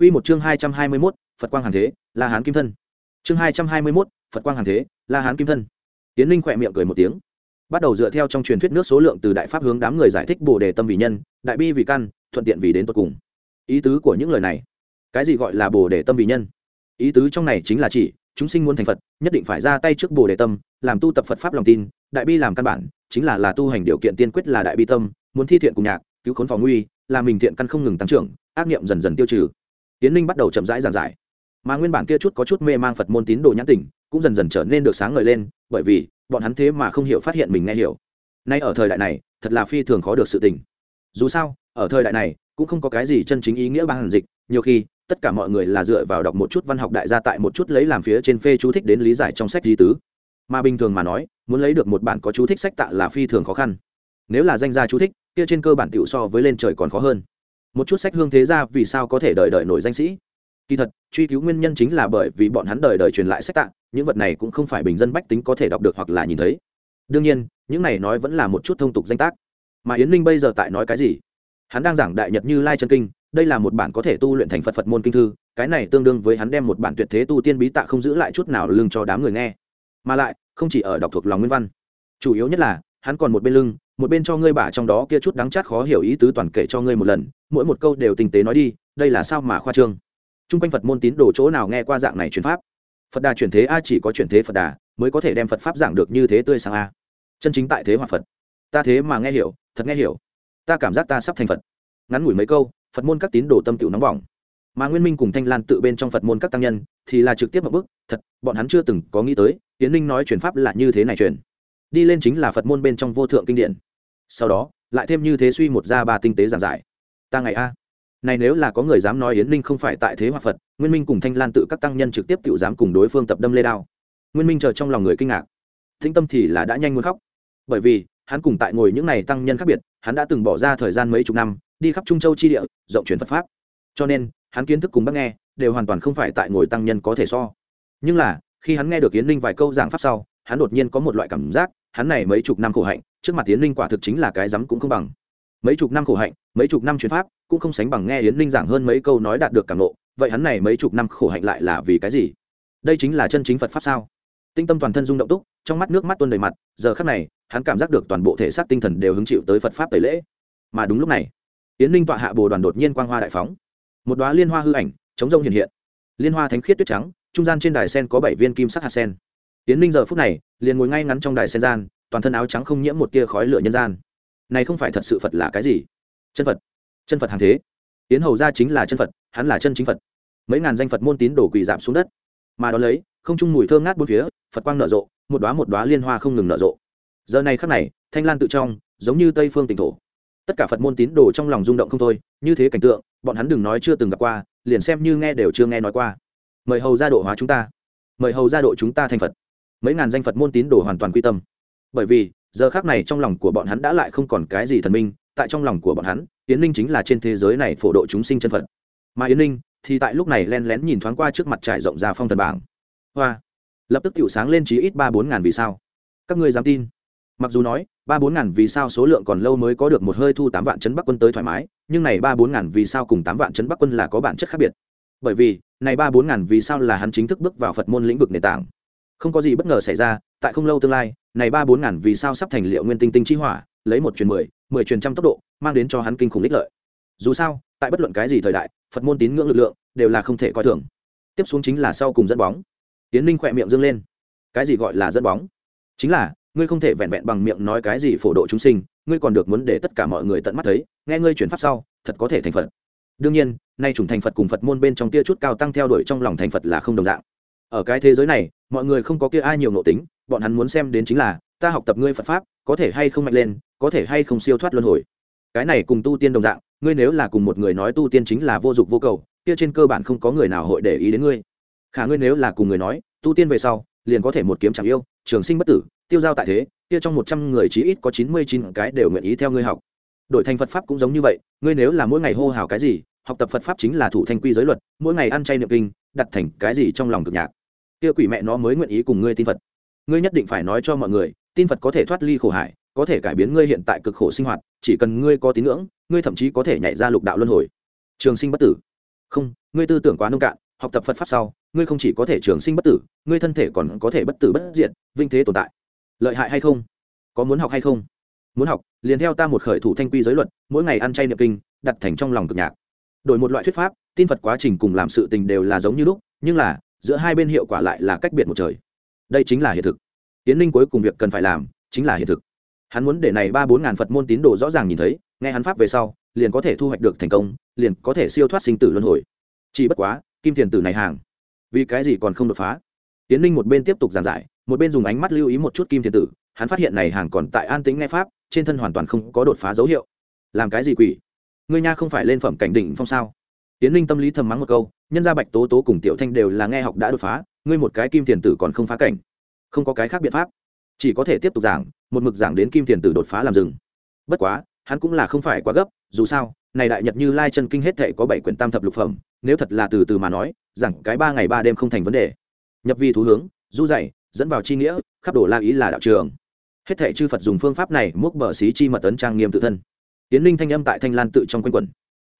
Quy một chương 221, Phật quang hàng thế, La Hán kim thân. Chương 221, Phật quang hàng thế, La Hán kim thân. Tiến Linh khẽ miệng cười một tiếng, bắt đầu dựa theo trong truyền thuyết nước số lượng từ đại pháp hướng đám người giải thích Bồ đề tâm vì nhân, đại bi vì căn, thuận tiện vì đến tận cùng. Ý tứ của những lời này, cái gì gọi là Bồ đề tâm vì nhân? Ý tứ trong này chính là chỉ chúng sinh muốn thành Phật, nhất định phải ra tay trước Bồ đề tâm, làm tu tập Phật pháp lòng tin, đại bi làm căn bản, chính là là tu hành điều kiện tiên quyết là đại bi tâm, muốn thi thiện cùng nhạc, cứu khốn phòng nguy, làm mình thiện căn không ngừng tăng trưởng, ác niệm dần dần tiêu trừ tiến ninh bắt đầu chậm rãi giảng giải. Mà nguyên bản kia chút có chút mê mang phật môn tín đồ nhãn tình, cũng dần dần trở nên được sáng ngời lên, bởi vì, bọn hắn thế mà không hiểu phát hiện mình nghe hiểu. Nay ở thời đại này, thật là phi thường khó được sự tình. Dù sao, ở thời đại này, cũng không có cái gì chân chính ý nghĩa bằng dịch, nhiều khi, tất cả mọi người là dựa vào đọc một chút văn học đại gia tại một chút lấy làm phía trên phê chú thích đến lý giải trong sách di tứ. Mà bình thường mà nói, muốn lấy được một bản có chú thích sách tạ là phi thường khó khăn. Nếu là danh gia chú thích, kia trên cơ bản tiểu so với lên trời còn khó hơn một chút sách hương thế gia vì sao có thể đợi đợi nổi danh sĩ. Kỳ thật, truy cứu nguyên nhân chính là bởi vì bọn hắn đời đời truyền lại sách tạng những vật này cũng không phải bình dân bách tính có thể đọc được hoặc là nhìn thấy. Đương nhiên, những này nói vẫn là một chút thông tục danh tác. Mà yến ninh bây giờ tại nói cái gì? Hắn đang giảng đại nhật như lai chân kinh, đây là một bản có thể tu luyện thành phật phật môn kinh thư, cái này tương đương với hắn đem một bản tuyệt thế tu tiên bí tạ không giữ lại chút nào lưng cho đám người nghe. Mà lại, không chỉ ở đọc thuộc lòng nguyên văn. Chủ yếu nhất là, hắn còn một bên lưng, một bên cho ngươi bả trong đó kia chút đắng chát khó hiểu ý tứ toàn kể cho ngươi một lần mỗi một câu đều tinh tế nói đi, đây là sao mà khoa trương? T r u n g quanh phật môn tín đồ chỗ nào nghe qua dạng này chuyển pháp? Phật đà chuyển thế a, chỉ có chuyển thế phật đà mới có thể đem phật pháp giảng được như thế tươi sang a. Chân chính tại thế hòa phật. Ta thế mà nghe hiểu, thật nghe hiểu. Ta cảm giác ta sắp thành phật. Ngắn ngủi mấy câu, phật môn các tín đồ tâm tựu nóng bỏng. Mà nguyên minh cùng thanh lan tự bên trong phật môn các tăng nhân thì là trực tiếp một bước, thật, bọn hắn chưa từng có nghĩ tới tiến ninh nói chuyển pháp là như thế này truyền. Đi lên chính là phật môn bên trong vô thượng kinh điển. Sau đó, lại thêm như thế suy một ra ba tinh tế giảng giải ta ngày a. Này nếu là có người dám nói yến ninh không phải tại thế hòa phật, nguyên minh cùng thanh lan tự các tăng nhân trực tiếp tự dám cùng đối phương tập đâm lê đao. Nguyên minh chờ trong lòng người kinh ngạc. Thính tâm thì là đã nhanh muốn khóc. Bởi vì, hắn cùng tại ngồi những n à y tăng nhân khác biệt, hắn đã từng bỏ ra thời gian mấy chục năm, đi khắp trung châu chi địa, rộng chuyển phật pháp. Cho nên, hắn kiến thức cùng bác nghe, đều hoàn toàn không phải tại ngồi tăng nhân có thể so. Nhưng là, khi hắn nghe được yến ninh vài câu giảng pháp sau, hắn đột nhiên có một loại cảm giác, hắn này mấy chục năm khổ hạnh, trước mặt yến ninh quả thực chính là cái rắm cũng không bằng mấy chục năm khổ hạnh, mấy chục năm chuyến pháp, cũng không sánh bằng nghe yến ninh giảng hơn mấy câu nói đạt được cảm lộ vậy hắn này mấy chục năm khổ hạnh lại là vì cái gì? Đây chính là chân chính phật pháp sao? Tinh tâm toàn thân rung động túc, trong mắt nước mắt tuôn đầy mặt, giờ khắc này, hắn cảm giác được toàn bộ thể xác tinh thần đều hứng chịu tới phật pháp tẩy lễ. Mà đúng lúc này, yến ninh tọa hạ bồ đoàn đột nhiên quang hoa đại phóng. Một đoá liên hoa hư ảnh, chống rông hiện hiện. Liên hoa thánh khiết tuyết trắng, trung gian trên đài sen có bảy viên kim sắc hạt sen. Yến ninh giờ phút này, liền ngồi ngay ngắn trong đài sen gian, toàn thân áo trắng không nhiễm một tia khói lửa nhân gian này không phải thật sự phật là cái gì? Chân phật. Chân phật hàng thế. Tiến hầu ra chính là chân phật, hắn là chân chính phật. Mấy ngàn danh phật môn tín đổ quỳ giảm xuống đất. Mà đón lấy, không chung mùi thơm ngát bốn phía, phật quang nở rộ, một đoá một đoá liên hoa không ngừng nở rộ. Giờ này khắc này, thanh lan tự trong, giống như tây phương tỉnh thổ. Tất cả phật môn tín đồ trong lòng rung động không thôi, như thế cảnh tượng, bọn hắn đừng nói chưa từng gặp qua, liền xem như nghe đều chưa nghe nói qua. Mời hầu gia độ hóa chúng ta. Mời hầu gia độ chúng ta thành phật. Mấy ngàn danh phật môn tín đồ hoàn toàn quy tâm. Bởi vì giờ khác này trong lòng của bọn hắn đã lại không còn cái gì thần minh, tại trong lòng của bọn hắn, yến ninh chính là trên thế giới này phổ độ chúng sinh chân phật. Mà yến ninh thì tại lúc này len lén nhìn thoáng qua trước mặt trải rộng ra phong thần bảng. Hoa! Lập tức tiểu sáng lên chí ít ba bốn ngàn vì sao. Các ngươi dám tin? Mặc dù nói, ba bốn ngàn vì sao số lượng còn lâu mới có được một hơi thu tám vạn chấn bắc quân tới thoải mái, nhưng này ba bốn ngàn vì sao cùng tám vạn chấn bắc quân là có bản chất khác biệt. Bởi vì, này ba bốn ngàn vì sao là hắn chính thức bước vào phật môn lĩnh vực nền tảng. Không có gì bất ngờ xảy ra, tại không lâu tương lai này ba bốn ngàn vì sao sắp thành liệu nguyên tinh tinh chi hỏa, lấy một truyền mười mười truyền trăm tốc độ, mang đến cho hắn kinh khủng ích lợi. Dù sao, tại bất luận cái gì thời đại, phật môn tín ngưỡng lực lượng đều là không thể coi thường. Tiếp xuống chính là sau cùng dẫn bóng. Tiến ninh khỏe miệng dâng lên. Cái gì gọi là dẫn bóng? Chính là, ngươi không thể vẹn vẹn bằng miệng nói cái gì phổ độ chúng sinh, ngươi còn được muốn để tất cả mọi người tận mắt thấy, nghe ngươi chuyển pháp sau, thật có thể thành phật. Đương nhiên, nay chủng thành phật cùng phật môn bên trong kia chút cao tăng theo đuổi trong lòng thành phật là không đồng dạng. Ở cái thế giới này, mọi người không có kia ai nhiều nộ tính bọn hắn muốn xem đến chính là, ta học tập ngươi phật pháp, có thể hay không mạnh lên, có thể hay không siêu thoát luân hồi. Cái này cùng tu tiên đồng dạng, ngươi nếu là cùng một người nói tu tiên chính là vô dụng vô cầu, kia trên cơ bản không có người nào hội để ý đến ngươi. Khả ngươi nếu là cùng người nói, tu tiên về sau, liền có thể một kiếm chẳng yêu, trường sinh bất tử, tiêu giao tại thế, kia trong một trăm người chí ít có chín mươi chín cái đều nguyện ý theo ngươi học. Đổi thành phật pháp cũng giống như vậy, ngươi nếu là mỗi ngày hô hào cái gì, học tập phật pháp chính là thủ thanh quy giới luật, mỗi ngày ăn chay niệm kinh, đặt thành cái gì trong lòng cực nhạc. Kia quỷ mẹ nó mới nguyện ý cùng ngươi tin phật ngươi nhất định phải nói cho mọi người, tin phật có thể thoát ly khổ hải, có thể cải biến ngươi hiện tại cực khổ sinh hoạt, chỉ cần ngươi có tín ngưỡng, ngươi thậm chí có thể nhảy ra lục đạo luân hồi. Trường sinh bất tử. Không, ngươi tư tưởng quá nông cạn, học tập phật pháp sau, ngươi không chỉ có thể trường sinh bất tử, ngươi thân thể còn có thể bất tử bất diện vinh thế tồn tại. Lợi hại hay không? Có muốn học hay không? Muốn học, liền theo ta một khởi thủ thanh quy giới luật, mỗi ngày ăn chay niệm kinh, đặt thành trong lòng cực nhạc. Đổi một loại thuyết pháp, tin phật quá trình cùng làm sự tình đều là giống như lúc, nhưng là, giữa hai bên hiệu quả lại là cách biệt một trời đây chính là hiện thực. Tiến linh cuối cùng việc cần phải làm chính là hiện thực. Hắn muốn để này ba bốn ngàn phật môn tín đồ rõ ràng nhìn thấy, nghe hắn pháp về sau, liền có thể thu hoạch được thành công, liền có thể siêu thoát sinh tử luân hồi. Chỉ bất quá, kim thiền tử này hàng, vì cái gì còn không đột phá? Tiến linh một bên tiếp tục giảng giải, một bên dùng ánh mắt lưu ý một chút kim thiền tử, hắn phát hiện này hàng còn tại an tĩnh nghe pháp, trên thân hoàn toàn không có đột phá dấu hiệu. Làm cái gì quỷ? Ngươi nha không phải lên phẩm cảnh đỉnh phong sao? Tiến linh tâm lý thầm mắng một câu, nhân gia bạch tố tố cùng tiểu thanh đều là nghe học đã đột phá, ngươi một cái kim tiền tử còn không phá cảnh. Không có cái khác biện pháp. Chỉ có thể tiếp tục giảng, một mực giảng đến kim tiền tử đột phá làm rừng. Bất quá, hắn cũng là không phải quá gấp, dù sao, này đại nhật như lai chân kinh hết thể có bảy quyển tam thập lục phẩm, nếu thật là từ từ mà nói rằng cái ba ngày ba đêm không thành vấn đề. Nhập vi thú hướng, du dày dẫn vào chi nghĩa, khắp đổ la ý là đạo trường. Hết thể chư phật dùng phương pháp này múc bờ xí chi mật tấn trang nghiêm tự thân. Tiến linh thanh âm tại thanh lan tự trong quanh quẩn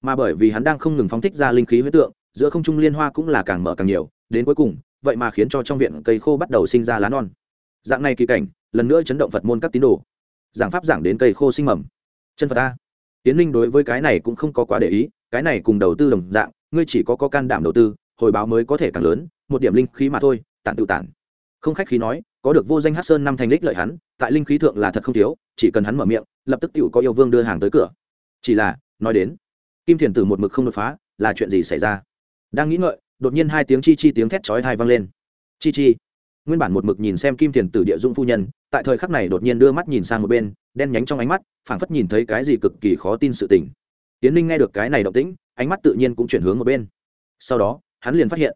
mà bởi vì hắn đang không ngừng phóng thích ra linh khí huyết tượng, giữa không trung liên hoa cũng là càng mở càng nhiều, đến cuối cùng, vậy mà khiến cho trong viện cây khô bắt đầu sinh ra lá non. Dạng này kỳ cảnh, lần nữa chấn động phật môn các tín đồ. Giảng pháp giảng đến cây khô sinh mầm. Chân phật ta tiến linh đối với cái này cũng không có quá để ý, cái này cùng đầu tư đồng dạng, ngươi chỉ có có can đảm đầu tư, hồi báo mới có thể càng lớn, một điểm linh khí mà thôi, tản tự tản. Không khách khí nói, có được vô danh hát sơn năm thành lích lợi hắn, tại linh khí thượng là thật không thiếu, chỉ cần hắn mở miệng, lập tức tựu có yêu vương đưa hàng tới cửa. Chỉ là, nói đến kim thiền tử một mực không đột phá, là chuyện gì xảy ra? Đang nghĩ ngợi, đột nhiên hai tiếng chi chi tiếng thét chói thai vang lên. Chi chi. Nguyên bản một mực nhìn xem kim thiền tử địa dung phu nhân, tại thời khắc này đột nhiên đưa mắt nhìn sang một bên, đen nhánh trong ánh mắt, phảng phất nhìn thấy cái gì cực kỳ khó tin sự tình. Tiến ninh nghe được cái này động tĩnh, ánh mắt tự nhiên cũng chuyển hướng một bên. Sau đó, hắn liền phát hiện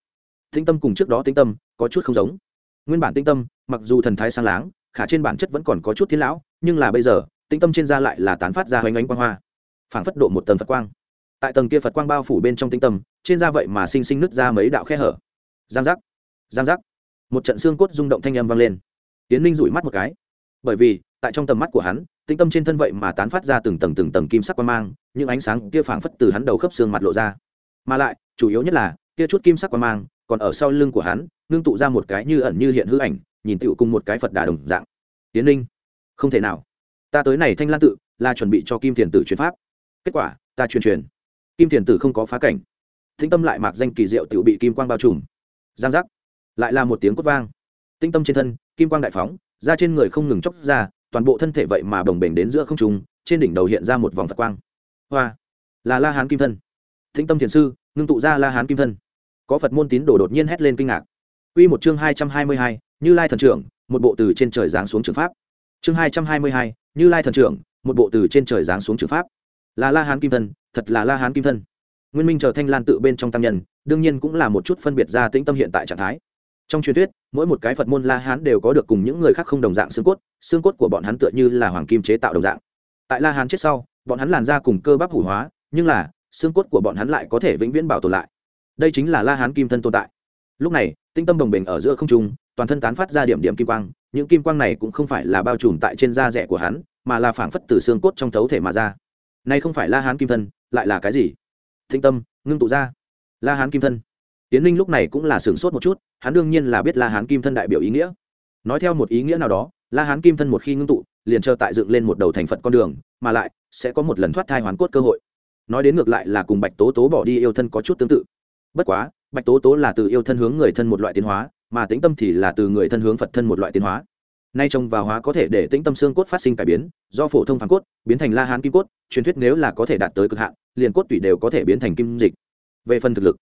tinh tâm cùng trước đó tinh tâm có chút không giống. Nguyên bản tinh tâm, mặc dù thần thái sang láng, khả trên bản chất vẫn còn có chút thiên lão, nhưng là bây giờ tinh tâm trên da lại là tán phát ra hoành ánh quang hoa, phảng phất độ một tầng phật quang tại tầng kia phật quang bao phủ bên trong tinh tâm, trên da vậy mà sinh sinh nứt ra mấy đạo khe hở. Giang giác giang giác. Một trận xương cốt rung động thanh âm vang lên. Tiến ninh rủi mắt một cái. Bởi vì, tại trong tầm mắt của hắn, tinh tâm trên thân vậy mà tán phát ra từng tầng từng tầng kim sắc quang mang, những ánh sáng kia phảng phất từ hắn đầu khớp xương mặt lộ ra. Mà lại, chủ yếu nhất là, kia chút kim sắc quang mang, còn ở sau lưng của hắn, ngưng tụ ra một cái như ẩn như hiện hư ảnh, nhìn tựu cùng một cái phật đà đồng dạng. Tiến ninh, không thể nào. Ta tới này thanh lan tự, là chuẩn bị cho kim thiền tử truyền pháp. Kết quả, ta truyền truyền kim thiền tử không có phá cảnh. Thinh tâm lại mạc danh kỳ diệu tự bị kim quang bao trùm. Giang giác. Lại là một tiếng cốt vang. Tinh tâm trên thân, kim quang đại phóng ra trên người không ngừng chóc ra, toàn bộ thân thể vậy mà bồng bềnh đến giữa không trung, trên đỉnh đầu hiện ra một vòng phật quang. Hoa. Là la hán kim thân. Thính tâm thiền sư, ngưng tụ ra la hán kim thân. Có phật môn tín đồ đột nhiên hét lên kinh ngạc. Quy một chương hai trăm hai mươi hai, như lai thần trưởng, một bộ từ trên trời giáng xuống trường pháp. Chương hai trăm hai mươi hai, như lai thần trưởng, một bộ từ trên trời giáng xuống trường pháp là la hán kim thân, thật là la hán kim thân. Nguyên minh chờ thanh lan tự bên trong tam nhân, đương nhiên cũng là một chút phân biệt ra tĩnh tâm hiện tại trạng thái. Trong truyền thuyết, mỗi một cái phật môn la hán đều có được cùng những người khác không đồng dạng xương cốt xương cốt của bọn hắn tựa như là hoàng kim chế tạo đồng dạng. Tại la hán chết sau, bọn hắn làn ra cùng cơ bắp hủ hóa, nhưng là, xương cốt của bọn hắn lại có thể vĩnh viễn bảo tồn lại. Đây chính là la hán kim thân tồn tại. Lúc này tinh tâm đồng bình ở giữa không trung, toàn thân tán phát ra điểm điểm kim quang, những kim quang này cũng không phải là bao trùm tại trên da rẻ của hắn, mà là phảng phất từ xương cốt trong thấu thể mà ra nay không phải la hán kim thân, lại là cái gì? Thinh tâm, ngưng tụ ra. La hán kim thân. Tiến linh lúc này cũng là sửng sốt một chút, hắn đương nhiên là biết la hán kim thân đại biểu ý nghĩa. Nói theo một ý nghĩa nào đó, la hán kim thân một khi ngưng tụ, liền chờ tại dựng lên một đầu thành phật con đường, mà lại, sẽ có một lần thoát thai hoàn cốt cơ hội. Nói đến ngược lại là cùng bạch tố tố bỏ đi yêu thân có chút tương tự. Bất quá, bạch tố tố là từ yêu thân hướng người thân một loại tiến hóa, mà tĩnh tâm thì là từ người thân hướng phật thân một loại tiến hóa nay trông vào hóa có thể để tĩnh tâm xương cốt phát sinh cải biến, do phổ thông phán cốt biến thành la hán kim cốt, truyền thuyết nếu là có thể đạt tới cực hạn, liền cốt tủy đều có thể biến thành kim dịch. Về phần thực lực,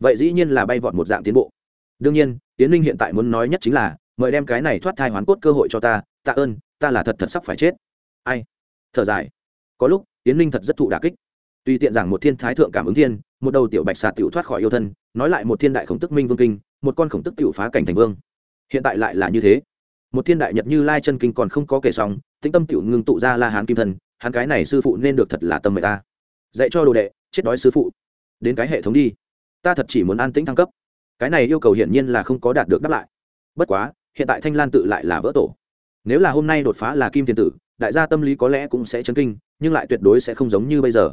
vậy dĩ nhiên là bay vọt một dạng tiến bộ. Đương nhiên tiến linh hiện tại muốn nói nhất chính là, mời đem cái này thoát thai hoán cốt cơ hội cho ta, tạ ơn, ta là thật thật sắp phải chết. Ai? Thở dài. Có lúc tiến linh thật rất thụ đà kích. Tùy tiện rằng một thiên thái thượng cảm ứng thiên, một đầu tiểu bạch xà tiểu thoát khỏi yêu thân, nói lại một thiên đại khổng tức minh vương kinh, một con khổng tức tiểu phá cảnh thành vương. Hiện tại lại là như thế một thiên đại nhật như lai chân kinh còn không có kể xong, tĩnh tâm tiểu ngưng tụ ra la hán kim thân hắn cái này sư phụ nên được thật là tâm người ta. Dạy cho đồ đệ, chết đói sư phụ. Đến cái hệ thống đi. Ta thật chỉ muốn an tĩnh thăng cấp. Cái này yêu cầu hiển nhiên là không có đạt được đáp lại. Bất quá, hiện tại thanh lan tự lại là vỡ tổ. Nếu là hôm nay đột phá là kim thiên tử, đại gia tâm lý có lẽ cũng sẽ chấn kinh, nhưng lại tuyệt đối sẽ không giống như bây giờ.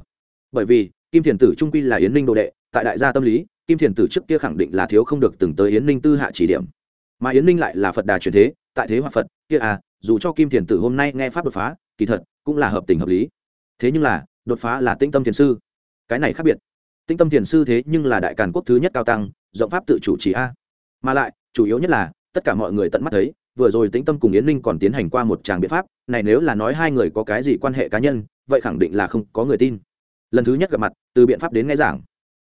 Bởi vì, kim thiền tử trung quy là yến ninh đồ đệ, tại đại gia tâm lý, kim thiền tử trước kia khẳng định là thiếu không được từng tới yến ninh tư hạ chỉ điểm. Mà yến ninh lại là phật đà truyền thế tại thế hòa phật, kia à dù cho kim thiền tử hôm nay nghe pháp đột phá, kỳ thật, cũng là hợp tình hợp lý. Thế nhưng là, đột phá là tĩnh tâm thiền sư. Cái này khác biệt. Tĩnh tâm thiền sư thế nhưng là đại càn quốc thứ nhất cao tăng, rộng pháp tự chủ trì a. Mà lại, chủ yếu nhất là, tất cả mọi người tận mắt thấy, vừa rồi tĩnh tâm cùng yến ninh còn tiến hành qua một tràng biện pháp, này nếu là nói hai người có cái gì quan hệ cá nhân, vậy khẳng định là không có người tin. Lần thứ nhất gặp mặt, từ biện pháp đến nghe giảng.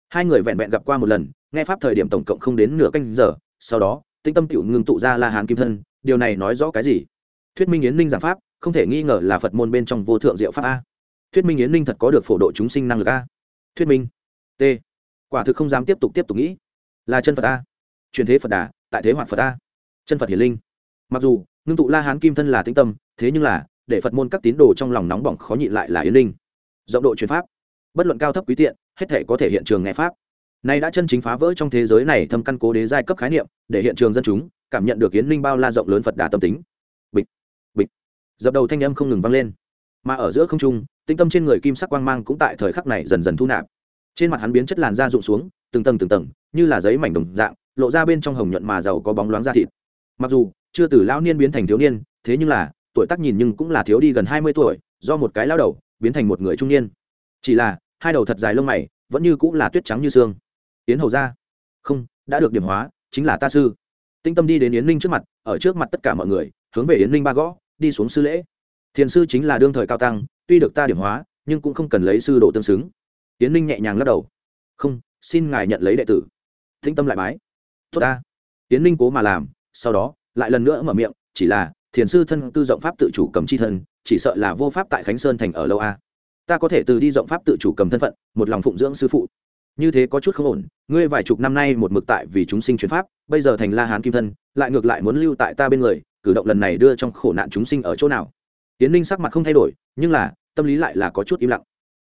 Hai người vẹn vẹn gặp qua một lần, nghe pháp thời điểm tổng cộng không đến nửa canh giờ, sau đó, tĩnh tâm tiểu ngưng tụ ra la hán kim thân điều này nói rõ cái gì? Thuyết minh yến ninh giảng pháp, không thể nghi ngờ là phật môn bên trong vô thượng diệu pháp a. Thuyết minh yến ninh thật có được phổ độ chúng sinh năng lực a. Thuyết minh. T. Quả thực không dám tiếp tục tiếp tục nghĩ. Là chân phật a. Truyền thế phật đà, tại thế hoạt phật a. Chân phật hiền linh. Mặc dù, ngưng tụ la hán kim thân là tĩnh tâm, thế nhưng là, để phật môn các tín đồ trong lòng nóng bỏng khó nhịn lại là yến linh rộng độ truyền pháp. Bất luận cao thấp quý tiện, hết thể có thể hiện trường nghe pháp. Nay đã chân chính phá vỡ trong thế giới này thâm căn cố đế giai cấp khái niệm, để hiện trường dân chúng cảm nhận được yến linh bao la rộng lớn phật đà tâm tính bịch bịch. dập đầu thanh âm không ngừng vang lên mà ở giữa không trung tinh tâm trên người kim sắc quang mang cũng tại thời khắc này dần dần thu nạp trên mặt hắn biến chất làn da rụng xuống từng tầng từng tầng như là giấy mảnh đồng dạng lộ ra bên trong hồng nhuận mà giàu có bóng loáng da thịt mặc dù chưa từ lão niên biến thành thiếu niên thế nhưng là tuổi tác nhìn nhưng cũng là thiếu đi gần hai mươi tuổi do một cái lao đầu biến thành một người trung niên chỉ là hai đầu thật dài lông mày vẫn như cũng là tuyết trắng như xương yến hầu ra không đã được điểm hóa chính là ta sư tinh tâm đi đến yến ninh trước mặt, ở trước mặt tất cả mọi người, hướng về yến ninh ba gõ, đi xuống sư lễ. Thiền sư chính là đương thời cao tăng, tuy được ta điểm hóa, nhưng cũng không cần lấy sư độ tương xứng. Yến ninh nhẹ nhàng lắc đầu. Không, xin ngài nhận lấy đệ tử. Tinh tâm lại bái. Tốt ta. Yến ninh cố mà làm, sau đó, lại lần nữa mở miệng, chỉ là, thiền sư thân tư rộng pháp tự chủ cầm chi thân, chỉ sợ là vô pháp tại khánh sơn thành ở lâu a. Ta có thể từ đi rộng pháp tự chủ cầm thân phận, một lòng phụng dưỡng sư phụ như thế có chút không ổn, ngươi vài chục năm nay một mực tại vì chúng sinh chuyển pháp, bây giờ thành la hán kim thân, lại ngược lại muốn lưu tại ta bên người, cử động lần này đưa trong khổ nạn chúng sinh ở chỗ nào? Tiến ninh sắc mặt không thay đổi, nhưng là, tâm lý lại là có chút im lặng.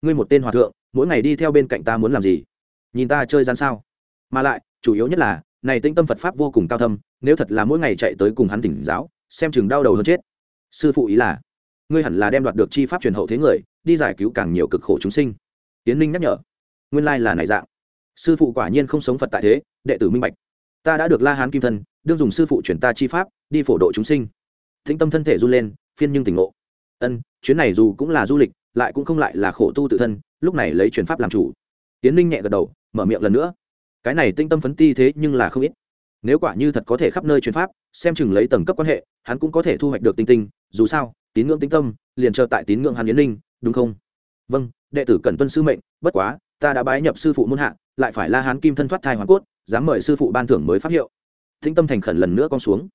Ngươi một tên hòa thượng, mỗi ngày đi theo bên cạnh ta muốn làm gì? Nhìn ta chơi gian sao? Mà lại, chủ yếu nhất là, này tinh tâm phật pháp vô cùng cao thâm, nếu thật là mỗi ngày chạy tới cùng hắn tỉnh giáo, xem chừng đau đầu hơn chết. Sư phụ ý là, ngươi hẳn là đem đoạt được chi pháp truyền hậu thế người, đi giải cứu càng nhiều cực khổ chúng sinh. Tiến ninh nhắc nhở nguyên lai là này dạng. Sư phụ quả nhiên không sống phật tại thế, đệ tử minh bạch. Ta đã được la hán kim thân, đương dùng sư phụ chuyển ta chi pháp, đi phổ độ chúng sinh. Thính tâm thân thể run lên, phiên nhưng tỉnh ngộ. Ân, chuyến này dù cũng là du lịch, lại cũng không lại là khổ tu tự thân, lúc này lấy chuyển pháp làm chủ. Tiến ninh nhẹ gật đầu, mở miệng lần nữa. Cái này tinh tâm phấn ti thế nhưng là không ít. Nếu quả như thật có thể khắp nơi chuyển pháp, xem chừng lấy tầng cấp quan hệ, hắn cũng có thể thu hoạch được tinh tinh, dù sao, tín ngưỡng tinh tâm, liền chờ tại tín ngưỡng hắn yến ninh, đúng không? Vâng đệ tử cần tuân sư mệnh, bất quá ta đã bái nhập sư phụ muôn hạ, lại phải la hán kim thân thoát thai hoàn cốt, dám mời sư phụ ban thưởng mới pháp hiệu. Tĩnh tâm thành khẩn lần nữa con xuống.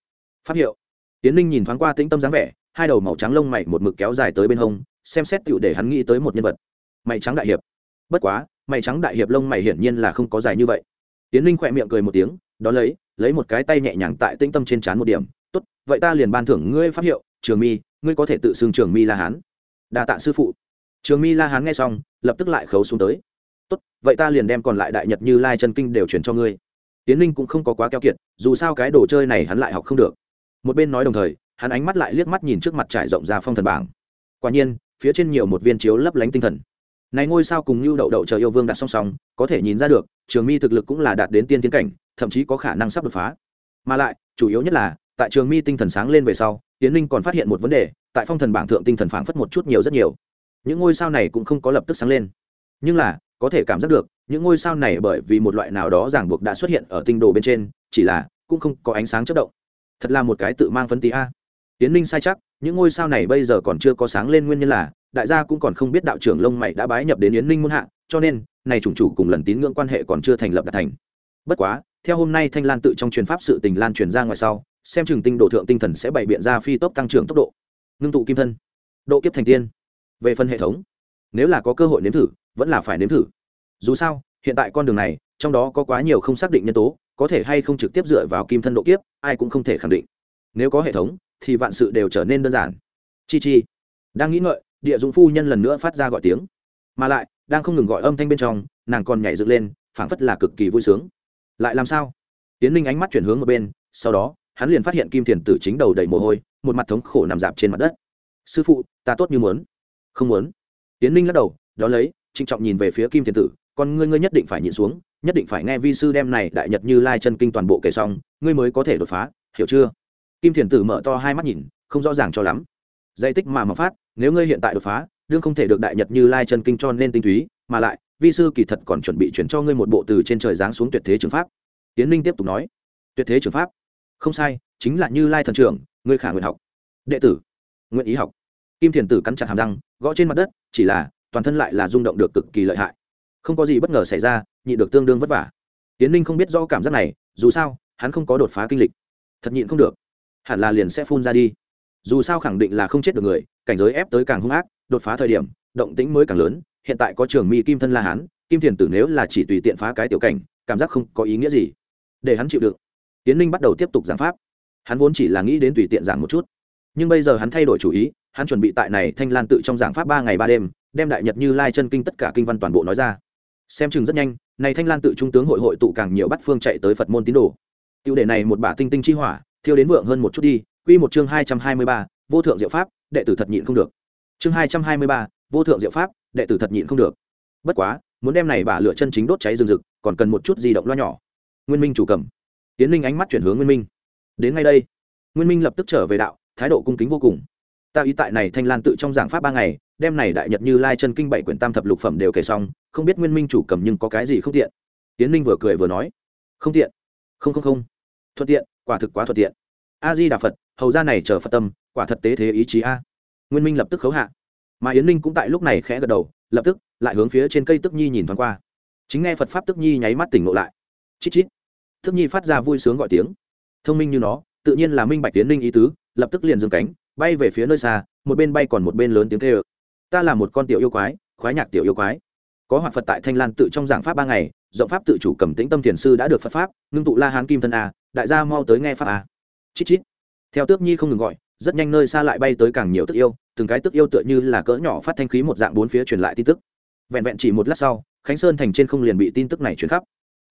Pháp hiệu. Tiến ninh nhìn thoáng qua tĩnh tâm dáng vẻ, hai đầu màu trắng lông mày một mực kéo dài tới bên hông, xem xét tựu để hắn nghĩ tới một nhân vật. Mày trắng đại hiệp. Bất quá, mày trắng đại hiệp lông mày hiển nhiên là không có dài như vậy. Tiến ninh khỏe miệng cười một tiếng, đó lấy lấy một cái tay nhẹ nhàng tại tĩnh tâm trên trán một điểm. Tốt, vậy ta liền ban thưởng ngươi pháp hiệu, trường mi, ngươi có thể tự xưng trường mi la hán. Đa tạ sư phụ. Trường mi la hán nghe xong, lập tức lại khấu xuống tới tốt, vậy ta liền đem còn lại đại nhật như lai chân kinh đều chuyển cho ngươi. Tiến linh cũng không có quá keo kiệt, dù sao cái đồ chơi này hắn lại học không được. Một bên nói đồng thời, hắn ánh mắt lại liếc mắt nhìn trước mặt trải rộng ra phong thần bảng. Quả nhiên, phía trên nhiều một viên chiếu lấp lánh tinh thần. Này ngôi sao cùng như đậu đậu chờ yêu vương đặt song song, có thể nhìn ra được, trường mi thực lực cũng là đạt đến tiên tiến cảnh, thậm chí có khả năng sắp đột phá. Mà lại, chủ yếu nhất là, tại trường mi tinh thần sáng lên về sau, tiến linh còn phát hiện một vấn đề, tại phong thần bảng thượng tinh thần phảng phất một chút nhiều rất nhiều. Những ngôi sao này cũng không có lập tức sáng lên. Nhưng là có thể cảm giác được, những ngôi sao này bởi vì một loại nào đó ràng buộc đã xuất hiện ở tinh đồ bên trên, chỉ là cũng không có ánh sáng chất động. Thật là một cái tự mang phân tí a. Tiến ninh sai chắc, những ngôi sao này bây giờ còn chưa có sáng lên nguyên nhân là, đại gia cũng còn không biết đạo trưởng lông mày đã bái nhập đến yến ninh muôn hạ, cho nên, này chủng chủ cùng lần tín ngưỡng quan hệ còn chưa thành lập đạt thành. Bất quá, theo hôm nay thanh lan tự trong truyền pháp sự tình lan truyền ra ngoài sau, xem chừng tinh độ thượng tinh thần sẽ bày biện ra phi tốc tăng trưởng tốc độ. Ngưng tụ kim thân, độ kiếp thành tiên. Về phần hệ thống, nếu là có cơ hội nếm thử vẫn là phải nếm thử. Dù sao, hiện tại con đường này, trong đó có quá nhiều không xác định nhân tố, có thể hay không trực tiếp dựa vào kim thân độ kiếp, ai cũng không thể khẳng định. Nếu có hệ thống, thì vạn sự đều trở nên đơn giản. Chi chi. Đang nghĩ ngợi, địa dụng phu nhân lần nữa phát ra gọi tiếng. Mà lại, đang không ngừng gọi âm thanh bên trong, nàng còn nhảy dựng lên, phảng phất là cực kỳ vui sướng. Lại làm sao? Tiến ninh ánh mắt chuyển hướng ở bên, sau đó, hắn liền phát hiện kim thiền tử chính đầu đầy mồ hôi, một mặt thống khổ nằm dạp trên mặt đất. Sư phụ, ta tốt như muốn. Không muốn. Tiến ninh lắc đầu đó lấy trịnh trọng nhìn về phía kim Thiên tử còn ngươi ngươi nhất định phải nhịn xuống, nhất định phải nghe vi sư đem này đại nhật như lai chân kinh toàn bộ kể xong, ngươi mới có thể đột phá, hiểu chưa? Kim thiền tử mở to hai mắt nhìn, không rõ ràng cho lắm. Dây tích mà mà phát, nếu ngươi hiện tại đột phá, đương không thể được đại nhật như lai chân kinh cho nên tinh túy, mà lại, vi sư kỳ thật còn chuẩn bị chuyển cho ngươi một bộ từ trên trời giáng xuống tuyệt thế trường pháp. Tiến ninh tiếp tục nói, tuyệt thế trường pháp? Không sai, chính là như lai thần trưởng, ngươi khả nguyện học. Đệ tử, nguyện ý học. Kim thiền tử cắn chặt hàm răng, gõ trên mặt đất, chỉ là toàn thân lại là rung động được cực kỳ lợi hại. Không có gì bất ngờ xảy ra nhịn được tương đương vất vả. Tiến ninh không biết rõ cảm giác này, dù sao, hắn không có đột phá kinh lịch. Thật nhịn không được. Hẳn là liền sẽ phun ra đi. Dù sao khẳng định là không chết được người, cảnh giới ép tới càng hung ác, đột phá thời điểm, động tĩnh mới càng lớn. Hiện tại có trường mỹ kim thân la hán, kim thiền tử nếu là chỉ tùy tiện phá cái tiểu cảnh, cảm giác không có ý nghĩa gì. Để hắn chịu đựng. Tiến ninh bắt đầu tiếp tục giảng pháp. Hắn vốn chỉ là nghĩ đến tùy tiện giảng một chút nhưng bây giờ hắn thay đổi chủ ý, hắn chuẩn bị tại này thanh lan tự trong giảng pháp ba ngày ba đêm, đem đại nhật như lai chân kinh tất cả kinh văn toàn bộ nói ra. Xem chừng rất nhanh, này thanh lan tự trung tướng hội hội tụ càng nhiều bắt phương chạy tới phật môn tín đồ. Tiêu đề này một bả tinh tinh chi hỏa, thiêu đến vượng hơn một chút đi, quy một chương hai trăm hai mươi ba, vô thượng diệu pháp, đệ tử thật nhịn không được. Chương hai trăm hai mươi ba, vô thượng diệu pháp, đệ tử thật nhịn không được. Bất quá, muốn đem này bả lửa chân chính đốt cháy rừng rực, còn cần một chút di động loa nhỏ. Nguyên minh chủ cầm. Tiến linh ánh mắt chuyển hướng nguyên minh. Đến ngay đây, nguyên minh lập tức trở về đạo thái độ cung kính vô cùng. Ta ý tại này thanh lan tự trong giảng pháp ba ngày đem này đại nhật như lai chân kinh bảy quyển tam thập lục phẩm đều kể xong, không biết nguyên minh chủ cầm nhưng có cái gì không tiện. Tiến ninh vừa cười vừa nói, không tiện, không không không. Thuận tiện, quả thực quá thuận tiện. A di đà phật, hầu ra này chờ phật tâm, quả thật tế thế ý chí a. Nguyên minh lập tức khấu hạ. Mà yến ninh cũng tại lúc này khẽ gật đầu, lập tức lại hướng phía trên cây tức nhi nhìn thoáng qua. Chính nghe phật pháp tức nhi nháy mắt tỉnh ngộ lại. Chít chít. Tức nhi phát ra vui sướng gọi tiếng. Thông minh như nó, tự nhiên là minh bạch tiến ninh ý tứ lập tức liền dừng cánh, bay về phía nơi xa, một bên bay còn một bên lớn tiếng kêu. Ta là một con tiểu yêu quái, khoái nhạc tiểu yêu quái. Có hoạt phật tại thanh lan tự trong giảng pháp ba ngày, rộng pháp tự chủ cầm tĩnh tâm thiền sư đã được phật pháp, ngưng tụ la hán kim thân a, đại gia mau tới nghe pháp a. Chít chít. Theo tước nhi không ngừng gọi, rất nhanh nơi xa lại bay tới càng nhiều tức yêu, từng cái tức yêu tựa như là cỡ nhỏ phát thanh khí một dạng bốn phía truyền lại tin tức. Vẹn vẹn chỉ một lát sau, khánh sơn thành trên không liền bị tin tức này truyền khắp.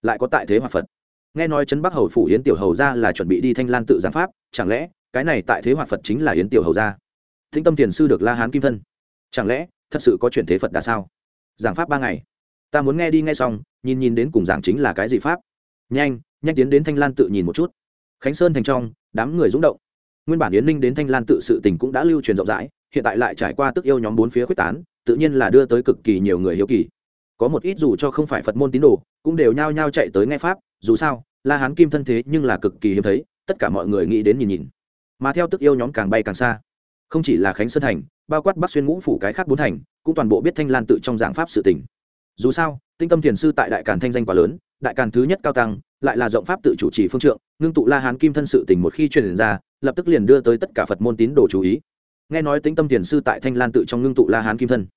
Lại có tại thế hòa phật. Nghe nói trấn bắc hầu phủ yến tiểu hầu ra là chuẩn bị đi thanh lan tự giảng pháp, chẳng lẽ cái này tại thế hoạt phật chính là yến tiểu hầu ra thính tâm tiền sư được la hán kim thân chẳng lẽ thật sự có chuyển thế phật đã sao giảng pháp ba ngày ta muốn nghe đi nghe xong nhìn nhìn đến cùng giảng chính là cái gì pháp nhanh nhanh tiến đến thanh lan tự nhìn một chút khánh sơn thành trong đám người rúng động nguyên bản yến ninh đến thanh lan tự sự tình cũng đã lưu truyền rộng rãi hiện tại lại trải qua tức yêu nhóm bốn phía quyết tán tự nhiên là đưa tới cực kỳ nhiều người hiếu kỳ có một ít dù cho không phải phật môn tín đồ cũng đều nhao nhao chạy tới nghe pháp dù sao la hán kim thân thế nhưng là cực kỳ hiếm thấy tất cả mọi người nghĩ đến nhìn nhìn mà theo tức yêu nhóm càng bay càng xa. Không chỉ là khánh sơn thành, bao quát bắc xuyên ngũ phủ cái khác bốn thành, cũng toàn bộ biết thanh lan tự trong giảng pháp sự tỉnh dù sao, tinh tâm thiền sư tại đại càn thanh danh quá lớn, đại càn thứ nhất cao tăng, lại là rộng pháp tự chủ trì phương trượng, ngưng tụ la hán kim thân sự tỉnh một khi truyền ra, lập tức liền đưa tới tất cả phật môn tín đồ chú ý. Nghe nói tính tâm thiền sư tại thanh lan tự trong ngưng tụ la hán kim thân.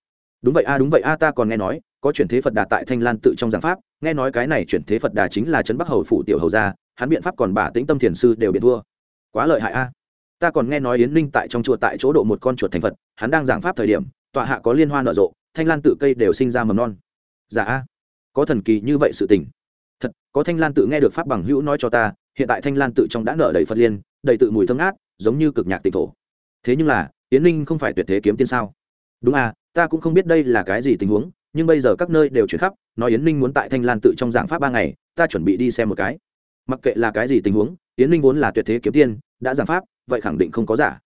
Đúng vậy a, đúng vậy a, ta còn nghe nói, có chuyển thế phật đà tại thanh lan tự trong giảng pháp, nghe nói cái này chuyển thế phật đà chính là trấn bắc hầu phủ tiểu hầu gia, hắn biện pháp còn bà tính tâm thiền sư đều biện thua. Quá lợi hại a ta còn nghe nói yến ninh tại trong chùa tại chỗ độ một con chuột thành phật, hắn đang giảng pháp thời điểm, tọa hạ có liên hoa nở rộ, thanh lan tự cây đều sinh ra mầm non. Dạ có thần kỳ như vậy sự tình. Thật, có thanh lan tự nghe được pháp bằng hữu nói cho ta, hiện tại thanh lan tự trong đã nở đầy phật liên, đầy tự mùi thơm ngát, giống như cực nhạc tịnh thổ. Thế nhưng là, yến ninh không phải tuyệt thế kiếm tiên sao? Đúng à ta cũng không biết đây là cái gì tình huống, nhưng bây giờ các nơi đều chuyển khắp, nói yến ninh muốn tại thanh lan tự trong giảng pháp ba ngày, ta chuẩn bị đi xem một cái. Mặc kệ là cái gì tình huống, yến ninh vốn là tuyệt thế kiếm tiên, đã giảng pháp vậy khẳng định không có giả.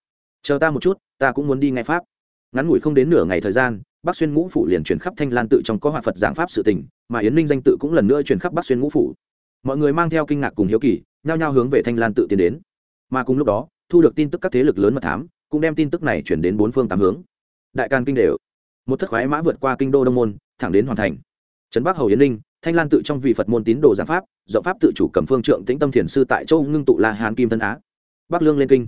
Chờ ta một chút, ta cũng muốn đi ngay pháp. Ngắn ngủi không đến nửa ngày thời gian, bắc xuyên ngũ phủ liền chuyển khắp thanh lan tự trong có hoạt phật giảng pháp sự tình, mà yến ninh danh tự cũng lần nữa chuyển khắp bắc xuyên ngũ phủ. Mọi người mang theo kinh ngạc cùng hiếu kỳ, nhao nhao hướng về thanh lan tự tiến đến. Mà cùng lúc đó, thu được tin tức các thế lực lớn mật thám, cũng đem tin tức này chuyển đến bốn phương tám hướng. Đại can kinh đều. Một thất khoái mã vượt qua kinh đô đông môn, thẳng đến hoàn thành. Trấn bắc hầu yến ninh, thanh lan tự trong vị phật môn tín đồ giảng pháp, rộng pháp tự chủ cầm phương trượng tĩnh tâm thiền sư tại châu ngưng tụ la hán kim thân á bắc lương lên kinh.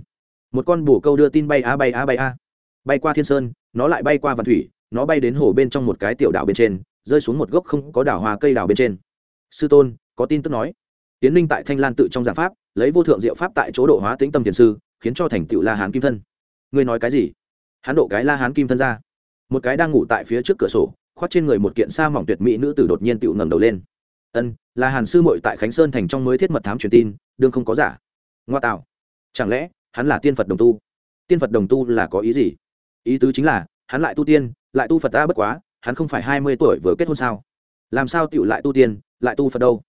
Một con bồ câu đưa tin bay á bay á, bay a bay qua thiên sơn, nó lại bay qua vạn thủy, nó bay đến hồ bên trong một cái tiểu đảo bên trên, rơi xuống một gốc không có đảo hoa cây đảo bên trên. Sư tôn, có tin tức nói. Tiến ninh tại thanh lan tự trong giảng pháp, lấy vô thượng diệu pháp tại chỗ độ hóa tĩnh tâm thiền sư, khiến cho thành tựu la hán kim thân. Ngươi nói cái gì? Hán độ cái la hán kim thân ra. Một cái đang ngủ tại phía trước cửa sổ, khoác trên người một kiện sa mỏng tuyệt mỹ nữ tử đột nhiên tựu ngẩng đầu lên. Ân là hàn sư mội tại khánh sơn thành trong mới thiết mật thám truyền tin, đương không có giả. Ngoa tạo chẳng lẽ, hắn là tiên phật đồng tu? Tiên phật đồng tu là có ý gì? Ý tứ chính là, hắn lại tu tiên, lại tu phật ta bất quá, hắn không phải hai mươi tuổi vừa kết hôn sao? Làm sao tựu lại tu tiên, lại tu phật đâu?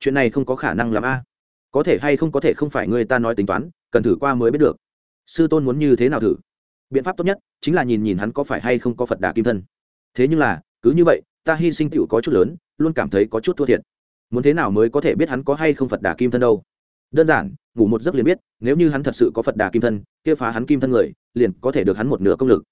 Chuyện này không có khả năng làm a. Có thể hay không có thể không phải người ta nói tính toán, cần thử qua mới biết được. Sư tôn muốn như thế nào thử? Biện pháp tốt nhất chính là nhìn nhìn hắn có phải hay không có phật đà kim thân. Thế nhưng là, cứ như vậy, ta hy sinh tựu có chút lớn, luôn cảm thấy có chút thua thiệt. Muốn thế nào mới có thể biết hắn có hay không phật đà kim thân đâu? Đơn giản ngủ một giấc liền biết, nếu như hắn thật sự có phật đà kim thân, kia phá hắn kim thân người, liền có thể được hắn một nửa công lực.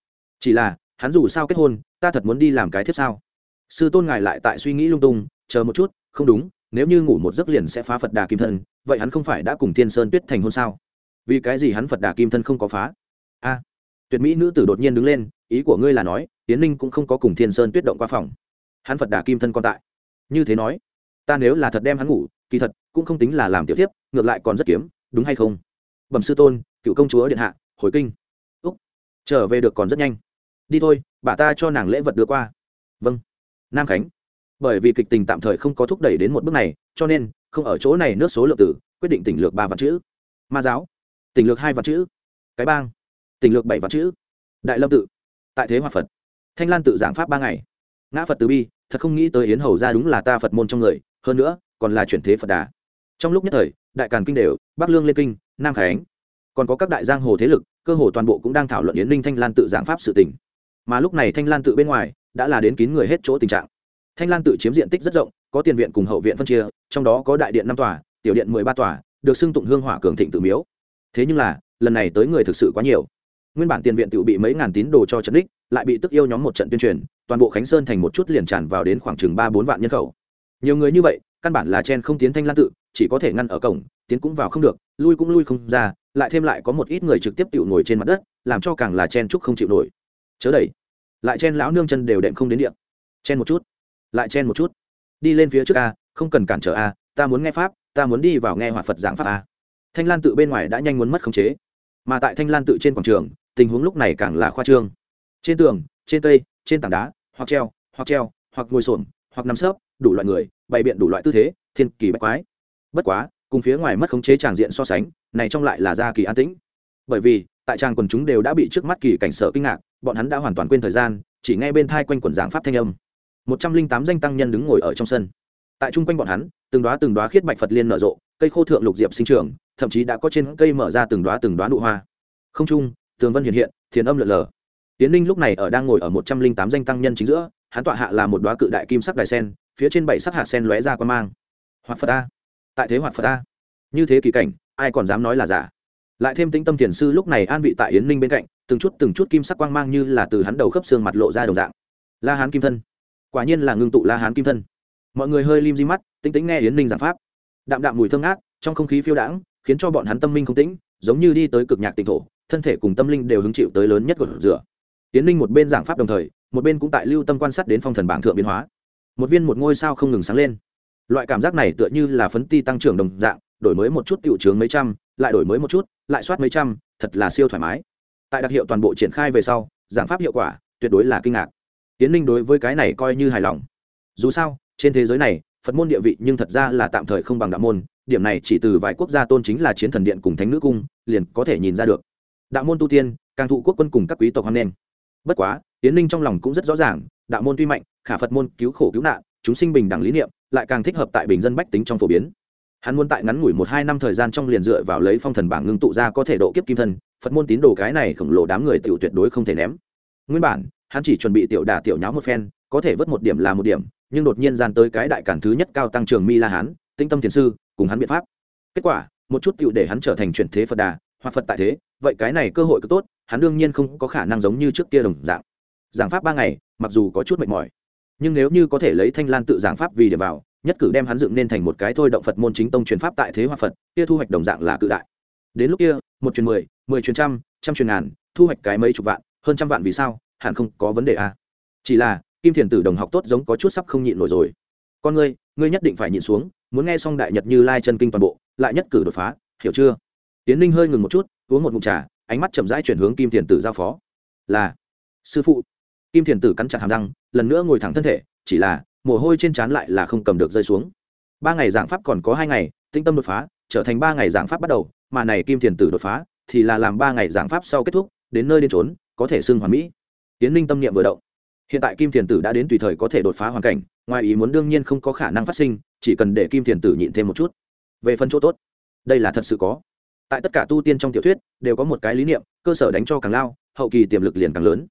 Chỉ là, hắn dù sao kết hôn, ta thật muốn đi làm cái thiếp sao? Sư tôn ngài lại tại suy nghĩ lung tung, chờ một chút, không đúng, nếu như ngủ một giấc liền sẽ phá phật đà kim thân, vậy hắn không phải đã cùng thiên sơn tuyết thành hôn sao? Vì cái gì hắn phật đà kim thân không có phá? A, tuyệt mỹ nữ tử đột nhiên đứng lên, ý của ngươi là nói tiến ninh cũng không có cùng thiên sơn tuyết động qua phòng. Hắn phật đà kim thân còn tại. Như thế nói, ta nếu là thật đem hắn ngủ kỳ thật, cũng không tính là làm tiểu tiếp ngược lại còn rất kiếm, đúng hay không? Bẩm sư tôn, cựu công chúa điện hạ, hồi kinh. Úc, trở về được còn rất nhanh. Đi thôi, bà ta cho nàng lễ vật đưa qua. Vâng. Nam khánh. Bởi vì kịch tình tạm thời không có thúc đẩy đến một bước này, cho nên, không ở chỗ này nước số lượng tử, quyết định tỉnh lược ba vạn chữ. Ma giáo. Tỉnh lược hai vạn chữ. Cái bang. Tỉnh lược bảy vạn chữ. Đại lâm tự. Tại thế hòa phật. Thanh lan tự giảng pháp ba ngày. Ngã phật từ bi, thật không nghĩ tới yến hầu ra đúng là ta phật môn trong người, hơn nữa còn là chuyển thế phật đà. Trong lúc nhất thời, đại càn kinh đều, bắc lương lên kinh, nam khánh, còn có các đại giang hồ thế lực, cơ hồ toàn bộ cũng đang thảo luận yến ninh thanh lan tự giảng pháp sự tỉnh mà lúc này thanh lan tự bên ngoài, đã là đến kín người hết chỗ tình trạng. Thanh lan tự chiếm diện tích rất rộng, có tiền viện cùng hậu viện phân chia, trong đó có đại điện năm tòa, tiểu điện mười ba tòa, được xưng tụng hương hỏa cường thịnh tự miếu. Thế nhưng là, lần này tới người thực sự quá nhiều. Nguyên bản tiền viện tự bị mấy ngàn tín đồ cho trận đích, lại bị tức yêu nhóm một trận tuyên truyền, toàn bộ khánh sơn thành một chút liền tràn vào đến khoảng chừng ba bốn vạn nhân khẩu. Nhiều người như vậy căn bản là chen không tiến thanh lan tự, chỉ có thể ngăn ở cổng, tiến cũng vào không được, lui cũng lui không ra, lại thêm lại có một ít người trực tiếp tự ngồi trên mặt đất, làm cho càng là chen trúc không chịu nổi. Chớ đẩy. Lại chen lão nương chân đều đệm không đến điện chen một chút. Lại chen một chút. Đi lên phía trước a, không cần cản trở a, ta muốn nghe pháp, ta muốn đi vào nghe hòa phật giảng pháp a. Thanh lan tự bên ngoài đã nhanh muốn mất khống chế. Mà tại thanh lan tự trên quảng trường, tình huống lúc này càng là khoa trương. Trên tường, trên cây, trên tảng đá, hoặc treo hoặc treo, hoặc ngồi xổm, hoặc nằm sấp đủ loại người, bày biện đủ loại tư thế, thiên kỳ bách quái. Bất quá, cùng phía ngoài mất khống chế tràng diện so sánh, này trong lại là gia kỳ an tĩnh. Bởi vì, tại tràng quần chúng đều đã bị trước mắt kỳ cảnh sở kinh ngạc, bọn hắn đã hoàn toàn quên thời gian, chỉ nghe bên thai quanh quần giảng pháp thanh âm. Một trăm linh tám danh tăng nhân đứng ngồi ở trong sân. Tại chung quanh bọn hắn, từng đoá từng đoá khiết bạch phật liên nở rộ, cây khô thượng lục diệp sinh trường thậm chí đã có trên cây mở ra từng đoá từng đoá nụ hoa. Không trung tường vân hiện hiện, thiền âm lượn lờ. Tiến ninh lúc này ở đang ngồi ở một trăm linh tám danh tăng nhân chính giữa, hắn tọa hạ là một đoá cự đại kim sắc đài sen phía trên bảy sắc hạt sen lóe ra quan mang. Hoạt phật ta, tại thế hoạt phật ta. như thế kỳ cảnh ai còn dám nói là giả? Lại thêm tĩnh tâm thiền sư lúc này an vị tại yến ninh bên cạnh từng chút từng chút kim sắc quang mang như là từ hắn đầu khớp xương mặt lộ ra đồng dạng. La hán kim thân. Quả nhiên là ngưng tụ la hán kim thân. Mọi người hơi lim di mắt tính tính nghe yến ninh giảng pháp. Đạm đạm mùi thơm ngát trong không khí phiêu đãng khiến cho bọn hắn tâm minh không tĩnh giống như đi tới cực nhạc tịnh thổ thân thể cùng tâm linh đều hứng chịu tới lớn nhất của rửa. Yến ninh một bên giảng pháp đồng thời một bên cũng tại lưu tâm quan sát đến phong thần bảng thượng biến hóa một viên một ngôi sao không ngừng sáng lên. Loại cảm giác này tựa như là phấn ti tăng trưởng đồng dạng, đổi mới một chút tiểu chướng mấy trăm, lại đổi mới một chút, lại soát mấy trăm, thật là siêu thoải mái. Tại đặc hiệu toàn bộ triển khai về sau, giảng pháp hiệu quả tuyệt đối là kinh ngạc. Tiến ninh đối với cái này coi như hài lòng. Dù sao, trên thế giới này, phật môn địa vị nhưng thật ra là tạm thời không bằng đạo môn, điểm này chỉ từ vài quốc gia tôn chính là chiến thần điện cùng thánh nữ cung, liền có thể nhìn ra được. Đạo môn tu tiên, càng thụ quốc quân cùng các quý tộc hoan nghênh. Bất quá, tiến ninh trong lòng cũng rất rõ ràng, đạo môn tuy mạnh khả phật môn cứu khổ cứu nạn, chúng sinh bình đẳng lý niệm, lại càng thích hợp tại bình dân bách tính trong phổ biến. Hắn muốn tại ngắn ngủi một hai năm thời gian trong liền dựa vào lấy phong thần bảng ngưng tụ ra có thể độ kiếp kim thân, phật môn tín đồ cái này khổng lồ đám người tiểu tuyệt đối không thể ném. Nguyên bản, hắn chỉ chuẩn bị tiểu đà tiểu nháo một phen, có thể vớt một điểm là một điểm, nhưng đột nhiên gian tới cái đại cản thứ nhất cao tăng trường mi la hán tinh tâm thiền sư, cùng hắn biện pháp. Kết quả, một chút tiểu để hắn trở thành chuyển thế phật đà, hoặc phật tại thế, vậy cái này cơ hội cứ tốt, hắn đương nhiên không có khả năng giống như trước kia đồng dạng. Giảng pháp ba ngày, mặc dù có chút mệt mỏi nhưng nếu như có thể lấy thanh lan tự giảng pháp vì để vào, nhất cử đem hắn dựng nên thành một cái thôi động phật môn chính tông truyền pháp tại thế hoa phật, kia thu hoạch đồng dạng là cự đại. Đến lúc kia, một truyền mười mười truyền trăm trăm truyền ngàn, thu hoạch cái mấy chục vạn, hơn trăm vạn vì sao, hẳn không có vấn đề à. chỉ là, kim thiền tử đồng học tốt giống có chút sắp không nhịn nổi rồi. Con ngươi ngươi nhất định phải nhịn xuống, muốn nghe xong đại nhật như lai chân kinh toàn bộ, lại nhất cử đột phá, hiểu chưa? Tiến ninh hơi ngừng một chút, uống một ngụm trà, ánh mắt chậm rãi chuyển hướng kim thiền tử giao phó. Là, sư phụ kim thiền tử cắn chặt hàm răng, lần nữa ngồi thẳng thân thể, chỉ là, mồ hôi trên trán lại là không cầm được rơi xuống. Ba ngày giảng pháp còn có hai ngày tinh tâm đột phá, trở thành ba ngày giảng pháp bắt đầu, mà này kim thiền tử đột phá, thì là làm ba ngày giảng pháp sau kết thúc, đến nơi đến trốn có thể xưng hoàn mỹ. Tiến ninh tâm niệm vừa động. Hiện tại kim thiền tử đã đến tùy thời có thể đột phá hoàn cảnh, ngoài ý muốn đương nhiên không có khả năng phát sinh, chỉ cần để kim thiền tử nhịn thêm một chút. Về phần chỗ tốt, đây là thật sự có. Tại tất cả tu tiên trong tiểu thuyết, đều có một cái lý niệm, cơ sở đánh cho càng lao, hậu kỳ tiềm lực liền càng lớn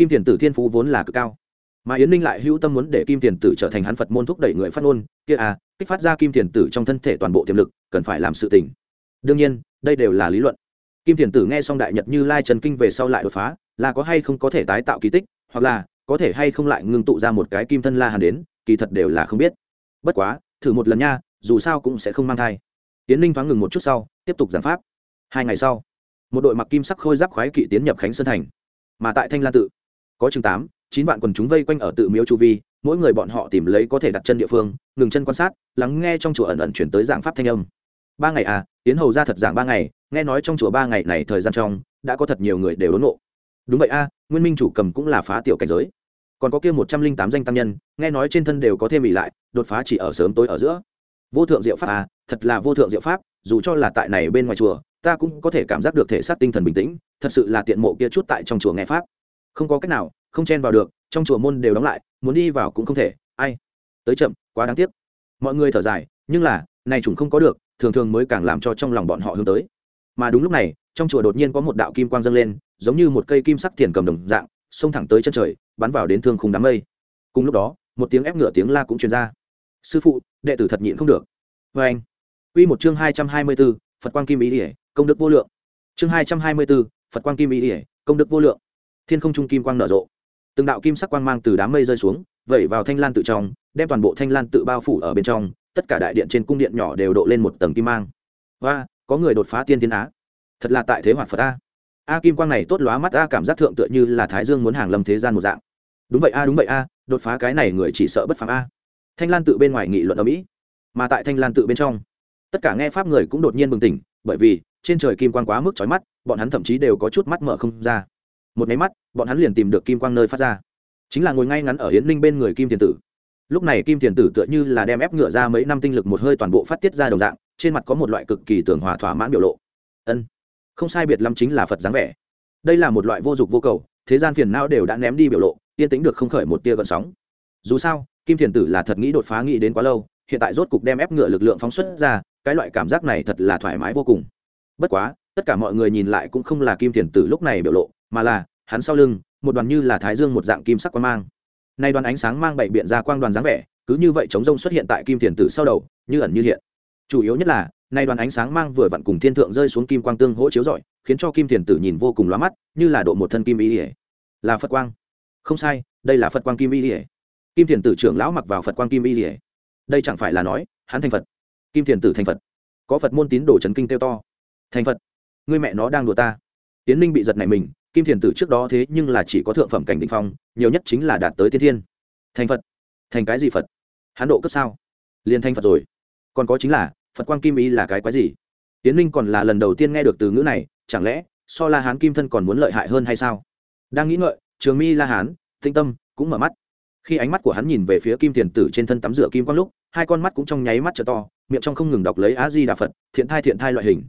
kim thiền tử thiên phú vốn là cực cao. Mà yến ninh lại hữu tâm muốn để kim thiền tử trở thành hắn phật môn thúc đẩy người phát ngôn. Kia à kích phát ra kim thiền tử trong thân thể toàn bộ tiềm lực, cần phải làm sự tình. Đương nhiên, đây đều là lý luận. Kim thiền tử nghe xong đại nhật như lai trần kinh về sau lại đột phá, là có hay không có thể tái tạo kỳ tích, hoặc là có thể hay không lại ngưng tụ ra một cái kim thân la hàn đến, kỳ thật đều là không biết. Bất quá, thử một lần nha, dù sao cũng sẽ không mang thai. Tiến ninh thoáng ngừng một chút sau, tiếp tục giảng pháp. Hai ngày sau, một đội mặc kim sắc khôi giáp khoái kỵ tiến nhập khánh sơn thành. Mà tại thanh La tự có chừng tám, chín vạn quần chúng vây quanh ở tự miếu chu vi, mỗi người bọn họ tìm lấy có thể đặt chân địa phương, ngừng chân quan sát, lắng nghe trong chùa ẩn ẩn chuyển tới giảng pháp thanh âm. Ba ngày à tiến hầu ra thật giảng ba ngày, nghe nói trong chùa ba ngày này thời gian trong, đã có thật nhiều người đều đốn ngộ. Đúng vậy a nguyên minh chủ cầm cũng là phá tiểu cảnh giới. Còn có kia một trăm linh tám danh tăng nhân, nghe nói trên thân đều có thêm ỉ lại, đột phá chỉ ở sớm tối ở giữa. Vô thượng diệu pháp à thật là vô thượng diệu pháp, dù cho là tại này bên ngoài chùa, ta cũng có thể cảm giác được thể xác tinh thần bình tĩnh, thật sự là tiện mộ kia chút tại trong chùa nghe pháp không có cách nào không chen vào được trong chùa môn đều đóng lại muốn đi vào cũng không thể. Ai? Tới chậm quá đáng tiếc. Mọi người thở dài nhưng là này chúng không có được thường thường mới càng làm cho trong lòng bọn họ hướng tới. Mà đúng lúc này trong chùa đột nhiên có một đạo kim quang dâng lên giống như một cây kim sắc tiền cầm đồng dạng xông thẳng tới chân trời bắn vào đến thương khung đám mây. Cùng lúc đó một tiếng ép ngựa tiếng la cũng truyền ra. Sư phụ đệ tử thật nhịn không được. Vê anh Quy một chương hai trăm hai mươi 224, Phật quang kim ý ỉa công đức vô lượng. Chương hai trăm hai mươi 224, Phật quang kim ý ỉa công đức vô lượng thiên không trung kim quang nở rộ. Từng đạo kim sắc quang mang từ đám mây rơi xuống, vẩy vào thanh lan tự trong, đem toàn bộ thanh lan tự bao phủ ở bên trong, tất cả đại điện trên cung điện nhỏ đều độ lên một tầng kim mang. Và có người đột phá tiên tiến á. Thật là tại thế hoạt phật a. A kim quang này tốt lóa mắt, a cảm giác thượng tựa như là thái dương muốn hàng lâm thế gian một dạng. Đúng vậy a, đúng vậy a, đột phá cái này người chỉ sợ bất phàm a. Thanh lan tự bên ngoài nghị luận ở mỹ, mà tại thanh lan tự bên trong, tất cả nghe pháp người cũng đột nhiên bừng tỉnh, bởi vì trên trời kim quang quá mức trói mắt, bọn hắn thậm chí đều có chút mắt mở không ra một máy mắt, bọn hắn liền tìm được kim quang nơi phát ra. Chính là ngồi ngay ngắn ở hiến ninh bên người kim thiền tử. Lúc này kim thiền tử tựa như là đem ép ngựa ra mấy năm tinh lực một hơi toàn bộ phát tiết ra đồng dạng, trên mặt có một loại cực kỳ tưởng hòa thỏa mãn biểu lộ. Ân, không sai biệt lắm chính là phật dáng vẻ. Đây là một loại vô dụng vô cầu, thế gian phiền não đều đã ném đi biểu lộ, yên tĩnh được không khởi một tia gợn sóng. Dù sao, kim thiền tử là thật nghĩ đột phá nghĩ đến quá lâu, hiện tại rốt cục đem ép ngựa lực lượng phóng xuất ra, cái loại cảm giác này thật là thoải mái vô cùng. Bất quá, tất cả mọi người nhìn lại cũng không là kim thiền tử lúc này biểu lộ, mà là hắn sau lưng, một đoàn như là thái dương một dạng kim sắc quang mang. Nay đoàn ánh sáng mang bảy biện ra quang đoàn dáng vẻ, cứ như vậy chống rông xuất hiện tại kim thiền tử sau đầu, như ẩn như hiện. Chủ yếu nhất là, nay đoàn ánh sáng mang vừa vặn cùng thiên thượng rơi xuống kim quang tương hỗ chiếu rọi, khiến cho kim thiền tử nhìn vô cùng lóa mắt, như là độ một thân kim y ỉa là phật quang. Không sai, đây là phật quang kim y ỉa kim thiền tử trưởng lão mặc vào phật quang kim y ỉa đây chẳng phải là nói, hắn thành phật. Kim thiền tử thành phật. Có phật môn tín đồ trấn kinh tiêu to. Thành phật. Người mẹ nó đang đùa ta. Tiến ninh bị giật này mình kim thiền tử trước đó thế nhưng là chỉ có thượng phẩm cảnh định phong, nhiều nhất chính là đạt tới tiên thiên. Thành phật. Thành cái gì phật? Hán độ cấp sao? Liền thành phật rồi. Còn có chính là, phật quang kim y là cái quái gì? Tiến ninh còn là lần đầu tiên nghe được từ ngữ này, chẳng lẽ, so la hán kim thân còn muốn lợi hại hơn hay sao? Đang nghĩ ngợi, trường mi la hán tinh tâm cũng mở mắt. Khi ánh mắt của hắn nhìn về phía kim tiền tử trên thân tắm rửa kim quang lúc, hai con mắt cũng trong nháy mắt trở to, miệng trong không ngừng đọc lấy a di đà phật, thiện thai thiện thai loại hình.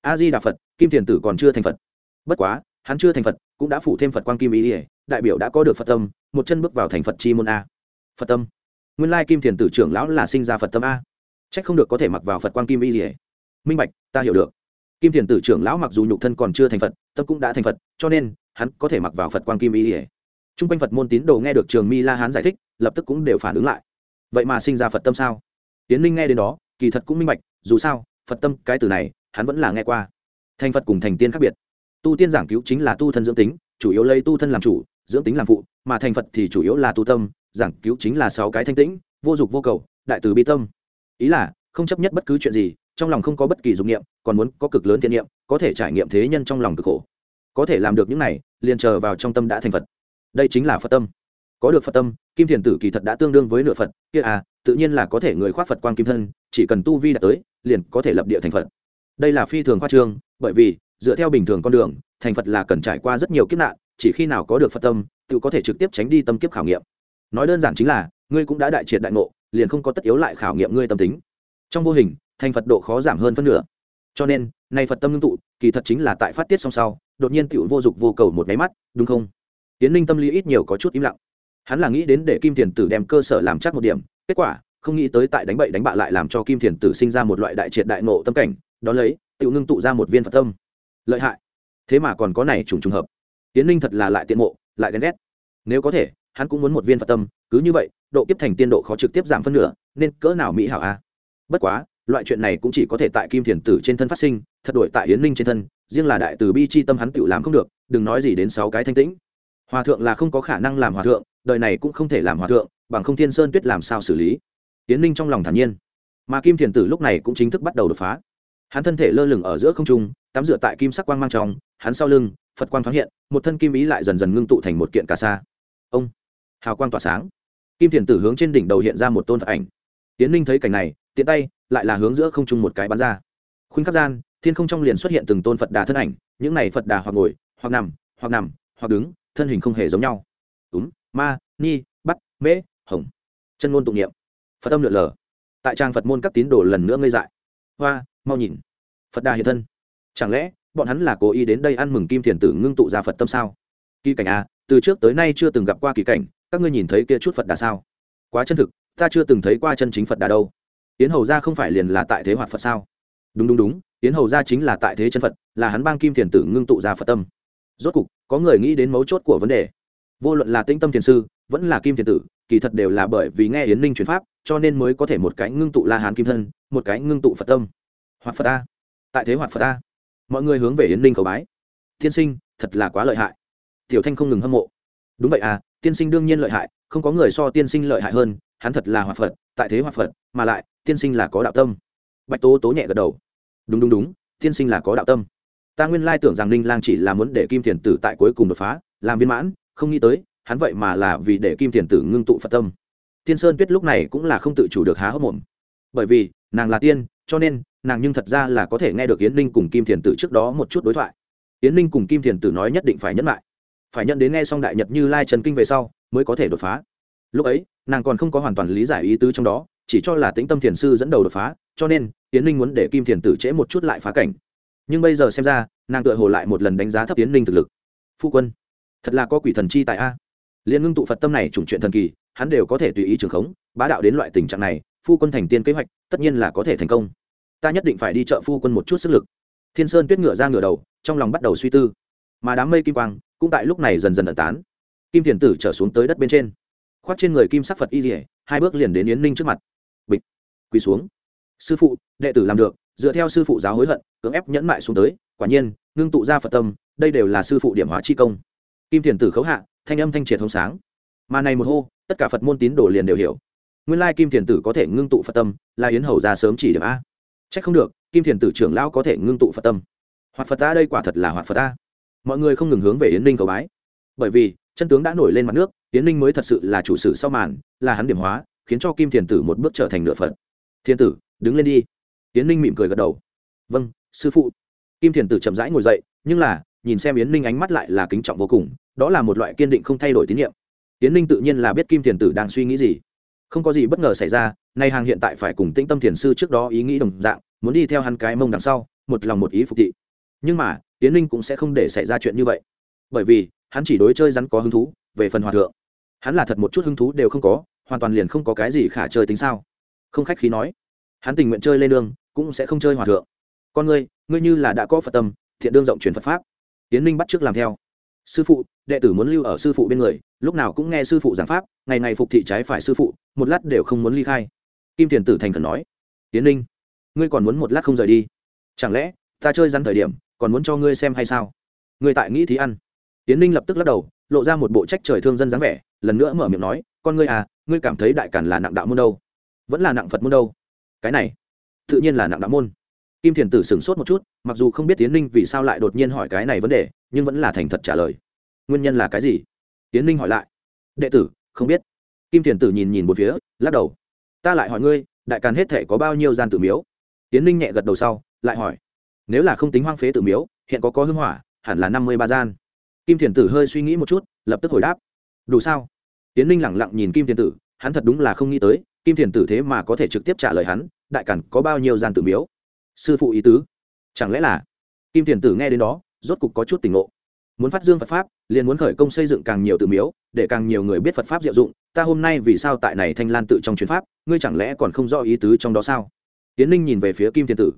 A di đà phật, kim tiền tử còn chưa thành phật. Bất quá hắn chưa thành phật, cũng đã phủ thêm phật quang kim ý ỉa đại biểu đã có được phật tâm, một chân bước vào thành phật chi môn a. Phật tâm. Nguyên lai kim thiền tử trưởng lão là sinh ra phật tâm a. C h ắ c không được có thể mặc vào phật quang kim ý ỉa minh bạch, ta hiểu được. Kim thiền tử trưởng lão mặc dù nhục thân còn chưa thành phật, tâm cũng đã thành phật, cho nên, hắn có thể mặc vào phật quang kim ý ỉa t r u n g quanh phật môn tín đồ nghe được trường mi la hán giải thích, lập tức cũng đều phản ứng lại. Vậy mà sinh ra phật tâm sao? Tiến linh nghe đến đó, kỳ thật cũng minh bạch, dù sao, phật tâm cái từ này, hắn vẫn là nghe qua. Thành phật cùng thành tiên khác biệt tu tiên giảng cứu chính là tu thân dưỡng tính, chủ yếu lấy tu thân làm chủ, dưỡng tính làm phụ, mà thành phật thì chủ yếu là tu tâm, giảng cứu chính là sáu cái thanh tĩnh, vô dục vô cầu, đại từ bi tâm. Ý là, không chấp nhất bất cứ chuyện gì, trong lòng không có bất kỳ dục niệm, còn muốn có cực lớn thiện niệm, có thể trải nghiệm thế nhân trong lòng cực khổ. Có thể làm được những này, liền chờ vào trong tâm đã thành phật. Đây chính là phật tâm. Có được phật tâm, kim thiền tử kỳ thật đã tương đương với nửa phật, kia à tự nhiên là có thể người khoác phật quang kim thân, chỉ cần tu vi đạt tới, liền có thể lập địa thành phật. Đây là phi thường khoa trương, bởi vì dựa theo bình thường con đường, thành phật là cần trải qua rất nhiều kiếp nạn, chỉ khi nào có được phật tâm, tự có thể trực tiếp tránh đi tâm kiếp khảo nghiệm. Nói đơn giản chính là, ngươi cũng đã đại triệt đại ngộ, liền không có tất yếu lại khảo nghiệm ngươi tâm tính. Trong vô hình, thành phật độ khó giảm hơn phân nửa. Cho nên, nay phật tâm ngưng tụ, kỳ thật chính là tại phát tiết song sau, đột nhiên tựu vô dục vô cầu một máy mắt, đúng không? Tiến ninh tâm lý ít nhiều có chút im lặng. Hắn là nghĩ đến để kim thiền tử đem cơ sở làm chắc một điểm, kết quả, không nghĩ tới tại đánh bậy đánh bạ lại làm cho kim thiền tử sinh ra một loại đại triệt đại nộ tâm cảnh, đó lấy tiểu ngưng tụ ra một viên phật tâm lợi hại. Thế mà còn có này trùng trùng hợp. Tiến ninh thật là lại tiện mộ, lại ghen ghét. Nếu có thể, hắn cũng muốn một viên phật tâm, cứ như vậy, độ kiếp thành tiên độ khó trực tiếp giảm phân nửa, nên cỡ nào mỹ hảo a? Bất quá, loại chuyện này cũng chỉ có thể tại kim thiền tử trên thân phát sinh, thật đổi tại yến ninh trên thân, riêng là đại từ bi chi tâm hắn tự làm không được, đừng nói gì đến sáu cái thanh tĩnh. Hòa thượng là không có khả năng làm hòa thượng, đời này cũng không thể làm hòa thượng, bằng không thiên sơn tuyết làm sao xử lý? Yến ninh trong lòng thản nhiên. Mà kim thiền tử lúc này cũng chính thức bắt đầu đột phá. Hắn thân thể lơ lửng ở giữa không trung tắm rửa tại kim sắc quang mang trong, hắn sau lưng, phật quang thoáng hiện, một thân kim ý lại dần dần ngưng tụ thành một kiện cà sa. Ông, hào quang tỏa sáng. Kim thiền tử hướng trên đỉnh đầu hiện ra một tôn phật ảnh. Tiến ninh thấy cảnh này, tiện tay, lại là hướng giữa không trung một cái bắn ra. Khuynh khắc gian, thiên không trong liền xuất hiện từng tôn phật đà thân ảnh, những này phật đà hoặc ngồi, hoặc nằm hoặc nằm, hoặc đứng, thân hình không hề giống nhau. Đúng ma, ni, bắt, mễ, hồng. Chân ngôn tụng niệm. Phật âm lượn lờ. Tại trang phật môn các tín đồ lần nữa ngây dại. Hoa, mau nhìn. Phật đà hiện thân chẳng lẽ, bọn hắn là cố ý đến đây ăn mừng kim thiền tử ngưng tụ ra phật tâm sao? Kỳ cảnh a từ trước tới nay chưa từng gặp qua kỳ cảnh, các ngươi nhìn thấy kia chút phật đà sao? Quá chân thực, ta chưa từng thấy qua chân chính phật đà đâu. Yến hầu gia không phải liền là tại thế hoạt phật sao? Đúng đúng đúng, yến hầu gia chính là tại thế chân phật, là hắn bang kim thiền tử ngưng tụ ra phật tâm. Rốt cục, có người nghĩ đến mấu chốt của vấn đề. Vô luận là tĩnh tâm thiền sư, vẫn là kim thiền tử, kỳ thật đều là bởi vì nghe yến ninh truyền pháp, cho nên mới có thể một cái ngưng tụ la hán kim thân, một cái ngưng tụ phật tâm. Hoạt phật a. Tại thế hoạt phật a mọi người hướng về yến ninh cầu bái. Tiên sinh, thật là quá lợi hại. Tiểu thanh không ngừng hâm mộ. Đúng vậy à tiên sinh đương nhiên lợi hại, không có người so tiên sinh lợi hại hơn, hắn thật là hòa phật, tại thế hòa phật, mà lại, tiên sinh là có đạo tâm. Bạch tố tố nhẹ gật đầu. Đúng đúng đúng, tiên sinh là có đạo tâm. Ta nguyên lai tưởng rằng ninh lang chỉ là muốn để kim thiền tử tại cuối cùng đột phá, làm viên mãn, không nghĩ tới, hắn vậy mà là vì để kim thiền tử ngưng tụ phật tâm. Tiên sơn tuyết lúc này cũng là không tự chủ được há hốc mồm. Bởi vì, nàng là tiên cho nên nàng nhưng thật ra là có thể nghe được yến ninh cùng kim thiền tử trước đó một chút đối thoại yến ninh cùng kim thiền tử nói nhất định phải nhẫn lại phải nhận đến nghe xong đại nhật như lai trần kinh về sau mới có thể đột phá lúc ấy nàng còn không có hoàn toàn lý giải ý tứ trong đó chỉ cho là tĩnh tâm thiền sư dẫn đầu đột phá cho nên yến ninh muốn để kim thiền tử trễ một chút lại phá cảnh nhưng bây giờ xem ra nàng tựa hồ lại một lần đánh giá thấp yến ninh thực lực phu quân thật là có quỷ thần chi tại a liên ngưng tụ phật tâm này trùng chuyện thần kỳ hắn đều có thể tùy ý trường khống bá đạo đến loại tình trạng này phu quân thành tiên kế hoạch tất nhiên là có thể thành công. Ta nhất định phải đi chợ phu quân một chút sức lực. Thiên sơn tuyết ngựa ra ngựa đầu, trong lòng bắt đầu suy tư. Mà đám mây kim quang cũng tại lúc này dần dần ẩn tán. Kim thiền tử trở xuống tới đất bên trên. Khoác trên người kim sắc phật y dỉa hai bước liền đến yến ninh trước mặt. Bịch, quỳ xuống. Sư phụ, đệ tử làm được, dựa theo sư phụ giáo hối hận, cưỡng ép nhẫn mại xuống tới, quả nhiên, ngưng tụ ra phật tâm, đây đều là sư phụ điểm hóa chi công. Kim thiền tử khấu hạ, thanh âm thanh triệt thông sáng. Mà này một hô, tất cả phật môn tín đồ liền đều hiểu nguyên lai kim thiền tử có thể ngưng tụ phật tâm là yến hầu ra sớm chỉ điểm a. C h ắ c không được, kim thiền tử trưởng lão có thể ngưng tụ phật tâm. Hoạt phật ta đây quả thật là hoạt phật ta mọi người không ngừng hướng về yến ninh cầu bái. Bởi vì, chân tướng đã nổi lên mặt nước, yến ninh mới thật sự là chủ sử sau màn, là hắn điểm hóa, khiến cho kim thiền tử một bước trở thành nửa phật. Thiên tử, đứng lên đi. Yến ninh mỉm cười gật đầu. Vâng sư phụ. Kim thiền tử chậm rãi ngồi dậy, nhưng là, nhìn xem yến ninh ánh mắt lại là kính trọng vô cùng, đó là một loại kiên định không thay đổi tín nhiệm yến ninh tự nhiên là biết kim thiền tử đang suy nghĩ gì không có gì bất ngờ xảy ra, nay hàng hiện tại phải cùng tĩnh tâm thiền sư trước đó ý nghĩ đồng dạng, muốn đi theo hắn cái mông đằng sau, một lòng một ý phục thị. Nhưng mà tiến ninh cũng sẽ không để xảy ra chuyện như vậy. Bởi vì, hắn chỉ đối chơi rắn có hứng thú, về phần hòa thượng. Hắn là thật một chút hứng thú đều không có, hoàn toàn liền không có cái gì khả chơi tính sao. Không khách khí nói. Hắn tình nguyện chơi lên đường, cũng sẽ không chơi hòa thượng. Con ngươi ngươi như là đã có phật tâm, thiện đương rộng truyền phật pháp. Tiến linh bắt t r ư ớ c làm theo sư phụ, đệ tử muốn lưu ở sư phụ bên người, lúc nào cũng nghe sư phụ giảng pháp, ngày ngày phục thị trái phải sư phụ, một lát đều không muốn ly khai. Kim thiền tử thành khẩn nói tiến ninh, ngươi còn muốn một lát không rời đi? Chẳng lẽ ta chơi răn thời điểm còn muốn cho ngươi xem hay sao? Ngươi tại nghĩ thì ăn. Tiến ninh lập tức lắc đầu, lộ ra một bộ trách trời thương dân dáng vẻ, lần nữa mở miệng nói, con ngươi à ngươi cảm thấy đại cản là nặng đạo môn đâu? Vẫn là nặng phật môn đâu? Cái này, tự nhiên là nặng đạo môn. Kim thiền tử sửng sốt một chút, mặc dù không biết tiến ninh vì sao lại đột nhiên hỏi cái này vấn đề, nhưng vẫn là thành thật trả lời nguyên nhân là cái gì? Tiến ninh hỏi lại. Đệ tử, không biết. Kim thiền tử nhìn nhìn một phía, lắc đầu. Ta lại hỏi ngươi, đại càn hết thể có bao nhiêu gian tử miếu? Tiến ninh nhẹ gật đầu sau, lại hỏi. Nếu là không tính hoang phế tử miếu, hiện có có hưng hỏa, hẳn là năm mươi ba gian. Kim thiền tử hơi suy nghĩ một chút, lập tức hồi đáp. Đủ sao? Tiến ninh lẳng lặng nhìn kim thiền tử, hắn thật đúng là không nghĩ tới, kim thiền tử thế mà có thể trực tiếp trả lời hắn, đại càn có bao nhiêu gian tử miếu? Sư phụ ý tứ. Chẳng lẽ là? Kim thiền tử nghe đến đó, rốt cục có chút tỉnh ngộ muốn phát dương phật pháp, liền muốn khởi công xây dựng càng nhiều tự miếu, để càng nhiều người biết phật pháp diệu dụng. Ta hôm nay vì sao tại này thanh lan tự trong chuyến pháp, ngươi chẳng lẽ còn không rõ ý tứ trong đó sao? Tiến ninh nhìn về phía kim thiền tử.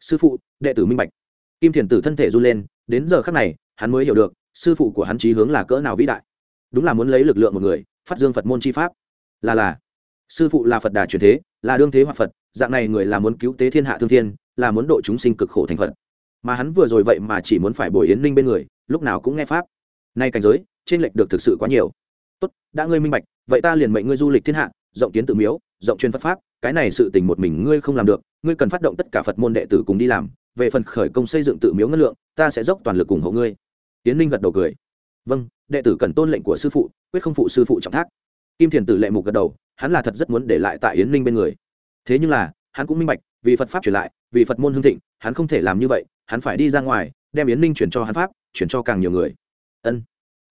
Sư phụ, đệ tử minh bạch. Kim thiền tử thân thể run lên, đến giờ khắc này, hắn mới hiểu được, sư phụ của hắn chí hướng là cỡ nào vĩ đại. Đúng là muốn lấy lực lượng một người, phát dương phật môn chi pháp. Là là, sư phụ là phật đà truyền thế, là đương thế hoặc phật, dạng này người là muốn cứu tế thiên hạ thương thiên, là muốn độ chúng sinh cực khổ thành phật mà hắn vừa rồi vậy mà chỉ muốn phải bồi yến ninh bên người, lúc nào cũng nghe pháp. Nay cảnh giới, trên lệch được thực sự quá nhiều. Tốt, đã ngươi minh bạch, vậy ta liền mệnh ngươi du lịch thiên hạ, rộng kiến tự miếu, rộng chuyên phật pháp, cái này sự tình một mình ngươi không làm được, ngươi cần phát động tất cả phật môn đệ tử cùng đi làm, về phần khởi công xây dựng tự miếu ngân lượng, ta sẽ dốc toàn lực ủng hộ ngươi. Tiến ninh gật đầu cười. Vâng đệ tử cần tôn lệnh của sư phụ, quyết không phụ sư phụ trọng thác. Kim thiền tử lệ mục gật đầu, hắn là thật rất muốn để lại tại yến ninh bên người. Thế nhưng là hắn cũng minh bạch, vì phật pháp truyền lại, vì phật môn hương thịnh, hắn không thể làm như vậy, hắn phải đi ra ngoài, đem yến ninh chuyển cho hắn pháp, chuyển cho càng nhiều người. Ân.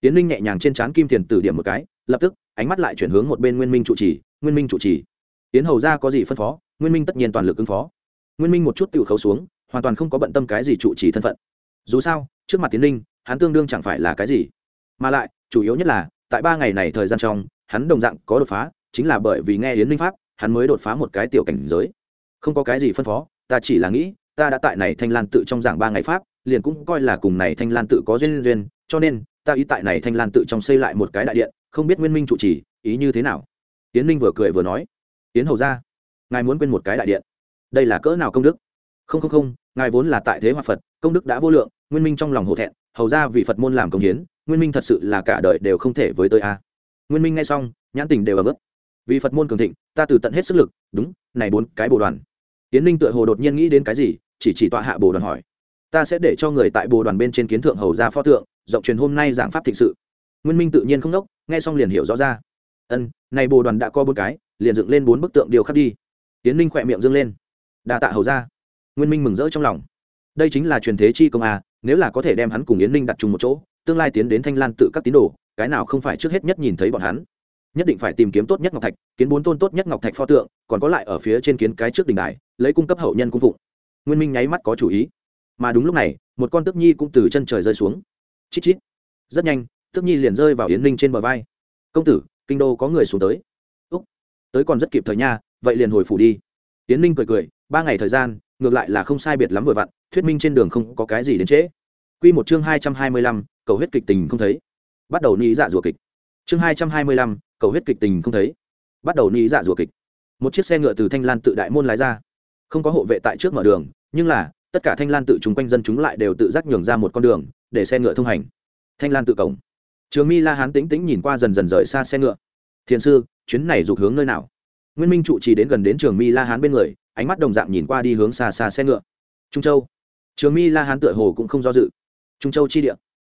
Yến ninh nhẹ nhàng trên trán kim thiền tử điểm một cái, lập tức, ánh mắt lại chuyển hướng một bên nguyên minh trụ trì, nguyên minh trụ trì. Yến hầu ra có gì phân phó, nguyên minh tất nhiên toàn lực ứng phó. Nguyên minh một chút tự khấu xuống, hoàn toàn không có bận tâm cái gì trụ trì thân phận. Dù sao, trước mặt tiến ninh, hắn tương đương chẳng phải là cái gì. Mà lại, chủ yếu nhất là, tại ba ngày này thời gian trong, hắn đồng dạng có đột phá, chính là bởi vì nghe yến ninh pháp, hắn mới đột phá một cái tiểu cảnh giới không có cái gì phân phó, ta chỉ là nghĩ, ta đã tại này thanh lan tự trong giảng ba ngày pháp, liền cũng coi là cùng này thanh lan tự có duyên duyên, cho nên, ta ý tại này thanh lan tự trong xây lại một cái đại điện, không biết nguyên minh trụ trì, ý như thế nào? Tiến ninh vừa cười vừa nói tiến hầu ra ngài muốn quên một cái đại điện, đây là cỡ nào công đức? Không không không, ngài vốn là tại thế hòa phật, công đức đã vô lượng, nguyên minh trong lòng hổ thẹn, hầu ra vì phật môn làm công hiến, nguyên minh thật sự là cả đời đều không thể với tôi a. Nguyên minh nghe xong, nhãn tình đều ở mức vì phật môn cường thịnh, ta từ tận hết sức lực, đúng, này bốn cái bồ đoàn tiến ninh tựa hồ đột nhiên nghĩ đến cái gì chỉ chỉ tọa hạ bồ đoàn hỏi. Ta sẽ để cho người tại bồ đoàn bên trên kiến thượng hầu ra pho tượng rộng truyền hôm nay giảng pháp thịnh sự. Nguyên minh tự nhiên không đốc nghe xong liền hiểu rõ ra. Ân này bồ đoàn đã co bốn cái liền dựng lên bốn bức tượng điều khắc đi. Tiến ninh khỏe miệng dâng lên. Đà tạ hầu ra nguyên minh mừng rỡ trong lòng. Đây chính là truyền thế chi công à, nếu là có thể đem hắn cùng yến ninh đặt chung một chỗ tương lai tiến đến thanh lan tự các tín đồ cái nào không phải trước hết nhất nhìn thấy bọn hắn? Nhất định phải tìm kiếm tốt nhất ngọc thạch, kiến bốn tôn tốt nhất ngọc thạch pho tượng, còn có lại ở phía trên kiến cái trước đình đài, lấy cung cấp hậu nhân cung phụng. Nguyên minh nháy mắt có chủ ý. Mà đúng lúc này, một con tước nhi cũng từ chân trời rơi xuống. Chít chít. Rất nhanh tước nhi liền rơi vào yến ninh trên bờ vai. Công tử, kinh đô có người xuống tới. Úc, tới còn rất kịp thời nha, vậy liền hồi phủ đi. Yến ninh cười cười, ba ngày thời gian, ngược lại là không sai biệt lắm vừa vặn, thuyết minh trên đường không có cái gì đến trễ. Q một chương hai trăm hai mươi lăm, cầu huyết kịch tình không thấy. Bắt đầu ni dạ rùa kịch chương hai trăm hai mươi lăm, cầu huyết kịch tình không thấy. Bắt đầu ni dạ rùa kịch. Một chiếc xe ngựa từ thanh lan tự đại môn lái ra. Không có hộ vệ tại trước mở đường, nhưng là, tất cả thanh lan tự chúng quanh dân chúng lại đều tự giác nhường ra một con đường, để xe ngựa thông hành. Thanh lan tự cổng. Trường mi la hán tính tính nhìn qua dần dần rời xa xe ngựa. Thiền sư, chuyến này dục hướng nơi nào? Nguyên minh trụ trì đến gần đến trường mi la hán bên người, ánh mắt đồng dạng nhìn qua đi hướng xa xa xe ngựa. Trung châu. Trường mi la hán tựa hồ cũng không do dự. Trung châu chi địa.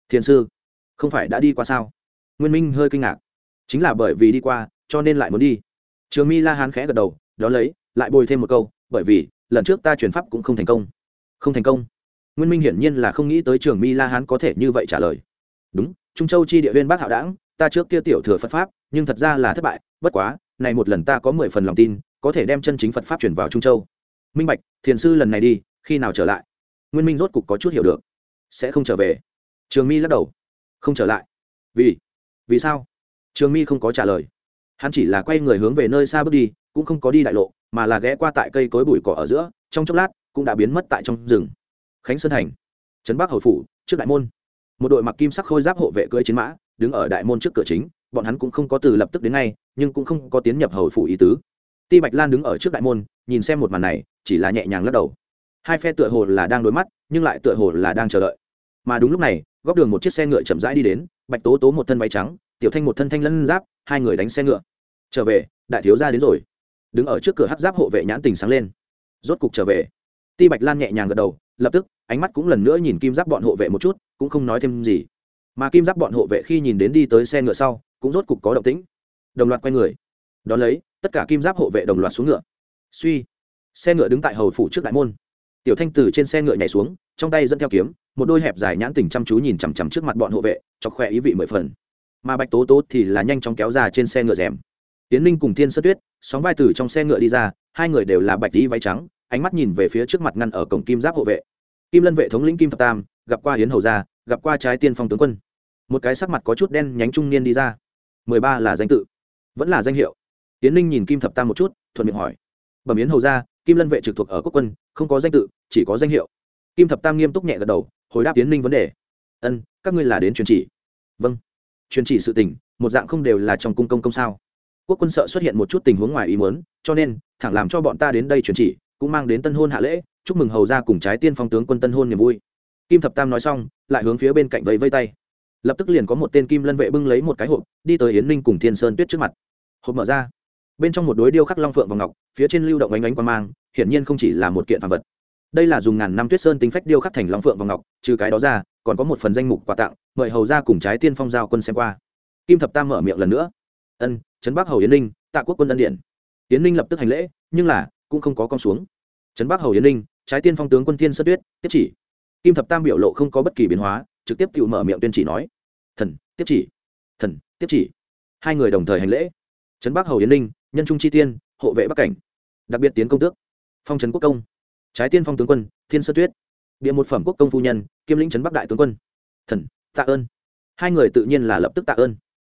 Thiền sư, không phải đã đi qua sao? Nguyên minh hơi kinh ngạc. Chính là bởi vì đi qua, cho nên lại muốn đi. Trường mi la hán khẽ gật đầu, đón lấy, lại bồi thêm một câu, bởi vì, lần trước ta chuyển pháp cũng không thành công. Không thành công. Nguyên minh hiển nhiên là không nghĩ tới trường mi la hán có thể như vậy trả lời. Đúng, trung châu chi địa viên bác hạo đảng, ta trước kia tiểu thừa phật pháp, nhưng thật ra là thất bại, bất quá, này một lần ta có mười phần lòng tin, có thể đem chân chính phật pháp chuyển vào trung châu. Minh bạch, thiền sư lần này đi, khi nào trở lại? Nguyên minh rốt cục có chút hiểu được. Sẽ không trở về. Trường mi lắc đầu. Không trở lại. Vì? Vì sao? Trường mi không có trả lời. Hắn chỉ là quay người hướng về nơi xa bước đi, cũng không có đi đại lộ, mà là ghé qua tại cây cối bụi cỏ ở giữa, trong chốc lát, cũng đã biến mất tại trong rừng. Khánh sơn thành, trấn bắc hầu phủ, trước đại môn. Một đội mặc kim sắc khôi giáp hộ vệ cưỡi chiến mã, đứng ở đại môn trước cửa chính, bọn hắn cũng không có từ lập tức đến ngay, nhưng cũng không có tiến nhập hầu phủ ý tứ. Ti bạch lan đứng ở trước đại môn, nhìn xem một màn này, chỉ là nhẹ nhàng lắc đầu. Hai phe tựa hồ là đang đối mắt, nhưng lại tựa hồ là đang chờ đợi. Mà đúng lúc này góc đường một chiếc xe ngựa chậm rãi đi đến, bạch tố tố một thân váy trắng, tiểu thanh một thân thanh lân giáp, hai người đánh xe ngựa. Trở về, đại thiếu gia đến rồi. Đứng ở trước cửa hát giáp hộ vệ nhãn tình sáng lên. Rốt cục trở về. Ti bạch lan nhẹ nhàng gật đầu, lập tức, ánh mắt cũng lần nữa nhìn kim giáp bọn hộ vệ một chút, cũng không nói thêm gì. Mà kim giáp bọn hộ vệ khi nhìn đến đi tới xe ngựa sau, cũng rốt cục có động tĩnh. Đồng loạt quay người. Đón lấy, tất cả kim giáp hộ vệ đồng loạt xuống ngựa. Suy. Xe ngựa đứng tại hầu phủ trước đại môn. Tiểu thanh từ trên xe ngựa nhảy xuống, trong tay dẫn theo kiếm một đôi hẹp dài nhãn tình chăm chú nhìn chằm chằm trước mặt bọn hộ vệ chọc khỏe ý vị mười phần. Mà bạch tố tố thì là nhanh chóng kéo ra trên xe ngựa rèm. Tiến ninh cùng thiên sơ tuyết, sóng vai từ trong xe ngựa đi ra, hai người đều là bạch tí váy trắng, ánh mắt nhìn về phía trước mặt ngăn ở cổng kim giáp hộ vệ. Kim lân vệ thống lĩnh kim thập tam, gặp qua hiến hầu gia, gặp qua trái tiên phong tướng quân. Một cái sắc mặt có chút đen nhánh trung niên đi ra. Mười ba là danh tự. Vẫn là danh hiệu. Tiến ninh nhìn kim thập tam một chút, thuận miệng hỏi. Bẩm yến hầu gia, kim lân vệ trực thuộc ở quốc quân, không có danh tự, chỉ có danh hiệu. Kim thập tam nghiêm túc nhẹ gật đầu hồi đáp tiến ninh vấn đề. Ân, các ngươi là đến truyền chỉ. Vâng. Truyền chỉ sự tình, một dạng không đều là trong cung công công sao? Quốc quân sợ xuất hiện một chút tình huống ngoài ý muốn, cho nên, thẳng làm cho bọn ta đến đây truyền chỉ, cũng mang đến tân hôn hạ lễ, chúc mừng hầu ra cùng trái tiên phong tướng quân tân hôn niềm vui. Kim thập tam nói xong, lại hướng phía bên cạnh vẫy vây tay. Lập tức liền có một tên kim lân vệ bưng lấy một cái hộp, đi tới yến ninh cùng thiên sơn tuyết trước mặt. Hộp mở ra. Bên trong một đối điêu khắc long phượng và ngọc, phía trên lưu động ánh ánh quan mang, hiển nhiên không chỉ là một kiện phàm vật đây là dùng ngàn năm tuyết sơn tính phách điêu khắc thành long phượng và ngọc, trừ cái đó ra, còn có một phần danh mục quà tặng, mời hầu ra cùng trái tiên phong giao quân xem qua. Kim thập tam mở miệng lần nữa. Ân, trấn bắc hầu yến ninh, tạ quốc quân ân điện. Yến ninh lập tức hành lễ, nhưng là, cũng không có con xuống. Trấn bắc hầu yến ninh, trái tiên phong tướng quân thiên sơn tuyết, tiếp chỉ. Kim thập tam biểu lộ không có bất kỳ biến hóa, trực tiếp tự mở miệng tuyên chỉ nói, thần, tiếp chỉ. Thần, tiếp chỉ. Hai người đồng thời hành lễ. Trấn bắc hầu yến ninh, nhân trung chi tiên, hộ vệ bắc cảnh. Đặc biệt tiến công tước. Phong trấn quốc công trái tiên phong tướng quân, thiên sơ tuyết. Bịa một phẩm quốc công phu nhân, kiêm lĩnh trấn bắc đại tướng quân. Thần, tạ ơn. Hai người tự nhiên là lập tức tạ ơn.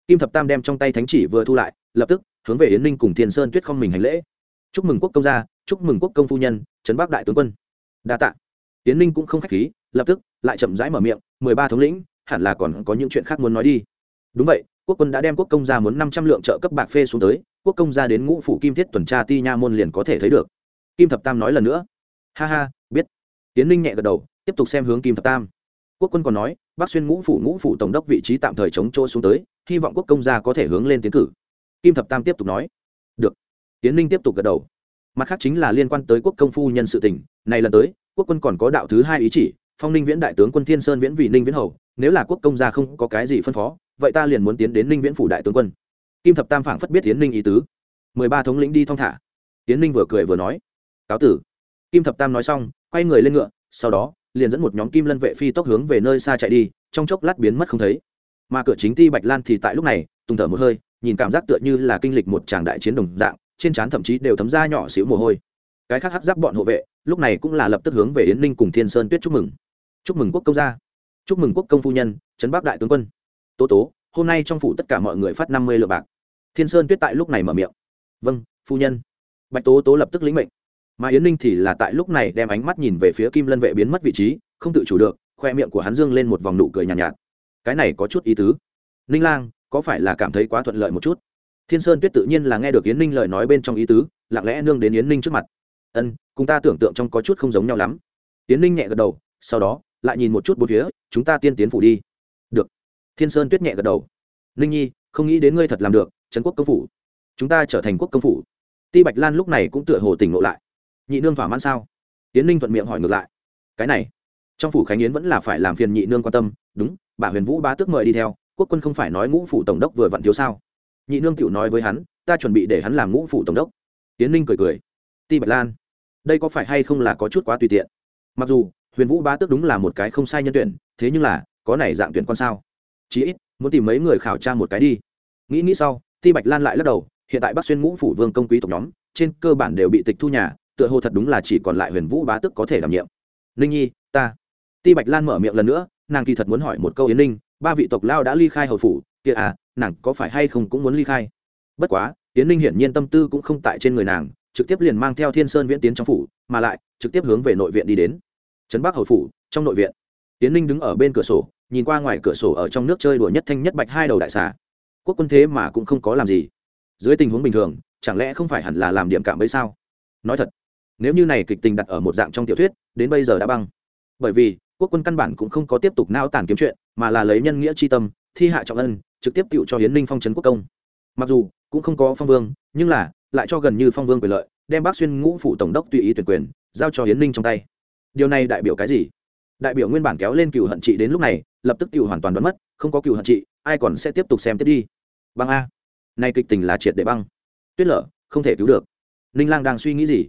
Kim thập tam đem trong tay thánh chỉ vừa thu lại, lập tức hướng về yến ninh cùng thiên sơn tuyết không mình hành lễ. Chúc mừng quốc công gia, chúc mừng quốc công phu nhân, trấn bắc đại tướng quân. Đa tạ. Yến ninh cũng không k h á c h khí, lập tức lại chậm rãi mở miệng, mười ba thống lĩnh, hẳn là còn có những chuyện khác muốn nói đi. Đúng vậy, quốc quân đã đem quốc công gia muốn năm trăm lượng trợ cấp bạc phê xuống tới, quốc công gia đến ngũ phủ kim thiết tuần tra ti nha môn liền có thể thấy được. Kim thập tam nói lần nữa ha ha, biết. Tiến ninh nhẹ gật đầu, tiếp tục xem hướng kim thập tam. Quốc quân còn nói bác xuyên ngũ phủ ngũ phủ tổng đốc vị trí tạm thời chống chỗ xuống tới, hy vọng quốc công gia có thể hướng lên tiến cử. Kim thập tam tiếp tục nói. Được. Tiến ninh tiếp tục gật đầu. Mặt khác chính là liên quan tới quốc công phu nhân sự tỉnh này lần tới, quốc quân còn có đạo thứ hai ý chỉ, phong ninh viễn đại tướng quân thiên sơn viễn vì ninh viễn hầu. Nếu là quốc công gia không có cái gì phân phó, vậy ta liền muốn tiến đến ninh viễn phủ đại tướng quân. Kim thập tam phảng phất biết tiến ninh ý tứ. Mười ba thống lĩnh đi thong thả. Tiến ninh vừa cười vừa nói. Cáo tử kim thập tam nói xong, quay người lên ngựa, sau đó, liền dẫn một nhóm kim lân vệ phi tốc hướng về nơi xa chạy đi, trong chốc lát biến mất không thấy. Mà cửa chính ti bạch lan thì tại lúc này, tùng thở một hơi, nhìn cảm giác tựa như là kinh lịch một tràng đại chiến đồng dạng, trên trán thậm chí đều thấm ra nhỏ xíu mồ hôi. Cái khác hắc giáp bọn hộ vệ, lúc này cũng là lập tức hướng về yến ninh cùng thiên sơn tuyết chúc mừng. Chúc mừng quốc công gia. Chúc mừng quốc công phu nhân, trấn bắc đại tướng quân. Tố tố, hôm nay trong phủ tất cả mọi người phát năm mươi lượng bạc. Thiên sơn tuyết tại lúc này mở miệng. Vâng phu nhân. Bạch tố tố lập tức lĩnh mệnh mà yến ninh thì là tại lúc này đem ánh mắt nhìn về phía kim lân vệ biến mất vị trí không tự chủ được khoe miệng của hắn dương lên một vòng nụ cười nhàn nhạt, nhạt. Cái này có chút ý tứ. Ninh lang có phải là cảm thấy quá thuận lợi một chút? Thiên sơn tuyết tự nhiên là nghe được yến ninh lời nói bên trong ý tứ lặng lẽ nương đến yến ninh trước mặt. Ân cùng ta tưởng tượng trong có chút không giống nhau lắm. Yến ninh nhẹ gật đầu sau đó lại nhìn một chút bốn phía chúng ta tiên tiến phủ đi. Được. Thiên sơn tuyết nhẹ gật đầu. Ninh nhi không nghĩ đến ngươi thật làm được trấn quốc công phủ. Chúng ta trở thành quốc công phủ. Ti bạch lan lúc này cũng tựa hồ tỉnh ngộ lại nhị nương thỏa mãn sao? Tiến ninh thuận miệng hỏi ngược lại. Cái này, trong phủ khánh yến vẫn là phải làm phiền nhị nương quan tâm. Đúng, bà huyền vũ bá tước mời đi theo, quốc quân không phải nói ngũ phủ tổng đốc vừa vặn thiếu sao? Nhị nương tựu nói với hắn, ta chuẩn bị để hắn làm ngũ phủ tổng đốc. Tiến ninh cười cười. Ti bạch lan, đây có phải hay không là có chút quá tùy tiện? Mặc dù, huyền vũ bá tước đúng là một cái không sai nhân tuyển, thế nhưng là, có này dạng tuyển con sao? Chí ít, muốn tìm mấy người khảo tra một cái đi. Nghĩ nghĩ sau, ti bạch lan lại lắc đầu, hiện tại bắc xuyên ngũ phủ vương công quý tộc nhóm, trên cơ bản đều bị tịch thu nhà tựa hồ thật đúng là chỉ còn lại huyền vũ bá tức có thể đảm nhiệm. Ninh nhi, ta. Ti bạch lan mở miệng lần nữa, nàng kỳ thật muốn hỏi một câu yến ninh ba vị tộc lao đã ly khai hầu phủ kia à nàng có phải hay không cũng muốn ly khai? Bất quá, yến ninh hiển nhiên tâm tư cũng không tại trên người nàng, trực tiếp liền mang theo thiên sơn viễn tiến trong phủ, mà lại, trực tiếp hướng về nội viện đi đến. Trấn bắc hầu phủ, trong nội viện. Yến ninh đứng ở bên cửa sổ, nhìn qua ngoài cửa sổ ở trong nước chơi đùa nhất thanh nhất bạch hai đầu đại xà. Quốc quân thế mà cũng không có làm gì. Dưới tình huống bình thường, chẳng lẽ không phải hẳn là làm điểm cảm ấy sao? Nói thật nếu như này kịch tình đặt ở một dạng trong tiểu thuyết, đến bây giờ đã băng. Bởi vì, quốc quân căn bản cũng không có tiếp tục nao tản kiếm chuyện, mà là lấy nhân nghĩa c h i tâm, thi hạ trọng ân, trực tiếp cựu cho hiến ninh phong trấn quốc công. Mặc dù, cũng không có phong vương, nhưng là, lại cho gần như phong vương quyền lợi, đem bác xuyên ngũ phủ tổng đốc tùy ý tuyển quyền, giao cho hiến ninh trong tay. Điều này đại biểu cái gì? Đại biểu nguyên bản kéo lên cựu hận trị đến lúc này, lập tức cựu hoàn toàn đoán mất, không có cựu hận trị, ai còn sẽ tiếp tục xem tiếp đi. Băng a. Nay kịch tình là triệt để băng. Tuyết lở, không thể cứu được. Ninh lang đang suy nghĩ gì?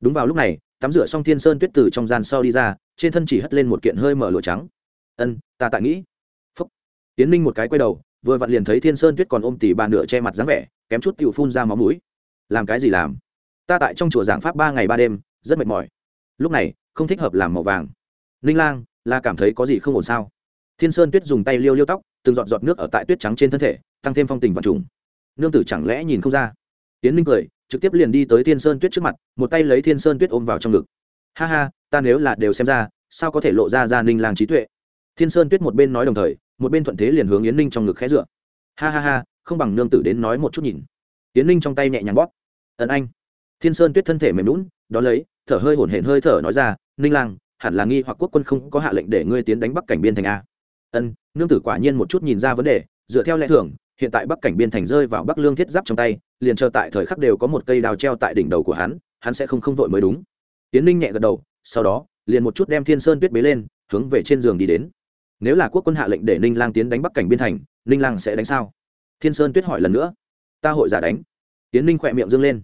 Đúng vào lúc này, tắm rửa xong thiên sơn tuyết tử trong gian sau đi ra, trên thân chỉ hất lên một kiện hơi mở lụa trắng. Ân, ta tại nghĩ. Phúc. Tiến ninh một cái quay đầu, vừa vặn liền thấy thiên sơn tuyết còn ôm tỉ bà nửa che mặt dáng vẻ, kém chút tựu phun ra máu mũi. Làm cái gì làm? Ta tại trong chùa giảng pháp ba ngày ba đêm, rất mệt mỏi. Lúc này, không thích hợp làm màu vàng. Ninh lang, là cảm thấy có gì không ổn sao? Thiên sơn tuyết dùng tay liêu liêu tóc, từng giọt giọt nước ở tại tuyết trắng trên thân thể, tăng thêm phong tình và trùng. Nương tử chẳng lẽ nhìn không ra? Tiến ninh cười, trực tiếp liền đi tới thiên sơn tuyết trước mặt, một tay lấy thiên sơn tuyết ôm vào trong ngực. Ha ha, ta nếu là đều xem ra, sao có thể lộ ra ra ninh làng trí tuệ? Thiên sơn tuyết một bên nói đồng thời, một bên thuận thế liền hướng yến ninh trong ngực khẽ dựa. Ha ha ha, không bằng nương tử đến nói một chút nhìn. Yến ninh trong tay nhẹ nhàng bóp. Ẩn anh. Thiên sơn tuyết thân thể mềm lún đón lấy, thở hơi hổn hển hơi thở nói ra, ninh lang, hẳn là nghi hoặc quốc quân không có hạ lệnh để ngươi tiến đánh bắc cảnh biên thành a. Ân, nương tử quả nhiên một chút nhìn ra vấn đề, dựa theo lẽ thường hiện tại bắc cảnh biên thành rơi vào bắc lương thiết giáp trong tay, liền chờ tại thời khắc đều có một cây đào treo tại đỉnh đầu của hắn hắn sẽ không không vội mới đúng. Tiến ninh nhẹ gật đầu, sau đó, liền một chút đem thiên sơn tuyết bế lên, hướng về trên giường đi đến. Nếu là quốc quân hạ lệnh để ninh lang tiến đánh bắc cảnh biên thành, ninh lang sẽ đánh sao? Thiên sơn tuyết hỏi lần nữa. Ta hội giả đánh. Tiến ninh khỏe miệng dâng lên.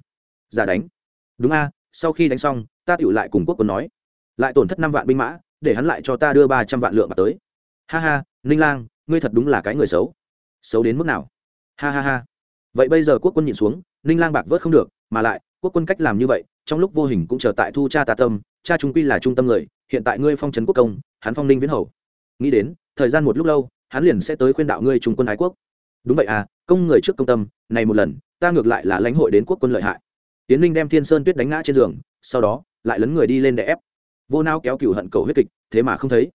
Giả đánh. Đúng a, sau khi đánh xong, ta tựu lại cùng quốc quân nói. Lại tổn thất năm vạn binh mã, để hắn lại cho ta đưa ba trăm vạn lượng bạc tới. Ha ha, ninh lang, ngươi thật đúng là cái người xấu xấu đến mức nào? Ha ha ha. Vậy bây giờ quốc quân nhìn xuống ninh lang bạc vớt không được mà lại quốc quân cách làm như vậy trong lúc vô hình cũng chờ tại thu cha tà tâm cha trung quy là trung tâm người hiện tại ngươi phong trấn quốc công hắn phong ninh viễn hầu. Nghĩ đến thời gian một lúc lâu hắn liền sẽ tới khuyên đạo ngươi trung quân ái quốc. Đúng vậy à công người trước công tâm này một lần ta ngược lại là lãnh hội đến quốc quân lợi hại. Tiến ninh đem thiên sơn tuyết đánh ngã trên giường sau đó lại lấn người đi lên để ép. Vô nao kéo cựu hận cầu huyết kịch thế mà không thấy.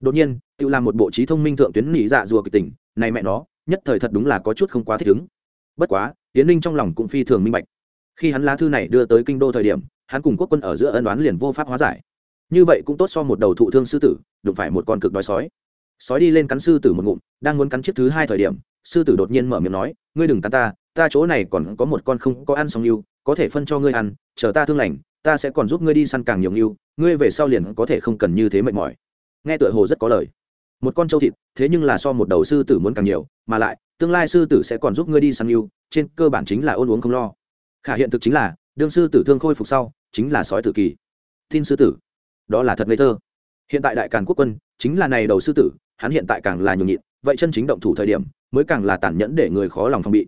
Đột nhiên tự làm một bộ trí thông minh thượng tuyến nỉ dạ rùa kịch tỉnh, này mẹ nó nhất thời thật đúng là có chút không quá thích ứng. Bất quá tiến ninh trong lòng cũng phi thường minh bạch. Khi hắn lá thư này đưa tới kinh đô thời điểm, hắn cùng quốc quân ở giữa ân đoán liền vô pháp hóa giải. Như vậy cũng tốt so một đầu thụ thương sư tử, đụng phải một con cực đói sói. Sói đi lên cắn sư tử một ngụm, đang muốn cắn chiếc thứ hai thời điểm, sư tử đột nhiên mở miệng nói, ngươi đừng cắn ta ta chỗ này còn có một con không có ăn xong yêu, có thể phân cho ngươi ăn, chờ ta thương lành, ta sẽ còn giúp ngươi đi săn càng nhiều yêu, ngươi về sau liền có thể không cần như thế mệt mỏi. Nghe tựa hồ rất có lời một con trâu thịt, thế nhưng là so một đầu sư tử muốn càng nhiều, mà lại, tương lai sư tử sẽ còn giúp ngươi đi săn yêu, trên cơ bản chính là ôn uống không lo. Khả hiện thực chính là, đương sư tử thương khôi phục sau, chính là sói tử kỳ. Tin sư tử. Đó là thật ngây thơ. Hiện tại đại càn quốc quân, chính là này đầu sư tử, hắn hiện tại càng là nhường nhịn, vậy chân chính động thủ thời điểm, mới càng là tàn nhẫn để người khó lòng phòng bị.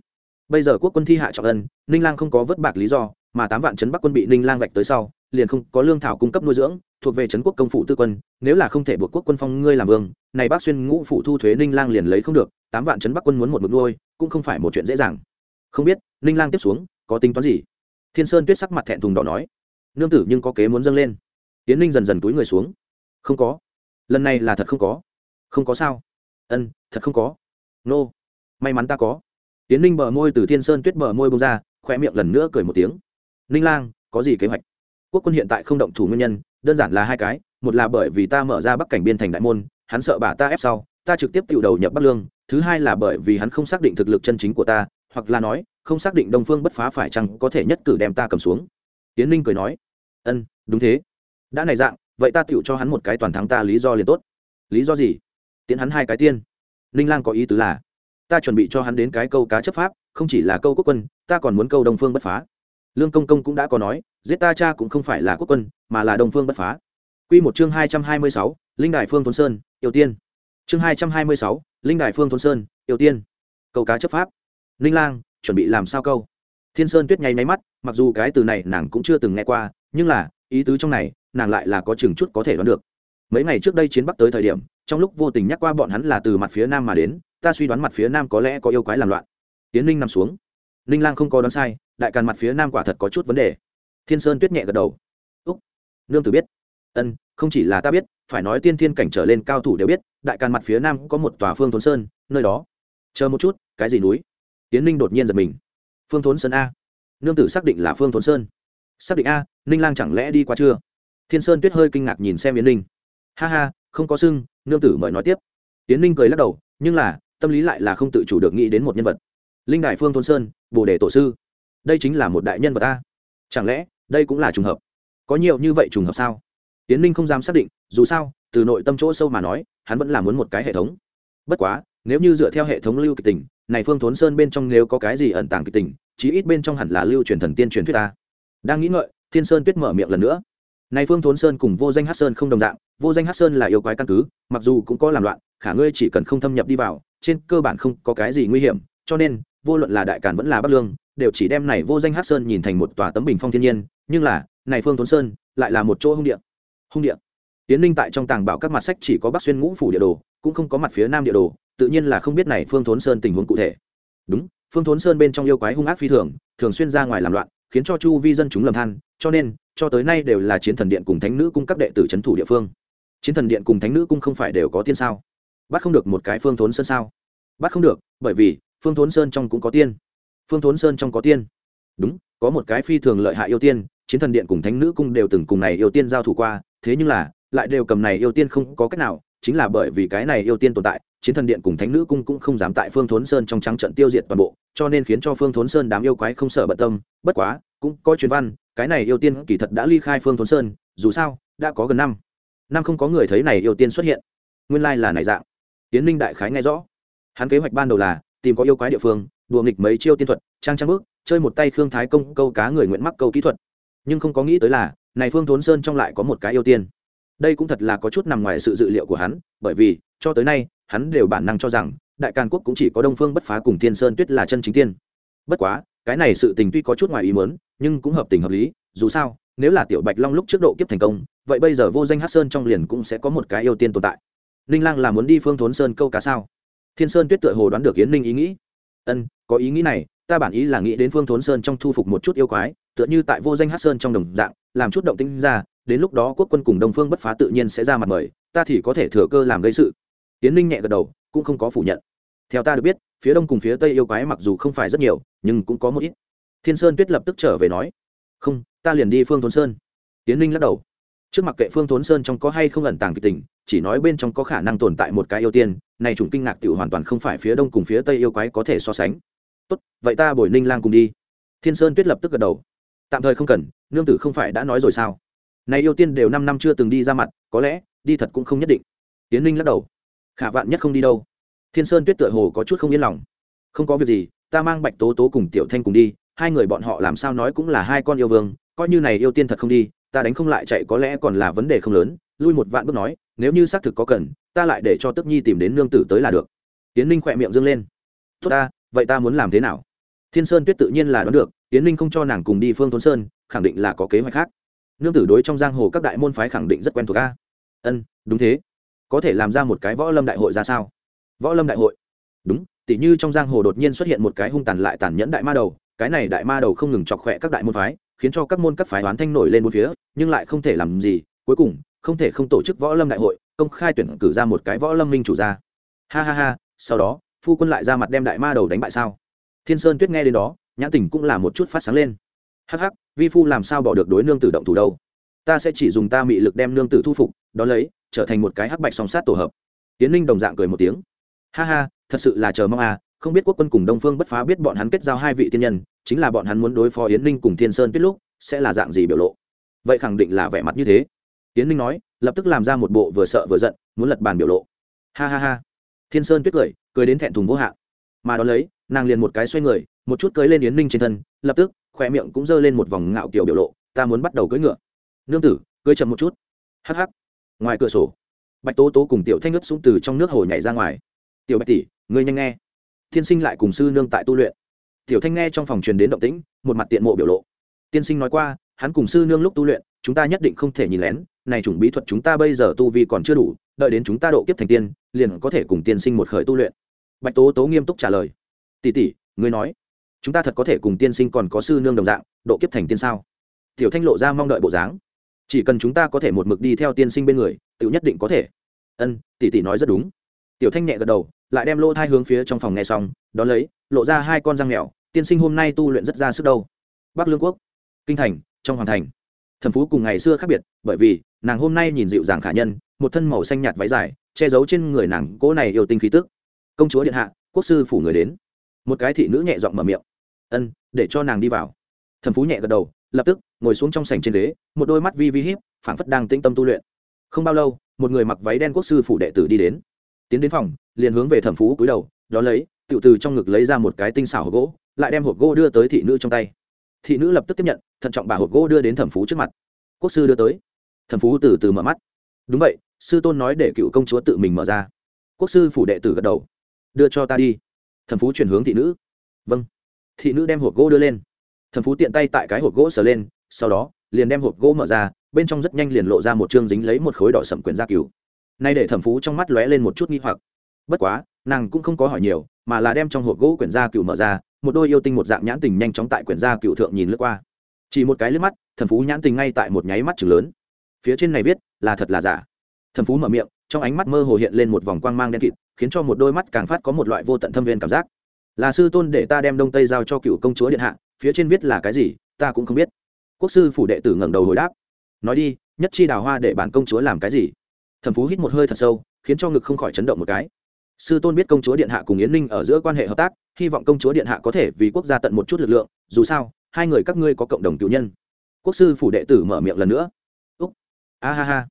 Bây giờ quốc quân thi hạ trọng ân, ninh lang không có vất bạc lý do, mà tám vạn trấn bắc quân bị ninh lang vạch tới sau liền không có lương thảo cung cấp nuôi dưỡng, thuộc về trấn quốc công phủ tư quân, nếu là không thể buộc quốc quân phong ngươi làm vương, này bác xuyên ngũ phủ thu thuế ninh lang liền lấy không được, tám vạn trấn bắc quân muốn một mực nuôi, cũng không phải một chuyện dễ dàng. Không biết, ninh lang tiếp xuống, có tính toán gì? Thiên sơn tuyết sắc mặt thẹn thùng đỏ nói. Nương tử nhưng có kế muốn dâng lên. Tiến ninh dần dần túi người xuống. Không có. Lần này là thật không có. Không có sao. Ân, thật không có. Nô、no. may mắn ta có. Tiến ninh bờ môi từ thiên sơn tuyết bờ môi bông ra khoe miệng lần nữa cười một tiếng. Ninh lang, có gì kế hoạch? Quốc quân hiện tại không động thủ nguyên nhân, đơn giản là hai cái, một là bởi vì ta mở ra bắc cảnh biên thành đại môn, hắn sợ bà ta ép sau, ta trực tiếp tự đầu nhập bắc lương, thứ hai là bởi vì hắn không xác định thực lực chân chính của ta, hoặc là nói, không xác định đông phương bất phá phải chăng có thể nhất cử đem ta cầm xuống. Tiến ninh cười nói, ân, đúng thế. Đã này dạng, vậy ta tựu cho hắn một cái toàn thắng ta lý do liền tốt. Lý do gì? Tiến hắn hai cái tiên. Ninh lang có ý tứ là, ta chuẩn bị cho hắn đến cái câu cá chấp pháp, không chỉ là câu quốc quân, ta còn muốn câu đông phương bất phá lương công công cũng đã có nói, giết ta cha cũng không phải là quốc quân, mà là đông phương bất phá. Q một chương hai trăm hai mươi sáu, linh đại phương thôn sơn, yêu tiên. Chương hai trăm hai mươi sáu, linh đại phương thôn sơn, yêu tiên. Câu cá chấp pháp. Ninh lang, chuẩn bị làm sao câu? Thiên sơn tuyết nháy máy mắt, mặc dù cái từ này nàng cũng chưa từng nghe qua, nhưng là, ý tứ trong này, nàng lại là có chừng chút có thể đoán được. Mấy ngày trước đây chiến bắc tới thời điểm, trong lúc vô tình nhắc qua bọn hắn là từ mặt phía nam mà đến, ta suy đoán mặt phía nam có lẽ có yêu quái làm loạn. Tiến ninh nằm xuống ninh lang không có đoán sai, đại càn mặt phía nam quả thật có chút vấn đề. Thiên sơn tuyết nhẹ gật đầu. Úc, nương tử biết. Ân, không chỉ là ta biết, phải nói tiên thiên cảnh trở lên cao thủ đều biết, đại càn mặt phía nam có một tòa phương thốn sơn, nơi đó. Chờ một chút, cái gì núi? Tiến ninh đột nhiên giật mình. Phương thốn sơn a. Nương tử xác định là phương thốn sơn. Xác định a, ninh lang chẳng lẽ đi qua chưa? Thiên sơn tuyết hơi kinh ngạc nhìn xem yến ninh. Ha ha, không có sưng nương tử mời nói tiếp. Yến ninh cười lắc đầu, nhưng là, tâm lý lại là không tự chủ được nghĩ đến một nhân vật linh đại phương thôn sơn, bồ đề tổ sư. Đây chính là một đại nhân vật ta. Chẳng lẽ, đây cũng là trùng hợp? Có nhiều như vậy trùng hợp sao? Tiến ninh không dám xác định, dù sao, từ nội tâm chỗ sâu mà nói, hắn vẫn là muốn một cái hệ thống. Bất quá, nếu như dựa theo hệ thống lưu kịch tình, này phương thốn sơn bên trong nếu có cái gì ẩn tàng kịch tình, chí ít bên trong hẳn là lưu truyền thần tiên truyền thuyết ta. Đang nghĩ ngợi, thiên sơn tuyết mở miệng lần nữa. Này phương thốn sơn cùng vô danh hát sơn không đồng dạng, vô danh hát sơn là yêu quái căn cứ, mặc dù cũng có làm loạn, khả ngươi chỉ cần không thâm nhập đi vào, trên cơ bản không có cái gì nguy hiểm, cho nên vô luận là đại càn vẫn là bắc lương, đều chỉ đem này vô danh hát sơn nhìn thành một tòa tấm bình phong thiên nhiên, nhưng là, này phương thốn sơn lại là một chỗ hung địa. Hung địa. Tiến ninh tại trong tàng bảo các mặt sách chỉ có bắc xuyên ngũ phủ địa đồ, cũng không có mặt phía nam địa đồ, tự nhiên là không biết này phương thốn sơn tình huống cụ thể. Đúng, phương thốn sơn bên trong yêu quái hung ác phi thường thường xuyên ra ngoài làm loạn, khiến cho chu vi dân chúng lầm than, cho nên, cho tới nay đều là chiến thần điện cùng thánh nữ cung các đệ tử c h ấ n thủ địa phương. Chiến thần điện cùng thánh nữ cung không phải đều có tiên sao? Bắt không được một cái phương thốn sơn sao? Bắt không được, bởi vì phương thốn sơn trong cũng có tiên. Phương thốn sơn trong có tiên. Đúng, có một cái phi thường lợi hại yêu tiên, chiến thần điện cùng thánh nữ cung đều từng cùng này yêu tiên giao thủ qua, thế nhưng là, lại đều cầm này yêu tiên không có cách nào, chính là bởi vì cái này yêu tiên tồn tại, chiến thần điện cùng thánh nữ cung cũng không dám tại phương thốn sơn trong trắng trận tiêu diệt toàn bộ, cho nên khiến cho phương thốn sơn đám yêu quái không sợ bận tâm, bất quá, cũng có truyền văn, cái này yêu tiên kỳ thật đã ly khai phương thốn sơn, dù sao, đã có gần năm. Năm không có người thấy này yêu tiên xuất hiện. Nguyên lai là này dạng. Tiến ninh đại khái nghe rõ. Hắn kế hoạch ban đầu là tìm có yêu quái địa phương, đùa nghịch mấy chiêu tiên thuật, trang trang bước, chơi một tay khương thái công câu cá người nguyện mắc câu kỹ thuật. Nhưng không có nghĩ tới là, này phương thốn sơn trong lại có một cái yêu tiên. Đây cũng thật là có chút nằm ngoài sự dự liệu của hắn, bởi vì, cho tới nay, hắn đều bản năng cho rằng, đại càn quốc cũng chỉ có đông phương bất phá cùng thiên sơn tuyết là chân chính tiên. Bất quá, cái này sự tình tuy có chút ngoài ý mớn nhưng cũng hợp tình hợp lý, dù sao, nếu là tiểu bạch long lúc trước độ kiếp thành công, vậy bây giờ vô danh hát sơn trong liền cũng sẽ có một cái yêu tiên tồn tại. Ninh lang là muốn đi phương thốn sơn câu cá sao? Thiên sơn tuyết tựa hồ đoán được yến ninh ý nghĩ. Ân, có ý nghĩ này, ta bản ý là nghĩ đến phương thốn sơn trong thu phục một chút yêu quái, tựa như tại vô danh hát sơn trong đồng dạng, làm chút động tinh ra, đến lúc đó quốc quân cùng đồng phương bất phá tự nhiên sẽ ra mặt mời, ta thì có thể thừa cơ làm gây sự. Yến ninh nhẹ gật đầu, cũng không có phủ nhận. Theo ta được biết, phía đông cùng phía tây yêu quái mặc dù không phải rất nhiều, nhưng cũng có một ít. Thiên sơn tuyết lập tức trở về nói, không, ta liền đi phương thốn sơn. Tiến ninh lắc đầu trước mặt kệ phương thốn sơn trong có hay không ẩn tàng kịch tình, chỉ nói bên trong có khả năng tồn tại một cái yêu tiên, này chủng kinh ngạc tự hoàn toàn không phải phía đông cùng phía tây yêu quái có thể so sánh. Tốt, vậy ta bồi ninh lang cùng đi. Thiên sơn tuyết lập tức gật đầu. Tạm thời không cần, nương tử không phải đã nói rồi sao? Này yêu tiên đều năm năm chưa từng đi ra mặt, có lẽ, đi thật cũng không nhất định. Tiến ninh lắc đầu. Khả vạn nhất không đi đâu. Thiên sơn tuyết tựa hồ có chút không yên lòng. Không có việc gì, ta mang bạch tố tố cùng tiểu thanh cùng đi, hai người bọn họ làm sao nói cũng là hai con yêu vương, coi như này yêu tiên thật không đi ta đánh không lại chạy có lẽ còn là vấn đề không lớn, lui một vạn bước nói, nếu như xác thực có cần, ta lại để cho tức nhi tìm đến nương tử tới là được. Tiến ninh khỏe miệng dâng lên. Tốt ta, vậy ta muốn làm thế nào? Thiên sơn tuyết tự nhiên là đoán được tiến ninh không cho nàng cùng đi phương Thôn sơn, khẳng định là có kế hoạch khác. Nương tử đối trong giang hồ các đại môn phái khẳng định rất quen thuộc ca ân, đúng thế. Có thể làm ra một cái võ lâm đại hội ra sao? Võ lâm đại hội? Đúng, tỉ như trong giang hồ đột nhiên xuất hiện một cái hung tàn lại tàn nhẫn đại ma đầu, cái này đại ma đầu không ngừng chọc khỏe các đại môn phái khiến cho các môn các phái đoán thanh nổi lên bốn phía, nhưng lại không thể làm gì. Cuối cùng, không thể không tổ chức võ lâm đại hội, công khai tuyển cử ra một cái võ lâm minh chủ ra ha ha ha, sau đó, phu quân lại ra mặt đem đại ma đầu đánh bại sao? Thiên sơn tuyết nghe đến đó, nhãn tình cũng là một chút phát sáng lên. Hắc hắc, vi phu làm sao bỏ được đối nương tử động thủ đâu? Ta sẽ chỉ dùng ta mị lực đem nương tử thu phục đó lấy, trở thành một cái hắc bạch song sát tổ hợp. Tiến ninh đồng dạng cười một tiếng. Ha ha, thật sự là chờ mong à không biết quốc quân cùng đông phương bất phá biết bọn hắn kết giao hai vị tiên nhân, chính là bọn hắn muốn đối phó yến ninh cùng thiên sơn tuyết lúc, sẽ là dạng gì biểu lộ? Vậy khẳng định là vẻ mặt như thế. Yến ninh nói, lập tức làm ra một bộ vừa sợ vừa giận, muốn lật bàn biểu lộ. Ha ha ha. Thiên sơn tuyết cười cười đến thẹn thùng vô hạn. Mà đ ó lấy, nàng liền một cái xoay người, một chút cưới lên yến ninh trên thân, lập tức khoe miệng cũng giơ lên một vòng ngạo kiểu biểu lộ, ta muốn bắt đầu cưỡi ngựa. Nương tử cưỡi chậm một chút. Hắc hắc. Ngoài cửa sổ, bạch tố tố cùng tiểu thanh nước xuống từ trong nước hồ nhảy ra ngoài. Tiểu bạch tỷ, ngươi nhanh nghe tiên sinh lại cùng sư nương tại tu luyện. Tiểu thanh nghe trong phòng truyền đến động tĩnh, một mặt tiện mộ biểu lộ. Tiên sinh nói qua, hắn cùng sư nương lúc tu luyện, chúng ta nhất định không thể nhìn lén, này chủng bí thuật chúng ta bây giờ tu vi còn chưa đủ, đợi đến chúng ta độ kiếp thành tiên, liền có thể cùng tiên sinh một khởi tu luyện. Bạch tố tố nghiêm túc trả lời. Tỷ tỷ, ngươi nói, chúng ta thật có thể cùng tiên sinh còn có sư nương đồng dạng, độ kiếp thành tiên sao? Tiểu thanh lộ ra mong đợi bộ dáng. Chỉ cần chúng ta có thể một mực đi theo tiên sinh bên người tự nhất định có thể. Ân, tỷ tỷ nói rất đúng. Tiểu thanh nhẹ gật đầu lại đem lỗ thai hướng phía trong phòng nghe xong đ ó lấy lộ ra hai con răng mèo tiên sinh hôm nay tu luyện rất ra sức đâu. Bắc lương quốc kinh thành trong hoàng thành. Thần phú cùng ngày xưa khác biệt bởi vì nàng hôm nay nhìn dịu dàng khả nhân một thân màu xanh nhạt váy dài che giấu trên người nàng cỗ này yêu tinh khí tức. Công chúa điện hạ quốc sư phủ người đến. Một cái thị nữ nhẹ giọng mở miệng. Ân để cho nàng đi vào. Thần phú nhẹ gật đầu lập tức ngồi xuống trong sảnh trên ghế một đôi mắt vi vi híp, phảng phất đang tĩnh tâm tu luyện. Không bao lâu một người mặc váy đen quốc sư phủ đệ tử đi đến. Tiến đến phòng liền hướng về thẩm phú cúi đầu, đón lấy tự từ trong ngực lấy ra một cái tinh xảo hộp gỗ, lại đem hộp gỗ đưa tới thị nữ trong tay. Thị nữ lập tức tiếp nhận, thận trọng bà hộp gỗ đưa đến thẩm phú trước mặt. Quốc sư đưa tới. Thẩm phú từ từ mở mắt. Đúng vậy, sư tôn nói để cựu công chúa tự mình mở ra. Quốc sư phủ đệ tử gật đầu. Đưa cho ta đi. Thẩm phú chuyển hướng thị nữ. Vâng. Thị nữ đem hộp gỗ đưa lên. Thẩm phú tiện tay tại cái hộp gỗ sờ lên, sau đó, liền đem hộp gỗ mở ra, bên trong rất nhanh liền lộ ra một chương dính lấy một khối đỏ sậm quyển gia cứu nay để thẩm phú trong mắt lóe lên một chút nghi hoặc bất quá, nàng cũng không có hỏi nhiều, mà là đem trong hộp gỗ quyển gia cựu mở ra, một đôi yêu tinh một dạng nhãn tình nhanh chóng tại quyển gia cựu thượng nhìn lướt qua. Chỉ một cái lướt mắt, thần phú nhãn tình ngay tại một nháy mắt chừng lớn. Phía trên này viết, là thật là giả. Thần phú mở miệng, trong ánh mắt mơ hồ hiện lên một vòng quang mang đen kịt, khiến cho một đôi mắt càng phát có một loại vô tận thâm viên cảm giác. Là sư tôn để ta đem đông tây giao cho cựu công chúa điện hạ, phía trên viết là cái gì, ta cũng không biết. Quốc sư phủ đệ tử ngẩng đầu hồi đáp. Nói đi, nhất chi đào hoa để bản công chúa làm cái gì? Thần phú hít một hơi thật sâu, khiến cho ngực không khỏi chấn động một cái sư tôn biết công chúa điện hạ cùng yến ninh ở giữa quan hệ hợp tác, hy vọng công chúa điện hạ có thể vì quốc gia tận một chút lực lượng, dù sao, hai người các ngươi có cộng đồng cựu nhân. Quốc sư phủ đệ tử mở miệng lần nữa. Úc. A ha ha.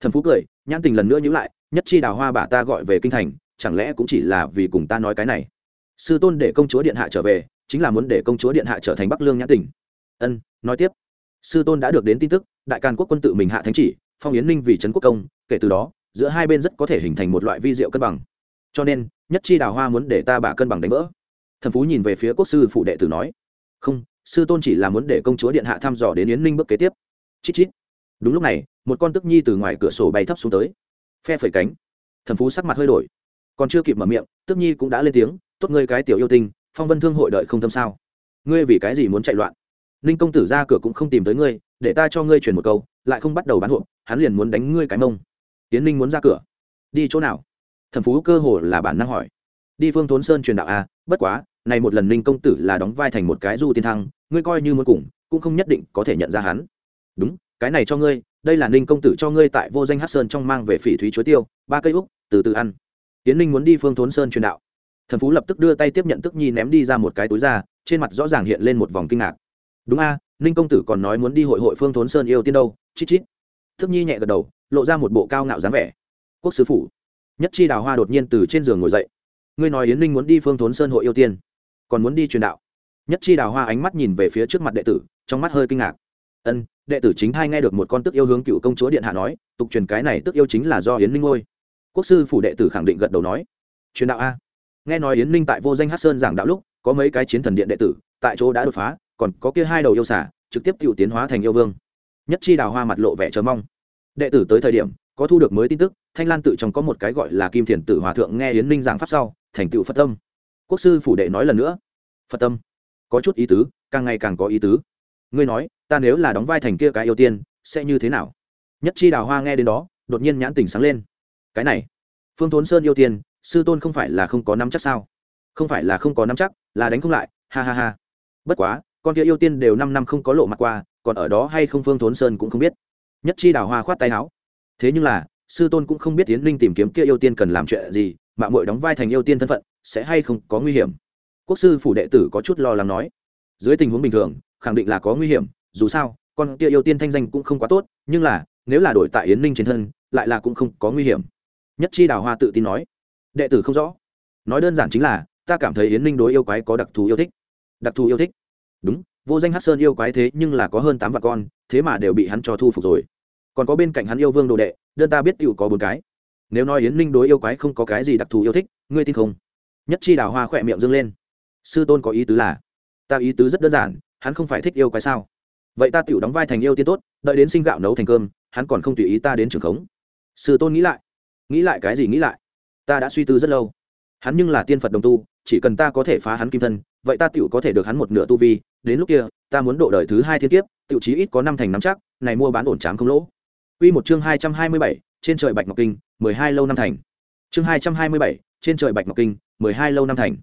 Thần phú cười, nhãn tình lần nữa nhữ lại, nhất chi đào hoa bà ta gọi về kinh thành, chẳng lẽ cũng chỉ là vì cùng ta nói cái này? Sư tôn để công chúa điện hạ trở về, chính là muốn để công chúa điện hạ trở thành bắc lương nhãn tình. Ân, nói tiếp. Sư tôn đã được đến tin tức, đại càn quốc quân tự mình hạ thánh chỉ, phong yến ninh vì trấn quốc công, kể từ đó, giữa hai bên rất có thể hình thành một loại vi diệu cân bằng cho nên, nhất chi đào hoa muốn để ta bả cân bằng đánh vỡ. Thần phú nhìn về phía quốc sư phụ đệ tử nói, không, sư tôn chỉ là muốn để công chúa điện hạ thăm dò đến yến ninh bước kế tiếp. Chít chít. Đúng lúc này, một con tức nhi từ ngoài cửa sổ bay thấp xuống tới. Phe phẩy cánh. Thần phú sắc mặt hơi đổi. Còn chưa kịp mở miệng, tức nhi cũng đã lên tiếng, tốt ngươi cái tiểu yêu tinh, phong vân thương hội đợi không tâm sao. Ngươi vì cái gì muốn chạy loạn? Ninh công tử ra cửa cũng không tìm tới ngươi, để ta cho ngươi truyền một câu, lại không bắt đầu bán hộp hắn liền muốn đánh ngươi cái mông. Tiến ninh muốn ra cửa. Đi chỗ nào? Thần phú cơ hồ là bản năng hỏi. Đi phương thốn sơn truyền đạo a à, bất quá này một lần ninh công tử là đóng vai thành một cái du tiên thăng ngươi coi như muốn cùng cũng không nhất định có thể nhận ra hắn. Đúng cái này cho ngươi đây là ninh công tử cho ngươi tại vô danh hát sơn trong mang về phỉ thúy chuối tiêu ba cây úc từ từ ăn. Tiến ninh muốn đi phương thốn sơn truyền đạo. Thần phú lập tức đưa tay tiếp nhận tức nhi ném đi ra một cái túi ra trên mặt rõ ràng hiện lên một vòng kinh ngạc. Đúng a ninh công tử còn nói muốn đi hội hội phương thốn sơn yêu tiên đâu chít chít. Thức nhi nhẹ gật đầu lộ ra một bộ cao ngạo dáng vẻ. Quốc sứ phủ nhất chi đào hoa đột nhiên từ trên giường ngồi dậy. Ngươi nói yến ninh muốn đi phương thốn sơn hội yêu tiên, còn muốn đi truyền đạo. Nhất chi đào hoa ánh mắt nhìn về phía trước mặt đệ tử, trong mắt hơi kinh ngạc. Ân, đệ tử chính hai nghe được một con tức yêu hướng cựu công chúa điện hạ nói, tục truyền cái này tức yêu chính là do yến ninh ngôi. Quốc sư phủ đệ tử khẳng định gật đầu nói. Truyền đạo a. Nghe nói yến ninh tại vô danh hát sơn giảng đạo lúc, có mấy cái chiến thần điện đệ tử, tại chỗ đã đột phá, còn có kia hai đầu yêu xả trực tiếp tự tiến hóa thành yêu vương. Nhất chi đào hoa mặt lộ vẻ chờ mong. Đệ tử tới thời điểm có thu được mới tin tức, thanh lan tự trong có một cái gọi là kim thiền tử hòa thượng nghe yến ninh giảng pháp sau, thành tựu phật tâm. Quốc sư phủ đệ nói lần nữa, phật tâm, có chút ý tứ, càng ngày càng có ý tứ. Ngươi nói, ta nếu là đóng vai thành kia cái yêu tiên, sẽ như thế nào? Nhất chi đào hoa nghe đến đó, đột nhiên nhãn tỉnh sáng lên. Cái này, phương thốn sơn yêu tiên, sư tôn không phải là không có nắm chắc sao? Không phải là không có nắm chắc, là đánh không lại, ha ha ha. Bất quá, con kia yêu tiên đều năm năm không có lộ mặt qua, còn ở đó hay không phương thốn sơn cũng không biết. Nhất chi đào hoa khoát tay áo thế nhưng là, sư tôn cũng không biết tiến linh tìm kiếm kia yêu tiên cần làm chuyện gì, mà mội đóng vai thành yêu tiên thân phận, sẽ hay không có nguy hiểm? Quốc sư phủ đệ tử có chút lo lắng nói. Dưới tình huống bình thường, khẳng định là có nguy hiểm, dù sao, con kia yêu tiên thanh danh cũng không quá tốt, nhưng là, nếu là đổi tại yến ninh trên thân, lại là cũng không có nguy hiểm. Nhất chi đào hoa tự tin nói. Đệ tử không rõ. Nói đơn giản chính là, ta cảm thấy yến ninh đối yêu quái có đặc thù yêu thích. Đặc thù yêu thích. Đúng, vô danh hát sơn yêu quái thế nhưng là có hơn tám vạn con, thế mà đều bị hắn cho thu phục rồi còn có bên cạnh hắn yêu vương đồ đệ, đơn ta biết tựu có bốn cái. Nếu nói yến ninh đối yêu quái không có cái gì đặc thù yêu thích, ngươi tin không? Nhất chi đào hoa khỏe miệng dâng lên. Sư tôn có ý tứ là, ta ý tứ rất đơn giản, hắn không phải thích yêu quái sao? Vậy ta tựu đóng vai thành yêu tiên tốt, đợi đến sinh gạo nấu thành cơm, hắn còn không tùy ý ta đến trường khống. Sư tôn nghĩ lại nghĩ lại cái gì nghĩ lại? Ta đã suy tư rất lâu. Hắn nhưng là tiên phật đồng tu, chỉ cần ta có thể phá hắn kim thân, vậy ta tựu có thể được hắn một nửa tu vi. Đến lúc kia, ta muốn độ đời thứ hai thiên kiếp tựu chí ít có năm thành năm chắc, này mua bán ổn trám không lỗ. Quy một chương hai trăm hai mươi bảy, trên trời bạch ngọc kinh, mười hai lâu năm thành. Chương hai trăm hai mươi bảy, trên trời bạch ngọc kinh, mười hai lâu năm thành.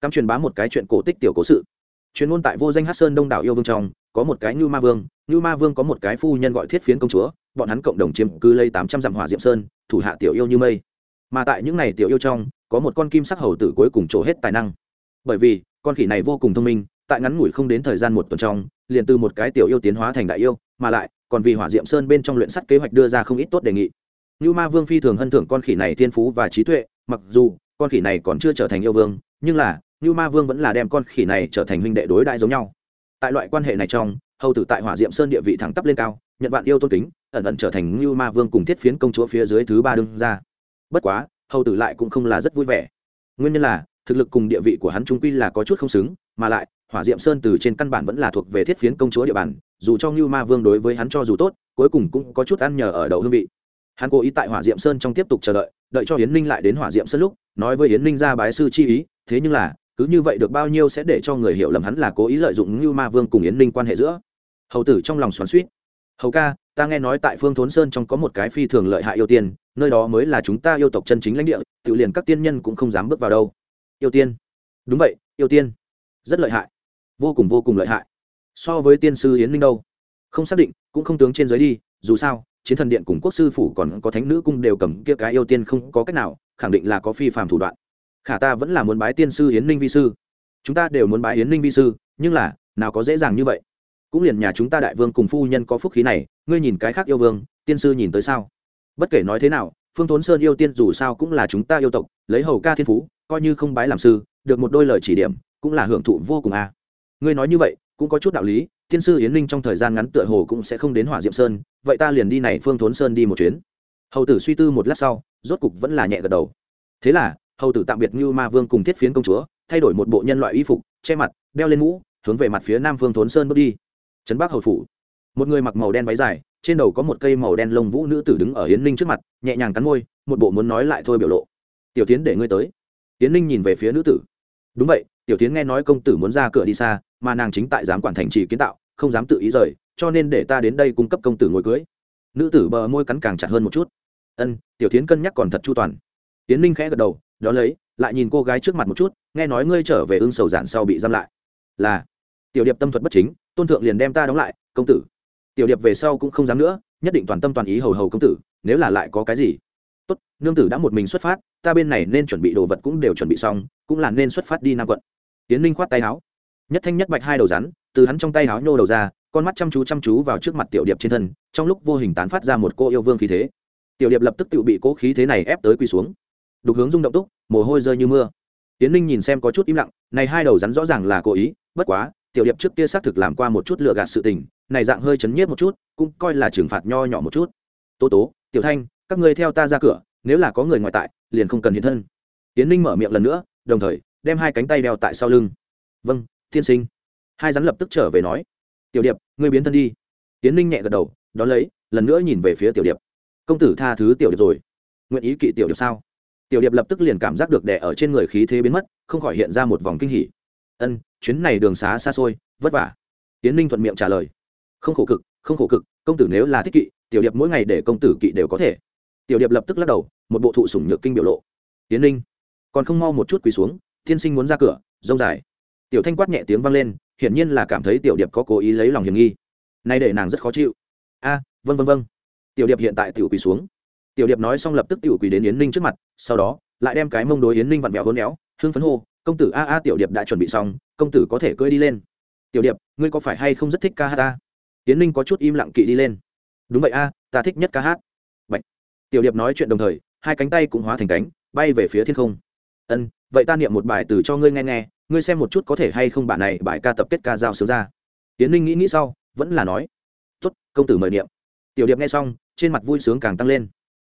Cắm truyền bá một cái chuyện cổ tích tiểu cố sự. Truyền ngôn tại vô danh hát sơn đông đảo yêu vương trong, có một cái như ma vương như ma vương có một cái phu nhân gọi thiết phiến công chúa, bọn hắn cộng đồng chiếm cư lây tám trăm dặm hỏa diệm sơn, thủ hạ tiểu yêu như mây. Mà tại những này tiểu yêu trong, có một con kim sắc hầu tử cuối cùng trổ hết tài năng. Bởi vì, con khỉ này vô cùng thông minh, tại ngắn ngủi không đến thời gian một tuần trong, liền từ một cái tiểu yêu tiến hóa thành đại yêu, mà lại còn vì hỏa diệm sơn bên trong luyện sắt kế hoạch đưa ra không ít tốt đề nghị. Như ma vương phi thường hân thưởng con khỉ này thiên phú và trí tuệ, mặc dù con khỉ này còn chưa trở thành yêu vương, nhưng là, như ma vương vẫn là đem con khỉ này trở thành huynh đệ đối đại giống nhau. Tại loại quan hệ này trong, hầu tử tại hỏa diệm sơn địa vị thẳng tắp lên cao, nhận vạn yêu tôn kính, ẩn ẩn trở thành như ma vương cùng thiết phiến công chúa phía dưới thứ ba đương ra bất quá, hầu tử lại cũng không là rất vui vẻ. Nguyên nhân là, thực lực cùng địa vị của hắn trung quy là có chút không xứng, mà lại, hỏa diệm sơn từ trên căn bản vẫn là thuộc về thiết phiến công chúa địa bàn dù cho ngưu ma vương đối với hắn cho dù tốt, cuối cùng cũng có chút ăn nhờ ở đậu hương vị. Hắn cố ý tại hỏa diệm sơn trong tiếp tục chờ đợi đợi cho yến ninh lại đến hỏa diệm sơn lúc, nói với yến ninh ra bái sư chi ý, thế nhưng là, cứ như vậy được bao nhiêu sẽ để cho người hiểu lầm hắn là cố ý lợi dụng ngưu ma vương cùng yến ninh quan hệ giữa. Hầu tử trong lòng xoắn xuýt. hầu ca, ta nghe nói tại phương thốn sơn trong có một cái phi thường lợi hại yêu tiên, nơi đó mới là chúng ta yêu tộc chân chính lãnh địa, tự liền các tiên nhân cũng không dám bước vào đâu. Yêu tiên? Đúng vậy, yêu tiên. Rất lợi hại. Vô cùng vô cùng lợi hại so với tiên sư yến ninh đâu? Không xác định, cũng không tướng trên giới đi, dù sao, chiến thần điện cùng quốc sư phủ còn có thánh nữ cung đều cầm kia cái yêu tiên không có cách nào, khẳng định là có phi phạm thủ đoạn. Khả ta vẫn là muốn bái tiên sư yến ninh vi sư. Chúng ta đều muốn bái yến ninh vi sư, nhưng là, nào có dễ dàng như vậy. Cũng liền nhà chúng ta đại vương cùng phu nhân có phúc khí này, ngươi nhìn cái khác yêu vương, tiên sư nhìn tới sao? Bất kể nói thế nào, phương thốn sơn yêu tiên dù sao cũng là chúng ta yêu tộc, lấy hầu ca thiên phú, coi như không bái làm sư, được một đôi lời chỉ điểm, cũng là hưởng thụ vô cùng à. ngươi nói như vậy cũng có chút đạo lý, tiên sư yến ninh trong thời gian ngắn tựa hồ cũng sẽ không đến hỏa diệm sơn, vậy ta liền đi này phương thốn sơn đi một chuyến. Hầu tử suy tư một lát sau, rốt cục vẫn là nhẹ gật đầu. Thế là, hầu tử tạm biệt như ma vương cùng thiết phiến công chúa, thay đổi một bộ nhân loại y phục, che mặt, đeo lên mũ, hướng về mặt phía nam phương thốn sơn bước đi. Trấn bắc hầu phủ. Một người mặc màu đen váy dài, trên đầu có một cây màu đen lông vũ nữ tử đứng ở yến ninh trước mặt, nhẹ nhàng cắn môi, một bộ muốn nói lại thôi biểu lộ. Tiểu tiến, để ngươi tới. Yến ninh nhìn về phía nữ tử. Đúng vậy tiểu tiến nghe nói công tử muốn ra cửa đi xa, mà nàng chính tại giám quản thành trì kiến tạo, không dám tự ý rời, cho nên để ta đến đây cung cấp công tử ngồi cưới. Nữ tử bờ môi cắn càng chặt hơn một chút. Ân, tiểu tiến cân nhắc còn thật chu toàn. Tiến ninh khẽ gật đầu đó lấy, lại nhìn cô gái trước mặt một chút, nghe nói ngươi trở về ưng sầu giản sau bị giam lại. Là. Tiểu điệp tâm thuật bất chính, tôn thượng liền đem ta đóng lại, công tử. Tiểu điệp về sau cũng không dám nữa, nhất định toàn tâm toàn ý hầu hầu công tử, nếu là lại có cái gì. Tốt, nương tử đã một mình xuất phát, ta bên này nên chuẩn bị đồ vật cũng đều chuẩn bị xong, cũng là nên xuất phát đi nam quận tiến ninh khoát tay áo. Nhất thanh nhất bạch hai đầu rắn, từ hắn trong tay áo nhô đầu ra, con mắt chăm chú chăm chú vào trước mặt tiểu điệp trên thân, trong lúc vô hình tán phát ra một cô yêu vương khí thế. Tiểu điệp lập tức tự bị cố khí thế này ép tới quỳ xuống. Đục hướng rung động túc, mồ hôi rơi như mưa. Tiến ninh nhìn xem có chút im lặng, này hai đầu rắn rõ ràng là cố ý, bất quá, tiểu điệp trước kia xác thực làm qua một chút lựa gạt sự tình, này dạng hơi chấn nhiếp một chút, cũng coi là trừng phạt nho nhỏ một chút. Tố tố, tiểu thanh, các ngươi theo ta ra cửa, nếu là có người ngoài tại, liền không cần hiện thân. Tiến ninh mở miệng lần nữa, đồng thời đem hai cánh tay đeo tại sau lưng. Vâng tiên sinh. Hai rắn lập tức trở về nói. Tiểu điệp, ngươi biến thân đi. Tiến ninh nhẹ gật đầu, đón lấy, lần nữa nhìn về phía tiểu điệp. Công tử tha thứ tiểu điệp rồi. Nguyện ý kỵ tiểu điệp sao? Tiểu điệp lập tức liền cảm giác được đẻ ở trên người khí thế biến mất, không khỏi hiện ra một vòng kinh hỉ. Ân, chuyến này đường xá xa xôi, vất vả. Tiến ninh thuận miệng trả lời. Không khổ cực, không khổ cực, công tử nếu là thích kỵ, tiểu điệp mỗi ngày để công tử kỵ đều có thể. Tiểu điệp lập tức lắc đầu, một bộ thụ sủng nhược kinh biểu lộ. Tiến ninh, còn không mau một chút quỳ xuống tiên sinh muốn ra cửa, rông dài. Tiểu thanh quát nhẹ tiếng vang lên, hiển nhiên là cảm thấy tiểu điệp có cố ý lấy lòng hiểm nghi. Nay để nàng rất khó chịu. A vân vân vân tiểu điệp hiện tại tiểu quỳ xuống. Tiểu điệp nói xong lập tức tiểu quỳ đến yến ninh trước mặt, sau đó, lại đem cái mông đối yến ninh vặn vẹo hôn éo hương phấn hô, công tử, a a, tiểu điệp đã chuẩn bị xong, công tử có thể cưỡi đi lên. Tiểu điệp, ngươi có phải hay không rất thích ca hát ta? Yến ninh có chút im lặng kỵ đi lên. Đúng vậy a, ta thích nhất ca hát. Bạch. tiểu điệp nói chuyện đồng thời, hai cánh tay cũng hóa thành cánh, bay về phía thiên không. Ân vậy ta niệm một bài từ cho ngươi nghe nghe, ngươi xem một chút có thể hay không bản này bài ca tập kết ca giao sướng ra. Tiến ninh nghĩ nghĩ sau, vẫn là nói tuất công tử mời niệm. Tiểu điệp nghe xong, trên mặt vui sướng càng tăng lên.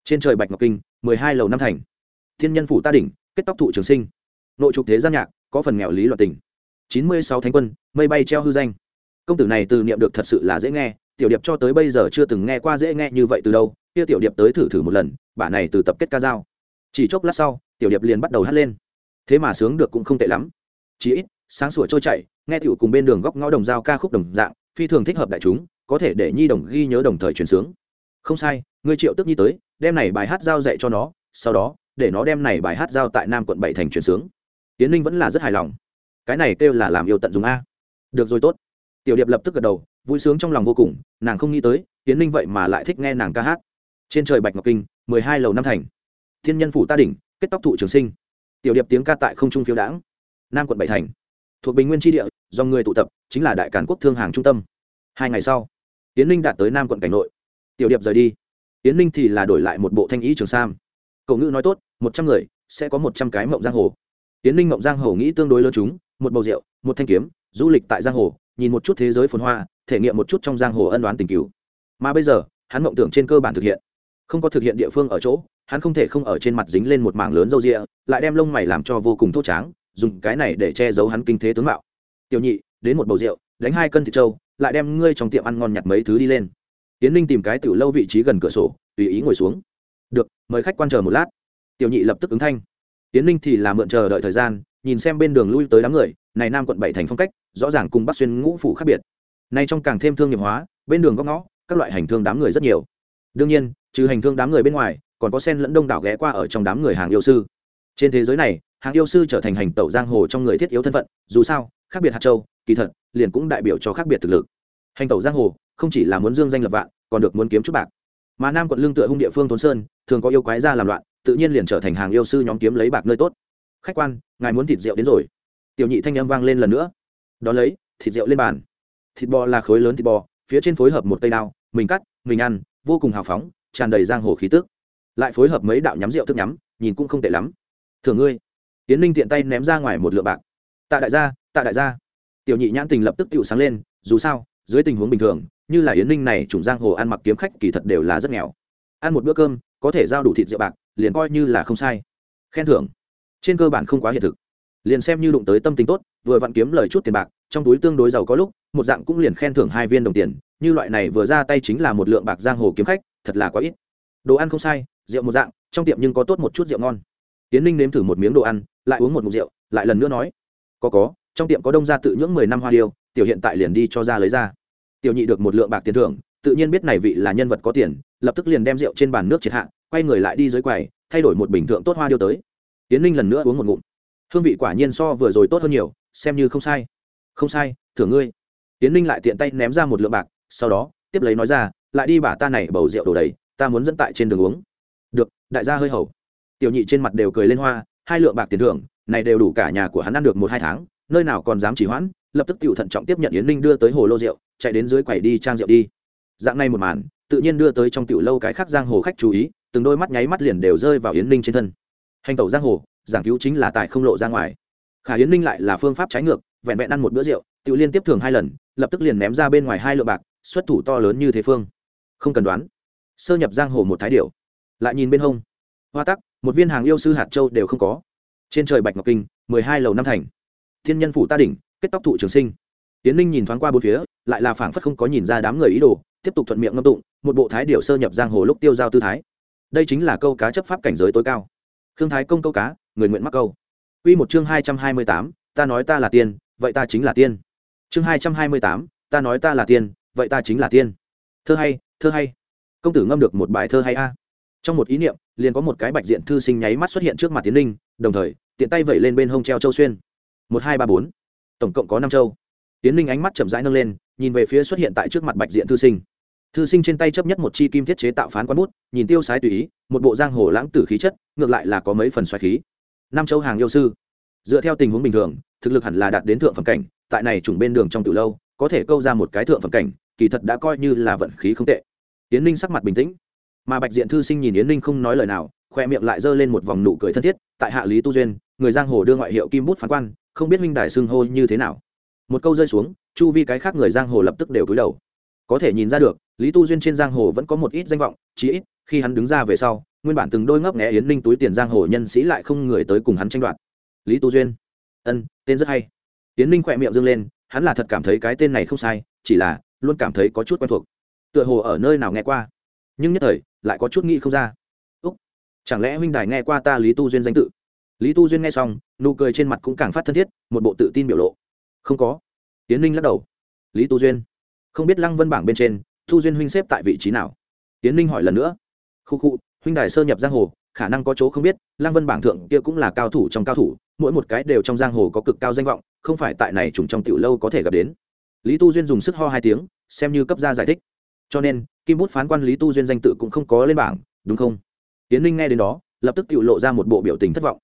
Trên trời bạch ngọc kinh, mười hai lầu năm thành. Thiên nhân phủ ta đỉnh, kết tóc thụ trường sinh. Nội trục thế gian nhạc, có phần nghèo lý loạt tình. Chín mươi sáu thánh quân, mây bay treo hư danh. Công tử này từ niệm được thật sự là dễ nghe, tiểu điệp cho tới bây giờ chưa từng nghe qua dễ nghe như vậy từ đâu. Kia tiểu điệp tới thử thử một lần bản này từ tập kết ca dao. Chỉ chốc lát sau, tiểu điệp liền bắt đầu hát lên thế mà sướng được cũng không tệ lắm. Chí ít, sáng sủa trôi chảy, nghe tiểu cùng bên đường góc ngõ đồng giao ca khúc đồng dạng, phi thường thích hợp đại chúng, có thể để nhi đồng ghi nhớ đồng thời truyền sướng. Không sai ngươi triệu tức nhi tới, đem này bài hát giao dạy cho nó, sau đó, để nó đem này bài hát giao tại nam quận bảy thành truyền sướng. Tiến ninh vẫn là rất hài lòng. Cái này kêu là làm yêu tận dùng a. Được rồi tốt. Tiểu điệp lập tức gật đầu, vui sướng trong lòng vô cùng, nàng không nghĩ tới tiến ninh vậy mà lại thích nghe nàng ca hát. Trên trời bạch ngọc kinh, mười hai lầu năm thành. Thiên nhân phủ ta đỉnh, kết tóc thụ trường sinh tiểu điệp tiếng ca tại không trung phiêu đãng. Nam quận bảy thành. Thuộc bình nguyên tri địa, do người tụ tập, chính là đại cản quốc thương hàng trung tâm. Hai ngày sau tiến ninh đạt tới nam quận cảnh nội. Tiểu điệp rời đi. Tiến ninh thì là đổi lại một bộ thanh ý trường sam. Cậu ngữ nói tốt, một trăm người, sẽ có một trăm cái mộng giang hồ. Tiến ninh mộng giang hồ nghĩ tương đối lớn chúng, một bầu rượu, một thanh kiếm, du lịch tại giang hồ, nhìn một chút thế giới phồn hoa, thể nghiệm một chút trong giang hồ ân đoán tình cứu mà bây giờ, hắn mộng tưởng trên cơ bản thực hiện không có thực hiện địa phương ở chỗ, hắn không thể không ở trên mặt dính lên một mảng lớn râu rịa lại đem lông mày làm cho vô cùng thô tráng, dùng cái này để che giấu hắn kinh thế tướng mạo. Tiểu nhị, đến một bầu rượu, đánh hai cân thịt trâu, lại đem ngươi trong tiệm ăn ngon nhặt mấy thứ đi lên. Tiến ninh tìm cái tiểu lâu vị trí gần cửa sổ, tùy ý ngồi xuống. Được, mời khách quan chờ một lát. Tiểu nhị lập tức ứng thanh. Tiến ninh thì là mượn chờ đợi thời gian, nhìn xem bên đường lui tới đám người, này nam quận bảy thành phong cách, rõ ràng cùng bắc xuyên ngũ phủ khác biệt. Nay trong càng thêm thương nghiệp hóa, bên đường góc ngõ, các loại hành thương đám người rất nhiều đương nhiên, trừ hành thương đám người bên ngoài, còn có sen lẫn đông đảo ghé qua ở trong đám người hàng yêu sư. Trên thế giới này, hàng yêu sư trở thành hành tẩu giang hồ trong người thiết yếu thân phận, dù sao, khác biệt hạt châu, kỳ thật, liền cũng đại biểu cho khác biệt thực lực. Hành tẩu giang hồ, không chỉ là muốn dương danh lập vạn, còn được muốn kiếm chút bạc. Mà nam quận lương tựa hung địa phương thôn sơn, thường có yêu quái ra làm loạn, tự nhiên liền trở thành hàng yêu sư nhóm kiếm lấy bạc nơi tốt. Khách quan, ngài muốn thịt rượu đến rồi. Tiểu nhị thanh âm vang lên lần nữa. Đón lấy, thịt rượu lên bàn. Thịt bò là khối lớn thịt bò, phía trên phối hợp một cây đao, mình cắt, mình ăn vô cùng hào phóng, tràn đầy giang hồ khí tức. Lại phối hợp mấy đạo nhắm rượu thức nhắm, nhìn cũng không tệ lắm. Thường ngươi tiến ninh tiện tay ném ra ngoài một lượng bạc. Tạ đại gia, tạ đại gia. Tiểu nhị nhãn tình lập tức tựu sáng lên, dù sao, dưới tình huống bình thường, như là yến ninh này chủng giang hồ ăn mặc kiếm khách kỳ thật đều là rất nghèo. Ăn một bữa cơm, có thể giao đủ thịt rượu bạc, liền coi như là không sai. Khen thưởng. Trên cơ bản không quá hiện thực liền xem như đụng tới tâm tính tốt, vừa vặn kiếm lời chút tiền bạc, trong túi tương đối giàu có lúc, một dạng cũng liền khen thưởng hai viên đồng tiền, như loại này vừa ra tay chính là một lượng bạc giang hồ kiếm khách, thật là quá ít. Đồ ăn không sai, rượu một dạng, trong tiệm nhưng có tốt một chút rượu ngon. Tiến ninh nếm thử một miếng đồ ăn, lại uống một mục rượu, lại lần nữa nói, có có, trong tiệm có đông gia tự nhưỡng mười năm hoa điêu, tiểu hiện tại liền đi cho ra lấy ra. Tiểu nhị được một lượng bạc tiền thưởng, tự nhiên biết này vị là nhân vật có tiền, lập tức liền đem rượu trên bàn nước triệt hạ, quay người lại đi dưới quầy, thay đổi một bình thượng tốt hoa điêu tới. Tiến ninh lần nữa uống một ngụm hương vị quả nhiên so vừa rồi tốt hơn nhiều, xem như không sai. Không sai thưởng ngươi. Tiến ninh lại tiện tay ném ra một lượng bạc, sau đó, tiếp lấy nói ra, lại đi bả ta này bầu rượu đồ đầy, ta muốn dẫn tại trên đường uống. Được, đại gia hơi hầu. Tiểu nhị trên mặt đều cười lên hoa, hai lượng bạc tiền thưởng, này đều đủ cả nhà của hắn ăn được một hai tháng, nơi nào còn dám chỉ hoãn, lập tức tiểu thận trọng tiếp nhận yến ninh đưa tới hồ lô rượu, chạy đến dưới quầy đi trang rượu đi. Dạng này một màn, tự nhiên đưa tới trong tiểu lâu cái khác giang hồ khách chú ý, từng đôi mắt nháy mắt liền đều rơi vào yến ninh trên thân. Hành tẩu giang hồ giảng cứu chính là tài không lộ ra ngoài. Khả yến ninh lại là phương pháp trái ngược, vẹn vẹn ăn một bữa rượu, tự liên tiếp thường hai lần, lập tức liền ném ra bên ngoài hai lượng bạc, xuất thủ to lớn như thế phương. Không cần đoán. Sơ nhập giang hồ một thái điệu lại nhìn bên hông. Hoa tắc, một viên hàng yêu sư hạt châu đều không có. Trên trời bạch ngọc kinh, mười hai lầu năm thành. Thiên nhân phủ ta đỉnh, kết tóc thụ trường sinh. Tiến ninh nhìn thoáng qua bốn phía, lại là phảng phất không có nhìn ra đám người ý đồ, tiếp tục thuận miệng ngâm tụng, một bộ thái điệu sơ nhập giang hồ lúc tiêu giao tư thái. Đây chính là câu cá chấp pháp cảnh giới tối cao. Khương thái công câu cá người nguyện mắc câu. Quy một chương hai trăm hai mươi tám, ta nói ta là tiên, vậy ta chính là tiên. Chương hai trăm hai mươi tám, ta nói ta là tiên, vậy ta chính là tiên. Thơ hay thơ hay. Công tử ngâm được một bài thơ hay a. Trong một ý niệm, liền có một cái bạch diện thư sinh nháy mắt xuất hiện trước mặt tiến linh đồng thời, tiện tay vẩy lên bên hông treo châu xuyên. Một, hai, ba, bốn. Tổng cộng có năm châu. Tiến linh ánh mắt chậm rãi nâng lên, nhìn về phía xuất hiện tại trước mặt bạch diện thư sinh. Thư sinh trên tay chấp nhất một chi kim thiết chế tạo phán quán bút, nhìn tiêu sái tùy ý, một bộ giang hồ lãng tử khí chất, ngược lại là có mấy phần xoáy khí năm châu hàng yêu sư. Dựa theo tình huống bình thường, thực lực hẳn là đạt đến thượng phẩm cảnh, tại này trùng bên đường trong từ lâu, có thể câu ra một cái thượng phẩm cảnh, kỳ thật đã coi như là vận khí không tệ. Yến ninh sắc mặt bình tĩnh. Mà bạch diện thư sinh nhìn yến ninh không nói lời nào, khoe miệng lại giơ lên một vòng nụ cười thân thiết, tại hạ lý tu duyên, người giang hồ đưa ngoại hiệu kim bút phán quan, không biết minh đài xưng hô như thế nào. Một câu rơi xuống, chu vi cái khác người giang hồ lập tức đều cúi đầu. Có thể nhìn ra được, lý tu duyên trên giang hồ vẫn có một ít danh vọng, chí ít khi hắn đứng ra về sau, nguyên bản từng đôi ngấp nghẽ yến ninh túi tiền giang hồ nhân sĩ lại không người tới cùng hắn tranh đoạt. Lý tu duyên. Ân, tên rất hay. Yến ninh khỏe miệng dâng lên, hắn là thật cảm thấy cái tên này không sai, chỉ là luôn cảm thấy có chút quen thuộc. Tựa hồ ở nơi nào nghe qua. Nhưng nhất thời, lại có chút nghĩ không ra. Úc, chẳng lẽ huynh đài nghe qua ta lý tu duyên danh tự? Lý tu duyên nghe xong, nụ cười trên mặt cũng càng phát thân thiết, một bộ tự tin biểu lộ. Không có. Tiến ninh lắc đầu. Lý tu duyên. Không biết lăng vân bảng bên trên tu duyên huynh xếp tại vị trí nào? Tiến ninh hỏi lần nữa khu khu, huynh đài sơ nhập giang hồ, khả năng có chỗ không biết, lăng vân bảng thượng kia cũng là cao thủ trong cao thủ, mỗi một cái đều trong giang hồ có cực cao danh vọng, không phải tại này trùng trong tiểu lâu có thể gặp đến. Lý tu duyên dùng sức ho hai tiếng, xem như cấp ra giải thích. Cho nên, kim bút phán quan lý tu duyên danh tự cũng không có lên bảng, đúng không? Tiến ninh nghe đến đó, lập tức tự lộ ra một bộ biểu tình thất vọng.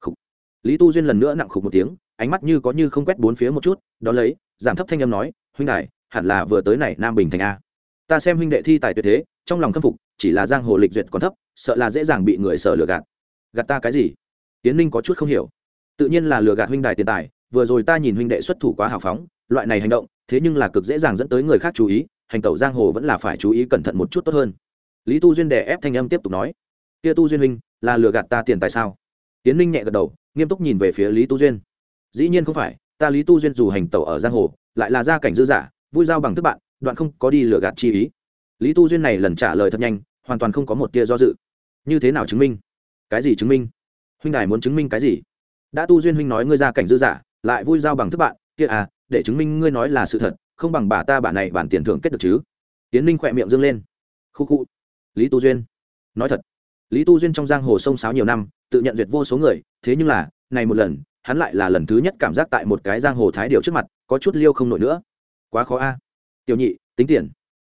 Khúc. lý tu duyên lần nữa nặng khục một tiếng, ánh mắt như có như không quét bốn phía một chút đón lấy, giảm thấp thanh âm nói, huynh đại hẳn là vừa tới này nam bình thành a. Ta xem huynh đệ thi tài tuyệt thế, trong lòng khâm phục chỉ là giang hồ lịch duyệt còn thấp, sợ là dễ dàng bị người sợ lừa gạt. Gạt ta cái gì? Tiến ninh có chút không hiểu. Tự nhiên là lừa gạt huynh đài tiền tài, vừa rồi ta nhìn huynh đệ xuất thủ quá hào phóng, loại này hành động, thế nhưng là cực dễ dàng dẫn tới người khác chú ý, hành tẩu giang hồ vẫn là phải chú ý cẩn thận một chút tốt hơn. Lý tu duyên đè ép thanh âm tiếp tục nói. Kia tu duyên huynh, là lừa gạt ta tiền tại sao? Tiến ninh nhẹ gật đầu, nghiêm túc nhìn về phía lý tu duyên. Dĩ nhiên không phải, ta lý tu duyên dù hành tẩu ở giang hồ, lại là gia cảnh dư giả vui giao bằng thức bạn, đoạn không có đi lừa gạt chi ý. Lý tu duyên này lần trả lời thật nhanh hoàn toàn không có một tia do dự. Như thế nào chứng minh? Cái gì chứng minh? Huynh đài muốn chứng minh cái gì? Đã tu duyên huynh nói ngươi ra cảnh dư giả, lại vui giao bằng thức bạn, kia à để chứng minh ngươi nói là sự thật, không bằng bà ta bản này bản tiền thưởng kết được chứ? Tiến ninh khỏe miệng dâng lên. Khu khu. Lý tu duyên. Nói thật, lý tu duyên trong giang hồ sông sáo nhiều năm, tự nhận duyệt vô số người, thế nhưng là, này một lần, hắn lại là lần thứ nhất cảm giác tại một cái giang hồ thái điều trước mặt, có chút liêu không nổi nữa. Quá khó a. Tiểu nhị, tính tiền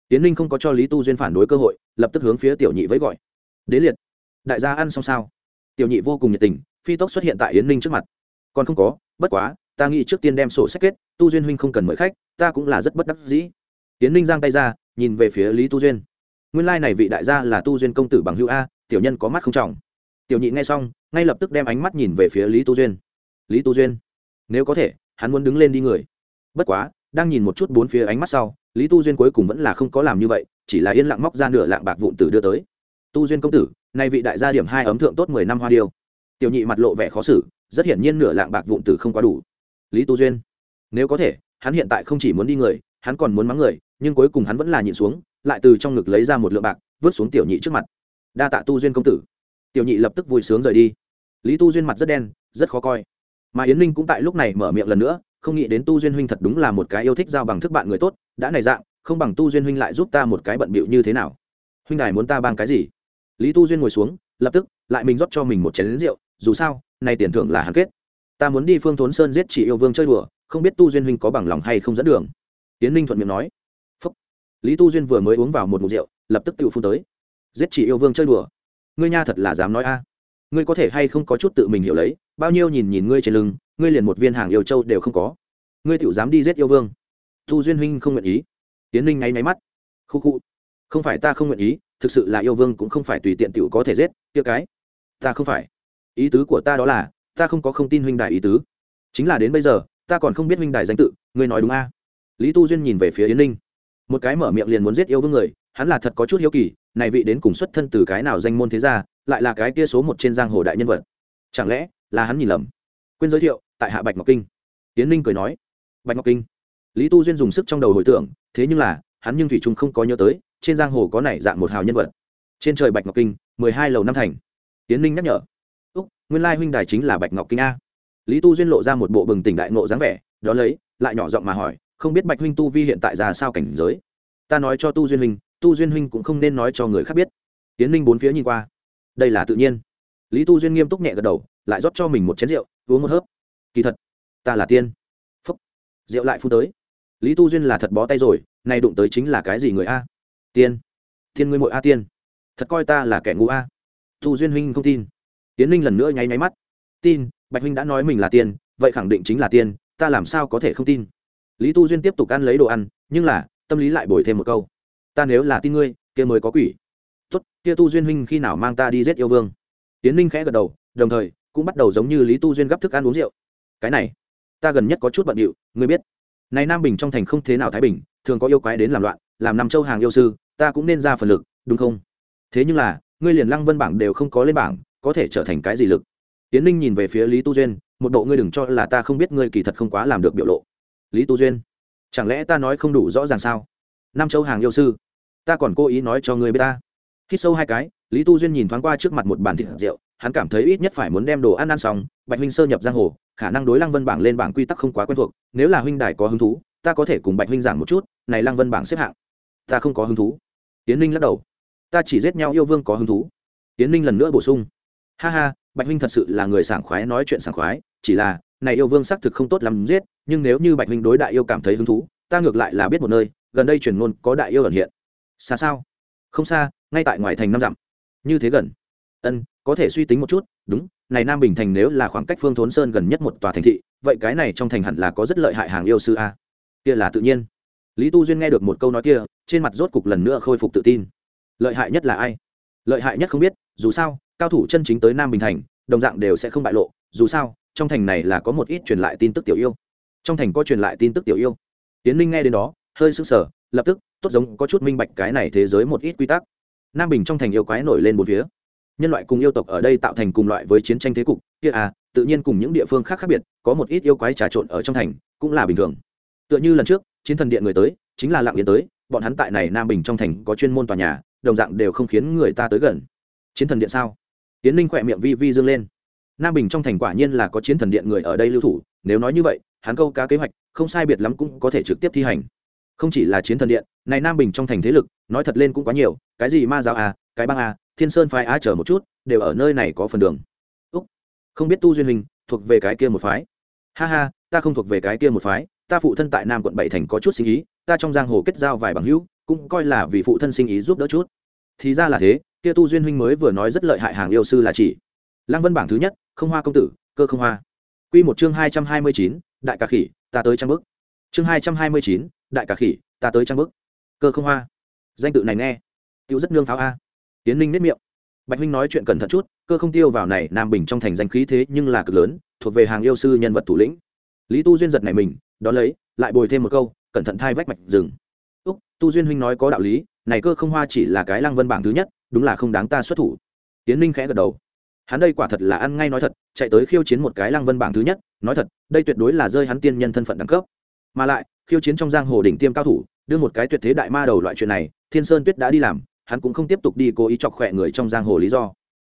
tiến ninh không có cho lý tu duyên phản đối cơ hội, lập tức hướng phía tiểu nhị với gọi. Đế liệt, đại gia ăn xong sao? Tiểu nhị vô cùng nhiệt tình, phi tốc xuất hiện tại yến ninh trước mặt. Còn không có, bất quá, ta nghĩ trước tiên đem sổ sách kết, tu duyên huynh không cần mời khách, ta cũng là rất bất đắc dĩ. Yến ninh giang tay ra, nhìn về phía lý tu duyên. Nguyên lai、like、này vị đại gia là tu duyên công tử bằng hữu a, tiểu nhân có mắt không trọng. Tiểu nhị nghe xong, ngay lập tức đem ánh mắt nhìn về phía lý tu duyên. Lý tu duyên, nếu có thể, hắn muốn đứng lên đi người. Bất quá, đang nhìn một chút bốn phía ánh mắt sau lý tu duyên cuối cùng vẫn là không có làm như vậy, chỉ là yên lặng móc ra nửa lạng bạc vụn tử đưa tới. Tu duyên công tử, nay vị đại gia điểm hai ấm thượng tốt mười năm hoa điêu. Tiểu nhị mặt lộ vẻ khó xử, rất hiển nhiên nửa lạng bạc vụn tử không quá đủ. Lý tu duyên, nếu có thể, hắn hiện tại không chỉ muốn đi người, hắn còn muốn mắng người, nhưng cuối cùng hắn vẫn là nhịn xuống, lại từ trong ngực lấy ra một lượng bạc, vứt xuống tiểu nhị trước mặt. Đa tạ tu duyên công tử. Tiểu nhị lập tức vui sướng rời đi. Lý tu duyên mặt rất đen, rất khó coi. Mà yến ninh cũng tại lúc này mở miệng lần nữa, không nghĩ đến tu duyên huynh thật đúng là một cái yêu thích giao bằng thức bạn người tốt đã này dạng, không bằng tu duyên huynh lại giúp ta một cái bận bịu như thế nào? Huynh đài muốn ta bang cái gì? Lý tu duyên ngồi xuống, lập tức, lại mình rót cho mình một chén lính rượu, dù sao nay tiền thưởng là hàn kết. Ta muốn đi phương thốn sơn giết chị yêu vương chơi đùa, không biết tu duyên huynh có bằng lòng hay không dẫn đường. Tiến ninh thuận miệng nói. Phúc. lý tu duyên vừa mới uống vào một mục rượu, lập tức tự phun tới. Giết chị yêu vương chơi đùa. Ngươi nha thật là dám nói a. Ngươi có thể hay không có chút tự mình hiểu lấy, bao nhiêu nhìn nhìn ngươi trên lưng, ngươi liền một viên hàng yêu châu đều không có. Ngươi tiểu dám đi giết yêu vương tu duyên huynh không nguyện ý. Tiến ninh ngáy máy mắt. Khu khu. Không phải ta không nguyện ý, thực sự là yêu vương cũng không phải tùy tiện tiểu có thể giết, kia cái. Ta không phải. Ý tứ của ta đó là, ta không có không tin huynh đại ý tứ. Chính là đến bây giờ, ta còn không biết huynh đại danh tự, ngươi nói đúng a. Lý tu duyên nhìn về phía yến ninh. Một cái mở miệng liền muốn giết yêu vương người, hắn là thật có chút hiếu kỳ, này vị đến cùng xuất thân từ cái nào danh môn thế gia, lại là cái kia số một trên giang hồ đại nhân vật. Chẳng lẽ là hắn nhìn lầm? Quên giới thiệu, tại hạ bạch ngọc kinh. Yến ninh cười nói. Bạch ngọc kinh lý tu duyên dùng sức trong đầu hồi tưởng, thế nhưng là, hắn nhưng thủy trung không có nhớ tới, trên giang hồ có này dạng một hào nhân vật. Trên trời bạch ngọc kinh, mười hai lầu năm thành. Tiến ninh nhắc nhở. Úc, nguyên lai huynh đài chính là bạch ngọc kinh a. Lý tu duyên lộ ra một bộ bừng tỉnh đại nộ dáng vẻ, đó lấy, lại nhỏ giọng mà hỏi, không biết bạch huynh tu vi hiện tại ra sao cảnh giới? Ta nói cho tu duyên huynh, tu duyên huynh cũng không nên nói cho người khác biết. Tiến ninh bốn phía nhìn qua. Đây là tự nhiên. Lý tu duyên nghiêm túc nhẹ gật đầu, lại rót cho mình một chén rượu, uống một hớp. Kỳ thật, ta là tiên. Phúc. Rượu lại phu tới lý tu duyên là thật bó tay rồi, nay đụng tới chính là cái gì người a? Tiên. Tiên ngươi mội a tiên. Thật coi ta là kẻ ngu a. Tu duyên huynh không tin. Tiến ninh lần nữa nháy nháy mắt. Tin, bạch huynh đã nói mình là tiên, vậy khẳng định chính là tiên, ta làm sao có thể không tin? Lý tu duyên tiếp tục ăn lấy đồ ăn, nhưng là, tâm lý lại bồi thêm một câu. Ta nếu là tin ngươi, kia mới có quỷ. Tốt, kia tu duyên huynh khi nào mang ta đi giết yêu vương? Tiến ninh khẽ gật đầu, đồng thời, cũng bắt đầu giống như lý tu duyên gấp thức ăn uống rượu. Cái này, ta gần nhất có chút bận điệu, ngươi biết này nam bình trong thành không thế nào thái bình, thường có yêu quái đến làm loạn, làm nằm châu hàng yêu sư, ta cũng nên ra phần lực, đúng không? Thế nhưng là, ngươi liền lăng vân bảng đều không có lên bảng, có thể trở thành cái gì lực? Tiến ninh nhìn về phía lý tu duyên, một bộ ngươi đừng cho là ta không biết ngươi kỳ thật không quá làm được biểu lộ. Lý tu duyên, chẳng lẽ ta nói không đủ rõ ràng sao? Nam châu hàng yêu sư, ta còn cố ý nói cho ngươi biết ta. Hít sâu hai cái, lý tu duyên nhìn thoáng qua trước mặt một bàn thịt rượu hắn cảm thấy ít nhất phải muốn đem đồ ăn ăn xong, bạch huynh sơ nhập giang hồ, khả năng đối lăng vân bảng lên bảng quy tắc không quá quen thuộc, nếu là huynh đài có hứng thú, ta có thể cùng bạch huynh giảng một chút, này lăng vân bảng xếp hạng, ta không có hứng thú. Tiến ninh lắc đầu, ta chỉ giết nhau yêu vương có hứng thú. Tiến ninh lần nữa bổ sung, ha ha, bạch huynh thật sự là người sảng khoái nói chuyện sảng khoái, chỉ là, này yêu vương xác thực không tốt lắm giết, nhưng nếu như bạch huynh đối đại yêu cảm thấy hứng thú, ta ngược lại là biết một nơi, gần đây truyền ngôn có đại yêu ẩn hiện. Xa sao? Không xa, ngay tại ngoài thành năm dặm. Như thế gần. Ân có thể suy tính một chút, đúng, này nam bình thành nếu là khoảng cách phương thốn sơn gần nhất một tòa thành thị, vậy cái này trong thành hẳn là có rất lợi hại hàng yêu sư a. Kia là tự nhiên. Lý tu duyên nghe được một câu nói kia, trên mặt rốt cục lần nữa khôi phục tự tin. Lợi hại nhất là ai? Lợi hại nhất không biết, dù sao, cao thủ chân chính tới nam bình thành, đồng dạng đều sẽ không bại lộ, dù sao, trong thành này là có một ít truyền lại tin tức tiểu yêu. Trong thành có truyền lại tin tức tiểu yêu. Tiến linh nghe đến đó, hơi sững sờ, lập tức, tốt giống có chút minh bạch cái này thế giới một ít quy tắc. Nam bình trong thành yêu quái nổi lên một phía nhân loại cùng yêu tộc ở đây tạo thành cùng loại với chiến tranh thế cục, kia à tự nhiên cùng những địa phương khác khác biệt, có một ít yêu quái trà trộn ở trong thành, cũng là bình thường. Tựa như lần trước, chiến thần điện người tới, chính là lặng yên tới, bọn hắn tại này nam bình trong thành có chuyên môn tòa nhà, đồng dạng đều không khiến người ta tới gần. Chiến thần điện sao? Tiến ninh khỏe miệng vi vi dương lên. Nam bình trong thành quả nhiên là có chiến thần điện người ở đây lưu thủ, nếu nói như vậy, hắn câu cá kế hoạch, không sai biệt lắm cũng có thể trực tiếp thi hành. Không chỉ là chiến thần điện, này nam bình trong thành thế lực, nói thật lên cũng quá nhiều, cái gì ma giáo à cái băng à thiên sơn phái á chờ một chút, đều ở nơi này có phần đường. Úc, không biết tu duyên hình thuộc về cái kia một phái. Ha ha, ta không thuộc về cái kia một phái, ta phụ thân tại nam quận bảy thành có chút sinh ý, ta trong giang hồ kết giao vài bằng hữu, cũng coi là vì phụ thân sinh ý giúp đỡ chút. Thì ra là thế, kia tu duyên huynh mới vừa nói rất lợi hại hàng yêu sư là chỉ. Lăng vân bảng thứ nhất, không hoa công tử, cơ không hoa. Q một chương hai trăm hai mươi chín, đại ca khỉ, ta tới trang bức. Chương hai trăm hai mươi chín, đại ca khỉ, ta tới trang bức. Cơ không hoa. Danh tự này nghe. Tiêu rất nương pháo a tiến ninh nếp miệng. Bạch huynh nói chuyện cẩn thận chút, cơ không tiêu vào này, nam bình trong thành danh khí thế nhưng là cực lớn, thuộc về hàng yêu sư nhân vật thủ lĩnh. Lý tu duyên giật này mình, đón lấy, lại bồi thêm một câu, cẩn thận thai vách mạch rừng. Úc, tu duyên huynh nói có đạo lý, này cơ không hoa chỉ là cái lăng vân bảng thứ nhất, đúng là không đáng ta xuất thủ. Tiến ninh khẽ gật đầu. Hắn đây quả thật là ăn ngay nói thật, chạy tới khiêu chiến một cái lăng vân bảng thứ nhất, nói thật, đây tuyệt đối là rơi hắn tiên nhân thân phận đẳng cấp. Mà lại, khiêu chiến trong giang hồ đỉnh tiêm cao thủ, đưa một cái tuyệt thế đại ma đầu loại chuyện này, thiên sơn tuyết đã đi làm hắn cũng không tiếp tục đi cố ý chọc khỏe người trong giang hồ lý do.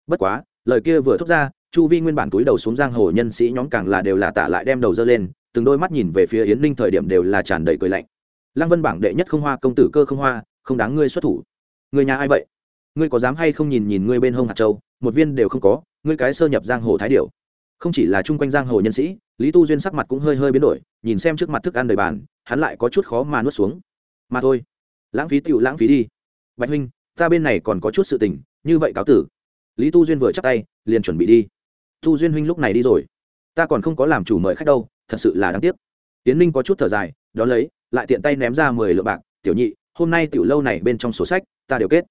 Bất quá, lời kia vừa thốt ra, chu vi nguyên bản túi đầu xuống giang hồ nhân sĩ nhóm càng là đều là tả lại đem đầu dơ lên, từng đôi mắt nhìn về phía yến ninh thời điểm đều là tràn đầy cười lạnh. Lăng vân bảng đệ nhất không hoa, công tử cơ không hoa, không đáng ngươi xuất thủ. Người nhà ai vậy? Ngươi có dám hay không nhìn nhìn ngươi bên hông hạt châu, một viên đều không có, ngươi cái sơ nhập giang hồ thái điểu. Không chỉ là chung quanh giang hồ nhân sĩ, lý tu duyên sắc mặt cũng hơi hơi biến đổi, nhìn xem trước mặt thức ăn đầy bàn, hắn lại có chút khó mà nuốt xuống. Mà thôi, lãng phí tựu lãng phí đi. Bạch huynh ta bên này còn có chút sự tình, như vậy cáo tử. Lý tu duyên vừa chắc tay, liền chuẩn bị đi. Tu duyên huynh lúc này đi rồi. Ta còn không có làm chủ mời khách đâu, thật sự là đáng tiếc. Tiến ninh có chút thở dài, đón lấy, lại tiện tay ném ra mười lượng bạc. Tiểu nhị, hôm nay tiểu lâu này bên trong sổ sách, ta đều kết.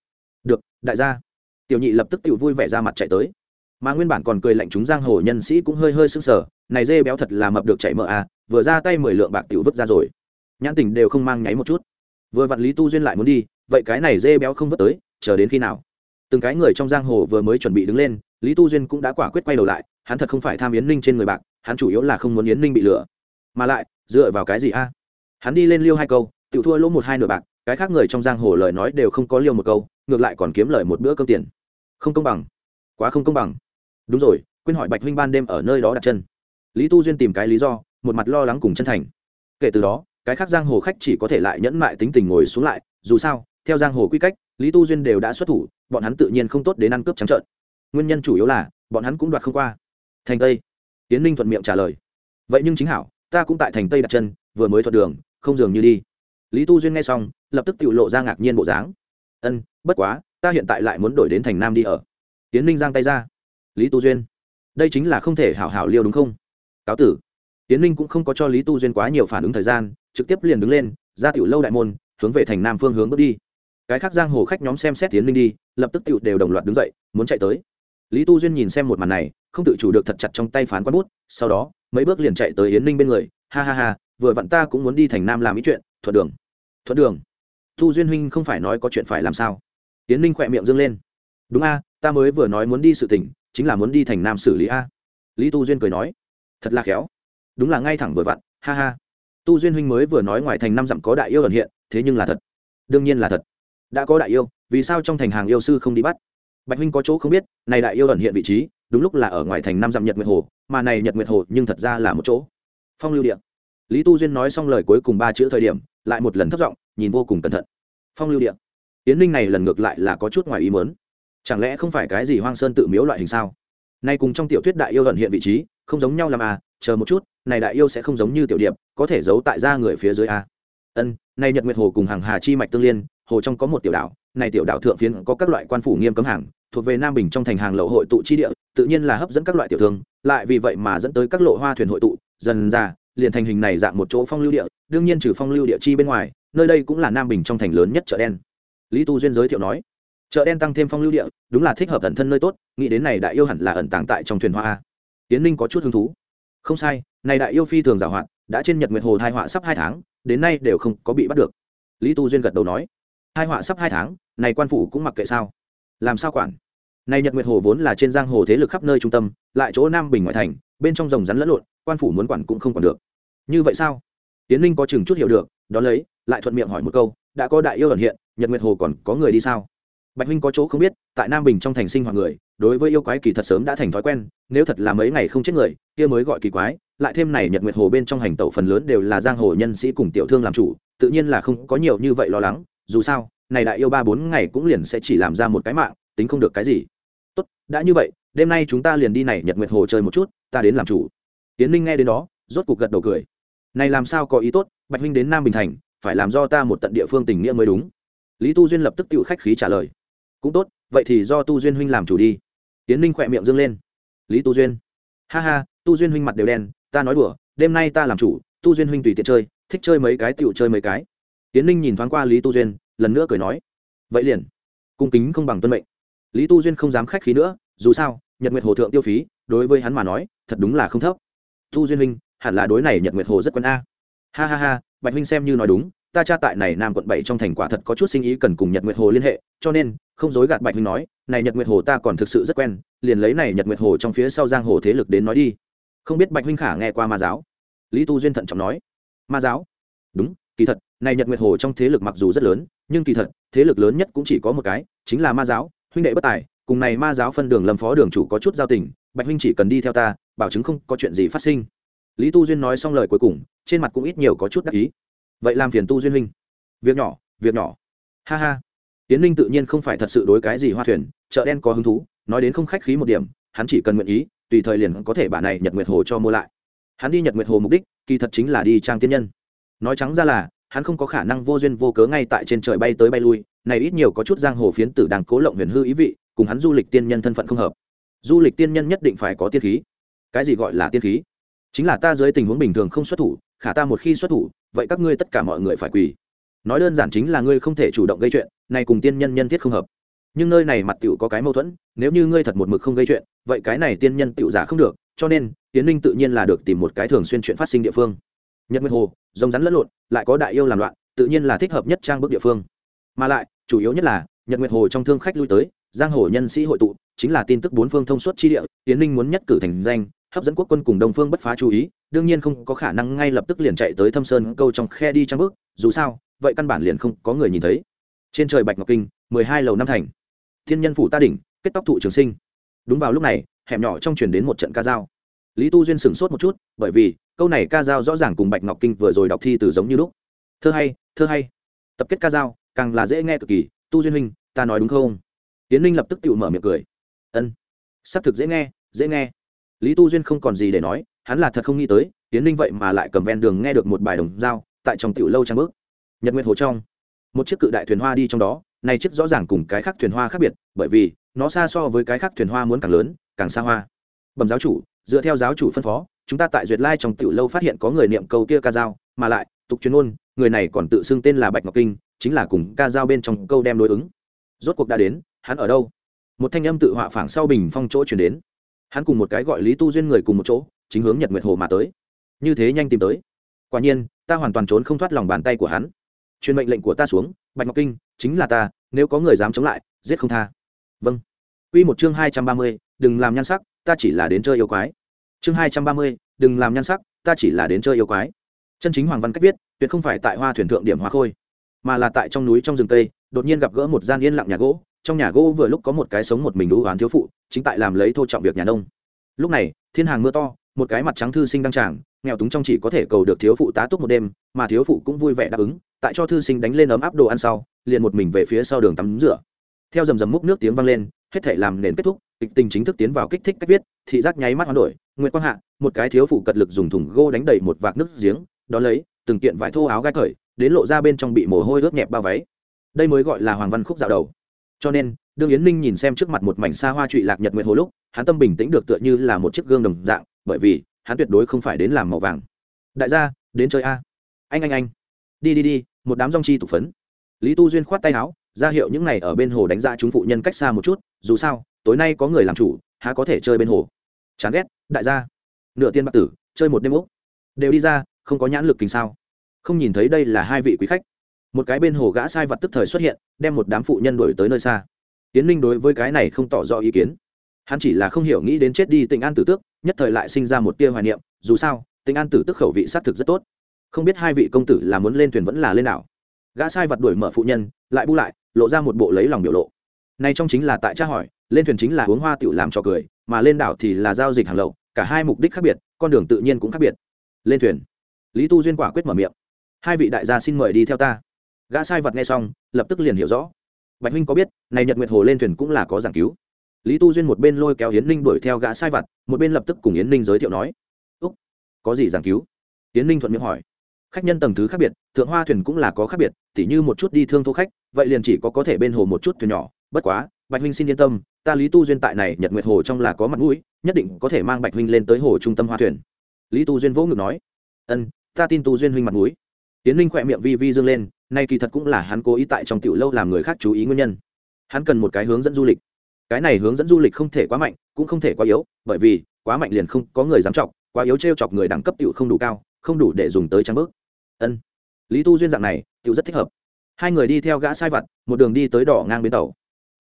Được, đại gia. Tiểu nhị lập tức tiểu vui vẻ ra mặt chạy tới. Mà nguyên bản còn cười lạnh chúng giang hồ nhân sĩ cũng hơi hơi sưng sờ. Này dê béo thật là mập được chạy mỡ à vừa ra tay mười lượng bạc tiểu vứt ra rồi. Nhãn tình đều không mang nháy một chút. Vừa vặn lý tu duyên lại muốn đi vậy cái này dê béo không vớt tới, chờ đến khi nào? Từng cái người trong giang hồ vừa mới chuẩn bị đứng lên, lý tu duyên cũng đã quả quyết quay đầu lại, hắn thật không phải tham yến ninh trên người bạc, hắn chủ yếu là không muốn yến ninh bị lừa. Mà lại, dựa vào cái gì a? Hắn đi lên liêu hai câu tự thua lỗ một hai nửa bạc, cái khác người trong giang hồ lời nói đều không có liêu một câu, ngược lại còn kiếm lời một bữa cơm tiền. Không công bằng. Quá không công bằng. Đúng rồi, quên hỏi bạch huynh ban đêm ở nơi đó đặt chân. Lý tu duyên tìm cái lý do, một mặt lo lắng cùng chân thành. Kể từ đó, cái khác giang hồ khách chỉ có thể lại nhẫn mại tính tình ngồi xuống lại, dù sao theo giang hồ quy cách, lý tu duyên đều đã xuất thủ, bọn hắn tự nhiên không tốt đến ăn cướp trắng trợn. Nguyên nhân chủ yếu là, bọn hắn cũng đoạt không qua. Thành tây. Tiến ninh thuận miệng trả lời. Vậy nhưng chính hảo, ta cũng tại thành tây đặt chân, vừa mới thuận đường, không dường như đi. Lý tu duyên nghe xong, lập tức tự lộ ra ngạc nhiên bộ dáng. Ân, bất quá, ta hiện tại lại muốn đổi đến thành nam đi ở. Tiến ninh giang tay ra. Lý tu duyên. Đây chính là không thể hảo hảo liêu đúng không? Cáo tử. Tiến ninh cũng không có cho lý tu duyên quá nhiều phản ứng thời gian, trực tiếp liền đứng lên, ra tiểu lâu đại môn, hướng về thành nam phương hướng bước đi cái khác giang hồ khách nhóm xem xét tiến linh đi, lập tức tựu đều đồng loạt đứng dậy, muốn chạy tới. Lý tu duyên nhìn xem một màn này, không tự chủ được thật chặt trong tay phán quán bút, sau đó, mấy bước liền chạy tới yến ninh bên người, ha ha ha, vừa vặn ta cũng muốn đi thành nam làm ý chuyện, thuận đường. Thuận đường? Tu duyên huynh không phải nói có chuyện phải làm sao? Yến ninh khỏe miệng dâng lên. Đúng a, ta mới vừa nói muốn đi sự tỉnh chính là muốn đi thành nam xử lý a. Lý tu duyên cười nói. Thật là khéo. Đúng là ngay thẳng vừa vặn, ha ha. Tu duyên huynh mới vừa nói ngoài thành năm dặm có đại yêu ẩn hiện, thế nhưng là thật. Đương nhiên là thật đã có đại yêu, vì sao trong thành hàng yêu sư không đi bắt? Bạch huynh có chỗ không biết, này đại yêu ẩn hiện vị trí, đúng lúc là ở ngoài thành năm dặm nhật nguyệt hồ, mà này nhật nguyệt hồ nhưng thật ra là một chỗ. Phong lưu điện lý tu duyên nói xong lời cuối cùng ba chữ thời điểm, lại một lần thất giọng, nhìn vô cùng cẩn thận. Phong lưu điện tiến ninh này lần ngược lại là có chút ngoài ý mớn chẳng lẽ không phải cái gì hoang sơn tự miếu loại hình sao? Nay cùng trong tiểu thuyết đại yêu ẩn hiện vị trí, không giống nhau làm à chờ một chút, này đại yêu sẽ không giống như tiểu điệp, có thể giấu tại ra người phía dưới a ân, này nhật nguyệt hồ cùng hàng hà chi mạch tương liên hồ trong có một tiểu đảo, này tiểu đảo thượng phiến có các loại quan phủ nghiêm cấm hàng, thuộc về nam bình trong thành hàng lậu hội tụ chi địa, tự nhiên là hấp dẫn các loại tiểu thương, lại vì vậy mà dẫn tới các lộ hoa thuyền hội tụ, dần ra, liền thành hình này dạng một chỗ phong lưu địa, đương nhiên trừ phong lưu địa chi bên ngoài, nơi đây cũng là nam bình trong thành lớn nhất chợ đen. Lý tu duyên giới thiệu nói, chợ đen tăng thêm phong lưu địa, đúng là thích hợp ẩn thân nơi tốt, nghĩ đến này đại yêu hẳn là ẩn tàng tại trong thuyền hoa tiến ninh có chút hứng thú. Không sai, này đại yêu phi thường giảo hoạt đã trên nhật nguyệt hồ thai họa sắp hai tháng, đến nay đều không có bị bắt được. Lý tu duyên gật đầu nói hai họa sắp hai tháng, này quan phủ cũng mặc kệ sao? Làm sao quản? Này nhật nguyệt hồ vốn là trên giang hồ thế lực khắp nơi trung tâm, lại chỗ nam bình ngoại thành, bên trong rồng rắn lẫn lộn, quan phủ muốn quản cũng không quản được. Như vậy sao? Tiến linh có chừng chút hiểu được, đó lấy, lại thuận miệng hỏi một câu, đã có đại yêu ẩn hiện, nhật nguyệt hồ còn có người đi sao? Bạch huynh có chỗ không biết, tại nam bình trong thành sinh hoạt người, đối với yêu quái kỳ thật sớm đã thành thói quen, nếu thật là mấy ngày không chết người, kia mới gọi kỳ quái, lại thêm này nhật nguyệt hồ bên trong hành tẩu phần lớn đều là giang hồ nhân sĩ cùng tiểu thương làm chủ, tự nhiên là không có nhiều như vậy lo lắng dù sao, này đại yêu ba bốn ngày cũng liền sẽ chỉ làm ra một cái mạng, tính không được cái gì. Tốt, đã như vậy, đêm nay chúng ta liền đi này nhật nguyệt hồ chơi một chút, ta đến làm chủ. Tiến ninh nghe đến đó, rốt cuộc gật đầu cười. Này làm sao có ý tốt, bạch huynh đến nam bình thành, phải làm do ta một tận địa phương tình nghĩa mới đúng. Lý tu duyên lập tức tự khách khí trả lời. Cũng tốt, vậy thì do tu duyên huynh làm chủ đi. Tiến ninh khỏe miệng dâng lên. Lý tu duyên. Ha ha, tu duyên huynh mặt đều đen, ta nói đùa, đêm nay ta làm chủ, tu duyên huynh tùy tiện chơi, thích chơi mấy cái tựu chơi mấy cái tiến ninh nhìn thoáng qua lý tu duyên, lần nữa cười nói, vậy liền, cung kính không bằng tuân mệnh. Lý tu duyên không dám khách khí nữa, dù sao, nhật nguyệt hồ thượng tiêu phí, đối với hắn mà nói, thật đúng là không thấp. Tu duyên huynh, hẳn là đối này nhật nguyệt hồ rất quân a. Ha ha ha, bạch huynh xem như nói đúng, ta cha tại này nam quận bảy trong thành quả thật có chút sinh ý cần cùng nhật nguyệt hồ liên hệ, cho nên, không dối gạt bạch huynh nói, này nhật nguyệt hồ ta còn thực sự rất quen, liền lấy này nhật nguyệt hồ trong phía sau giang hồ thế lực đến nói đi. Không biết bạch huynh khả nghe qua ma giáo? Lý tu duyên thận trọng nói. Ma giáo? Đúng, kỳ thật này nhật nguyệt hồ trong thế lực mặc dù rất lớn, nhưng kỳ thật, thế lực lớn nhất cũng chỉ có một cái, chính là ma giáo, huynh đệ bất tài. Cùng này ma giáo phân đường lâm phó đường chủ có chút giao tình, bạch huynh chỉ cần đi theo ta, bảo chứng không có chuyện gì phát sinh. Lý tu duyên nói xong lời cuối cùng, trên mặt cũng ít nhiều có chút đắc ý. Vậy làm phiền tu duyên huynh. Việc nhỏ việc nhỏ. Ha ha. Tiến linh tự nhiên không phải thật sự đối cái gì hoa thuyền, chợ đen có hứng thú, nói đến không khách khí một điểm, hắn chỉ cần nguyện ý, tùy thời liền có thể bà này nhật nguyệt hồ cho mua lại. Hắn đi nhật nguyệt hồ mục đích, kỳ thật chính là đi trang tiên nhân. Nói trắng ra là hắn không có khả năng vô duyên vô cớ ngay tại trên trời bay tới bay lui, này ít nhiều có chút giang hồ phiến tử đang cố lộng huyền hư ý vị, cùng hắn du lịch tiên nhân thân phận không hợp. Du lịch tiên nhân nhất định phải có tiên khí. Cái gì gọi là tiên khí? Chính là ta dưới tình huống bình thường không xuất thủ, khả ta một khi xuất thủ, vậy các ngươi tất cả mọi người phải quỳ. Nói đơn giản chính là ngươi không thể chủ động gây chuyện, này cùng tiên nhân nhân thiết không hợp. Nhưng nơi này mặt tiểu có cái mâu thuẫn, nếu như ngươi thật một mực không gây chuyện, vậy cái này tiên nhân tiểu giả không được, cho nên tiến linh tự nhiên là được tìm một cái thường xuyên chuyện phát sinh địa phương nhật nguyệt hồ, rồng rắn lẫn lộn, lại có đại yêu làm loạn, tự nhiên là thích hợp nhất trang bức địa phương. Mà lại, chủ yếu nhất là, nhật nguyệt hồ trong thương khách lui tới, giang hồ nhân sĩ hội tụ, chính là tin tức bốn phương thông suốt chi địa tiến linh muốn nhất cử thành danh, hấp dẫn quốc quân cùng đông phương bất phá chú ý, đương nhiên không có khả năng ngay lập tức liền chạy tới thâm sơn câu trong khe đi trang bước dù sao, vậy căn bản liền không có người nhìn thấy. Trên trời bạch ngọc kinh, mười hai lầu năm thành. Thiên nhân phủ ta đỉnh, kết tóc thụ trường sinh. Đúng vào lúc này, hẻm nhỏ trong chuyển đến một trận ca dao. Lý tu duyên sửng sốt một chút, bởi vì câu này ca dao rõ ràng cùng bạch ngọc kinh vừa rồi đọc thi từ giống như lúc. Thơ hay thơ hay. Tập kết ca dao, càng là dễ nghe cực kỳ. Tu duyên huynh, ta nói đúng không? Tiến ninh lập tức tự mở miệng cười. Ân. Xác thực dễ nghe dễ nghe. Lý tu duyên không còn gì để nói, hắn là thật không nghĩ tới tiến ninh vậy mà lại cầm ven đường nghe được một bài đồng dao, tại trong tiểu lâu trang bước. Nhật nguyệt hồ trong. Một chiếc cự đại thuyền hoa đi trong đó, này chiếc rõ ràng cùng cái khác thuyền hoa khác biệt, bởi vì, nó xa so với cái khác thuyền hoa muốn càng lớn, càng xa hoa. Bẩm giáo chủ, dựa theo giáo chủ phân phó chúng ta tại duyệt lai trong tiểu lâu phát hiện có người niệm câu kia ca dao mà lại tục chuyên ôn người này còn tự xưng tên là bạch ngọc kinh chính là cùng ca dao bên trong câu đem đối ứng. Rốt cuộc đã đến hắn ở đâu? Một thanh âm tự họa phảng sau bình phong chỗ chuyển đến. Hắn cùng một cái gọi lý tu duyên người cùng một chỗ chính hướng nhật nguyệt hồ mà tới. Như thế nhanh tìm tới. Quả nhiên ta hoàn toàn trốn không thoát lòng bàn tay của hắn. Truyền mệnh lệnh của ta xuống bạch ngọc kinh chính là ta nếu có người dám chống lại giết không tha. Vâng. Quy một chương hai trăm ba mươi, đừng làm nhan sắc, ta chỉ là đến chơi yêu quái. Chương hai trăm ba mươi, đừng làm nhan sắc, ta chỉ là đến chơi yêu quái. Chân chính hoàng văn cách viết, tuyệt không phải tại Hoa thuyền thượng điểm Hoa Khôi, mà là tại trong núi trong rừng tây, đột nhiên gặp gỡ một gian yên lặng nhà gỗ, trong nhà gỗ vừa lúc có một cái sống một mình đũ oán thiếu phụ, chính tại làm lấy thô trọng việc nhà nông. Lúc này thiên hàng mưa to một cái mặt trắng thư sinh đăng tràng nghèo túng trong chỉ có thể cầu được thiếu phụ tá túc một đêm mà thiếu phụ cũng vui vẻ đáp ứng tại cho thư sinh đánh lên ấm áp đồ ăn sau liền một mình về phía sau đường tắm rửa. Theo dầm dầm múc nước tiếng vang lên hết thể làm nền kết thúc kịch tình chính thức tiến vào kích thích cách viết, thị giác nháy mắt hoán đổi, nguyệt quang hạ, một cái thiếu phụ cật lực dùng thùng gô đánh đầy một vạc nước giếng, đó lấy, từng kiện vải thô áo gai cởi, đến lộ ra bên trong bị mồ hôi ướt nhẹp bao váy. Đây mới gọi là hoàng văn khúc dạo đầu. Cho nên, đương yến ninh nhìn xem trước mặt một mảnh xa hoa trụy lạc nhật nguyệt hồ lúc, hắn tâm bình tĩnh được tựa như là một chiếc gương đồng dạng, bởi vì, hắn tuyệt đối không phải đến làm màu vàng. Đại gia, đến chơi a. Anh anh anh. Đi đi đi, một đám rong chi tụ phấn. Lý tu duyên khoát tay áo, ra hiệu những này ở bên hồ đánh ra chúng phụ nhân cách xa một chút, dù sao tối nay có người làm chủ, há có thể chơi bên hồ. Chán ghét, đại gia. Nửa tiên bạc tử, chơi một đêm úc đều đi ra, không có nhãn lực kính sao? Không nhìn thấy đây là hai vị quý khách. Một cái bên hồ gã sai vật tức thời xuất hiện, đem một đám phụ nhân đuổi tới nơi xa. Tiến linh đối với cái này không tỏ rõ ý kiến. Hắn chỉ là không hiểu nghĩ đến chết đi tình an tử tước, nhất thời lại sinh ra một tia hoài niệm, dù sao tình an tử tước khẩu vị xác thực rất tốt. Không biết hai vị công tử là muốn lên thuyền vẫn là lên nào gã sai vật đuổi mở phụ nhân, lại bu lại, lộ ra một bộ lấy lòng biểu lộ nay trong chính là tại tra hỏi, lên thuyền chính là uống hoa tiểu làm trò cười, mà lên đảo thì là giao dịch hàng lậu, cả hai mục đích khác biệt, con đường tự nhiên cũng khác biệt. Lên thuyền. Lý tu duyên quả quyết mở miệng. Hai vị đại gia xin mời đi theo ta. Gã sai vật nghe xong, lập tức liền hiểu rõ. Bạch huynh có biết, này nhật nguyệt hồ lên thuyền cũng là có giảng cứu. Lý tu duyên một bên lôi kéo yến ninh đuổi theo gã sai vật, một bên lập tức cùng yến ninh giới thiệu nói. Úc, có gì giảng cứu? Yến ninh thuận miệng hỏi. Khách nhân tầng thứ khác biệt, thượng hoa thuyền cũng là có khác biệt, tỉ như một chút đi thương thô khách, vậy liền chỉ có có thể bên hồ một chút thuyền nhỏ bất quá, bạch huynh xin yên tâm, ta lý tu duyên tại này nhật nguyệt hồ trong là có mặt mũi, nhất định có thể mang bạch huynh lên tới hồ trung tâm hoa thuyền. Lý tu duyên vỗ ngực nói, ân, ta tin tu duyên huynh mặt mũi. Tiến linh khỏe miệng vi vi dương lên, nay kỳ thật cũng là hắn cố ý tại trong tiểu lâu làm người khác chú ý nguyên nhân. Hắn cần một cái hướng dẫn du lịch. Cái này hướng dẫn du lịch không thể quá mạnh, cũng không thể quá yếu, bởi vì, quá mạnh liền không có người dám chọc, quá yếu t r e o chọc người đẳng cấp tiểu không đủ cao, không đủ để dùng tới trang bước. Ân. Lý tu duyên dạng này, tiểu rất thích hợp. Hai người đi theo gã sai vặt, một đường đi tới đỏ ngang bến tàu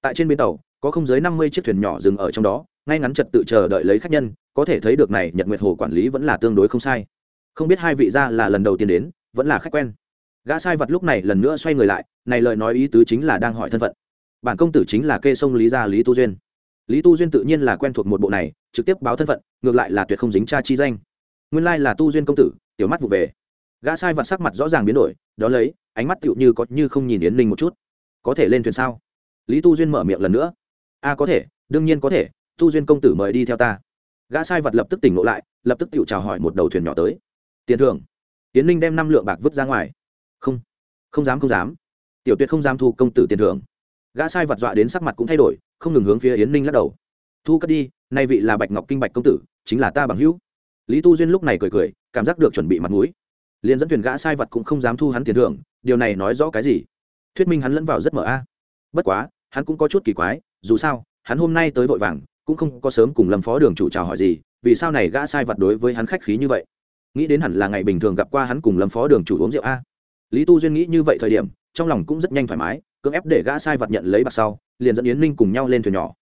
tại trên bến tàu, có không dưới năm mươi chiếc thuyền nhỏ dừng ở trong đó, ngay ngắn trật tự chờ đợi lấy khách nhân, có thể thấy được này nhật nguyệt hồ quản lý vẫn là tương đối không sai. Không biết hai vị gia là lần đầu tiên đến, vẫn là khách quen. Gã sai vật lúc này lần nữa xoay người lại, này lời nói ý tứ chính là đang hỏi thân phận. Bản công tử chính là kê sông lý gia lý tu duyên. Lý tu duyên tự nhiên là quen thuộc một bộ này, trực tiếp báo thân phận, ngược lại là tuyệt không dính cha chi danh. Nguyên lai là tu duyên công tử, tiểu mắt vụ về. Gã sai vật sắc mặt rõ ràng biến đổi đó lấy, ánh mắt tựu như có như không nhìn yến ninh một chút. Có thể lên thuyền sao? Lý tu duyên mở miệng lần nữa. A, có thể, đương nhiên có thể, tu duyên công tử mời đi theo ta. Gã sai vật lập tức tỉnh ngộ lại, lập tức tự chào hỏi một đầu thuyền nhỏ tới. Tiền thưởng. Tiến ninh đem năm lượng bạc vứt ra ngoài. Không không dám không dám. Tiểu tuyệt không dám thu công tử tiền thưởng. Gã sai vật dọa đến sắc mặt cũng thay đổi, không ngừng hướng phía yến ninh lắc đầu. Thu cất đi, nay vị là bạch ngọc kinh bạch công tử, chính là ta bằng hữu. Lý tu duyên lúc này cười cười, cảm giác được chuẩn bị mặt mũi. Liền dẫn thuyền gã sai vật cũng không dám thu hắn tiền thưởng, điều này nói rõ cái gì? Thuyết minh hắn lẫn vào rất mở a bất quá, hắn cũng có chút kỳ quái, dù sao, hắn hôm nay tới vội vàng, cũng không có sớm cùng lâm phó đường chủ chào hỏi gì, vì sao này gã sai vật đối với hắn khách khí như vậy? Nghĩ đến hẳn là ngày bình thường gặp qua hắn cùng lâm phó đường chủ uống rượu a. Lý tu duyên nghĩ như vậy thời điểm, trong lòng cũng rất nhanh thoải mái, cưỡng ép để gã sai vật nhận lấy bạc sau, liền dẫn yến ninh cùng nhau lên thuyền nhỏ.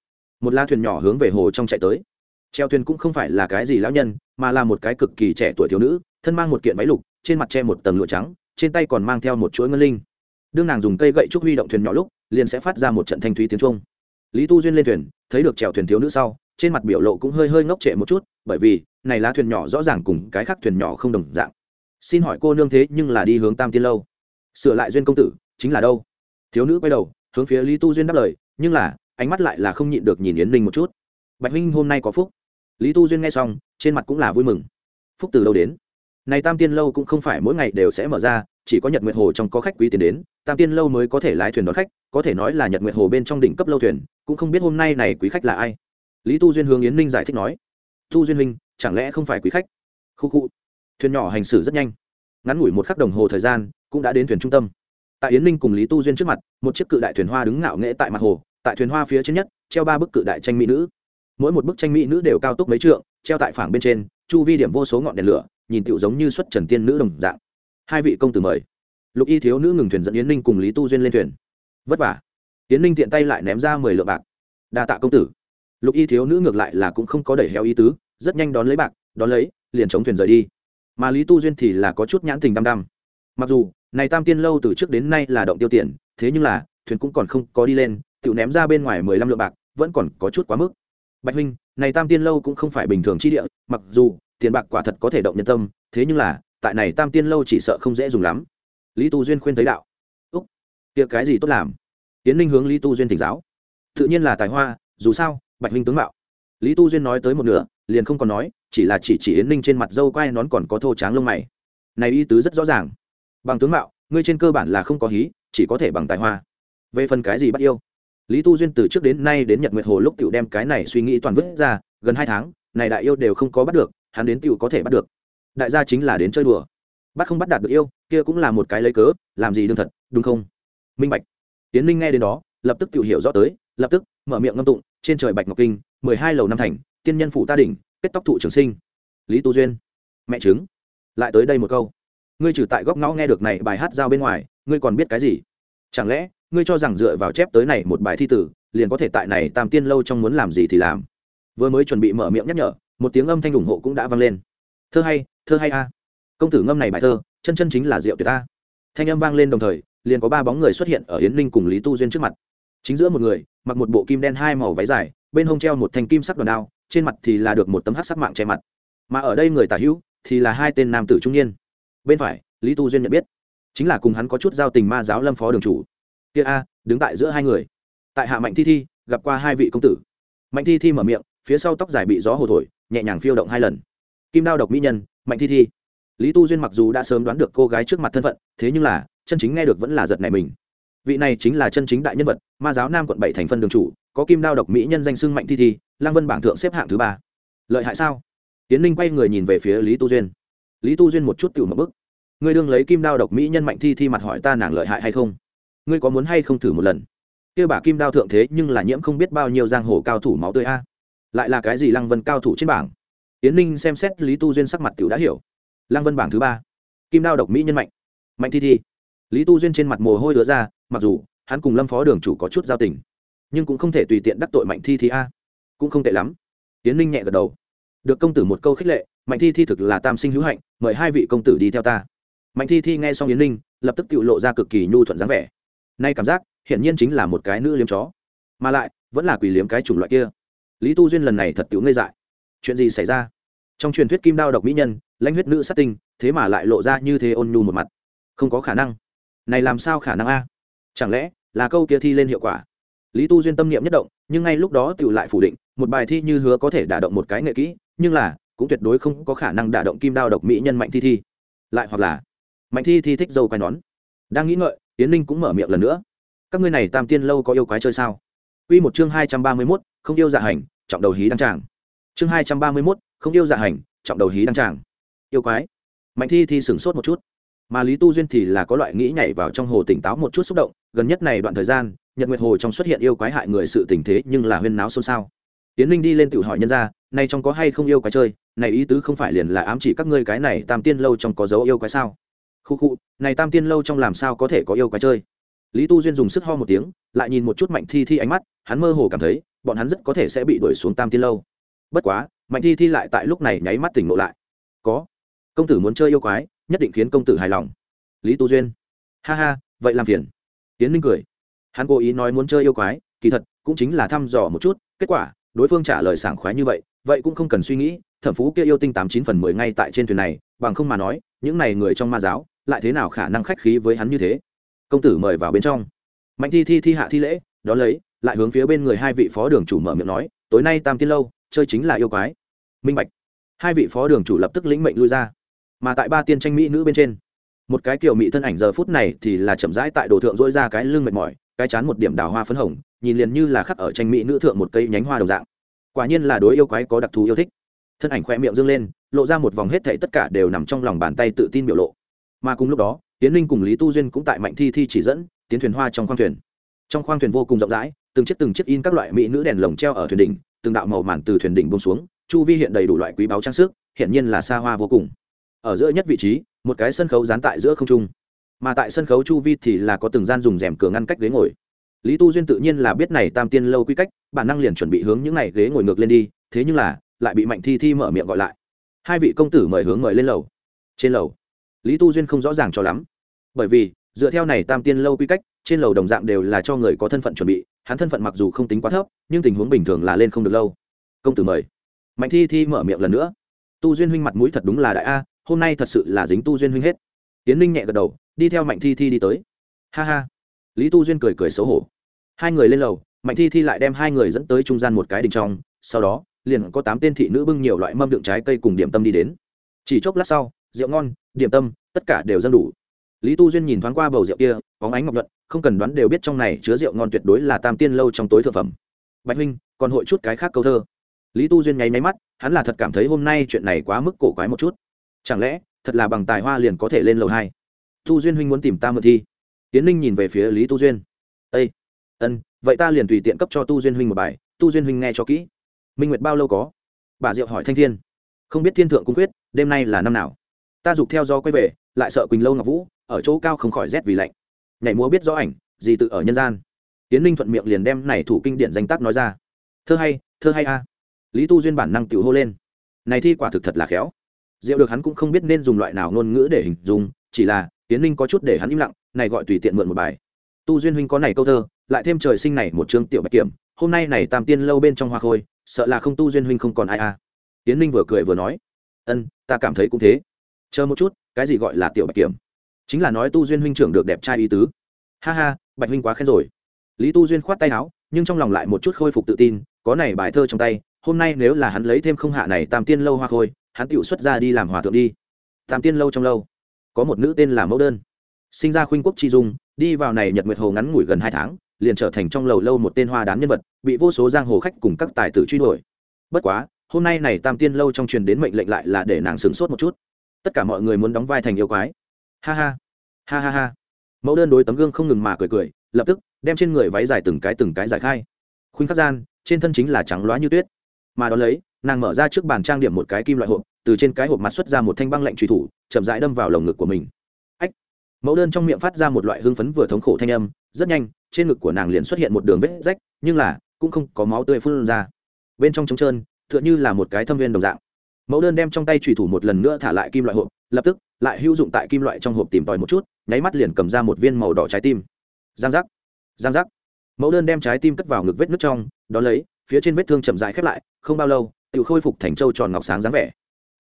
Một la thuyền nhỏ hướng về hồ trong chạy tới. Treo thuyền cũng không phải là cái gì lão nhân, mà là một cái cực kỳ trẻ tuổi thiếu nữ, thân mang một kiện váy lục, trên mặt che một tầng lụa trắng, trên tay còn mang theo một chuỗi ngân linh. Đương nàng dùng cây gậy trúc huy động thuyền nhỏ lúc liền sẽ phát ra một trận thanh thúy tiếng trung lý tu duyên lên thuyền, thấy được trèo thuyền thiếu nữ sau, trên mặt biểu lộ cũng hơi hơi ngốc trệ một chút, bởi vì, này lá thuyền nhỏ rõ ràng cùng cái khác thuyền nhỏ không đồng dạng. Xin hỏi cô nương thế nhưng là đi hướng tam tiên lâu? Sửa lại duyên công tử, chính là đâu? Thiếu nữ quay đầu, hướng phía lý tu duyên đáp lời, nhưng là, ánh mắt lại là không nhịn được nhìn yến ninh một chút. Bạch huynh, hôm nay có phúc. Lý tu duyên nghe xong, trên mặt cũng là vui mừng. Phúc từ đâu đến? Này tam tiên lâu cũng không phải mỗi ngày đều sẽ mở ra, chỉ có nhật nguyệt hồ trong có khách quý tiền đến, tam tiên lâu mới có thể lái thuyền đón khách có thể nói là nhật nguyệt hồ bên trong đỉnh cấp lâu thuyền, cũng không biết hôm nay này quý khách là ai. Lý tu duyên hướng yến ninh giải thích nói, tu duyên huynh, chẳng lẽ không phải quý khách? Khu khu. Thuyền nhỏ hành xử rất nhanh. Ngắn ngủi một khắc đồng hồ thời gian, cũng đã đến thuyền trung tâm. Tại yến ninh cùng lý tu duyên trước mặt, một chiếc cự đại thuyền hoa đứng ngạo nghễ tại mặt hồ, tại thuyền hoa phía trên nhất, treo ba bức cự đại tranh mỹ nữ. Mỗi một bức tranh mỹ nữ đều cao tốc mấy trượng, treo tại phảng bên trên, chu vi điểm vô số ngọn đèn lửa, nhìn tựu giống như xuất trần tiên nữ đồng dạng. Hai vị công tử mời. Lục y thiếu nữ ngừng thuyền dẫn yến ninh cùng lý tu duyên lên thuyền vất vả. Tiến ninh tiện tay lại ném ra mười lượng bạc. Đa tạ công tử. Lục y thiếu nữ ngược lại là cũng không có đẩy heo ý tứ, rất nhanh đón lấy bạc, đón lấy, liền chống thuyền rời đi. Mà lý tu duyên thì là có chút nhãn tình đăm đăm. Mặc dù, này tam tiên lâu từ trước đến nay là động tiêu tiền, thế nhưng là, thuyền cũng còn không có đi lên tự ném ra bên ngoài mười lăm lượng bạc, vẫn còn có chút quá mức. Bạch huynh, này tam tiên lâu cũng không phải bình thường chi địa, mặc dù, tiền bạc quả thật có thể động nhân tâm, thế nhưng là, tại này tam tiên lâu chỉ sợ không dễ dùng lắm. Lý tu duyên khuyên thấy đạo kia cái gì tốt làm? Tiến ninh hướng lý tu duyên thỉnh giáo. Tự nhiên là tài hoa, dù sao, bạch huynh tướng mạo. Lý tu duyên nói tới một nửa, liền không còn nói, chỉ là chỉ chỉ yến ninh trên mặt dâu quai nón còn có thô tráng lông mày. Này y tứ rất rõ ràng. Bằng tướng mạo, ngươi trên cơ bản là không có hí, chỉ có thể bằng tài hoa. Về phần cái gì bắt yêu? Lý tu duyên từ trước đến nay đến nhật nguyệt hồ lúc t đem cái này suy nghĩ toàn vứt ra, gần hai tháng, này đại yêu đều không có bắt được, hắn đến t có thể bắt được. Đại gia chính là đến chơi đùa. Bắt không bắt đạt được yêu, kia cũng là một cái lấy cớ, làm gì đương thật, đúng không? Minh bạch. Tiến Linh nghe đến đó, lập tức tự hiểu rõ tới, lập tức mở miệng ngâm tụng, trên trời bạch ngọc kinh, mười hai lầu năm thành, tiên nhân phụ ta đỉnh, kết tóc thụ trường sinh. Lý tu duyên, mẹ chứng. Lại tới đây một câu. Ngươi trừ tại góc ngõ nghe được này bài hát giao bên ngoài, ngươi còn biết cái gì? Chẳng lẽ, ngươi cho rằng dựa vào chép tới này một bài thi tử, liền có thể tại này tam tiên lâu trong muốn làm gì thì làm? Vừa mới chuẩn bị mở miệng nhắc nhở, một tiếng âm thanh ủng hộ cũng đã vang lên. Thơ hay thơ hay a. Công tử ngâm này bài thơ, chân chân chính là rượu tuyệt ta thanh âm vang lên đồng thời liền có ba bóng người xuất hiện ở yến linh cùng lý tu duyên trước mặt. Chính giữa một người, mặc một bộ kim đen hai màu váy dài, bên hông treo một thanh kim sắc đòn đao, trên mặt thì là được một tấm hát sắc mạng che mặt. Mà ở đây người tả hữu thì là hai tên nam tử trung niên. Bên phải, lý tu duyên nhận biết, chính là cùng hắn có chút giao tình ma giáo lâm phó đường chủ. Kia a, đứng tại giữa hai người. Tại hạ mạnh thi thi, gặp qua hai vị công tử. Mạnh thi thi mở miệng, phía sau tóc dài bị gió hồ thổi, nhẹ nhàng phiêu động hai lần. Kim đao độc mỹ nhân, mạnh thi thi. Lý tu duyên mặc dù đã sớm đoán được cô gái trước mặt thân phận, thế nhưng là chân chính nghe được vẫn là giật này mình. Vị này chính là chân chính đại nhân vật, ma giáo nam quận bảy thành phân đường chủ, có kim đao độc mỹ nhân danh sưng mạnh thi thi lang vân bảng thượng xếp hạng thứ ba. Lợi hại sao? Tiến ninh quay người nhìn về phía lý tu duyên. Lý tu duyên một chút tiểu một bức ngươi đương lấy kim đao độc mỹ nhân mạnh thi thi mặt hỏi ta nàng lợi hại hay không? Ngươi có muốn hay không thử một lần? Kia bà kim đao thượng thế nhưng là nhiễm không biết bao nhiêu giang hồ cao thủ máu tươi a. Lại là cái gì lăng vân cao thủ trên bảng? Tiến ninh xem xét lý tu duyên sắc mặt tiểu đã hiểu. Lăng vân bảng thứ ba. Kim đao độc mỹ nhân mạnh. Mạnh thi thi lý tu duyên trên mặt mồ hôi đứa ra, mặc dù hắn cùng lâm phó đường chủ có chút giao tình, nhưng cũng không thể tùy tiện đắc tội mạnh thi thi a. Cũng không tệ lắm. Tiến ninh nhẹ gật đầu. Được công tử một câu khích lệ, mạnh thi thi thực là tam sinh hữu hạnh, mời hai vị công tử đi theo ta. Mạnh thi thi nghe xong yến ninh, lập tức tự lộ ra cực kỳ nhu thuận dáng vẻ. Nay cảm giác, hiển nhiên chính là một cái nữ liếm chó. Mà lại, vẫn là quỷ liếm cái chủng loại kia. Lý tu duyên lần này thật tiểu ngây dại. Chuyện gì xảy ra? Trong truyền thuyết kim đao độc mỹ nhân, lãnh huyết nữ sát tinh, thế mà lại lộ ra như thế ôn nhu một mặt. Không có khả năng này làm sao khả năng a chẳng lẽ là câu kia thi lên hiệu quả lý tu duyên tâm niệm nhất động nhưng ngay lúc đó tự lại phủ định một bài thi như hứa có thể đả động một cái nghệ kỹ nhưng là cũng tuyệt đối không có khả năng đả động kim đao độc mỹ nhân mạnh thi thi lại hoặc là mạnh thi thi thích dâu quai nón đang nghĩ ngợi tiến ninh cũng mở miệng lần nữa các ngươi này tam tiên lâu có yêu quái chơi sao Quy một chương hai trăm ba mươi 231, không yêu dạ hành, trọng đầu hí đăng tràng. Chương hai trăm ba mươi 231, không yêu dạ hành, trọng đầu hí đăng tràng. Yêu quái. Mạnh Thi Thi sửng sốt một chút. Mà Lý Tu Duyên thì là có loại nghĩ nhảy vào trong hồ tỉnh táo một chút xúc động, gần nhất này đoạn thời gian, Nhật Nguyệt Hồ trong xuất hiện yêu quái hại người sự tình thế nhưng là huyên náo xôn xao. Tiến Linh đi lên tự hỏi nhân ra, này trong có hay không yêu quái chơi, này ý tứ không phải liền là ám chỉ các ngươi cái này tam tiên lâu trong có dấu yêu quái sao? Khu khu, này tam tiên lâu trong làm sao có thể có yêu quái chơi? lý tu duyên dùng sức ho một tiếng lại nhìn một chút mạnh thi thi ánh mắt hắn mơ hồ cảm thấy bọn hắn rất có thể sẽ bị đuổi xuống tam tiên lâu bất quá mạnh thi thi lại tại lúc này nháy mắt tỉnh ngộ lại có công tử muốn chơi yêu quái nhất định khiến công tử hài lòng. Lý tu duyên. Ha ha, vậy làm phiền. Tiến ninh cười. Hắn cố ý nói muốn chơi yêu quái, kỳ thật, cũng chính là thăm dò một chút, kết quả, đối phương trả lời sảng khoái như vậy vậy cũng không cần suy nghĩ, thẩm phú kia yêu tinh tám chín phần mười ngay tại trên thuyền này, bằng không mà nói, những này người trong ma giáo, lại thế nào khả năng khách khí với hắn như thế? Công tử mời vào bên trong. Mạnh thi thi thi hạ thi lễ, đón lấy, lại hướng phía bên người hai vị phó đường chủ mở miệng nói, tối nay tam tiên lâu, chơi chính là yêu quái. Minh bạch. Hai vị phó đường chủ lập tức lĩnh mệnh lui ra mà tại ba tiên tranh mỹ nữ bên trên. Một cái kiểu mỹ thân ảnh giờ phút này thì là chậm rãi tại đồ thượng dỗi ra cái lưng mệt mỏi, cái chán một điểm đào hoa phấn hồng, nhìn liền như là khắc ở tranh mỹ nữ thượng một cây nhánh hoa đồng dạng. Quả nhiên là đối yêu quái có đặc thù yêu thích. Thân ảnh khoe miệng dâng lên, lộ ra một vòng hết thảy tất cả đều nằm trong lòng bàn tay tự tin biểu lộ. Mà cùng lúc đó tiến linh cùng lý tu duyên cũng tại mạnh thi thi chỉ dẫn, tiến thuyền hoa trong khoang thuyền. Trong khoang thuyền vô cùng rộng rãi, từng chiếc từng chiếc in các loại mỹ nữ đèn lồng treo ở thuyền đỉnh, từng đạo màu màn từ thuyền đỉnh bông xuống, chu vi hiện đầy đủ loại quý báu trang sức hiện nhiên là xa hoa vô cùng ở giữa nhất vị trí, một cái sân khấu dán tại giữa không trung. Mà tại sân khấu chu vi thì là có từng gian dùng rèm cửa ngăn cách ghế ngồi. Lý tu duyên tự nhiên là biết này tam tiên lâu quy cách, bản năng liền chuẩn bị hướng những này ghế ngồi ngược lên đi, thế nhưng là, lại bị mạnh thi thi mở miệng gọi lại. Hai vị công tử mời hướng mời lên lầu. Trên lầu, lý tu duyên không rõ ràng cho lắm. Bởi vì, dựa theo này tam tiên lâu quy cách, trên lầu đồng dạng đều là cho người có thân phận chuẩn bị, hắn thân phận mặc dù không tính quá thấp, nhưng tình huống bình thường là lên không được lâu. Công tử mời. Mạnh thi thi mở miệng lần nữa. Tu duyên huynh mặt mũi thật đúng là đại a hôm nay thật sự là dính tu duyên huynh hết. Tiến ninh nhẹ gật đầu, đi theo mạnh thi thi đi tới. Ha ha. Lý tu duyên cười cười xấu hổ. Hai người lên lầu, mạnh thi thi lại đem hai người dẫn tới trung gian một cái đình trong, sau đó, liền có tám tên thị nữ bưng nhiều loại mâm đựng trái cây cùng điểm tâm đi đến. Chỉ chốc lát sau, rượu ngon, điểm tâm, tất cả đều dân đủ. Lý tu duyên nhìn thoáng qua bầu rượu kia có ánh ngọc nhuận, không cần đoán đều biết trong này chứa rượu ngon tuyệt đối là tam tiên lâu trong tối thượng phẩm. Bạch huynh, còn hội chút cái khác câu thơ. Lý tu duyên nháy máy mắt, hắn là thật cảm thấy hôm nay chuyện này quá mức cổ quái một chút chẳng lẽ, thật là bằng tài hoa liền có thể lên lầu hai? Tu duyên huynh muốn tìm ta mượn thi. Tiến ninh nhìn về phía lý tu duyên. Ây ân, vậy ta liền tùy tiện cấp cho tu duyên huynh một bài, tu duyên huynh nghe cho kỹ. Minh nguyệt bao lâu có? Bà diệu hỏi thanh thiên. Không biết thiên thượng cung quyết, đêm nay là năm nào. Ta giục theo do quay về, lại sợ quỳnh lâu ngọc vũ, ở chỗ cao không khỏi rét vì lạnh. Nhảy múa biết rõ ảnh, gì tự ở nhân gian. Tiến ninh thuận miệng liền đem này thủ kinh điển danh tác nói ra. Thơ hay thơ hay a. Lý tu duyên bản năng tiểu hô lên. Này thi quả thực thật là khéo diệu được hắn cũng không biết nên dùng loại nào ngôn ngữ để hình dung, chỉ là, tiến linh có chút để hắn im lặng, này gọi tùy tiện mượn một bài. Tu duyên huynh có này câu thơ, lại thêm trời sinh này một chương tiểu bạch kiểm, hôm nay này tam tiên lâu bên trong hoa khôi, sợ là không tu duyên huynh không còn ai à. Tiến linh vừa cười vừa nói, ân, ta cảm thấy cũng thế. Chờ một chút, cái gì gọi là tiểu bạch kiểm? Chính là nói tu duyên huynh trưởng được đẹp trai ý tứ. Ha ha, bạch huynh quá khen rồi. Lý tu duyên khoát tay áo, nhưng trong lòng lại một chút khôi phục tự tin, có này bài thơ trong tay, hôm nay nếu là hắn lấy thêm không hạ này tam tiên lâu hoa khôi hắn tựu xuất ra đi làm hòa thượng đi. Tam tiên lâu trong lâu, có một nữ tên là mẫu đơn. Sinh ra khuynh quốc chi dung, đi vào này nhật nguyệt hồ ngắn ngủi gần hai tháng, liền trở thành trong lầu lâu một tên hoa đán nhân vật, bị vô số giang hồ khách cùng các tài tử truy đuổi. Bất quá, hôm nay này tam tiên lâu trong truyền đến mệnh lệnh lại là để nàng sửng sốt một chút. Tất cả mọi người muốn đóng vai thành yêu quái. Ha ha ha ha ha. Mẫu đơn đối tấm gương không ngừng mà cười cười, lập tức đem trên người váy dài từng cái từng cái giải khai. Khuynh khắc gian, trên thân chính là trắng loá như tuyết. Mà đ ó lấy nàng mở ra trước bàn trang điểm một cái kim loại hộp, từ trên cái hộp mặt xuất ra một thanh băng lạnh truy thủ, chậm rãi đâm vào lồng ngực của mình. Ách! Mẫu đơn trong miệng phát ra một loại hưng phấn vừa thống khổ thanh âm, rất nhanh, trên ngực của nàng liền xuất hiện một đường vết rách, nhưng là, cũng không có máu tươi phun ra. Bên trong trống trơn, tựa như là một cái thâm viên đồng dạng. Mẫu đơn đem trong tay trùy thủ một lần nữa thả lại kim loại hộp, lập tức, lại hữu dụng tại kim loại trong hộp tìm tòi một chút, nháy mắt liền cầm ra một viên màu đỏ trái tim. Giang giác! Giang giác! Mẫu đơn đem trái tim cất vào ngực vết nước trong đó lấy, phía trên vết thương chậm rãi khép lại, không bao lâu tự khôi phục thành châu tròn ngọc sáng dáng vẻ.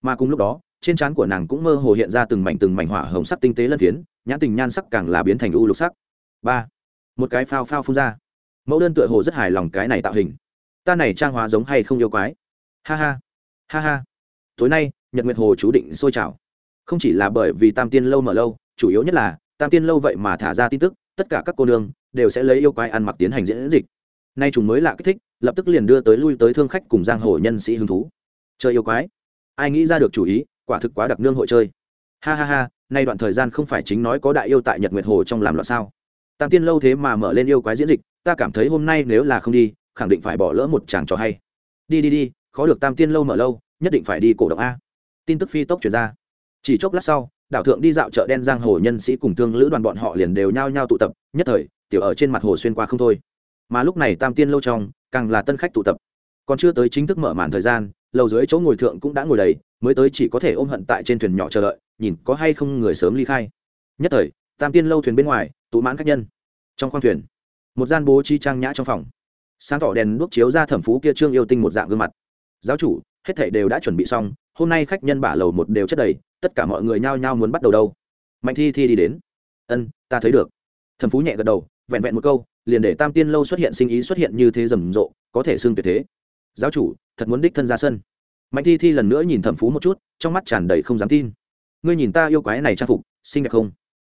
Mà cùng lúc đó, trên trán của nàng cũng mơ hồ hiện ra từng mảnh từng mảnh hỏa hồng sắc tinh tế lân phiến, nhãn tình nhan sắc càng là biến thành u lục sắc. Ba, một cái phao phao phun ra. Mẫu đơn tựa hồ rất hài lòng cái này tạo hình. Ta này trang hóa giống hay không yêu quái? Ha ha ha ha. Tối nay, nhật nguyệt hồ chú định sôi trào. Không chỉ là bởi vì tam tiên lâu mở lâu, chủ yếu nhất là, tam tiên lâu vậy mà thả ra tin tức, tất cả các cô nương đều sẽ lấy yêu quái ăn mặc tiến hành diễn dịch. Nay chúng mới lạ kích thích lập tức liền đưa tới lui tới thương khách cùng giang hồ nhân sĩ hứng thú. Chơi yêu quái. Ai nghĩ ra được chủ ý, quả thực quá đặc nương hội chơi. Ha ha ha, nay đoạn thời gian không phải chính nói có đại yêu tại nhật nguyệt hồ trong làm loạn sao? Tam tiên lâu thế mà mở lên yêu quái diễn dịch, ta cảm thấy hôm nay nếu là không đi, khẳng định phải bỏ lỡ một chàng trò hay. Đi đi đi, khó được tam tiên lâu mở lâu, nhất định phải đi cổ động a. Tin tức phi tốc chuyển ra. Chỉ chốc lát sau, đảo thượng đi dạo chợ đen giang hồ nhân sĩ cùng thương lữ đoàn bọn họ liền đều nhao nhao tụ tập, nhất thời, tiểu ở trên mặt hồ xuyên qua không thôi. Mà lúc này tam tiên lâu trong càng là tân khách tụ tập. Còn chưa tới chính thức mở màn thời gian, lầu dưới chỗ ngồi thượng cũng đã ngồi đầy, mới tới chỉ có thể ôm hận tại trên thuyền nhỏ chờ đợi, nhìn có hay không người sớm ly khai. Nhất thời, tam tiên lâu thuyền bên ngoài, tụ mãn khách nhân. Trong khoang thuyền, một gian bố trí trang nhã trong phòng. Sáng tỏ đèn đuốc chiếu ra thẩm phú kia trương yêu tinh một dạng gương mặt. Giáo chủ, hết thảy đều đã chuẩn bị xong, hôm nay khách nhân bả lầu một đều chất đầy, tất cả mọi người nhao nhao muốn bắt đầu đâu. Mạnh thi thi đi đến. Ân, ta thấy được. Thẩm phú nhẹ gật đầu, vẹn vẹn một câu liền để tam tiên lâu xuất hiện sinh ý xuất hiện như thế rầm rộ, có thể xưng tuyệt thế. Giáo chủ, thật muốn đích thân ra sân. Mạnh thi thi lần nữa nhìn thẩm phú một chút, trong mắt tràn đầy không dám tin. Ngươi nhìn ta yêu quái này trang phục, xinh đẹp không?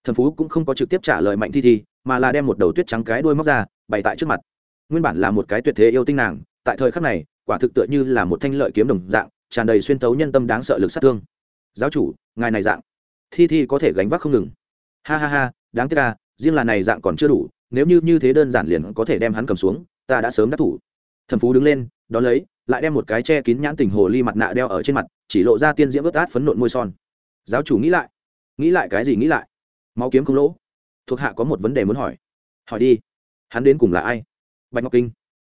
Thẩm phú cũng không có trực tiếp trả lời mạnh thi thi, mà là đem một đầu tuyết trắng cái đuôi móc ra, bày tại trước mặt. Nguyên bản là một cái tuyệt thế yêu tinh nàng, tại thời khắc này, quả thực tựa như là một thanh lợi kiếm đồng dạng, tràn đầy xuyên tấu nhân tâm đáng sợ lực sát thương. Giáo chủ, ngài này dạng. Thi thi có thể gánh vác không ngừng. Ha ha ha, đáng tiếc ca riêng là này dạng còn chưa đủ nếu như như thế đơn giản liền có thể đem hắn cầm xuống, ta đã sớm đắc thủ. Thần phú đứng lên, đón lấy, lại đem một cái che kín nhãn tình hồ ly mặt nạ đeo ở trên mặt, chỉ lộ ra tiên diễm ướt át phấn nộn môi son. Giáo chủ nghĩ lại. Nghĩ lại cái gì nghĩ lại? Máu kiếm không lỗ. Thuộc hạ có một vấn đề muốn hỏi. Hỏi đi. Hắn đến cùng là ai? Bạch ngọc kinh.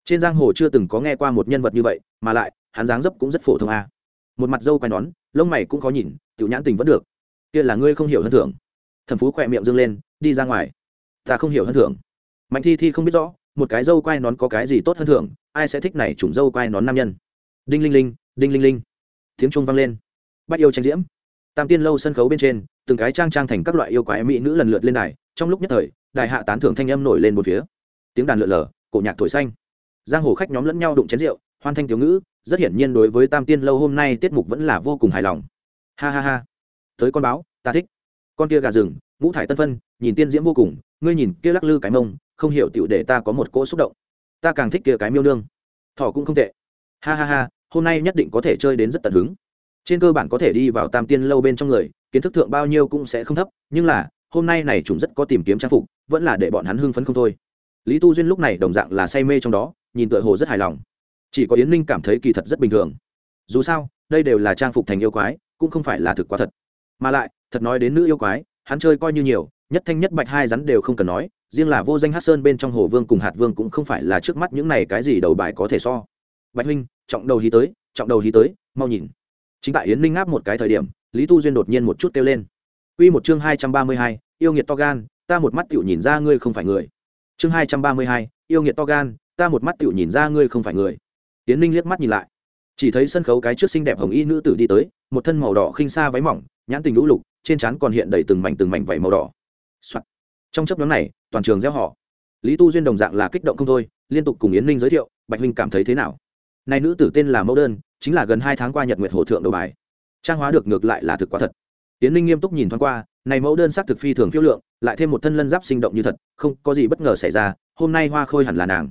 Trên giang hồ chưa từng có nghe qua một nhân vật như vậy, mà lại, hắn dáng dấp cũng rất phổ thông a. Một mặt dâu quai nón, lông mày cũng khó nhìn, tiểu nhãn tình vẫn được. Kia là ngươi không hiểu hơn thưởng. Thần phú khỏe miệng dâng lên, đi ra ngoài ta không hiểu hơn thưởng. Mạnh thi thi không biết rõ, một cái dâu quai nón có cái gì tốt hơn thưởng, ai sẽ thích này trùng dâu quai nón nam nhân. Đinh linh linh, đinh linh linh. Tiếng trung vang lên. Bắt yêu tranh diễm. Tam tiên lâu sân khấu bên trên, từng cái trang trang thành các loại yêu quái mỹ nữ lần lượt lên đài, trong lúc nhất thời, đại hạ tán thưởng thanh âm nổi lên một phía. Tiếng đàn lượn lờ, cổ nhạc thổi xanh. Giang hồ khách nhóm lẫn nhau đụng chén rượu, hoan thanh thiếu ngữ, rất hiển nhiên đối với tam tiên lâu hôm nay tiết mục vẫn là vô cùng hài lòng. Ha ha ha. Tới con báo, ta thích. Con kia gà rừng, ngũ thải tân phân, nhìn tiên diễm vô cùng ngươi nhìn kia lắc lư cái mông, không hiểu tựu để ta có một cỗ xúc động. Ta càng thích kia cái miêu nương. Thỏ cũng không tệ. Ha ha ha, hôm nay nhất định có thể chơi đến rất tận hứng. Trên cơ bản có thể đi vào tam tiên lâu bên trong người, kiến thức thượng bao nhiêu cũng sẽ không thấp, nhưng là, hôm nay này chúng rất có tìm kiếm trang phục, vẫn là để bọn hắn hưng phấn không thôi. Lý tu duyên lúc này đồng dạng là say mê trong đó, nhìn tựa hồ rất hài lòng. Chỉ có yến ninh cảm thấy kỳ thật rất bình thường. Dù sao, đây đều là trang phục thành yêu quái, cũng không phải là thực quá thật. Mà lại, thật nói đến nữ yêu quái, hắn chơi coi như nhiều nhất thanh nhất bạch hai rắn đều không cần nói riêng là vô danh hát sơn bên trong hồ vương cùng hạt vương cũng không phải là trước mắt những này cái gì đầu bài có thể so. Bạch huynh trọng đầu hí tới trọng đầu hí tới mau nhìn. Chính tại yến ninh áp một cái thời điểm lý tu duyên đột nhiên một chút kêu lên. Quy một chương hai trăm ba mươi hai, yêu nghiệt to gan, ta một mắt tựu nhìn ra ngươi không phải người. Chương hai trăm ba mươi hai yêu nghiệt to gan ta một mắt tựu nhìn ra ngươi không phải người. Yến ninh liếc mắt nhìn lại. Chỉ thấy sân khấu cái trước xinh đẹp hồng y nữ tử đi tới một thân màu đỏ khinh xa váy mỏng nhãn tình lũ lục trên trán còn hiện đầy từng mảnh từng mảnh vảy màu đỏ、Soạn. trong chấp nhóm này, toàn trường gieo họ lý tu duyên đồng dạng là kích động không thôi, liên tục cùng yến ninh giới thiệu, bạch huynh cảm thấy thế nào? Này nữ tử tên là mẫu đơn, chính là gần hai tháng qua nhật nguyệt hồ thượng đầu bài. Trang hóa được ngược lại là thực quá thật. Yến ninh nghiêm túc nhìn thoáng qua, này mẫu đơn sắc thực phi thường phiêu lượng, lại thêm một thân lân giáp sinh động như thật, không có gì bất ngờ xảy ra, hôm nay hoa khôi hẳn là nàng.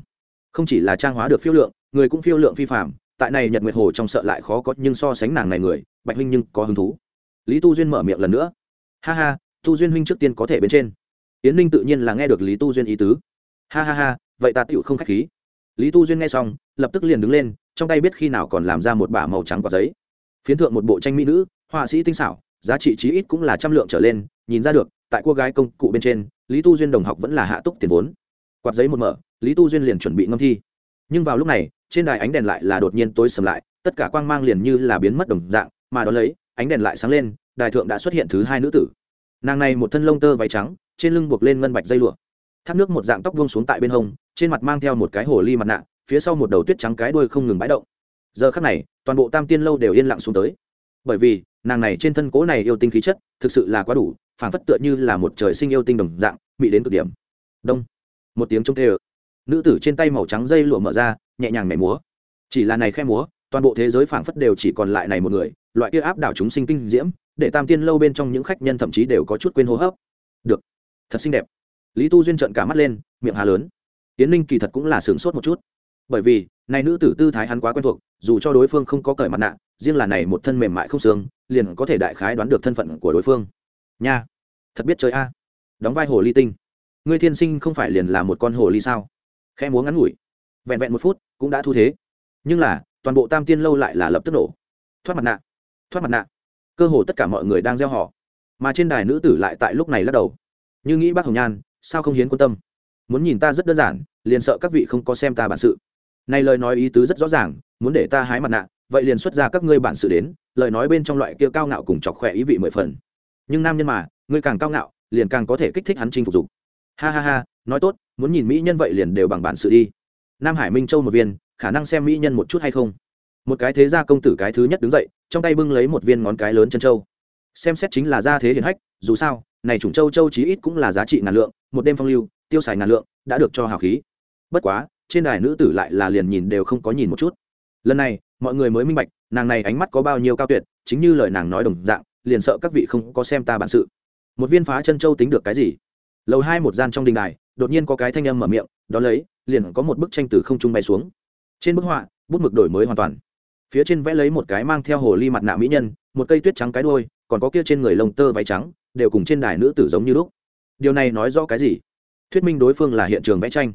Không chỉ là trang hóa được phiêu lượng, người cũng phiêu lượng phi phạm tại này nhật nguyệt hồ trong sợ lại khó có, nhưng so sánh nàng này người, bạch huynh nhưng có hứng thú. Lý tu duyên mở miệng lần nữa. Ha ha tu duyên huynh trước tiên có thể bên trên. Yến ninh tự nhiên là nghe được lý tu duyên ý tứ. Ha ha ha, vậy ta tựu không k h á c h khí. Lý tu duyên nghe xong, lập tức liền đứng lên, trong tay biết khi nào còn làm ra một bả màu trắng quả giấy. Phiến thượng một bộ tranh mỹ nữ, họa sĩ tinh xảo, giá trị chí ít cũng là trăm lượng trở lên, nhìn ra được, tại cô gái công cụ bên trên, lý tu duyên đồng học vẫn là hạ túc tiền vốn. Quạt giấy một mở, lý tu duyên liền chuẩn bị ngâm thi. Nhưng vào lúc này, trên đài ánh đèn lại là đột nhiên tối sầm lại, tất cả quang mang liền như là biến mất đồng dạng, mà đ ó lấy, ánh đèn lại sáng lên, đài thượng đã xuất hiện thứ hai nữ tử nàng này một thân lông tơ váy trắng, trên lưng buộc lên ngân bạch dây lụa. Thác nước một dạng tóc vuông xuống tại bên hông, trên mặt mang theo một cái hồ ly mặt nạ, phía sau một đầu tuyết trắng cái đuôi không ngừng bãi động. Giờ khắc này, toàn bộ tam tiên lâu đều yên lặng xuống tới. Bởi vì, nàng này trên thân cố này yêu tinh khí chất, thực sự là quá đủ, phảng phất tựa như là một trời sinh yêu tinh đồng dạng bị đến cực điểm. Đông. Một tiếng trông tê ơ. Nữ tử trên tay màu trắng dây lụa mở ra, nhẹ nhàng mẻ múa. Chỉ là này khe múa, toàn bộ thế giới phảng phất đều chỉ còn lại này một người, loại kia áp đảo chúng sinh kinh diễm để tam tiên lâu bên trong những khách nhân thậm chí đều có chút quên hô hấp. Được, thật xinh đẹp. Lý tu duyên trợn cả mắt lên, miệng hà lớn. Tiến ninh kỳ thật cũng là sướng sốt một chút. Bởi vì, này nữ tử tư thái hắn quá quen thuộc, dù cho đối phương không có cởi mặt nạ, riêng là này một thân mềm mại không xương, liền có thể đại khái đoán được thân phận của đối phương. Nha, thật biết chơi a. Đóng vai hồ ly tinh. Ngươi thiên sinh không phải liền là một con hồ ly sao? Khe múa ngắn ngủi. Vẹn vẹn một phút, cũng đã thu thế. Nhưng là, toàn bộ tam tiên lâu lại là lập tức nổ. Thoát mặt nạ, thoát mặt nạ cơ hồ tất cả mọi người đang gieo họ. Mà trên đài nữ tử lại tại lúc này lắc đầu. Như nghĩ bác hồng nhan, sao không hiến quan tâm? Muốn nhìn ta rất đơn giản, liền sợ các vị không có xem ta bản sự. Này lời nói ý tứ rất rõ ràng, muốn để ta hái mặt nạ, vậy liền xuất ra các ngươi bản sự đến, lời nói bên trong loại kia cao ngạo cùng chọc khỏe ý vị mười phần. Nhưng nam nhân mà, ngươi càng cao ngạo, liền càng có thể kích thích hắn chinh phục dục. Ha ha ha, nói tốt, muốn nhìn mỹ nhân vậy liền đều bằng bản sự đi. Nam hải minh châu một viên, khả năng xem mỹ nhân một chút hay không? Một cái thế gia công tử cái thứ nhất đứng dậy, trong tay bưng lấy một viên ngón cái lớn chân châu xem xét chính là gia thế hiển hách, dù sao, này chủng châu châu chí ít cũng là giá trị ngàn lượng, một đêm phong lưu, tiêu xài ngàn lượng, đã được cho hào khí. Bất quá, trên đài nữ tử lại là liền nhìn đều không có nhìn một chút. Lần này, mọi người mới minh bạch, nàng này ánh mắt có bao nhiêu cao tuyệt, chính như lời nàng nói đồng dạng, liền sợ các vị không có xem ta bản sự. Một viên phá chân châu tính được cái gì? Lầu hai một gian trong đình đài, đột nhiên có cái thanh âm mở miệng, đó lấy, liền có một bức tranh từ không trung bay xuống. Trên bức họa, bút mực đổi mới hoàn toàn phía trên vẽ lấy một cái mang theo hồ ly mặt nạ mỹ nhân, một cây tuyết trắng cái đôi còn có kia trên người lông tơ váy trắng, đều cùng trên đài nữ tử giống như lúc. Điều này nói rõ cái gì? Thuyết minh đối phương là hiện trường vẽ tranh.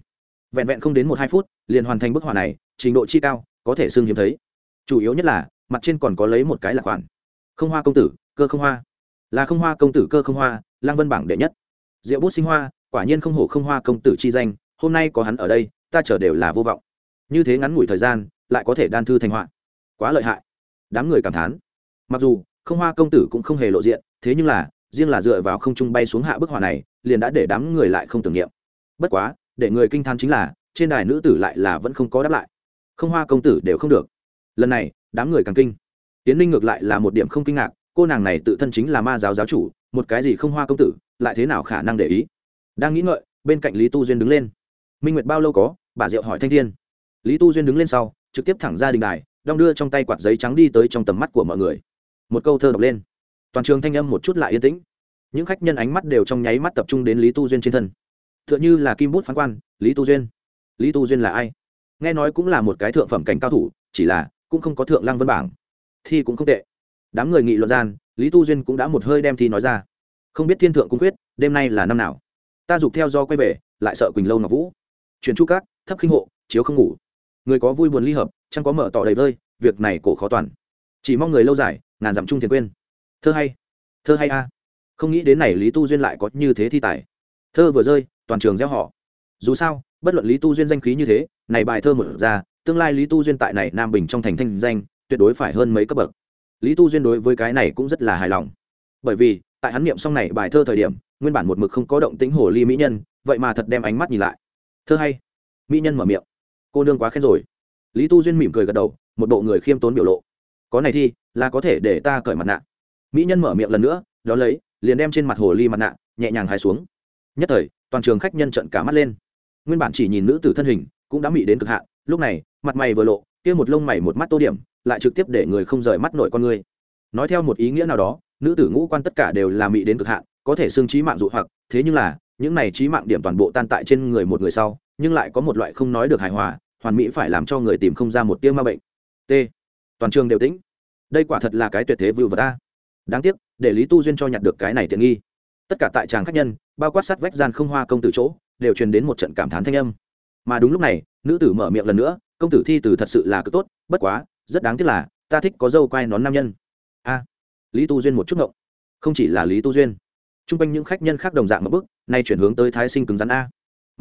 Vẹn vẹn không đến một hai phút, liền hoàn thành bức họa này, trình độ chi cao, có thể xưng hiếm thấy. Chủ yếu nhất là, mặt trên còn có lấy một cái là khoản. Không hoa công tử, cơ không hoa. Là không hoa công tử cơ không hoa lang vân bảng đệ nhất. Diệu bút sinh hoa, quả nhiên không hổ không hoa công tử chi danh, hôm nay có hắn ở đây, ta chờ đều là vô vọng. Như thế ngắn ngủi thời gian, lại có thể đan thư thành họa quá lợi hại. Đám người cảm thán. Mặc dù, không hoa công tử cũng không hề lộ diện, thế nhưng là, riêng là dựa vào không trung bay xuống hạ bức họa này, liền đã để đám người lại không tưởng niệm. Bất quá, để người kinh thán chính là, trên đài nữ tử lại là vẫn không có đáp lại. Không hoa công tử đều không được. Lần này, đám người càng kinh. Tiến ninh ngược lại là một điểm không kinh ngạc, cô nàng này tự thân chính là ma giáo giáo chủ, một cái gì không hoa công tử, lại thế nào khả năng để ý? Đang nghĩ ngợi, bên cạnh lý tu duyên đứng lên. Minh nguyệt bao lâu có? Bà diệu hỏi thanh thiên. Lý tu duyên đứng lên sau, trực tiếp thẳng ra đình đài đong đưa trong tay quạt giấy trắng đi tới trong tầm mắt của mọi người. Một câu thơ đọc lên. Toàn trường thanh âm một chút lại yên tĩnh. Những khách nhân ánh mắt đều trong nháy mắt tập trung đến lý tu duyên trên thân. T h ư ợ n h ư là kim bút phán quan, lý tu duyên, lý tu duyên là ai? Nghe nói cũng là một cái thượng phẩm cảnh cao thủ, chỉ là cũng không có thượng lăng vân bảng. Thi cũng không tệ. Đám người nghị luận gian, lý tu duyên cũng đã một hơi đem thi nói ra. Không biết thiên thượng cung quyết, đêm nay là năm nào? Ta dục theo do quay về, lại sợ quỳnh lâu ngọc vũ. Chuyển chu cát, thấp khinh hộ, chiếu không ngủ người có vui buồn ly hợp, chẳng có mở tỏ đầy vơi, việc này cổ khó toàn. Chỉ mong người lâu dài, ngàn dặm chung thiền quên. Thơ hay thơ hay a. Không nghĩ đến này lý tu duyên lại có như thế thi tài. Thơ vừa rơi, toàn trường gieo họ. Dù sao, bất luận lý tu duyên danh khí như thế, này bài thơ mở ra, tương lai lý tu duyên tại này nam bình trong thành thanh danh, tuyệt đối phải hơn mấy cấp bậc. Lý tu duyên đối với cái này cũng rất là hài lòng. Bởi vì, tại hắn niệm xong này bài thơ thời điểm, nguyên bản một mực không có động tĩnh hồ ly mỹ nhân, vậy mà thật đem ánh mắt nhìn lại. Thơ hay, mỹ nhân mở miệng cô nương quá khen rồi. Lý tu duyên mỉm cười gật đầu, một bộ người khiêm tốn biểu lộ. Có này thi là có thể để ta cởi mặt nạ. Mỹ nhân mở miệng lần nữa đó lấy, liền đem trên mặt hồ ly mặt nạ, nhẹ nhàng hài xuống. Nhất thời, toàn trường khách nhân trận cả mắt lên. Nguyên bản chỉ nhìn nữ tử thân hình, cũng đã mị đến cực hạn. Lúc này, mặt mày vừa lộ, kia một lông mày một mắt tô điểm, lại trực tiếp để người không rời mắt nội con người. Nói theo một ý nghĩa nào đó, nữ tử ngũ quan tất cả đều là mị đến cực hạn, có thể xương trí mạng dụ hoặc. Thế nhưng là, những này trí mạng điểm toàn bộ tan tại trên người một người sau nhưng lại có một loại không nói được hài hòa, hoàn mỹ phải làm cho người tìm không ra một tiêu ma bệnh. T. Toàn trường đều tĩnh. Đây quả thật là cái tuyệt thế vưu vật ta đáng tiếc, để lý tu duyên cho nhặt được cái này tiện nghi. Tất cả tại tràng khách nhân, bao quát sát vách gian không hoa công tử chỗ, đều truyền đến một trận cảm thán thanh âm. Mà đúng lúc này, nữ tử mở miệng lần nữa, công tử thi từ thật sự là cứ tốt, bất quá, rất đáng tiếc là, ta thích có dâu quai nón nam nhân. A. Lý tu duyên một chút ngộng. Không chỉ là lý tu duyên. T r u n g quanh những khách nhân khác đồng dạng một bức nay chuyển hướng tới thái sinh cứng rắn a.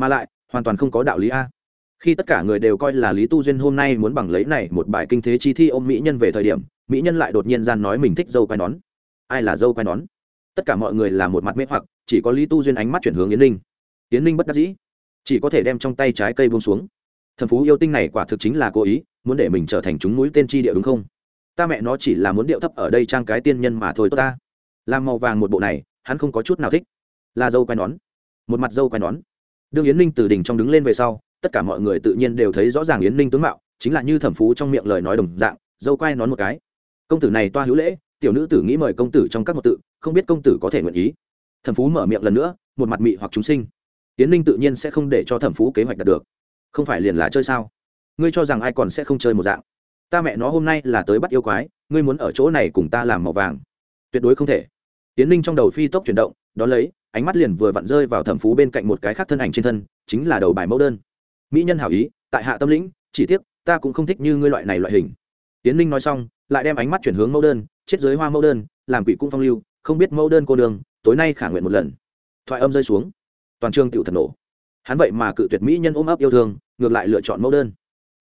Mà lại hoàn toàn không có đạo lý a. Khi tất cả người đều coi là lý tu duyên hôm nay muốn bằng lấy này một bài kinh thế chi thi ôm mỹ nhân về thời điểm, mỹ nhân lại đột nhiên gian nói mình thích dâu quai nón. Ai là dâu quai nón? Tất cả mọi người là một mặt mê hoặc, chỉ có lý tu duyên ánh mắt chuyển hướng yến ninh. Yến ninh bất đắc dĩ, chỉ có thể đem trong tay trái cây buông xuống. Thần phú yêu tinh này quả thực chính là cố ý, muốn để mình trở thành chúng mũi tên chi địa đúng không? Ta mẹ nó chỉ là muốn điệu thấp ở đây trang cái tiên nhân mà thôi tốt ta. Làm màu vàng một bộ này, hắn không có chút nào thích. Là dâu quai nón. Một mặt dâu quai nón đương yến ninh từ đỉnh trong đứng lên về sau, tất cả mọi người tự nhiên đều thấy rõ ràng yến ninh tướng mạo, chính là như thẩm phú trong miệng lời nói đồng dạng, dâu quai nón một cái. Công tử này toa hữu lễ, tiểu nữ tử nghĩ mời công tử trong các một tự, không biết công tử có thể nguyện ý. Thẩm phú mở miệng lần nữa, một mặt mị hoặc chúng sinh. Yến ninh tự nhiên sẽ không để cho thẩm phú kế hoạch đạt được. Không phải liền là chơi sao? Ngươi cho rằng ai còn sẽ không chơi một dạng? Ta mẹ nó hôm nay là tới bắt yêu quái, ngươi muốn ở chỗ này cùng ta làm màu vàng. Tuyệt đối không thể. Yến ninh trong đầu phi tốc chuyển động đó lấy, ánh mắt liền vừa vặn rơi vào thẩm phú bên cạnh một cái khác thân ảnh trên thân, chính là đầu bài mẫu đơn. Mỹ nhân hảo ý, tại hạ tâm lĩnh, chỉ tiếc, ta cũng không thích như ngươi loại này loại hình. Tiến ninh nói xong, lại đem ánh mắt chuyển hướng mẫu đơn, chết dưới hoa mẫu đơn, làm quỷ cung phong lưu, không biết mẫu đơn cô đường tối nay khả nguyện một lần. Thoại âm rơi xuống, toàn trường tựu thần nổ. Hắn vậy mà cự tuyệt mỹ nhân ôm ấp yêu thương, ngược lại lựa chọn mẫu đơn.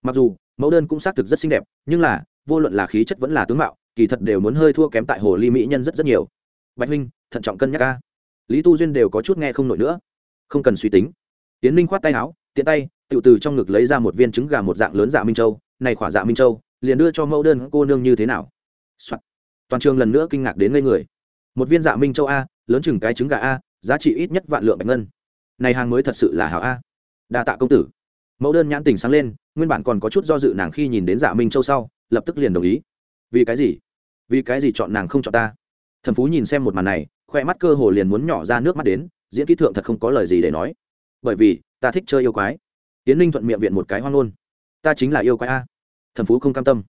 Mặc dù, mẫu đơn cũng xác thực rất xinh đẹp, nhưng là, vô luận là khí chất vẫn là tướng mạo, kỳ thật đều muốn hơi thua kém tại hồ ly mỹ nhân rất rất nhiều. Bạch huynh, thận trọng cân nhắc ca lý tu duyên đều có chút nghe không nổi nữa. Không cần suy tính. Tiến minh khoát tay áo, tiện tay tự từ trong ngực lấy ra một viên trứng gà một dạng lớn dạ minh châu, này khỏa dạ minh châu, liền đưa cho mẫu đơn cô nương như thế nào、Soạn. toàn trường lần nữa kinh ngạc đến ngây người. Một viên dạ minh châu a, lớn chừng cái trứng gà a, giá trị ít nhất vạn lượng bạch ngân. Này hàng mới thật sự là hảo a. Đa tạ công tử. Mẫu đơn nhãn tình sáng lên, nguyên bản còn có chút do dự nàng khi nhìn đến dạ minh châu sau, lập tức liền đồng ý. Vì cái gì? Vì cái gì chọn nàng không chọn ta? Thần phú nhìn xem một màn này khoe mắt cơ hồ liền muốn nhỏ ra nước mắt đến, diễn kỹ thượng thật không có lời gì để nói. Bởi vì, ta thích chơi yêu quái. Tiến ninh thuận miệng viện một cái hoang ngôn. Ta chính là yêu quái a. Thần phú không cam tâm.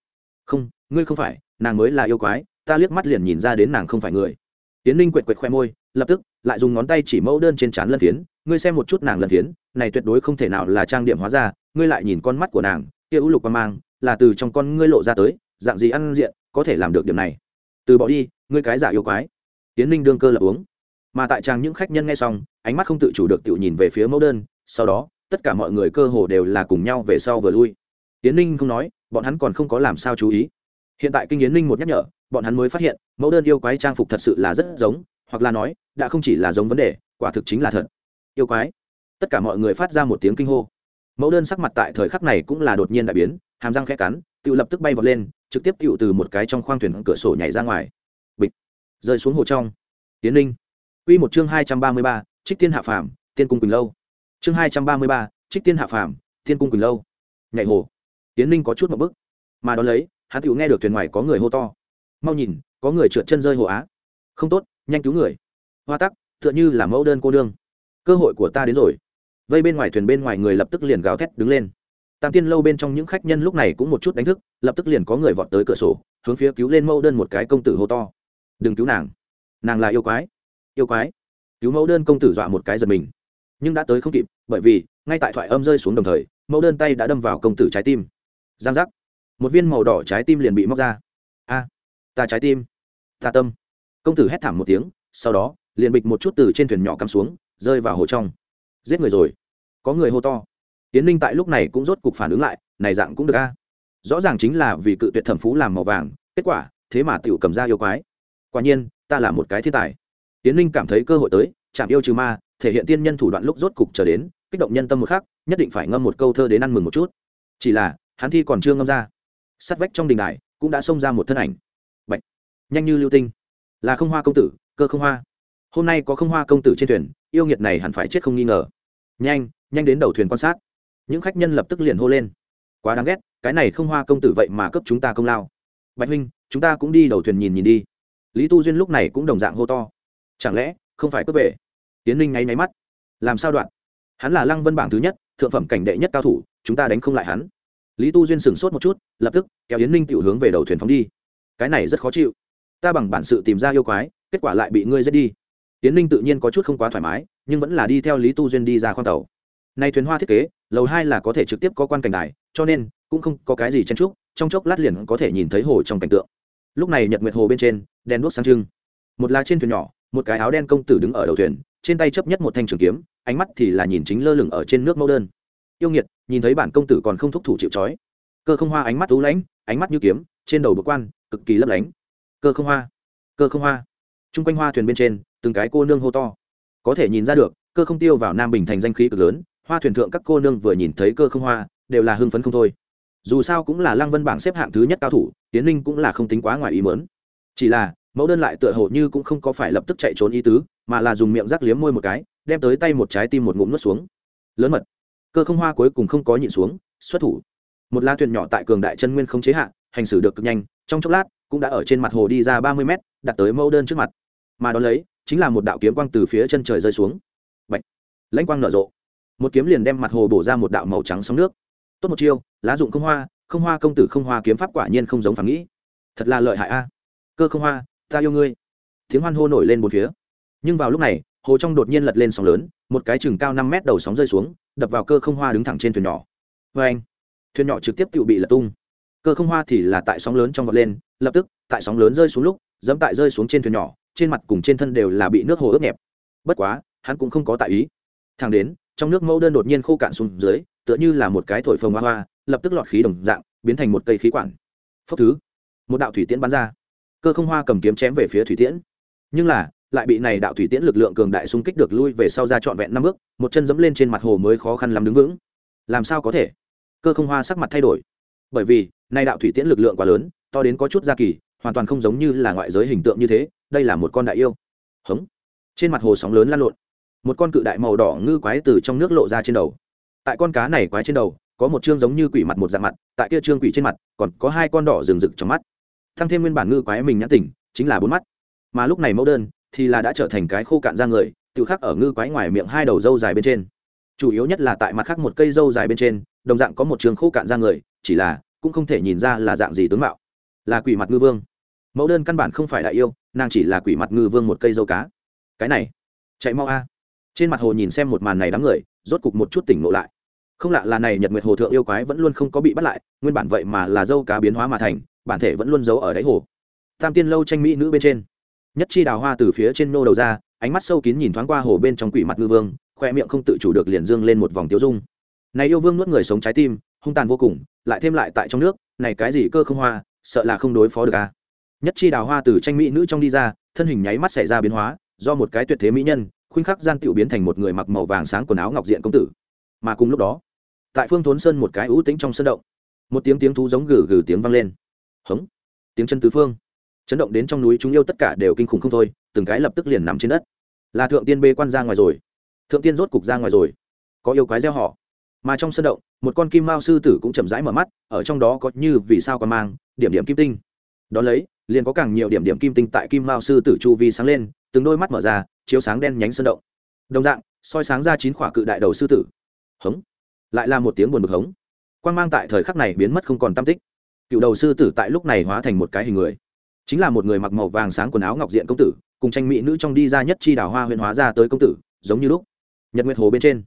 Không, ngươi không phải, nàng mới là yêu quái, ta liếc mắt liền nhìn ra đến nàng không phải người. Tiến ninh quệt quệt khoe môi, lập tức, lại dùng ngón tay chỉ mẫu đơn trên trán lân phiến ngươi xem một chút nàng lân phiến này tuyệt đối không thể nào là trang điểm hóa ra, ngươi lại nhìn con mắt của nàng, kia ưu lục qua mang, là từ trong con ngươi lộ ra tới, dạng gì ăn diện, có thể làm được điểm này. Từ bỏ đi, ngươi cái giả yêu quái tiến ninh đương cơ lập uống. Mà tại trang những khách nhân nghe xong, ánh mắt không tự chủ được tự nhìn về phía mẫu đơn, sau đó, tất cả mọi người cơ hồ đều là cùng nhau về sau vừa lui. Tiến ninh không nói, bọn hắn còn không có làm sao chú ý. Hiện tại kinh yến ninh một nhắc nhở, bọn hắn mới phát hiện, mẫu đơn yêu quái trang phục thật sự là rất giống, hoặc là nói, đã không chỉ là giống vấn đề, quả thực chính là thật. Yêu quái. Tất cả mọi người phát ra một tiếng kinh hô. Mẫu đơn sắc mặt tại thời khắc này cũng là đột nhiên đại biến, hàm răng khẽ cắn tự lập tức bay vọt lên, trực tiếp tự từ một cái trong khoang thuyền cửa sổ nhảy ra ngoài rơi xuống hồ trong. Tiến ninh. Q một chương hai trăm ba mươi ba, trích tiên hạ phàm, tiên cung quỳnh lâu. Chương hai trăm ba mươi ba, trích tiên hạ phàm, tiên cung quỳnh lâu. Nhảy hồ. Tiến ninh có chút một bức. Mà đ ó lấy, hắn tự nghe được thuyền ngoài có người hô to. Mau nhìn, có người trượt chân rơi hồ á. Không tốt, nhanh cứu người. Hoa tắc, tựa như là mẫu đơn cô đương cơ hội của ta đến rồi. Vây bên ngoài thuyền bên ngoài người lập tức liền gào thét đứng lên. Tam tiên lâu bên trong những khách nhân lúc này cũng một chút đánh thức, lập tức liền có người vọt tới cửa sổ, hướng phía cứu lên mẫu đơn một cái công tử hô to đừng cứu nàng. Nàng là yêu quái. Yêu quái. Cứu mẫu đơn công tử dọa một cái giật mình. Nhưng đã tới không kịp, bởi vì, ngay tại thoại âm rơi xuống đồng thời, mẫu đơn tay đã đâm vào công tử trái tim. Giang giác. Một viên màu đỏ trái tim liền bị móc ra. A, ta trái tim. Ta tâm. Công tử hét thảm một tiếng, sau đó, liền bịch một chút từ trên thuyền nhỏ cắm xuống, rơi vào hồ trong. Giết người rồi. Có người hô to. Tiến ninh tại lúc này cũng rốt cục phản ứng lại, này dạng cũng được a. Rõ ràng chính là vì cự tuyệt thẩm phú làm màu vàng, kết quả, thế mà tiểu cầm ra yêu quái quả nhiên, ta là một cái thiên tài. Tiến Linh cảm thấy cơ hội tới, chạm yêu trừ ma, thể hiện tiên nhân thủ đoạn lúc rốt cục trở đến, kích động nhân tâm một khác nhất định phải ngâm một câu thơ đến ăn mừng một chút. Chỉ là, hắn thi còn chưa ngâm ra. Sắt vách trong đình đài cũng đã xông ra một thân ảnh. Bạch. nhanh như lưu tinh. Là không hoa công tử, cơ không hoa. Hôm nay có không hoa công tử trên thuyền, yêu nghiệt này hẳn phải chết không nghi ngờ. Nhanh nhanh đến đầu thuyền quan sát. Những khách nhân lập tức liền hô lên. Quá đáng ghét, cái này không hoa công tử vậy mà cấp chúng ta công lao. Bạch huynh, chúng ta cũng đi đầu thuyền nhìn nhìn đi lý tu duyên lúc này cũng đồng dạng hô to. Chẳng lẽ không phải cướp về? Tiến ninh ngáy máy mắt. Làm sao đoạn? Hắn là lăng vân bảng thứ nhất, thượng phẩm cảnh đệ nhất cao thủ, chúng ta đánh không lại hắn. Lý tu duyên sửng sốt một chút, lập tức kéo yến ninh tiểu hướng về đầu thuyền phóng đi. Cái này rất khó chịu. Ta bằng bản sự tìm ra yêu quái, kết quả lại bị ngươi giết đi. Yến ninh tự nhiên có chút không quá thoải mái, nhưng vẫn là đi theo lý tu duyên đi ra khoang tàu. Nay thuyền hoa thiết kế, lầu hai là có thể trực tiếp có quan cảnh đài, cho nên cũng không có cái gì chen trúc trong chốc lát liền có thể nhìn thấy hồ trong cảnh tượng lúc này nhật nguyệt hồ bên trên, đèn đuốc sáng trưng. Một là trên thuyền nhỏ, một cái áo đen công tử đứng ở đầu thuyền, trên tay chấp nhất một thanh trường kiếm, ánh mắt thì là nhìn chính lơ lửng ở trên nước mẫu đơn. Yêu nghiệt, nhìn thấy bản công tử còn không thúc thủ chịu trói. Cơ không hoa ánh mắt tú lãnh, ánh mắt như kiếm, trên đầu bực quan, cực kỳ lấp lánh. Cơ không hoa, cơ không hoa. Chung quanh hoa thuyền bên trên, từng cái cô nương hô to. Có thể nhìn ra được, cơ không tiêu vào nam bình thành danh khí cực lớn, hoa thuyền thượng các cô nương vừa nhìn thấy cơ không hoa, đều là hưng phấn không thôi dù sao cũng là lăng vân bảng xếp hạng thứ nhất cao thủ tiến linh cũng là không tính quá ngoài ý mớn chỉ là, mẫu đơn lại tựa hồ như cũng không có phải lập tức chạy trốn ý tứ, mà là dùng miệng rắc liếm môi một cái, đem tới tay một trái tim một ngụm nuốt xuống. Lớn mật, cơ không hoa cuối cùng không có nhịn xuống, xuất thủ. Một la thuyền nhỏ tại cường đại chân nguyên không chế hạ, hành xử được cực nhanh, trong chốc lát, cũng đã ở trên mặt hồ đi ra ba mươi mét, đặt tới mẫu đơn trước mặt. Mà đón lấy, chính là một đạo kiếm quang từ phía chân trời rơi xuống. Bạch. lãnh quang nở rộ. Một kiếm liền đem mặt hồ bổ ra một đạo màu trắng sóng nước tốt một chiêu, lá dụng không hoa không hoa công tử không hoa kiếm pháp quả nhiên không giống phản nghĩ. Thật là lợi hại a. Cơ không hoa, ta yêu ngươi. Tiếng hoan hô nổi lên bốn phía. Nhưng vào lúc này, hồ trong đột nhiên lật lên sóng lớn, một cái chừng cao năm mét đầu sóng rơi xuống, đập vào cơ không hoa đứng thẳng trên thuyền nhỏ. Vê anh, thuyền nhỏ trực tiếp tự bị lật tung. Cơ không hoa thì là tại sóng lớn trong vọt lên, lập tức, tại sóng lớn rơi xuống lúc, dẫm tại rơi xuống trên thuyền nhỏ, trên mặt cùng trên thân đều là bị nước hồ ướt nhẹp. Bất quá, hắn cũng không có tại ý. Thang đến, trong nước mẫu đơn đột nhiên khô cạn xuống dưới tựa như là một cái thổi phồng hoa hoa, lập tức lọt khí đồng dạng, biến thành một cây khí quản. Phốc thứ, một đạo thủy tiễn bắn ra. Cơ không hoa cầm kiếm chém về phía thủy tiễn. Nhưng là, lại bị này đạo thủy tiễn lực lượng cường đại xung kích được lui về sau ra trọn vẹn năm bước, một chân dẫm lên trên mặt hồ mới khó khăn lắm đứng vững. Làm sao có thể? Cơ không hoa sắc mặt thay đổi. Bởi vì nay đạo thủy tiễn lực lượng quá lớn, to đến có chút gia kỳ, hoàn toàn không giống như là ngoại giới hình tượng như thế, đây là một con đại yêu. Hống. Trên mặt hồ sóng lớn lan lộn. Một con cự đại màu đỏ ngư quái từ trong nước lộ ra trên đầu tại con cá này quái trên đầu, có một chương giống như quỷ mặt một dạng mặt, tại kia trương quỷ trên mặt, còn có hai con đỏ rừng rực trong mắt. Thăng thêm nguyên bản ngư quái mình nhãn tỉnh, chính là bốn mắt. Mà lúc này mẫu đơn, thì là đã trở thành cái khô cạn ra người, tự khắc ở ngư quái ngoài miệng hai đầu dâu dài bên trên. Chủ yếu nhất là tại mặt khác một cây dâu dài bên trên, đồng dạng có một trường khô cạn ra người, chỉ là cũng không thể nhìn ra là dạng gì tướng mạo. Là quỷ mặt ngư vương. Mẫu đơn căn bản không phải đại yêu, nàng chỉ là quỷ mặt ngư vương một cây dâu cá. Cái này, chạy mau a. Trên mặt hồ nhìn xem một màn này đám người, rốt cục một chút tỉnh ngộ lại không lạ là này nhật nguyệt hồ thượng yêu quái vẫn luôn không có bị bắt lại, nguyên bản vậy mà là dâu cá biến hóa mà thành, bản thể vẫn luôn giấu ở đáy hồ. Tam tiên lâu tranh mỹ nữ bên trên. Nhất chi đào hoa từ phía trên nô đầu ra, ánh mắt sâu kín nhìn thoáng qua hồ bên trong quỷ mặt ngư vương, khoe miệng không tự chủ được liền dương lên một vòng tiêu dung. Này yêu vương nuốt người sống trái tim, hung tàn vô cùng, lại thêm lại tại trong nước, này cái gì cơ không hoa, sợ là không đối phó được à? Nhất chi đào hoa từ tranh mỹ nữ trong đi ra, thân hình nháy mắt xảy ra biến hóa, do một cái tuyệt thế mỹ nhân, khuynh khắc gian tiểu biến thành một người mặc màu vàng sáng quần áo ngọc diện công tử mà cùng lúc đó, tại phương thốn sơn một cái ưu tĩnh trong sân động, một tiếng tiếng thú giống gừ gừ tiếng vang lên. Hống! Tiếng chân tứ phương, chấn động đến trong núi chúng yêu tất cả đều kinh khủng không thôi, từng cái lập tức liền nằm trên đất. Là thượng tiên bê quan ra ngoài rồi. Thượng tiên rốt cục ra ngoài rồi. Có yêu quái gieo họ. Mà trong sân động, một con kim mao sư tử cũng chậm rãi mở mắt, ở trong đó có như vì sao còn mang, điểm điểm kim tinh. Đón lấy, liền có càng nhiều điểm điểm kim tinh tại kim mao sư tử chu vi sáng lên, từng đôi mắt mở ra, chiếu sáng đen nhánh sân động. Đồng dạng, soi sáng ra chín khỏa cự đại đầu sư tử hống. Lại là một tiếng buồn bực hống. Quan mang tại thời khắc này biến mất không còn tam tích. Cựu đầu sư tử tại lúc này hóa thành một cái hình người. Chính là một người mặc màu vàng sáng quần áo ngọc diện công tử, cùng tranh mỹ nữ trong đi ra nhất chi đào hoa huyện hóa ra tới công tử, giống như lúc. Nhật nguyệt hồ bên trên,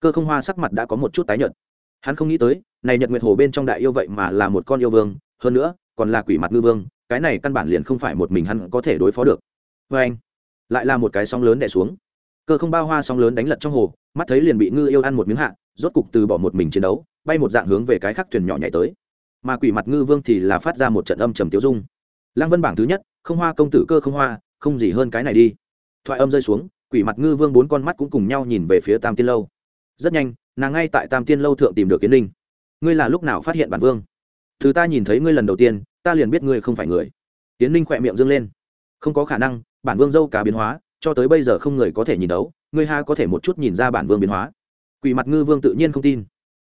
cơ không hoa sắc mặt đã có một chút tái nhợt. Hắn không nghĩ tới, này nhật nguyệt hồ bên trong đại yêu vậy mà là một con yêu vương, hơn nữa, còn là quỷ mặt ngư vương, cái này căn bản liền không phải một mình hắn có thể đối phó được. Vê anh lại là một cái sóng lớn đè xuống. Cơ không bao hoa sóng lớn đánh lật trong hồ mắt thấy liền bị ngư yêu ăn một miếng hạ, rốt cục từ bỏ một mình chiến đấu, bay một dạng hướng về cái khác thuyền nhỏ nhảy tới. Mà quỷ mặt ngư vương thì là phát ra một trận âm trầm tiêu dung. Lăng vân bảng thứ nhất, không hoa công tử cơ không hoa, không gì hơn cái này đi. Thoại âm rơi xuống, quỷ mặt ngư vương bốn con mắt cũng cùng nhau nhìn về phía tam tiên lâu. Rất nhanh, nàng ngay tại tam tiên lâu thượng tìm được kiến ninh ngươi là lúc nào phát hiện bản vương? Thứ ta nhìn thấy ngươi lần đầu tiên, ta liền biết ngươi không phải người. Tiến ninh khỏe miệng dâng lên. Không có khả năng, bản vương dâu cá biến hóa, cho tới bây giờ không người có thể nhìn đấu ngươi ha có thể một chút nhìn ra bản vương biến hóa. Quỷ mặt ngư vương tự nhiên không tin.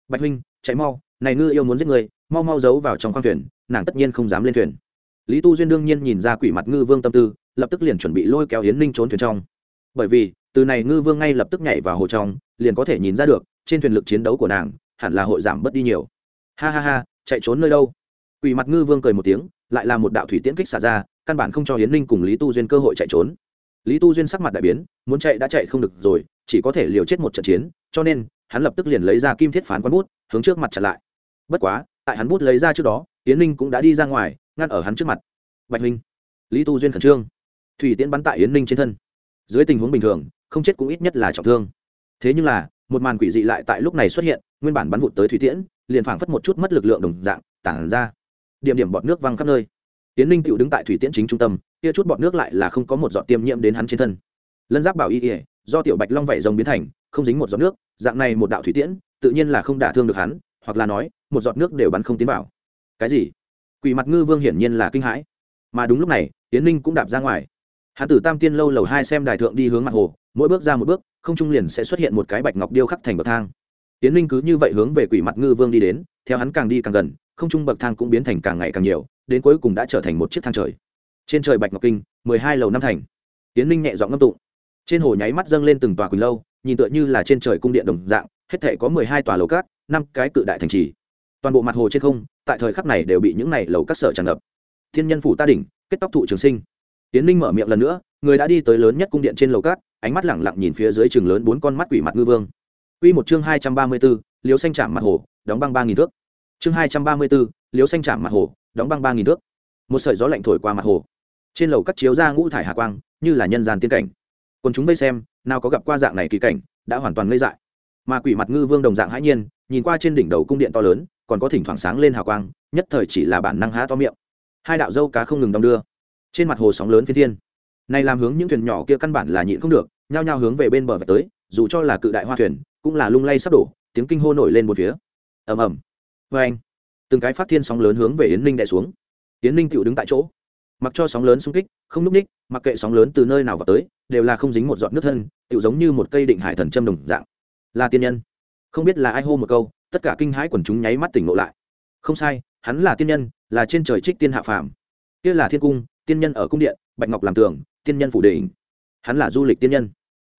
Bạch huynh, chạy mau, này ngư yêu muốn giết người, mau mau giấu vào trong khoang thuyền, nàng tất nhiên không dám lên thuyền. Lý tu duyên đương nhiên nhìn ra quỷ mặt ngư vương tâm tư, lập tức liền chuẩn bị lôi kéo hiến ninh trốn thuyền trong. Bởi vì, từ này ngư vương ngay lập tức nhảy vào hồ trong, liền có thể nhìn ra được, trên thuyền lực chiến đấu của nàng, hẳn là hội giảm bớt đi nhiều. Ha ha ha, chạy trốn nơi đâu? Quỷ mặt ngư vương cười một tiếng, lại là một đạo thủy tiễn kích xả ra, căn bản không cho hiến ninh cùng lý tu duyên cơ hội chạy trốn lý tu duyên sắc mặt đại biến, muốn chạy đã chạy không được rồi, chỉ có thể liều chết một trận chiến, cho nên, hắn lập tức liền lấy ra kim thiết phán quán bút, hướng trước mặt chặn lại. Bất quá, tại hắn bút lấy ra trước đó, Yến ninh cũng đã đi ra ngoài, ngăn ở hắn trước mặt. Bạch huynh, lý tu duyên khẩn trương. Thủy tiễn bắn tại yến ninh trên thân. Dưới tình huống bình thường, không chết cũng ít nhất là trọng thương. Thế nhưng là, một màn quỷ dị lại tại lúc này xuất hiện, nguyên bản bắn vụt tới thủy tiễn, liền phảng phất một chút mất lực lượng đồng dạng, tản ra. Điểm điểm bọt nước văng khắp nơi. Tiến ninh tựu đứng tại thủy tiễn chính trung tâm kia chút bọt nước lại là không có một giọt tiêm nhiễm đến hắn trên thân. Lân giáp bảo y ỉa do tiểu bạch long vẩy rồng biến thành, không dính một giọt nước, dạng này một đạo thủy tiễn, tự nhiên là không đả thương được hắn, hoặc là nói, một giọt nước đều bắn không tiến vào. Cái gì? Quỷ mặt ngư vương hiển nhiên là kinh hãi. Mà đúng lúc này tiến ninh cũng đạp ra ngoài. Hắn tử tam tiên lâu lầu hai xem đài thượng đi hướng mặt hồ, mỗi bước ra một bước, không trung liền sẽ xuất hiện một cái bạch ngọc điêu khắc thành bậc thang. Tiến ninh cứ như vậy hướng về quỷ mặt ngư vương đi đến, theo hắn càng đi càng gần, không trung bậc thang cũng biến thành càng ngày càng nhiều, đến cuối cùng đã trở thành một chiếc thang trời trên trời bạch ngọc kinh mười hai lầu năm thành. Tiến ninh nhẹ dọn ngâm tụng. Trên hồ nháy mắt dâng lên từng tòa quỳnh lâu nhìn tựa như là trên trời cung điện đồng dạng hết thể có mười hai tòa lầu cát năm cái cự đại thành trì. Toàn bộ mặt hồ trên không tại thời khắc này đều bị những này lầu cát sở tràn ngập. Thiên nhân phủ ta đỉnh kết tóc thụ trường sinh. Tiến ninh mở miệng lần nữa người đã đi tới lớn nhất cung điện trên lầu cát ánh mắt lẳng lặng nhìn phía dưới trường lớn bốn con mắt quỷ mặt ngư vương. Quy một chương hai trăm ba mươi 234, liếu xanh chạm mặt hồ, đóng băng ba nghìn thước. Chương hai trăm ba mươi 234, liếu xanh chạm mặt hồ, đóng băng ba nghìn thước. Một sợi gió lạnh thổi qua mặt hồ. Trên lầu cắt chiếu ra ngũ thải hà quang, như là nhân gian tiên cảnh. Còn chúng vây xem, nào có gặp qua dạng này kỳ cảnh, đã hoàn toàn ngây dại. Mà quỷ mặt ngư vương đồng dạng hãi nhiên, nhìn qua trên đỉnh đầu cung điện to lớn, còn có thỉnh thoảng sáng lên hào quang, nhất thời chỉ là bản năng há to miệng. Hai đạo dâu cá không ngừng đong đưa. Trên mặt hồ sóng lớn phi thiên này làm hướng những thuyền nhỏ kia căn bản là nhịn không được nhao nhao hướng về bên bờ vạch tới dù cho là cự đại hoa thuyền cũng là lung lay sắp đổ tiếng kinh hô nổi lên một phía ầm ầm vê anh từng cái phát thiên sóng lớn hướng về yến ninh đè xuống yến ninh tựu đứng tại chỗ. Mặc cho sóng lớn xung kích, không núp ních, mặc kệ sóng lớn từ nơi nào vào tới, đều là không dính một giọt nước thân, tựu giống như một cây định hải thần châm đồng dạng. Là tiên nhân. Không biết là ai hô một câu, tất cả kinh hãi quần chúng nháy mắt tỉnh ngộ lại. Không sai, hắn là tiên nhân, là trên trời trích tiên hạ phàm. Kia là thiên cung, tiên nhân ở cung điện, bạch ngọc làm tường, tiên nhân phủ đỉnh. Hắn là du lịch tiên nhân.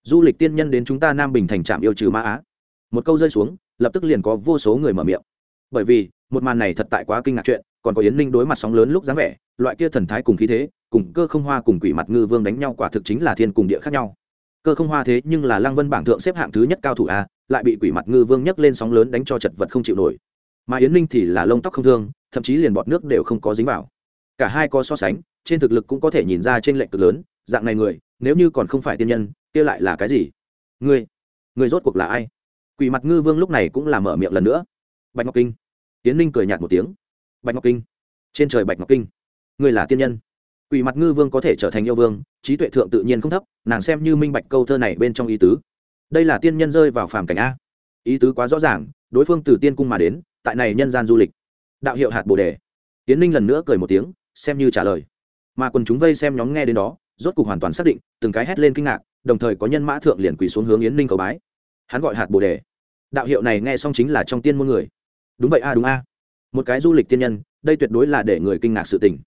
Du lịch tiên nhân đến chúng ta nam bình thành trạm yêu trừ ma á. Một câu rơi xuống, lập tức liền có vô số người mở miệng. Bởi vì, một màn này thật tại quá kinh ngạc chuyện còn có yến ninh đối mặt sóng lớn lúc dáng vẻ, loại kia thần thái cùng khí thế, cùng cơ không hoa cùng quỷ mặt ngư vương đánh nhau quả thực chính là thiên cùng địa khác nhau. Cơ không hoa thế nhưng là lăng vân bảng thượng xếp hạng thứ nhất cao thủ a, lại bị quỷ mặt ngư vương nhấc lên sóng lớn đánh cho chật vật không chịu nổi. Mà yến ninh thì là lông tóc không thương, thậm chí liền bọt nước đều không có dính vào. Cả hai có so sánh, trên thực lực cũng có thể nhìn ra trên lệnh cực lớn, dạng này người, nếu như còn không phải tiên nhân, kia lại là cái gì? Ngươi ngươi rốt cuộc là ai? Quỷ mặt ngư vương lúc này cũng là mở miệng lần nữa. Bạch ngọc kinh. Yến ninh cười nhạt một tiếng bạch ngọc kinh. Trên trời bạch ngọc kinh. Ngươi là tiên nhân. Quỷ mặt ngư vương có thể trở thành yêu vương, trí tuệ thượng tự nhiên không thấp, nàng xem như minh bạch câu thơ này bên trong ý tứ. Đây là tiên nhân rơi vào phàm cảnh a. Ý tứ quá rõ ràng, đối phương từ tiên cung mà đến, tại này nhân gian du lịch. Đạo hiệu hạt bồ đề. Tiến ninh lần nữa cười một tiếng, xem như trả lời. Mà quần chúng vây xem nhóm nghe đến đó, rốt cục hoàn toàn xác định, từng cái hét lên kinh ngạc, đồng thời có nhân mã thượng liền quỳ xuống hướng yến ninh cầu bái. Hắn gọi hạt bồ đề. Đạo hiệu này nghe xong chính là trong tiên môn người. Đúng vậy a, đúng a một cái du lịch tiên nhân, đây tuyệt đối là để người kinh ngạc sự tình.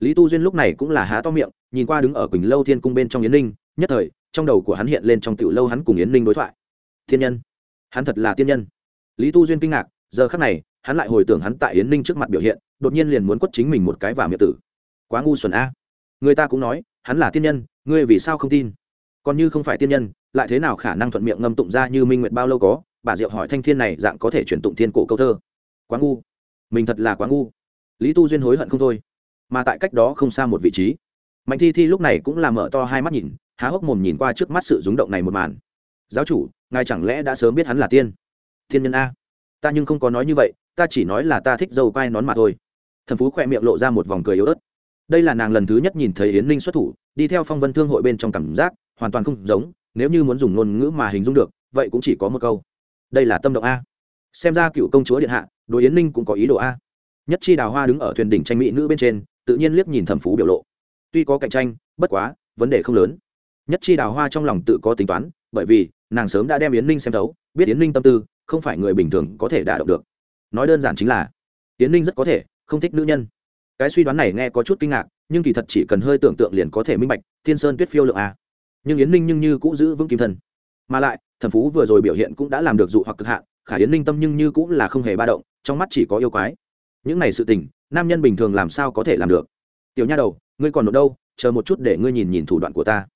Lý tu duyên lúc này cũng là há to miệng, nhìn qua đứng ở quỳnh lâu thiên cung bên trong yến ninh, nhất thời, trong đầu của hắn hiện lên trong tiểu lâu hắn cùng yến ninh đối thoại. Thiên nhân? Hắn thật là tiên nhân. Lý tu duyên kinh ngạc, giờ khắc này, hắn lại hồi tưởng hắn tại yến ninh trước mặt biểu hiện, đột nhiên liền muốn quất chính mình một cái vào miệng tử. Quá ngu xuẩn a. Người ta cũng nói, hắn là tiên nhân, ngươi vì sao không tin? Còn như không phải tiên nhân, lại thế nào khả năng thuận miệng ngâm tụng ra như minh nguyệt bao lâu có? Bà diệu hỏi thanh thiên này, dạng có thể chuyển tụng thiên cổ câu thơ. Quá ngu mình thật là quá ngu. Lý tu duyên hối hận không thôi, mà tại cách đó không xa một vị trí. Mạnh thi thi lúc này cũng là mở to hai mắt nhìn, há hốc mồm nhìn qua trước mắt sự rúng động này một màn. Giáo chủ, ngài chẳng lẽ đã sớm biết hắn là tiên? Thiên nhân a, ta nhưng không có nói như vậy, ta chỉ nói là ta thích dâu quai nón mà thôi. Thần phú khỏe miệng lộ ra một vòng cười yếu ớt. Đây là nàng lần thứ nhất nhìn thấy yến ninh xuất thủ, đi theo phong vân thương hội bên trong cảm giác, hoàn toàn không giống, nếu như muốn dùng ngôn ngữ mà hình dung được, vậy cũng chỉ có một câu. Đây là tâm động a xem ra cựu công chúa điện hạ, đối yến ninh cũng có ý đồ a. Nhất chi đào hoa đứng ở thuyền đỉnh tranh mỹ nữ bên trên, tự nhiên liếc nhìn thẩm phú biểu lộ. Tuy có cạnh tranh, bất quá, vấn đề không lớn. Nhất chi đào hoa trong lòng tự có tính toán, bởi vì, nàng sớm đã đem yến ninh xem thấu, biết yến ninh tâm tư, không phải người bình thường có thể đả động được. Nói đơn giản chính là, yến ninh rất có thể không thích nữ nhân. Cái suy đoán này nghe có chút kinh ngạc, nhưng kỳ thật chỉ cần hơi tưởng tượng liền có thể minh bạch, thiên sơn tuyết phiêu lượng a. Nhưng yến ninh nhưng như cũng giữ vững kim thân. Mà lại thần phú vừa rồi biểu hiện cũng đã làm được dụ hoặc cực hạn khả yến ninh tâm nhưng như cũng là không hề ba động, trong mắt chỉ có yêu quái. Những này sự tình, nam nhân bình thường làm sao có thể làm được? Tiểu nha đầu, ngươi còn nộp đâu? Chờ một chút để ngươi nhìn nhìn thủ đoạn của ta.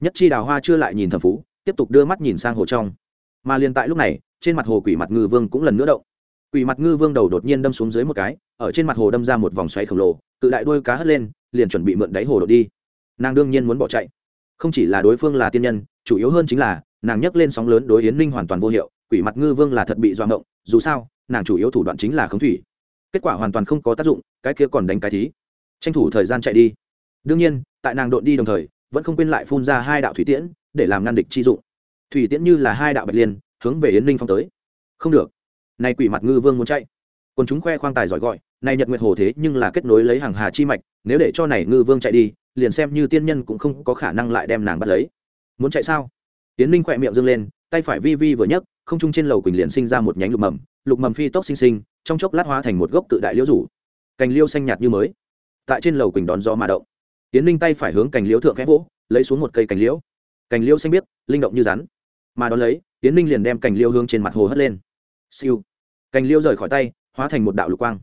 Nhất chi đào hoa chưa lại nhìn thẩm phú, tiếp tục đưa mắt nhìn sang hồ trong. Mà liền tại lúc này, trên mặt hồ quỷ mặt ngư vương cũng lần nữa động. Quỷ mặt ngư vương đầu đột nhiên đâm xuống dưới một cái, ở trên mặt hồ đâm ra một vòng xoáy khổng lồ tự đại đuôi cá hất lên, liền chuẩn bị mượn đáy hồ đột đi. Nàng đương nhiên muốn bỏ chạy. Không chỉ là đối phương là tiên nhân, chủ yếu hơn chính là, nàng nhấc lên sóng lớn đối yến ninh hoàn toàn vô hiệu quỷ mặt ngư vương là thật bị doạ ngộng, dù sao, nàng chủ yếu thủ đoạn chính là khống thủy. Kết quả hoàn toàn không có tác dụng, cái kia còn đánh cái thí. Tranh thủ thời gian chạy đi. Đương nhiên, tại nàng đội đi đồng thời, vẫn không quên lại phun ra hai đạo thủy tiễn, để làm ngăn địch chi dụng. Thủy tiễn như là hai đạo bạch liên, hướng về yến ninh phong tới. Không được. Nay quỷ mặt ngư vương muốn chạy. Còn chúng khoe khoang tài giỏi gọi, này nhật nguyệt hồ thế nhưng là kết nối lấy hàng hà chi mạch, nếu để cho này ngư vương chạy đi, liền xem như tiên nhân cũng không có khả năng lại đem nàng bắt lấy. Muốn chạy sao? Yến ninh khỏe miệng dâng lên, tay phải vi vi vừa nhấc không trung trên lầu quỳnh liền sinh ra một nhánh lục mầm lục mầm phi tốc sinh sinh, trong chốc lát hóa thành một gốc tự đại liễu rủ. Cành liêu xanh nhạt như mới. Tại trên lầu quỳnh đón gió mà động. Tiến Linh tay phải hướng cành liễu thượng khẽ vỗ, lấy xuống một cây cành liễu. Cành liễu xanh biếc, linh động như rắn. Mà đón lấy tiến Linh liền đem cành liễu hướng trên mặt hồ hất lên. Siêu. Cành liễu rời khỏi tay, hóa thành một đạo lục quang.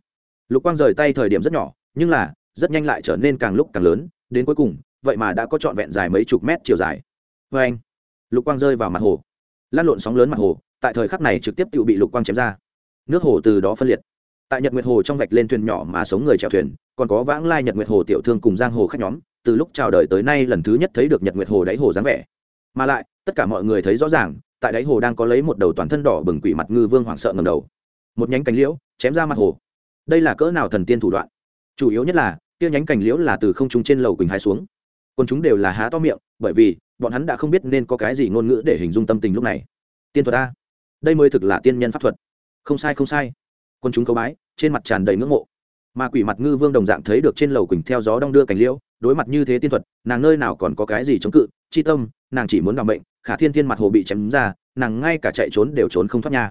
Lục quang rời tay thời điểm rất nhỏ, nhưng là, rất nhanh lại trở nên càng lúc càng lớn, đến cuối cùng, vậy mà đã có trọn vẹn dài mấy chục mét chiều dài. Vê anh lục quang rơi vào mặt hồ. Lan lộn sóng lớn mặt hồ tại thời khắc này trực tiếp tự bị lục quang chém ra. Nước hồ từ đó phân liệt. Tại nhật nguyệt hồ trong vạch lên thuyền nhỏ mà sống người chèo thuyền, còn có vãng lai nhật nguyệt hồ tiểu thương cùng giang hồ khách nhóm, từ lúc chào đời tới nay lần thứ nhất thấy được nhật nguyệt hồ đáy hồ dáng vẻ. Mà lại, tất cả mọi người thấy rõ ràng, tại đáy hồ đang có lấy một đầu toàn thân đỏ bừng quỷ mặt ngư vương hoảng sợ ngầm đầu. Một nhánh cánh liễu chém ra mặt hồ. Đây là cỡ nào thần tiên thủ đoạn? Chủ yếu nhất là, kia nhánh cành liễu là từ không trung trên lầu quỳnh hai xuống. Còn chúng đều là há to miệng, bởi vì, bọn hắn đã không biết nên có cái gì ngôn ngữ để hình dung tâm tình lúc này. Tiên thuật a đây mới thực là tiên nhân pháp thuật. Không sai không sai. Quân chúng câu bái, trên mặt tràn đầy ngưỡng mộ. Mà quỷ mặt ngư vương đồng dạng thấy được trên lầu quỳnh theo gió đong đưa cành liễu, đối mặt như thế tiên thuật, nàng nơi nào còn có cái gì chống cự, chi tâm, nàng chỉ muốn đ ò n bệnh khả thiên thiên mặt hồ bị chém ra, nàng ngay cả chạy trốn đều trốn không thoát nha.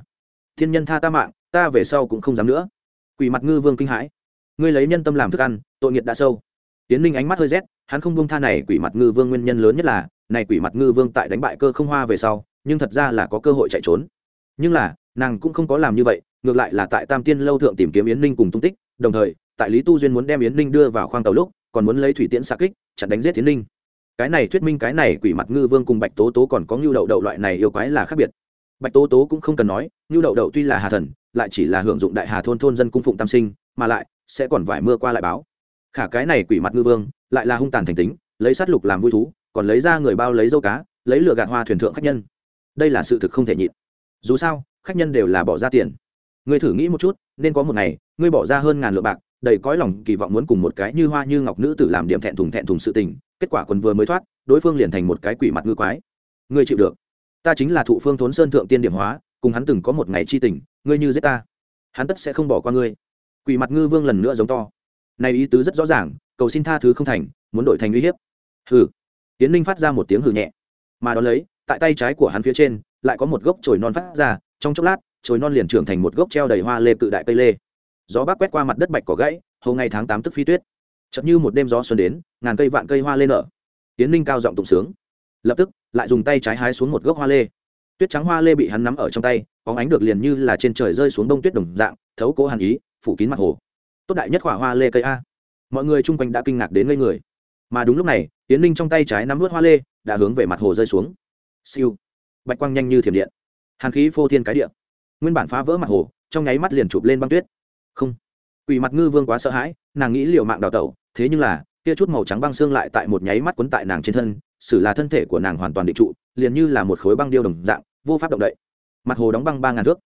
Thiên nhân tha ta mạng, ta về sau cũng không dám nữa. Quỷ mặt ngư vương kinh hãi. Ngươi lấy nhân tâm làm thức ăn, tội nghiệt đã sâu. Tiến ninh ánh mắt hơi rét, hắn không bông tha này quỷ mặt ngư vương nguyên nhân lớn nhất là, này quỷ mặt ngư vương tại đánh bại cơ không hoa về sau, nhưng thật ra là có cơ hội chạy trốn nhưng là, nàng cũng không có làm như vậy, ngược lại là tại tam tiên lâu thượng tìm kiếm yến ninh cùng tung tích, đồng thời, tại lý tu duyên muốn đem yến ninh đưa vào khoang tàu lúc, còn muốn lấy thủy tiễn xạ kích, chặn đánh giết yến ninh. Cái này thuyết minh cái này quỷ mặt ngư vương cùng bạch tố tố còn có ngưu đậu đậu loại này yêu quái là khác biệt. Bạch tố tố cũng không cần nói, ngưu đậu đậu tuy là hà thần, lại chỉ là hưởng dụng đại hà thôn thôn dân cung phụng tam sinh, mà lại, sẽ còn vải mưa qua lại báo. Khả cái này quỷ mặt ngư vương, lại là hung tàn thành tính, lấy sát lục làm vui thú, còn lấy ra người bao lấy dâu cá, lấy lửa gạt hoa thuyền thượng khách nhân. Đây là sự thực không thể nhịn dù sao, khách nhân đều là bỏ ra tiền. Ngươi thử nghĩ một chút, nên có một ngày, ngươi bỏ ra hơn ngàn lượng bạc, đầy cõi lòng kỳ vọng muốn cùng một cái như hoa như ngọc nữ tử làm điểm thẹn thùng thẹn thùng sự tình, kết quả quần vừa mới thoát, đối phương liền thành một cái quỷ mặt ngư quái. Ngươi chịu được. Ta chính là thụ phương thốn sơn thượng tiên điểm hóa, cùng hắn từng có một ngày chi tình, ngươi như giết ta, hắn tất sẽ không bỏ qua ngươi. Quỷ mặt ngư vương lần nữa giống to. Này ý tứ rất rõ ràng, cầu xin tha thứ không thành, muốn đổi thành uy hiếp. Hừ. Tiến ninh phát ra một tiếng hừ nhẹ. Mà đ ó lấy, tại tay trái của hắn phía trên lại có một gốc chồi non phát ra, trong chốc lát, chồi non liền trưởng thành một gốc treo đầy hoa lê cự đại cây lê. Gió bắc quét qua mặt đất bạch cỏ gãy, hầu ngày tháng tám tức phi tuyết. Chậm như một đêm gió xuân đến, ngàn cây vạn cây hoa lê nở. Tiến ninh cao giọng tụng sướng. Lập tức, lại dùng tay trái hái xuống một gốc hoa lê. Tuyết trắng hoa lê bị hắn nắm ở trong tay có ánh được liền như là trên trời rơi xuống đông tuyết đồng dạng, thấu cố hàn ý, phủ kín mặt hồ. Tốt đại nhất khỏa hoa lê cây a. Mọi người chung quanh đã kinh ngạc đến ngây người. Mà đúng lúc này tiến ninh trong tay trái nắm vớt hoa lê, đã hướng về mặt hồ rơi xuống. Siêu bạch quang nhanh như thiểm điện. Hàn khí phô thiên cái điện nguyên bản phá vỡ mặt hồ, trong nháy mắt liền chụp lên băng tuyết. Không. Quỷ mặt ngư vương quá sợ hãi, nàng nghĩ liều mạng đào tẩu, thế nhưng là, kia chút màu trắng băng xương lại tại một nháy mắt quấn tại nàng trên thân, xử là thân thể của nàng hoàn toàn định trụ, liền như là một khối băng điêu đồng dạng, vô pháp động đậy. Mặt hồ đóng băng ba ngàn thước.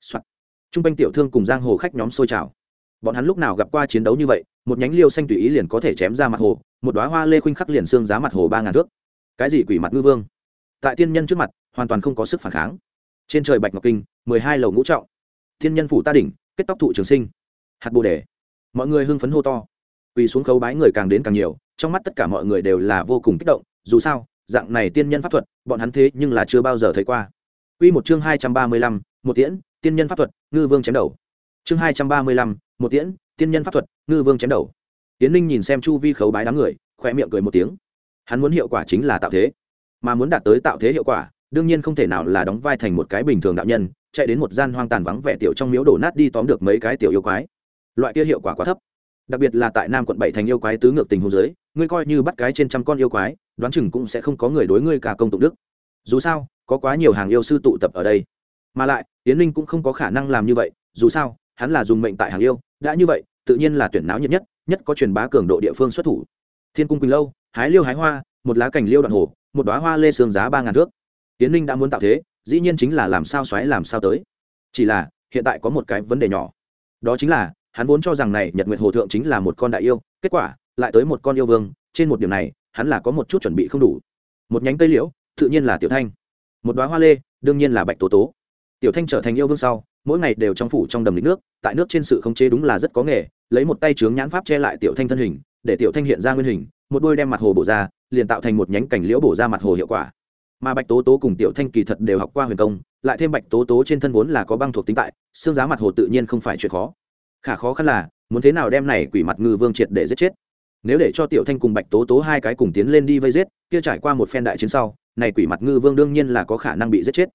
Soạn. Trung quanh tiểu thương cùng giang hồ khách nhóm sôi trào. Bọn hắn lúc nào gặp qua chiến đấu như vậy, một nhánh liêu xanh tùy ý liền có thể chém ra mặt hồ, một đoá hoa lê khuynh khắc liền xương giá mặt hồ ba ngàn thước. Cái gì quỷ mặt ngư vương? Tại tiên nhân trước mặt hoàn toàn không có sức phản kháng. Trên trời bạch ngọc kinh mười hai lầu ngũ trọng. Thiên nhân phủ ta đỉnh kết tóc thụ trường sinh. Hạt bồ đề. Mọi người hưng phấn hô to. Quỳ xuống khấu bái người càng đến càng nhiều trong mắt tất cả mọi người đều là vô cùng kích động dù sao dạng này tiên nhân pháp thuật bọn hắn thế nhưng là chưa bao giờ thấy qua. Quy một chương hai trăm ba mươi lăm, một tiễn, tiên nhân pháp thuật, ngư vương chém đầu. Chương hai trăm ba mươi lăm, một tiễn, tiên nhân pháp thuật, ngư vương chém đầu. Tiến Linh nhìn xem chu vi khấu bái đám người, khóe miệng cười một tiếng. Hắn muốn hiệu quả chính là tạo thế, mà muốn đạt tới tạo thế hiệu quả, đương nhiên không thể nào là đóng vai thành một cái bình thường đạo nhân, chạy đến một gian hoang tàn vắng vẻ tiểu trong miếu đổ nát đi tóm được mấy cái tiểu yêu quái. Loại kia hiệu quả quá thấp. Đặc biệt là tại Nam quận bảy thành yêu quái tứ ngược tình hồ dưới, ngươi coi như bắt cái trên trăm con yêu quái, đoán chừng cũng sẽ không có người đối ngươi cả công tụng đức. Dù sao, có quá nhiều hàng yêu sư tụ tập ở đây mà lại tiến linh cũng không có khả năng làm như vậy dù sao hắn là dùng mệnh tại hàng yêu đã như vậy tự nhiên là tuyển náo nhiệt nhất nhất có truyền bá cường độ địa phương xuất thủ thiên cung quỳnh lâu hái liêu hái hoa một lá cành liêu đoạn hồ một đoá hoa lê sương giá ba ngàn thước tiến linh đã muốn tạo thế, dĩ nhiên chính là làm sao xoáy làm sao tới. Chỉ là, hiện tại có một cái vấn đề nhỏ. Đó chính là, hắn vốn cho rằng này nhật nguyệt hồ thượng chính là một con đại yêu, kết quả, lại tới một con yêu vương, trên một điểm này, hắn là có một chút chuẩn bị không đủ. Một nhánh cây liễu, tự nhiên là tiểu thanh. Một đoá hoa lê, đương nhiên là bạch tố tố. Tiểu thanh trở thành yêu vương sau, mỗi ngày đều trong phủ trong đầm lịch nước, tại nước trên sự khống chế đúng là rất có nghề, lấy một tay trướng nhãn pháp che lại tiểu thanh thân hình, để tiểu thanh hiện ra nguyên hình, một đôi đem mặt hồ bổ ra, liền tạo thành một nhánh cảnh liễu bổ ra mặt hồ hiệu quả mà bạch tố tố cùng tiểu thanh kỳ thật đều học qua huyền công, lại thêm bạch tố tố trên thân vốn là có băng thuộc tính tại, xương giá mặt hồ tự nhiên không phải chuyện khó. Khả khó khăn là, muốn thế nào đem này quỷ mặt ngư vương triệt để giết chết? Nếu để cho tiểu thanh cùng bạch tố tố hai cái cùng tiến lên đi vây giết, kia trải qua một phen đại chiến sau, này quỷ mặt ngư vương đương nhiên là có khả năng bị giết chết.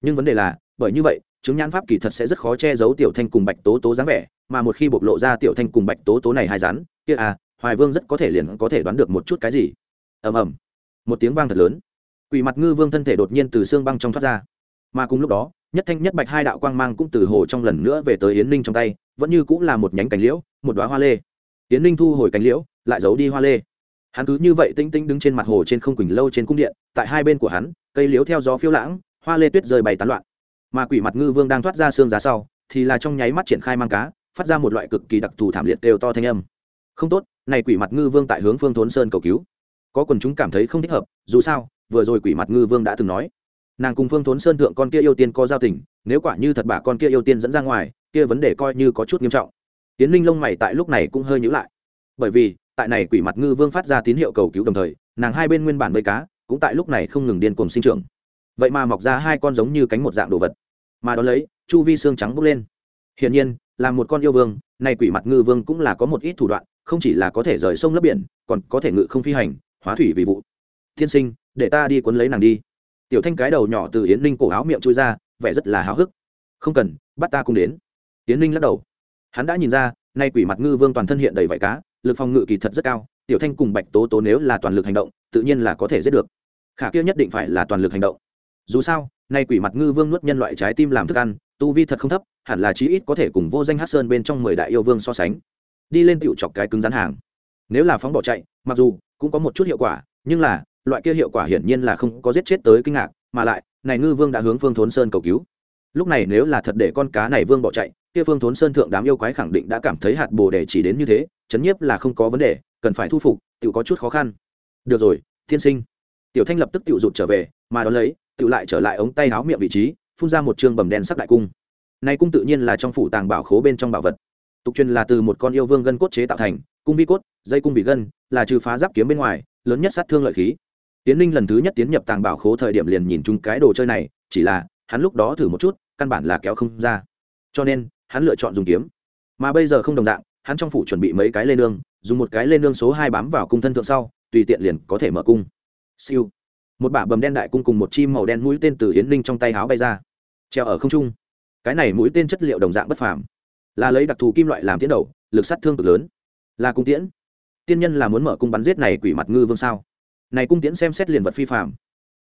Nhưng vấn đề là, bởi như vậy, chứng nhãn pháp kỳ thật sẽ rất khó che giấu tiểu thanh cùng bạch tố tố dáng vẻ, mà một khi bộc lộ ra tiểu thanh cùng bạch tố tố này hai rắn, kia à hoài vương rất có thể liền có thể đoán được một chút cái gì. Ầm ầm. Một tiếng vang thật lớn quỷ mặt ngư vương thân thể đột nhiên từ xương băng trong thoát ra. Mà cùng lúc đó, nhất thanh nhất bạch hai đạo quang mang cũng từ hồ trong lần nữa về tới yến ninh trong tay, vẫn như cũng là một nhánh cánh liễu, một đoá hoa lê. Yến ninh thu hồi cánh liễu, lại giấu đi hoa lê. Hắn cứ như vậy tinh tinh đứng trên mặt hồ trên không quỳnh lâu trên cung điện, tại hai bên của hắn, cây liễu theo gió phiêu lãng, hoa lê tuyết rơi bày tán loạn. Mà quỷ mặt ngư vương đang thoát ra xương giá sau, thì là trong nháy mắt triển khai mang cá, phát ra một loại cực kỳ đặc thù thảm liệt đều to thanh âm. Không tốt, này quỷ mặt ngư vương tại hướng phương thốn sơn cầu cứu. Có quần chúng cảm thấy không thích hợp, dù sao vừa rồi quỷ mặt ngư vương đã từng nói. Nàng cùng phương thốn sơn thượng con kia yêu tiên có giao tình, nếu quả như thật bà con kia yêu tiên dẫn ra ngoài, kia vấn đề coi như có chút nghiêm trọng. Tiến linh lông mày tại lúc này cũng hơi nhữ lại. Bởi vì, tại này quỷ mặt ngư vương phát ra tín hiệu cầu cứu đồng thời, nàng hai bên nguyên bản bơi cá, cũng tại lúc này không ngừng điên cuồng sinh trưởng. Vậy mà mọc ra hai con giống như cánh một dạng đồ vật. Mà đón lấy, chu vi xương trắng bốc lên. Hiển nhiên, là một con yêu vương, này quỷ mặt ngư vương cũng là có một ít thủ đoạn, không chỉ là có thể rời sông lấp biển, còn có thể ngự không phi hành, hóa thủy vì vụ thiên sinh, để ta đi cuốn lấy nàng đi. Tiểu thanh cái đầu nhỏ từ yến ninh cổ áo miệng chui ra, vẻ rất là háo hức. Không cần, bắt ta cùng đến. Yến ninh lắc đầu. Hắn đã nhìn ra, nay quỷ mặt ngư vương toàn thân hiện đầy vải cá, lực phòng ngự kỳ thật rất cao, tiểu thanh cùng bạch tố tố nếu là toàn lực hành động, tự nhiên là có thể giết được. Khả kia nhất định phải là toàn lực hành động. Dù sao, nay quỷ mặt ngư vương nuốt nhân loại trái tim làm thức ăn, tu vi thật không thấp, hẳn là chí ít có thể cùng vô danh hát sơn bên trong mười đại yêu vương so sánh. Đi lên tựu chọc cái cứng rắn hàng. Nếu là phóng bỏ chạy, mặc dù cũng có một chút hiệu quả, nhưng là loại kia hiệu quả hiển nhiên là không có giết chết tới kinh ngạc, mà lại, này ngư vương đã hướng phương thốn sơn cầu cứu. Lúc này nếu là thật để con cá này vương bỏ chạy, kia phương thốn sơn thượng đám yêu quái khẳng định đã cảm thấy hạt bồ đề chỉ đến như thế, chấn nhiếp là không có vấn đề, cần phải thu phục tự có chút khó khăn. Được rồi, thiên sinh. Tiểu thanh lập tức tự rụt trở về, mà đón lấy tự lại trở lại ống tay áo miệng vị trí, phun ra một chương bầm đen sắc đại cung. Này cung tự nhiên là trong phủ tàng bảo khố bên trong bảo vật. Tục truyền là từ một con yêu vương gân cốt chế tạo thành, cung vi cốt, dây cung vị gân, là trừ phá giáp kiếm bên ngoài, lớn nhất sát thương lợi khí tiến ninh lần thứ nhất tiến nhập tàng bảo khố thời điểm liền nhìn chung cái đồ chơi này, chỉ là, hắn lúc đó thử một chút, căn bản là kéo không ra. Cho nên, hắn lựa chọn dùng kiếm. Mà bây giờ không đồng dạng, hắn trong phủ chuẩn bị mấy cái lên nương, dùng một cái lên nương số hai bám vào cung thân thượng sau, tùy tiện liền có thể mở cung. Siêu. Một bả bầm đen đại cung cùng một chim màu đen mũi tên từ yến ninh trong tay háo bay ra. Treo ở không trung. Cái này mũi tên chất liệu đồng dạng bất phàm. Là lấy đặc thù kim loại làm tiến đầu, lực sát thương cực lớn. Là cung tiễn. Tiên nhân là muốn mở cung bắn giết này quỷ mặt ngư vương sao? Này cung tiễn xem xét liền vật phi phàm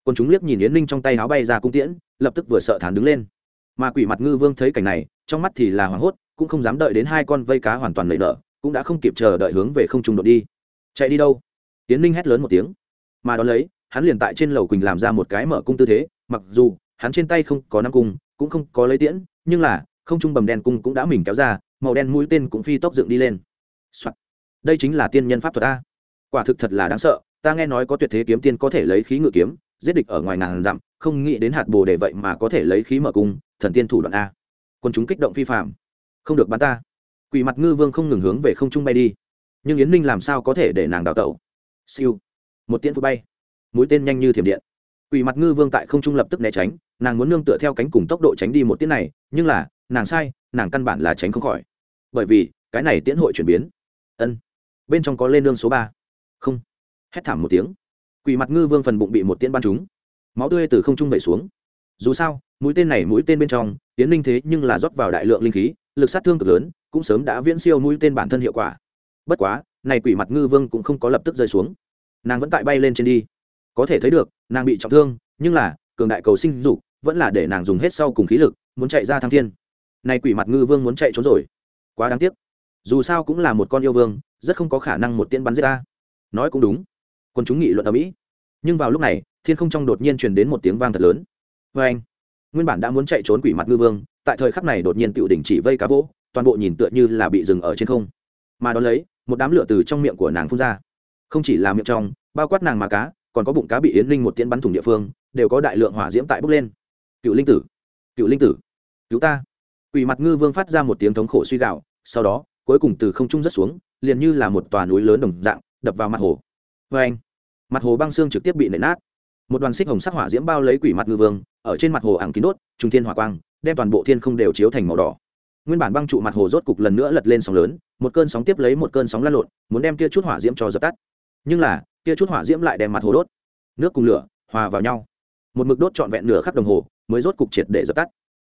còn chúng liếc nhìn yến ninh trong tay áo bay ra cung tiễn, lập tức vừa sợ thản đứng lên. Mà quỷ mặt ngư vương thấy cảnh này, trong mắt thì là hoảng hốt, cũng không dám đợi đến hai con vây cá hoàn toàn lệ nở, cũng đã không kịp chờ đợi hướng về không trung đột đi. Chạy đi đâu? Yến ninh hét lớn một tiếng. Mà đón lấy, hắn liền tại trên lầu quỳnh làm ra một cái mở cung tư thế, mặc dù hắn trên tay không có năm cung, cũng không có lấy tiễn, nhưng là, không trung bầm đen cung cũng đã mình kéo ra, màu đen mũi tên cũng phi tốc dựng đi lên、Soạn. đây chính là tiên nhân pháp thuật a. Quả thực thật là đáng sợ ta nghe nói có tuyệt thế kiếm tiên có thể lấy khí ngự kiếm, giết địch ở ngoài ngàn dặm, không nghĩ đến hạt bồ đề vậy mà có thể lấy khí mở cung, thần tiên thủ đoạn a. Quân chúng kích động phi phạm không được bắn ta. Quỷ mặt ngư vương không ngừng hướng về không trung bay đi. Nhưng yến ninh làm sao có thể để nàng đào tẩu? Siêu. Một tiễn phụ bay. Mũi tên nhanh như thiểm điện. Quỷ mặt ngư vương tại không trung lập tức né tránh, nàng muốn nương tựa theo cánh cùng tốc độ tránh đi một tiễn này, nhưng là, nàng sai, nàng căn bản là tránh không khỏi. Bởi vì, cái này tiễn hội chuyển biến. Ân. Bên trong có lên nương số ba. Không hét thảm một tiếng. Quỷ mặt ngư vương phần bụng bị một tiễn bắn trúng. Máu tươi từ không trung vẩy xuống. Dù sao, mũi tên này mũi tên bên trong tiến linh thế nhưng là rót vào đại lượng linh khí, lực sát thương cực lớn, cũng sớm đã viễn siêu mũi tên bản thân hiệu quả. Bất quá, này quỷ mặt ngư vương cũng không có lập tức rơi xuống. Nàng vẫn tại bay lên trên đi. Có thể thấy được, nàng bị trọng thương, nhưng là, cường đại cầu sinh dục vẫn là để nàng dùng hết sau cùng khí lực, muốn chạy ra thăng thiên. Này quỷ mặt ngư vương muốn chạy trốn rồi. Quá đáng tiếc. Dù sao cũng là một con yêu vương, rất không có khả năng một tiên bắn giết ta. Nói cũng đúng còn chúng nghị luận ở mỹ nhưng vào lúc này thiên không trong đột nhiên truyền đến một tiếng vang thật lớn vê anh nguyên bản đã muốn chạy trốn quỷ mặt ngư vương tại thời khắc này đột nhiên tựu đỉnh chỉ vây cá vỗ toàn bộ nhìn tựa như là bị dừng ở trên không mà đón lấy một đám lửa từ trong miệng của nàng phun ra không chỉ là miệng trong bao quát nàng mà cá còn có bụng cá bị yến linh một tiễn bắn thủng địa phương đều có đại lượng hỏa diễm tại bốc lên cựu linh tử cựu linh tử cứu ta quỷ mặt ngư vương phát ra một tiếng thống khổ suy gạo sau đó cuối cùng từ không trung rất xuống liền như là một tòa núi lớn đồng dạng đập vào mặt hồ vê anh mặt hồ băng xương trực tiếp bị nện nát. Một đoàn xích hồng sắc hỏa diễm bao lấy quỷ mặt ngư vương, ở trên mặt hồ ảng kín đốt trung thiên hỏa quang, đem toàn bộ thiên không đều chiếu thành màu đỏ. Nguyên bản băng trụ mặt hồ rốt cục lần nữa lật lên sóng lớn, một cơn sóng tiếp lấy một cơn sóng lăn lộn, muốn đem kia chút hỏa diễm cho dập tắt. Nhưng là, kia chút hỏa diễm lại đem mặt hồ đốt. Nước cùng lửa, hòa vào nhau. Một mực đốt trọn vẹn nửa khắp đồng hồ, mới rốt cục triệt để dập tắt.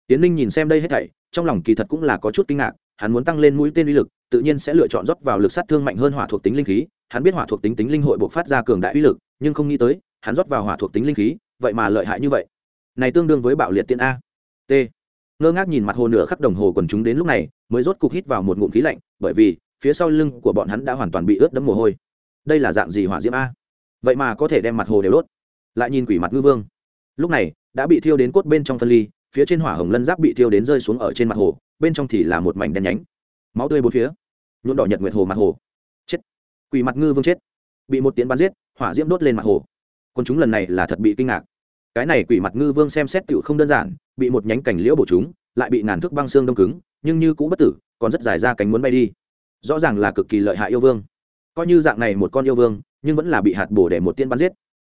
Tiến ninh nhìn xem đây hết thảy, trong lòng kỳ thật cũng là có chút kinh ngạc, hắn muốn tăng lên mũi tên uy lực tự nhiên sẽ lựa chọn rót vào lực sát thương mạnh hơn hỏa thuộc tính linh khí. Hắn biết hỏa thuộc tính tính linh hội buộc phát ra cường đại uy lực, nhưng không nghĩ tới, hắn rót vào hỏa thuộc tính linh khí, vậy mà lợi hại như vậy. Này tương đương với bạo liệt tiên a. T. Ngơ ngác nhìn mặt hồ nửa khắp đồng hồ quần chúng đến lúc này, mới rốt cục hít vào một ngụm khí lạnh, bởi vì, phía sau lưng của bọn hắn đã hoàn toàn bị ướt đẫm mồ hôi. Đây là dạng gì hỏa diễm a? Vậy mà có thể đem mặt hồ đều đốt. Lại nhìn quỷ mặt ngư vương. Lúc này, đã bị thiêu đến cốt bên trong phân ly, phía trên hỏa hồng lân giáp bị thiêu đến rơi xuống ở trên mặt hồ, bên trong thì là một mảnh đen nhánh máu tươi bốn phía. Nhuộm đỏ nhật nguyệt hồ mặt hồ. Chết. Quỷ mặt ngư vương chết. Bị một tiến bắn giết, hỏa diễm đốt lên mặt hồ. Còn chúng lần này là thật bị kinh ngạc. Cái này quỷ mặt ngư vương xem xét tựu không đơn giản, bị một nhánh cảnh liễu bổ chúng, lại bị ngàn thước băng xương đông cứng, nhưng như cũ bất tử, còn rất dài ra cánh muốn bay đi. Rõ ràng là cực kỳ lợi hại yêu vương. Coi như dạng này một con yêu vương, nhưng vẫn là bị hạt bổ để một tiên bắn giết.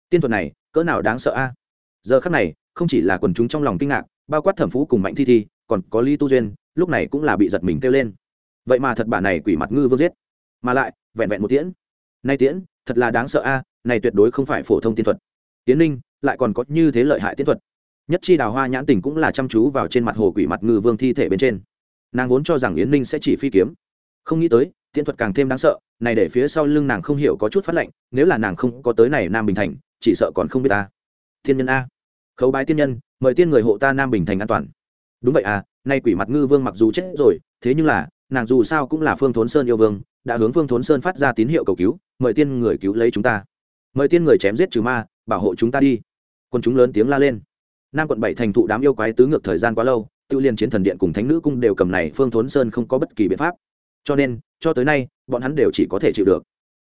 Tiên thuật này, cỡ nào đáng sợ a? Giờ khắc này, không chỉ là quần chúng trong lòng kinh ngạc, bao quát thẩm phú cùng mạnh thi thi, còn có lý tu duyên, lúc này cũng là bị giật mình kêu lên vậy mà thật bản này quỷ mặt ngư vương giết. Mà lại, vẹn vẹn một tiễn. Nay tiễn, thật là đáng sợ a, này tuyệt đối không phải phổ thông tiên thuật. Tiến ninh, lại còn có như thế lợi hại tiên thuật. Nhất chi đào hoa nhãn tình cũng là chăm chú vào trên mặt hồ quỷ mặt ngư vương thi thể bên trên. Nàng vốn cho rằng yến ninh sẽ chỉ phi kiếm. Không nghĩ tới, tiên thuật càng thêm đáng sợ, này để phía sau lưng nàng không hiểu có chút phát lệnh, nếu là nàng không có tới này nam bình thành, chỉ sợ còn không biết ta. Thiên nhân a. Khấu bái tiên nhân, mời tiên người hộ ta nam bình thành an toàn. Đúng vậy à nay quỷ mặt ngư vương mặc dù chết rồi, thế nhưng là nàng dù sao cũng là phương thốn sơn yêu vương, đã hướng phương thốn sơn phát ra tín hiệu cầu cứu, mời tiên người cứu lấy chúng ta. Mời tiên người chém giết trừ ma, bảo hộ chúng ta đi. Quân chúng lớn tiếng la lên. Nam quận bảy thành thụ đám yêu quái tứ ngược thời gian quá lâu, tự liên chiến thần điện cùng thánh nữ cung đều cầm này phương thốn sơn không có bất kỳ biện pháp. Cho nên, cho tới nay, bọn hắn đều chỉ có thể chịu được.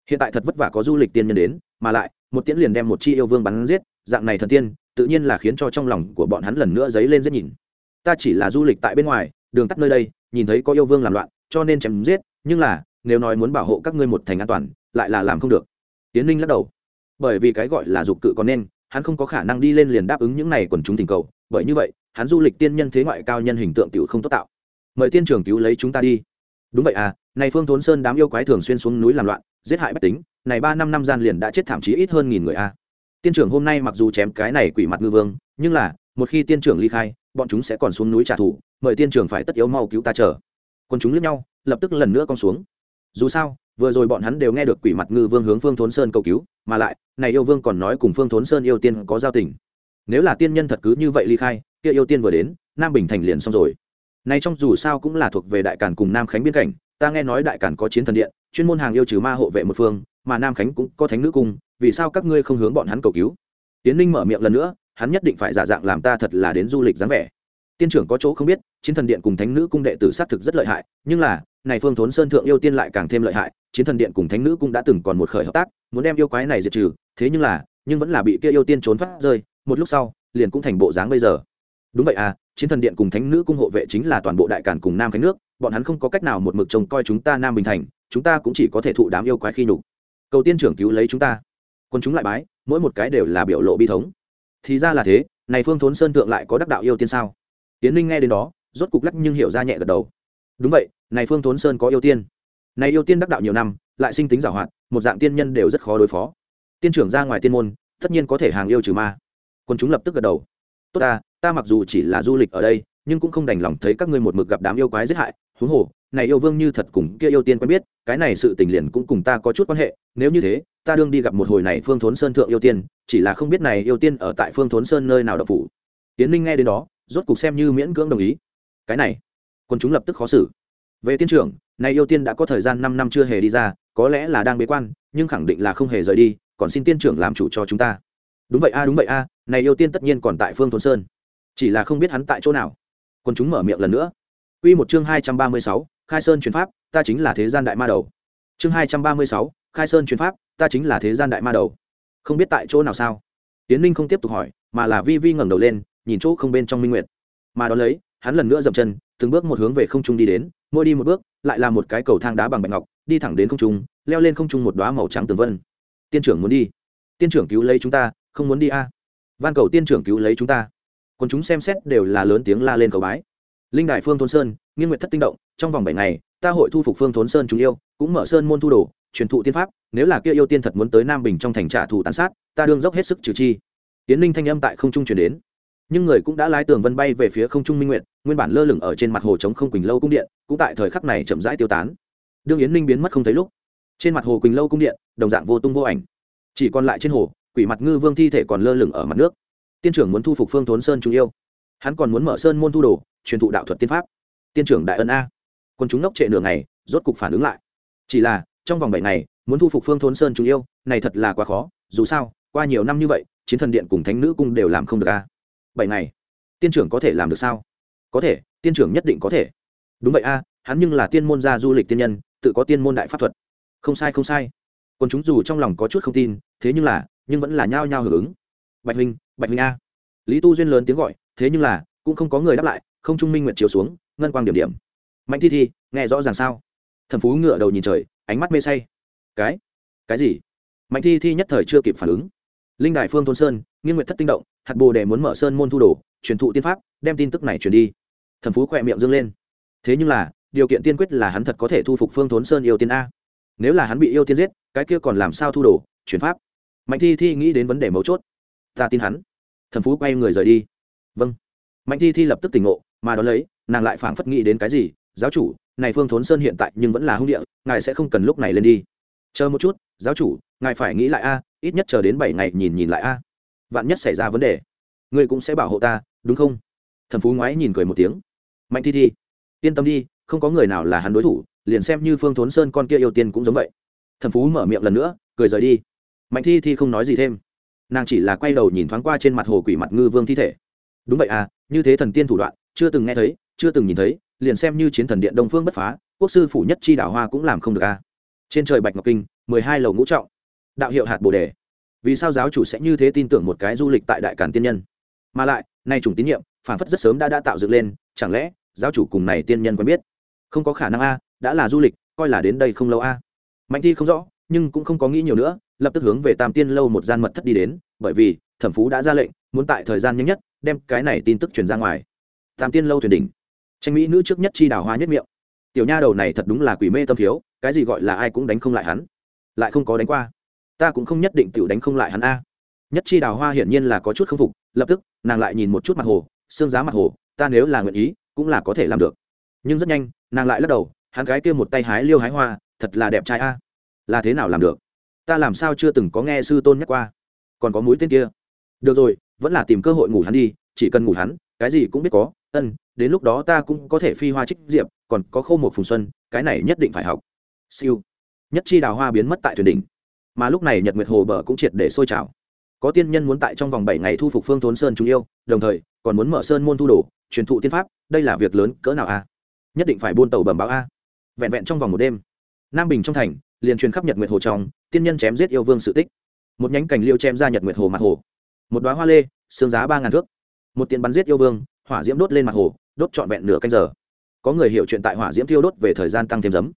Hiện tại thật vất vả có du lịch tiên nhân đến, mà lại, một tiễn liền đem một chi yêu vương bắn giết, dạng này thần tiên, tự nhiên là khiến cho trong lòng của bọn hắn lần nữa dấy lên rất nhìn. Ta chỉ là du lịch tại bên ngoài đường tắt nơi đây, nhìn thấy có yêu vương làm loạn, cho nên chém giết, nhưng là, nếu nói muốn bảo hộ các ngươi một thành an toàn, lại là làm không được. Tiến ninh lắc đầu. Bởi vì cái gọi là dục cự còn nên, hắn không có khả năng đi lên liền đáp ứng những này quần chúng tình cầu. Bởi như vậy, hắn du lịch tiên nhân thế ngoại cao nhân hình tượng tiểu không tốt tạo. Mời tiên trưởng cứu lấy chúng ta đi. Đúng vậy à này phương thốn sơn đám yêu quái thường xuyên xuống núi làm loạn, giết hại bách tính, này ba năm năm gian liền đã chết thảm chí ít hơn nghìn người a à. tiên trưởng hôm nay mặc dù chém cái này quỷ mặt ngư vương, nhưng là, một khi tiên trưởng ly khai, bọn chúng sẽ còn xuống núi trả thù mời tiên trưởng phải tất yếu mau cứu ta chờ. Quân chúng liếc nhau, lập tức lần nữa con xuống. Dù sao, vừa rồi bọn hắn đều nghe được quỷ mặt ngư vương hướng phương thốn sơn cầu cứu, mà lại, này yêu vương còn nói cùng phương thốn sơn yêu tiên có giao tình. Nếu là tiên nhân thật cứ như vậy ly khai, kia yêu tiên vừa đến, nam bình thành liền xong rồi. Nay trong dù sao cũng là thuộc về đại cản cùng nam khánh biên cảnh, ta nghe nói đại cản có chiến thần điện, chuyên môn hàng yêu trừ ma hộ vệ một phương, mà nam khánh cũng có thánh nữ cung vì sao các ngươi không hướng bọn hắn cầu cứu? Tiến ninh mở miệng lần nữa, hắn nhất định phải giả dạng làm ta thật là đến du lịch dáng vẻ. Tiên trưởng có chỗ không biết chiến thần điện cùng thánh nữ cung đệ tử xác thực rất lợi hại, nhưng là, này phương thốn sơn thượng yêu tiên lại càng thêm lợi hại, chiến thần điện cùng thánh nữ cung đã từng còn một khởi hợp tác, muốn đem yêu quái này diệt trừ, thế nhưng là, nhưng vẫn là bị kia yêu tiên trốn thoát rơi, một lúc sau, liền cũng thành bộ dáng bây giờ. Đúng vậy à chiến thần điện cùng thánh nữ cung hộ vệ chính là toàn bộ đại cản cùng nam khánh nước, bọn hắn không có cách nào một mực trông coi chúng ta nam bình thành, chúng ta cũng chỉ có thể thụ đám yêu quái khi nhục. Cầu tiên trưởng cứu lấy chúng ta. Quân chúng lại bái, mỗi một cái đều là biểu lộ bi thống. Thì ra là thế, này phương thốn sơn thượng lại có đắc đạo yêu tiên sao? Tiến linh nghe đến đó rốt cục lắc nhưng hiểu ra nhẹ gật đầu. Đúng vậy, này phương thốn sơn có yêu tiên. Này yêu tiên đắc đạo nhiều năm, lại sinh tính giảo hoạt, một dạng tiên nhân đều rất khó đối phó. Tiên trưởng ra ngoài tiên môn, tất nhiên có thể hàng yêu trừ ma. Quân chúng lập tức gật đầu. Tốt ta ta mặc dù chỉ là du lịch ở đây, nhưng cũng không đành lòng thấy các ngươi một mực gặp đám yêu quái giết hại. Huống hồ, này yêu vương như thật cùng kia yêu tiên quen biết, cái này sự tình liền cũng cùng ta có chút quan hệ. Nếu như thế, ta đương đi gặp một hồi này phương thốn sơn thượng yêu tiên, chỉ là không biết này yêu tiên ở tại phương thốn sơn nơi nào đập phủ. Tiến ninh nghe đến đó, rốt cục xem như miễn cưỡng đồng ý cái này quân chúng lập tức khó xử về tiên trưởng này yêu tiên đã có thời gian năm năm chưa hề đi ra có lẽ là đang bế quan nhưng khẳng định là không hề rời đi còn xin tiên trưởng làm chủ cho chúng ta đúng vậy a đúng vậy a này yêu tiên tất nhiên còn tại phương thôn sơn chỉ là không biết hắn tại chỗ nào quân chúng mở miệng lần nữa Quy một chương hai trăm ba mươi sáu, Khai Sơn truyền pháp, ta chính là thế gian đại ma đầu. Chương hai trăm ba mươi sáu, Khai Sơn truyền pháp, ta chính là thế gian đại ma đầu. Không biết tại chỗ nào sao? Tiến Ninh không tiếp tục hỏi, mà là vi vi ngẩng đầu lên, nhìn chỗ không bên trong minh nguyệt. Mà đó lấy, hắn lần nữa dậm chân, từng bước một hướng về không trung đi đến, mỗi đi một bước, lại là một cái cầu thang đá bằng bạch ngọc, đi thẳng đến không trung, leo lên không trung một đóa màu trắng tường vân. Tiên trưởng muốn đi, tiên trưởng cứu lấy chúng ta, không muốn đi a. À. Van cầu tiên trưởng cứu lấy chúng ta. Quân chúng xem xét đều là lớn tiếng la lên cầu bái linh đại phương thôn sơn nghiên nguyệt thất tinh động trong vòng bảy ngày ta hội thu phục phương thốn sơn chúng yêu cũng mở sơn môn thu đồ truyền thụ tiên pháp nếu là kia yêu tiên thật muốn tới nam bình trong thành trả thù tàn sát ta đương dốc hết sức trừ chi tiến linh thanh âm tại không trung truyền đến nhưng người cũng đã lái tường vân bay về phía không trung minh nguyện nguyên bản lơ lửng ở trên mặt hồ chống không quỳnh lâu cung điện, cũng tại thời khắc này chậm rãi tiêu tán. Đương yến ninh biến mất không thấy lúc, trên mặt hồ quỳnh lâu cung điện, đồng dạng vô tung vô ảnh. Chỉ còn lại trên hồ, quỷ mặt ngư vương thi thể còn lơ lửng ở mặt nước. Tiên trưởng muốn thu phục phương thốn sơn chúng yêu. Hắn còn muốn mở sơn môn thu đồ, truyền thụ đạo thuật tiên pháp. Tiên trưởng đại ân a. Quân chúng nốc trệ nửa ngày, rốt cục phản ứng lại. Chỉ là, trong vòng bảy ngày, muốn thu phục phương thốn sơn chúng yêu, này thật là quá khó, dù sao, qua nhiều năm như vậy, chiến thần điện cùng thánh nữ cung đều làm không được a bảy ngày. Tiên trưởng có thể làm được sao? Có thể, tiên trưởng nhất định có thể. Đúng vậy a, hắn nhưng là tiên môn gia du lịch tiên nhân, tự có tiên môn đại pháp thuật. Không sai không sai. Còn chúng dù trong lòng có chút không tin, thế nhưng là, nhưng vẫn là nhao nhao hưởng ứng. Bạch huynh bạch huynh a. Lý tu duyên lớn tiếng gọi, thế nhưng là, cũng không có người đáp lại, không trung minh nguyện chiếu xuống, ngân quang điểm điểm. Mạnh thi thi, nghe rõ ràng sao? Thần phú ngựa đầu nhìn trời, ánh mắt mê say. Cái? Cái gì? Mạnh thi thi nhất thời chưa kịp phản ứng linh đại phương thôn sơn, nghiên nguyện thất tinh động, hạt bồ để muốn mở sơn môn thu đồ, truyền thụ tiên pháp, đem tin tức này truyền đi. Thần phú khỏe miệng dâng lên. Thế nhưng là, điều kiện tiên quyết là hắn thật có thể thu phục phương thốn sơn yêu tiên a. Nếu là hắn bị yêu tiên giết, cái kia còn làm sao thu đồ chuyển pháp? Mạnh thi thi nghĩ đến vấn đề mấu chốt. Ta tin hắn. Thần phú quay người rời đi. Vâng. Mạnh thi thi lập tức tỉnh ngộ, mà đón lấy, nàng lại phảng phất nghĩ đến cái gì, giáo chủ, này phương thốn sơn hiện tại nhưng vẫn là hung địa, ngài sẽ không cần lúc này lên đi. Chờ một chút, giáo chủ, ngài phải nghĩ lại a ít nhất chờ đến bảy ngày nhìn nhìn lại a. Vạn nhất xảy ra vấn đề, ngươi cũng sẽ bảo hộ ta, đúng không? Thần phú ngoái nhìn cười một tiếng. Mạnh thi thi, yên tâm đi, không có người nào là hắn đối thủ, liền xem như phương thốn sơn con kia yêu tiên cũng giống vậy. Thần phú mở miệng lần nữa, cười rời đi. Mạnh thi thi không nói gì thêm. Nàng chỉ là quay đầu nhìn thoáng qua trên mặt hồ quỷ mặt ngư vương thi thể. Đúng vậy à như thế thần tiên thủ đoạn, chưa từng nghe thấy, chưa từng nhìn thấy, liền xem như chiến thần điện đông phương bất phá, quốc sư phủ nhất chi đảo hoa cũng làm không được a trên trời bạch ngọc kinh, mười hai lầu ngũ trọng đạo hiệu hạt bồ đề. Vì sao giáo chủ sẽ như thế tin tưởng một cái du lịch tại đại cản tiên nhân? Mà lại, nay chủng tín nhiệm, phản phất rất sớm đã đã tạo dựng lên, chẳng lẽ giáo chủ cùng này tiên nhân quen biết? Không có khả năng a, đã là du lịch, coi là đến đây không lâu a. Mạnh thi không rõ, nhưng cũng không có nghĩ nhiều nữa, lập tức hướng về tam tiên lâu một gian mật thất đi đến, bởi vì thẩm phú đã ra lệnh, muốn tại thời gian nhanh nhất, đem cái này tin tức truyền ra ngoài. Tam tiên lâu thuyền đỉnh. Tranh mỹ nữ trước nhất chi đào hoa nhất miệng. Tiểu nha đầu này thật đúng là quỷ mê tâm thiếu, cái gì gọi là ai cũng đánh không lại hắn. Lại không có đánh qua ta cũng không nhất định tiểu đánh không lại hắn a. Nhất chi đào hoa hiển nhiên là có chút k phục, lập tức, nàng lại nhìn một chút mặt hồ, xương giá mặt hồ, ta nếu là nguyện ý, cũng là có thể làm được. Nhưng rất nhanh, nàng lại lắc đầu, hắn gái kia một tay hái liêu hái hoa, thật là đẹp trai a. Là thế nào làm được? Ta làm sao chưa từng có nghe sư tôn nhắc qua? Còn có mũi tên kia. Được rồi, vẫn là tìm cơ hội ngủ hắn đi, chỉ cần ngủ hắn, cái gì cũng biết có, ân, đến lúc đó ta cũng có thể phi hoa trích diệp, còn có khâu một phùng xuân, cái này nhất định phải học. Siêu. Nhất chi đào hoa biến mất tại thuyền đỉnh mà lúc này nhật nguyệt hồ bờ cũng triệt để sôi trào. Có tiên nhân muốn tại trong vòng bảy ngày thu phục phương thốn sơn chúng yêu, đồng thời, còn muốn mở sơn môn thu đồ, truyền thụ tiên pháp, đây là việc lớn, cỡ nào a? Nhất định phải buôn tàu bẩm báo a. Vẹn vẹn trong vòng một đêm, nam bình trong thành, liền truyền khắp nhật nguyệt hồ trong, tiên nhân chém giết yêu vương sự tích. Một nhánh cành liêu chém ra nhật nguyệt hồ mặt hồ. Một đoá hoa lê, xương giá ba ngàn thước. Một tiền bắn giết yêu vương, hỏa diễm đốt lên mặt hồ, đốt trọn vẹn nửa canh giờ. Có người hiểu chuyện tại hỏa diễm thiêu đốt về thời gian tăng thêm giấm.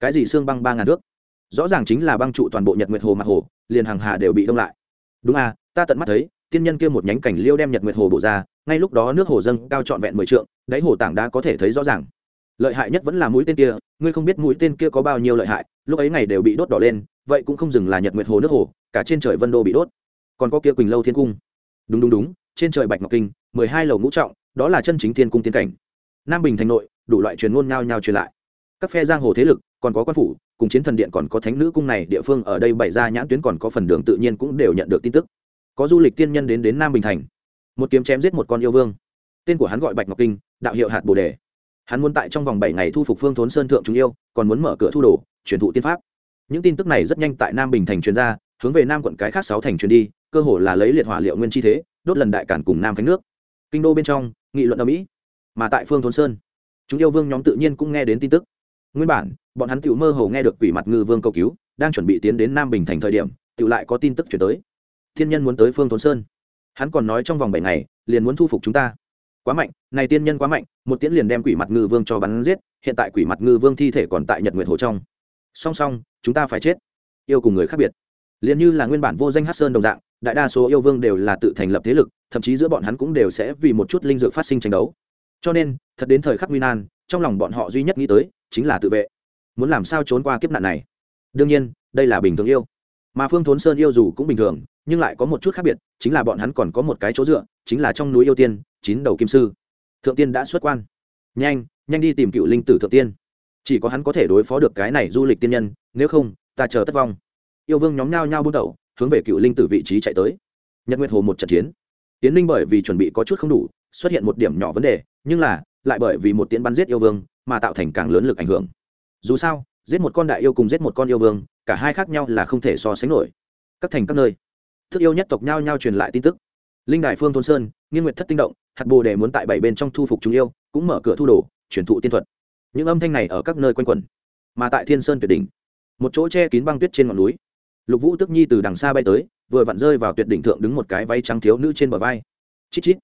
Cái gì xương băng ba ngàn thước? Rõ ràng chính là băng trụ toàn bộ nhật nguyệt hồ mặt hồ, liền hàng hà đều bị đông lại. Đúng à ta tận mắt thấy, tiên nhân kia một nhánh cảnh liêu đem nhật nguyệt hồ bổ ra, ngay lúc đó nước hồ dâng cao trọn vẹn mười trượng, đáy hồ tảng đã có thể thấy rõ ràng. Lợi hại nhất vẫn là mũi tên kia, ngươi không biết mũi tên kia có bao nhiêu lợi hại, lúc ấy ngày đều bị đốt đỏ lên, vậy cũng không dừng là nhật nguyệt hồ nước hồ, cả trên trời vân đô bị đốt. Còn có kia quỳnh lâu thiên cung. Đúng đúng đúng, trên trời bạch ngọc kinh, mười hai lầu ngũ trọng, đó là chân chính thiên cung tiên cảnh. Nam bình thành nội, đủ loại truyền ngôn nhao nhao truyền lại. Các phe giang hồ thế lực, còn có quan phủ cùng chiến thần điện còn có thánh nữ cung này địa phương ở đây bày ra nhãn tuyến còn có phần đường tự nhiên cũng đều nhận được tin tức. Có du lịch tiên nhân đến đến nam bình thành. Một kiếm chém giết một con yêu vương. Tên của hắn gọi bạch ngọc kinh, đạo hiệu hạt bồ đề. Hắn muốn tại trong vòng bảy ngày thu phục phương thốn sơn thượng chúng yêu, còn muốn mở cửa thu đồ, truyền thụ tiên pháp. Những tin tức này rất nhanh tại nam bình thành truyền ra, hướng về nam quận cái khác sáu thành truyền đi, cơ hồ là lấy liệt hỏa liệu nguyên chi thế, đốt lần đại cản cùng nam khánh nước. Kinh đô bên trong, nghị luận ở mỹ, mà tại phương thốn sơn, chúng yêu vương nhóm tự nhiên cũng nghe đến tin tức. Nguyên bản bọn hắn tiểu mơ hồ nghe được quỷ mặt ngư vương cầu cứu, đang chuẩn bị tiến đến nam bình thành thời điểm, tiểu lại có tin tức chuyển tới. Thiên nhân muốn tới phương thốn sơn. Hắn còn nói trong vòng bảy ngày, liền muốn thu phục chúng ta. Quá mạnh, này tiên nhân quá mạnh, một tiễn liền đem quỷ mặt ngư vương cho bắn giết, hiện tại quỷ mặt ngư vương thi thể còn tại nhật nguyện hồ trong. Song song, chúng ta phải chết. Yêu cùng người khác biệt. Liền như là nguyên bản vô danh hát sơn đồng dạng, đại đa số yêu vương đều là tự thành lập thế lực, thậm chí giữa bọn hắn cũng đều sẽ vì một chút linh dược phát sinh tranh đấu. Cho nên, thật đến thời khắc nguy nan, trong lòng bọn họ duy nhất nghĩ tới, chính là tự vệ muốn làm sao trốn qua kiếp nạn này. Đương nhiên, đây là bình thường yêu. Mà phương thốn sơn yêu dù cũng bình thường, nhưng lại có một chút khác biệt, chính là bọn hắn còn có một cái chỗ dựa, chính là trong núi yêu tiên, chín đầu kim sư. Thượng tiên đã xuất quan. Nhanh nhanh đi tìm cựu linh tử thượng tiên. Chỉ có hắn có thể đối phó được cái này du lịch tiên nhân, nếu không, ta chờ tất vong. Yêu vương nhóm nhao nhao buôn đầu, hướng về cựu linh tử vị trí chạy tới. Nhật nguyệt hồ một trận chiến. Tiến linh bởi vì chuẩn bị có chút không đủ, xuất hiện một điểm nhỏ vấn đề, nhưng là, lại bởi vì một tiễn bắn giết yêu vương, mà tạo thành càng lớn lực ảnh hưởng dù sao, giết một con đại yêu cùng giết một con yêu vương, cả hai khác nhau là không thể so sánh nổi. Các thành các nơi, thức yêu nhất tộc nhau nhau truyền lại tin tức. Linh đại phương thôn sơn, nghiên nguyệt thất tinh động, hạt bồ đề muốn tại bảy bên trong thu phục chúng yêu, cũng mở cửa thu đồ, truyền thụ tiên thuật. Những âm thanh này ở các nơi quanh quẩn, mà tại thiên sơn tuyệt đỉnh, một chỗ che kín băng tuyết trên ngọn núi. Lục vũ tức nhi từ đằng xa bay tới, vừa vặn rơi vào tuyệt đỉnh thượng đứng một cái váy trắng thiếu nữ trên bờ vai. Chít chít.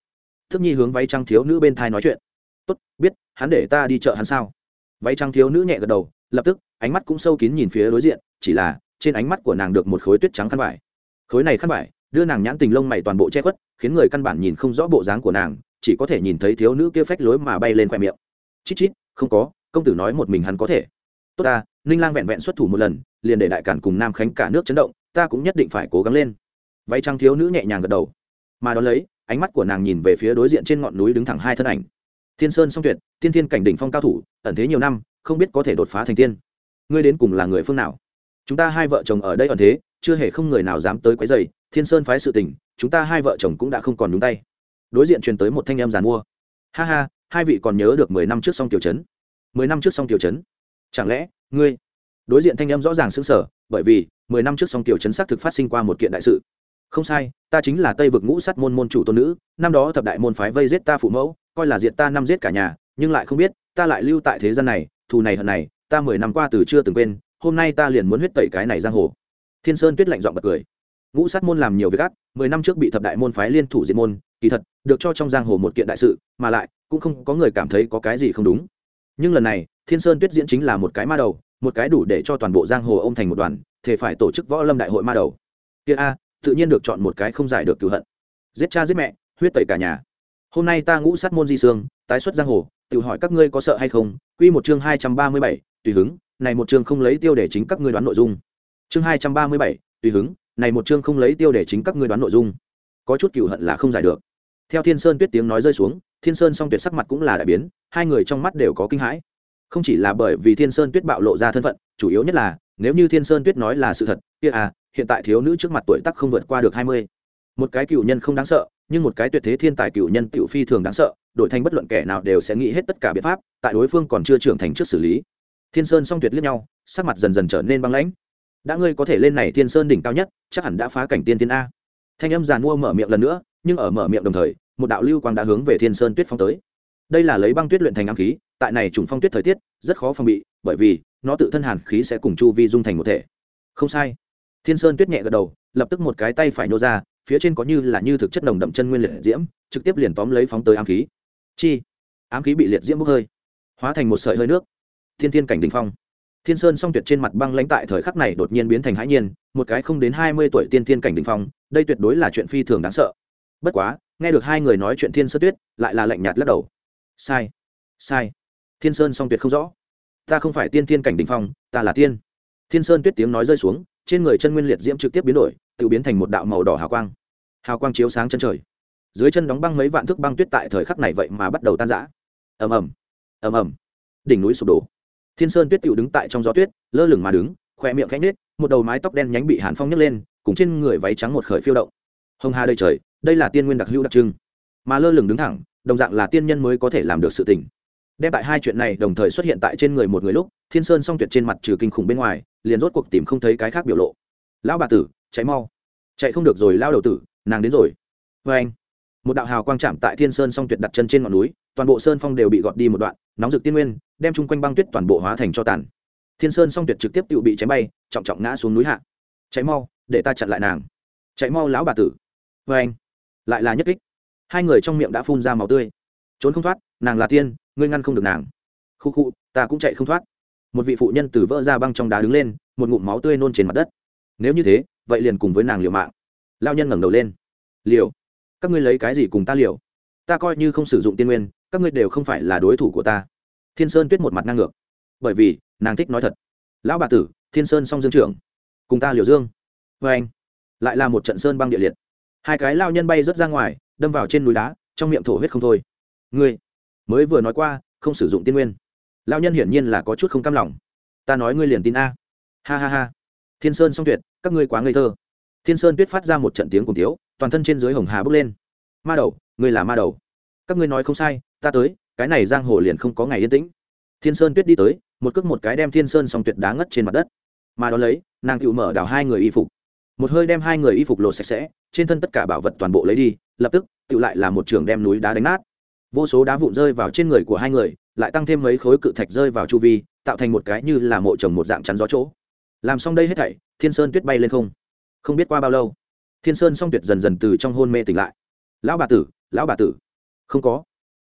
Thức nhi hướng váy trắng thiếu nữ bên thai nói chuyện. Tốt, biết, hắn để ta đi chợ hắn sao? Váy trắng thiếu nữ nhẹ gật đầu, lập tức, ánh mắt cũng sâu kín nhìn phía đối diện, chỉ là, trên ánh mắt của nàng được một khối tuyết trắng khăn vải. Khối này khăn vải, đưa nàng nhãn tình lông mày toàn bộ che khuất, khiến người căn bản nhìn không rõ bộ dáng của nàng, chỉ có thể nhìn thấy thiếu nữ kia phách lối mà bay lên khoe miệng. Chít chít, không có, công tử nói một mình hắn có thể. Tốt ta, ninh lang vẹn vẹn xuất thủ một lần, liền để đại cản cùng nam khánh cả nước chấn động, ta cũng nhất định phải cố gắng lên. Váy trăng thiếu nữ nhẹ nhàng gật đầu. Mà đón lấy, ánh mắt của nàng nhìn về phía đối diện trên ngọn núi đứng thẳng hai thân ảnh thiên sơn song tuyệt, tiên thiên cảnh đỉnh phong cao thủ, ẩn thế nhiều năm, không biết có thể đột phá thành tiên. Ngươi đến cùng là người phương nào? Chúng ta hai vợ chồng ở đây ẩn thế, chưa hề không người nào dám tới quấy dày thiên sơn phái sự tình, chúng ta hai vợ chồng cũng đã không còn nhúng tay. Đối diện truyền tới một thanh em giàn mua. Ha ha, hai vị còn nhớ được mười năm trước song tiểu trấn mười năm trước song tiểu trấn chẳng lẽ, ngươi? Đối diện thanh em rõ ràng xứng sở bởi vì mười năm trước song tiểu trấn xác thực phát sinh qua một kiện đại sự không sai, ta chính là tây vực ngũ sắt môn môn chủ tôn nữ, năm đó thập đại môn phái vây giết ta phụ mẫu, coi là diệt ta năm giết cả nhà, nhưng lại không biết, ta lại lưu tại thế gian này, thù này hận này, ta mười năm qua từ chưa từng quên, hôm nay ta liền muốn huyết tẩy cái này giang hồ. Thiên sơn tuyết lạnh giọng bật cười. Ngũ sát môn làm nhiều việc ác, mười năm trước bị thập đại môn phái liên thủ diệt môn, kỳ thật, được cho trong giang hồ một kiện đại sự, mà lại, cũng không có người cảm thấy có cái gì không đúng. Nhưng lần này, thiên sơn tuyết diễn chính là một cái ma đầu, một cái đủ để cho toàn bộ giang hồ ông thành một đoàn thể phải tổ chức võ lâm đại hội ma đầu. Kia a tự nhiên được chọn một cái không giải được cửu hận. Giết cha giết mẹ, huyết tẩy cả nhà. Hôm nay ta ngũ sát môn di sương, tái xuất giang hồ, tự hỏi các ngươi có sợ hay không? Quy một chương hai trăm ba mươi bảy, tùy hứng, này một chương không lấy tiêu để chính các ngươi đoán nội dung. Chương hai trăm ba mươi bảy, tùy hứng, này một chương không lấy tiêu để chính các ngươi đoán nội dung. Có chút cửu hận là không giải được. Theo thiên sơn tuyết tiếng nói rơi xuống, thiên sơn song tuyệt sắc mặt cũng là đại biến, hai người trong mắt đều có kinh hãi. Không chỉ là bởi vì thiên sơn tuyết bạo lộ ra thân phận, chủ yếu nhất là, nếu như thiên sơn tuyết nói là sự thật, kia à hiện tại thiếu nữ trước mặt tuổi tác không vượt qua được hai mươi. Một cái cựu nhân không đáng sợ, nhưng một cái tuyệt thế thiên tài cựu nhân tiểu phi thường đáng sợ, đổi thành bất luận kẻ nào đều sẽ nghĩ hết tất cả biện pháp, tại đối phương còn chưa trưởng thành trước xử lý. Thiên sơn song tuyệt liếc nhau, sắc mặt dần dần trở nên băng lãnh. Đã ngươi có thể lên này thiên sơn đỉnh cao nhất, chắc hẳn đã phá cảnh tiên tiên a. Thanh âm giàn mua mở miệng lần nữa, nhưng ở mở miệng đồng thời, một đạo lưu quang đã hướng về thiên sơn tuyết phong tới. Đây là lấy băng tuyết luyện thành ám khí, tại này trùng phong tuyết thời tiết, rất khó phòng bị, bởi vì nó tự thân hàn khí sẽ cùng chu vi dung thành một thể. Không sai thiên sơn tuyết nhẹ gật đầu, lập tức một cái tay phải nô ra, phía trên có như là như thực chất nồng đậm chân nguyên liệt diễm, trực tiếp liền tóm lấy phóng tới ám khí. Chi? Ám khí bị liệt diễm bốc hơi, hóa thành một sợi hơi nước. Thiên thiên cảnh đình phong. Thiên sơn song tuyệt trên mặt băng lãnh tại thời khắc này đột nhiên biến thành hãi nhiên, một cái không đến hai mươi tuổi tiên thiên cảnh đình phong, đây tuyệt đối là chuyện phi thường đáng sợ. Bất quá, nghe được hai người nói chuyện thiên sơ tuyết, lại là lạnh nhạt lắc đầu. Sai sai. Thiên sơn song tuyệt không rõ. Ta không phải tiên thiên cảnh đình phong, ta là tiên. Thiên sơn tuyết tiếng nói rơi xuống trên người chân nguyên liệt diễm trực tiếp biến đổi, tự biến thành một đạo màu đỏ hào quang. Hào quang chiếu sáng chân trời. Dưới chân đóng băng mấy vạn thước băng tuyết tại thời khắc này vậy mà bắt đầu tan rã. Ầm ầm ầm ầm. Đỉnh núi sụp đổ. Thiên sơn tuyết tựu đứng tại trong gió tuyết, lơ lửng mà đứng khoe miệng khẽ nết một đầu mái tóc đen nhánh bị hàn phong nhấc lên, cùng trên người váy trắng một khởi phiêu động. Hồng hà đầy trời, đây là tiên nguyên đặc hữu đặc trưng. Mà lơ lửng đứng thẳng, đồng dạng là tiên nhân mới có thể làm được sự tình đem tại hai chuyện này đồng thời xuất hiện tại trên người một người lúc, thiên sơn song tuyệt trên mặt trừ kinh khủng bên ngoài, liền rốt cuộc tìm không thấy cái khác biểu lộ. Lão bà tử, chạy mau. Chạy không được rồi lao đầu tử, nàng đến rồi. Vê anh. Một đạo hào quang chạm tại thiên sơn song tuyệt đặt chân trên ngọn núi, toàn bộ sơn phong đều bị gọt đi một đoạn, nóng rực tiên nguyên, đem chung quanh băng tuyết toàn bộ hóa thành cho tàn. Thiên sơn song tuyệt trực tiếp tự bị chém bay, trọng trọng ngã xuống núi hạ. Chạy mau, để ta chặn lại nàng. Chạy mau, lão bà tử. Vê anh. Lại là nhất kích. Hai người trong miệng đã phun ra màu tươi. Trốn không thoát nàng là tiên, ngươi ngăn không được nàng. Khu khu, ta cũng chạy không thoát. Một vị phụ nhân từ vỡ ra băng trong đá đứng lên, một ngụm máu tươi nôn trên mặt đất. Nếu như thế, vậy liền cùng với nàng liều mạng. Lao nhân ngẩng đầu lên. Liều? Các ngươi lấy cái gì cùng ta liều? Ta coi như không sử dụng tiên nguyên, các ngươi đều không phải là đối thủ của ta. Thiên sơn tuyết một mặt ngang ngược. Bởi vì, nàng thích nói thật. Lão bà tử, thiên sơn song dương trưởng. Cùng ta liều dương. Vê anh, lại là một trận sơn băng địa liệt. Hai cái lao nhân bay rớt ra ngoài, đâm vào trên núi đá, trong miệng thổ huyết không thôi. Ngươi mới vừa nói qua, không sử dụng tiên nguyên. Lao nhân hiển nhiên là có chút không cam lòng. Ta nói ngươi liền tin a. Ha ha ha. Thiên sơn song tuyệt, các ngươi quá ngây thơ. Thiên sơn tuyết phát ra một trận tiếng cùng tiếu, toàn thân trên dưới hồng hà bước lên. Ma đầu, ngươi là ma đầu. Các ngươi nói không sai, ta tới, cái này giang hồ liền không có ngày yên tĩnh. Thiên sơn tuyết đi tới, một cước một cái đem thiên sơn song tuyệt đá ngất trên mặt đất. Mà đ ó lấy, nàng cựu mở đào hai người y phục. Một hơi đem hai người y phục lột sạch sẽ, trên thân tất cả bảo vật toàn bộ lấy đi, lập tức tự lại là một trường đem núi đá đánh nát vô số đá vụn rơi vào trên người của hai người, lại tăng thêm mấy khối cự thạch rơi vào chu vi, tạo thành một cái như là mộ trồng một dạng chắn gió chỗ. Làm xong đây hết thảy, thiên sơn tuyết bay lên không. Không biết qua bao lâu, thiên sơn song tuyệt dần dần từ trong hôn mê tỉnh lại. Lão bà tử, lão bà tử. Không có.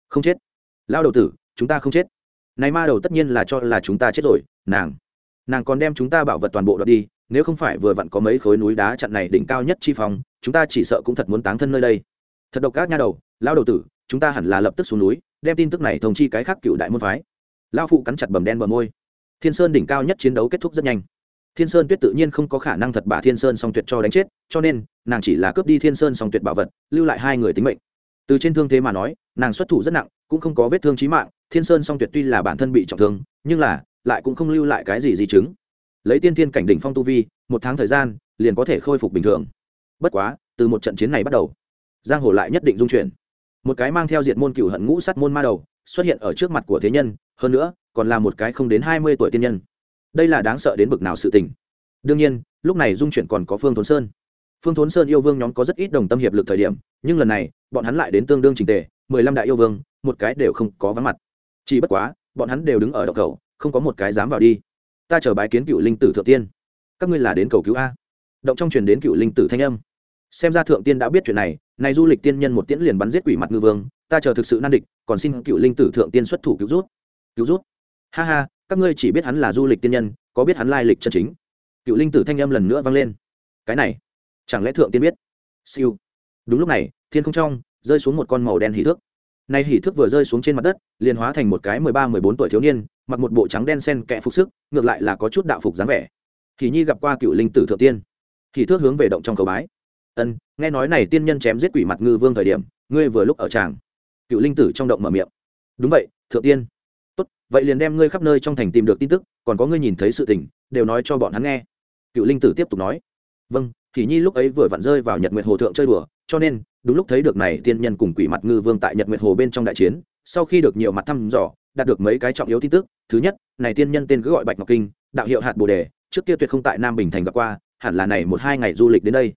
Không chết. Lão đầu tử, chúng ta không chết. Này ma đầu tất nhiên là cho là chúng ta chết rồi, nàng. Nàng còn đem chúng ta bảo vật toàn bộ đoạt đi, nếu không phải vừa vặn có mấy khối núi đá chặn này đỉnh cao nhất chi phòng chúng ta chỉ sợ cũng thật muốn táng thân nơi đây. Thật độc ác nha đầu, lão đầu tử chúng ta hẳn là lập tức xuống núi, đem tin tức này thông chi cái khác cựu đại môn phái. Lao phụ cắn chặt bầm đen bờ môi. Thiên sơn đỉnh cao nhất chiến đấu kết thúc rất nhanh. Thiên sơn tuyết tự nhiên không có khả năng thật bà thiên sơn song tuyệt cho đánh chết, cho nên, nàng chỉ là cướp đi thiên sơn song tuyệt bảo vật, lưu lại hai người tính mệnh. Từ trên thương thế mà nói, nàng xuất thủ rất nặng, cũng không có vết thương trí mạng, thiên sơn song tuyệt tuy là bản thân bị trọng thương, nhưng là, lại cũng không lưu lại cái gì di chứng. Lấy tiên thiên cảnh đỉnh phong tu vi, một tháng thời gian, liền có thể khôi phục bình thường. Bất quá, từ một trận chiến này bắt đầu, giang hồ lại nhất định dung chuyển một cái mang theo diện môn cựu hận ngũ sát môn ma đầu, xuất hiện ở trước mặt của thế nhân, hơn nữa, còn là một cái không đến hai mươi tuổi tiên nhân. Đây là đáng sợ đến bực nào sự tình. Đương nhiên, lúc này dung chuyển còn có phương thốn sơn. Phương thốn sơn yêu vương nhóm có rất ít đồng tâm hiệp lực thời điểm, nhưng lần này, bọn hắn lại đến tương đương trình tề, mười lăm đại yêu vương, một cái đều không có vắng mặt. Chỉ bất quá, bọn hắn đều đứng ở đậu cầu không có một cái dám vào đi. Ta chờ bái kiến cựu linh tử thượng tiên. Các ngươi là đến cầu cứu a. Động trong truyền đến cựu linh tử thanh âm. Xem ra thượng tiên đã biết chuyện này này du lịch tiên nhân một tiễn liền bắn giết quỷ mặt ngư vương, ta chờ thực sự nan địch, còn xin cựu linh tử thượng tiên xuất thủ cứu rút cứu rút ha ha, các ngươi chỉ biết hắn là du lịch tiên nhân, có biết hắn lai lịch chân chính. Cựu linh tử thanh âm lần nữa vang lên. Cái này, chẳng lẽ thượng tiên biết? Siêu. Đúng lúc này, thiên không trong, rơi xuống một con màu đen hỉ thước. Nay hỉ thước vừa rơi xuống trên mặt đất, liền hóa thành một cái mười ba, mười bốn tuổi thiếu niên, mặc một bộ trắng đen sen kẹ phục sức, ngược lại là có chút đạo phục dáng vẻ. Hỉ nhi gặp qua cựu linh tử thượng tiên. Hỉ thước hướng về động trong cầu bái ân, nghe nói này tiên nhân chém giết quỷ mặt ngư vương thời điểm, ngươi vừa lúc ở tràng. Cựu linh tử trong động mở miệng. Đúng vậy, thượng tiên. Tốt, vậy liền đem ngươi khắp nơi trong thành tìm được tin tức, còn có ngươi nhìn thấy sự tình, đều nói cho bọn hắn nghe. Cựu linh tử tiếp tục nói. Vâng thì nhi lúc ấy vừa vặn rơi vào nhật nguyệt hồ thượng chơi đùa, cho nên, đúng lúc thấy được này tiên nhân cùng quỷ mặt ngư vương tại nhật nguyệt hồ bên trong đại chiến, sau khi được nhiều mặt thăm dò, đạt được mấy cái trọng yếu tin tức. Thứ nhất, này tiên nhân tên cứ gọi bạch ngọc kinh, đạo hiệu hạt bồ đề, trước kia tuyệt không tại nam bình thành gặp qua, hẳn là này một hai ngày du lịch đến đây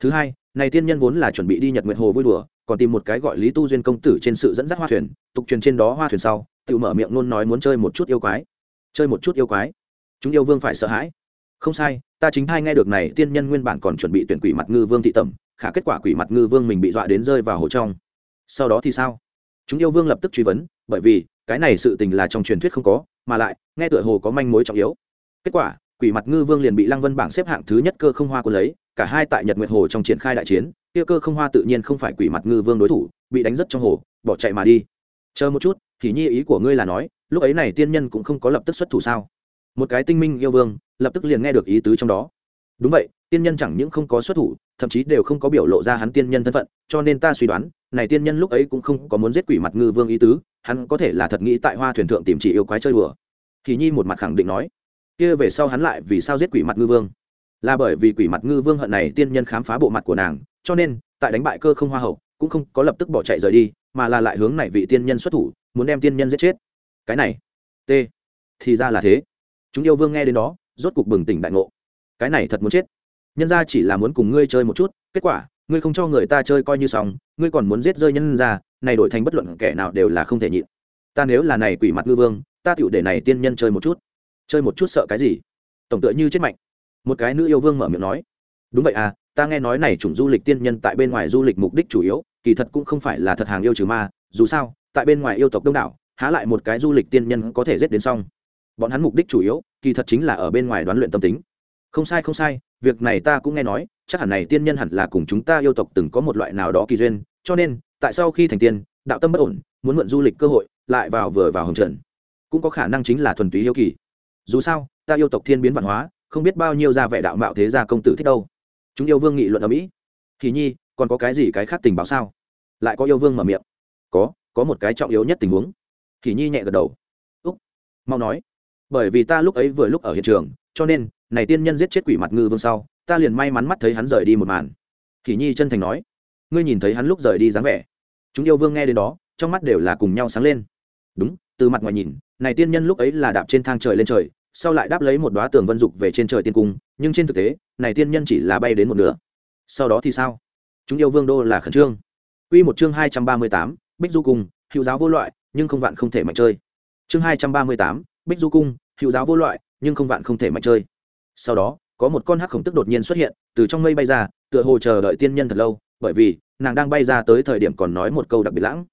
thứ hai, này tiên nhân vốn là chuẩn bị đi nhật nguyệt hồ vui đùa, còn tìm một cái gọi lý tu duyên công tử trên sự dẫn dắt hoa thuyền, tục truyền trên đó hoa thuyền sau tự mở miệng luôn nói muốn chơi một chút yêu quái. Chơi một chút yêu quái. Chúng yêu vương phải sợ hãi. Không sai, ta chính thay nghe được này tiên nhân nguyên bản còn chuẩn bị tuyển quỷ mặt ngư vương thị tẩm, khả kết quả quỷ mặt ngư vương mình bị dọa đến rơi vào hồ trong. Sau đó thì sao? Chúng yêu vương lập tức truy vấn, bởi vì, cái này sự tình là trong truyền thuyết không có, mà lại, nghe tựa hồ có manh mối trọng yếu. Kết quả, quỷ mặt ngư vương liền bị lăng vân bảng xếp hạng thứ nhất cơ không hoa quân lấy cả hai tại nhật nguyệt hồ trong triển khai đại chiến, kia cơ không hoa tự nhiên không phải quỷ mặt ngư vương đối thủ, bị đánh rất trong hồ, bỏ chạy mà đi. Chờ một chút, thì nhi ý của ngươi là nói, lúc ấy này tiên nhân cũng không có lập tức xuất thủ sao? Một cái tinh minh yêu vương, lập tức liền nghe được ý tứ trong đó. Đúng vậy, tiên nhân chẳng những không có xuất thủ, thậm chí đều không có biểu lộ ra hắn tiên nhân thân phận, cho nên ta suy đoán, này tiên nhân lúc ấy cũng không có muốn giết quỷ mặt ngư vương ý tứ, hắn có thể là thật nghĩ tại hoa thuyền thượng tìm chỉ yêu quái chơi đùa. Thì nhi một mặt khẳng định nói, kia về sau hắn lại vì sao giết quỷ mặt ngư vương? Là bởi vì quỷ mặt ngư vương hận này tiên nhân khám phá bộ mặt của nàng, cho nên, tại đánh bại cơ không hoa hậu, cũng không có lập tức bỏ chạy rời đi, mà là lại hướng này vị tiên nhân xuất thủ, muốn đem tiên nhân giết chết. Cái này, t, thì ra là thế. Chúng yêu vương nghe đến đó, rốt cục bừng tỉnh đại ngộ. Cái này thật muốn chết. Nhân ra chỉ là muốn cùng ngươi chơi một chút, kết quả, ngươi không cho người ta chơi coi như xong, ngươi còn muốn giết rơi nhân ra này đổi thành bất luận kẻ nào đều là không thể nhịn. Ta nếu là này quỷ mặt ngư vương, ta tựu để này tiên nhân chơi một chút. Chơi một chút sợ cái gì? Tổng tựa như chết mạnh một cái nữ yêu vương mở miệng nói, đúng vậy à ta nghe nói này chủng du lịch tiên nhân tại bên ngoài du lịch mục đích chủ yếu, kỳ thật cũng không phải là thật hàng yêu trừ ma, dù sao, tại bên ngoài yêu tộc đông đảo, há lại một cái du lịch tiên nhân có thể giết đến xong. Bọn hắn mục đích chủ yếu, kỳ thật chính là ở bên ngoài đoán luyện tâm tính. Không sai không sai, việc này ta cũng nghe nói, chắc hẳn này tiên nhân hẳn là cùng chúng ta yêu tộc từng có một loại nào đó kỳ duyên, cho nên, tại sau khi thành tiên, đạo tâm bất ổn, muốn mượn du lịch cơ hội, lại vào vừa vào hồng trần. Cũng có khả năng chính là thuần túy yêu kỳ. Dù sao, ta yêu tộc thiên biến văn hóa không biết bao nhiêu gia vẻ đạo mạo thế gia công tử thích đâu. Chúng yêu vương nghị luận ở mỹ. Kỳ nhi, còn có cái gì cái khác tình báo sao? Lại có yêu vương mở miệng. Có có một cái trọng yếu nhất tình huống. Kỳ nhi nhẹ gật đầu. Úc, mau nói. Bởi vì ta lúc ấy vừa lúc ở hiện trường, cho nên, này tiên nhân giết chết quỷ mặt ngư vương sau, ta liền may mắn mắt thấy hắn rời đi một màn. Kỳ nhi chân thành nói. Ngươi nhìn thấy hắn lúc rời đi dáng vẻ. Chúng yêu vương nghe đến đó, trong mắt đều là cùng nhau sáng lên. Đúng, từ mặt ngoài nhìn, này tiên nhân lúc ấy là đạp trên thang trời lên trời sau lại đáp lấy một đoá tường vân dục về trên trời tiên cung, nhưng trên thực tế, này tiên nhân chỉ là bay đến một nửa. Sau đó thì sao? Chúng yêu vương đô là khẩn trương. Quy một chương hai trăm ba mươi tám, bích du cung, hữu giáo vô loại, nhưng không vạn không thể mạnh chơi. Chương hai trăm ba mươi tám, bích du cung, hữu giáo vô loại, nhưng không vạn không thể mạnh chơi. Sau đó, có một con hắc khổng tức đột nhiên xuất hiện, từ trong mây bay ra, tựa hồ chờ đợi tiên nhân thật lâu, bởi vì, nàng đang bay ra tới thời điểm còn nói một câu đặc biệt lãng.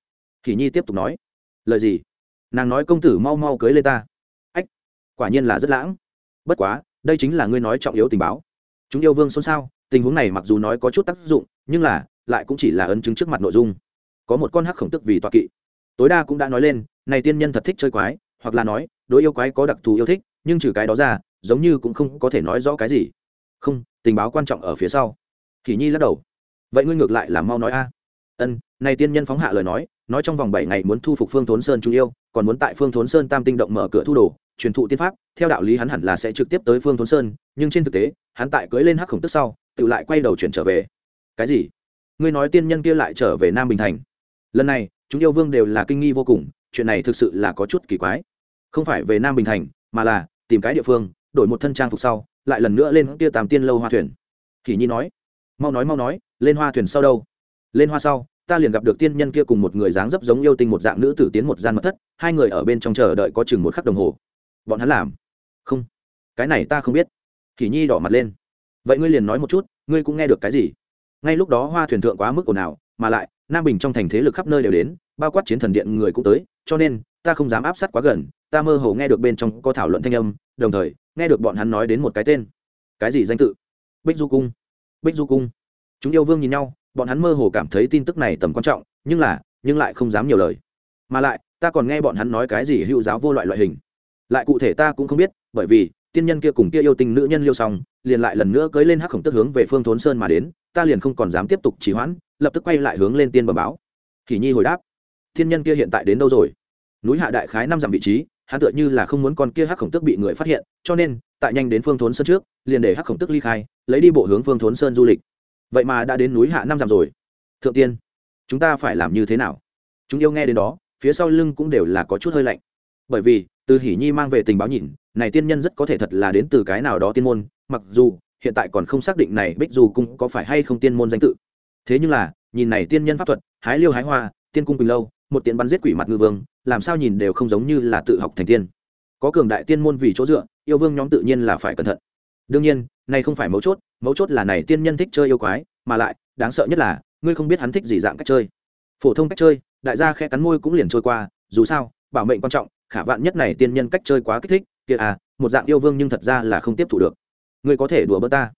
Thì nhi tiếp tục nói. Lời gì? Nàng nói công tử mau mau cưới lên ta quả nhiên là rất lãng. Bất quá, đây chính là ngươi nói trọng yếu tình báo. Chúng yêu vương xôn xao, tình huống này mặc dù nói có chút tác dụng, nhưng là, lại cũng chỉ là ấn chứng trước mặt nội dung. Có một con hắc khổng tức vì tọa kỵ. Tối đa cũng đã nói lên, này tiên nhân thật thích chơi quái, hoặc là nói, đối yêu quái có đặc thù yêu thích, nhưng trừ cái đó ra, giống như cũng không có thể nói rõ cái gì. Không, tình báo quan trọng ở phía sau. Kỳ nhi lắc đầu. Vậy ngươi ngược lại là mau nói a. Ân, này tiên nhân phóng hạ lời nói nói trong vòng bảy ngày muốn thu phục phương thốn sơn chúng yêu còn muốn tại phương thốn sơn tam tinh động mở cửa thu đồ, truyền thụ tiên pháp, theo đạo lý hắn hẳn là sẽ trực tiếp tới phương thốn sơn, nhưng trên thực tế, hắn tại cưới lên hắc khổng tức sau, tự lại quay đầu chuyển trở về. Cái gì? Ngươi nói tiên nhân kia lại trở về nam bình thành. Lần này, chúng yêu vương đều là kinh nghi vô cùng, chuyện này thực sự là có chút kỳ quái. Không phải về nam bình thành, mà là tìm cái địa phương, đổi một thân trang phục sau, lại lần nữa lên kia tam tiên lâu hoa thuyền. Kỳ nhi nói, mau nói mau nói, lên hoa thuyền sau đâu? Lên hoa sau, ta liền gặp được tiên nhân kia cùng một người dáng dấp giống yêu tinh một dạng nữ tử tiến một gian mật thất hai người ở bên trong chờ đợi có chừng một khắc đồng hồ. Bọn hắn làm. Không. Cái này ta không biết. Kỳ nhi đỏ mặt lên. Vậy ngươi liền nói một chút, ngươi cũng nghe được cái gì? Ngay lúc đó hoa thuyền thượng quá mức ồn ào, mà lại, nam bình trong thành thế lực khắp nơi đều đến, bao quát chiến thần điện người cũng tới, cho nên, ta không dám áp sát quá gần, ta mơ hồ nghe được bên trong có thảo luận thanh âm, đồng thời, nghe được bọn hắn nói đến một cái tên. Cái gì danh tự? Bích du cung. Bích du cung. Chúng yêu vương nhìn nhau, bọn hắn mơ hồ cảm thấy tin tức này tầm quan trọng, nhưng là, nhưng lại không dám nhiều lời. Mà lại ta còn nghe bọn hắn nói cái gì hữu giáo vô loại loại hình. Lại cụ thể ta cũng không biết, bởi vì, tiên nhân kia cùng kia yêu tình nữ nhân liêu xong, liền lại lần nữa cưới lên hắc khổng tức hướng về phương thốn sơn mà đến, ta liền không còn dám tiếp tục trì hoãn, lập tức quay lại hướng lên tiên bờ báo. Kỳ nhi hồi đáp thiên nhân kia hiện tại đến đâu rồi? Núi hạ đại khái năm dặm vị trí, hắn tựa như là không muốn con kia hắc khổng tức bị người phát hiện, cho nên, tại nhanh đến phương thốn sơn trước, liền để hắc khổng tức ly khai, lấy đi bộ hướng phương thốn sơn du lịch. Vậy mà đã đến núi hạ năm dặm rồi. Thượng tiên, chúng ta phải làm như thế nào? Chúng yêu nghe đến đó phía sau lưng cũng đều là có chút hơi lạnh. Bởi vì, từ hỷ nhi mang về tình báo nhìn, này tiên nhân rất có thể thật là đến từ cái nào đó tiên môn, mặc dù, hiện tại còn không xác định này bích dù cung có phải hay không tiên môn danh tự. Thế nhưng là, nhìn này tiên nhân pháp thuật, hái liêu hái hoa, tiên cung bình lâu, một tiện bắn giết quỷ mặt ngư vương, làm sao nhìn đều không giống như là tự học thành tiên. Có cường đại tiên môn vì chỗ dựa, yêu vương nhóm tự nhiên là phải cẩn thận. Đương nhiên, này không phải mấu chốt mấu chốt là này tiên nhân thích chơi yêu quái, mà lại, đáng sợ nhất là, ngươi không biết hắn thích gì dạng cách chơi. Phổ thông cách chơi đại gia khẽ cắn môi cũng liền trôi qua, dù sao, bảo mệnh quan trọng, khả vạn nhất này tiên nhân cách chơi quá kích thích, kia à một dạng yêu vương nhưng thật ra là không tiếp thụ được. Ngươi có thể đùa bỡ ta.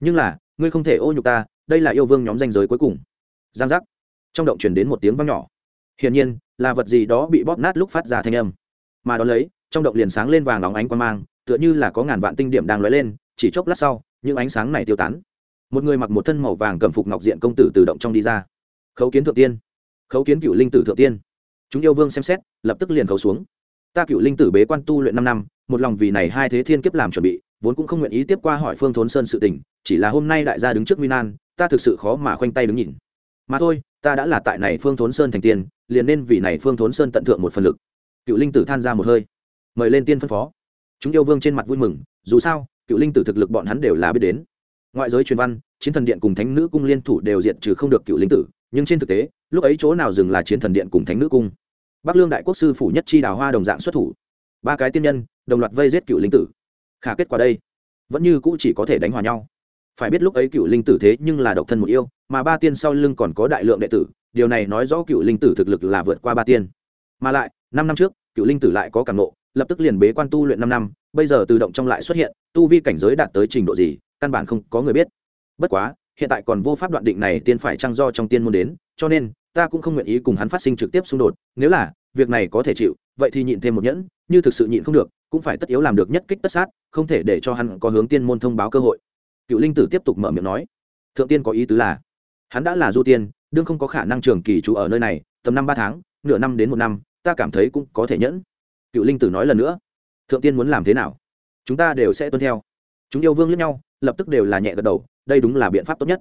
Nhưng là, ngươi không thể ô nhục ta, đây là yêu vương nhóm danh giới cuối cùng. Giang giác. Trong động chuyển đến một tiếng vang nhỏ. Hiển nhiên, là vật gì đó bị bóp nát lúc phát ra thanh âm. Mà đón lấy, trong động liền sáng lên vàng óng ánh quan mang, tựa như là có ngàn vạn tinh điểm đang lóe lên, chỉ chốc lát sau, những ánh sáng này tiêu tán. Một người mặc một thân màu vàng cầm phục ngọc diện công tử từ động trong đi ra. Khấu kiến thượng tiên khấu kiến cựu linh tử thượng tiên. Chúng yêu vương xem xét, lập tức liền khấu xuống. Ta cựu linh tử bế quan tu luyện năm năm, một lòng vì này hai thế thiên kiếp làm chuẩn bị, vốn cũng không nguyện ý tiếp qua hỏi phương thốn sơn sự tình, chỉ là hôm nay đại gia đứng trước nguy nan, ta thực sự khó mà khoanh tay đứng nhìn. Mà thôi, ta đã là tại này phương thốn sơn thành tiên, liền nên vì này phương thốn sơn tận thượng một phần lực. Cựu linh tử than ra một hơi. Mời lên tiên phân phó. Chúng yêu vương trên mặt vui mừng, dù sao, cựu linh tử thực lực bọn hắn đều là biết đến. Ngoại giới truyền văn, chiến thần điện cùng thánh nữ cung liên thủ đều diện trừ không được cựu linh tử nhưng trên thực tế, lúc ấy chỗ nào dừng là chiến thần điện cùng thánh nữ cung. Bắc lương đại quốc sư phủ nhất chi đào hoa đồng dạng xuất thủ. Ba cái tiên nhân, đồng loạt vây giết cựu linh tử. Khả kết quả đây, vẫn như cũ chỉ có thể đánh hòa nhau. Phải biết lúc ấy cựu linh tử thế nhưng là độc thân một yêu, mà ba tiên sau lưng còn có đại lượng đệ tử, điều này nói rõ cựu linh tử thực lực là vượt qua ba tiên. Mà lại, năm năm trước, cựu linh tử lại có cảm nộ, lập tức liền bế quan tu luyện năm năm, bây giờ tự động trong lại xuất hiện, tu vi cảnh giới đạt tới trình độ gì, căn bản không có người biết. Bất quá hiện tại còn vô pháp đoạn định này tiên phải trang do trong tiên môn đến, cho nên, ta cũng không nguyện ý cùng hắn phát sinh trực tiếp xung đột, nếu là, việc này có thể chịu, vậy thì nhịn thêm một nhẫn, như thực sự nhịn không được, cũng phải tất yếu làm được nhất kích tất sát, không thể để cho hắn có hướng tiên môn thông báo cơ hội. Cựu linh tử tiếp tục mở miệng nói, thượng tiên có ý tứ là, hắn đã là du tiên, đương không có khả năng trường kỳ trú ở nơi này, tầm năm ba tháng, nửa năm đến một năm, ta cảm thấy cũng có thể nhẫn. Cựu linh tử nói lần nữa, thượng tiên muốn làm thế nào? Chúng ta đều sẽ tuân theo chúng yêu vương lẫn nhau, lập tức đều là nhẹ gật đầu, đây đúng là biện pháp tốt nhất.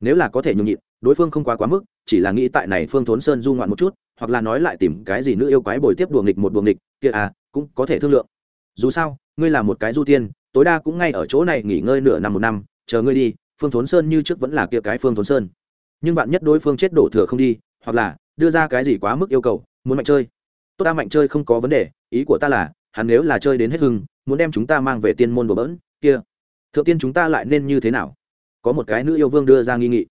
Nếu là có thể nhường nhịn, đối phương không quá quá mức, chỉ là nghĩ tại này phương thốn sơn du ngoạn một chút, hoặc là nói lại tìm cái gì nữ yêu quái bồi tiếp đùa nghịch một đùa nghịch, kia à cũng có thể thương lượng. Dù sao, ngươi là một cái du tiên, tối đa cũng ngay ở chỗ này nghỉ ngơi nửa năm một năm, chờ ngươi đi, phương thốn sơn như trước vẫn là kia cái phương thốn sơn. Nhưng bạn nhất đối phương chết đổ thừa không đi, hoặc là đưa ra cái gì quá mức yêu cầu, muốn mạnh chơi. Tốt ta mạnh chơi không có vấn đề, ý của ta là, hắn nếu là chơi đến hết hưng, muốn đem chúng ta mang về tiên môn đồ bỡn, kia thượng tiên chúng ta lại nên như thế nào? Có một cái nữ yêu vương đưa ra nghi nghị.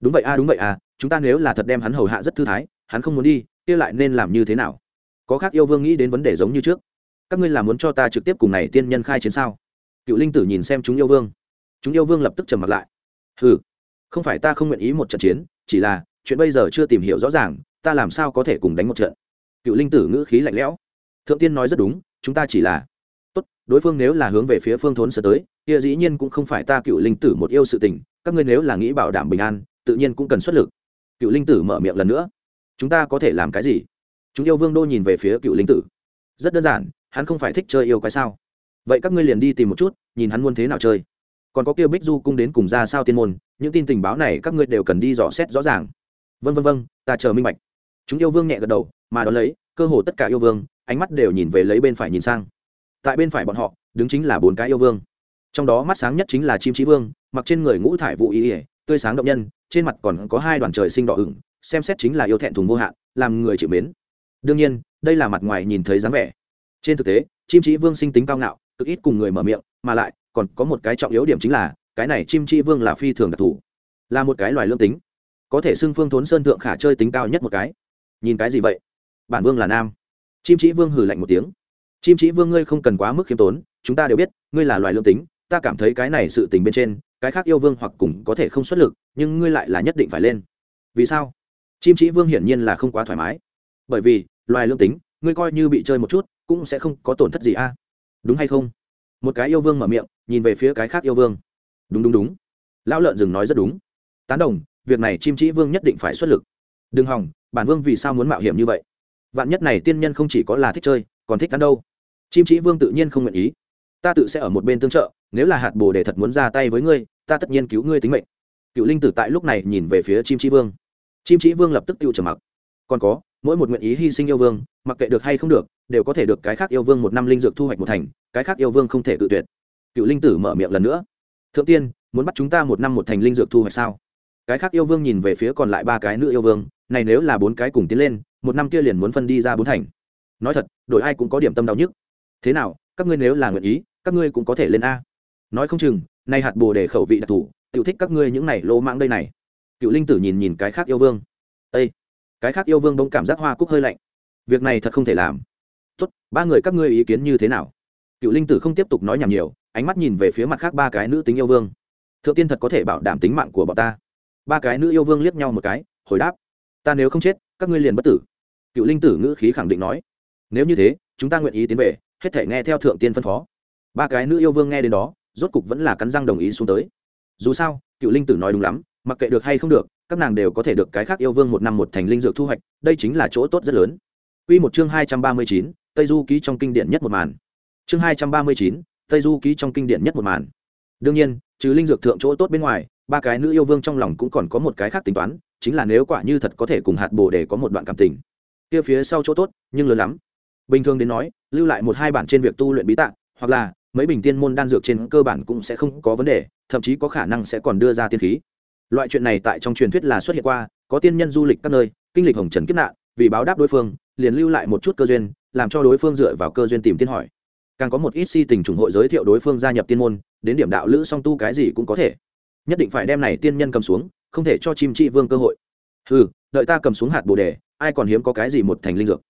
Đúng vậy a, đúng vậy à chúng ta nếu là thật đem hắn hầu hạ rất thư thái, hắn không muốn đi, kia lại nên làm như thế nào? Có khác yêu vương nghĩ đến vấn đề giống như trước. Các ngươi là muốn cho ta trực tiếp cùng này tiên nhân khai chiến sao? Cựu linh tử nhìn xem chúng yêu vương. Chúng yêu vương lập tức trầm mặt lại. Ừ không phải ta không nguyện ý một trận chiến, chỉ là, chuyện bây giờ chưa tìm hiểu rõ ràng, ta làm sao có thể cùng đánh một trận? Cựu linh tử ngữ khí lạnh lẽo. Thượng tiên nói rất đúng, chúng ta chỉ là đối phương nếu là hướng về phía phương thốn sơ tới, kia dĩ nhiên cũng không phải ta cựu linh tử một yêu sự tình, các ngươi nếu là nghĩ bảo đảm bình an, tự nhiên cũng cần xuất lực. Cựu linh tử mở miệng lần nữa. Chúng ta có thể làm cái gì? Chúng yêu vương đô nhìn về phía cựu linh tử. Rất đơn giản, hắn không phải thích chơi yêu quái sao? Vậy các ngươi liền đi tìm một chút, nhìn hắn muốn thế nào chơi. Còn có kia bích du cung đến cùng ra sao tiên môn, những tin tình báo này các ngươi đều cần đi dò xét rõ ràng. Vân vân vân, ta chờ minh bạch. Chúng yêu vương nhẹ gật đầu, mà đón lấy, cơ hồ tất cả yêu vương, ánh mắt đều nhìn về lấy bên phải nhìn sang tại bên phải bọn họ, đứng chính là bốn cái yêu vương. Trong đó mắt sáng nhất chính là chim trí vương, mặc trên người ngũ thải vụ ý ỉa tươi sáng động nhân, trên mặt còn có hai đoàn trời sinh đỏ ửng, xem xét chính là yêu thẹn thùng vô hạn, làm người chịu mến. Đương nhiên, đây là mặt ngoài nhìn thấy dáng vẻ. Trên thực tế, chim trí vương sinh tính cao ngạo, cực ít cùng người mở miệng, mà lại, còn có một cái trọng yếu điểm chính là, cái này chim trí vương là phi thường đặc thù, là một cái loài lương tính. Có thể xưng phương thốn sơn thượng khả chơi tính cao nhất một cái. Nhìn cái gì vậy? Bản vương là nam. Chim trí vương hừ lạnh một tiếng chim chỉ vương, ngươi không cần quá mức khiêm tốn, chúng ta đều biết, ngươi là loài lương tính, ta cảm thấy cái này sự tình bên trên, cái khác yêu vương hoặc cùng có thể không xuất lực, nhưng ngươi lại là nhất định phải lên. Vì sao? Chim chỉ vương hiển nhiên là không quá thoải mái. Bởi vì, loài lương tính, ngươi coi như bị chơi một chút, cũng sẽ không có tổn thất gì a. À? Đúng hay không? Một cái yêu vương mở miệng, nhìn về phía cái khác yêu vương. Đúng đúng đúng. Lão lợn rừng nói rất đúng. Tán đồng, việc này chim chỉ vương nhất định phải xuất lực. Đừng hỏng, bản vương vì sao muốn mạo hiểm như vậy? Vạn nhất này tiên nhân không chỉ có là thích chơi, còn thích ăn đâu? Chim trí vương tự nhiên không nguyện ý. Ta tự sẽ ở một bên tương trợ, nếu là hạt bồ để thật muốn ra tay với ngươi, ta tất nhiên cứu ngươi tính mệnh. Cựu linh tử tại lúc này nhìn về phía chim trí vương. Chim trí vương lập tức tiêu trầm mặc. Còn có, mỗi một nguyện ý hy sinh yêu vương, mặc kệ được hay không được, đều có thể được cái khác yêu vương một năm linh dược thu hoạch một thành, cái khác yêu vương không thể tự tuyệt. Cựu linh tử mở miệng lần nữa. Thượng tiên, muốn bắt chúng ta một năm một thành linh dược thu hoạch sao? Cái khác yêu vương nhìn về phía còn lại ba cái nữ yêu vương, này nếu là bốn cái cùng tiến lên, một năm kia liền muốn phân đi ra bốn thành. Nói thật, đội ai cũng có điểm tâm đau nhức thế nào, các ngươi nếu là nguyện ý, các ngươi cũng có thể lên a. Nói không chừng, nay hạt bồ đề khẩu vị đặc thù, tiểu thích các ngươi những này lô mãng đây này. Cựu linh tử nhìn nhìn cái khác yêu vương. Ây cái khác yêu vương bỗng cảm giác hoa cúc hơi lạnh. Việc này thật không thể làm. Tốt, ba người các ngươi ý kiến như thế nào? Cựu linh tử không tiếp tục nói nhảm nhiều, ánh mắt nhìn về phía mặt khác ba cái nữ tính yêu vương. Thượng tiên thật có thể bảo đảm tính mạng của bọn ta. Ba cái nữ yêu vương liếc nhau một cái, hồi đáp. Ta nếu không chết, các ngươi liền bất tử. Cựu linh tử ngữ khí khẳng định nói. Nếu như thế, chúng ta nguyện ý tiến về hết thể nghe theo thượng tiên phân phó ba cái nữ yêu vương nghe đến đó rốt cục vẫn là cắn răng đồng ý xuống tới dù sao cựu linh tử nói đúng lắm mặc kệ được hay không được các nàng đều có thể được cái khác yêu vương một năm một thành linh dược thu hoạch đây chính là chỗ tốt rất lớn Quy một chương hai trăm ba mươi chín, Tây Du ký trong kinh điển nhất một màn. Chương hai trăm ba mươi chín, Tây Du ký trong kinh điển nhất một màn. Đương nhiên, trừ linh dược thượng chỗ tốt bên ngoài, ba cái nữ yêu vương trong lòng cũng còn có một cái khác tính toán, chính là nếu quả như thật có thể cùng hạt bồ để có một đoạn cảm tình. Kia phía sau chỗ tốt, nhưng lớn lắm. Bình thường đến nói, lưu lại một hai bản trên việc tu luyện bí tạng, hoặc là mấy bình tiên môn đan dược trên cơ bản cũng sẽ không có vấn đề, thậm chí có khả năng sẽ còn đưa ra tiên khí. Loại chuyện này tại trong truyền thuyết là xuất hiện qua có tiên nhân du lịch các nơi kinh lịch hồng trần kiếp nạn vì báo đáp đối phương liền lưu lại một chút cơ duyên làm cho đối phương dựa vào cơ duyên tìm tiên hỏi. Càng có một ít si tình trùng hội giới thiệu đối phương gia nhập tiên môn đến điểm đạo lữ song tu cái gì cũng có thể. Nhất định phải đem này tiên nhân cầm xuống không thể cho chim trị vương cơ hội. Ừ đợi ta cầm xuống hạt bồ đề ai còn hiếm có cái gì một thành linh dược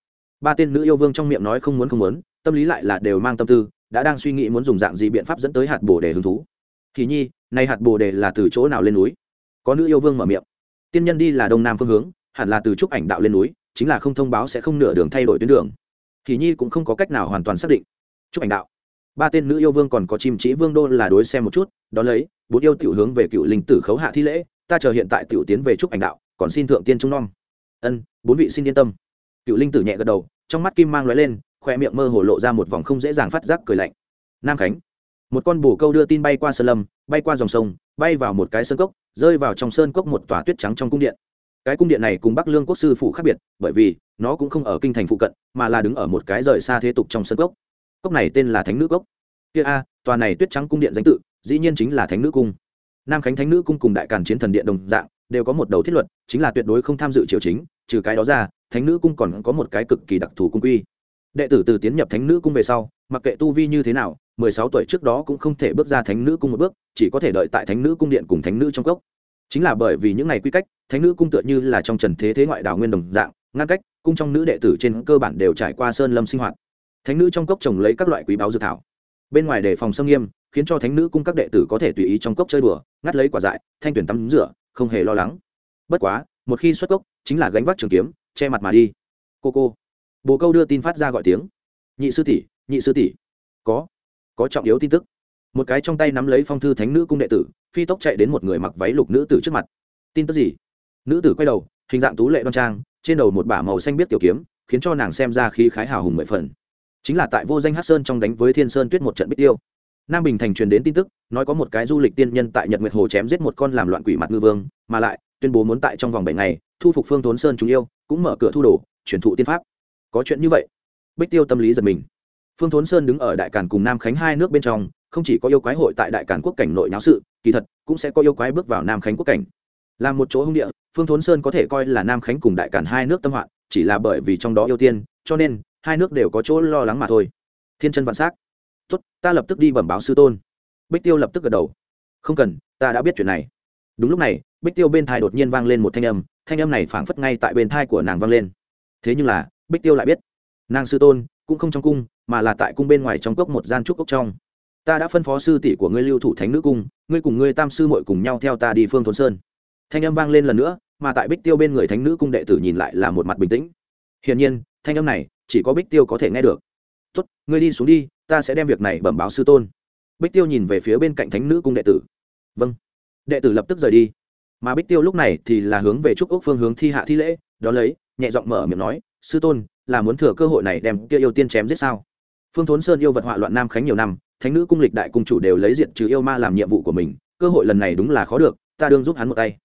ba tên nữ yêu vương trong miệng nói không muốn không muốn, tâm lý lại là đều mang tâm tư, đã đang suy nghĩ muốn dùng dạng gì biện pháp dẫn tới hạt bồ đề hứng thú. Kỳ nhi nay hạt bồ đề là từ chỗ nào lên núi? Có nữ yêu vương mở miệng. Tiên nhân đi là đông nam phương hướng, hẳn là từ trúc ảnh đạo lên núi, chính là không thông báo sẽ không nửa đường thay đổi tuyến đường. Kỳ nhi cũng không có cách nào hoàn toàn xác định. Trúc ảnh đạo. Ba tên nữ yêu vương còn có chim chỉ vương đô là đối xem một chút đ ó lấy, bốn yêu tiểu hướng về cựu linh tử khấu hạ thi lễ, ta chờ hiện tại tiểu tiến về trúc ảnh đạo, còn xin thượng tiên trông nom. Ân, bốn vị xin yên tâm. Cựu linh tử nhẹ gật đầu trong mắt kim mang lóe lên khoe miệng mơ hồ lộ ra một vòng không dễ dàng phát giác cười lạnh. Nam khánh, một con bồ câu đưa tin bay qua sơn lâm, bay qua dòng sông, bay vào một cái sơn cốc, rơi vào trong sơn cốc một tòa tuyết trắng trong cung điện. Cái cung điện này cùng bắc lương quốc sư phụ khác biệt, bởi vì nó cũng không ở kinh thành phụ cận, mà là đứng ở một cái rời xa thế tục trong sơn cốc. Cốc này tên là thánh nữ cốc. Kia a, tòa này tuyết trắng cung điện danh tự, dĩ nhiên chính là thánh nữ cung. Nam khánh thánh nữ cung cùng đại càn chiến thần điện đồng dạng đều có một đầu thiết luật, chính là tuyệt đối không tham dự triều chính, trừ cái đó ra, thánh nữ cung còn có một cái cực kỳ đặc thù cung quy. Đệ tử từ tiến nhập thánh nữ cung về sau, mặc kệ tu vi như thế nào, mười sáu tuổi trước đó cũng không thể bước ra thánh nữ cung một bước, chỉ có thể đợi tại thánh nữ cung điện cùng thánh nữ trong cốc. Chính là bởi vì những ngày quy cách, thánh nữ cung tựa như là trong trần thế thế ngoại đảo nguyên đồng dạng ngăn cách, cung trong nữ đệ tử trên cơ bản đều trải qua sơn lâm sinh hoạt. Thánh nữ trong cốc trồng lấy các loại quý báo dược thảo. Bên ngoài đề phòng xâm nghiêm, khiến cho thánh nữ cung các đệ tử có thể tùy ý trong cốc chơi đùa, ngắt lấy quả dại, thanh tuyển tắm rửa không hề lo lắng. Bất quá, một khi xuất cốc, chính là gánh vác trường kiếm, che mặt mà đi. Cô cô. Bồ câu đưa tin phát ra gọi tiếng. Nhị sư tỷ, nhị sư tỷ. Có. Có trọng yếu tin tức. Một cái trong tay nắm lấy phong thư thánh nữ cung đệ tử, phi tốc chạy đến một người mặc váy lục nữ tử trước mặt. Tin tức gì? Nữ tử quay đầu, hình dạng tú lệ đoan trang, trên đầu một bả màu xanh biết tiểu kiếm, khiến cho nàng xem ra khí khái hào hùng mười phần. Chính là tại vô danh hát sơn trong đánh với thiên sơn tuyết một trận bích tiêu nam bình thành truyền đến tin tức, nói có một cái du lịch tiên nhân tại nhật nguyệt hồ chém giết một con làm loạn quỷ mặt ngư vương, mà lại, tuyên bố muốn tại trong vòng bảy ngày, thu phục phương thốn sơn chúng yêu, cũng mở cửa thu đồ, truyền thụ tiên pháp. Có chuyện như vậy? Bích tiêu tâm lý giật mình. Phương thốn sơn đứng ở đại càn cùng nam khánh hai nước bên trong, không chỉ có yêu quái hội tại đại càn quốc cảnh nội nháo sự, kỳ thật, cũng sẽ có yêu quái bước vào nam khánh quốc cảnh. Là một chỗ hung địa, phương thốn sơn có thể coi là nam khánh cùng đại càn hai nước tâm hoạn, chỉ là bởi vì trong đó ưu tiên, cho nên, hai nước đều có chỗ lo lắng mà thôi. Thiên chân vạn s á c tốt, ta lập tức đi bẩm báo sư tôn. Bích tiêu lập tức gật đầu. Không cần, ta đã biết chuyện này. Đúng lúc này, bích tiêu bên thai đột nhiên vang lên một thanh âm thanh âm này phảng phất ngay tại bên thai của nàng vang lên. Thế nhưng là, bích tiêu lại biết, nàng sư tôn cũng không trong cung, mà là tại cung bên ngoài trong cốc một gian trúc cốc trong. Ta đã phân phó sư tỷ của ngươi lưu thủ thánh nữ cung, ngươi cùng ngươi tam sư mội cùng nhau theo ta đi phương thôn sơn. Thanh âm vang lên lần nữa, mà tại bích tiêu bên người thánh nữ cung đệ tử nhìn lại là một mặt bình tĩnh. Hiển nhiên, thanh âm này chỉ có bích tiêu có thể nghe được. Tốt, ngươi đi xuống đi ta sẽ đem việc này bẩm báo sư tôn. Bích tiêu nhìn về phía bên cạnh thánh nữ cung đệ tử. Vâng. Đệ tử lập tức rời đi. Mà bích tiêu lúc này thì là hướng về trúc ốc phương hướng thi hạ thi lễ đó lấy, nhẹ giọng mở miệng nói, sư tôn, là muốn thừa cơ hội này đem kia yêu tiên chém giết sao? Phương thốn sơn yêu vật họa loạn nam khánh nhiều năm, thánh nữ cung lịch đại cung chủ đều lấy diện trừ yêu ma làm nhiệm vụ của mình, cơ hội lần này đúng là khó được, ta đương giúp hắn một tay.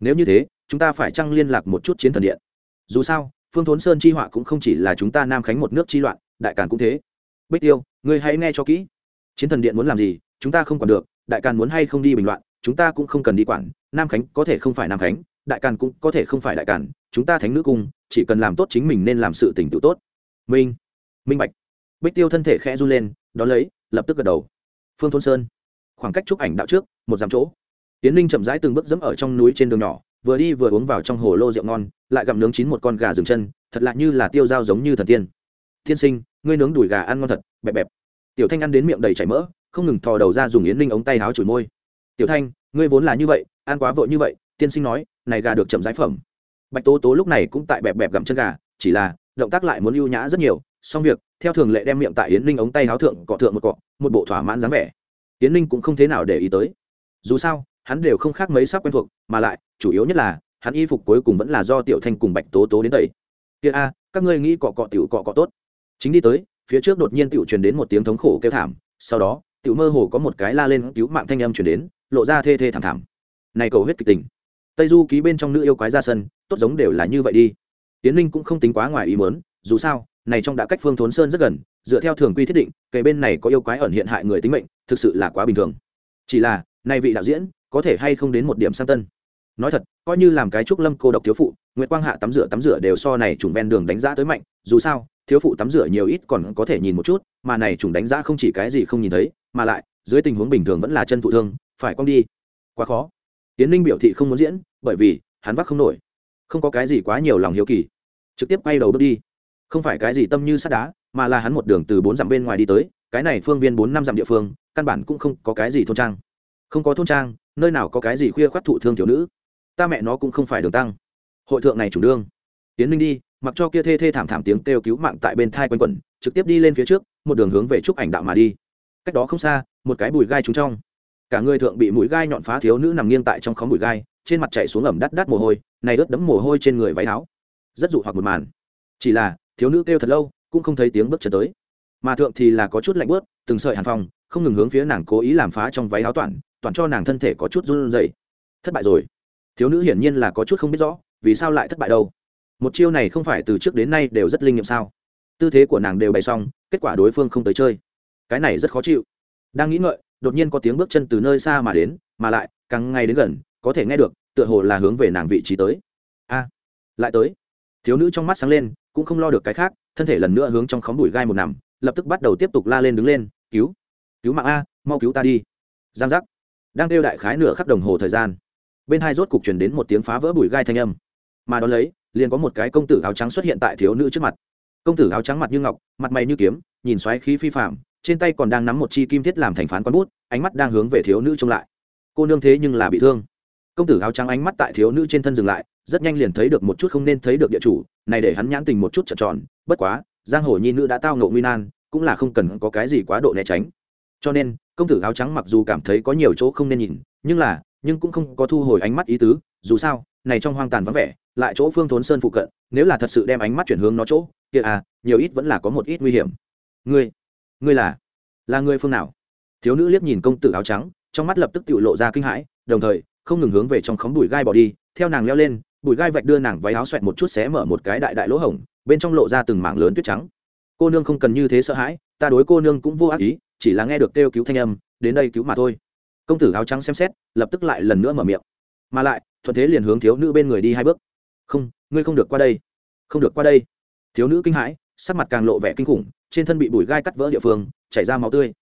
Nếu như thế, chúng ta phải chăng liên lạc một chút chiến thần điện? Dù sao, phương thốn sơn chi họa cũng không chỉ là chúng ta nam khánh một nước chi loạn, đại càn cũng thế. Bích tiêu ngươi hãy nghe cho kỹ. Chiến thần điện muốn làm gì, chúng ta không quản được, đại càn muốn hay không đi bình loạn, chúng ta cũng không cần đi quản, nam khánh có thể không phải nam khánh, đại càn cũng có thể không phải đại càn, chúng ta thánh nữ cung, chỉ cần làm tốt chính mình nên làm sự tình tự tốt. Minh minh bạch. Bích tiêu thân thể khẽ run lên, đón lấy, lập tức gật đầu. Phương thôn sơn. Khoảng cách chụp ảnh đạo trước, một dặm chỗ. Tiến ninh chậm rãi từng bước dẫm ở trong núi trên đường nhỏ, vừa đi vừa uống vào trong hồ lô rượu ngon, lại gặm nướng chín một con gà rừng chân, thật lạ như là tiêu dao giống như thần tiên. Tiên sinh, ngươi nướng đùi gà ăn ngon thật, bẹp bẹp tiểu thanh ăn đến miệng đầy chảy mỡ, không ngừng thò đầu ra dùng yến Linh ống tay háo chửi môi. Tiểu thanh, ngươi vốn là như vậy, ăn quá vội như vậy, tiên sinh nói, này gà được chậm giải phẩm. Bạch tố tố lúc này cũng tại bẹp bẹp gặm chân gà, chỉ là, động tác lại muốn ưu nhã rất nhiều, xong việc, theo thường lệ đem miệng tại yến Linh ống tay háo thượng, cọ thượng một cọ, một bộ thỏa mãn dáng vẻ. Yến Linh cũng không thế nào để ý tới. Dù sao, hắn đều không khác mấy sắp quen thuộc, mà lại, chủ yếu nhất là, hắn y phục cuối cùng vẫn là do tiểu thanh cùng bạch tố tố đến tẩy. Kia a, các ngươi nghĩ cọ cọ tiểu cọ cọ tốt. Chính đi tới phía trước đột nhiên tiểu truyền đến một tiếng thống khổ kêu thảm, sau đó, tiểu mơ hồ có một cái la lên cứu mạng thanh âm truyền đến, lộ ra thê thê thảm thảm. Này cầu huyết kịch tình. Tây du ký bên trong nữ yêu quái ra sân, tốt giống đều là như vậy đi. Tiến linh cũng không tính quá ngoài ý mớn dù sao, này trong đã cách phương thốn sơn rất gần, dựa theo thường quy thiết định kể bên này có yêu quái ẩn hiện hại người tính mệnh, thực sự là quá bình thường. Chỉ là nay vị đạo diễn, có thể hay không đến một điểm sang tân? Nói thật, coi như làm cái trúc lâm cô độc thiếu phụ, Nguyệt quang hạ tắm rửa tắm rửa đều so này trùng ven đường đánh giá tới mạnh, dù sao thiếu phụ tắm rửa nhiều ít còn có thể nhìn một chút, mà này trùng đánh giá không chỉ cái gì không nhìn thấy, mà lại, dưới tình huống bình thường vẫn là chân thụ thương, phải cong đi. Quá khó. Tiến ninh biểu thị không muốn diễn, bởi vì, hắn vác không nổi. Không có cái gì quá nhiều lòng hiếu kỳ. Trực tiếp quay đầu bước đi. Không phải cái gì tâm như sắt đá, mà là hắn một đường từ bốn dặm bên ngoài đi tới, cái này phương viên bốn năm dặm địa phương, căn bản cũng không có cái gì thôn trang. Không có thôn trang, nơi nào có cái gì khuya khoát thụ thương thiếu nữ. Ta mẹ nó cũng không phải đường tăng. Hội thượng này chủ đương. Tiến ninh đi mặc cho kia thê thê thảm thảm tiếng kêu cứu mạng tại bên thai quanh quẩn, trực tiếp đi lên phía trước, một đường hướng về trúc ảnh đạo mà đi. Cách đó không xa, một cái bùi gai trúng trong. Cả người thượng bị mũi gai nhọn phá thiếu nữ nằm nghiêng tại trong khóm bụi gai, trên mặt chạy xuống ẩm đắt đắt mồ hôi, này ướt đẫm mồ hôi trên người váy áo. Rất dụ hoặc một màn. Chỉ là, thiếu nữ kêu thật lâu, cũng không thấy tiếng bước chân tới. Mà thượng thì là có chút lạnh bớt từng sợi hàn phòng không ngừng hướng phía nàng cố ý làm phá trong váy áo toàn toàn cho nàng thân thể có chút run rẩy. Thất bại rồi. Thiếu nữ hiển nhiên là có chút không biết rõ, vì sao lại thất bại đâu? Một chiêu này không phải từ trước đến nay đều rất linh nghiệm sao? Tư thế của nàng đều bày xong, kết quả đối phương không tới chơi. Cái này rất khó chịu. Đang nghĩ ngợi, đột nhiên có tiếng bước chân từ nơi xa mà đến, mà lại, càng ngay đến gần, có thể nghe được, tựa hồ là hướng về nàng vị trí tới. A, lại tới. Thiếu nữ trong mắt sáng lên, cũng không lo được cái khác, thân thể lần nữa hướng trong khóm đùi gai một nằm, lập tức bắt đầu tiếp tục la lên đứng lên, cứu cứu mạng a, mau cứu ta đi. Giang giác. Đang kêu đại khái nửa khắc đồng hồ thời gian, bên hai rốt cục truyền đến một tiếng phá vỡ bụi gai thanh âm. Mà đón lấy liền có một cái công tử áo trắng xuất hiện tại thiếu nữ trước mặt. Công tử áo trắng mặt như ngọc, mặt mày như kiếm, nhìn xoáy khí phi phạm trên tay còn đang nắm một chi kim thiết làm thành phán quán bút, ánh mắt đang hướng về thiếu nữ trông lại. Cô nương thế nhưng là bị thương. Công tử áo trắng ánh mắt tại thiếu nữ trên thân dừng lại, rất nhanh liền thấy được một chút không nên thấy được địa chủ, này để hắn nhãn tình một chút trợn tròn, bất quá, giang hồ nhi nữ đã tao ngộ nguy nan, cũng là không cần có cái gì quá độ né tránh. Cho nên, công tử áo trắng mặc dù cảm thấy có nhiều chỗ không nên nhìn, nhưng là, nhưng cũng không có thu hồi ánh mắt ý tứ, dù sao này trong hoang tàn vắng vẻ, lại chỗ phương thốn sơn phụ cận, nếu là thật sự đem ánh mắt chuyển hướng nó chỗ, kia à nhiều ít vẫn là có một ít nguy hiểm. Ngươi ngươi là là ngươi phương nào? Thiếu nữ liếc nhìn công tử áo trắng, trong mắt lập tức tự lộ ra kinh hãi, đồng thời, không ngừng hướng về trong khóm bụi gai bỏ đi, theo nàng leo lên, bụi gai vạch đưa nàng váy áo xoẹt một chút xé mở một cái đại đại lỗ hổng, bên trong lộ ra từng mảng lớn tuyết trắng. Cô nương không cần như thế sợ hãi, ta đối cô nương cũng vô ác ý, chỉ là nghe được kêu cứu thanh âm, đến đây cứu mà thôi. Công tử áo trắng xem xét, lập tức lại lần nữa mở miệng. Mà lại thuận thế liền hướng thiếu nữ bên người đi hai bước không ngươi không được qua đây không được qua đây thiếu nữ kinh hãi sắc mặt càng lộ vẻ kinh khủng trên thân bị bùi gai cắt vỡ địa phương chảy ra máu tươi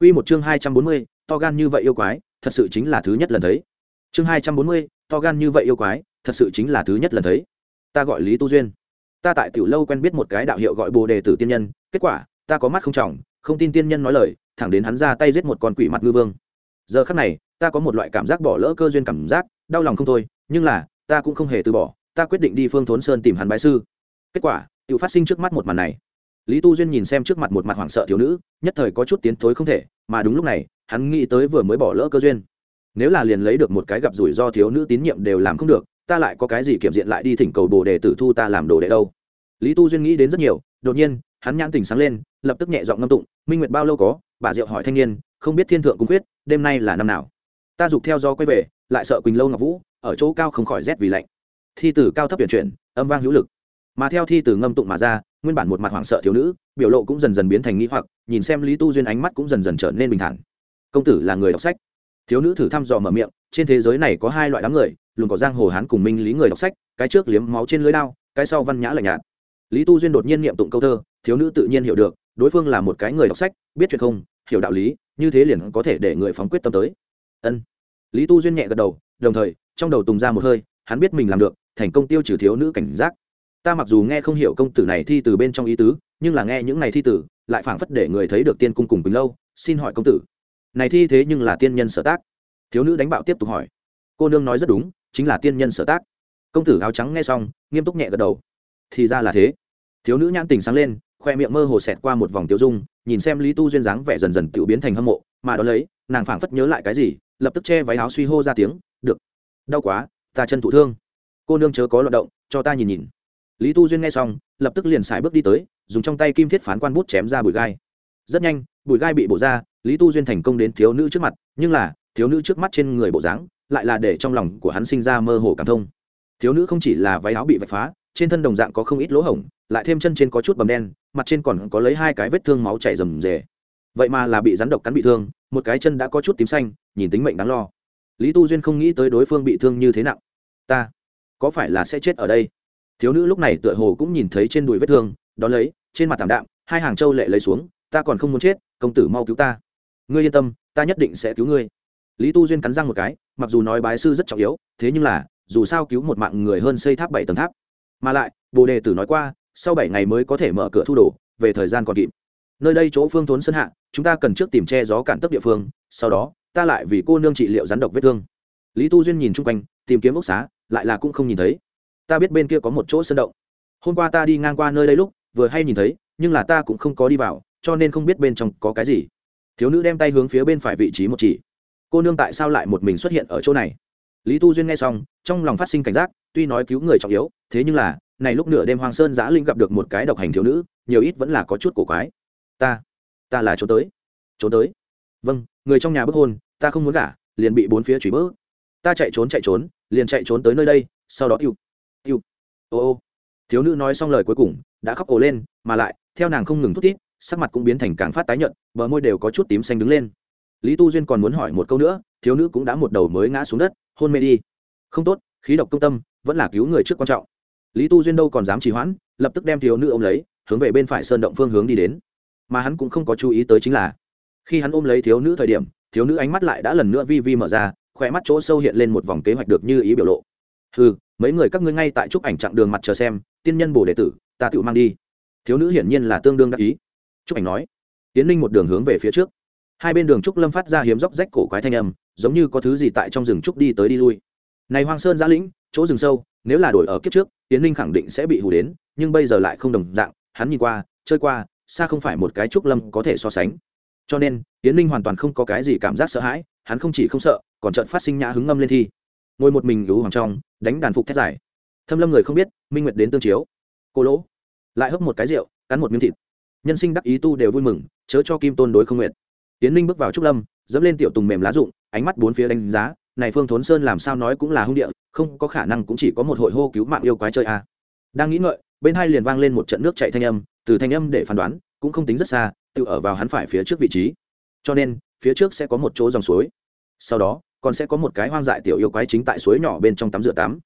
Quy một chương hai trăm bốn mươi, to gan như vậy yêu quái, thật sự chính là thứ nhất lần thấy. Chương hai trăm bốn mươi, to gan như vậy yêu quái, thật sự chính là thứ nhất lần thấy. Ta gọi Lý Tu Duyên. Ta tại tiểu lâu quen biết một cái đạo hiệu gọi Bồ Đề Tử Tiên Nhân, kết quả, ta có mắt không trọng, không tin tiên nhân nói lời, thẳng đến hắn ra tay giết một con quỷ mặt ngư vương. Giờ khắc này, ta có một loại cảm giác bỏ lỡ cơ duyên cảm giác, đau lòng không thôi, nhưng là, ta cũng không hề từ bỏ, ta quyết định đi Phương Thốn Sơn tìm hắn bái sư. Kết quả, tiểu phát sinh trước mắt một màn này. Lý tu duyên nhìn xem trước mặt một mặt hoảng sợ thiếu nữ nhất thời có chút tiến thối không thể mà đúng lúc này hắn nghĩ tới vừa mới bỏ lỡ cơ duyên. Nếu là liền lấy được một cái gặp rủi do thiếu nữ tín nhiệm đều làm không được ta lại có cái gì kiểm diện lại đi thỉnh cầu bồ đề tử thu ta làm đồ đệ đâu? Lý tu duyên nghĩ đến rất nhiều đột nhiên hắn nhãn tỉnh sáng lên lập tức nhẹ giọng ngâm tụng minh nguyệt bao lâu có? Bà diệu hỏi thanh niên không biết thiên thượng cung quyết đêm nay là năm nào? Ta giục theo do quay về lại sợ quỳnh lâu ngọc vũ ở chỗ cao không khỏi rét vì lạnh. Thi tử cao thấp tuyển chuyển, âm vang hữu lực. Mà theo thi tử ngâm tụng mà ra, nguyên bản một mặt hoảng sợ thiếu nữ, biểu lộ cũng dần dần biến thành nghĩ hoặc, nhìn xem lý tu duyên ánh mắt cũng dần dần trở nên bình thản. Công tử là người đọc sách. Thiếu nữ thử thăm dò mở miệng, trên thế giới này có hai loại đám người luôn có giang hồ hán cùng minh lý người đọc sách, cái trước liếm máu trên lưới đao, cái sau văn nhã lạnh nhạt. Lý tu duyên đột nhiên niệm tụng câu thơ, thiếu nữ tự nhiên hiểu được, đối phương là một cái người đọc sách, biết chuyện không, hiểu đạo lý, như thế liền có thể để người phóng quyết tâm tới. Ân lý tu duyên nhẹ gật đầu, đồng thời, trong đầu tùng ra một hơi, hắn biết mình làm được, thành công tiêu trừ thiếu nữ cảnh giác. Ta mặc dù nghe không hiểu công tử này thi từ bên trong ý tứ, nhưng là nghe những này thi tử lại phảng phất để người thấy được tiên cung cùng quỳnh lâu, xin hỏi công tử, này thi thế nhưng là tiên nhân sở tác? Thiếu nữ đánh bạo tiếp tục hỏi. Cô nương nói rất đúng, chính là tiên nhân sở tác. Công tử áo trắng nghe xong, nghiêm túc nhẹ gật đầu. Thì ra là thế. Thiếu nữ nhãn tình sáng lên, khoe miệng mơ hồ xẹt qua một vòng tiêu dung, nhìn xem lý tu duyên dáng vẻ dần dần tự biến thành hâm mộ, mà đ ó lấy, nàng phảng phất nhớ lại cái gì lập tức che váy áo suy hô ra tiếng, được. Đau quá, ta chân thụ thương. Cô nương chớ có loạt động, cho ta nhìn nhìn. Lý tu duyên nghe xong, lập tức liền xài bước đi tới, dùng trong tay kim thiết phán quan bút chém ra bụi gai. Rất nhanh, bụi gai bị bổ ra, lý tu duyên thành công đến thiếu nữ trước mặt, nhưng là, thiếu nữ trước mắt trên người bộ dáng lại là để trong lòng của hắn sinh ra mơ hồ cảm thông. Thiếu nữ không chỉ là váy áo bị vạch phá, trên thân đồng dạng có không ít lỗ hổng, lại thêm chân trên có chút bầm đen, mặt trên còn có lấy hai cái vết thương máu chảy rầm rề. Vậy mà là bị rắn độc cắn bị thương, một cái chân đã có chút tím xanh nhìn tính mệnh đáng lo. Lý tu duyên không nghĩ tới đối phương bị thương như thế nặng. Ta, có phải là sẽ chết ở đây? Thiếu nữ lúc này tựa hồ cũng nhìn thấy trên đùi vết thương, đón lấy, trên mặt thảm đạm, hai hàng châu lệ lấy xuống, ta còn không muốn chết, công tử mau cứu ta. Ngươi yên tâm, ta nhất định sẽ cứu ngươi. Lý tu duyên cắn răng một cái, mặc dù nói bái sư rất trọng yếu, thế nhưng là, dù sao cứu một mạng người hơn xây tháp bảy tầng tháp. Mà lại, bồ đề tử nói qua, sau bảy ngày mới có thể mở cửa thu đồ, về thời gian còn kịp. Nơi đây chỗ phương thốn sân hạ, chúng ta cần trước tìm che gió cản tấp địa phương, sau đó ta lại vì cô nương trị liệu rắn độc vết thương. Lý tu duyên nhìn chung quanh, tìm kiếm ốc xá, lại là cũng không nhìn thấy. Ta biết bên kia có một chỗ sơn động. Hôm qua ta đi ngang qua nơi đây lúc, vừa hay nhìn thấy, nhưng là ta cũng không có đi vào, cho nên không biết bên trong có cái gì. Thiếu nữ đem tay hướng phía bên phải vị trí một chỉ. Cô nương tại sao lại một mình xuất hiện ở chỗ này? Lý tu duyên nghe xong, trong lòng phát sinh cảnh giác, tuy nói cứu người trọng yếu, thế nhưng là, này lúc nửa đêm hoàng sơn giã linh gặp được một cái độc hành thiếu nữ, nhiều ít vẫn là có chút cổ quái. Ta ta là trốn tới. Trốn tới vâng người trong nhà bức hôn, ta không muốn gả, liền bị bốn phía chửi bớt ta chạy trốn chạy trốn, liền chạy trốn tới nơi đây, sau đó yêu yêu ô ô. Thiếu nữ nói xong lời cuối cùng, đã khóc ồ lên, mà lại, theo nàng không ngừng thút tít sắc mặt cũng biến thành càng phát tái nhợt, bờ môi đều có chút tím xanh đứng lên. Lý tu duyên còn muốn hỏi một câu nữa, thiếu nữ cũng đã một đầu mới ngã xuống đất, hôn mê đi. Không tốt, khí độc công tâm, vẫn là cứu người trước quan trọng. Lý tu duyên đâu còn dám trì hoãn, lập tức đem thiếu nữ ôm lấy, hướng về bên phải sơn động phương hướng đi đến. Mà hắn cũng không có chú ý tới chính là khi hắn ôm lấy thiếu nữ thời điểm, thiếu nữ ánh mắt lại đã lần nữa vi vi mở ra khỏe mắt chỗ sâu hiện lên một vòng kế hoạch được như ý biểu lộ. Ừ mấy người các ngươi ngay tại chúc ảnh chặng đường mặt chờ xem, tiên nhân bổ đệ tử, ta tự mang đi. Thiếu nữ hiển nhiên là tương đương đắc ý. Chúc ảnh nói. Tiến linh một đường hướng về phía trước. Hai bên đường trúc lâm phát ra hiếm dốc rách cổ quái thanh âm, giống như có thứ gì tại trong rừng trúc đi tới đi lui. Này hoang sơn giã lĩnh, chỗ rừng sâu, nếu là đổi ở kiếp trước, tiến linh khẳng định sẽ bị hù đến, nhưng bây giờ lại không đồng dạng, hắn nhìn qua, chơi qua, xa không phải một cái trúc lâm có thể so sánh cho nên, yến linh hoàn toàn không có cái gì cảm giác sợ hãi, hắn không chỉ không sợ, còn trợn phát sinh nhã hứng ngâm lên thi. Ngồi một mình lú hoàng trong, đánh đàn phục thét dài. Thâm lâm người không biết, minh nguyệt đến tương chiếu. Cô lỗ, lại hấp một cái rượu, cắn một miếng thịt. Nhân sinh đắc ý tu đều vui mừng, chớ cho kim tôn đối không nguyện. Tiến Linh bước vào trúc lâm, dẫm lên tiểu tùng mềm lá rụng, ánh mắt bốn phía đánh giá, này phương thốn sơn làm sao nói cũng là hung địa, không có khả năng cũng chỉ có một hội hô cứu mạng yêu quái chơi à. đang nghĩ ngợi, bên hai liền vang lên một trận nước chạy thanh âm, từ thanh âm để phán đoán, cũng không tính rất xa tự ở vào hắn phải phía trước vị trí. Cho nên, phía trước sẽ có một chỗ dòng suối. Sau đó, còn sẽ có một cái hoang dại tiểu yêu quái chính tại suối nhỏ bên trong tắm rửa tắm.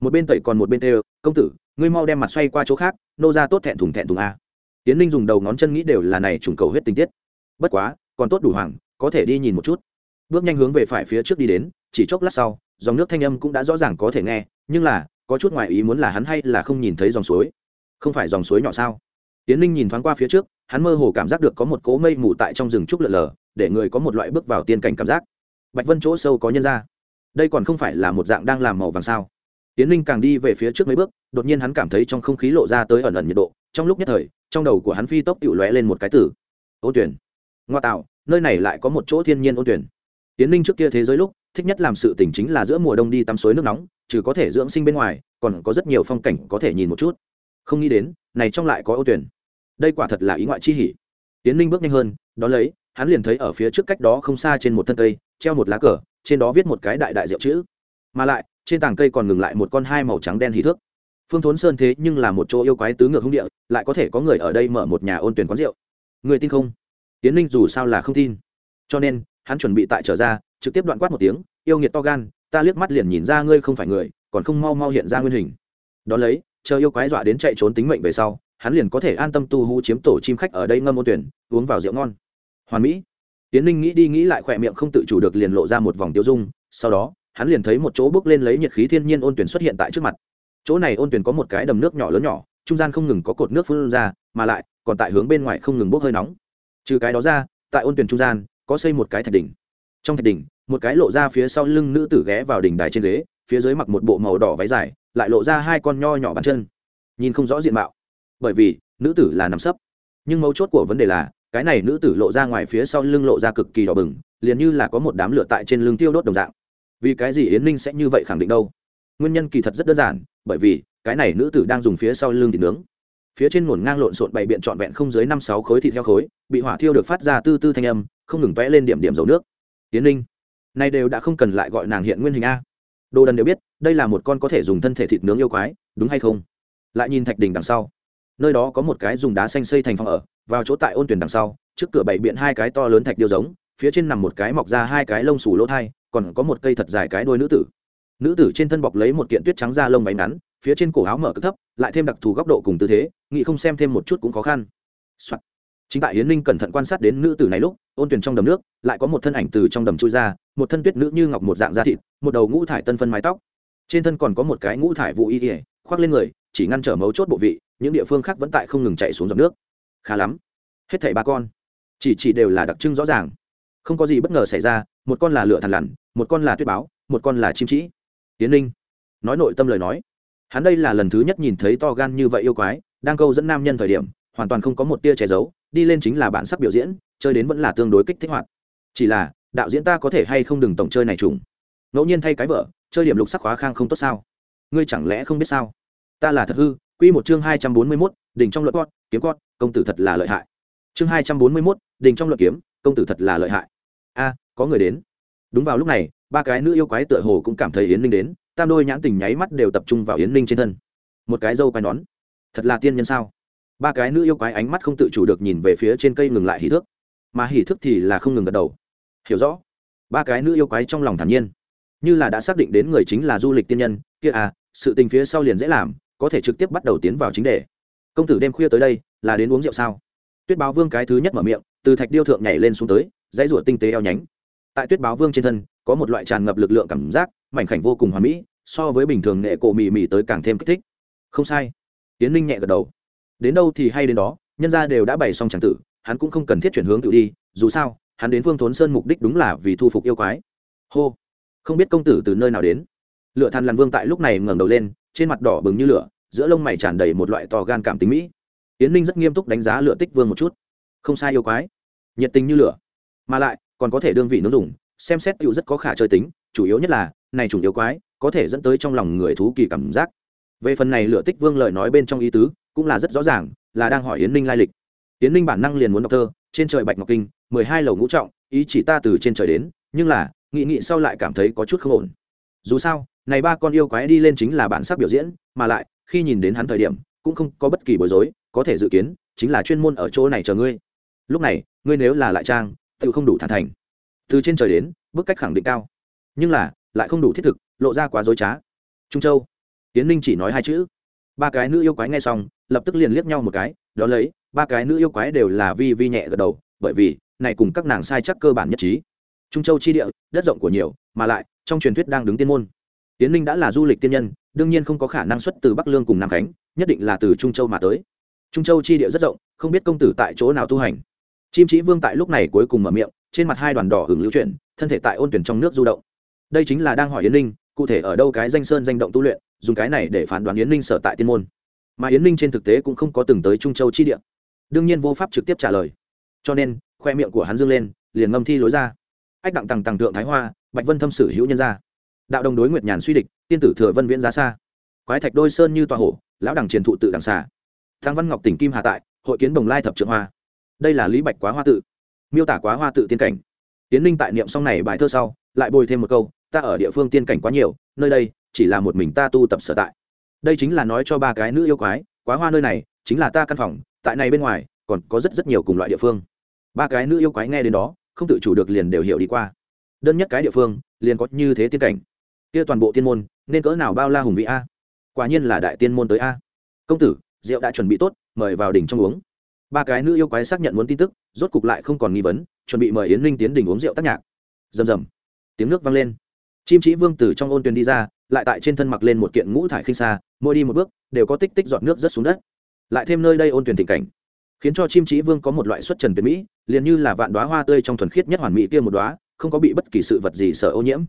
Một bên tẩy còn một bên tê công tử, ngươi mau đem mặt xoay qua chỗ khác, nô ra tốt thẹn thùng thẹn thùng a. Tiến ninh dùng đầu ngón chân nghĩ đều là này trùng cầu huyết tình tiết. Bất quá, còn tốt đủ hoàng, có thể đi nhìn một chút. Bước nhanh hướng về phải phía trước đi đến, chỉ chốc lát sau, dòng nước thanh âm cũng đã rõ ràng có thể nghe, nhưng là, có chút ngoại ý muốn là hắn hay là không nhìn thấy dòng suối. Không phải dòng suối nhỏ sao? Tiến ninh nhìn thoáng qua phía trước, hắn mơ hồ cảm giác được có một cỗ mây mù tại trong rừng trúc lợn lờ, để người có một loại bước vào tiên cảnh cảm giác. Bạch vân chỗ sâu có nhân ra. Đây còn không phải là một dạng đang làm màu vàng sao? Tiến ninh càng đi về phía trước mấy bước, đột nhiên hắn cảm thấy trong không khí lộ ra tới ẩn ẩn nhiệt độ. Trong lúc nhất thời, trong đầu của hắn phi tốc tự lóe lên một cái tử ô tuyển. Ngoa tạo, nơi này lại có một chỗ thiên nhiên ôn tuyển. Tiến ninh trước kia thế giới lúc, thích nhất làm sự tỉnh chính là giữa mùa đông đi tắm suối nước nóng, trừ có thể dưỡng sinh bên ngoài, còn có rất nhiều phong cảnh có thể nhìn một chút. Không nghĩ đến này trong lại có ô tuyển. Đây quả thật là ý ngoại chi hỉ. Tiến ninh bước nhanh hơn, đón lấy, hắn liền thấy ở phía trước cách đó không xa trên một thân cây, treo một lá cờ, trên đó viết một cái đại đại rượu chữ. Mà lại, trên tảng cây còn ngừng lại một con hai màu trắng đen hí thước. Phương thốn sơn thế nhưng là một chỗ yêu quái tứ ngược hung địa, lại có thể có người ở đây mở một nhà ôn tuyển quán rượu. Người tin không? Tiến ninh dù sao là không tin. Cho nên, hắn chuẩn bị tại trở ra, trực tiếp đoạn quát một tiếng, yêu nghiệt to gan, ta liếc mắt liền nhìn ra ngươi không phải người, còn không mau mau hiện ra nguyên hình. Đón lấy chờ yêu quái dọa đến chạy trốn tính mệnh về sau, hắn liền có thể an tâm tu hú chiếm tổ chim khách ở đây ngâm ôn tuyển, uống vào rượu ngon. Hoàn mỹ. Tiến ninh nghĩ đi nghĩ lại khỏe miệng không tự chủ được liền lộ ra một vòng tiêu dung, sau đó, hắn liền thấy một chỗ bước lên lấy nhiệt khí thiên nhiên ôn tuyển xuất hiện tại trước mặt. Chỗ này ôn tuyển có một cái đầm nước nhỏ lớn nhỏ, trung gian không ngừng có cột nước phun ra, mà lại, còn tại hướng bên ngoài không ngừng bốc hơi nóng. Trừ cái đó ra, tại ôn tuyển trung gian, có xây một cái thạch đỉnh. Trong thạch đỉnh, một cái lộ ra phía sau lưng nữ tử ghé vào đỉnh đài trên ghế, phía dưới mặc một bộ màu đỏ váy dài lại lộ ra hai con nho nhỏ bàn chân. Nhìn không rõ diện mạo. Bởi vì, nữ tử là nằm sấp. Nhưng mấu chốt của vấn đề là, cái này nữ tử lộ ra ngoài phía sau lưng lộ ra cực kỳ đỏ bừng, liền như là có một đám lửa tại trên lưng tiêu đốt đồng dạng. Vì cái gì yến ninh sẽ như vậy khẳng định đâu? Nguyên nhân kỳ thật rất đơn giản, bởi vì, cái này nữ tử đang dùng phía sau lưng thịt nướng. Phía trên ngổn ngang lộn xộn bày biện trọn vẹn không dưới năm sáu khối thịt heo khối, bị hỏa thiêu được phát ra tư tư thanh âm, không ngừng vẽ lên điểm điểm dầu nước. Yến ninh nay đều đã không cần lại gọi nàng hiện nguyên hình a đồ đần đều biết, đây là một con có thể dùng thân thể thịt nướng yêu quái, đúng hay không? Lại nhìn thạch đình đằng sau. Nơi đó có một cái dùng đá xanh xây thành phòng ở, vào chỗ tại ôn tuyển đằng sau, trước cửa bảy biện hai cái to lớn thạch điêu giống, phía trên nằm một cái mọc ra hai cái lông xù lỗ thai, còn có một cây thật dài cái đôi nữ tử. Nữ tử trên thân bọc lấy một kiện tuyết trắng da lông váy ngắn, phía trên cổ áo mở cực thấp, lại thêm đặc thù góc độ cùng tư thế, nghĩ không xem thêm một chút cũng khó khăn、Soạn. chính tại hiến ninh cẩn thận quan sát đến nữ tử này lúc, ôn tuyển trong đầm nước, lại có một thân ảnh từ trong đầm trôi ra, một thân tuyết nữ như ngọc một dạng da thịt một đầu ngũ thải tân phân mái tóc. Trên thân còn có một cái ngũ thải vụ y ỉa khoác lên người, chỉ ngăn trở mấu chốt bộ vị, những địa phương khác vẫn tại không ngừng chạy xuống dòng nước. Khá lắm. Hết thảy ba con. Chỉ chỉ đều là đặc trưng rõ ràng. Không có gì bất ngờ xảy ra, một con là lửa thằn lằn, một con là tuyết báo, một con là chim trĩ tiến ninh nói nội tâm lời nói. Hắn đây là lần thứ nhất nhìn thấy to gan như vậy yêu quái, đang câu dẫn nam nhân thời điểm, hoàn toàn không có một tia che giấu, đi lên chính là bản sắc biểu diễn, chơi đến vẫn là tương đối kích thích hoạt. Chỉ là, đạo diễn ta có thể hay không đừng tổng chơi này trùng ngẫu nhiên thay cái vợ chơi điểm lục sắc khóa khang không tốt sao? Ngươi chẳng lẽ không biết sao? Ta là thật hư quy một chương hai trăm bốn mươi 241, đỉnh trong luật con kiếm con công tử thật là lợi hại. Chương hai trăm bốn mươi 241, đỉnh trong luật kiếm công tử thật là lợi hại. A à, có người đến. Đúng vào lúc này ba cái nữ yêu quái tựa hồ cũng cảm thấy yến ninh đến tam đôi nhãn tình nháy mắt đều tập trung vào yến ninh trên thân. Một cái dâu quai nón. Thật là tiên nhân sao? Ba cái nữ yêu quái ánh mắt không tự chủ được nhìn về phía trên cây ngừng lại hỉ thước. Mà hỉ thước thì là không ngừng gật đầu. Hiểu rõ. Ba cái nữ yêu quái trong lòng thản nhiên như là đã xác định đến người chính là du lịch tiên nhân, kia à sự tình phía sau liền dễ làm, có thể trực tiếp bắt đầu tiến vào chính đề. Công tử đêm khuya tới đây, là đến uống rượu sao? Tuyết báo vương cái thứ nhất mở miệng, từ thạch điêu thượng nhảy lên xuống tới, dãy rủa tinh tế eo nhánh. Tại tuyết báo vương trên thân, có một loại tràn ngập lực lượng cảm giác, mảnh khảnh vô cùng hoàn mỹ, so với bình thường nghệ cổ mì mì tới càng thêm kích thích. Không sai. Tiến ninh nhẹ gật đầu. Đến đâu thì hay đến đó, nhân ra đều đã bày xong tràng tử, hắn cũng không cần thiết chuyển hướng tự đi, dù sao, hắn đến vương thốn sơn mục đích đúng là vì thu phục yêu quái. Hô không biết công tử từ nơi nào đến. Lựa than làn vương tại lúc này ngẩng đầu lên, trên mặt đỏ bừng như lửa, giữa lông mày tràn đầy một loại to gan cảm tính mỹ. Tiến ninh rất nghiêm túc đánh giá lựa tích vương một chút. Không sai yêu quái. Nhiệt tình như lửa. Mà lại, còn có thể đương vị nướng dùng, xem xét tựu rất có khả chơi tính, chủ yếu nhất là, này chủng yêu quái, có thể dẫn tới trong lòng người thú kỳ cảm giác. Về phần này lựa tích vương lời nói bên trong ý tứ, cũng là rất rõ ràng, là đang hỏi yến ninh lai lịch. Yến ninh bản năng liền muốn đọc thơ, trên trời bạch ngọc kinh, mười hai lầu ngũ trọng, ý chỉ ta từ trên trời đến, nhưng là nghị nghị sau lại cảm thấy có chút không ổn. Dù sao, này ba con yêu quái đi lên chính là bản sắc biểu diễn, mà lại, khi nhìn đến hắn thời điểm, cũng không có bất kỳ bối rối, có thể dự kiến, chính là chuyên môn ở chỗ này chờ ngươi. Lúc này, ngươi nếu là lại trang, tự không đủ thản thành. Từ trên trời đến bức cách khẳng định cao. Nhưng là, lại không đủ thiết thực, lộ ra quá dối trá. Trung châu. Tiến ninh chỉ nói hai chữ. Ba cái nữ yêu quái nghe xong, lập tức liền liếc nhau một cái đó lấy, ba cái nữ yêu quái đều là vi vi nhẹ gật đầu, bởi vì, này cùng các nàng sai chắc cơ bản nhất trí trung châu chi địa, đất rộng của nhiều, mà lại, trong truyền thuyết đang đứng tiên môn. Tiến ninh đã là du lịch tiên nhân, đương nhiên không có khả năng xuất từ bắc lương cùng nam khánh, nhất định là từ trung châu mà tới. Trung châu chi địa rất rộng, không biết công tử tại chỗ nào tu hành. Chim trí vương tại lúc này cuối cùng mở miệng, trên mặt hai đoàn đỏ hưởng lưu chuyển, thân thể tại ôn tuyển trong nước du động. Đây chính là đang hỏi yến ninh, cụ thể ở đâu cái danh sơn danh động tu luyện, dùng cái này để phán đoán yến ninh sở tại tiên môn. Mà yến ninh trên thực tế cũng không có từng tới trung châu chi địa. Đương nhiên vô pháp trực tiếp trả lời. Cho nên, khoe miệng của hắn dương lên, liền ngâm thi lối ra ách đặng tằng tằng tượng thái hoa, bạch vân thâm sử hữu nhân gia. Đạo đồng đối nguyệt nhàn suy địch, tiên tử thừa vân viễn giá xa. Quái thạch đôi sơn như tòa hổ, lão đẳng truyền thụ tự đằng xà. Thang văn ngọc tỉnh kim hà tại, hội kiến đồng lai thập trượng hoa. Đây là lý bạch quá hoa tự. Miêu tả quá hoa tự tiên cảnh. Tiến ninh tại niệm xong này bài thơ sau, lại bồi thêm một câu, ta ở địa phương tiên cảnh quá nhiều, nơi đây chỉ là một mình ta tu tập sở tại. Đây chính là nói cho ba cái nữ yêu quái, quá hoa nơi này chính là ta căn phòng, tại này bên ngoài còn có rất rất nhiều cùng loại địa phương. Ba cái nữ yêu quái nghe đến đó không tự chủ được liền đều hiểu đi qua. Đơn nhất cái địa phương, liền có như thế tiên cảnh. Kia toàn bộ tiên môn, nên cỡ nào bao la hùng vị a? Quả nhiên là đại tiên môn tới a. Công tử, rượu đã chuẩn bị tốt, mời vào đỉnh trong uống. Ba cái nữ yêu quái xác nhận muốn tin tức, rốt cục lại không còn nghi vấn, chuẩn bị mời yến linh tiến đỉnh uống rượu tác nhạc. Rầm rầm. Tiếng nước vang lên. Chim chỉ vương tử trong ôn tuyền đi ra, lại tại trên thân mặc lên một kiện ngũ thải khinh xa, mỗi đi một bước, đều có tích tích giọt nước rớt xuống đất. Lại thêm nơi đây ôn tuyển tình cảnh khiến cho chim trí vương có một loại xuất trần tuyệt mỹ, liền như là vạn đoá hoa tươi trong thuần khiết nhất hoàn mỹ kia một đoá không có bị bất kỳ sự vật gì sợ ô nhiễm.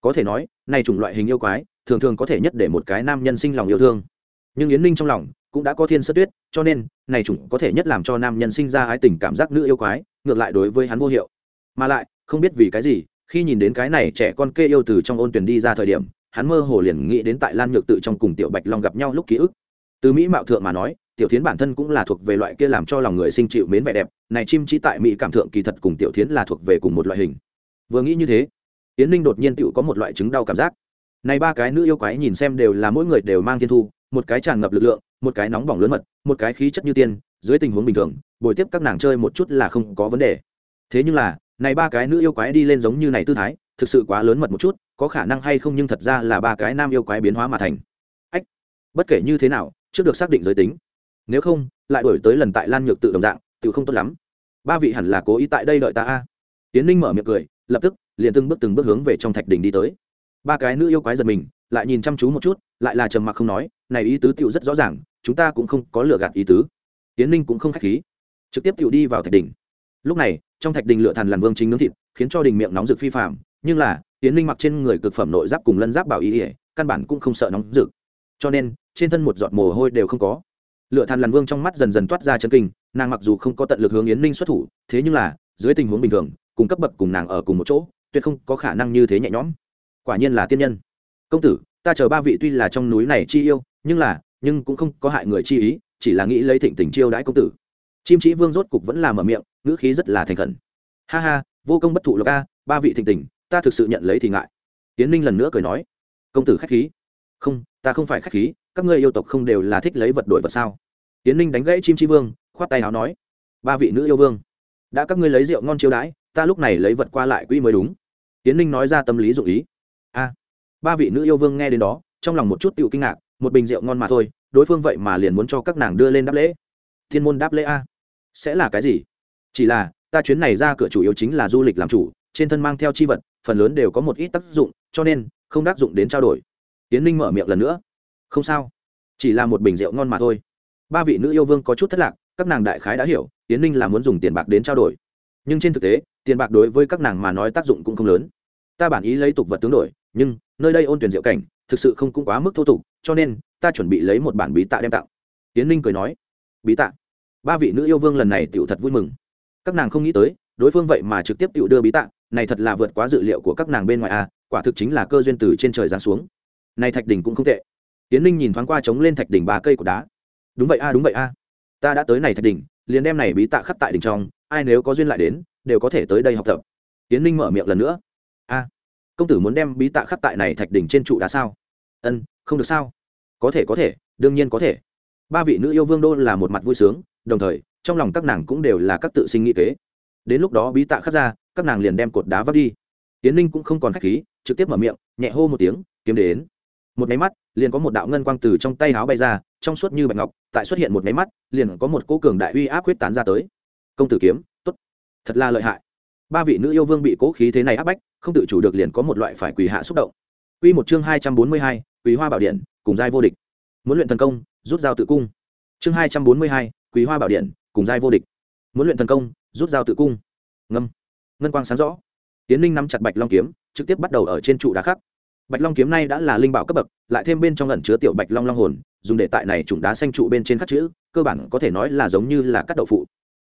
Có thể nói, này chủng loại hình yêu quái, thường thường có thể nhất để một cái nam nhân sinh lòng yêu thương. Nhưng yến ninh trong lòng cũng đã có thiên sơ tuyết, cho nên, này chủng có thể nhất làm cho nam nhân sinh ra ái tình cảm giác nữ yêu quái, ngược lại đối với hắn vô hiệu. Mà lại, không biết vì cái gì, khi nhìn đến cái này trẻ con kê yêu từ trong ôn tuyển đi ra thời điểm, hắn mơ hồ liền nghĩ đến tại lan nhược tự trong cùng tiểu bạch long gặp nhau lúc ký ức. Từ mỹ mạo thượng mà nói tiểu tiến bản thân cũng là thuộc về loại kia làm cho lòng người sinh chịu mến vẻ đẹp, này chim chỉ tại mỹ cảm thượng kỳ thật cùng tiểu tiến là thuộc về cùng một loại hình. Vừa nghĩ như thế, yến ninh đột nhiên tựu có một loại chứng đau cảm giác. Này ba cái nữ yêu quái nhìn xem đều là mỗi người đều mang thiên thu, một cái tràn ngập lực lượng, một cái nóng bỏng lớn mật, một cái khí chất như tiên, dưới tình huống bình thường bồi tiếp các nàng chơi một chút là không có vấn đề. Thế nhưng là, này ba cái nữ yêu quái đi lên giống như này tư thái, thực sự quá lớn mật một chút, có khả năng hay không nhưng thật ra là ba cái nam yêu quái biến hóa mà thành. Ách, bất kể như thế nào, trước được xác định giới tính nếu không, lại đổi tới lần tại lan nhược tự đồng dạng tự không tốt lắm. Ba vị hẳn là cố ý tại đây đợi ta a. Tiến ninh mở miệng cười, lập tức, liền từng bước từng bước hướng về trong thạch đình đi tới. Ba cái nữ yêu quái giật mình, lại nhìn chăm chú một chút, lại là trầm mặc không nói, này ý tứ tựu rất rõ ràng, chúng ta cũng không có lựa gạt ý tứ. Tiến ninh cũng không k h á c h khí, trực tiếp tựu đi vào thạch đình lúc này, trong thạch đình lựa thần làm vương chính nướng thịt, khiến cho đình miệng nóng rực phi phạm nhưng là tiến ninh mặc trên người cực phẩm nội giáp cùng lân giáp bảo ý ỉa căn bản cũng không sợ nóng rực. Cho nên, trên thân một giọt mồ hôi đều không có lựa than làn vương trong mắt dần dần toát ra chân kinh, nàng mặc dù không có tận lực hướng yến ninh xuất thủ, thế nhưng là, dưới tình huống bình thường, cùng cấp bậc cùng nàng ở cùng một chỗ, tuyệt không có khả năng như thế nhẹ nhõm. Quả nhiên là tiên nhân. Công tử, ta chờ ba vị tuy là trong núi này chi yêu, nhưng là, nhưng cũng không có hại người chi ý, chỉ là nghĩ lấy thịnh tình chiêu đãi công tử. Chim trí vương rốt cục vẫn là mở miệng, ngữ khí rất là thành khẩn. Ha ha, vô công bất thụ lộc a, ba vị thịnh tình, ta thực sự nhận lấy thì ngại. Tiến ninh lần nữa cười nói. Công tử khách khí. Không, ta không phải khách khí các ngươi yêu tộc không đều là thích lấy vật đổi vật sao? Tiến ninh đánh gãy chim chi vương, khoát tay áo nói, ba vị nữ yêu vương, đã các ngươi lấy rượu ngon chiêu đãi, ta lúc này lấy vật qua lại quỹ mới đúng. Tiến ninh nói ra tâm lý dụ ý. A, ba vị nữ yêu vương nghe đến đó, trong lòng một chút tựu kinh ngạc, một bình rượu ngon mà thôi, đối phương vậy mà liền muốn cho các nàng đưa lên đáp lễ. Thiên môn đáp lễ a. Sẽ là cái gì? Chỉ là, ta chuyến này ra cửa chủ yếu chính là du lịch làm chủ, trên thân mang theo chi vật, phần lớn đều có một ít tác dụng, cho nên, không đắc dụng đến trao đổi. Tiến ninh mở miệng lần nữa không sao. Chỉ là một bình rượu ngon mà thôi. Ba vị nữ yêu vương có chút thất lạc các nàng đại khái đã hiểu tiến ninh là muốn dùng tiền bạc đến trao đổi. Nhưng trên thực tế tiền bạc đối với các nàng mà nói tác dụng cũng không lớn. Ta bản ý lấy tục vật tướng đổi nhưng nơi đây ôn tuyển diệu cảnh thực sự không cũng quá mức thô tục cho nên ta chuẩn bị lấy một bản bí tạ đem tặng. Tiến ninh cười nói bí tạ? Ba vị nữ yêu vương lần này tựu thật vui mừng. Các nàng không nghĩ tới đối phương vậy mà trực tiếp tựu đưa bí tạ này thật là vượt quá dự liệu của các nàng bên ngoài a à, quả thực chính là cơ duyên từ trên trời giáng xuống. Này thạch đình cũng không tệ tiến ninh nhìn thoáng qua trống lên thạch đỉnh ba cây của đá. Đúng vậy a, đúng vậy a. Ta đã tới này thạch đỉnh, liền đem này bí tạ khắc tại đỉnh trong, ai nếu có duyên lại đến, đều có thể tới đây học tập. Tiến ninh mở miệng lần nữa. A, công tử muốn đem bí tạ khắc tại này thạch đỉnh trên trụ đá sao? Ân, không được sao? Có thể có thể, đương nhiên có thể. Ba vị nữ yêu vương đô là một mặt vui sướng, đồng thời, trong lòng các nàng cũng đều là các tự sinh nghĩ kế. Đến lúc đó bí tạ khắc ra, các nàng liền đem cột đá vấp đi. Tiến ninh cũng không còn khách khí, trực tiếp mở miệng, nhẹ hô một tiếng, kiếm đến một máy mắt liền có một đạo ngân quang từ trong tay áo bay ra trong suốt như bạch ngọc tại xuất hiện một máy mắt liền có một cố cường đại uy áp quyết tán ra tới công tử kiếm tốt thật là lợi hại ba vị nữ yêu vương bị cố khí thế này áp bách không tự chủ được liền có một loại phải quỳ hạ xúc động Quy một chương hai trăm bốn mươi hai, Quý Hoa Bảo Điện, cùng giai vô địch. Muốn luyện thần công, rút dao tự cung. Chương hai trăm bốn mươi hai, Quý Hoa Bảo Điện, cùng giai vô địch. Muốn luyện thần công, rút dao tự cung. Ngâm. Ngân quang sáng rõ. Tiến Linh nắm chặt Bạch Long kiếm, trực tiếp bắt đầu ở trên trụ đá khắc bạch long kiếm này đã là linh bảo cấp bậc, lại thêm bên trong ẩn chứa tiểu bạch long long hồn, dùng để tại này trùng đá xanh trụ bên trên khắc chữ, cơ bản có thể nói là giống như là cắt đậu phụ.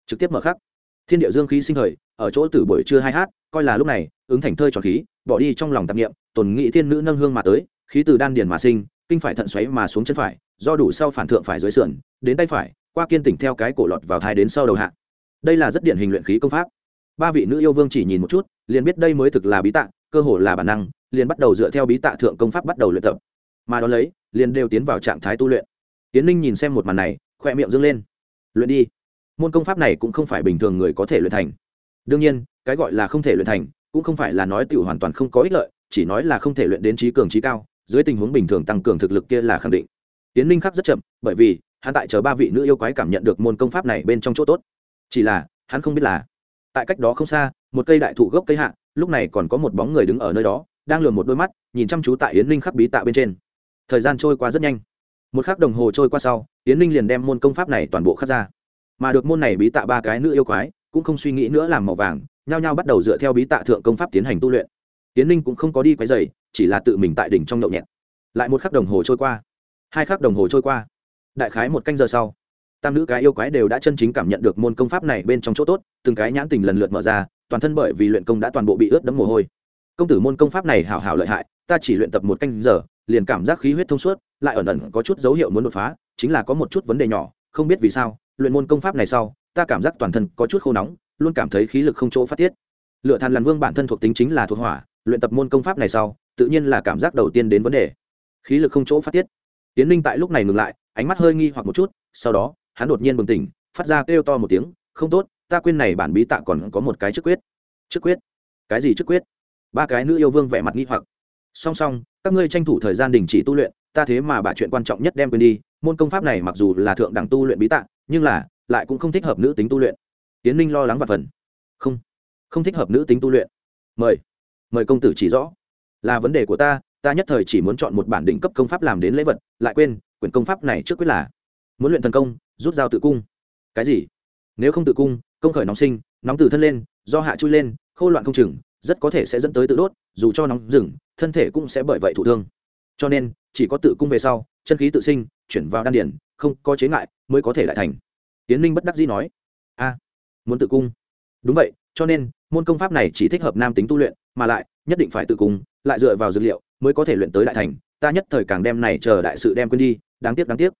Trực tiếp mở khắc. Thiên địa dương khí sinh thời, ở chỗ tử buổi trưa hai hát, coi là lúc này, ứng thành thơi tròn khí, bỏ đi trong lòng tạp nghiệm tồn nghị thiên nữ nâng hương mà tới, khí từ đan điền mà sinh, kinh phải thận xoáy mà xuống chân phải, do đủ sau phản thượng phải dưới sườn, đến tay phải, qua kiên tỉnh theo cái cổ lọt vào thai đến sau đầu hạ. Đây là rất điển hình luyện khí công pháp. Ba vị nữ yêu vương chỉ nhìn một chút, liền biết đây mới thực là bí tạng cơ hồ là bản năng liền bắt đầu dựa theo bí tạ thượng công pháp bắt đầu luyện tập. Mà đón lấy, liền đều tiến vào trạng thái tu luyện. Tiến ninh nhìn xem một màn này, khoe miệng dâng lên. Luyện đi. Môn công pháp này cũng không phải bình thường người có thể luyện thành. Đương nhiên, cái gọi là không thể luyện thành, cũng không phải là nói tiểu hoàn toàn không có ích lợi, chỉ nói là không thể luyện đến trí cường trí cao, dưới tình huống bình thường tăng cường thực lực kia là khẳng định. Tiến ninh khắc rất chậm, bởi vì, hắn tại chờ ba vị nữ yêu quái cảm nhận được môn công pháp này bên trong chỗ tốt. Chỉ là, hắn không biết là, tại cách đó không xa, một cây đại thụ gốc cây hạ, lúc này còn có một bóng người đứng ở nơi đó đang lườm một đôi mắt, nhìn chăm chú tại yến ninh khắc bí tạ bên trên. Thời gian trôi qua rất nhanh. Một khắc đồng hồ trôi qua sau, yến ninh liền đem môn công pháp này toàn bộ khắc ra. Mà được môn này bí tạ ba cái nữ yêu quái, cũng không suy nghĩ nữa làm màu vàng, nhao nhao bắt đầu dựa theo bí tạ thượng công pháp tiến hành tu luyện. Yến ninh cũng không có đi quấy dày chỉ là tự mình tại đỉnh trong nhậu nhẹt. Lại một khắc đồng hồ trôi qua. Hai khắc đồng hồ trôi qua. Đại khái một canh giờ sau, tam nữ cái yêu quái đều đã chân chính cảm nhận được môn công pháp này bên trong chỗ tốt, từng cái nhãn tình lần lượt mở ra, toàn thân bởi vì luyện công đã toàn bộ bị ướt đẫm mồ hôi công tử môn công pháp này hảo hảo lợi hại, ta chỉ luyện tập một canh giờ, liền cảm giác khí huyết thông suốt, lại ẩn ẩn có chút dấu hiệu muốn đột phá, chính là có một chút vấn đề nhỏ, không biết vì sao, luyện môn công pháp này sau, ta cảm giác toàn thân có chút khô nóng, luôn cảm thấy khí lực không chỗ phát tiết. Lựa than làn vương bản thân thuộc tính chính là thuộc hỏa, luyện tập môn công pháp này sau, tự nhiên là cảm giác đầu tiên đến vấn đề. Khí lực không chỗ phát tiết. Tiến ninh tại lúc này ngừng lại, ánh mắt hơi nghi hoặc một chút, sau đó, hắn đột nhiên bừng tỉnh, phát ra kêu to một tiếng, không tốt, ta quên này bản bí tạ còn có một cái chức quyết. Chức quyết? Cái gì chức quyết? Ba cái nữ yêu vương vẻ mặt nghi hoặc. Song song các ngươi tranh thủ thời gian đình chỉ tu luyện ta thế mà bà chuyện quan trọng nhất đem quên đi môn công pháp này mặc dù là thượng đẳng tu luyện bí tạng, nhưng là lại cũng không thích hợp nữ tính tu luyện. Tiến ninh lo lắng và phần. Không không thích hợp nữ tính tu luyện. Mời mời công tử chỉ rõ. Là vấn đề của ta ta nhất thời chỉ muốn chọn một bản đỉnh cấp công pháp làm đến lễ vật lại quên quyển công pháp này trước quyết là muốn luyện thần công rút dao tự cung. Cái gì? Nếu không tự cung công khởi nóng sinh nóng từ thân lên do hạ chui lên khô loạn không chừng rất có thể sẽ dẫn tới tự đốt, dù cho nóng rừng, thân thể cũng sẽ bởi vậy thụ thương. Cho nên, chỉ có tự cung về sau, chân khí tự sinh, chuyển vào đan điển không có chế ngại, mới có thể lại thành. Tiến ninh bất đắc dĩ nói, a, muốn tự cung. Đúng vậy, cho nên, môn công pháp này chỉ thích hợp nam tính tu luyện, mà lại, nhất định phải tự cung, lại dựa vào dược liệu, mới có thể luyện tới đại thành. Ta nhất thời càng đem này chờ đại sự đem quên đi, đáng tiếc đáng tiếc.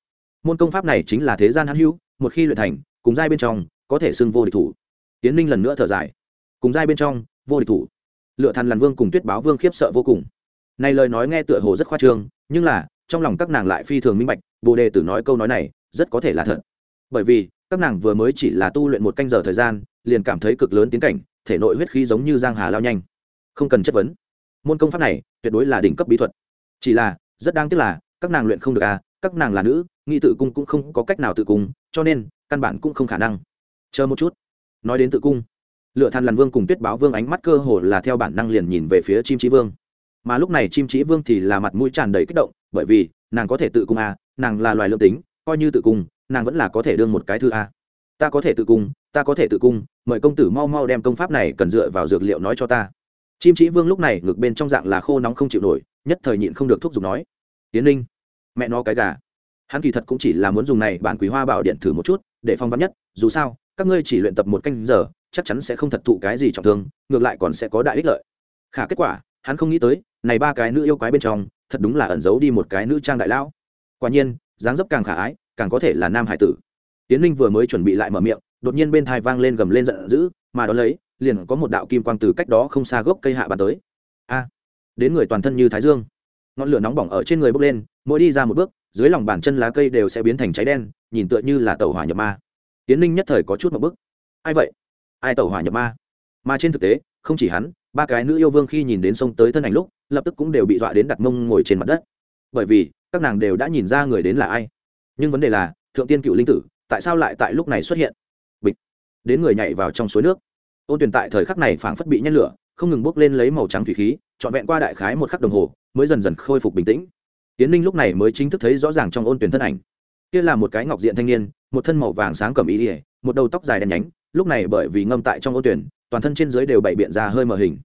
Môn công pháp này chính là thế gian hãn hữu, một khi luyện thành, cùng giai bên trong, có thể xưng vô địch thủ. Tiến ninh lần nữa thở dài. Cùng giai bên trong vô địch thủ. Lựa thần lằn vương cùng tuyết báo vương khiếp sợ vô cùng. Này lời nói nghe tựa hồ rất khoa trương, nhưng là, trong lòng các nàng lại phi thường minh bạch, bồ đề tử nói câu nói này, rất có thể là thật. Bởi vì, các nàng vừa mới chỉ là tu luyện một canh giờ thời gian, liền cảm thấy cực lớn tiến cảnh, thể nội huyết khí giống như giang hà lao nhanh. Không cần chất vấn. Môn công pháp này, tuyệt đối là đỉnh cấp bí thuật. Chỉ là, rất đáng tiếc là, các nàng luyện không được à các nàng là nữ, nghi tự cung cũng không có cách nào tự cung, cho nên, căn bản cũng không khả năng. Chờ một chút. Nói đến tự cung lựa than làn vương cùng tuyết báo vương ánh mắt cơ hồ là theo bản năng liền nhìn về phía chim trí vương. Mà lúc này chim trí vương thì là mặt mũi tràn đầy kích động, bởi vì, nàng có thể tự cung à nàng là loài lương tính, coi như tự cung, nàng vẫn là có thể đương một cái thư à ta có thể tự cung, ta có thể tự cung, mời công tử mau mau đem công pháp này cần dựa vào dược liệu nói cho ta. Chim trí vương lúc này ngược bên trong dạng là khô nóng không chịu nổi, nhất thời nhịn không được thúc giục nói tiến ninh, mẹ nó cái gà. Hắn kỳ thật cũng chỉ là muốn dùng này bản quý hoa bảo điện thử một chút, để phong vắn nhất, dù sao, các ngươi chỉ luyện tập một canh giờ chắc chắn sẽ không thật thụ cái gì trọng thương, ngược lại còn sẽ có đại ích lợi. Khả kết quả, hắn không nghĩ tới, này ba cái nữ yêu quái bên trong, thật đúng là ẩn giấu đi một cái nữ trang đại lão. Quả nhiên, dáng dấp càng khả ái, càng có thể là nam hải tử. Tiến Linh vừa mới chuẩn bị lại mở miệng, đột nhiên bên thai vang lên gầm lên giận dữ, mà đón lấy, liền có một đạo kim quang từ cách đó không xa gốc cây hạ bàn tới. A, đến người toàn thân như thái dương. Ngọn lửa nóng bỏng ở trên người bốc lên, mỗi đi ra một bước, dưới lòng bàn chân lá cây đều sẽ biến thành cháy đen, nhìn tựa như là tàu hỏa nhập ma. Tiến Linh nhất thời có chút một bức ai vậy? Ai tẩu hỏa nhập ma. Mà trên thực tế, không chỉ hắn, ba cái nữ yêu vương khi nhìn đến sông tới thân ảnh lúc, lập tức cũng đều bị dọa đến đặt mông ngồi trên mặt đất. Bởi vì, các nàng đều đã nhìn ra người đến là ai. Nhưng vấn đề là, thượng tiên cựu linh tử, tại sao lại tại lúc này xuất hiện? Bịch. Đến người nhảy vào trong suối nước. Ôn tuyển tại thời khắc này phảng phất bị nhét lửa, không ngừng bốc lên lấy màu trắng thủy khí, trọn vẹn qua đại khái một khắc đồng hồ, mới dần dần khôi phục bình tĩnh. Tiến ninh lúc này mới chính thức thấy rõ ràng trong ôn tuyển thân ảnh. Kia là một cái ngọc diện thanh niên, một thân màu vàng sáng cầm ý ỉa một đầu tóc dài đen nhánh lúc này bởi vì ngâm tại trong ô tuyển, toàn thân trên dưới đều bày biện ra hơi mờ hình.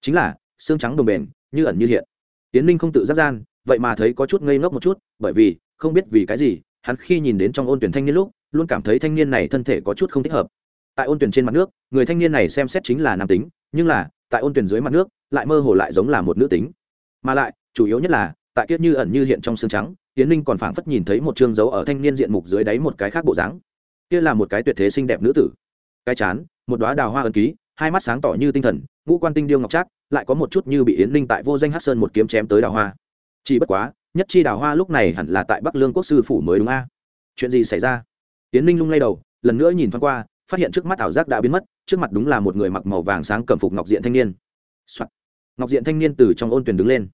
Chính là, xương trắng đồng bền, như ẩn như hiện. Tiến ninh không tự giác gian, vậy mà thấy có chút ngây ngốc một chút, bởi vì, không biết vì cái gì, hắn khi nhìn đến trong ôn tuyển thanh niên lúc, luôn cảm thấy thanh niên này thân thể có chút không thích hợp. Tại ôn tuyển trên mặt nước, người thanh niên này xem xét chính là nam tính, nhưng là, tại ôn tuyển dưới mặt nước, lại mơ hồ lại giống là một nữ tính. Mà lại, chủ yếu nhất là, tại kiết như ẩn như hiện trong xương trắng, tiến ninh còn phảng phất nhìn thấy một chương dấu ở thanh niên diện mục dưới đáy một cái khác bộ dáng. Kia là một cái tuyệt thế xinh đẹp nữ tử cái chán, một đoá đào hoa ẩn ký, hai mắt sáng tỏ như tinh thần, ngũ quan tinh điêu ngọc trác, lại có một chút như bị yến ninh tại vô danh hát sơn một kiếm chém tới đào hoa. Chỉ bất quá, nhất chi đào hoa lúc này hẳn là tại bắc lương quốc sư phủ mới đúng a. Chuyện gì xảy ra? Yến ninh lung lay đầu, lần nữa nhìn thoáng qua, phát hiện trước mắt ảo giác đã biến mất, trước mặt đúng là một người mặc màu vàng sáng cầm phục ngọc diện thanh niên、Soạn. ngọc diện thanh niên từ trong ôn tuyển đứng lên.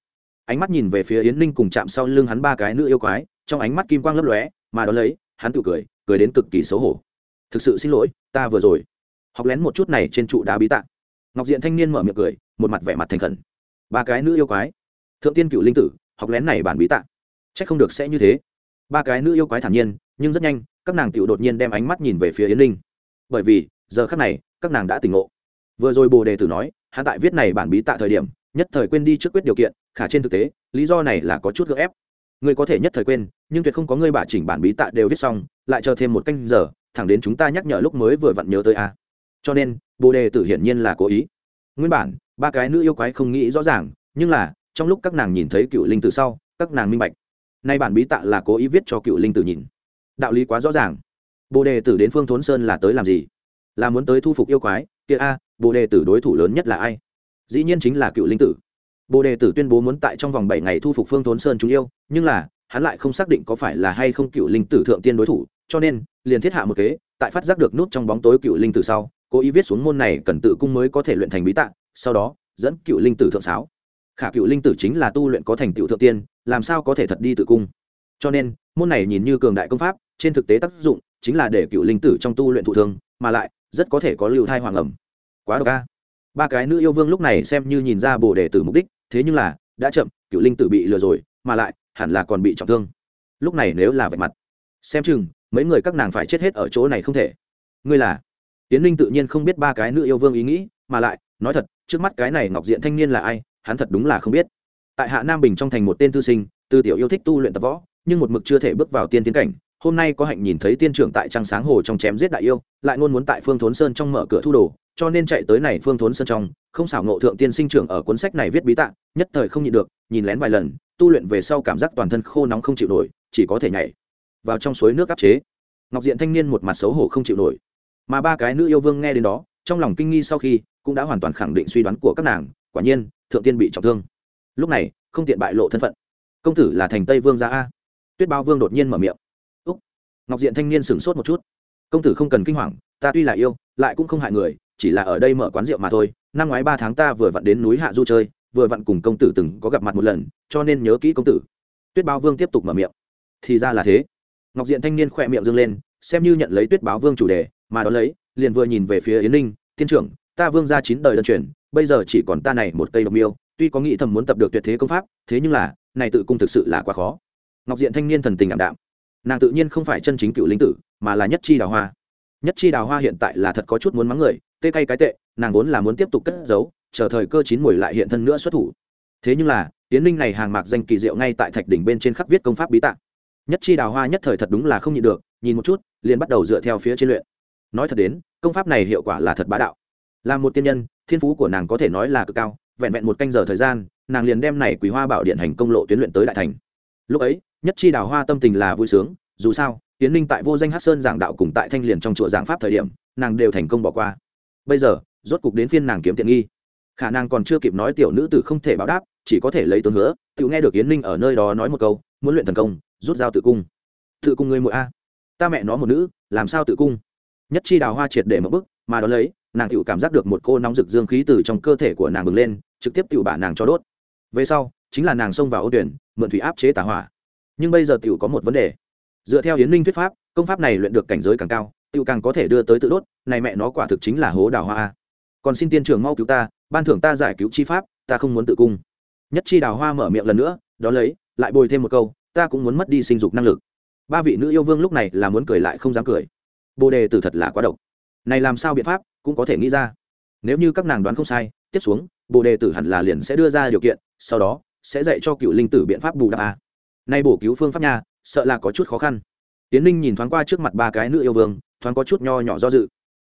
Ánh mắt nhìn về phía yến ninh cùng chạm sau lưng hắn ba cái nữ yêu quái, trong ánh mắt kim quang lấp lóe, mà đ ó lấy, hắn tự cười cười đến cực kỳ xấu hổ thực sự xin lỗi, ta vừa rồi. Học lén một chút này trên trụ đá bí tạ. Ngọc diện thanh niên mở miệng cười, một mặt vẻ mặt thành khẩn. Ba cái nữ yêu quái. Thượng tiên cựu linh tử, học lén này bản bí tạ. C h ắ c không được sẽ như thế. Ba cái nữ yêu quái thản nhiên, nhưng rất nhanh, các nàng tiểu đột nhiên đem ánh mắt nhìn về phía yến linh. Bởi vì, giờ khắc này, các nàng đã tỉnh ngộ. Vừa rồi bồ đề tử nói hạ tại viết này bản bí tạ thời điểm, nhất thời quên đi trước quyết điều kiện, khả trên thực tế, lý do này là có chút gỡ ép. Người có thể nhất thời quên, nhưng tuyệt không có người bả chỉnh bản bí tạ đều viết xong, lại chờ thêm một canh giờ thẳng đến chúng ta nhắc nhở lúc mới vừa vặn nhớ tới a. Cho nên, bồ đề tử hiển nhiên là cố ý. Nguyên bản, ba cái nữ yêu quái không nghĩ rõ ràng, nhưng là, trong lúc các nàng nhìn thấy cựu linh tử sau, các nàng minh bạch. Nay bản bí tạ là cố ý viết cho cựu linh tử nhìn. Đạo lý quá rõ ràng. Bồ đề tử đến phương thốn sơn là tới làm gì? Là muốn tới thu phục yêu quái? Kia a, bồ đề tử đối thủ lớn nhất là ai? Dĩ nhiên chính là cựu linh tử. Bồ đề tử tuyên bố muốn tại trong vòng bảy ngày thu phục phương thốn sơn chúng yêu, nhưng là, hắn lại không xác định có phải là hay không cựu linh tử thượng tiên đối thủ cho nên, liền thiết hạ một kế, tại phát giác được nút trong bóng tối cựu linh tử sau, cố ý viết xuống môn này cần tự cung mới có thể luyện thành bí tạng, sau đó, dẫn cựu linh tử thượng sáo. Khả cựu linh tử chính là tu luyện có thành tựu thượng tiên, làm sao có thể thật đi tự cung? Cho nên, môn này nhìn như cường đại công pháp, trên thực tế tác dụng chính là để cựu linh tử trong tu luyện thụ thương, mà lại, rất có thể có lưu thai hoàng ẩm. Quá độc ca ba cái nữ yêu vương lúc này xem như nhìn ra bồ đề tử mục đích, thế nhưng là, đã chậm, cựu linh tử bị lừa rồi, mà lại, hẳn là còn bị trọng thương. Lúc này nếu là vạch mặt, xem chừng mấy người các nàng phải chết hết ở chỗ này không thể. Ngươi là? Tiến Ninh tự nhiên không biết ba cái nữ yêu vương ý nghĩ, mà lại, nói thật, trước mắt cái này ngọc diện thanh niên là ai, hắn thật đúng là không biết. Tại hạ nam bình trong thành một tên thư sinh, từ tiểu yêu thích tu luyện tập võ, nhưng một mực chưa thể bước vào tiên tiến cảnh, hôm nay có hạnh nhìn thấy tiên trưởng tại trăng sáng hồ trong chém giết đại yêu, lại ngôn muốn tại phương thốn sơn trong mở cửa thu đồ, cho nên chạy tới này phương thốn sơn trong, không xảo ngộ thượng tiên sinh trưởng ở cuốn sách này viết bí tạng, nhất thời không nhịn được, nhìn lén vài lần, tu luyện về sau cảm giác toàn thân khô nóng không chịu nổi, chỉ có thể nhảy vào trong suối nước áp chế. Ngọc diện thanh niên một mặt xấu hổ không chịu nổi. Mà ba cái nữ yêu vương nghe đến đó, trong lòng kinh nghi sau khi, cũng đã hoàn toàn khẳng định suy đoán của các nàng, quả nhiên, thượng tiên bị trọng thương. Lúc này, không tiện bại lộ thân phận. Công tử là thành tây vương gia a. Tuyết bao vương đột nhiên mở miệng. Úc. Ngọc diện thanh niên sửng sốt một chút. Công tử không cần kinh hoàng, ta tuy là yêu, lại cũng không hại người, chỉ là ở đây mở quán rượu mà thôi. Năm ngoái ba tháng ta vừa vặn đến núi hạ du chơi, vừa vặn cùng công tử từng có gặp mặt một lần, cho nên nhớ kỹ công tử. Tuyết bao vương tiếp tục mở miệng. Thì ra là thế ngọc diện thanh niên khỏe miệng dâng lên, xem như nhận lấy tuyết báo vương chủ đề, mà đón lấy, liền vừa nhìn về phía yến ninh, tiên trưởng, ta vương ra chín đời đơn truyền, bây giờ chỉ còn ta này một cây độc miêu, tuy có nghĩ thầm muốn tập được tuyệt thế công pháp, thế nhưng là, này tự cung thực sự là quá khó. Ngọc diện thanh niên thần tình ảm đạm. Nàng tự nhiên không phải chân chính cựu linh tử, mà là nhất chi đào hoa. Nhất chi đào hoa hiện tại là thật có chút muốn mắng người, tê cay cái tệ, nàng vốn là muốn tiếp tục cất giấu, chờ thời cơ chín mùi lại hiện thân nữa xuất thủ. Thế nhưng là tiến ninh này hàng mạc danh kỳ diệu ngay tại thạch đỉnh bên trên khắc viết công pháp bí tạng nhất chi đào hoa nhất thời thật đúng là không nhịn được, nhìn một chút, liền bắt đầu dựa theo phía trên luyện. Nói thật đến, công pháp này hiệu quả là thật bá đạo. Là một tiên nhân, thiên phú của nàng có thể nói là cực cao, vẹn vẹn một canh giờ thời gian, nàng liền đem này quý hoa bảo điện hành công lộ tuyến luyện tới đại thành. Lúc ấy, nhất chi đào hoa tâm tình là vui sướng, dù sao tiến ninh tại vô danh hát sơn giảng đạo cùng tại thanh liền trong chùa giảng pháp thời điểm, nàng đều thành công bỏ qua. Bây giờ, rốt cục đến phiên nàng kiếm tiện nghi. Khả năng còn chưa kịp nói tiểu nữ tử không thể báo đáp, chỉ có thể lấy tướng hứa, tự nghe được yến ninh ở nơi đó nói một câu muốn luyện thần công, rút dao tự cung. Tự cung người mỗi a. Ta mẹ nó một nữ, làm sao tự cung? Nhất chi đào hoa triệt để một bức, mà đó lấy, nàng tự cảm giác được một cô nóng rực dương khí từ trong cơ thể của nàng bừng lên, trực tiếp tự bả nàng cho đốt. Về sau, chính là nàng xông vào ô tuyển, mượn thủy áp chế tà hỏa. Nhưng bây giờ tự có một vấn đề. Dựa theo yến minh thuyết pháp, công pháp này luyện được cảnh giới càng cao tự càng có thể đưa tới tự đốt, này mẹ nó quả thực chính là hố đào hoa a. Còn xin tiên trưởng mau cứu ta, ban thưởng ta giải cứu chi pháp, ta không muốn tự cung. Nhất chi đào hoa mở miệng lần nữa đó lấy lại bồi thêm một câu, ta cũng muốn mất đi sinh dục năng lực. Ba vị nữ yêu vương lúc này là muốn cười lại không dám cười. Bồ đề tử thật là quá độc. Này làm sao biện pháp, cũng có thể nghĩ ra. Nếu như các nàng đoán không sai, tiếp xuống, bồ đề tử hẳn là liền sẽ đưa ra điều kiện, sau đó, sẽ dạy cho cựu linh tử biện pháp bù đắp a. Nay bổ cứu phương pháp nha, sợ là có chút khó khăn. Tiến ninh nhìn thoáng qua trước mặt ba cái nữ yêu vương, thoáng có chút nho nhỏ do dự.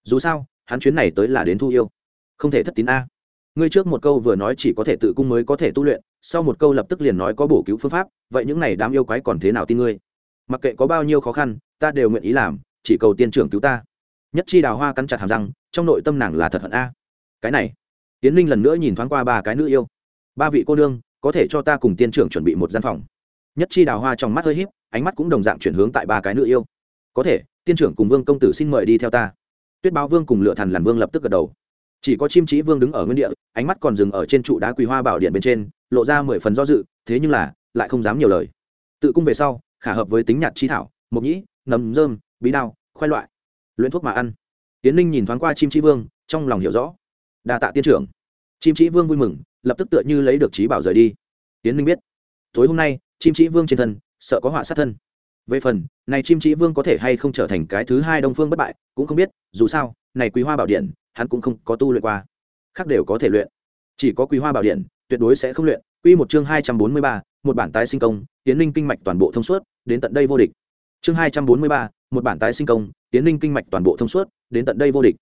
Dù sao, hắn chuyến này tới là đến thu yêu. Không thể thất tín a. Ngươi trước một câu vừa nói chỉ có thể tự cung mới có thể tu luyện sau một câu lập tức liền nói có bổ cứu phương pháp, vậy những này đám yêu quái còn thế nào tin ngươi? Mặc kệ có bao nhiêu khó khăn, ta đều nguyện ý làm, chỉ cầu tiên trưởng cứu ta. Nhất chi đào hoa cắn chặt hàm răng, trong nội tâm nàng là thật hận a. Cái này tiến linh lần nữa nhìn thoáng qua ba cái nữ yêu. Ba vị cô nương, có thể cho ta cùng tiên trưởng chuẩn bị một gian phòng. Nhất chi đào hoa trong mắt hơi h í p ánh mắt cũng đồng dạng chuyển hướng tại ba cái nữ yêu. Có thể, tiên trưởng cùng vương công tử xin mời đi theo ta. Tuyết báo vương cùng lựa thần làn vương lập tức gật đầu chỉ có chim trí vương đứng ở nguyên địa ánh mắt còn dừng ở trên trụ đá quỳ hoa bảo điện bên trên lộ ra mười phần do dự thế nhưng là lại không dám nhiều lời. Tự cung về sau khả hợp với tính nhạt chi thảo mộc nhĩ nấm dơm, bí đao khoai loại. Luyện thuốc mà ăn. Tiến ninh nhìn thoáng qua chim trí vương trong lòng hiểu rõ. Đa tạ tiên trưởng. Chim trí vương vui mừng lập tức tựa như lấy được trí bảo rời đi. Tiến ninh biết tối hôm nay chim trí vương trên thân sợ có họa sát thân. Về phần này chim trí vương có thể hay không trở thành cái thứ hai đông phương bất bại cũng không biết dù sao này quý hoa bảo điện, hắn cũng không có tu luyện qua. Khác đều có thể luyện. Chỉ có quý hoa bảo điện, tuyệt đối sẽ không luyện. Quy một chương hai trăm bốn mươi ba, một bản tái sinh công tiến linh kinh mạch toàn bộ thông suốt, đến tận đây vô địch. Chương hai trăm bốn mươi ba, một bản tái sinh công tiến linh kinh mạch toàn bộ thông suốt, đến tận đây vô địch.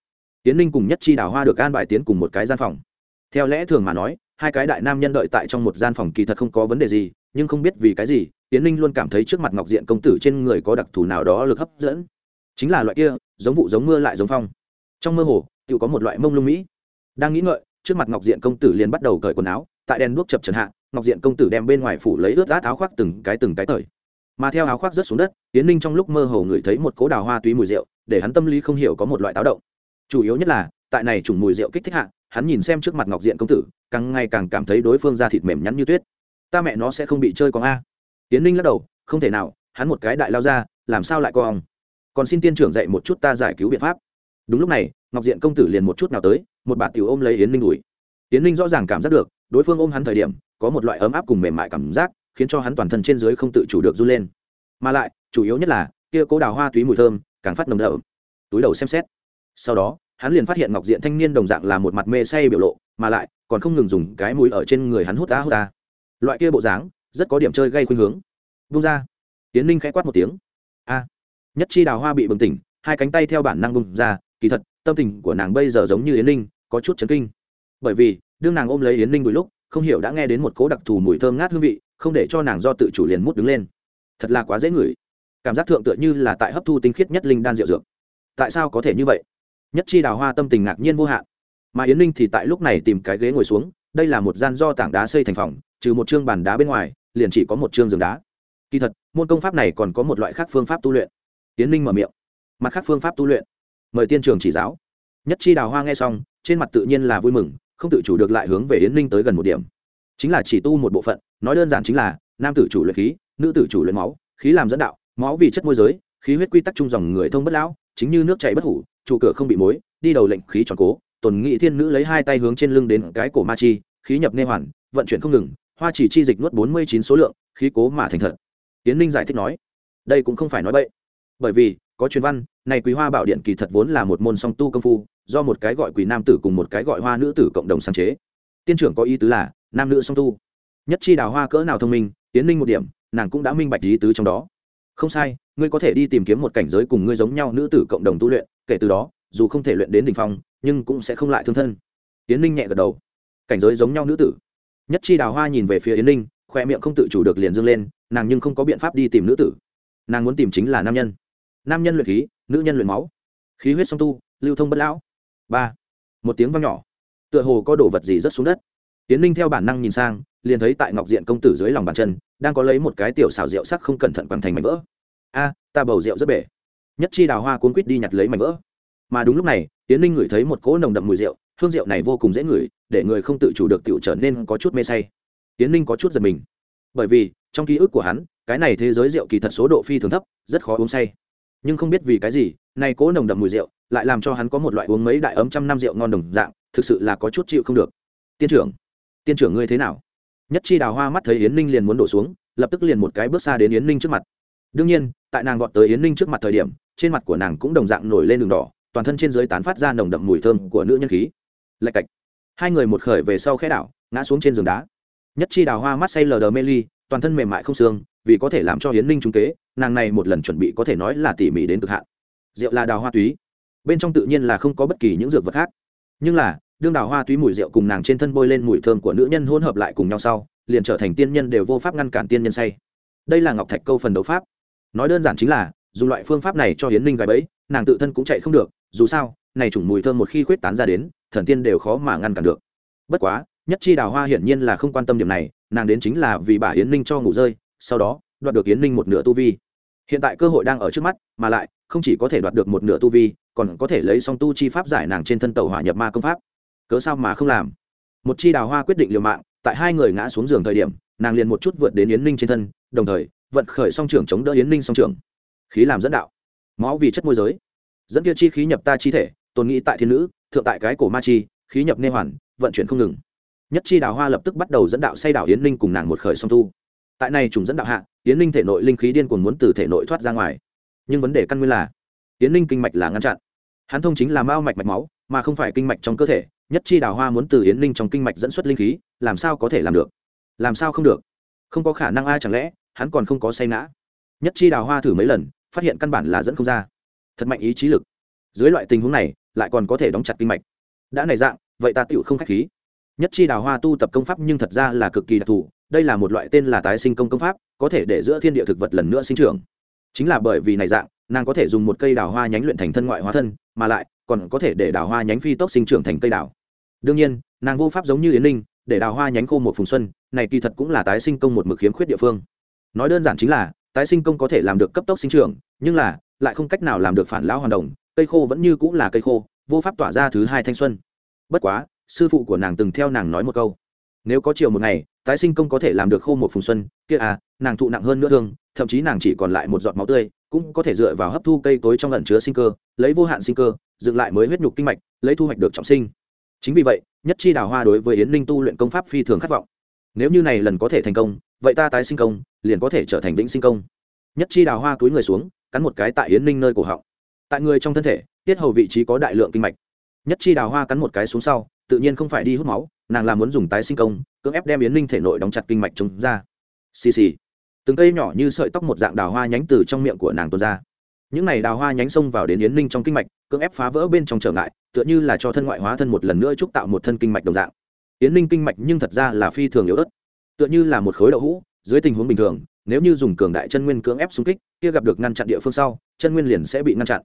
Tiến linh cùng nhất chi đào hoa được an bài tiến cùng một cái gian phòng. Theo lẽ thường mà nói, hai cái đại nam nhân đợi tại trong một gian phòng kỳ thật không có vấn đề gì, nhưng không biết vì cái gì tiến linh luôn cảm thấy trước mặt ngọc diện công tử trên người có đặc thù nào đó lực hấp dẫn. Chính là loại kia, giống vụ giống mưa lại giống phong trong mơ hồ tự có một loại mông lung mỹ. Đang nghĩ ngợi, trước mặt ngọc diện công tử liền bắt đầu cởi quần áo, tại đèn đuốc chập trần hạ, ngọc diện công tử đem bên ngoài phủ lấy ướt át áo khoác từng cái từng cái cởi mà theo áo khoác rớt xuống đất tiến ninh trong lúc mơ hồ ngửi thấy một cỗ đào hoa túy mùi rượu, để hắn tâm lý không hiểu có một loại táo động. Chủ yếu nhất là, tại này chủng mùi rượu kích thích hạ, hắn nhìn xem trước mặt ngọc diện công tử, càng ngày càng cảm thấy đối phương da thịt mềm nhắn như tuyết. Ta mẹ nó sẽ không bị chơi con a. Tiến ninh lắc đầu, không thể nào, hắn một cái đại lao ra, làm sao lại con còn xin tiên trưởng dạy một chút ta giải cứu biện pháp đúng lúc này, ngọc diện công tử liền một chút nào tới, một bà tiểu ôm lấy yến ninh đùi yến ninh rõ ràng cảm giác được, đối phương ôm hắn thời điểm, có một loại ấm áp cùng mềm mại cảm giác, khiến cho hắn toàn thân trên dưới không tự chủ được run lên. Mà lại, chủ yếu nhất là, kia cố đào hoa túy mùi thơm, càng phát nồng đậm. Túi đầu xem xét. Sau đó, hắn liền phát hiện ngọc diện thanh niên đồng dạng là một mặt mê say biểu lộ, mà lại, còn không ngừng dùng cái mũi ở trên người hắn hút ta hút ta loại kia bộ dáng, rất có điểm chơi gây khuynh hướng. Vung ra. Tiến ninh khẽ quát một tiếng. A. Nhất chi đào hoa bị bừng tỉnh, hai cánh tay theo bản năng bung ra kỳ thật, tâm tình của nàng bây giờ giống như yến ninh, có chút chấn kinh. Bởi vì, đương nàng ôm lấy yến ninh đôi lúc, không hiểu đã nghe đến một cố đặc thù mùi thơm ngát hương vị, không để cho nàng do tự chủ liền mút đứng lên. Thật là quá dễ ngửi. Cảm giác thượng tựa như là tại hấp thu tinh khiết nhất linh đan rượu dược. Tại sao có thể như vậy? Nhất chi đào hoa tâm tình ngạc nhiên vô hạn. Mà yến ninh thì tại lúc này tìm cái ghế ngồi xuống, đây là một gian do tảng đá xây thành phòng, trừ một chương bàn đá bên ngoài, liền chỉ có một chương giường đá. Kỳ thật, môn công pháp này còn có một loại khác phương pháp tu luyện. Yến ninh mở miệng. Mặt khác phương pháp tu luyện mời tiên trường chỉ giáo. Nhất chi đào hoa nghe xong, trên mặt tự nhiên là vui mừng, không tự chủ được lại hướng về yến ninh tới gần một điểm. Chính là chỉ tu một bộ phận, nói đơn giản chính là, nam tử chủ luyện khí, nữ tử chủ luyện máu, khí làm dẫn đạo, máu vì chất môi giới, khí huyết quy tắc chung dòng người thông bất lão, chính như nước chảy bất hủ, trụ cửa không bị mối, đi đầu lệnh khí tròn cố tồn nghị thiên nữ lấy hai tay hướng trên lưng đến cái cổ ma chi, khí nhập nê hoàn, vận chuyển không ngừng, hoa chỉ chi dịch nuốt bốn mươi chín số lượng, khí cố mà thành thật. Tiến ninh giải thích nói, đây cũng không phải nói bậy. Bởi vì có truyền văn, này quý hoa bảo điện kỳ thật vốn là một môn song tu công phu, do một cái gọi quý nam tử cùng một cái gọi hoa nữ tử cộng đồng sáng chế. Tiên trưởng có ý tứ là, nam nữ song tu. Nhất chi đào hoa cỡ nào thông minh, tiến ninh một điểm, nàng cũng đã minh bạch ý tứ trong đó. Không sai, ngươi có thể đi tìm kiếm một cảnh giới cùng ngươi giống nhau nữ tử cộng đồng tu luyện, kể từ đó, dù không thể luyện đến đỉnh phong, nhưng cũng sẽ không lại thương thân. Tiến ninh nhẹ gật đầu. Cảnh giới giống nhau nữ tử. Nhất chi đào hoa nhìn về phía yến ninh khoe miệng không tự chủ được liền dâng lên, nàng nhưng không có biện pháp đi tìm nữ tử. Nàng muốn tìm chính là nam nhân nam nhân luyện khí, nữ nhân luyện máu. Khí huyết song tu, lưu thông bất lão. Ba. Một tiếng vang nhỏ. Tựa hồ có đồ vật gì rớt xuống đất. Tiến ninh theo bản năng nhìn sang, liền thấy tại ngọc diện công tử dưới lòng bàn chân, đang có lấy một cái tiểu xào rượu sắc không cẩn thận quăng thành mảnh vỡ. A, ta bầu rượu rất bể. Nhất chi đào hoa cuốn quýt đi nhặt lấy mảnh vỡ. Mà đúng lúc này, tiến ninh ngửi thấy một cỗ nồng đậm mùi rượu, hương rượu này vô cùng dễ ngửi, để người không tự chủ được tiểu trở nên có chút mê say. Tiến ninh có chút giật mình. Bởi vì, trong ký ức của hắn, cái này thế giới rượu kỳ thật số độ phi thường thấp, rất khó uống say nhưng không biết vì cái gì này cố nồng đậm mùi rượu lại làm cho hắn có một loại uống mấy đại ấm trăm năm rượu ngon đồng dạng, thực sự là có chút chịu không được. Tiên trưởng tiên trưởng ngươi thế nào? Nhất chi đào hoa mắt thấy yến ninh liền muốn đổ xuống, lập tức liền một cái bước xa đến yến ninh trước mặt. Đương nhiên, tại nàng vọt tới yến ninh trước mặt thời điểm, trên mặt của nàng cũng đồng dạng nổi lên đường đỏ, toàn thân trên dưới tán phát ra nồng đậm mùi thơm của nữ nhân khí. Lạch cạch. Hai người một khởi về sau khẽ đảo, ngã xuống trên giường đá. Nhất chi đào hoa mắt say lờ đờ mê ly toàn thân mềm mại không xương, vì có thể làm cho hiến ninh trung kế, nàng này một lần chuẩn bị có thể nói là tỉ mỉ đến cực hạn. Rượu là đào hoa túy, bên trong tự nhiên là không có bất kỳ những dược vật khác. Nhưng là, đương đào hoa túy mùi rượu cùng nàng trên thân bôi lên mùi thơm của nữ nhân hỗn hợp lại cùng nhau sau, liền trở thành tiên nhân đều vô pháp ngăn cản tiên nhân say. Đây là ngọc thạch câu phần đấu pháp. Nói đơn giản chính là, dùng loại phương pháp này cho hiến ninh gái bẫy, nàng tự thân cũng chạy không được, dù sao, này chủng mùi thơm một khi khuyết tán ra đến, thần tiên đều khó mà ngăn cản được. Bất quá nhất chi đào hoa hiển nhiên là không quan tâm điểm này, nàng đến chính là vì bà hiến ninh cho ngủ rơi, sau đó, đoạt được hiến ninh một nửa tu vi. Hiện tại cơ hội đang ở trước mắt, mà lại, không chỉ có thể đoạt được một nửa tu vi, còn có thể lấy song tu chi pháp giải nàng trên thân tàu hỏa nhập ma công pháp. Cớ sao mà không làm? Một chi đào hoa quyết định liều mạng, tại hai người ngã xuống giường thời điểm, nàng liền một chút vượt đến yến ninh trên thân, đồng thời, vận khởi song trưởng chống đỡ yến ninh song trưởng. Khí làm dẫn đạo. Máu vì chất môi giới. Dẫn kia chi khí nhập ta chi thể, tồn nghĩ tại thiên nữ, thượng tại cái cổ ma chi, khí nhập nê hoàn, vận chuyển không ngừng nhất chi đào hoa lập tức bắt đầu dẫn đạo say đảo yến ninh cùng nàng một khởi song thu tại này trùng dẫn đạo hạ, yến ninh thể nội linh khí điên cuồng muốn từ thể nội thoát ra ngoài. Nhưng vấn đề căn nguyên là, yến ninh kinh mạch là ngăn chặn. Hắn thông chính là mao mạch mạch máu, mà không phải kinh mạch trong cơ thể. Nhất chi đào hoa muốn từ yến ninh trong kinh mạch dẫn xuất linh khí, làm sao có thể làm được? Làm sao không được? Không có khả năng ai chẳng lẽ, hắn còn không có say ngã? Nhất chi đào hoa thử mấy lần, phát hiện căn bản là dẫn không ra. Thật mạnh ý chí lực. Dưới loại tình huống này, lại còn có thể đóng chặt kinh mạch. Đã này dạng, vậy ta tựu không khách khí nhất chi đào hoa tu tập công pháp nhưng thật ra là cực kỳ đặc thù, đây là một loại tên là tái sinh công công pháp, có thể để giữa thiên địa thực vật lần nữa sinh trưởng. Chính là bởi vì này dạng, nàng có thể dùng một cây đào hoa nhánh luyện thành thân ngoại hóa thân, mà lại còn có thể để đào hoa nhánh phi tốc sinh trưởng thành cây đào. Đương nhiên, nàng vô pháp giống như yến linh để đào hoa nhánh khô một phùng xuân, này kỳ thật cũng là tái sinh công một mực khiếm khuyết địa phương. Nói đơn giản chính là, tái sinh công có thể làm được cấp tốc sinh trưởng, nhưng là, lại không cách nào làm được phản lão hoàn đồng, cây khô vẫn như cũng là cây khô, vô pháp tỏa ra thứ hai thanh xuân. Bất quá sư phụ của nàng từng theo nàng nói một câu. Nếu có chiều một ngày, tái sinh công có thể làm được khô một phùng xuân, kia à nàng thụ nặng hơn nữa thương, thậm chí nàng chỉ còn lại một giọt máu tươi, cũng có thể dựa vào hấp thu cây tối trong lẩn chứa sinh cơ, lấy vô hạn sinh cơ, dựng lại mới huyết nhục kinh mạch, lấy thu hoạch được trọng sinh. Chính vì vậy, nhất chi đào hoa đối với yến ninh tu luyện công pháp phi thường khát vọng. Nếu như này lần có thể thành công, vậy ta tái sinh công, liền có thể trở thành vĩnh sinh công. Nhất chi đào hoa túi người xuống, cắn một cái tại yến ninh nơi cổ họng. Tại người trong thân thể, tiết hầu vị trí có đại lượng kinh mạch. Nhất chi đào hoa cắn một cái xuống sau tự nhiên không phải đi hút máu, nàng là muốn dùng tái sinh công, cưỡng ép đem yến Linh thể nội đóng chặt kinh mạch chống ra. Xì xì. Từng cây nhỏ như sợi tóc một dạng đào hoa nhánh từ trong miệng của nàng tuôn ra. Những này đào hoa nhánh xông vào đến yến Linh trong kinh mạch, cưỡng ép phá vỡ bên trong trở ngại, tựa như là cho thân ngoại hóa thân một lần nữa chúc tạo một thân kinh mạch đồng dạng. Yến Linh kinh mạch nhưng thật ra là phi thường yếu ớt, tựa như là một khối đậu hũ, dưới tình huống bình thường, nếu như dùng cường đại chân nguyên cưỡng ép xung kích, kia gặp được ngăn chặn địa phương sau, chân nguyên liền sẽ bị ngăn chặn.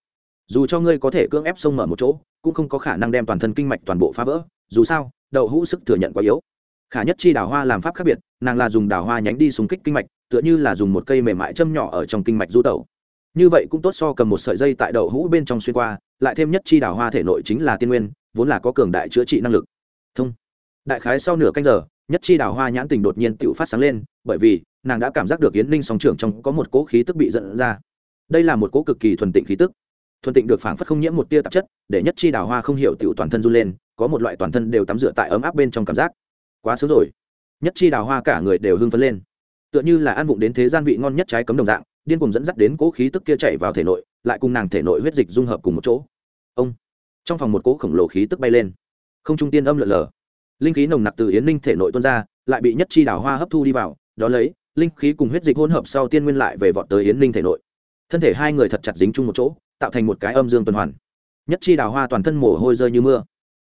Dù cho ngươi có thể cưỡng ép xông mở một chỗ, cũng không có khả năng đem toàn thân kinh mạch toàn bộ phá vỡ dù sao, đậu hũ sức thừa nhận quá yếu. Khả nhất chi đào hoa làm pháp khác biệt, nàng là dùng đào hoa nhánh đi súng kích kinh mạch, tựa như là dùng một cây mềm mại châm nhỏ ở trong kinh mạch du tẩu. Như vậy cũng tốt so cầm một sợi dây tại đậu hũ bên trong xuyên qua, lại thêm nhất chi đào hoa thể nội chính là tiên nguyên, vốn là có cường đại chữa trị năng lực. Thông. Đại khái sau nửa canh giờ, nhất chi đào hoa nhãn tình đột nhiên tự phát sáng lên, bởi vì, nàng đã cảm giác được yến ninh song trưởng trong có một cỗ khí tức bị dẫn ra. Đây là một cỗ cực kỳ thuần tịnh khí tức thuần tịnh được phảng phất không nhiễm một tia tạp chất, để nhất chi đào hoa không hiểu tiểu toàn thân run lên, có một loại toàn thân đều tắm rửa tại ấm áp bên trong cảm giác. Quá sớm rồi. Nhất chi đào hoa cả người đều hưng phấn lên. Tựa như là ăn vụng đến thế gian vị ngon nhất trái cấm đồng dạng, điên cùng dẫn dắt đến cỗ khí tức kia chạy vào thể nội, lại cùng nàng thể nội huyết dịch dung hợp cùng một chỗ. Ông. Trong phòng một cỗ khổng lồ khí tức bay lên. Không trung tiên âm lượn lờ. Linh khí nồng nặc từ yến ninh thể nội tuôn ra, lại bị nhất chi đào hoa hấp thu đi vào, đó lấy, linh khí cùng huyết dịch hỗn hợp sau tiên nguyên lại về vọt tới yến ninh thể nội. Thân thể hai người thật chặt dính chung một chỗ tạo thành một cái âm dương tuần hoàn. Nhất chi đào hoa toàn thân mồ hôi rơi như mưa.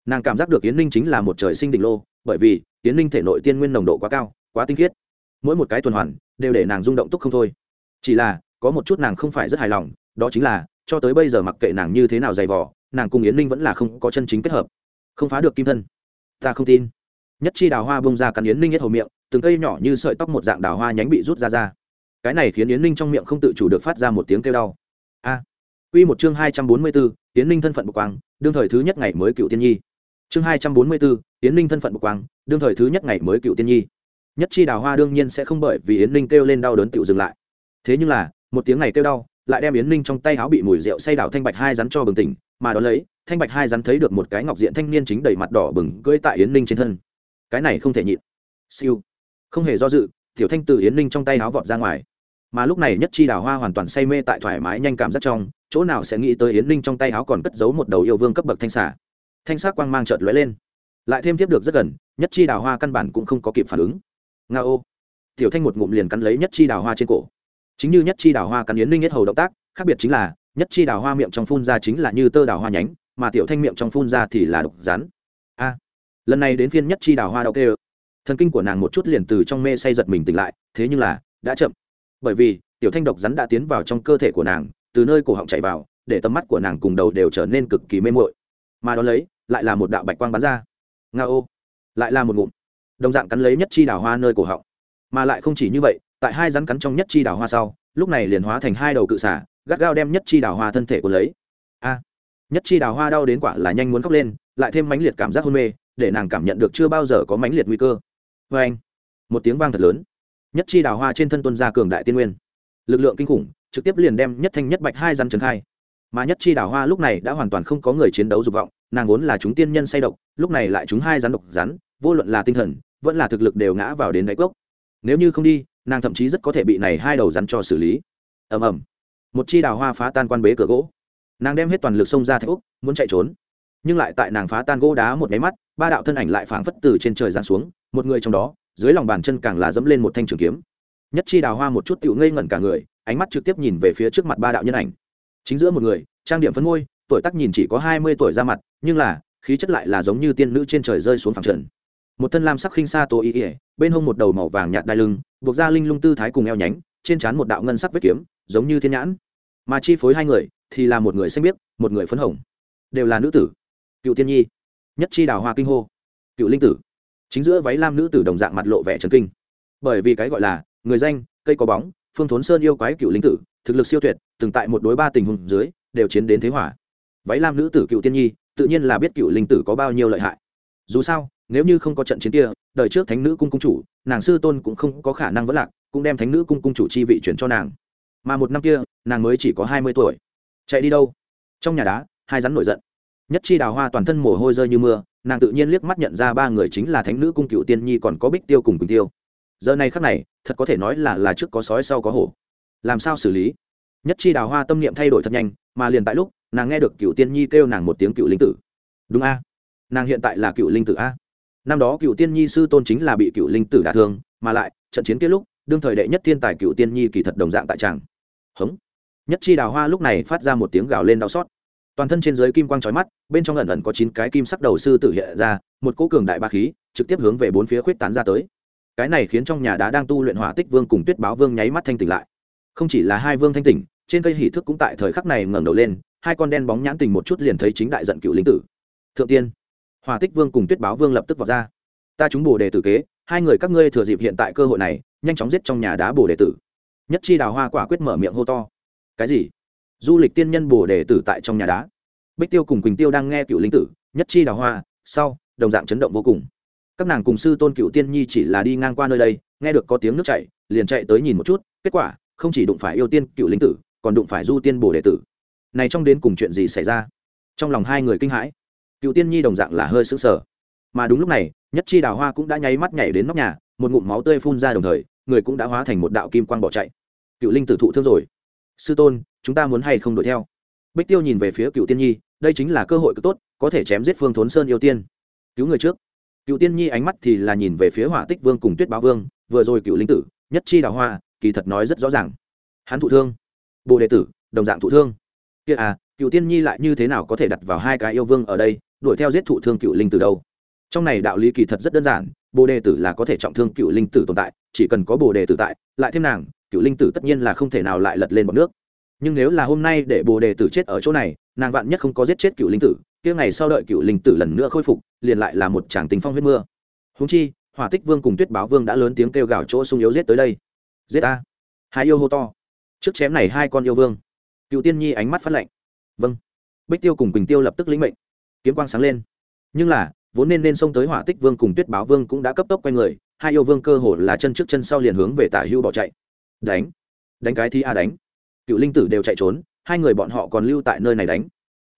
Nàng cảm giác được yến ninh chính là một trời sinh đỉnh lô bởi vì yến ninh thể nội tiên nguyên nồng độ quá cao quá tinh khiết. Mỗi một cái tuần hoàn đều để nàng rung động túc không thôi. Chỉ là có một chút nàng không phải rất hài lòng đó chính là cho tới bây giờ mặc kệ nàng như thế nào dày vỏ nàng cùng yến ninh vẫn là không có chân chính kết hợp. Không phá được kim thân. Ta không tin. Nhất chi đào hoa bông ra cắn yến ninh hết hầu miệng từng cây nhỏ như sợi tóc một dạng đào hoa nhánh bị rút ra ra. Cái này khiến yến ninh trong miệng không tự chủ được phát ra một tiếng kêu đau. A. à, Quy một chương hai trăm bốn mươi 244, Yến Ninh thân phận bộc quang, đương thời thứ nhất ngày mới cựu tiên nhi. Chương hai trăm bốn mươi 244, Yến Ninh thân phận bộc quang, đương thời thứ nhất ngày mới cựu tiên nhi. Nhất chi đào hoa đương nhiên sẽ không bởi vì Yến Ninh kêu lên đau đớn tiểu dừng lại. Thế nhưng là, một tiếng này kêu đau, lại đem Yến Ninh trong tay áo bị mùi rượu say đảo thanh bạch hai rắn cho bừng tỉnh, mà đó lấy, thanh bạch hai rắn thấy được một cái ngọc diện thanh niên chính đầy mặt đỏ bừng cưỡi tại Yến Ninh trên thân. Cái này không thể nhịn. Siêu. Không hề do dự, tiểu thanh từ Yến Ninh trong tay áo vọt ra ngoài mà lúc này nhất chi đào hoa hoàn toàn say mê tại thoải mái nhanh cảm giác trong, chỗ nào sẽ nghĩ tới yến ninh trong tay áo còn cất giấu một đầu yêu vương cấp bậc thanh xả thanh sắc quang mang trợt lóe lên. Lại thêm tiếp được rất gần, nhất chi đào hoa căn bản cũng không có kịp phản ứng. Nga ô. Tiểu thanh một ngụm liền cắn lấy nhất chi đào hoa trên cổ. Chính như nhất chi đào hoa cắn yến ninh nhất hầu động tác, khác biệt chính là, nhất chi đào hoa miệng trong phun ra chính là như tơ đào hoa nhánh, mà tiểu thanh miệng trong phun ra thì là độc rắn. A. Lần này đến phiên nhất chi đào hoa đau kê thần kinh của nàng một chút liền từ trong mê say giật mình tỉnh lại, thế nhưng là, đã chậm bởi vì tiểu thanh độc rắn đã tiến vào trong cơ thể của nàng, từ nơi cổ họng chạy vào, để tầm mắt của nàng cùng đầu đều trở nên cực kỳ mê mội mà đón lấy, lại là một đạo bạch quang bắn ra. Nga ô, lại là một ngụm. Đồng dạng cắn lấy nhất chi đào hoa nơi cổ họng. Mà lại không chỉ như vậy, tại hai rắn cắn trong nhất chi đào hoa sau, lúc này liền hóa thành hai đầu cự xả gắt gao đem nhất chi đào hoa thân thể của lấy. A, nhất chi đào hoa đau đến quả là nhanh muốn khóc lên, lại thêm mãnh liệt cảm giác hôn mê, để nàng cảm nhận được chưa bao giờ có mãnh liệt nguy cơ. Vê anh một tiếng vang thật lớn nhất chi đào hoa trên thân tuân gia cường đại tiên nguyên. Lực lượng kinh khủng, trực tiếp liền đem nhất thanh nhất bạch hai rắn trần khai. Mà nhất chi đào hoa lúc này đã hoàn toàn không có người chiến đấu dục vọng, nàng vốn là chúng tiên nhân say độc, lúc này lại chúng hai rắn độc rắn, vô luận là tinh thần, vẫn là thực lực đều ngã vào đến đáy cốc. Nếu như không đi, nàng thậm chí rất có thể bị này hai đầu rắn cho xử lý. Ầm ầm. Một chi đào hoa phá tan quan bế cửa gỗ. Nàng đem hết toàn lực xông ra thạch úc muốn chạy trốn. Nhưng lại tại nàng phá tan gỗ đá một máy mắt, ba đạo thân ảnh lại phảng phất từ trên trời giáng xuống, một người trong đó dưới lòng bàn chân càng là dẫm lên một thanh trường kiếm. Nhất chi đào hoa một chút tựu ngây ngẩn cả người, ánh mắt trực tiếp nhìn về phía trước mặt ba đạo nhân ảnh. Chính giữa một người, trang điểm phấn môi, tuổi tác nhìn chỉ có hai mươi tuổi ra mặt, nhưng là, khí chất lại là giống như tiên nữ trên trời rơi xuống phẳng trần. Một thân lam sắc khinh xa tô ý ỉa bên hông một đầu màu vàng nhạt đai lưng, buộc ra linh lung tư thái cùng eo nhánh, trên trán một đạo ngân sắc vết kiếm, giống như thiên nhãn. Mà chi phối hai người, thì là một người xanh biếc, một người phấn hồng. Đều là nữ tử. Cựu tiên nhi. Nhất chi đào hoa kinh hô. Cựu linh tử chính giữa váy lam nữ tử đồng dạng mặt lộ vẻ trần kinh. Bởi vì cái gọi là người danh, cây có bóng, phương thốn sơn yêu quái cựu linh tử, thực lực siêu tuyệt, từng tại một đối ba tình huống dưới, đều chiến đến thế hỏa váy lam nữ tử cựu tiên nhi, tự nhiên là biết cựu linh tử có bao nhiêu lợi hại. Dù sao, nếu như không có trận chiến kia, đời trước thánh nữ cung cung chủ, nàng sư tôn cũng không có khả năng vất lạc, cũng đem thánh nữ cung cung chủ chi vị chuyển cho nàng. Mà một năm kia, nàng mới chỉ có hai mươi tuổi. Chạy đi đâu? Trong nhà đá, hai rắn nổi giận. Nhất chi đào hoa toàn thân mồ hôi rơi như mưa nàng tự nhiên liếc mắt nhận ra ba người chính là thánh nữ cung cựu tiên nhi còn có bích tiêu cùng quỳnh tiêu. Giờ này khắc này, thật có thể nói là là trước có sói sau có hổ. Làm sao xử lý? Nhất chi đào hoa tâm niệm thay đổi thật nhanh, mà liền tại lúc, nàng nghe được cựu tiên nhi kêu nàng một tiếng cựu linh tử. Đúng a. Nàng hiện tại là cựu linh tử a. Năm đó cựu tiên nhi sư tôn chính là bị cựu linh tử đả thương, mà lại, trận chiến kết lúc, đương thời đệ nhất thiên tài cựu tiên nhi kỳ thật đồng dạng tại tràng. Hống. Nhất chi đào hoa lúc này phát ra một tiếng gào lên đau xót toàn thân trên dưới kim quang trói mắt, bên trong ẩn ẩn có chín cái kim sắc đầu sư tử hiện ra, một cỗ cường đại ba khí, trực tiếp hướng về bốn phía khuyết tán ra tới. Cái này khiến trong nhà đá đang tu luyện hỏa tích vương cùng tuyết báo vương nháy mắt thanh tỉnh lại. Không chỉ là hai vương thanh tỉnh, trên cây hỷ thức cũng tại thời khắc này ngẩng đầu lên, hai con đen bóng nhãn tình một chút liền thấy chính đại giận cựu lính tử. Thượng tiên, hỏa tích vương cùng tuyết báo vương lập tức vào ra. Ta chúng bồ đề tử kế, hai người các ngươi thừa dịp hiện tại cơ hội này, nhanh chóng giết trong nhà đá bồ đề tử. Nhất chi đào hoa quả quyết mở miệng hô to. Cái gì? Du lịch tiên nhân bồ đề tử tại trong nhà đá. Bích tiêu cùng quỳnh tiêu đang nghe cựu Linh tử, nhất chi đào hoa, sau, đồng dạng chấn động vô cùng. Các nàng cùng sư tôn cựu tiên nhi chỉ là đi ngang qua nơi đây, nghe được có tiếng nước chảy, liền chạy tới nhìn một chút, kết quả, không chỉ đụng phải yêu tiên cựu Linh tử, còn đụng phải du tiên bồ đệ tử. Này trong đến cùng chuyện gì xảy ra? Trong lòng hai người kinh hãi. Cựu tiên nhi đồng dạng là hơi sững sờ. Mà đúng lúc này, nhất chi đào hoa cũng đã nháy mắt nhảy đến nóc nhà, một ngụm máu tươi phun ra đồng thời, người cũng đã hóa thành một đạo kim quang bỏ chạy. Cựu linh tử thụ thương rồi. Sư tôn chúng ta muốn hay không đuổi theo? Bích tiêu nhìn về phía cựu tiên nhi, đây chính là cơ hội cực tốt, có thể chém giết phương thốn sơn yêu tiên. Cứu người trước. Cựu tiên nhi ánh mắt thì là nhìn về phía hỏa tích vương cùng tuyết báo vương, vừa rồi cựu linh tử, nhất chi đào hoa, kỳ thật nói rất rõ ràng. Hắn thụ thương. Bồ đệ tử, đồng dạng thụ thương. Kia à cựu tiên nhi lại như thế nào có thể đặt vào hai cái yêu vương ở đây, đuổi theo giết thụ thương cựu linh tử đâu? Trong này đạo lý kỳ thật rất đơn giản, bồ đề tử là có thể trọng thương cựu linh tử tồn tại, chỉ cần có bồ đề tử tại, lại thêm nàng cựu linh tử tất nhiên là không thể nào lại lật lên bọn nước nhưng nếu là hôm nay để bồ đề tử chết ở chỗ này, nàng vạn nhất không có giết chết cựu linh tử, kia ngày sau đợi cựu linh tử lần nữa khôi phục, liền lại là một tràng tình phong huyết mưa. Húng chi, hỏa tích vương cùng tuyết báo vương đã lớn tiếng kêu gào chỗ sung yếu giết tới đây. Giết a hai yêu hô to. Trước chém này hai con yêu vương. Cựu tiên nhi ánh mắt phát lạnh. Vâng. Bích tiêu cùng quỳnh tiêu lập tức lĩnh mệnh. Kiếm quang sáng lên. Nhưng là, vốn nên nên xông tới hỏa tích vương cùng tuyết báo vương cũng đã cấp tốc q u a y người, hai yêu vương cơ hồ là chân trước chân sau liền hướng về tả hưu bỏ chạy. Đánh. Đánh cái thi a đánh cựu linh tử đều chạy trốn, hai người bọn họ còn lưu tại nơi này đánh.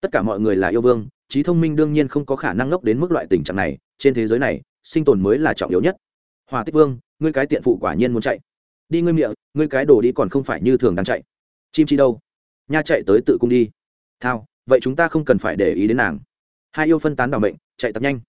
Tất cả mọi người là yêu vương, trí thông minh đương nhiên không có khả năng ngốc đến mức loại tình trạng này, trên thế giới này, sinh tồn mới là trọng yếu nhất. Hòa tích vương, ngươi cái tiện phụ quả nhiên muốn chạy. Đi ngươi miệng, ngươi cái đồ đi còn không phải như thường đang chạy. Chim chi đâu? Nha chạy tới tự cung đi. Thao, vậy chúng ta không cần phải để ý đến nàng. Hai yêu phân tán bảo mệnh, chạy tập nhanh.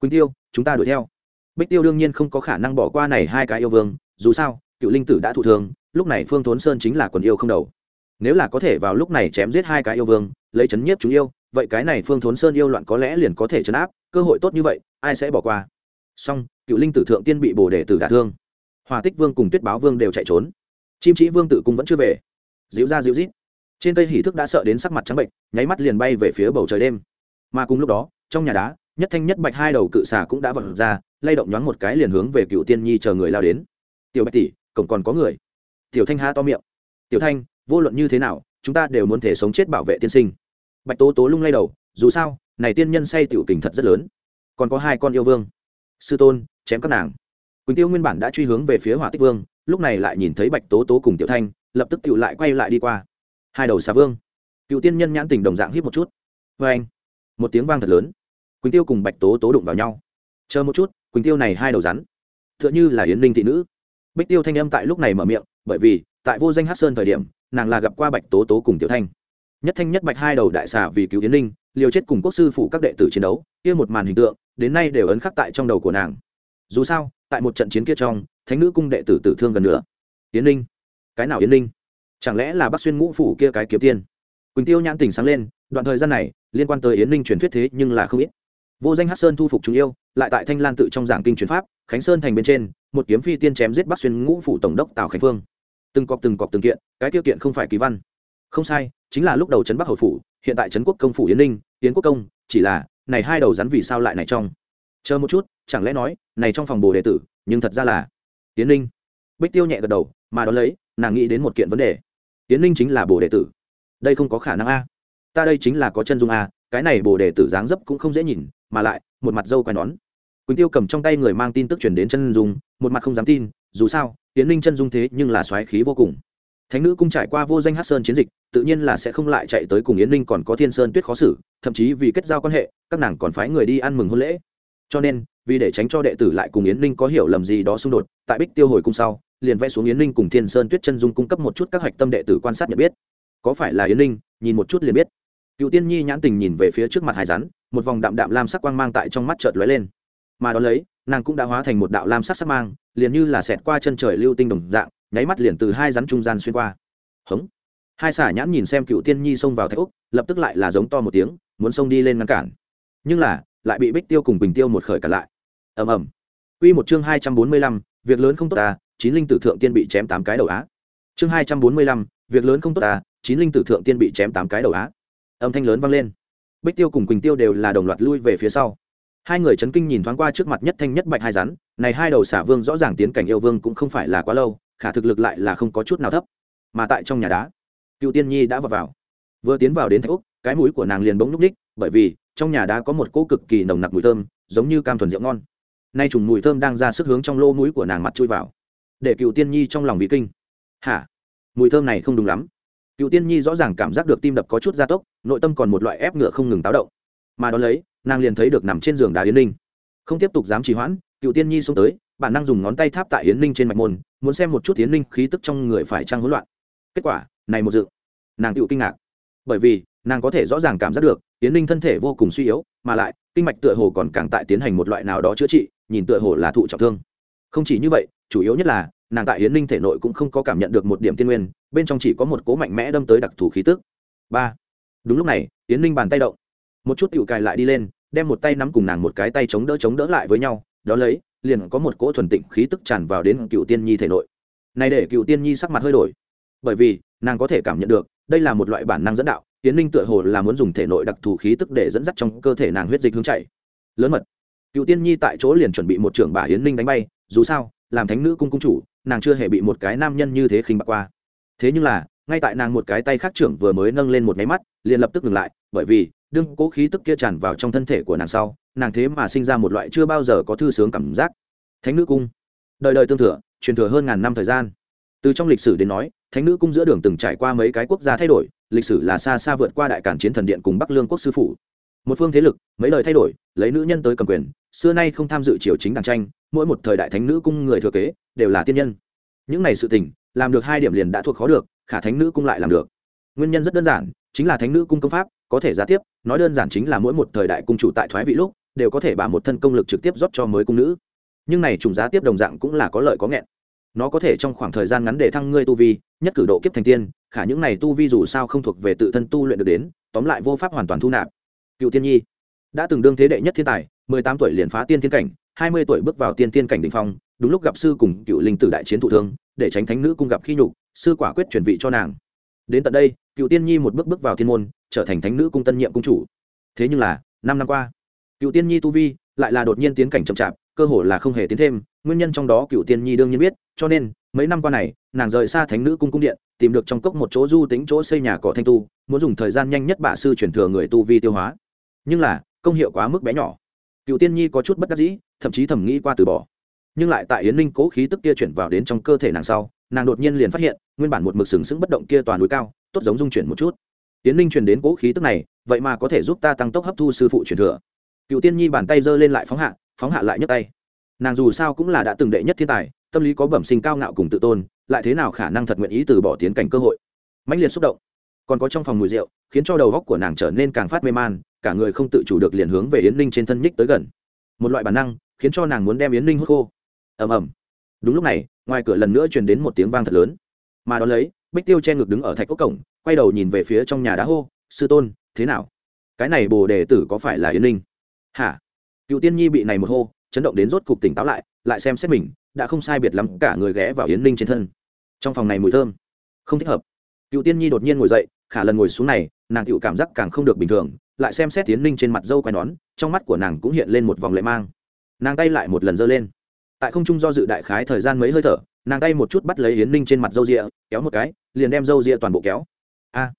Quỳnh tiêu, chúng ta đuổi theo. Bích tiêu đương nhiên không có khả năng bỏ qua này hai cái yêu vương, dù sao, cựu linh tử đã thụ thường lúc này phương thốn sơn chính là quần yêu không đầu nếu là có thể vào lúc này chém giết hai cái yêu vương, lấy chấn nhiếp chúng yêu, vậy cái này phương thốn sơn yêu loạn có lẽ liền có thể chấn áp, cơ hội tốt như vậy, ai sẽ bỏ qua? Song cựu linh tử thượng tiên bị bồ đề tử đả thương. Hòa tích vương cùng tuyết báo vương đều chạy trốn. Chim trí vương tự cung vẫn chưa về. Díu ra díu rít trên cây hỉ thức đã sợ đến sắc mặt trắng bệnh, nháy mắt liền bay về phía bầu trời đêm. Mà cùng lúc đó, trong nhà đá, nhất thanh nhất bạch hai đầu cự xà cũng đã vật ra, lay động nhoáng một cái liền hướng về cựu tiên nhi chờ người lao đến. Tiểu bạch tỷ, cổng còn có người. Tiểu thanh ha to miệng. Tiểu thanh vô luận như thế nào, chúng ta đều muốn thể sống chết bảo vệ tiên sinh. Bạch tố tố lung lay đầu, dù sao, này tiên nhân say tiểu tình thật rất lớn. Còn có hai con yêu vương. Sư tôn, chém các nàng. Quỳnh tiêu nguyên bản đã truy hướng về phía hỏa tích vương, lúc này lại nhìn thấy bạch tố tố cùng tiểu thanh, lập tức tiểu lại quay lại đi qua. Hai đầu xà vương. Cựu tiên nhân nhãn tình đồng dạng hít một chút. Vê anh. Một tiếng vang thật lớn. Quỳnh tiêu cùng bạch tố tố đụng vào nhau. Chờ một chút, quỳnh tiêu này hai đầu rắn. T h ư ợ n h ư là yến Ninh thị nữ. Bích tiêu thanh âm tại lúc này mở miệng, bởi vì, tại vô danh hát sơn thời điểm nàng là gặp qua bạch tố tố cùng tiểu thanh nhất thanh nhất bạch hai đầu đại xà vì cứu yến ninh liều chết cùng quốc sư phụ các đệ tử chiến đấu kia một màn hình tượng đến nay đều ấn khắc tại trong đầu của nàng dù sao tại một trận chiến kia trong thánh nữ cung đệ tử tử thương gần nữa yến ninh cái nào yến ninh chẳng lẽ là bác xuyên ngũ phủ kia cái kiếm tiên quỳnh tiêu nhãn tình sáng lên đoạn thời gian này liên quan tới yến ninh truyền thuyết thế nhưng là không ít vô danh hát sơn thu phục chúng yêu lại tại thanh lan tự trong giảng kinh truyền pháp khánh sơn thành bên trên một kiếm phi tiên chém giết bắc xuyên ngũ phủ tổng đốc tào khánh phương từng cọc từng cọc từng kiện, cái tiêu kiện không phải kỳ văn. Không sai, chính là lúc đầu trấn bắc hầu phủ, hiện tại trấn quốc công phủ yến ninh, yến quốc công, chỉ là, này hai đầu rắn vì sao lại này trong? Chờ một chút, chẳng lẽ nói, này trong phòng bồ đệ tử, nhưng thật ra là yến ninh. Bích tiêu nhẹ gật đầu, mà đón lấy, nàng nghĩ đến một kiện vấn đề. Yến ninh chính là bồ đệ tử. Đây không có khả năng a. Ta đây chính là có chân dung a, cái này bồ đề tử dáng dấp cũng không dễ nhìn, mà lại, một mặt dâu quai nón. Quỳnh tiêu cầm trong tay người mang tin tức chuyển đến chân dung, một mặt không dám tin dù sao tiến Ninh chân dung thế nhưng là xoáy khí vô cùng. Thánh nữ cung trải qua vô danh hát sơn chiến dịch, tự nhiên là sẽ không lại chạy tới cùng yến Ninh còn có thiên sơn tuyết khó xử, thậm chí vì kết giao quan hệ, các nàng còn phái người đi ăn mừng hôn lễ. Cho nên, vì để tránh cho đệ tử lại cùng yến Ninh có hiểu lầm gì đó xung đột, tại bích tiêu hồi cung sau, liền vẽ xuống yến Ninh cùng thiên sơn tuyết chân dung cung cấp một chút các hạch tâm đệ tử quan sát nhận biết. Có phải là yến ninh, nhìn một chút liền biết. Cựu tiên nhi nhãn tình nhìn về phía trước mặt hải rắn, một vòng đạm đạm lam sắc quang mang tại trong mắt chợt lóe lên. Mà đón lấy nàng cũng đã hóa thành một đạo lam sắc sắc mang liền như là xẹt qua chân trời lưu tinh đồng dạng nháy mắt liền từ hai rắn trung gian xuyên qua. Hống. Hai xả nhãn nhìn xem cựu tiên nhi xông vào thạch úc lập tức lại là giống to một tiếng muốn xông đi lên ngăn cản. Nhưng là lại bị bích tiêu cùng bình tiêu một khởi cản lại. Ầm ầm. Quy một chương hai trăm bốn mươi lăm, việc lớn không tốt ta, chín linh tử thượng tiên bị chém tám cái đầu á. Chương hai trăm bốn mươi lăm, việc lớn không tốt ta, chín linh tử thượng tiên bị chém tám cái đầu á. Âm thanh lớn vang lên. Bích tiêu cùng quỳnh tiêu đều là đồng loạt lui về phía sau hai người chấn kinh nhìn thoáng qua trước mặt nhất thanh nhất bạch hai rắn, này hai đầu xả vương rõ ràng tiến cảnh yêu vương cũng không phải là quá lâu, khả thực lực lại là không có chút nào thấp. Mà tại trong nhà đá, cựu tiên nhi đã vào vào. Vừa tiến vào đến thạch úc cái mũi của nàng liền bỗng núp ních, bởi vì trong nhà đá có một cỗ cực kỳ nồng nặc mùi thơm, giống như cam thuần rượu ngon. Nay trùng mùi thơm đang ra sức hướng trong lô mũi của nàng mặt chui vào, để cựu tiên nhi trong lòng bị kinh. Hả? Mùi thơm này không đúng lắm. Cựu tiên nhi rõ ràng cảm giác được tim đập có chút gia tốc, nội tâm còn một loại ép ngựa không ngừng táo động. Mà đón lấy nàng liền thấy được nằm trên giường đá yến ninh. Không tiếp tục dám trì hoãn, cựu tiên nhi xông tới, bản năng dùng ngón tay tháp tại yến ninh trên mạch môn, muốn xem một chút yến ninh khí tức trong người phải trăng hỗn loạn. Kết quả, này một dự, nàng cựu kinh ngạc. Bởi vì, nàng có thể rõ ràng cảm giác được, yến ninh thân thể vô cùng suy yếu, mà lại, kinh mạch tựa hồ còn càng tại tiến hành một loại nào đó chữa trị, nhìn tựa hồ là thụ trọng thương. Không chỉ như vậy, chủ yếu nhất là, nàng tại yến ninh thể nội cũng không có cảm nhận được một điểm tiên nguyên, bên trong chỉ có một cố mạnh mẽ đâm tới đặc thù khí tức. Ba. Đúng lúc này, yến ninh bàn tay động. Một chút tựu cài lại đi lên đem một tay nắm cùng nàng một cái tay chống đỡ chống đỡ lại với nhau, đó lấy, liền có một cỗ thuần tịnh khí tức tràn vào đến cựu tiên nhi thể nội. Này để cựu tiên nhi sắc mặt hơi đổi, bởi vì, nàng có thể cảm nhận được, đây là một loại bản năng dẫn đạo, yến ninh tựa hồ là muốn dùng thể nội đặc thù khí tức để dẫn dắt trong cơ thể nàng huyết dịch hướng chạy. Lớn mật, cựu tiên nhi tại chỗ liền chuẩn bị một trưởng bà yến ninh đánh bay, dù sao, làm thánh nữ cung cung chủ, nàng chưa hề bị một cái nam nhân như thế khinh bạc qua. Thế nhưng là, ngay tại nàng một cái tay khác trưởng vừa mới nâng lên một máy mắt, liền lập tức ngừng lại, bởi vì đương cố khí tức kia tràn vào trong thân thể của nàng sau, nàng thế mà sinh ra một loại chưa bao giờ có thư sướng cảm giác. Thánh nữ cung. Đời đời tương thừa, truyền thừa hơn ngàn năm thời gian. Từ trong lịch sử đến nói, thánh nữ cung giữa đường từng trải qua mấy cái quốc gia thay đổi, lịch sử là xa xa vượt qua đại cản chiến thần điện cùng bắc lương quốc sư phủ một phương thế lực, mấy đời thay đổi, lấy nữ nhân tới cầm quyền, xưa nay không tham dự triều chính đàn tranh, mỗi một thời đại thánh nữ cung người thừa kế, đều là tiên nhân. Những này sự tình, làm được hai điểm liền đã thuộc khó được, khả thánh nữ cung lại làm được. Nguyên nhân rất đơn giản, chính là thánh nữ cung công pháp có thể giá tiếp, nói đơn giản chính là mỗi một thời đại cung chủ tại thoái vị lúc, đều có thể bá một thân công lực trực tiếp rót cho mới cung nữ. Nhưng này trùng giá tiếp đồng dạng cũng là có lợi có nghẹn. Nó có thể trong khoảng thời gian ngắn để thăng ngươi tu vi, nhất cử độ kiếp thành tiên, khả những này tu vi dù sao không thuộc về tự thân tu luyện được đến, tóm lại vô pháp hoàn toàn thu nạp. Cựu tiên nhi đã từng đương thế đệ nhất thiên tài, mười tám tuổi liền phá tiên thiên cảnh, hai mươi tuổi bước vào tiên tiên cảnh đ ỉ n h phong, đúng lúc gặp sư cùng cựu linh tử đại chiến thụ thương, để tránh thánh nữ cung gặp khi nhục, sư quả quyết chuyển vị cho nàng. Đến tận đây, cựu tiên nhi một bước bước vào thiên môn trở thành thánh nữ cung tân nhiệm cung chủ. Thế nhưng là, năm năm qua, cựu tiên nhi tu vi lại là đột nhiên tiến cảnh chậm chạp, cơ hồ là không hề tiến thêm. Nguyên nhân trong đó cựu tiên nhi đương nhiên biết, cho nên, mấy năm qua này, nàng rời xa thánh nữ cung cung điện, tìm được trong cốc một chỗ du tính chỗ xây nhà cỏ thanh tu, muốn dùng thời gian nhanh nhất bả sư chuyển thừa người tu vi tiêu hóa. Nhưng là, công hiệu quá mức bé nhỏ. Cựu tiên nhi có chút bất đắc dĩ, thậm chí thầm nghĩ qua từ bỏ. Nhưng lại tại yến ninh cố khí tức kia chuyển vào đến trong cơ thể nàng sau, nàng đột nhiên liền phát hiện, nguyên bản một mực sừng sững bất động kia toàn núi cao, tốt giống dung chuyển một chút tiến ninh truyền đến cỗ khí tức này, vậy mà có thể giúp ta tăng tốc hấp thu sư phụ truyền thừa. Cựu tiên nhi bàn tay giơ lên lại phóng hạ phóng hạ lại nhấc tay. Nàng dù sao cũng là đã từng đệ nhất thiên tài, tâm lý có bẩm sinh cao ngạo cùng tự tôn, lại thế nào khả năng thật nguyện ý từ bỏ tiến cảnh cơ hội? Mãnh liệt xúc động. Còn có trong phòng mùi rượu, khiến cho đầu góc của nàng trở nên càng phát mê man, cả người không tự chủ được liền hướng về yến ninh trên thân nhích tới gần. Một loại bản năng, khiến cho nàng muốn đem yến ninh hút khô. Ầm ầm. Đúng lúc này, ngoài cửa lần nữa truyền đến một tiếng vang thật lớn. Mà đ ó lấy, bích tiêu che ngực đứng ở thạch ốc cổng quay đầu nhìn về phía trong nhà đá hô, sư tôn, thế nào? Cái này bồ đề tử có phải là yến ninh? Hả? Cựu tiên nhi bị này một hô, chấn động đến rốt cục tỉnh táo lại lại xem xét mình, đã không sai biệt lắm cả người ghé vào yến ninh trên thân. Trong phòng này mùi thơm, không thích hợp. Cựu tiên nhi đột nhiên ngồi dậy, khả lần ngồi xuống này, nàng cựu cảm giác càng không được bình thường, lại xem xét tiến ninh trên mặt dâu quai nón, trong mắt của nàng cũng hiện lên một vòng lệ mang. Nàng tay lại một lần giơ lên. Tại không trung do dự đại khái thời gian mấy hơi thở, nàng tay một chút bắt lấy yến ninh trên mặt dâu rịa kéo một cái, liền đem dâu rịa toàn bộ kéo a.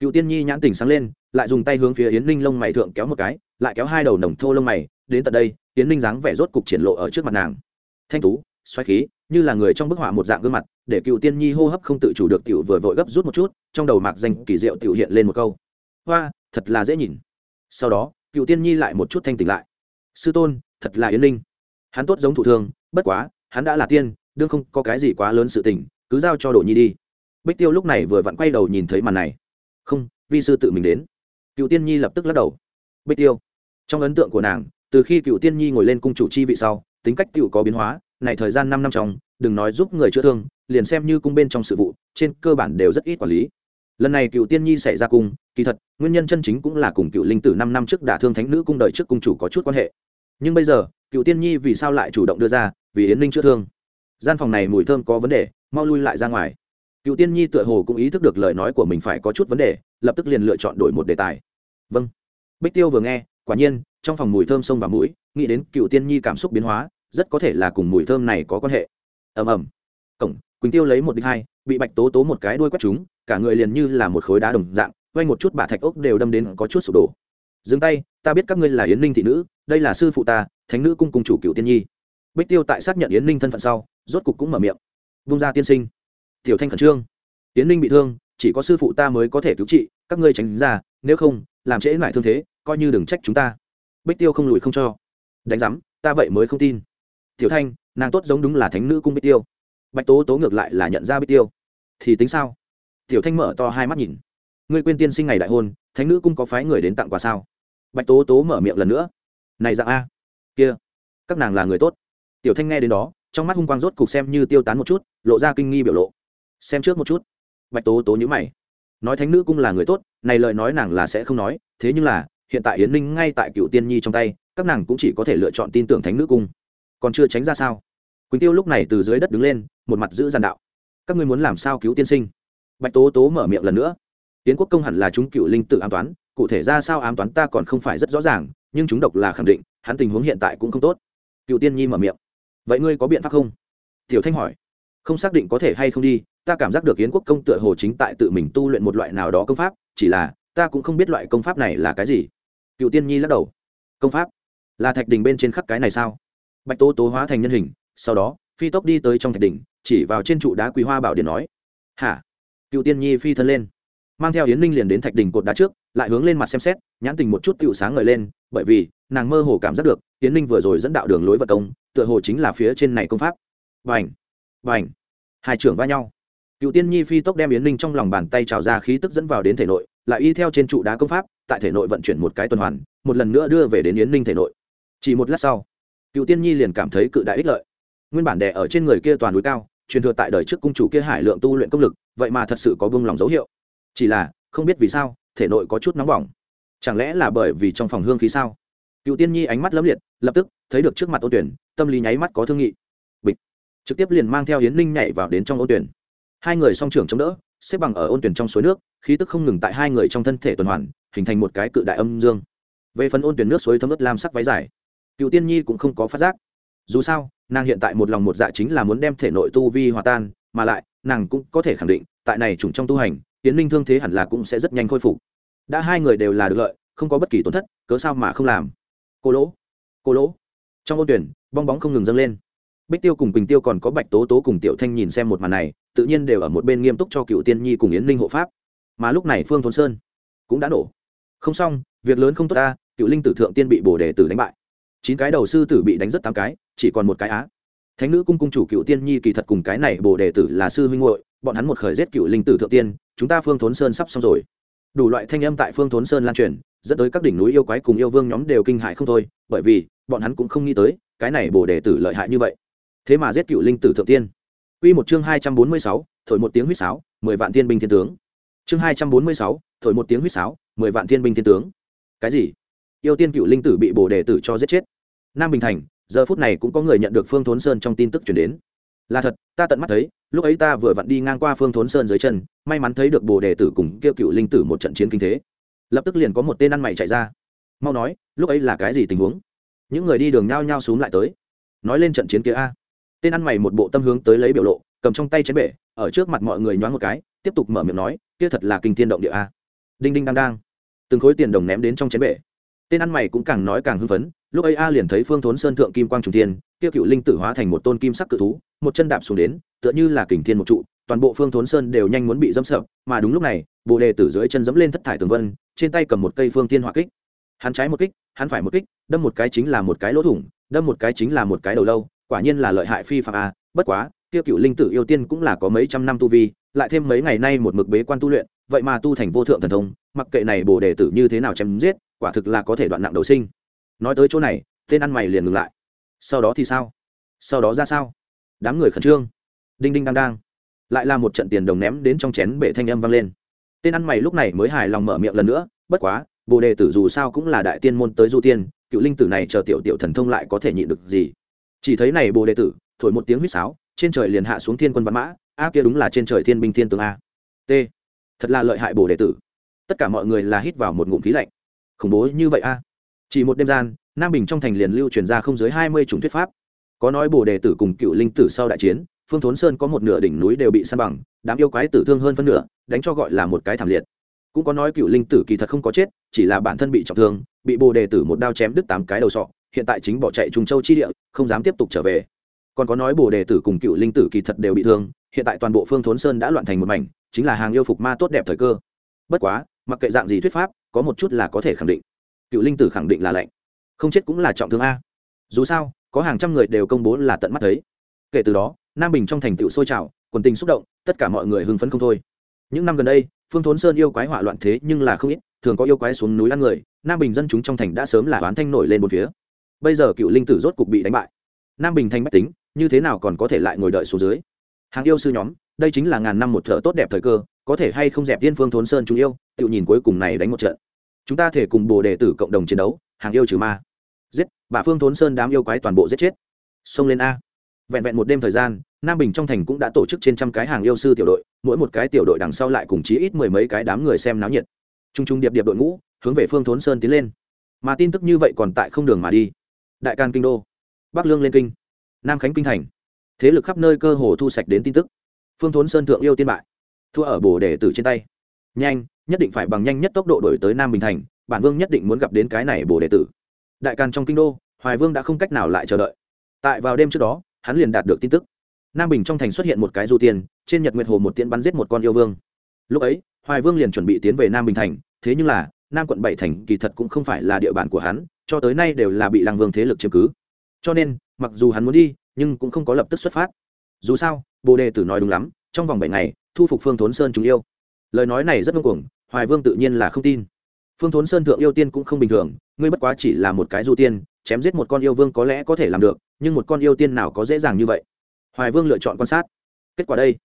Cựu tiên nhi nhãn tình sáng lên, lại dùng tay hướng phía yến ninh lông mày thượng kéo một cái, lại kéo hai đầu nồng thô lông mày, đến tận đây, yến ninh dáng vẻ rốt cục triển lộ ở trước mặt nàng. Thanh tú, xoáy khí, như là người trong bức họa một dạng gương mặt, để cựu tiên nhi hô hấp không tự chủ được tiểu vừa vội gấp rút một chút, trong đầu mạc danh kỳ diệu tiểu hiện lên một câu. Hoa, thật là dễ nhìn. Sau đó, cựu tiên nhi lại một chút thanh tỉnh lại. Sư tôn, thật là yến linh hắn tốt giống thủ thương bất quá, hắn đã là tiên, đương không có cái gì quá lớn sự tình, cứ giao cho đồ nhi đi bích tiêu lúc này vừa vặn quay đầu nhìn thấy màn này. Không, vi sư tự mình đến. Cựu tiên nhi lập tức lắc đầu. Bích tiêu, trong ấn tượng của nàng, từ khi cựu tiên nhi ngồi lên cung chủ chi vị sau, tính cách cựu có biến hóa, này thời gian năm năm trong, đừng nói giúp người chữa thương, liền xem như cung bên trong sự vụ, trên cơ bản đều rất ít quản lý. Lần này cựu tiên nhi xảy ra cung, kỳ thật, nguyên nhân chân chính cũng là cùng cựu linh tử năm năm trước đả thương thánh nữ cung đời trước cung chủ có chút quan hệ. Nhưng bây giờ, cựu tiên nhi vì sao lại chủ động đưa ra? Vì yến linh chữa thương. Gian phòng này mùi thơm có vấn đề, mau lui lại ra ngoài cựu tiên nhi tựa hồ cũng ý thức được lời nói của mình phải có chút vấn đề, lập tức liền lựa chọn đổi một đề tài. Vâng. Bích tiêu vừa nghe, quả nhiên, trong phòng mùi thơm sông và mũi, nghĩ đến cựu tiên nhi cảm xúc biến hóa, rất có thể là cùng mùi thơm này có quan hệ. Ầm ầm. Cổng, quỳnh tiêu lấy một đích hai, bị bạch tố tố một cái đuôi quét chúng cả người liền như là một khối đá đồng dạng quay một chút bả thạch ốc đều đâm đến có chút sụp đổ. Dừng tay, ta biết các ngươi là yến ninh thị nữ, đây là sư phụ ta, thánh nữ cung cùng chủ cựu tiên nhi. Bích tiêu tại xác nhận yến ninh thân phận sau, rốt cục cũng mở miệng. Vung ra tiên sinh tiểu thanh khẩn trương. Tiến ninh bị thương, chỉ có sư phụ ta mới có thể cứu trị, các ngươi tránh ra, nếu không, làm trễ lại thương thế, coi như đừng trách chúng ta. Bích tiêu không lùi không cho. Đánh giám, ta vậy mới không tin. Tiểu thanh, nàng tốt giống đúng là thánh nữ cung bích tiêu. Bạch tố tố ngược lại là nhận ra bích tiêu. Thì tính sao? Tiểu thanh mở to hai mắt nhìn. Ngươi quên tiên sinh ngày đại hôn, thánh nữ cung có phái người đến tặng quà sao? Bạch tố tố mở miệng lần nữa. Này dạng a. Kia, các nàng là người tốt. Tiểu thanh nghe đến đó, trong mắt hung quang rốt cục xem như tiêu tán một chút, lộ ra kinh nghi biểu lộ xem trước một chút. Bạch tố tố nhữ mày. Nói thánh nữ cung là người tốt, này lời nói nàng là sẽ không nói, thế nhưng là, hiện tại yến ninh ngay tại cựu tiên nhi trong tay, các nàng cũng chỉ có thể lựa chọn tin tưởng thánh nữ cung. Còn chưa tránh ra sao? Quỳnh tiêu lúc này từ dưới đất đứng lên, một mặt giữ giàn đạo. Các ngươi muốn làm sao cứu tiên sinh? Bạch tố tố mở miệng lần nữa. Tiến quốc công hẳn là chúng cựu linh tự ám toán, cụ thể ra sao ám toán ta còn không phải rất rõ ràng, nhưng chúng độc là khẳng định, hắn tình huống hiện tại cũng không tốt. Cựu tiên nhi mở miệng. Vậy ngươi có biện pháp không? Tiểu thanh hỏi. Không xác định có thể hay không đi ta cảm giác được yến quốc công tựa hồ chính tại tự mình tu luyện một loại nào đó công pháp, chỉ là, ta cũng không biết loại công pháp này là cái gì. Cựu tiên nhi lắc đầu. Công pháp? Là thạch đình bên trên khắc cái này sao? Bạch tố tố hóa thành nhân hình, sau đó, phi tốc đi tới trong thạch đỉnh chỉ vào trên trụ đá quý hoa bảo điện nói, hả? Cựu tiên nhi phi thân lên, mang theo yến ninh liền đến thạch đỉnh cột đá trước, lại hướng lên mặt xem xét, nhãn tình một chút tựu sáng ngời lên, bởi vì, nàng mơ hồ cảm giác được, yến ninh vừa rồi dẫn đạo đường lối vật công, tựa hồ chính là phía trên này công pháp. Vành! Vành! Hai trưởng va nhau cựu tiên nhi phi tốc đem yến ninh trong lòng bàn tay trào ra khí tức dẫn vào đến thể nội, lại y theo trên trụ đá công pháp, tại thể nội vận chuyển một cái tuần hoàn, một lần nữa đưa về đến yến ninh thể nội. Chỉ một lát sau cựu tiên nhi liền cảm thấy cự đại ích lợi. Nguyên bản đẻ ở trên người kia toàn núi cao, truyền thừa tại đời trước cung chủ kia hải lượng tu luyện công lực, vậy mà thật sự có vương lòng dấu hiệu. Chỉ là, không biết vì sao, thể nội có chút nóng bỏng. Chẳng lẽ là bởi vì trong phòng hương khí sao? Cựu tiên nhi ánh mắt lấm liệt, lập tức thấy được trước mặt ô tuyển, tâm lý nháy mắt có thương nghị. Bịch! Trực tiếp liền mang theo hiến ninh nhảy vào đến trong ô tuyển hai người song trưởng chống đỡ, xếp bằng ở ôn tuyển trong suối nước, khí tức không ngừng tại hai người trong thân thể tuần hoàn, hình thành một cái cự đại âm dương. Về phần ôn tuyển nước suối thấm ướt lam sắc váy dài, cựu tiên nhi cũng không có phát giác. Dù sao, nàng hiện tại một lòng một dạ chính là muốn đem thể nội tu vi hòa tan, mà lại, nàng cũng có thể khẳng định, tại này chủng trong tu hành, tiến linh thương thế hẳn là cũng sẽ rất nhanh khôi phục. Đã hai người đều là được lợi, không có bất kỳ tổn thất, cớ sao mà không làm? Cô lỗ cô lỗ. Trong ôn tuyển, bong bóng không ngừng dâng lên bích tiêu cùng bình tiêu còn có bạch tố tố cùng tiểu thanh nhìn xem một màn này, tự nhiên đều ở một bên nghiêm túc cho cựu tiên nhi cùng yến linh hộ pháp. Mà lúc này phương thôn sơn cũng đã nổ. Không xong, việc lớn không tốt ta, cựu linh tử thượng tiên bị bồ đề tử đánh bại. Chín cái đầu sư tử bị đánh rất tám cái, chỉ còn một cái á. Thánh nữ cung cung chủ cựu tiên nhi kỳ thật cùng cái này bồ đề tử là sư huynh hội bọn hắn một khởi giết cựu linh tử thượng tiên, chúng ta phương thốn sơn sắp xong rồi. Đủ loại thanh âm tại phương thốn sơn lan truyền, dẫn tới các đỉnh núi yêu quái cùng yêu vương nhóm đều kinh hại không thôi, bởi vì bọn hắn cũng không nghĩ tới, cái này bồ đề tử lợi hại như vậy thế mà giết cựu linh tử thượng tiên Quy một chương hai trăm bốn mươi sáu, thổi một tiếng huýt sáo, mười vạn thiên binh thiên tướng. Chương hai trăm bốn mươi sáu, thổi một tiếng huýt sáo, mười vạn thiên binh thiên tướng. Cái gì? Yêu tiên cựu linh tử bị bồ đề tử cho giết chết. Nam Bình Thành, giờ phút này cũng có người nhận được Phương Thốn Sơn trong tin tức truyền đến. Là thật, ta tận mắt thấy, lúc ấy ta vừa vặn đi ngang qua Phương Thốn Sơn dưới chân, may mắn thấy được bồ đề tử cùng kêu cựu linh tử một trận chiến kinh thế. Lập tức liền có một tên ăn mày chạy ra. Mau nói, lúc ấy là cái gì tình huống? Những người đi đường nhao nhao xuống lại tới. Nói lên trận chiến kia a tên ăn mày một bộ tâm hướng tới lấy biểu lộ, cầm trong tay chén bể, ở trước mặt mọi người nhoáng một cái, tiếp tục mở miệng nói, kia thật là kinh thiên động địa a. Đinh đinh đang đang. Từng khối tiền đồng ném đến trong chén bể. Tên ăn mày cũng càng nói càng hưng phấn, lúc ấy a liền thấy phương thốn sơn thượng kim quang trùng thiên, kia cựu linh tử hóa thành một tôn kim sắc cự thú, một chân đạp xuống đến, tựa như là kình thiên một trụ, toàn bộ phương thốn sơn đều nhanh muốn bị dẫm sợ mà đúng lúc này, bồ đề tử dưới chân dẫm lên thất thải tường vân, trên tay cầm một cây phương tiên hỏa kích. Hắn trái một kích, hắn phải một kích, đâm một cái chính là một cái lỗ thủng, đâm một cái chính là một cái đầu lâu quả nhiên là lợi hại phi phạm a, bất quá, kia cựu linh tử yêu tiên cũng là có mấy trăm năm tu vi, lại thêm mấy ngày nay một mực bế quan tu luyện, vậy mà tu thành vô thượng thần thông, mặc kệ này bồ đề tử như thế nào chém giết, quả thực là có thể đoạn nặng đầu sinh. Nói tới chỗ này, tên ăn mày liền ngừng lại. Sau đó thì sao? Sau đó ra sao? Đám người khẩn trương. Đinh đinh đang đang. Lại là một trận tiền đồng ném đến trong chén bể thanh âm vang lên. Tên ăn mày lúc này mới hài lòng mở miệng lần nữa, bất quá, bồ đề tử dù sao cũng là đại tiên môn tới du tiên, cựu linh tử này chờ tiểu tiểu thần thông lại có thể nhịn được gì? Chỉ thấy này bồ đệ tử, thổi một tiếng huýt sáo, trên trời liền hạ xuống thiên quân văn mã, a kia đúng là trên trời thiên binh thiên tướng a. T. Thật là lợi hại bồ đệ tử. Tất cả mọi người là hít vào một ngụm khí lạnh. Khủng bố như vậy a. Chỉ một đêm gian, nam bình trong thành liền lưu truyền ra không dưới hai mươi chủng thuyết pháp. Có nói bồ đề tử cùng cựu linh tử sau đại chiến, phương thốn sơn có một nửa đỉnh núi đều bị săn bằng, đám yêu quái tử thương hơn phân nửa, đánh cho gọi là một cái thảm liệt. Cũng có nói cựu linh tử kỳ thật không có chết, chỉ là bản thân bị trọng thương, bị bồ đề tử một đao chém đứt tám cái đầu sọ hiện tại chính bỏ chạy trùng châu chi địa, không dám tiếp tục trở về. Còn có nói bồ đề tử cùng cựu linh tử kỳ thật đều bị thương, hiện tại toàn bộ phương thốn sơn đã loạn thành một mảnh, chính là hàng yêu phục ma tốt đẹp thời cơ. Bất quá, mặc kệ dạng gì thuyết pháp, có một chút là có thể khẳng định. Cựu linh tử khẳng định là lạnh. Không chết cũng là trọng thương a. Dù sao, có hàng trăm người đều công bố là tận mắt thấy. Kể từ đó, nam bình trong thành tựu sôi trào, quần tình xúc động, tất cả mọi người hưng phấn không thôi. Những năm gần đây, phương thốn sơn yêu quái hỏa loạn thế nhưng là không ít, thường có yêu quái xuống núi ăn người, nam bình dân chúng trong thành đã sớm là oán thanh nổi lên một phía bây giờ cựu linh tử rốt cục bị đánh bại. Nam bình thành bách tính, như thế nào còn có thể lại ngồi đợi xuống dưới? Hàng yêu sư nhóm, đây chính là ngàn năm một thợ tốt đẹp thời cơ, có thể hay không dẹp tiên phương thốn sơn chúng yêu, tự nhìn cuối cùng này đánh một trận. Chúng ta thể cùng bồ đề tử cộng đồng chiến đấu, hàng yêu trừ ma. Giết bà phương thốn sơn đám yêu quái toàn bộ giết chết. Xông lên a. Vẹn vẹn một đêm thời gian, nam bình trong thành cũng đã tổ chức trên trăm cái hàng yêu sư tiểu đội, mỗi một cái tiểu đội đằng sau lại cùng chí ít mười mấy cái đám người xem náo nhiệt. T r u n g t r u n g điệp điệp đội ngũ, hướng về phương thốn sơn tiến lên. Mà tin tức như vậy còn tại không đường mà đi đại can kinh đô, bắc lương lên kinh, nam khánh kinh thành. Thế lực khắp nơi cơ hồ thu sạch đến tin tức. Phương thốn sơn thượng yêu tiên bại, thua ở bồ đề tử trên tay. Nhanh, nhất định phải bằng nhanh nhất tốc độ đổi tới nam bình thành, bản vương nhất định muốn gặp đến cái này bồ đề tử. Đại càn trong kinh đô, hoài vương đã không cách nào lại chờ đợi. Tại vào đêm trước đó, hắn liền đạt được tin tức. Nam bình trong thành xuất hiện một cái du tiên, trên nhật nguyệt hồ một tiễn bắn giết một con yêu vương. Lúc ấy, hoài vương liền chuẩn bị tiến về nam bình thành, thế nhưng là nam quận bảy thành kỳ thật cũng không phải là địa bàn của hắn, cho tới nay đều là bị lăng vương thế lực chiếm cứ. Cho nên, mặc dù hắn muốn đi, nhưng cũng không có lập tức xuất phát. Dù sao, bồ đề tử nói đúng lắm, trong vòng bảy ngày, thu phục phương thốn sơn chúng yêu. Lời nói này rất ngông cuồng, hoài vương tự nhiên là không tin. Phương thốn sơn thượng yêu tiên cũng không bình thường, ngươi bất quá chỉ là một cái du tiên, chém giết một con yêu vương có lẽ có thể làm được, nhưng một con yêu tiên nào có dễ dàng như vậy? Hoài vương lựa chọn quan sát. Kết quả đây,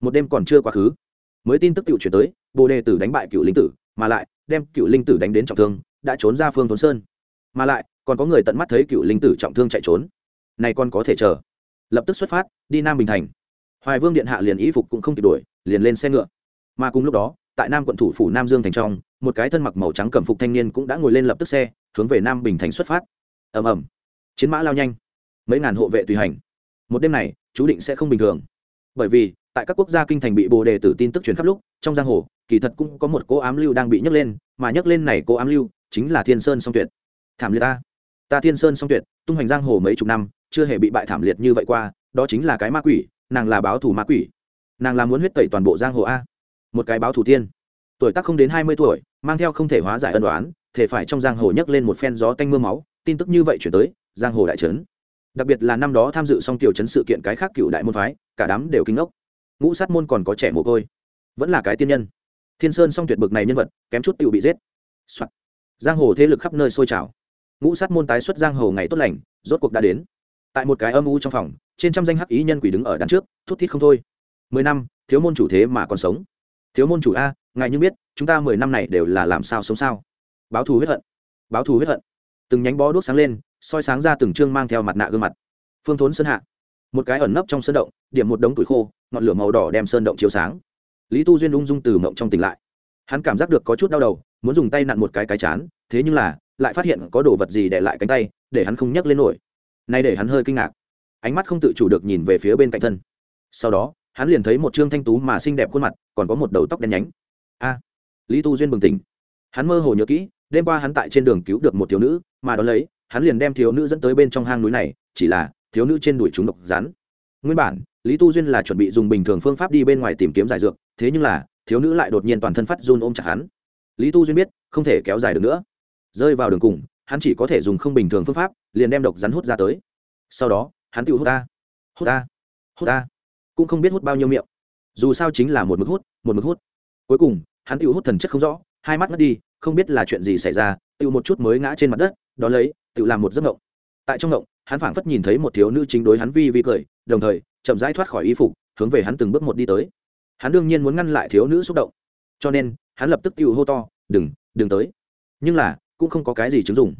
một đêm còn chưa quá khứ. Mới tin tức tự chuyển tới, bồ đề tử đánh bại cựu linh tử, mà lại đem cựu linh tử đánh đến trọng thương, đã trốn ra phương thốn sơn. Mà lại, còn có người tận mắt thấy cựu linh tử trọng thương chạy trốn. Này còn có thể chờ. Lập tức xuất phát, đi nam bình thành. Hoài vương điện hạ liền ý phục cũng không kịp đuổi, liền lên xe ngựa. Mà cùng lúc đó, tại nam quận thủ phủ nam dương thành trong, một cái thân mặc màu trắng cẩm phục thanh niên cũng đã ngồi lên lập tức xe, hướng về nam bình thành xuất phát. Ầm ầm. Chiến mã lao nhanh. Mấy ngàn hộ vệ tùy hành. Một đêm này, chú định sẽ không bình thường. Bởi vì tại các quốc gia kinh thành bị bồ đề tử tin tức truyền khắp lúc, trong giang hồ, kỳ thật cũng có một cô ám lưu đang bị nhấc lên, mà nhấc lên này cô ám lưu chính là thiên sơn song tuyệt. Thảm liệt ta. Ta thiên sơn song tuyệt, tung hoành giang hồ mấy chục năm, chưa hề bị bại thảm liệt như vậy qua, đó chính là cái ma quỷ, nàng là báo thủ ma quỷ. Nàng là muốn huyết tẩy toàn bộ giang hồ a. Một cái báo thủ tiên. Tuổi tác không đến hai mươi tuổi, mang theo không thể hóa giải ân đoán thể phải trong giang hồ nhấc lên một phen gió tanh m ư a máu, tin tức như vậy chuyển tới, giang hồ đại trấn. Đặc biệt là năm đó tham dự xong tiểu trấn sự kiện cái khác cựu đại môn phái, cả đám đều kinh ốc ngũ sát môn còn có trẻ mồ côi. Vẫn là cái tiên nhân. Thiên sơn song tuyệt bực này nhân vật, kém chút tự bị giết、Soạn. giang hồ thế lực khắp nơi sôi trào. Ngũ sát môn tái xuất giang hồ ngày tốt lành, rốt cuộc đã đến. Tại một cái âm u trong phòng, trên trăm danh hắc ý nhân quỷ đứng ở đằng trước, thút thít không thôi. Mười năm, thiếu môn chủ thế mà còn sống. Thiếu môn chủ a, ngài như biết, chúng ta mười năm này đều là làm sao sống sao? Báo thù huyết hận. Báo thù huyết hận. Từng nhánh bó đuốc sáng lên, soi sáng ra từng chương mang theo mặt nạ gương mặt. Phương thốn sơn hạ một cái ẩn nấp trong sơn động, điểm một đống tuổi khô, ngọn lửa màu đỏ đem sơn động chiếu sáng. Lý tu duyên ung dung từ mộng trong tỉnh lại. Hắn cảm giác được có chút đau đầu, muốn dùng tay nặn một cái cái chán, thế nhưng là, lại phát hiện có đồ vật gì để lại cánh tay, để hắn không nhấc lên nổi. Nay để hắn hơi kinh ngạc. Ánh mắt không tự chủ được nhìn về phía bên cạnh thân. Sau đó, hắn liền thấy một trương thanh tú mà xinh đẹp khuôn mặt, còn có một đầu tóc đen nhánh. A! Lý tu duyên bừng tỉnh. Hắn mơ hồ nhớ kỹ, đêm qua hắn tại trên đường cứu được một thiếu nữ, mà đón lấy, hắn liền đem thiếu nữ dẫn tới bên trong hang núi này, chỉ là thiếu nữ trên đuổi chúng độc rắn. Nguyên bản, lý tu duyên là chuẩn bị dùng bình thường phương pháp đi bên ngoài tìm kiếm giải dược, thế nhưng là, thiếu nữ lại đột nhiên toàn thân phát run ôm chặt hắn. Lý tu duyên biết, không thể kéo dài được nữa. Rơi vào đường cùng, hắn chỉ có thể dùng không bình thường phương pháp, liền đem độc rắn hút ra tới. Sau đó, hắn tự hút ta hút ta hút ta cũng không biết hút bao nhiêu miệng. Dù sao chính là một mực hút, một mực hút. Cuối cùng, hắn tự hút thần chất không rõ, hai mắt mất đi, không biết là chuyện gì xảy ra, tự một chút mới ngã trên mặt đất đó lấy, tự làm một giấc mộng tại trong ngộng, hắn phảng phất nhìn thấy một thiếu nữ chính đối hắn vi vi cười, đồng thời, chậm rãi thoát khỏi y phục, hướng về hắn từng bước một đi tới. Hắn đương nhiên muốn ngăn lại thiếu nữ xúc động, cho nên, hắn lập tức tự hô to, đừng đừng tới. Nhưng là, cũng không có cái gì chứng dụng.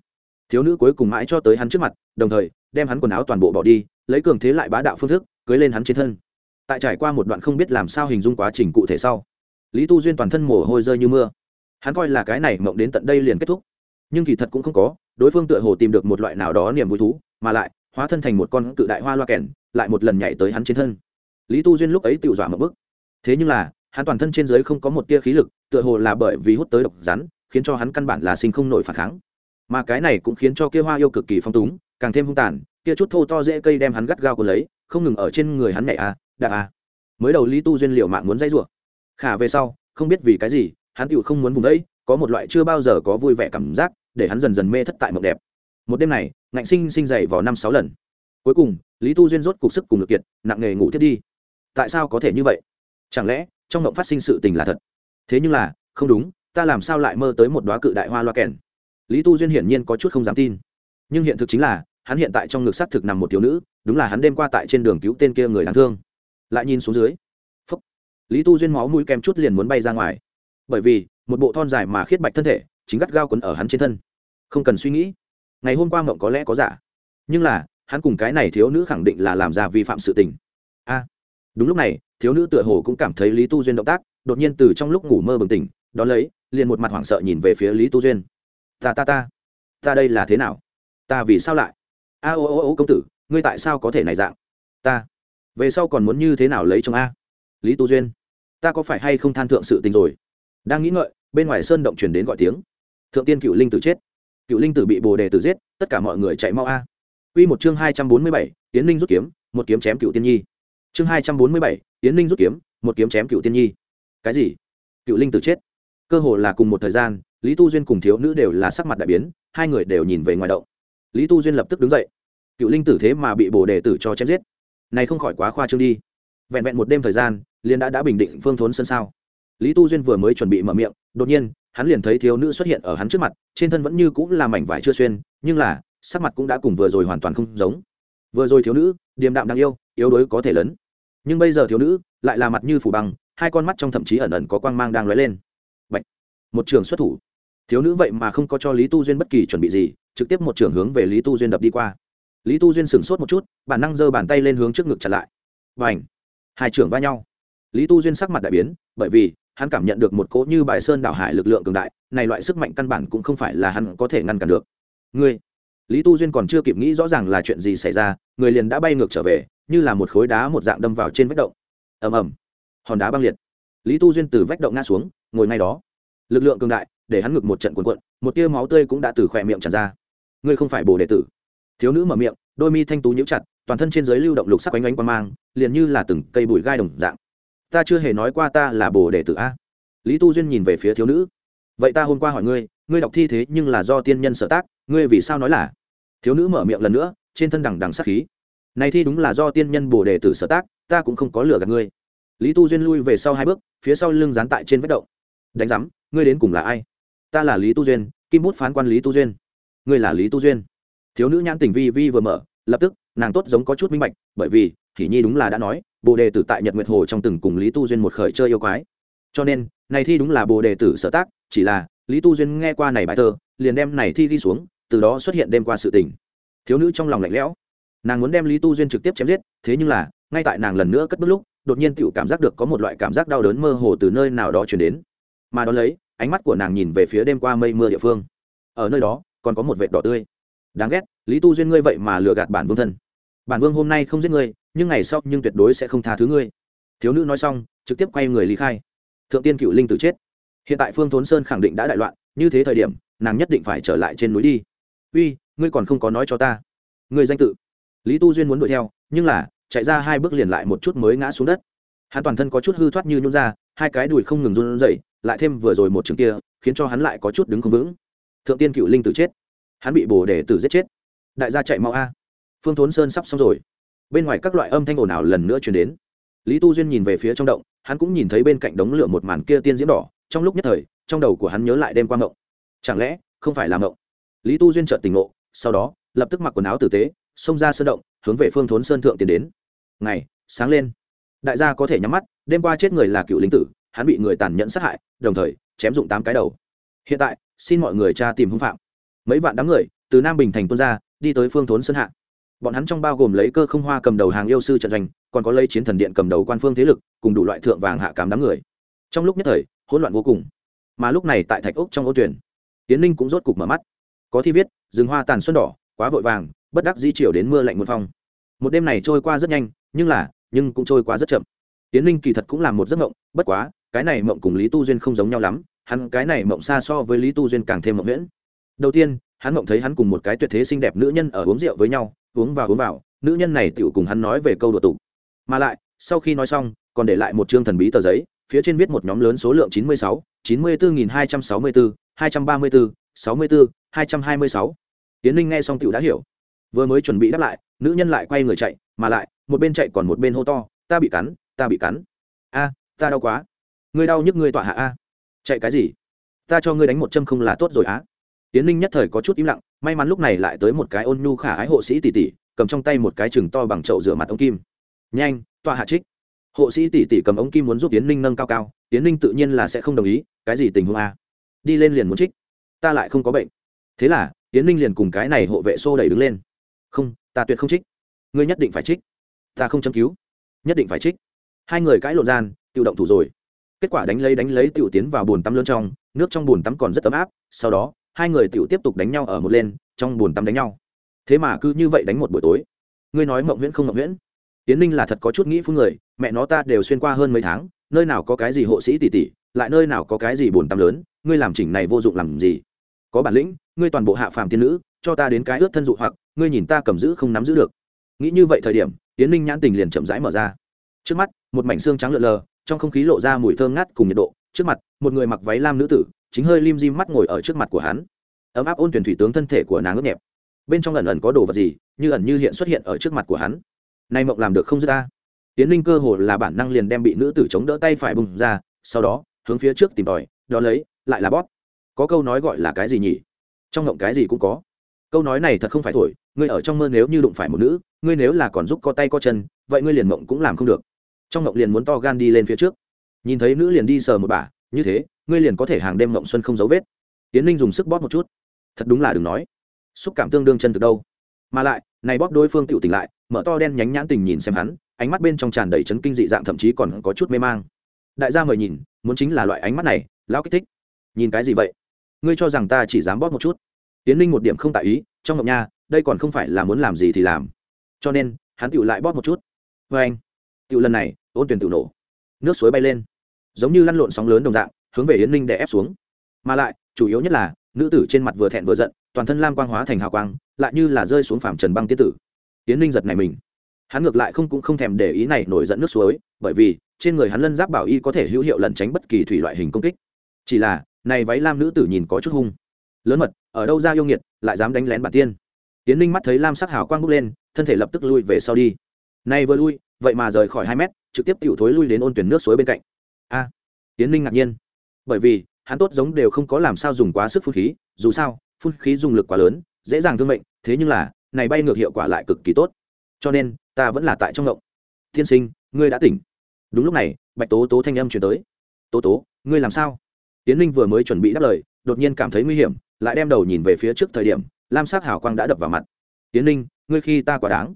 Thiếu nữ cuối cùng mãi cho tới hắn trước mặt, đồng thời, đem hắn quần áo toàn bộ bỏ đi, lấy cường thế lại bá đạo phương thức, cưới lên hắn trên thân. Tại trải qua một đoạn không biết làm sao hình dung quá trình cụ thể sau, lý tu duyên toàn thân mồ hôi rơi như mưa. Hắn coi là cái này mộng đến tận đây liền kết thúc. Nhưng kỳ thật cũng không có đối phương tựa hồ tìm được một loại nào đó niềm vui thú, mà lại, hóa thân thành một con cự đại hoa loa kèn, lại một lần nhảy tới hắn trên thân. Lý tu duyên lúc ấy tự dọa một bức thế nhưng là, hắn toàn thân trên dưới không có một tia khí lực, tựa hồ là bởi vì hút tới độc rắn, khiến cho hắn căn bản là sinh không nổi phản kháng. Mà cái này cũng khiến cho kia hoa yêu cực kỳ phong túng, càng thêm hung tàn, kia chút thô to dễ cây đem hắn gắt gao cuốn lấy, không ngừng ở trên người hắn nhảy a đạp a mới đầu lý tu duyên liệu mạng muốn dây rủa. Khả về sau, không biết vì cái gì, hắn tựu không muốn vùng đấy, có một loại chưa bao giờ có vui vẻ cảm giác để hắn dần dần mê thất tại mộng đẹp. Một đêm này, ngạnh sinh sinh dậy vào năm sáu lần. Cuối cùng, lý tu duyên rốt cục sức cùng lực kiệt, nặng nghề ngủ thiết đi. Tại sao có thể như vậy? Chẳng lẽ, trong mộng phát sinh sự tình là thật? Thế nhưng là, không đúng, ta làm sao lại mơ tới một đoá cự đại hoa loa kèn? Lý tu duyên hiển nhiên có chút không dám tin. Nhưng hiện thực chính là, hắn hiện tại trong ngực xác thực nằm một thiếu nữ, đúng là hắn đêm qua tại trên đường cứu tên kia người đáng thương. Lại nhìn xuống dưới. Phúc. Lý tu duyên máu mũi kem chút liền muốn bay ra ngoài. Bởi vì, một bộ thon dài mà khiết bạch thân thể chính gắt gao quấn ở hắn trên thân. Không cần suy nghĩ. Ngày hôm qua mộng có lẽ có giả. Nhưng là, hắn cùng cái này thiếu nữ khẳng định là làm ra vi phạm sự tình. A. Đúng lúc này, thiếu nữ tựa hồ cũng cảm thấy lý tu duyên động tác, đột nhiên từ trong lúc ngủ mơ bừng tỉnh, đón lấy, liền một mặt hoảng sợ nhìn về phía lý tu duyên. Ta ta ta. Ta đây là thế nào? Ta vì sao lại? A, ô ô ô, công tử, ngươi tại sao có thể này dạng? Ta. Về sau còn muốn như thế nào lấy chồng a? Lý tu duyên. Ta có phải hay không than thượng sự tình rồi? Đang nghĩ ngợi, bên ngoài sơn động truyền đến gọi tiếng thượng tiên cựu linh tử chết. Cựu linh tử bị bồ đề tử giết, tất cả mọi người chạy mau a. Quy một chương hai trăm bốn mươi bảy tiến linh rút kiếm, một kiếm chém cựu tiên nhi. Chương hai trăm bốn mươi bảy tiến linh rút kiếm, một kiếm chém cựu tiên nhi. Cái gì? Cựu linh tử chết. Cơ hồ là cùng một thời gian, lý tu duyên cùng thiếu nữ đều là sắc mặt đại biến, hai người đều nhìn về ngoài động. Lý tu duyên lập tức đứng dậy. Cựu linh tử thế mà bị bồ đề tử cho chém giết. Này không khỏi quá khoa trương đi. Vẹn vẹn một đêm thời gian liên đã đã bình định phương thốn sân sao. Lý tu duyên vừa mới chuẩn bị mở miệng, đột nhiên hắn liền thấy thiếu nữ xuất hiện ở hắn trước mặt, trên thân vẫn như cũng là mảnh vải chưa xuyên, nhưng là, sắc mặt cũng đã cùng vừa rồi hoàn toàn không giống. Vừa rồi thiếu nữ, điềm đạm đáng yêu, yếu đuối có thể lớn. Nhưng bây giờ thiếu nữ, lại là mặt như phủ băng, hai con mắt trong thậm chí ẩn ẩn có quang mang đang lóe lên. Bạch. một trường xuất thủ. Thiếu nữ vậy mà không có cho lý tu duyên bất kỳ chuẩn bị gì, trực tiếp một trường hướng về lý tu duyên đập đi qua. Lý tu duyên sửng sốt một chút, bản năng giơ bàn tay lên hướng trước ngực chặn lại. Và hai trưởng va nhau. Lý tu duyên sắc mặt đại biến, bởi vì hắn cảm nhận được một cỗ như bài sơn đảo hải lực lượng cường đại, này loại sức mạnh căn bản cũng không phải là hắn có thể ngăn cản được. Ngươi, lý tu duyên còn chưa kịp nghĩ rõ ràng là chuyện gì xảy ra, người liền đã bay ngược trở về, như là một khối đá một dạng đâm vào trên vách động. Ầm ầm. Hòn đá băng liệt. Lý tu duyên từ vách động ngã xuống, ngồi ngay đó. Lực lượng cường đại, để hắn ngực một trận cuộn cuộn, một tia máu tươi cũng đã từ khỏe miệng tràn ra. Ngươi không phải bồ đệ tử. Thiếu nữ mở miệng, đôi mi thanh tú nhíu chặt, toàn thân trên dưới lưu động lục sắc oanh oanh quan mang, liền như là từng cây bụi gai đồng dạng ta chưa hề nói qua ta là bồ đệ tử a. Lý tu duyên nhìn về phía thiếu nữ. Vậy ta hôm qua hỏi ngươi ngươi đọc thi thế nhưng là do tiên nhân sở tác, ngươi vì sao nói là? Thiếu nữ mở miệng lần nữa, trên thân đằng đằng sát khí. Này thi đúng là do tiên nhân bồ đề tử sở tác, ta cũng không có lừa gạt ngươi. Lý tu duyên lui về sau hai bước, phía sau lưng dán tại trên vết động. Đánh giám, ngươi đến cùng là ai? Ta là lý tu duyên, kim bút phán quan lý tu duyên. Ngươi là lý tu duyên. Thiếu nữ nhãn tình vi vi vừa mở, lập tức, nàng tốt giống có chút minh bạch, bởi vì thì nhi đúng là đã nói bồ đề tử tại nhật nguyệt hồ trong từng cùng lý tu duyên một khởi chơi yêu quái. Cho nên, này thi đúng là bồ đề tử sở tác, chỉ là, lý tu duyên nghe qua này bài thơ, liền đem này thi đi xuống, từ đó xuất hiện đêm qua sự tình. Thiếu nữ trong lòng lạnh lẽo. Nàng muốn đem lý tu duyên trực tiếp chém giết, thế nhưng là, ngay tại nàng lần nữa cất bước lúc, đột nhiên tựu cảm giác được có một loại cảm giác đau đớn mơ hồ từ nơi nào đó chuyển đến. Mà đón lấy, ánh mắt của nàng nhìn về phía đêm qua mây mưa địa phương. Ở nơi đó, còn có một vệt đỏ tươi. Đáng ghét, lý tu duyên ngươi vậy mà lừa gạt bản vương thân. Bản vương hôm nay không giết ngươi nhưng ngày sau nhưng tuyệt đối sẽ không tha thứ ngươi. Thiếu nữ nói xong, trực tiếp quay người lý khai. Thượng tiên cựu linh tử chết. Hiện tại phương thốn sơn khẳng định đã đại loạn, như thế thời điểm, nàng nhất định phải trở lại trên núi đi. Uy, ngươi còn không có nói cho ta. Ngươi danh tự. Lý tu duyên muốn đuổi theo, nhưng là, chạy ra hai bước liền lại một chút mới ngã xuống đất. Hắn toàn thân có chút hư thoát như nhún ra, hai cái đùi không ngừng run rẩy, lại thêm vừa rồi một trường kia, khiến cho hắn lại có chút đứng không vững. Thượng tiên cựu linh tử chết. Hắn bị bồ để tử giết chết. Đại gia chạy mau a. Phương thốn sơn sắp xong rồi bên ngoài các loại âm thanh ồn ào lần nữa chuyển đến. Lý tu duyên nhìn về phía trong động, hắn cũng nhìn thấy bên cạnh đống lửa một màn kia tiên diễm đỏ, trong lúc nhất thời, trong đầu của hắn nhớ lại đêm qua ngộng chẳng lẽ, không phải là ngộng lý tu duyên chợt tỉnh ngộ, sau đó, lập tức mặc quần áo tử tế, xông ra sơn động, hướng về phương thốn sơn thượng tiến đến. Ngày, sáng lên. Đại gia có thể nhắm mắt, đêm qua chết người là cựu lính tử, hắn bị người tàn nhẫn sát hại, đồng thời, chém dụng tám cái đầu. Hiện tại, xin mọi người tra tìm hung phạm. Mấy vạn đám người, từ nam bình thành tuôn ra, đi tới phương thốn sơn hạ bọn hắn trong bao gồm lấy cơ không hoa cầm đầu hàng yêu sư trận doanh, còn có lấy chiến thần điện cầm đầu quan phương thế lực, cùng đủ loại thượng vàng hạ cám đám người. Trong lúc nhất thời, hỗn loạn vô cùng. Mà lúc này tại thạch ốc trong ô tuyển tiến ninh cũng rốt cục mở mắt. Có thi viết, rừng hoa tàn xuân đỏ, quá vội vàng, bất đắc di chiều đến mưa lạnh một phong. Một đêm này trôi qua rất nhanh, nhưng là, nhưng cũng trôi qua rất chậm. Tiến ninh kỳ thật cũng là một giấc mộng, bất quá, cái này mộng cùng lý tu duyên không giống nhau lắm, hắn cái này mộng xa so với lý tu duyên càng thêm mộng nguyễn đầu tiên, hắn mộng thấy hắn cùng một cái tuyệt thế xinh đẹp nữ nhân ở uống rượu với nhau uống vào uống vào. Nữ nhân này tựu cùng hắn nói về câu đùa tục. Mà lại, sau khi nói xong, còn để lại một chương thần bí tờ giấy, phía trên viết một nhóm lớn số lượng chín mươi sáu, chín mươi bốn nghìn hai trăm sáu mươi bốn hai trăm ba mươi bốn sáu mươi bốn hai trăm hai mươi sáu. Tiến linh nghe xong tựu đã hiểu. Vừa mới chuẩn bị đáp lại, nữ nhân lại quay người chạy, mà lại, một bên chạy còn một bên hô to, ta bị cắn, ta bị cắn. A, ta đau quá. Ngươi đau nhức ngươi tọa hạ a. Chạy cái gì? Ta cho ngươi đánh một châm không là tốt rồi á tiến ninh nhất thời có chút im lặng, may mắn lúc này lại tới một cái ôn nhu khả ái hộ sĩ tỷ tỷ, cầm trong tay một cái chừng to bằng chậu rửa mặt ống kim. Nhanh, tọa hạ trích. Hộ sĩ tỷ tỷ cầm ống kim muốn giúp tiến ninh nâng cao cao, tiến ninh tự nhiên là sẽ không đồng ý, cái gì tình huống a? Đi lên liền muốn trích. Ta lại không có bệnh. Thế là, tiến ninh liền cùng cái này hộ vệ xô đẩy đứng lên. Không, ta tuyệt không trích. Ngươi nhất định phải trích. Ta không châm cứu. Nhất định phải trích. Hai người cãi lộn gian tự động thủ rồi. Kết quả đánh lấy đánh lấy tiểu tiến vào bồn tắm lớn trong, nước trong bồn tắm còn rất ấm áp, sau đó hai người tiểu tiếp tục đánh nhau ở một lên, trong buồn tắm đánh nhau. Thế mà cứ như vậy đánh một buổi tối. Ngươi nói mộng nguyễn không mộng nguyễn tiến ninh là thật có chút nghĩ phương người, mẹ nó ta đều xuyên qua hơn mấy tháng, nơi nào có cái gì hộ sĩ tỷ tỷ lại nơi nào có cái gì buồn tắm lớn, ngươi làm chỉnh này vô dụng làm gì? Có bản lĩnh, ngươi toàn bộ hạ phàm tiên nữ, cho ta đến cái ướt thân dụ hoặc, ngươi nhìn ta cầm giữ không nắm giữ được. Nghĩ như vậy thời điểm tiến ninh nhãn tình liền chậm rãi mở ra. Trước mắt, một mảnh xương trắng lợn lờ, trong không khí lộ ra mùi thơm ngát cùng nhiệt độ. Trước mặt, một người mặc váy lam nữ tử chính hơi lim dim mắt ngồi ở trước mặt của hắn. Ấm áp ôn tuyển thủy tướng thân thể của nàng ướt nhẹp. Bên trong ẩn ẩn có đồ vật gì, như ẩn như hiện xuất hiện ở trước mặt của hắn? Nay mộng làm được không dứt ta tiến linh cơ hồ là bản năng liền đem bị nữ tử chống đỡ tay phải bùng ra, sau đó, hướng phía trước tìm tòi đó lấy, lại là bóp. Có câu nói gọi là cái gì nhỉ? Trong mộng cái gì cũng có. Câu nói này thật không phải thổi, ngươi ở trong mơ nếu như đụng phải một nữ, ngươi nếu là còn giúp có tay có chân, vậy ngươi liền mộng cũng làm không được. Trong mộng liền muốn to gan đi lên phía trước. Nhìn thấy nữ liền đi sờ một bả, như thế ngươi liền có thể hàng đêm mộng xuân không dấu vết. Tiến ninh dùng sức bóp một chút. Thật đúng là đừng nói. Xúc cảm tương đương chân từ đâu. Mà lại, này bóp đối phương tựu tỉnh lại, mở to đen nhánh nhãn tình nhìn xem hắn, ánh mắt bên trong tràn đầy chấn kinh dị dạng thậm chí còn có chút mê mang. Đại gia mời nhìn, muốn chính là loại ánh mắt này, lão kích thích. Nhìn cái gì vậy? Ngươi cho rằng ta chỉ dám bóp một chút? Tiến ninh một điểm không tại ý, trong ngọc nha, đây còn không phải là muốn làm gì thì làm. Cho nên, hắn tựu lại bóp một chút. Vâng. Vê anh tựu lần này, ôn tuyển tựu nổ. Nước suối bay lên. Giống như lăn lộn sóng lớn đồng dạng hướng về yến ninh để ép xuống. Mà lại, chủ yếu nhất là, nữ tử trên mặt vừa thẹn vừa giận, toàn thân lam quang hóa thành hào quang, lại như là rơi xuống phạm trần băng tiết tử. Yến ninh giật này mình. Hắn ngược lại không cũng không thèm để ý này nổi giận nước suối, bởi vì, trên người hắn lân giáp bảo y có thể hữu hiệu lẩn tránh bất kỳ thủy loại hình công kích. Chỉ là, này váy lam nữ tử nhìn có chút hung. Lớn mật, ở đâu ra yêu nghiệt, lại dám đánh lén bản tiên. Tiến ninh mắt thấy lam sắc hào quang bốc lên, thân thể lập tức lui về sau đi. Nay vừa lui, vậy mà rời khỏi hai mét, trực tiếp tiểu thối lui đến ôn tuyển nước suối bên cạnh. A! Tiến ninh ngạc nhiên bởi vì hắn tốt giống đều không có làm sao dùng quá sức phun khí dù sao phun khí dùng lực quá lớn dễ dàng thương mệnh thế nhưng là này bay ngược hiệu quả lại cực kỳ tốt. Cho nên ta vẫn là tại trong ngộng. Tiên sinh ngươi đã tỉnh. Đúng lúc này bạch tố tố thanh âm chuyển tới. Tố tố ngươi làm sao? Tiến Linh vừa mới chuẩn bị đáp lời đột nhiên cảm thấy nguy hiểm lại đem đầu nhìn về phía trước thời điểm lam sắc hào quang đã đập vào mặt. Tiến Linh, ngươi khi ta quá đáng.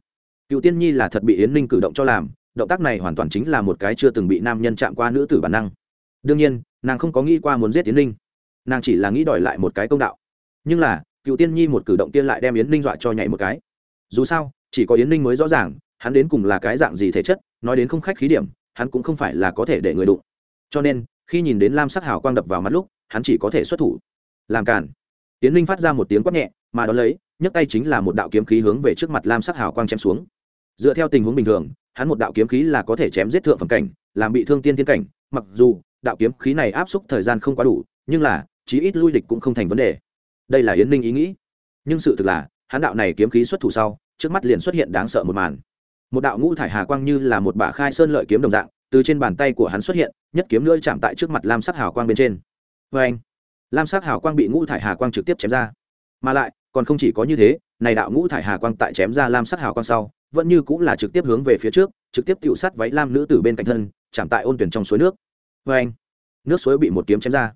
Cựu tiên nhi là thật bị yến ninh cử động cho làm động tác này hoàn toàn chính là một cái chưa từng bị nam nhân chạm qua nữ tử bản năng. Đương nhiên nàng không có nghĩ qua muốn giết tiến ninh. Nàng chỉ là nghĩ đòi lại một cái công đạo. Nhưng là, cựu tiên nhi một cử động tiên lại đem yến ninh dọa cho nhảy một cái. Dù sao, chỉ có yến ninh mới rõ ràng, hắn đến cùng là cái dạng gì thể chất, nói đến không khách khí điểm, hắn cũng không phải là có thể để người đụng. Cho nên, khi nhìn đến lam sắc hào quang đập vào mắt lúc, hắn chỉ có thể xuất thủ. Làm cản yến ninh phát ra một tiếng quát nhẹ, mà đón lấy, nhấc tay chính là một đạo kiếm khí hướng về trước mặt lam sắc hào quang chém xuống. Dựa theo tình huống bình thường, hắn một đạo kiếm khí là có thể chém giết thượng phẩm cảnh, làm bị thương tiên tiên cảnh, mặc dù đạo kiếm khí này áp xúc thời gian không quá đủ, nhưng là, chí ít lui địch cũng không thành vấn đề. Đây là yến ninh ý nghĩ. Nhưng sự thực là, hắn đạo này kiếm khí xuất thủ sau, trước mắt liền xuất hiện đáng sợ một màn. Một đạo ngũ thải hà quang như là một bả khai sơn lợi kiếm đồng dạng, từ trên bàn tay của hắn xuất hiện, nhất kiếm nữa chạm tại trước mặt lam sắc hào quang bên trên. Vê anh lam sắc hào quang bị ngũ thải hà quang trực tiếp chém ra. Mà lại, còn không chỉ có như thế, này đạo ngũ thải hà quang tại chém ra lam sắc hào quang sau, vẫn như cũng là trực tiếp hướng về phía trước, trực tiếp tựu sát váy lam nữ tử bên cạnh thân, chạm tại ôn tuyển trong suối nước vê anh. Nước suối bị một kiếm chém ra.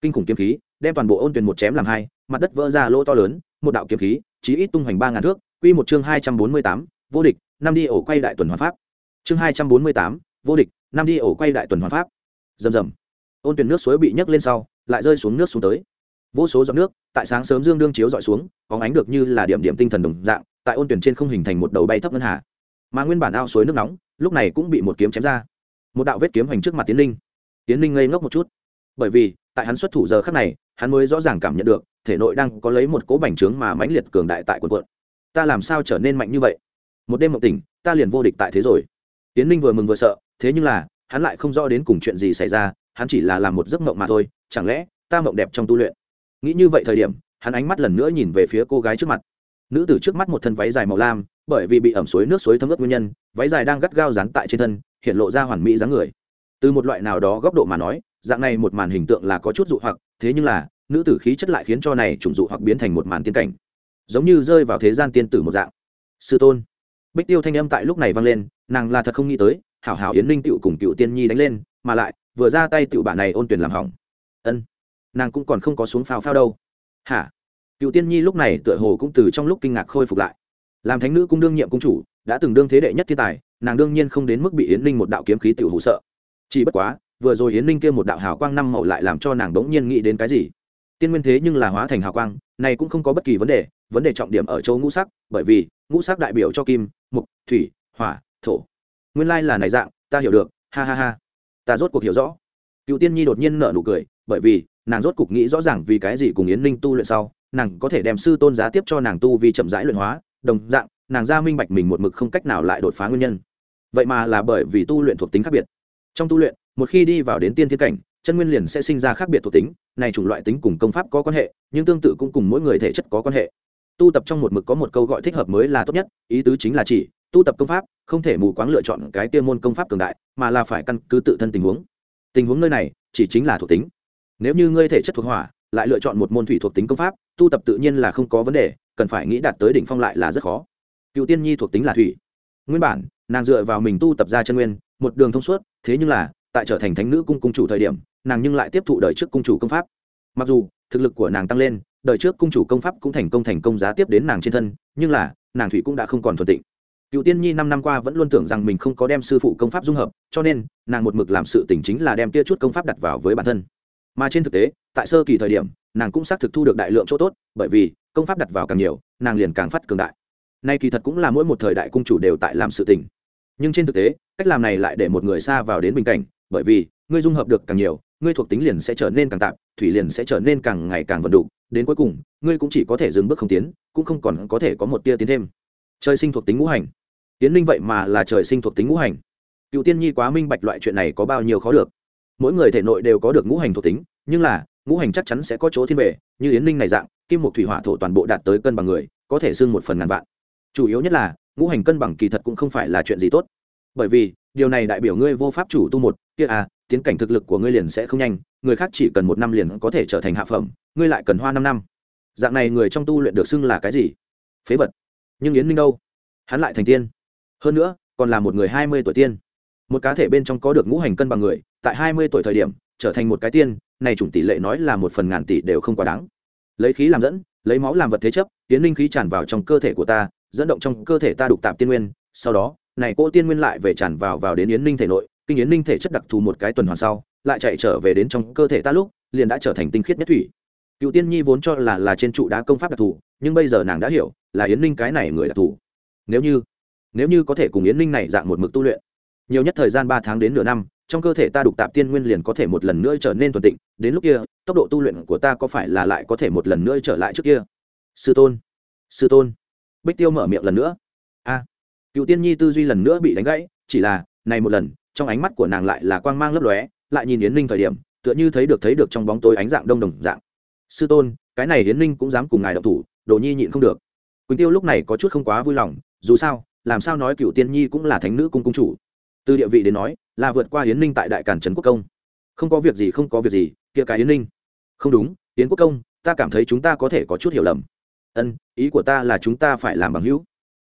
Kinh khủng kiếm khí, đem toàn bộ ôn tuyển một chém làm hai, mặt đất vỡ ra lỗ to lớn, một đạo kiếm khí, chí ít tung hoành ba ngàn thước, quy một chương hai trăm bốn mươi tám, vô địch, năm đi ổ quay đại tuần hoàn pháp. Chương hai trăm bốn mươi tám, vô địch, năm đi ổ quay đại tuần hoàn pháp. Rầm rầm. Ôn tuyển nước suối bị nhấc lên sau, lại rơi xuống nước xuống tới. Vô số giọt nước, tại sáng sớm dương đương chiếu dọi xuống có ánh được như là điểm điểm tinh thần đồng dạng, tại ôn tuyển trên không hình thành một đầu bay thấp ngân hà. Mà nguyên bản ao suối nước nóng, lúc này cũng bị một kiếm chém ra. Một đạo vết kiếm hành trước mặt tiến linh tiến ninh ngây ngốc một chút. Bởi vì, tại hắn xuất thủ giờ khắc này, hắn mới rõ ràng cảm nhận được, thể nội đang có lấy một cỗ bành trướng mà mãnh liệt cường đại tại quần quận. Ta làm sao trở nên mạnh như vậy? Một đêm mộng tỉnh, ta liền vô địch tại thế rồi. Tiến ninh vừa mừng vừa sợ, thế nhưng là, hắn lại không rõ đến cùng chuyện gì xảy ra, hắn chỉ là làm một giấc mộng mà thôi, chẳng lẽ, ta mộng đẹp trong tu luyện? Nghĩ như vậy thời điểm, hắn ánh mắt lần nữa nhìn về phía cô gái trước mặt. Nữ tử trước mắt một thân váy dài màu lam, bởi vì bị ẩm suối nước suối thấm ướt nguyên nhân, váy dài đang gắt gao dán tại trên thân, hiện lộ ra hoàn mỹ dáng người từ một loại nào đó góc độ mà nói, dạng này một màn hình tượng là có chút dụ hoặc, thế nhưng là, nữ tử khí chất lại khiến cho này trùng dụ hoặc biến thành một màn tiên cảnh. Giống như rơi vào thế gian tiên tử một dạng. Sư tôn. Bích tiêu thanh âm tại lúc này vang lên, nàng là thật không nghĩ tới, hảo hảo yến linh tựu cùng cựu tiên nhi đánh lên, mà lại, vừa ra tay tựu bản này ôn tuyển làm hỏng. Ân. Nàng cũng còn không có xuống phao phao đâu. Hả? Cựu tiên nhi lúc này tựa hồ cũng từ trong lúc kinh ngạc khôi phục lại. Làm thánh nữ cũng đương nhiệm cung chủ, đã từng đương thế đệ nhất thiên tài, nàng đương nhiên không đến mức bị yến linh một đạo kiếm khí tựu hụ sợ chỉ bất quá, vừa rồi yến ninh kia một đạo hào quang năm màu lại làm cho nàng bỗng nhiên nghĩ đến cái gì. Tiên nguyên thế nhưng là hóa thành hào quang, này cũng không có bất kỳ vấn đề vấn đề trọng điểm ở chỗ ngũ sắc, bởi vì ngũ sắc đại biểu cho kim, mục, thủy, hỏa, thổ. Nguyên lai là này dạng, ta hiểu được, ha ha ha. Ta rốt cuộc hiểu rõ. Cựu tiên nhi đột nhiên nở nụ cười, bởi vì nàng rốt cuộc nghĩ rõ ràng vì cái gì cùng yến ninh tu luyện sau, nàng có thể đem sư tôn giá tiếp cho nàng tu vì chậm rãi luyện hóa, đồng dạng, nàng ra minh bạch mình một mực không cách nào lại đột phá nguyên nhân. Vậy mà là bởi vì tu luyện thuộc tính khác biệt trong tu luyện, một khi đi vào đến tiên thiên cảnh, chân nguyên liền sẽ sinh ra khác biệt thuộc tính, này chủng loại tính cùng công pháp có quan hệ, nhưng tương tự cũng cùng mỗi người thể chất có quan hệ. Tu tập trong một mực có một câu gọi thích hợp mới là tốt nhất, ý tứ chính là chỉ, tu tập công pháp, không thể mù quáng lựa chọn cái tiêu môn công pháp cường đại, mà là phải căn cứ tự thân tình huống. Tình huống nơi này, chỉ chính là thuộc tính. Nếu như ngươi thể chất thuộc hỏa, lại lựa chọn một môn thủy thuộc tính công pháp, tu tập tự nhiên là không có vấn đề, cần phải nghĩ đạt tới đỉnh phong lại là rất khó. Cựu tiên nhi thuộc tính là thủy. Nguyên bản, nàng dựa vào mình tu tập ra chân nguyên một đường thông suốt, thế nhưng là, tại trở thành thánh nữ cung cung chủ thời điểm, nàng nhưng lại tiếp thụ đời trước cung chủ công pháp. Mặc dù, thực lực của nàng tăng lên, đời trước cung chủ công pháp cũng thành công thành công giá tiếp đến nàng trên thân, nhưng là, nàng thủy cũng đã không còn thuận tịnh. Cựu tiên nhi năm năm qua vẫn luôn tưởng rằng mình không có đem sư phụ công pháp dung hợp, cho nên, nàng một mực làm sự tỉnh chính là đem tia chút công pháp đặt vào với bản thân. Mà trên thực tế, tại sơ kỳ thời điểm, nàng cũng xác thực thu được đại lượng chỗ tốt, bởi vì, công pháp đặt vào càng nhiều, nàng liền càng phát cường đại. Nay kỳ thật cũng là mỗi một thời đại cung chủ đều tại làm sự tình nhưng trên thực tế, cách làm này lại để một người xa vào đến bình cảnh, bởi vì, ngươi dung hợp được càng nhiều, ngươi thuộc tính liền sẽ trở nên càng tạm thủy liền sẽ trở nên càng ngày càng vận đục, đến cuối cùng, ngươi cũng chỉ có thể dừng bước không tiến, cũng không còn có thể có một tia tiến thêm. Trời sinh thuộc tính ngũ hành. Tiến ninh vậy mà là trời sinh thuộc tính ngũ hành. Cựu tiên nhi quá minh bạch loại chuyện này có bao nhiêu khó được. Mỗi người thể nội đều có được ngũ hành thuộc tính, nhưng là, ngũ hành chắc chắn sẽ có chỗ thiên về, như yến ninh này dạng, kim một thủy hỏa thổ toàn bộ đạt tới cân bằng người, có thể xưng một phần ngàn vạn. Chủ yếu nhất là ngũ hành cân bằng kỳ thật cũng không phải là chuyện gì tốt. Bởi vì, điều này đại biểu ngươi vô pháp chủ tu một, kia à tiến cảnh thực lực của ngươi liền sẽ không nhanh, người khác chỉ cần một năm liền có thể trở thành hạ phẩm, ngươi lại cần hoa năm năm. Dạng này người trong tu luyện được xưng là cái gì? Phế vật. Nhưng yến Minh đâu? Hắn lại thành tiên. Hơn nữa, còn là một người hai mươi tuổi tiên. Một cá thể bên trong có được ngũ hành cân bằng người, tại hai mươi tuổi thời điểm, trở thành một cái tiên, này chủng tỷ lệ nói là một phần ngàn tỷ đều không quá đáng. Lấy khí làm dẫn, lấy máu làm vật thế chấp tiến linh khí tràn vào trong cơ thể của ta dẫn động trong cơ thể ta đục tạp tiên nguyên, sau đó, này cỗ tiên nguyên lại về tràn vào vào đến yến linh thể nội, kinh yến linh thể chất đặc thù một cái tuần hoàn sau, lại chạy trở về đến trong cơ thể ta lúc, liền đã trở thành tinh khiết nhất thủy. Cựu tiên nhi vốn cho là là trên trụ đá công pháp đặc thù, nhưng bây giờ nàng đã hiểu là yến linh cái này người đặc thù. Nếu như nếu như có thể cùng yến linh này dạng một mực tu luyện, nhiều nhất thời gian ba tháng đến nửa năm, trong cơ thể ta đục tạp tiên nguyên liền có thể một lần nữa trở nên thuần tịnh, đến lúc kia, tốc độ tu luyện của ta có phải là lại có thể một lần nữa trở lại trước kia? Sư tôn sư tôn bích tiêu mở miệng lần nữa. A. Cựu tiên nhi tư duy lần nữa bị đánh gãy, chỉ là, này một lần, trong ánh mắt của nàng lại là quang mang lấp lóe, lại nhìn yến ninh thời điểm, tựa như thấy được thấy được trong bóng tối ánh dạng đông đồng dạng. Sư tôn, cái này yến ninh cũng dám cùng ngài độc thủ, đồ nhi nhịn không được. Quỳnh tiêu lúc này có chút không quá vui lòng, dù sao, làm sao nói cựu tiên nhi cũng là thánh nữ cung cung chủ. Từ địa vị đến nói, là vượt qua Yến ninh tại đại cản trấn quốc công. Không có việc gì, không có việc gì, kia cái Yến ninh. Không đúng, Yến quốc công, ta cảm thấy chúng ta có thể có chút hiểu lầm ân, ý của ta là chúng ta phải làm bằng hữu.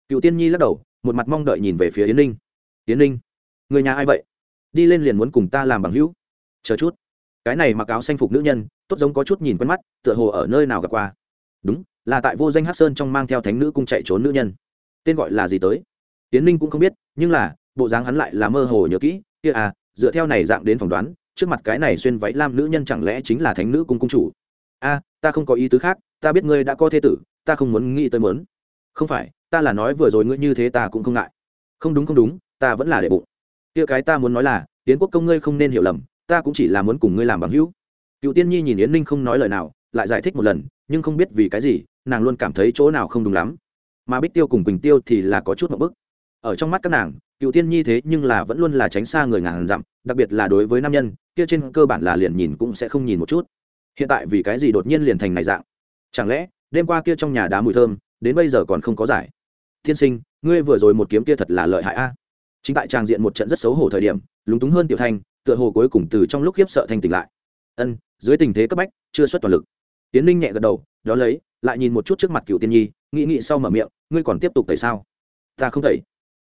Cựu tiên nhi lắc đầu, một mặt mong đợi nhìn về phía yến ninh. Yến ninh, người nhà ai vậy? Đi lên liền muốn cùng ta làm bằng hữu. Chờ chút. Cái này mặc áo xanh phục nữ nhân, tốt giống có chút nhìn quen mắt, tựa hồ ở nơi nào gặp qua. Đúng, là tại vô danh hát sơn trong mang theo thánh nữ cung chạy trốn nữ nhân. Tên gọi là gì tới? Yến ninh cũng không biết, nhưng là, bộ dáng hắn lại là mơ hồ nhớ kỹ, kia à dựa theo này dạng đến phỏng đoán, trước mặt cái này xuyên váy lam nữ nhân chẳng lẽ chính là thánh nữ cung cung chủ? A, ta không có ý tứ khác, ta biết ngươi đã có thê tử ta không muốn nghĩ tới mớn. Không phải, ta là nói vừa rồi ngươi như thế ta cũng không ngại. Không đúng không đúng, ta vẫn là để bụng. Kia cái ta muốn nói là, yến quốc công ngươi không nên hiểu lầm, ta cũng chỉ là muốn cùng ngươi làm bằng hữu. Cựu tiên nhi nhìn yến ninh không nói lời nào, lại giải thích một lần, nhưng không biết vì cái gì, nàng luôn cảm thấy chỗ nào không đúng lắm. Mà bích tiêu cùng quỳnh tiêu thì là có chút một bức. Ở trong mắt các nàng, cựu tiên nhi thế nhưng là vẫn luôn là tránh xa người ngàn dặm, đặc biệt là đối với nam nhân, kia trên cơ bản là liền nhìn cũng sẽ không nhìn một chút. Hiện tại vì cái gì đột nhiên liền thành này dạng? Chẳng lẽ đêm qua kia trong nhà đá mùi thơm, đến bây giờ còn không có giải. Tiên sinh, ngươi vừa rồi một kiếm kia thật là lợi hại a. Chính tại tràng diện một trận rất xấu hổ thời điểm, lúng túng hơn tiểu thanh, tựa hồ cuối cùng từ trong lúc khiếp sợ thanh tỉnh lại. Ân, dưới tình thế cấp bách, chưa xuất toàn lực. Tiến ninh nhẹ gật đầu, đó lấy, lại nhìn một chút trước mặt cựu tiên nhi, nghĩ nghĩ sau mở miệng, ngươi còn tiếp tục tẩy sao? Ta không tẩy.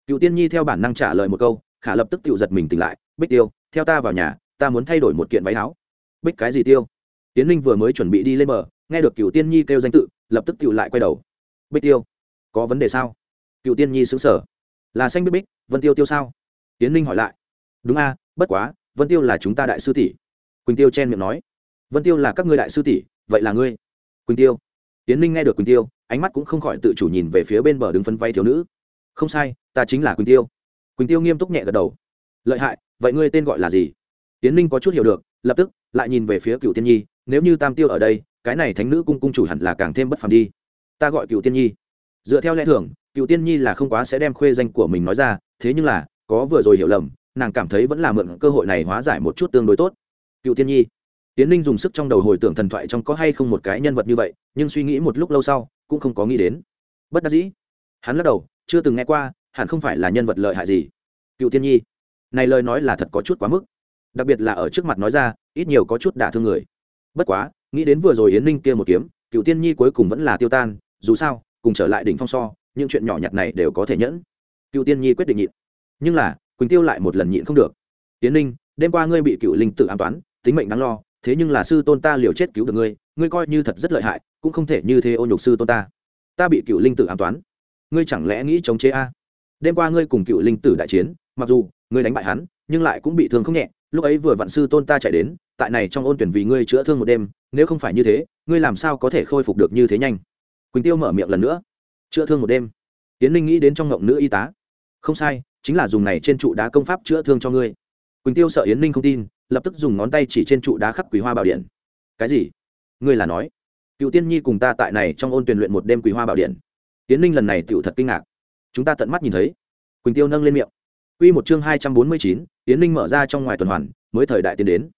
Cựu tiên nhi theo bản năng trả lời một câu, khả lập tức tự giật mình tỉnh lại, bích tiêu, theo ta vào nhà, ta muốn thay đổi một kiện váy áo. Bích cái gì tiêu? Tiến ninh vừa mới chuẩn bị đi lên bờ nghe được cựu tiên nhi kêu danh tự, lập tức cựu lại quay đầu. Bích tiêu, có vấn đề sao? Cựu tiên nhi xứng sở là xanh bích bích, vân tiêu tiêu sao? Tiến ninh hỏi lại. Đúng a, bất quá, vân tiêu là chúng ta đại sư tỷ. Quỳnh tiêu chen miệng nói. Vân tiêu là các ngươi đại sư tỷ, vậy là ngươi. Quỳnh tiêu. Tiến ninh nghe được quỳnh tiêu, ánh mắt cũng không khỏi tự chủ nhìn về phía bên bờ đứng phân vay thiếu nữ. Không sai, ta chính là quỳnh tiêu. Quỳnh tiêu nghiêm túc nhẹ gật đầu. Lợi hại, vậy ngươi tên gọi là gì? Tiến ninh có chút hiểu được, lập tức lại nhìn về phía cựu tiên nhi, nếu như tam tiêu ở đây cái này thánh nữ cung cung chủ hẳn là càng thêm bất phàm đi. Ta gọi cựu tiên nhi. Dựa theo lẽ thường, cựu tiên nhi là không quá sẽ đem khuê danh của mình nói ra, thế nhưng là, có vừa rồi hiểu lầm, nàng cảm thấy vẫn là mượn cơ hội này hóa giải một chút tương đối tốt. Cựu tiên nhi. Tiến ninh dùng sức trong đầu hồi tưởng thần thoại trong có hay không một cái nhân vật như vậy, nhưng suy nghĩ một lúc lâu sau, cũng không có nghĩ đến. Bất đắc dĩ. Hắn lắc đầu, chưa từng nghe qua, hẳn không phải là nhân vật lợi hại gì. Cựu tiên nhi. Này lời nói là thật có chút quá mức. Đặc biệt là ở trước mặt nói ra, ít nhiều có chút đả thương người. Bất quá nghĩ đến vừa rồi yến ninh kia một kiếm cựu tiên nhi cuối cùng vẫn là tiêu tan, dù sao, cùng trở lại đỉnh phong so, những chuyện nhỏ nhặt này đều có thể nhẫn. Cựu tiên nhi quyết định nhịn. Nhưng là, quỳnh tiêu lại một lần nhịn không được. Yến ninh, đêm qua ngươi bị cựu linh tự an toán, tính mệnh đáng lo, thế nhưng là sư tôn ta liều chết cứu được ngươi ngươi coi như thật rất lợi hại, cũng không thể như thế ô nhục sư tôn ta. Ta bị cựu linh Tử an toán. Ngươi chẳng lẽ nghĩ chống chế a? Đêm qua ngươi cùng cựu linh tử đại chiến, mặc dù ngươi đánh bại hắn, nhưng lại cũng bị thương không nhẹ lúc ấy vừa vạn sư tôn ta chạy đến, tại này trong ôn tuyển vì ngươi chữa thương một đêm, nếu không phải như thế, ngươi làm sao có thể khôi phục được như thế nhanh? Quỳnh tiêu mở miệng lần nữa. Chữa thương một đêm. Tiến linh nghĩ đến trong ngộng nữ y tá. Không sai, chính là dùng này trên trụ đá công pháp chữa thương cho ngươi. Quỳnh tiêu sợ yến ninh không tin, lập tức dùng ngón tay chỉ trên trụ đá khắc quý hoa bảo điện. Cái gì? Ngươi là nói. Cựu tiên nhi cùng ta tại này trong ôn tuyển luyện một đêm quý hoa bảo điện. Yến ninh lần này tựu thật kinh ngạc. Chúng ta tận mắt nhìn thấy. Quỳnh tiêu nâng lên miệng. Quy một chương hai trăm bốn mươi chín tiến ninh mở ra trong ngoài tuần hoàn, mới thời đại tiến đến.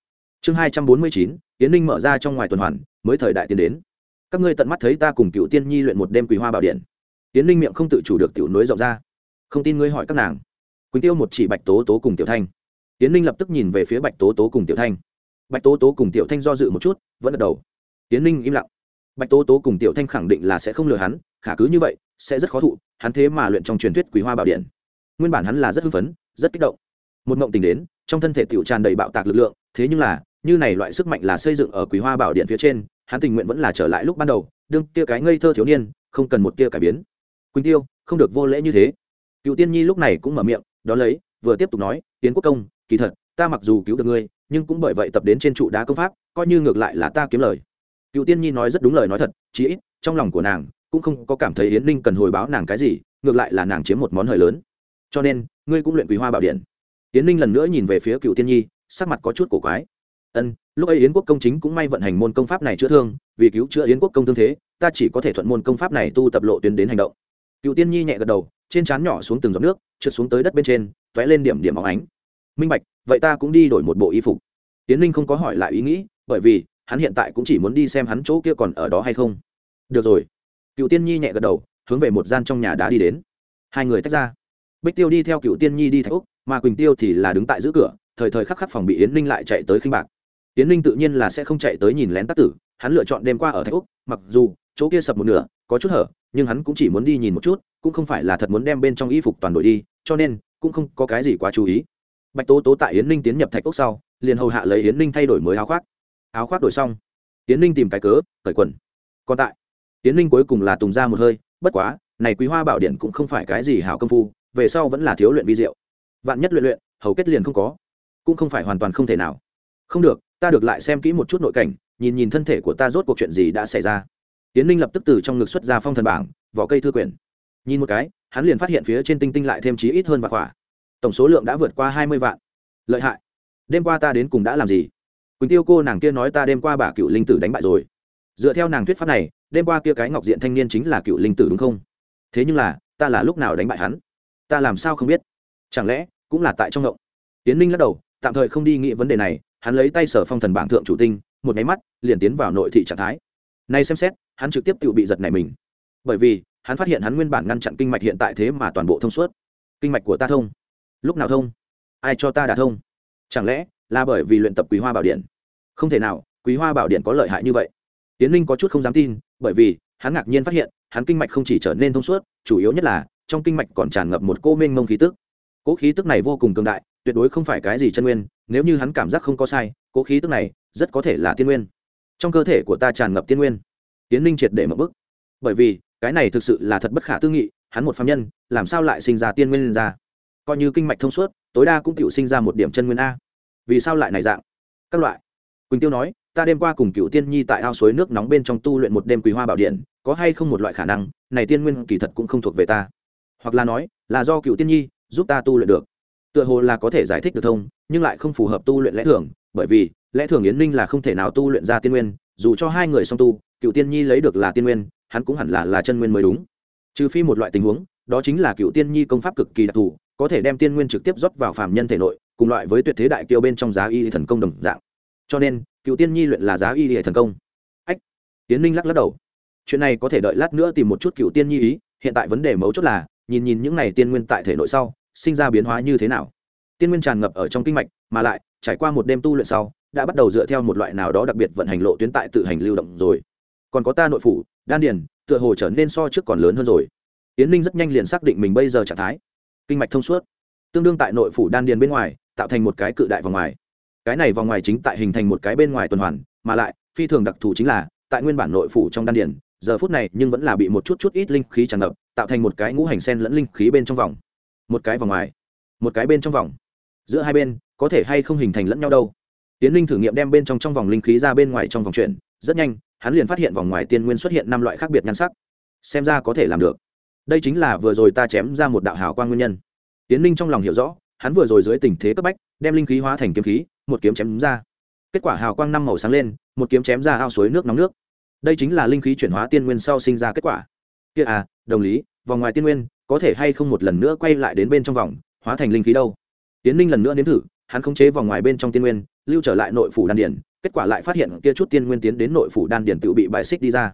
Chương hai trăm bốn mươi chín tiến ninh mở ra trong ngoài tuần hoàn, mới thời đại tiến đến. Các ngươi tận mắt thấy ta cùng cựu tiên nhi luyện một đêm quỳ hoa bảo điện. Tiến ninh miệng không tự chủ được tiểu nối rộng ra. Không tin ngươi hỏi các nàng. Quỳnh tiêu một chỉ bạch tố tố cùng tiểu thanh. Tiến ninh lập tức nhìn về phía bạch tố tố cùng tiểu thanh. Bạch tố tố cùng tiểu thanh do dự một chút, vẫn gật đầu. Tiến ninh im lặng. Bạch tố tố cùng tiểu thanh khẳng định là sẽ không lừa hắn, khả cứ như vậy, sẽ rất khó thụ, hắn thế mà luyện trong truyền thuyết quý hoa bảo điện. Nguyên bản hắn là rất hưng phấn, rất kích động một mộng tình đến, trong thân thể tiểu tràn đầy bạo tạc lực lượng, thế nhưng là, như này loại sức mạnh là xây dựng ở quý hoa bảo điện phía trên, hắn tình nguyện vẫn là trở lại lúc ban đầu, đương tia cái ngây thơ thiếu niên, không cần một tia cải biến. Quỳnh tiêu, không được vô lễ như thế. Cựu tiên nhi lúc này cũng mở miệng đó lấy, vừa tiếp tục nói, tiến quốc công, kỳ thật, ta mặc dù cứu được ngươi, nhưng cũng bởi vậy tập đến trên trụ đá công pháp, coi như ngược lại là ta kiếm lời. Cựu tiên nhi nói rất đúng lời nói thật, chí ít, trong lòng của nàng cũng không có cảm thấy yến ninh cần hồi báo nàng cái gì, ngược lại là nàng chiếm một món hời lớn. Cho nên, ngươi cũng luyện quý hoa bảo điện yến ninh lần nữa nhìn về phía cựu tiên nhi, sắc mặt có chút cổ quái. Ân, lúc ấy yến quốc công chính cũng may vận hành môn công pháp này chữa thương, vì cứu chữa yến quốc công thương thế, ta chỉ có thể thuận môn công pháp này tu tập lộ tuyến đến hành động. Cựu tiên nhi nhẹ gật đầu, trên trán nhỏ xuống từng giọt nước, trượt xuống tới đất bên trên t ó é lên điểm điểm óng ánh. Minh bạch, vậy ta cũng đi đổi một bộ y phục. Tiến ninh không có hỏi lại ý nghĩ, bởi vì hắn hiện tại cũng chỉ muốn đi xem hắn chỗ kia còn ở đó hay không. Được rồi. Cựu tiên nhi nhẹ gật đầu, hướng về một gian trong nhà đá đi đến. Hai người tách ra. Bích tiêu đi theo cựu tiên nhi đi thạch úc mà quỳnh tiêu thì là đứng tại giữa cửa, thời thời khắc khắc phòng bị yến ninh lại chạy tới khinh bạc. Yến ninh tự nhiên là sẽ không chạy tới nhìn lén tác tử, hắn lựa chọn đêm qua ở thạch úc, mặc dù chỗ kia sập một nửa, có chút hở, nhưng hắn cũng chỉ muốn đi nhìn một chút, cũng không phải là thật muốn đem bên trong y phục toàn đội đi, cho nên cũng không có cái gì quá chú ý. Bạch tố tố tại yến ninh tiến nhập thạch úc sau, liền hầu hạ lấy yến ninh thay đổi mới áo khoác. Áo khoác đổi xong, yến ninh tìm cái cớ, cởi quần. Còn tại, yến ninh cuối cùng là tùng ra một hơi, bất quá, này quý hoa bảo điện cũng không phải cái gì hảo công phu, về sau vẫn là thiếu luyện vi diệu vạn nhất luyện luyện, hầu kết liền không có. Cũng không phải hoàn toàn không thể nào. Không được, ta được lại xem kỹ một chút nội cảnh, nhìn nhìn thân thể của ta rốt cuộc chuyện gì đã xảy ra. Tiến ninh lập tức từ trong ngực xuất ra phong thần bảng, vỏ cây thư quyển. Nhìn một cái, hắn liền phát hiện phía trên tinh tinh lại thêm chí ít hơn vạn khỏa tổng số lượng đã vượt qua hai mươi vạn. Lợi hại. Đêm qua ta đến cùng đã làm gì? Quỳnh tiêu cô nàng kia nói ta đêm qua bà cựu linh tử đánh bại rồi. Dựa theo nàng thuyết pháp này, đêm qua kia cái ngọc diện thanh niên chính là cựu linh tử đúng không? Thế nhưng là, ta là lúc nào đánh bại hắn? Ta làm sao không biết? Chẳng lẽ cũng là tại trong ngộng? Tiến ninh lắc đầu, tạm thời không đi nghĩ vấn đề này, hắn lấy tay sở phong thần bảng thượng chủ tinh, một máy mắt, liền tiến vào nội thị trạng thái. Nay xem xét, hắn trực tiếp tự bị giật này mình. Bởi vì, hắn phát hiện hắn nguyên bản ngăn chặn kinh mạch hiện tại thế mà toàn bộ thông suốt. Kinh mạch của ta thông. Lúc nào thông? Ai cho ta đã thông? Chẳng lẽ là bởi vì luyện tập quý hoa bảo điện? Không thể nào, quý hoa bảo điện có lợi hại như vậy. Tiến linh có chút không dám tin, bởi vì hắn ngạc nhiên phát hiện, hắn kinh mạch không chỉ trở nên thông suốt, chủ yếu nhất là, trong kinh mạch còn tràn ngập một cô mênh mông khí tức. Cố khí tức này vô cùng cường đại, tuyệt đối không phải cái gì chân nguyên, nếu như hắn cảm giác không có sai, cố khí tức này rất có thể là tiên nguyên. Trong cơ thể của ta tràn ngập tiên nguyên. Tiến linh triệt để mở bức. Bởi vì, cái này thực sự là thật bất khả tư nghị, hắn một phạm nhân, làm sao lại sinh ra tiên nguyên lên ra? Coi như kinh mạch thông suốt, tối đa cũng tự sinh ra một điểm chân nguyên a. Vì sao lại này dạng? Các loại. Quỳnh tiêu nói, ta đêm qua cùng cựu tiên nhi tại ao suối nước nóng bên trong tu luyện một đêm quý hoa bảo điện, có hay không một loại khả năng, này tiên nguyên kỳ thật cũng không thuộc về ta. Hoặc là nói, là do cựu tiên nhi giúp ta tu luyện được. Tựa hồ là có thể giải thích được thông, nhưng lại không phù hợp tu luyện lẽ thường, bởi vì, lẽ thường yến ninh là không thể nào tu luyện ra tiên nguyên, dù cho hai người song tu, cựu tiên nhi lấy được là tiên nguyên, hắn cũng hẳn là là chân nguyên mới đúng. Trừ phi một loại tình huống, đó chính là cựu tiên nhi công pháp cực kỳ đặc thù, có thể đem tiên nguyên trực tiếp rót vào phạm nhân thể nội, cùng loại với tuyệt thế đại kiêu bên trong giá y thần công đồng dạng. Cho nên, cựu tiên nhi luyện là giá y thần công. Ách tiến ninh lắc lắc đầu. Chuyện này có thể đợi lát nữa tìm một chút cựu tiên nhi ý, hiện tại vấn đề mấu chốt là, nhìn nhìn những này tiên nguyên tại thể nội sau sinh ra biến hóa như thế nào. Tiên nguyên tràn ngập ở trong kinh mạch, mà lại, trải qua một đêm tu luyện sau, đã bắt đầu dựa theo một loại nào đó đặc biệt vận hành lộ tuyến tại tự hành lưu động rồi. Còn có ta nội phủ, đan điền, tựa hồ trở nên so trước còn lớn hơn rồi. Yến ninh rất nhanh liền xác định mình bây giờ trạng thái. Kinh mạch thông suốt. Tương đương tại nội phủ đan điền bên ngoài, tạo thành một cái cự đại vòng ngoài. Cái này vòng ngoài chính tại hình thành một cái bên ngoài tuần hoàn, mà lại, phi thường đặc thù chính là, tại nguyên bản nội phủ trong đan điền, giờ phút này nhưng vẫn là bị một chút chút ít linh khí tràn ngập, tạo thành một cái ngũ hành sen lẫn linh khí bên trong vòng một cái vòng ngoài, một cái bên trong vòng. Giữa hai bên, có thể hay không hình thành lẫn nhau đâu. Tiến linh thử nghiệm đem bên trong trong vòng linh khí ra bên ngoài trong vòng chuyển, rất nhanh, hắn liền phát hiện vòng ngoài tiên nguyên xuất hiện năm loại khác biệt nhan sắc. Xem ra có thể làm được. Đây chính là vừa rồi ta chém ra một đạo hào quang nguyên nhân. Tiến linh trong lòng hiểu rõ, hắn vừa rồi dưới tình thế cấp bách, đem linh khí hóa thành kiếm khí, một kiếm chém ra. Kết quả hào quang năm màu sáng lên, một kiếm chém ra ao suối nước nóng nước. Đây chính là linh khí chuyển hóa tiên nguyên sau sinh ra kết quả. Kia à đồng lý, vòng ngoài tiên nguyên có thể hay không một lần nữa quay lại đến bên trong vòng, hóa thành linh khí đâu? Tiến ninh lần nữa nếm thử, hắn khống chế vòng ngoài bên trong tiên nguyên, lưu trở lại nội phủ đan điển kết quả lại phát hiện kia chút tiên nguyên tiến đến nội phủ đan điển tự bị bài xích đi ra.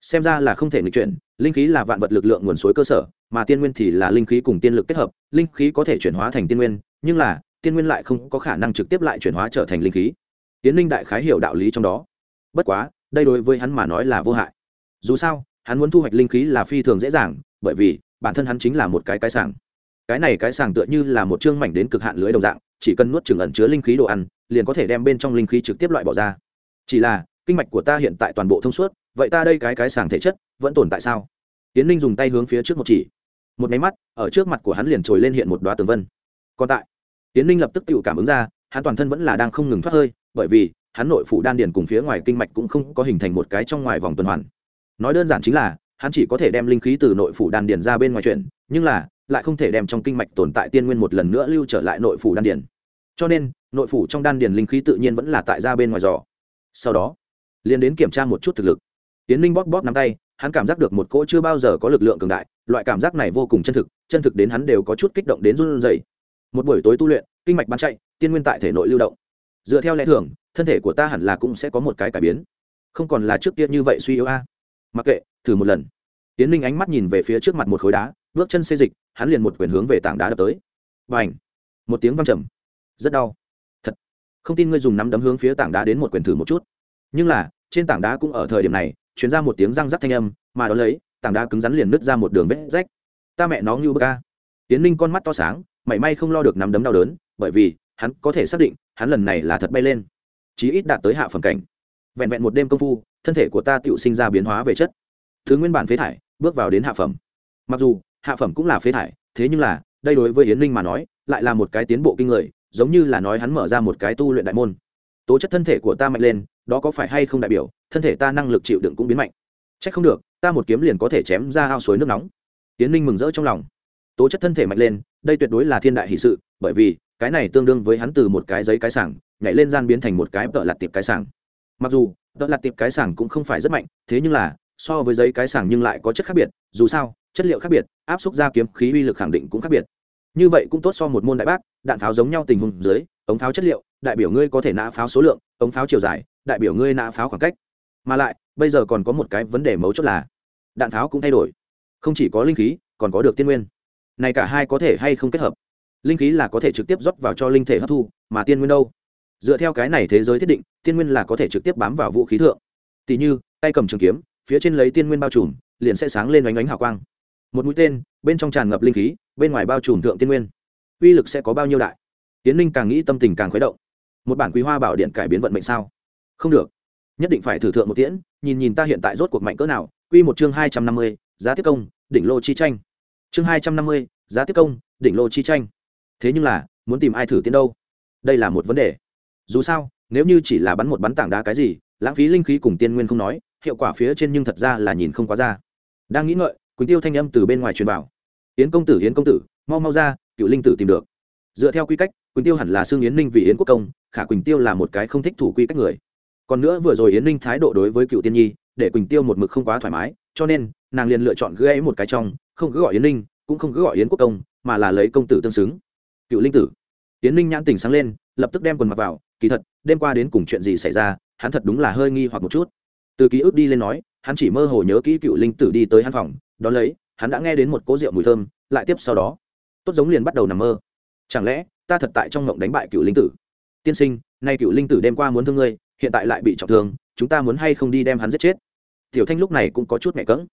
Xem ra là không thể nghịch chuyển, linh khí là vạn vật lực lượng nguồn suối cơ sở, mà tiên nguyên thì là linh khí cùng tiên lực kết hợp, linh khí có thể chuyển hóa thành tiên nguyên, nhưng là, tiên nguyên lại không có khả năng trực tiếp lại chuyển hóa trở thành linh khí. Tiến linh đại khái hiểu đạo lý trong đó. Bất quá, đây đối với hắn mà nói là vô hại. Dù sao, hắn muốn thu hoạch linh khí là phi thường dễ dàng, bởi vì bản thân hắn chính là một cái cái sàng cái này cái sàng tựa như là một chương mảnh đến cực hạn lưới đồng dạng, chỉ cần nuốt chừng ẩn chứa linh khí đồ ăn, liền có thể đem bên trong linh khí trực tiếp loại bỏ ra. Chỉ là, kinh mạch của ta hiện tại toàn bộ thông suốt, vậy ta đây cái cái sàng thể chất vẫn tồn tại sao? Tiến ninh dùng tay hướng phía trước một chỉ. Một máy mắt, ở trước mặt của hắn liền trồi lên hiện một đoá tường vân. Còn tại tiến ninh lập tức tự cảm ứng ra, hắn toàn thân vẫn là đang không ngừng thoát hơi, bởi vì, hắn nội phủ đan điền cùng phía ngoài kinh mạch cũng không có hình thành một cái trong ngoài vòng tuần hoàn. Nói đơn giản chính là hắn chỉ có thể đem linh khí từ nội phủ đan điền ra bên ngoài chuyển, nhưng là, lại không thể đem trong kinh mạch tồn tại tiên nguyên một lần nữa lưu trở lại nội phủ đan điền. Cho nên, nội phủ trong đan điền linh khí tự nhiên vẫn là tại ra bên ngoài giò. Sau đó, liền đến kiểm tra một chút thực lực. Tiến linh bóp bóp nắm tay, hắn cảm giác được một cỗ chưa bao giờ có lực lượng cường đại, loại cảm giác này vô cùng chân thực chân thực đến hắn đều có chút kích động đến run rẩy. Một buổi tối tu luyện, kinh mạch bắn chạy, tiên nguyên tại thể nội lưu động. Dựa theo lẽ thường, thân thể của ta hẳn là cũng sẽ có một cái cải biến. Không còn là trước kia như vậy suy yếu a mặc kệ, thử một lần. Tiến linh ánh mắt nhìn về phía trước mặt một khối đá, bước chân xê dịch, hắn liền một quyền hướng về tảng đá đập tới. Và ảnh một tiếng văng trầm. Rất đau. Thật. Không tin ngươi dùng nắm đấm hướng phía tảng đá đến một quyền thử một chút. Nhưng là, trên tảng đá cũng ở thời điểm này chuyển ra một tiếng răng rắc thanh âm, mà đó lấy, tảng đá cứng rắn liền nứt ra một đường vết rách. Ta mẹ nó như bơ ca tiến ninh con mắt to sáng, mảy may không lo được nắm đấm đau đớn, bởi vì, hắn có thể xác định, hắn lần này là thật bay lên. Chí ít đạt tới hạ phẩm cảnh. Vẹn vẹn một đêm công phu thân thể của ta tự sinh ra biến hóa về chất. Thứ nguyên bản phế thải, bước vào đến hạ phẩm. Mặc dù, hạ phẩm cũng là phế thải, thế nhưng là, đây đối với yến Linh mà nói, lại là một cái tiến bộ kinh người, giống như là nói hắn mở ra một cái tu luyện đại môn. Tố chất thân thể của ta mạnh lên, đó có phải hay không đại biểu, thân thể ta năng lực chịu đựng cũng biến mạnh? C h ắ c không được, ta một kiếm liền có thể chém ra ao suối nước nóng. Yến Linh mừng rỡ trong lòng. Tố chất thân thể mạnh lên, đây tuyệt đối là thiên đại hỷ sự, bởi vì, cái này tương đương với hắn từ một cái giấy cái sảng, nhảy lên gian biến thành một cái vợ lặt tiệp cái sảng. Mặc dù đó là tiệp cái sảng cũng không phải rất mạnh, thế nhưng là, so với giấy cái sảng nhưng lại có chất khác biệt, dù sao, chất liệu khác biệt, áp xúc ra kiếm khí uy lực khẳng định cũng khác biệt. Như vậy cũng tốt so một môn đại bác, đạn pháo giống nhau tình huống dưới, ống pháo chất liệu, đại biểu ngươi có thể nã pháo số lượng, ống pháo chiều dài, đại biểu ngươi nã pháo khoảng cách. Mà lại, bây giờ còn có một cái vấn đề mấu chốt là, đạn pháo cũng thay đổi. Không chỉ có linh khí, còn có được tiên nguyên. Này cả hai có thể hay không kết hợp? Linh khí là có thể trực tiếp rót vào cho linh thể hấp thu, mà tiên nguyên đâu? Dựa theo cái này thế giới thiết định tiên nguyên là có thể trực tiếp bám vào vũ khí thượng. Tỉ như, tay cầm trường kiếm, phía trên lấy tiên nguyên bao trùm, liền sẽ sáng lên oánh oánh hào quang. Một mũi tên, bên trong tràn ngập linh khí, bên ngoài bao trùm thượng tiên nguyên. Uy lực sẽ có bao nhiêu đại? Tiến ninh càng nghĩ tâm tình càng khuấy động. Một bản quý hoa bảo điện cải biến vận mệnh sao? Không được. Nhất định phải thử thượng một tiễn, nhìn nhìn ta hiện tại rốt cuộc mạnh cỡ nào. Quy một chương hai trăm năm mươi, giá tiếp công, đỉnh lô chi tranh. Chương hai trăm năm mươi, giá tiếp công, đỉnh lô chi tranh. Thế nhưng là, muốn tìm ai thử tiến đâu? Đây là một vấn đề. Dù sao nếu như chỉ là bắn một bắn tảng đá cái gì, lãng phí linh khí cùng tiên nguyên không nói, hiệu quả phía trên nhưng thật ra là nhìn không quá ra. Đang nghĩ ngợi, quỳnh tiêu thanh âm từ bên ngoài truyền vào. Yến công tử, yến công tử, mau mau ra, cựu linh tử tìm được. Dựa theo quy cách, quỳnh tiêu hẳn là xương yến ninh vì yến quốc công, khả quỳnh tiêu là một cái không thích thủ quy cách người. Còn nữa vừa rồi yến ninh thái độ đối với cựu tiên nhi, để quỳnh tiêu một mực không quá thoải mái, cho nên, nàng liền lựa chọn gãy một cái trong, không cứ gọi yến ninh, cũng không cứ gọi yến quốc công, mà là lấy công tử tương xứng. Cựu linh tử. Yến ninh nhãn tỉnh sáng lên, lập tức đem quần mặc vào, kỳ thật đêm qua đến cùng chuyện gì xảy ra, hắn thật đúng là hơi nghi hoặc một chút. Từ ký ức đi lên nói, hắn chỉ mơ hồ nhớ kỹ cựu linh tử đi tới hắn phòng đón lấy, hắn đã nghe đến một cỗ rượu mùi thơm, lại tiếp sau đó. Tốt giống liền bắt đầu nằm mơ. Chẳng lẽ, ta thật tại trong mộng đánh bại cựu linh tử? Tiên sinh, nay cựu linh tử đêm qua muốn thương ngươi, hiện tại lại bị trọng thương, chúng ta muốn hay không đi đem hắn giết chết? Tiểu thanh lúc này cũng có chút mẹ cỡng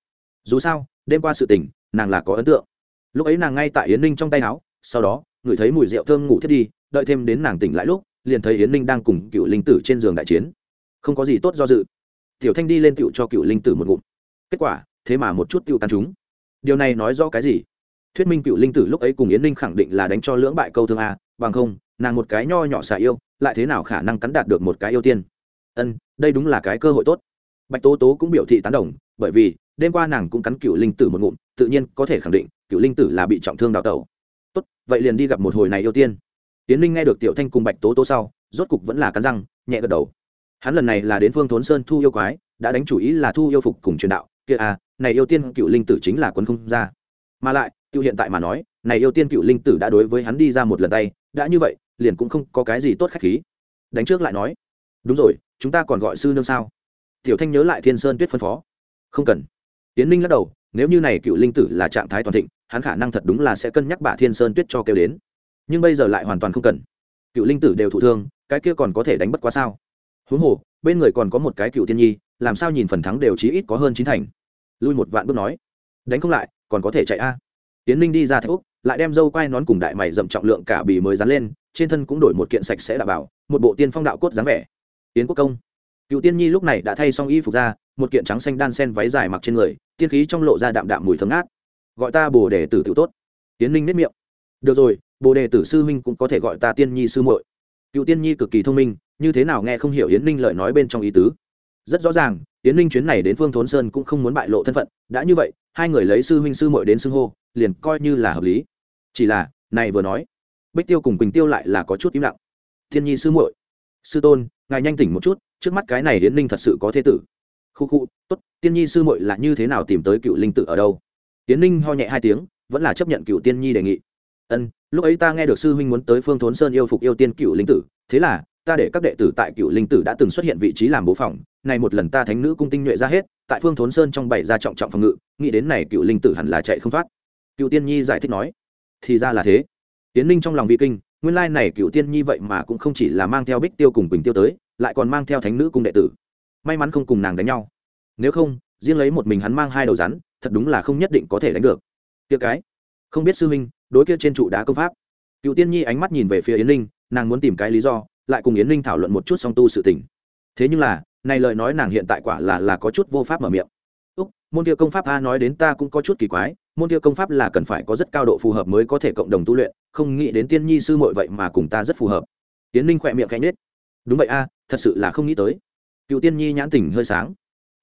dù sao, đêm qua sự tình, nàng là có ấn tượng. Lúc ấy nàng ngay tại yến ninh trong tay áo, sau đó, ngửi thấy mùi rượu thơm ngủ thiết đi, đợi thêm đến nàng tỉnh lại lúc liền thấy yến ninh đang cùng cựu linh tử trên giường đại chiến. Không có gì tốt do dự. Tiểu thanh đi lên tựu cho cựu linh tử một ngụm. Kết quả, thế mà một chút tựu tàn chúng. Điều này nói rõ cái gì? Thuyết minh cựu linh tử lúc ấy cùng yến ninh khẳng định là đánh cho lưỡng bại câu thương a, bằng không, nàng một cái nho nhỏ xả yêu, lại thế nào khả năng cắn đạt được một cái yêu tiên? Ân, đây đúng là cái cơ hội tốt. Bạch tố tố cũng biểu thị tán đồng, bởi vì, đêm qua nàng cũng cắn cựu linh tử một ngụm, tự nhiên có thể khẳng định cựu linh tử là bị trọng thương đào tẩu. Tốt, vậy liền đi gặp một hồi này yêu tiên tiến linh nghe được tiểu thanh cùng bạch tố tố sau, rốt cục vẫn là cắn răng, nhẹ gật đầu. Hắn lần này là đến phương thốn sơn thu yêu quái, đã đánh chủ ý là thu yêu phục cùng truyền đạo. Kia à này yêu tiên cựu linh tử chính là quân không ra. Mà lại, cựu hiện tại mà nói, này yêu tiên cựu linh tử đã đối với hắn đi ra một lần tay, đã như vậy, liền cũng không có cái gì tốt khách khí. Đánh trước lại nói, đúng rồi, chúng ta còn gọi sư nương sao? Tiểu thanh nhớ lại thiên sơn tuyết phân phó. Không cần. Tiến Linh lắc đầu, nếu như này cựu linh tử là trạng thái toàn thịnh, hắn khả năng thật đúng là sẽ cân nhắc bà thiên sơn tuyết cho kêu đến nhưng bây giờ lại hoàn toàn không cần. Cựu linh tử đều thụ thương, cái kia còn có thể đánh bất quá sao? Huống hồ, bên người còn có một cái cựu tiên nhi, làm sao nhìn phần thắng đều chí ít có hơn chín thành? Lui một vạn bước nói, đánh không lại, còn có thể chạy a. Tiến ninh đi ra thạch úc, lại đem dâu quai nón cùng đại mày dậm trọng lượng cả bì mới dán lên, trên thân cũng đổi một kiện sạch sẽ đảm bảo, một bộ tiên phong đạo cốt dáng vẻ. Tiến quốc công. Cựu tiên nhi lúc này đã thay xong y phục ra, một kiện trắng xanh đan sen váy dài mặc trên người, tiên khí trong lộ ra đạm đạm mùi thấm ngát. Gọi ta bồ để tử tự tốt. Tiến ninh nếp miệng. Được rồi bồ đề tử sư huynh cũng có thể gọi ta tiên nhi sư muội. Cựu tiên nhi cực kỳ thông minh, như thế nào nghe không hiểu yến ninh lời nói bên trong ý tứ. Rất rõ ràng, yến ninh chuyến này đến phương thốn sơn cũng không muốn bại lộ thân phận, đã như vậy, hai người lấy sư huynh sư muội đến xưng hô, liền coi như là hợp lý. Chỉ là, này vừa nói, bích tiêu cùng quỳnh tiêu lại là có chút im lặng. Thiên nhi sư muội, sư tôn, ngài nhanh tỉnh một chút, trước mắt cái này yến ninh thật sự có thế tử. Khu khu, tốt, tiên nhi sư muội là như thế nào tìm tới cựu linh tử ở đâu? Yến ninh ho nhẹ hai tiếng, vẫn là chấp nhận cựu tiên nhi đề nghị. Ân lúc ấy ta nghe được sư huynh muốn tới phương thốn sơn yêu phục yêu tiên cựu linh tử, thế là, ta để các đệ tử tại cựu linh tử đã từng xuất hiện vị trí làm bố phòng, này một lần ta thánh nữ cung tinh nhuệ ra hết, tại phương thốn sơn trong bảy ra trọng trọng phòng ngự, nghĩ đến này cựu linh tử hẳn là chạy không thoát. Cựu tiên nhi giải thích nói, thì ra là thế. Tiến ninh trong lòng vi kinh, nguyên lai này cựu tiên nhi vậy mà cũng không chỉ là mang theo bích tiêu cùng bình tiêu tới, lại còn mang theo thánh nữ cung đệ tử. May mắn không cùng nàng đánh nhau. Nếu không, riêng lấy một mình hắn mang hai đầu rắn, thật đúng là không nhất định có thể đánh được. Kia cái, không biết sư huynh đối kia trên trụ đá công pháp. Cựu tiên nhi ánh mắt nhìn về phía yến Linh, nàng muốn tìm cái lý do lại cùng yến Linh thảo luận một chút song tu sự tình. Thế nhưng là này lời nói nàng hiện tại quả là là có chút vô pháp mở miệng. Úc môn kia công pháp a nói đến ta cũng có chút kỳ quái môn kia công pháp là cần phải có rất cao độ phù hợp mới có thể cộng đồng tu luyện không nghĩ đến tiên nhi sư muội vậy mà cùng ta rất phù hợp. Yến Linh khỏe miệng cánh nết đúng vậy a thật sự là không nghĩ tới. Cựu tiên nhi nhãn tình hơi sáng.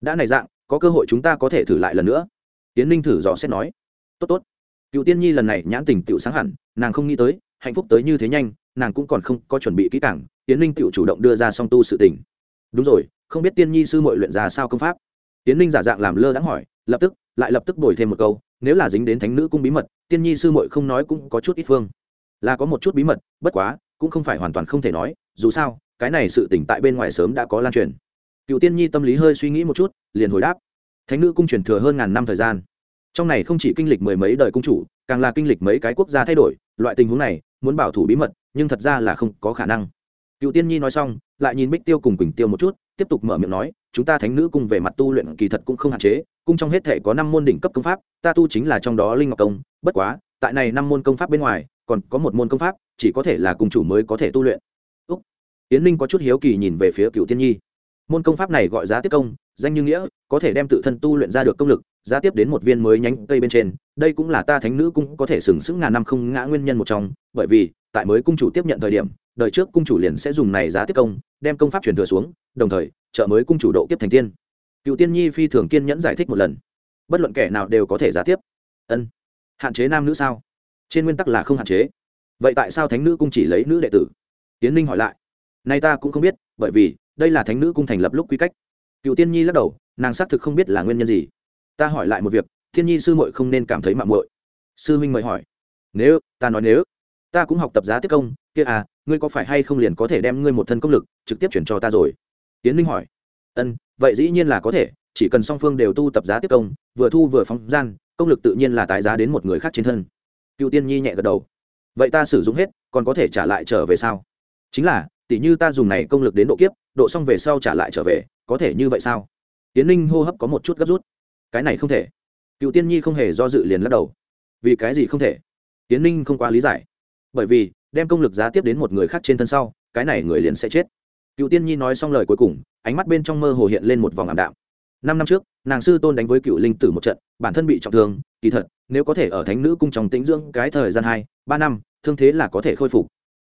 Đã này dạng có cơ hội chúng ta có thể thử lại lần nữa. Yến ninh thử dò xét nói. Tốt tốt cựu tiên nhi lần này nhãn tình tựu sáng hẳn, nàng không nghĩ tới, hạnh phúc tới như thế nhanh, nàng cũng còn không có chuẩn bị kỹ càng tiến ninh tựu chủ động đưa ra song tu sự tình. Đúng rồi, không biết tiên nhi sư mội luyện ra sao công pháp? Tiến ninh giả dạng làm lơ đãng hỏi, lập tức, lại lập tức đổi thêm một câu, nếu là dính đến thánh nữ cung bí mật, tiên nhi sư mội không nói cũng có chút ít phương. Là có một chút bí mật, bất quá, cũng không phải hoàn toàn không thể nói, dù sao, cái này sự tỉnh tại bên ngoài sớm đã có lan truyền. Cựu tiên nhi tâm lý hơi suy nghĩ một chút, liền hồi đáp. Thánh nữ cung truyền thừa hơn ngàn năm thời gian trong này không chỉ kinh lịch mười mấy đời cung chủ, càng là kinh lịch mấy cái quốc gia thay đổi, loại tình huống này, muốn bảo thủ bí mật, nhưng thật ra là không có khả năng. Cựu tiên nhi nói xong, lại nhìn bích tiêu cùng quỳnh tiêu một chút, tiếp tục mở miệng nói, chúng ta thánh nữ cung về mặt tu luyện kỳ thật cũng không hạn chế, cung trong hết thể có năm môn đỉnh cấp công pháp, ta tu chính là trong đó linh ngọc công, bất quá, tại này năm môn công pháp bên ngoài, còn có một môn công pháp, chỉ có thể là cung chủ mới có thể tu luyện. Úc. Yến linh có chút hiếu kỳ nhìn về phía cựu tiên nhi. Môn công pháp này gọi giá tiết công, danh như nghĩa có thể đem tự thân tu luyện ra được công lực, giá tiếp đến một viên mới nhánh cây bên trên, đây cũng là ta thánh nữ cung có thể sừng sững ngàn năm không ngã nguyên nhân một trong, bởi vì, tại mới cung chủ tiếp nhận thời điểm, đời trước cung chủ liền sẽ dùng này giá tiếp công, đem công pháp truyền thừa xuống, đồng thời, trợ mới cung chủ độ kiếp thành tiên. Cựu tiên nhi phi thường kiên nhẫn giải thích một lần. Bất luận kẻ nào đều có thể giá tiếp. Ân. Hạn chế nam nữ sao? Trên nguyên tắc là không hạn chế. Vậy tại sao thánh nữ cung chỉ lấy nữ đệ tử? Tiến ninh hỏi lại. Nay ta cũng không biết, bởi vì, đây là thánh nữ cung thành lập lúc quy cách. Cựu tiên nhi lắc đầu nàng xác thực không biết là nguyên nhân gì. Ta hỏi lại một việc, thiên nhi sư muội không nên cảm thấy mạng muội. Sư huynh mời hỏi. Nếu, ta nói nếu. Ta cũng học tập giá tiếp công, kia à ngươi có phải hay không liền có thể đem ngươi một thân công lực trực tiếp chuyển cho ta rồi? Tiến linh hỏi. Ân, vậy dĩ nhiên là có thể, chỉ cần song phương đều tu tập giá tiếp công, vừa thu vừa phóng gian, công lực tự nhiên là tái giá đến một người khác trên thân. Cựu tiên nhi nhẹ gật đầu. Vậy ta sử dụng hết, còn có thể trả lại trở về sao? Chính là tỷ như ta dùng này công lực đến độ kiếp, độ xong về sau trả lại trở về, có thể như vậy sao? Tiến ninh hô hấp có một chút gấp rút. Cái này không thể. Cựu tiên nhi không hề do dự liền lắc đầu. Vì cái gì không thể? Tiến ninh không quá lý giải. Bởi vì, đem công lực giá tiếp đến một người khác trên thân sau, cái này người liền sẽ chết. Cựu tiên nhi nói xong lời cuối cùng, ánh mắt bên trong mơ hồ hiện lên một vòng ảm đạm. Năm năm trước, nàng sư tôn đánh với cựu linh tử một trận, bản thân bị trọng thương, kỳ thật, nếu có thể ở thánh nữ cung trong tĩnh dưỡng cái thời gian hai, ba năm, thương thế là có thể khôi phục.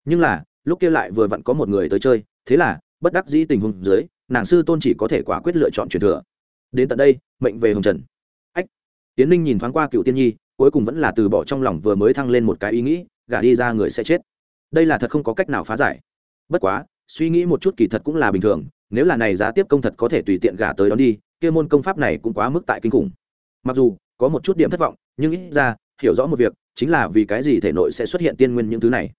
Nhưng là, lúc kia lại vừa vặn có một người tới chơi, thế là, bất đắc dĩ tình huống dưới nàng sư tôn chỉ có thể quả quyết lựa chọn truyền thừa. Đến tận đây, mệnh về hồng trần. Ách. Tiến ninh nhìn thoáng qua cựu tiên nhi, cuối cùng vẫn là từ bỏ trong lòng vừa mới thăng lên một cái ý nghĩ, gả đi ra người sẽ chết. Đây là thật không có cách nào phá giải. Bất quá, suy nghĩ một chút kỳ thật cũng là bình thường, nếu là này giá tiếp công thật có thể tùy tiện gả tới đón đi, kia môn công pháp này cũng quá mức tại kinh khủng. Mặc dù, có một chút điểm thất vọng, nhưng ít ra, hiểu rõ một việc, chính là vì cái gì thể nội sẽ xuất hiện tiên nguyên những thứ này.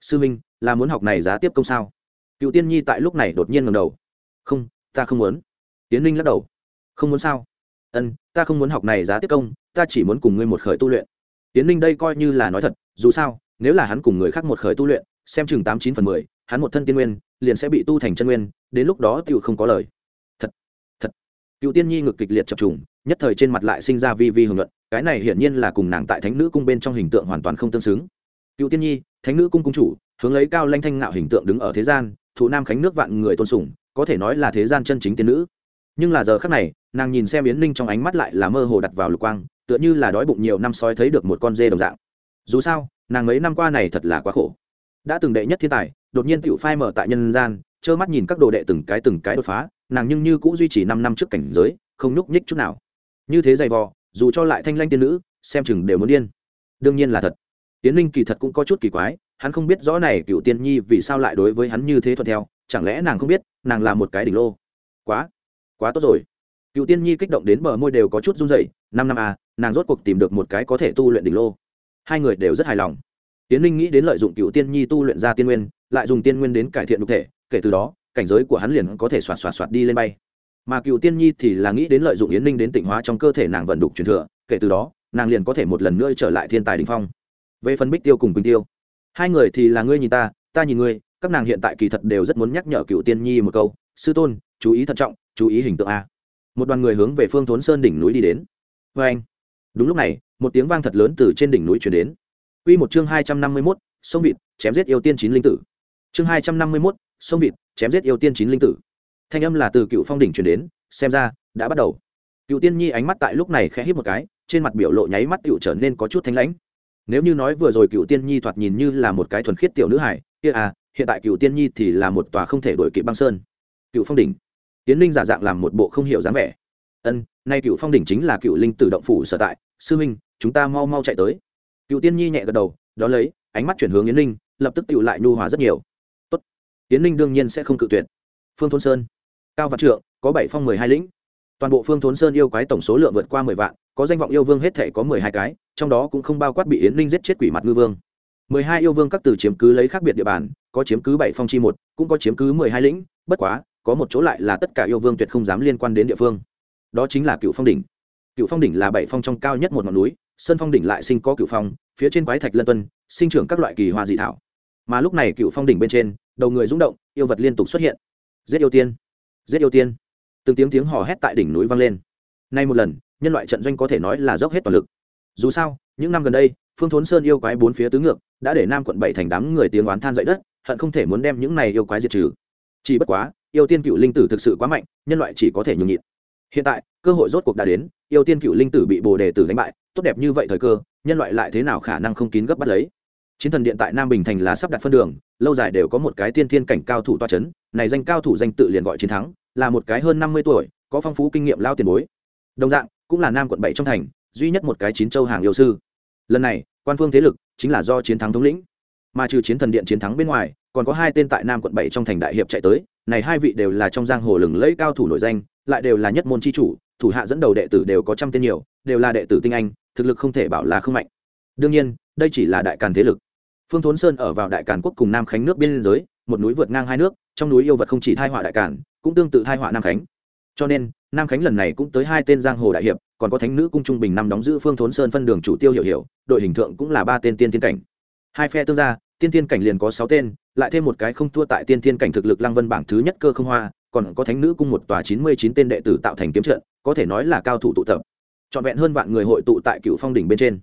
Sư minh, là muốn học này giá tiếp công sao? Cựu tiên nhi tại lúc này đột nhiên ngầm đầu không, ta không muốn. Tiến ninh lắc đầu. Không muốn sao? Ân, ta không muốn học này giá tiếp công, ta chỉ muốn cùng ngươi một khởi tu luyện. Tiến ninh đây coi như là nói thật, dù sao, nếu là hắn cùng người khác một khởi tu luyện, xem chừng tám chín phần mười, hắn một thân tiên nguyên, liền sẽ bị tu thành chân nguyên, đến lúc đó tựu không có lời. Thật thật. Cựu tiên nhi ngực kịch liệt chập trùng, nhất thời trên mặt lại sinh ra vi vi hưởng luận, cái này hiển nhiên là cùng nàng tại thánh nữ cung bên trong hình tượng hoàn toàn không tương xứng. Cựu tiên nhi, thánh nữ cung cung chủ, hướng lấy cao lanh thanh ngạo hình tượng đứng ở thế gian thủ nam khánh nước vạn người tôn sùng có thể nói là thế gian chân chính tiên nữ. Nhưng là giờ khác này, nàng nhìn xem yến ninh trong ánh mắt lại là mơ hồ đặt vào lục quang, tựa như là đói bụng nhiều năm soi thấy được một con dê đồng dạng. Dù sao, nàng mấy năm qua này thật là quá khổ. Đã từng đệ nhất thiên tài, đột nhiên tựu phai mở tại nhân gian, trơ mắt nhìn các đồ đệ từng cái từng cái đột phá, nàng nhưng như cũng duy trì năm năm trước cảnh giới, không nhúc nhích chút nào. Như thế dày vò, dù cho lại thanh lanh tiên nữ, xem chừng đều muốn điên. Đương nhiên là thật. Tiến linh kỳ thật cũng có chút kỳ quái, hắn không biết rõ này cựu tiên nhi vì sao lại đối với hắn như thế thuận theo chẳng lẽ nàng không biết, nàng là một cái đỉnh lô? Quá quá tốt rồi. Cựu tiên nhi kích động đến bờ môi đều có chút run rẩy, năm năm à nàng rốt cuộc tìm được một cái có thể tu luyện đỉnh lô. Hai người đều rất hài lòng. Tiến linh nghĩ đến lợi dụng cựu tiên nhi tu luyện ra tiên nguyên, lại dùng tiên nguyên đến cải thiện đục thể, kể từ đó, cảnh giới của hắn liền có thể xoạt xoạt xoạt đi lên bay. Mà cựu tiên nhi thì là nghĩ đến lợi dụng yến ninh đến tịnh hóa trong cơ thể nàng vận đục truyền thừa, kể từ đó, nàng liền có thể một lần nữa trở lại thiên tài đình phong. Về phần bích tiêu cùng quỳnh tiêu, hai người thì là ngươi nhìn ta ta nhìn ngươi các nàng hiện tại kỳ thật đều rất muốn nhắc nhở cựu tiên nhi một câu sư tôn chú ý thận trọng chú ý hình tượng a một đoàn người hướng về phương thốn sơn đỉnh núi đi đến vê anh đúng lúc này một tiếng vang thật lớn từ trên đỉnh núi chuyển đến Quy một chương hai trăm năm mươi 251, sông vịt, chém giết yêu tiên chín linh tử. Chương hai trăm năm mươi 251, sông vịt, chém giết yêu tiên chín linh tử. Thanh âm là từ Cựu Phong đỉnh truyền đến, xem ra đã bắt đầu. Cựu Tiên Nhi ánh mắt tại lúc này khẽ híp một cái, trên mặt biểu lộ nháy mắt tựu trở nên có chút thanh lãnh. Nếu như nói vừa rồi Cựu Tiên Nhi thoạt nhìn như là một cái thuần khiết tiểu nữ hài, kia à, hiện tại Cựu Tiên Nhi thì là một tòa không thể đổi kịp băng sơn. Cựu Phong đỉnh. Tiến Linh giả dạng làm một bộ không hiểu dáng vẻ. Ân, nay Cựu Phong đỉnh chính là Cựu Linh Tử động phủ sở tại, sư minh, chúng ta mau mau chạy tới cựu tiên nhi nhẹ gật đầu đó lấy ánh mắt chuyển hướng yến ninh lập tức tựu lại nhu hòa rất nhiều Tốt. yến ninh đương nhiên sẽ không cự tuyệt phương thôn sơn cao vạn trượng có bảy phong mười hai lĩnh toàn bộ phương thốn sơn yêu quái tổng số lượng vượt qua mười vạn có danh vọng yêu vương hết thể có mười hai cái trong đó cũng không bao quát bị yến ninh giết chết quỷ mặt ngư vương mười hai yêu vương các từ chiếm cứ lấy khác biệt địa bàn, có chiếm cứ bảy phong chi một, cũng có chiếm cứ mười hai lĩnh, bất quá, có một chỗ lại là tất cả yêu vương tuyệt không dám liên quan đến địa phương. Đó chính là cựu phong đỉnh. Cựu phong đỉnh là bảy phong trong cao nhất một ngọn núi, sơn phong đỉnh lại sinh có cựu phong, phía trên quái thạch lân tuân, sinh trưởng các loại kỳ hoa dị thảo. Mà lúc này cựu phong đỉnh bên trên, đầu người rung động, yêu vật liên tục xuất hiện. Giết yêu tiên! Giết yêu tiên! Từng tiếng tiếng hò hét tại đỉnh núi vang lên. Nay một lần, nhân loại trận doanh có thể nói là dốc hết toàn lực dù sao, những năm gần đây, phương thốn sơn yêu quái bốn phía tứ ngược, đã để nam quận bảy thành đám người tiếng oán than dậy đất, hận không thể muốn đem những này yêu quái diệt trừ. Chỉ bất quá, yêu tiên cựu linh tử thực sự quá mạnh, nhân loại chỉ có thể nhường nhịn. Hiện tại, cơ hội rốt cuộc đã đến, yêu tiên cựu linh tử bị bồ đề tử đánh bại, tốt đẹp như vậy thời cơ, nhân loại lại thế nào khả năng không kín gấp bắt lấy? Chiến thần điện tại nam bình thành là sắp đặt phân đường, lâu dài đều có một cái tiên thiên cảnh cao thủ toa c h ấ n này danh cao thủ danh tự liền gọi chiến thắng, là một cái hơn năm mươi tuổi, có phong phú kinh nghiệm lao tiền bối. Đồng dạng, cũng là nam quận bảy trong thành duy nhất một cái chín châu hàng yêu sư. Lần này, quan phương thế lực chính là do chiến thắng thống lĩnh. Mà trừ chiến thần điện chiến thắng bên ngoài, còn có hai tên tại nam quận bảy trong thành đại hiệp chạy tới. Này hai vị đều là trong giang hồ lừng lẫy cao thủ nổi danh, lại đều là nhất môn c h i chủ, thủ hạ dẫn đầu đệ tử đều có trăm tên nhiều, đều là đệ tử tinh anh, thực lực không thể bảo là không mạnh. Đương nhiên, đây chỉ là đại càn thế lực. Phương thốn sơn ở vào đại càn quốc cùng nam khánh nước biên giới, một núi vượt ngang hai nước, trong núi yêu vật không chỉ thai họa đại càn, cũng tương tự thai họa nam khánh cho nên, nam khánh lần này cũng tới hai tên giang hồ đại hiệp, còn có thánh nữ cung trung bình năm đóng giữ phương thốn sơn phân đường chủ tiêu hiểu hiểu, đội hình thượng cũng là ba tên tiên tiên cảnh. Hai phe tương gia, tiên tiên cảnh liền có sáu tên, lại thêm một cái không thua tại tiên tiên cảnh thực lực lăng vân bảng thứ nhất cơ không hoa, còn có thánh nữ cung một tòa chín mươi chín tên đệ tử tạo thành kiếm trận, có thể nói là cao thủ tụ tập. Trọn vẹn hơn vạn người hội tụ tại cựu phong đỉnh bên trên.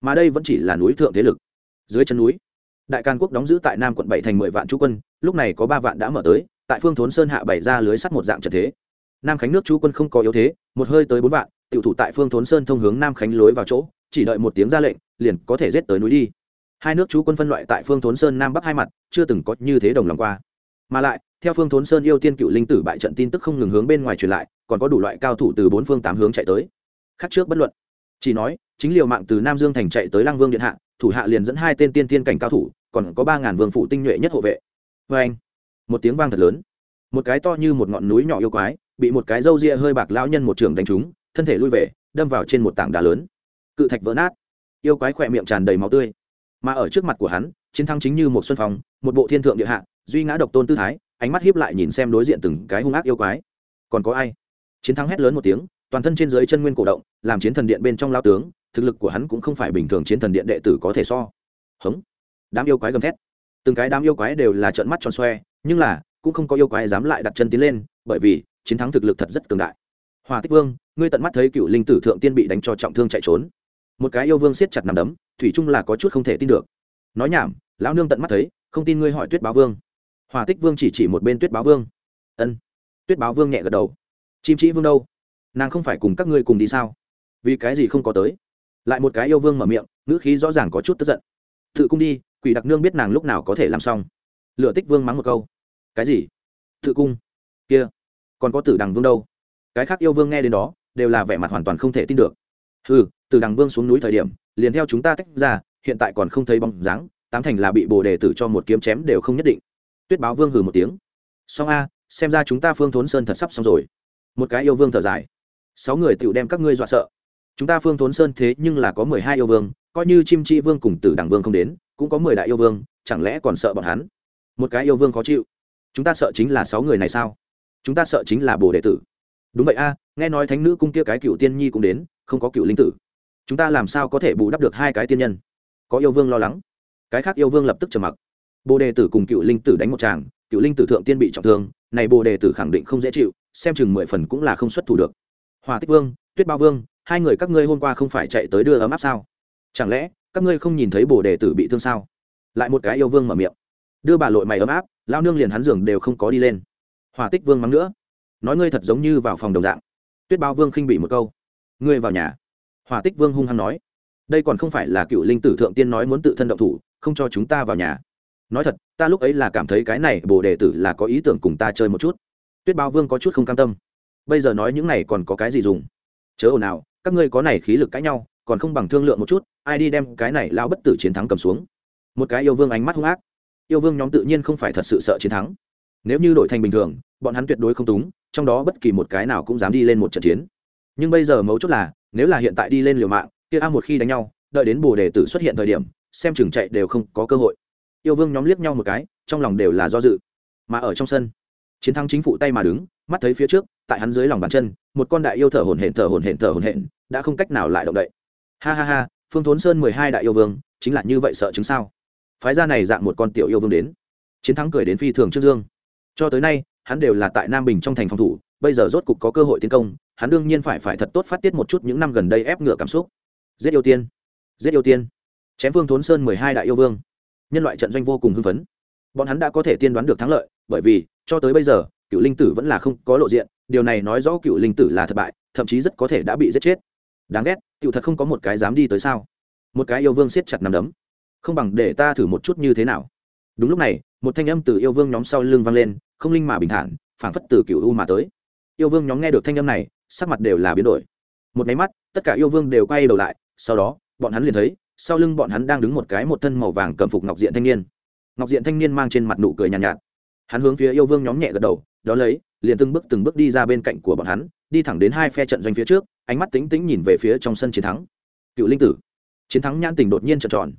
Mà đây vẫn chỉ là núi thượng thế lực. Dưới chân núi, đại càn quốc đóng giữ tại nam quận bảy thành mười vạn chú quân, lúc này có ba vạn đã mở tới, tại phương thốn sơn hạ bảy ra lưới sắt một dạng trận thế nam khánh nước chú quân không có yếu thế, một hơi tới bốn vạn, tiểu thủ tại phương thốn sơn thông hướng nam khánh lối vào chỗ, chỉ đợi một tiếng ra lệnh, liền có thể giết tới núi đi. Hai nước chú quân phân loại tại phương thốn sơn nam bắc hai mặt, chưa từng có như thế đồng lòng qua. Mà lại, theo phương thốn sơn yêu tiên cựu linh tử bại trận tin tức không ngừng hướng bên ngoài truyền lại, còn có đủ loại cao thủ từ bốn phương tám hướng chạy tới. Khác trước bất luận. Chỉ nói, chính liều mạng từ nam dương thành chạy tới lăng vương điện hạ, thủ hạ liền dẫn hai tên tiên tiên cảnh cao thủ, còn có ba ngàn vương phụ tinh nhuệ nhất hộ vệ. Vê anh một tiếng vang thật lớn. Một cái to như một ngọn núi nhỏ yêu quái bị một cái râu ria hơi bạc lão nhân một trường đánh trúng, thân thể lui về, đâm vào trên một tảng đá lớn. Cự thạch vỡ nát. Yêu quái khỏe miệng tràn đầy máu tươi. Mà ở trước mặt của hắn, chiến thắng chính như một xuân phong, một bộ thiên thượng địa hạ, duy ngã độc tôn tư thái, ánh mắt hiếp lại nhìn xem đối diện từng cái hung ác yêu quái. Còn có ai? Chiến thắng hét lớn một tiếng, toàn thân trên dưới chân nguyên cổ động, làm chiến thần điện bên trong lao tướng, thực lực của hắn cũng không phải bình thường chiến thần điện đệ tử có thể so. Hống. Đám yêu quái gầm thét. Từng cái đám yêu quái đều là trợn mắt tròn xoe, nhưng là, cũng không có yêu quái dám lại đặt chân tiến lên, bởi vì chiến thắng thực lực thật rất cường đại. Hòa tích vương, ngươi tận mắt thấy cựu linh tử thượng tiên bị đánh cho trọng thương chạy trốn. Một cái yêu vương siết chặt nằm đấm, thủy trung là có chút không thể tin được. Nói nhảm, lão nương tận mắt thấy, không tin ngươi hỏi tuyết báo vương. Hòa tích vương chỉ chỉ một bên tuyết báo vương. Ân. Tuyết báo vương nhẹ gật đầu. Chim trĩ vương đâu? Nàng không phải cùng các ngươi cùng đi sao? Vì cái gì không có tới? Lại một cái yêu vương mở miệng, ngữ khí rõ ràng có chút tức giận. Tự cung đi, quỷ đặc nương biết nàng lúc nào có thể làm xong. Lựa tích vương mắng một câu. Cái gì? Tự cung. Kia còn có tử đằng vương đâu? Cái khác yêu vương nghe đến đó, đều là vẻ mặt hoàn toàn không thể tin được. Ừ tử đằng vương xuống núi thời điểm, liền theo chúng ta tách ra, hiện tại còn không thấy bóng dáng, tám thành là bị bồ đề tử cho một kiếm chém đều không nhất định. Tuyết báo vương hừ một tiếng. Song a, xem ra chúng ta phương thốn sơn thật sắp xong rồi. Một cái yêu vương thở dài. Sáu người tựu đem các ngươi dọa sợ. Chúng ta phương thốn sơn thế nhưng là có mười hai yêu vương, coi như chim chi vương cùng tử đằng vương không đến, cũng có mười đại yêu vương, chẳng lẽ còn sợ bọn hắn? Một cái yêu vương khó chịu. Chúng ta sợ chính là sáu người này sao? Chúng ta sợ chính là bồ đệ tử. Đúng vậy a, nghe nói thánh nữ cung kia cái cựu tiên nhi cũng đến, không có cựu linh tử. Chúng ta làm sao có thể bù đắp được hai cái tiên nhân? Có yêu vương lo lắng. Cái khác yêu vương lập tức trầm mặc. Bồ đề tử cùng cựu linh tử đánh một tràng, cựu linh tử thượng tiên bị trọng thương, này bồ đề tử khẳng định không dễ chịu, xem chừng mười phần cũng là không xuất thủ được. Hòa tích vương, tuyết bao vương, hai người các ngươi hôm qua không phải chạy tới đưa ấm áp sao? Chẳng lẽ, các ngươi không nhìn thấy bồ đề tử bị thương sao? Lại một cái yêu vương mở miệng. Đưa bà lội mày ấm áp lao nương liền hắn giường đều không có đi lên hòa tích vương mắng nữa. Nói ngươi thật giống như vào phòng đồng dạng. Tuyết bao vương khinh bị một câu. Ngươi vào nhà. Hòa tích vương hung hăng nói. Đây còn không phải là cựu linh tử thượng tiên nói muốn tự thân động thủ, không cho chúng ta vào nhà. Nói thật, ta lúc ấy là cảm thấy cái này bồ đề tử là có ý tưởng cùng ta chơi một chút. Tuyết bao vương có chút không cam tâm. Bây giờ nói những này còn có cái gì dùng? Chớ ồn nào các ngươi có này khí lực cãi nhau, còn không bằng thương lượng một chút, ai đi đem cái này lao bất tử chiến thắng cầm xuống. Một cái yêu vương ánh mắt hung ác. Yêu vương nhóm tự nhiên không phải thật sự sợ chiến thắng nếu như đổi thành bình thường, bọn hắn tuyệt đối không túng, trong đó bất kỳ một cái nào cũng dám đi lên một trận chiến. Nhưng bây giờ mấu chốt là, nếu là hiện tại đi lên liều mạng, kia a một khi đánh nhau, đợi đến bồ đề tử xuất hiện thời điểm, xem chừng chạy đều không có cơ hội. Yêu vương nhóm liếc nhau một cái, trong lòng đều là do dự. Mà ở trong sân, chiến thắng chính phủ tay mà đứng, mắt thấy phía trước, tại hắn dưới lòng bàn chân, một con đại yêu thở hổn hển, thở hổn hển, thở hổn hển, đã không cách nào lại động đậy. Ha ha ha, phương thốn sơn mười hai đại yêu vương, chính là như vậy sợ chứng sao? Phái gia này dạng một con tiểu yêu vương đến. Chiến thắng cười đến phi thường trước dương cho tới nay, hắn đều là tại nam bình trong thành phòng thủ, bây giờ rốt cục có cơ hội tiến công, hắn đương nhiên phải phải thật tốt phát tiết một chút những năm gần đây ép ngựa cảm xúc. Giết yêu tiên. Giết yêu tiên. Chém vương thốn sơn mười hai đại yêu vương. Nhân loại trận doanh vô cùng hưng phấn. Bọn hắn đã có thể tiên đoán được thắng lợi, bởi vì, cho tới bây giờ, cựu linh tử vẫn là không có lộ diện, điều này nói rõ cựu linh tử là thất bại, thậm chí rất có thể đã bị giết chết. Đáng ghét, cựu thật không có một cái dám đi tới sao? Một cái yêu vương siết chặt nằm đấm. Không bằng để ta thử một chút như thế nào. Đúng lúc này một thanh âm từ yêu vương nhóm sau lưng vang lên không linh mà bình thản phảng phất từ cựu u mà tới. Yêu vương nhóm nghe được thanh âm này sắc mặt đều là biến đổi. Một máy mắt tất cả yêu vương đều quay đầu lại sau đó bọn hắn liền thấy sau lưng bọn hắn đang đứng một cái một thân màu vàng cầm phục ngọc diện thanh niên. Ngọc diện thanh niên mang trên mặt nụ cười nhàn nhạt, nhạt. Hắn hướng phía yêu vương nhóm nhẹ gật đầu đó lấy liền từng bước từng bước đi ra bên cạnh của bọn hắn đi thẳng đến hai phe trận doanh phía trước ánh mắt tính tính nhìn về phía trong sân chiến thắng. Cựu linh tử. Chiến thắng nhãn tình đột nhiên trợn tròn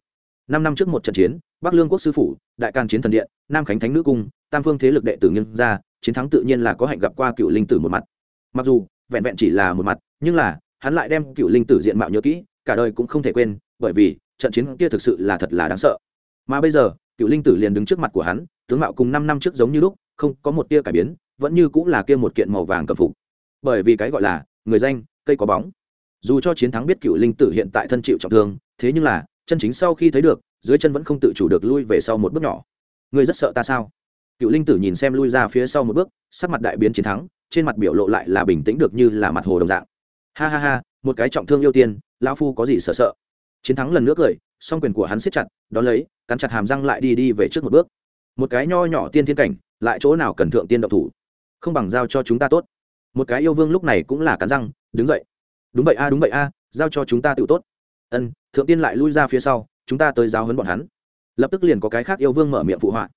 năm năm trước một trận chiến, bắc lương quốc sư phủ, đại can chiến thần điện, nam khánh thánh nữ cung, tam phương thế lực đệ tử nghiêng ra, chiến thắng tự nhiên là có hạnh gặp qua cựu linh tử một mặt. Mặc dù, vẹn vẹn chỉ là một mặt, nhưng là, hắn lại đem cựu linh tử diện mạo nhớ kỹ, cả đời cũng không thể quên, bởi vì, trận chiến kia thực sự là thật là đáng sợ. Mà bây giờ, cựu linh tử liền đứng trước mặt của hắn, tướng mạo cùng năm năm trước giống như lúc, không có một tia cải biến, vẫn như cũng là kia một kiện màu vàng cầm phục. Bởi vì cái gọi là, người danh, cây có bóng. Dù cho chiến thắng biết cựu linh tử hiện tại thân chịu trọng thương, thế nhưng là chân chính sau khi thấy được, dưới chân vẫn không tự chủ được lui về sau một bước nhỏ. Ngươi rất sợ ta sao? Cựu linh tử nhìn xem lui ra phía sau một bước, sắc mặt đại biến chiến thắng, trên mặt biểu lộ lại là bình tĩnh được như là mặt hồ đồng dạng. Ha ha ha, một cái trọng thương yêu tiên, lão phu có gì sợ sợ? Chiến thắng lần nữa cười, song quyền của hắn siết chặt, đón lấy, cắn chặt hàm răng lại đi đi về trước một bước. Một cái nho nhỏ tiên thiên cảnh, lại chỗ nào cần thượng tiên độc thủ? Không bằng giao cho chúng ta tốt. Một cái yêu vương lúc này cũng là cắn răng, đứng dậy. Đúng vậy a, đúng vậy a, giao cho chúng ta tự tốt ân, thượng tiên lại lui ra phía sau, chúng ta tới giáo hấn bọn hắn. Lập tức liền có cái khác yêu vương mở miệng phụ họa.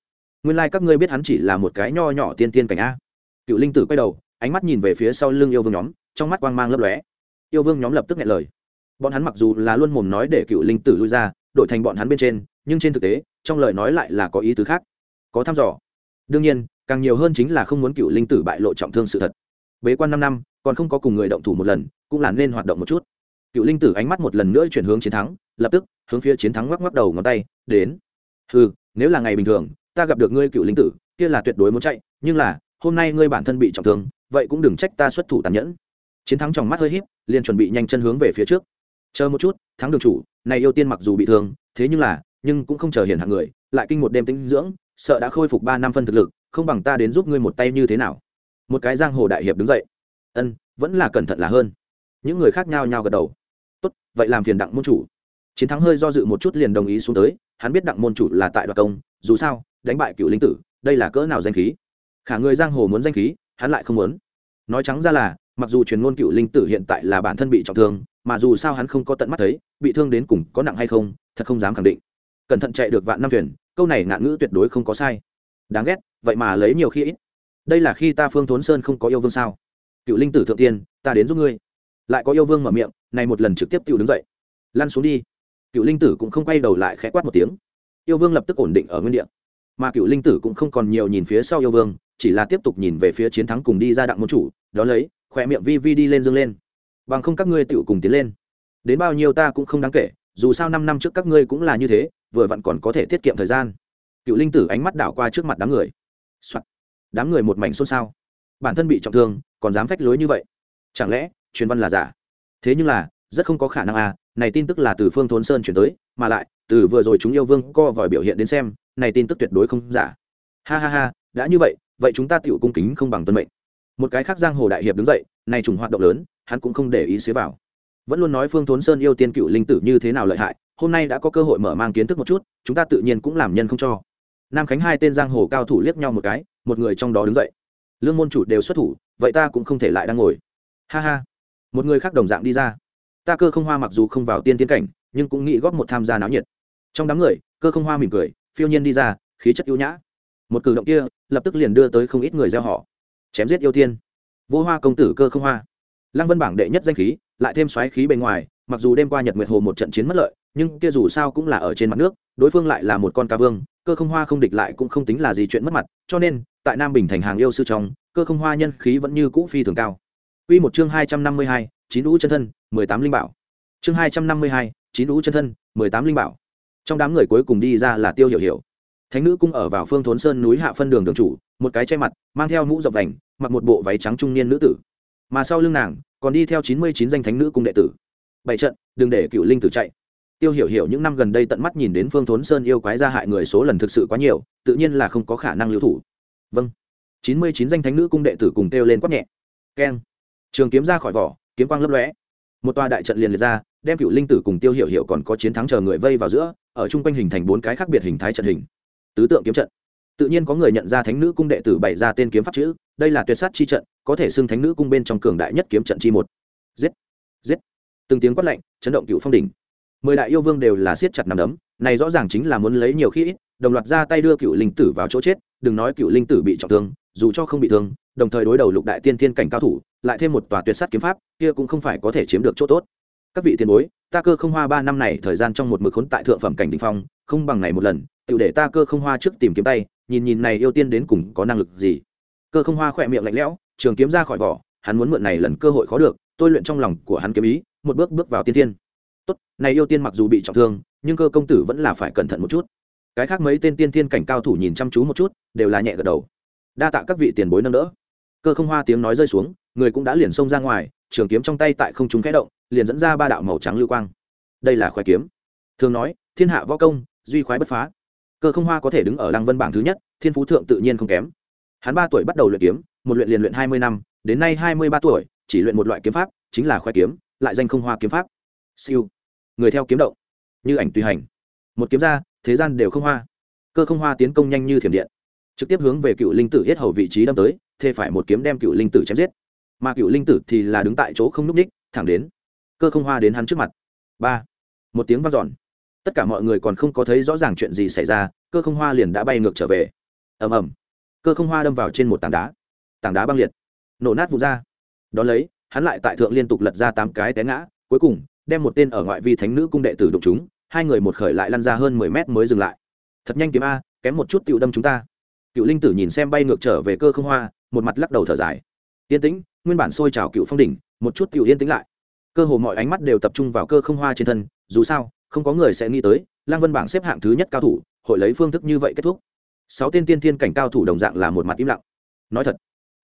Nguyên lai、like、các ngươi biết hắn chỉ là một cái nho nhỏ tiên tiên cảnh a. Cựu linh tử quay đầu, ánh mắt nhìn về phía sau lưng yêu vương nhóm, trong mắt quang mang lấp lóe. Yêu vương nhóm lập tức nghe lời. Bọn hắn mặc dù là luôn mồm nói để cựu linh tử lui ra, đổi thành bọn hắn bên trên, nhưng trên thực tế, trong lời nói lại là có ý tứ khác. Có thăm dò. Đương nhiên, càng nhiều hơn chính là không muốn cựu linh tử bại lộ trọng thương sự thật. Bế quan năm năm, còn không có cùng người động thủ một lần, cũng là nên hoạt động một chút cựu linh tử ánh mắt một lần nữa chuyển hướng chiến thắng, lập tức, hướng phía chiến thắng ngoắc ngoắc đầu ngón tay, đến. Ừ nếu là ngày bình thường, ta gặp được ngươi cựu linh tử, kia là tuyệt đối muốn chạy, nhưng là, hôm nay ngươi bản thân bị trọng thương, vậy cũng đừng trách ta xuất thủ tàn nhẫn. Chiến thắng trong mắt hơi h í p liền chuẩn bị nhanh chân hướng về phía trước. Chờ một chút, thắng đường chủ, này yêu tiên mặc dù bị thương, thế nhưng là, nhưng cũng không chờ hiện hạng người, lại kinh một đêm tinh dưỡng, sợ đã khôi phục ba năm phân thực lực, không bằng ta đến giúp ngươi một tay như thế nào. Một cái giang hồ đại hiệp đứng dậy. Ân, vẫn là cẩn thận là hơn. Những người khác nhau nhau gật đầu tốt, vậy làm phiền đặng môn chủ. Chiến thắng hơi do dự một chút liền đồng ý xuống tới, hắn biết đặng môn chủ là tại đoạt công, dù sao, đánh bại cựu linh tử, đây là cỡ nào danh khí. Khả người giang hồ muốn danh khí, hắn lại không muốn. Nói trắng ra là, mặc dù truyền ngôn cựu linh tử hiện tại là bản thân bị trọng thương, mà dù sao hắn không có tận mắt thấy, bị thương đến cùng có nặng hay không, thật không dám khẳng định. Cẩn thận chạy được vạn năm thuyền, câu này ngạn ngữ tuyệt đối không có sai. Đáng ghét, vậy mà lấy nhiều khi ít. Đây là khi ta phương thốn sơn không có yêu vương sao? Cựu linh tử thượng tiên, ta đến giúp ngươi lại có yêu vương mở miệng, này một lần trực tiếp tự đứng dậy. Lăn xuống đi. Cựu linh tử cũng không quay đầu lại khẽ quát một tiếng. Yêu vương lập tức ổn định ở nguyên địa. Mà cựu linh tử cũng không còn nhiều nhìn phía sau yêu vương, chỉ là tiếp tục nhìn về phía chiến thắng cùng đi ra đặng môn chủ, đó lấy khỏe miệng vi vi đi lên dương lên. Bằng không các ngươi tự cùng tiến lên. Đến bao nhiêu ta cũng không đáng kể, dù sao năm năm trước các ngươi cũng là như thế, vừa vặn còn có thể tiết kiệm thời gian. Cựu linh tử ánh mắt đảo qua trước mặt đám người、Soạn. đám người một mảnh xôn xao. Bản thân bị trọng thương, còn dám phách lối như vậy? Chẳng lẽ truyền văn là giả. Thế nhưng là, rất không có khả năng à này tin tức là từ phương thốn sơn chuyển tới, mà lại, từ vừa rồi chúng yêu vương co vòi biểu hiện đến xem, này tin tức tuyệt đối không giả. Ha ha ha, đã như vậy vậy chúng ta tựu cung kính không bằng tuân mệnh. Một cái khác giang hồ đại hiệp đứng dậy, này trùng hoạt động lớn, hắn cũng không để ý xế vào. Vẫn luôn nói phương thốn sơn yêu tiên cựu linh tử như thế nào lợi hại, hôm nay đã có cơ hội mở mang kiến thức một chút, chúng ta tự nhiên cũng làm nhân không cho. Nam khánh hai tên giang hồ cao thủ liếc nhau một cái, một người trong đó đứng dậy. Lương môn chủ đều xuất thủ, vậy ta cũng không thể lại đang ngồi. Ha ha một người khác đồng dạng đi ra. Ta cơ không hoa mặc dù không vào tiên tiến cảnh, nhưng cũng nghĩ góp một tham gia náo nhiệt. Trong đám người, cơ không hoa mỉm cười, phiêu nhiên đi ra, khí chất yêu nhã. Một cử động kia, lập tức liền đưa tới không ít người gieo họ. Chém giết yêu tiên. Vô hoa công tử cơ không hoa. Lăng vân bảng đệ nhất danh khí, lại thêm xoáy khí bề ngoài, mặc dù đêm qua nhật nguyệt hồ một trận chiến mất lợi, nhưng kia dù sao cũng là ở trên mặt nước, đối phương lại là một con ca vương, cơ không hoa không địch lại cũng không tính là gì chuyện mất mặt, cho nên, tại nam bình thành hàng yêu sư trong, cơ không hoa nhân khí vẫn như cũ phi thường cao. Quy một chương hai trăm năm mươi hai, chín đũ chân thân, mười tám linh bảo. Chương hai trăm năm mươi hai, chín đũ chân thân, mười tám linh bảo. Trong đám người cuối cùng đi ra là Tiêu Hiểu Hiểu. Thánh nữ cung ở vào phương thốn sơn núi hạ phân đường đường chủ, một cái che mặt, mang theo mũ rộng vành, mặc một bộ váy trắng trung niên nữ tử. Mà sau lưng nàng, còn đi theo chín mươi chín danh thánh nữ cung đệ tử. Bảy trận, đừng để cựu linh tử chạy. Tiêu Hiểu Hiểu những năm gần đây tận mắt nhìn đến Phương Thốn Sơn yêu quái ra hại người số lần thực sự quá nhiều, tự nhiên là không có khả năng lưu thủ. Vâng. chín mươi chín danh thánh nữ cung đệ tử cùng kêu lên quát nhẹ. Keng trường kiếm ra khỏi vỏ, kiếm quang lấp lóe. Một tòa đại trận liền liệt ra, đem cựu linh tử cùng tiêu hiệu hiệu còn có chiến thắng chờ người vây vào giữa, ở chung quanh hình thành bốn cái khác biệt hình thái trận hình. Tứ tượng kiếm trận. Tự nhiên có người nhận ra thánh nữ cung đệ tử bày ra tên kiếm pháp chữ, đây là tuyệt sát chi trận, có thể xưng thánh nữ cung bên trong cường đại nhất kiếm trận chi một. Giết! Giết! Từng tiếng quát lạnh, chấn động cựu phong đỉnh. Mười đại yêu vương đều là siết chặt nằm đấm, này rõ ràng chính là muốn lấy nhiều khi ít, đồng loạt ra tay đưa cựu linh tử vào chỗ chết, đừng nói cựu linh tử bị trọng thương, dù cho không bị thương đồng thời đối đầu lục đại tiên thiên cảnh cao thủ, lại thêm một tòa tuyệt sắt kiếm pháp, kia cũng không phải có thể chiếm được chỗ tốt. Các vị tiền bối, ta cơ không hoa ba năm này thời gian trong một mực khốn tại thượng phẩm cảnh đình phong, không bằng này một lần tự để ta cơ không hoa trước tìm kiếm tay, nhìn nhìn này yêu tiên đến cùng có năng lực gì. Cơ không hoa khỏe miệng lạnh lẽo, trường kiếm ra khỏi vỏ, hắn muốn mượn này lần cơ hội khó được, tôi luyện trong lòng của hắn kiếm ý, một bước bước vào tiên tiên tốt, này yêu tiên mặc dù bị trọng thương, nhưng cơ công tử vẫn là phải cẩn thận một chút. Cái khác mấy tên tiên tiên cảnh cao thủ nhìn chăm chú một chút, đều là nhẹ gật đầu. Đa tạ các vị tiền bối nâng đỡ cơ không hoa tiếng nói rơi xuống, người cũng đã liền xông ra ngoài, trường kiếm trong tay tại không trung khẽ động, liền dẫn ra ba đạo màu trắng lưu quang. Đây là khoái kiếm. Thường nói, thiên hạ võ công, duy khoái bất phá. Cơ không hoa có thể đứng ở lăng vân bảng thứ nhất, thiên phú thượng tự nhiên không kém. Hắn ba tuổi bắt đầu luyện kiếm, một luyện liền luyện hai mươi năm, đến nay hai mươi ba tuổi, chỉ luyện một loại kiếm pháp, chính là khoái kiếm, lại danh không hoa kiếm pháp. Siêu. Người theo kiếm động. Như ảnh tùy hành. Một kiếm ra, thế gian đều không hoa. Cơ không hoa tiến công nhanh như thiểm điện. Trực tiếp hướng về cựu linh tử hết hầu vị trí đâm tới thê phải một kiếm đem cựu linh tử chém giết. Mà cựu linh tử thì là đứng tại chỗ không núp ních, thẳng đến cơ không hoa đến hắn trước mặt. Ba. Một tiếng vang dọn. Tất cả mọi người còn không có thấy rõ ràng chuyện gì xảy ra, cơ không hoa liền đã bay ngược trở về. Ầm ầm. Cơ không hoa đâm vào trên một tảng đá. Tảng đá băng liệt. Nổ nát vụ ra. Đón lấy, hắn lại tại thượng liên tục lật ra tám cái té ngã, cuối cùng đem một tên ở ngoại vi thánh nữ cung đệ tử đụng chúng, hai người một khởi lại lăn ra hơn mười mét mới dừng lại. Thật nhanh kiếm a, kém một chút tựu đâm chúng ta. Cựu linh tử nhìn xem bay ngược trở về cơ không hoa một mặt lắc đầu thở dài. Yên tĩnh, nguyên bản sôi trào cựu phong đỉnh, một chút cựu yên tĩnh lại. Cơ hồ mọi ánh mắt đều tập trung vào cơ không hoa trên thân, dù sao, không có người sẽ nghĩ tới lang vân bảng xếp hạng thứ nhất cao thủ, hội lấy phương thức như vậy kết thúc. Sáu tên tiên thiên cảnh cao thủ đồng dạng là một mặt im lặng. Nói thật,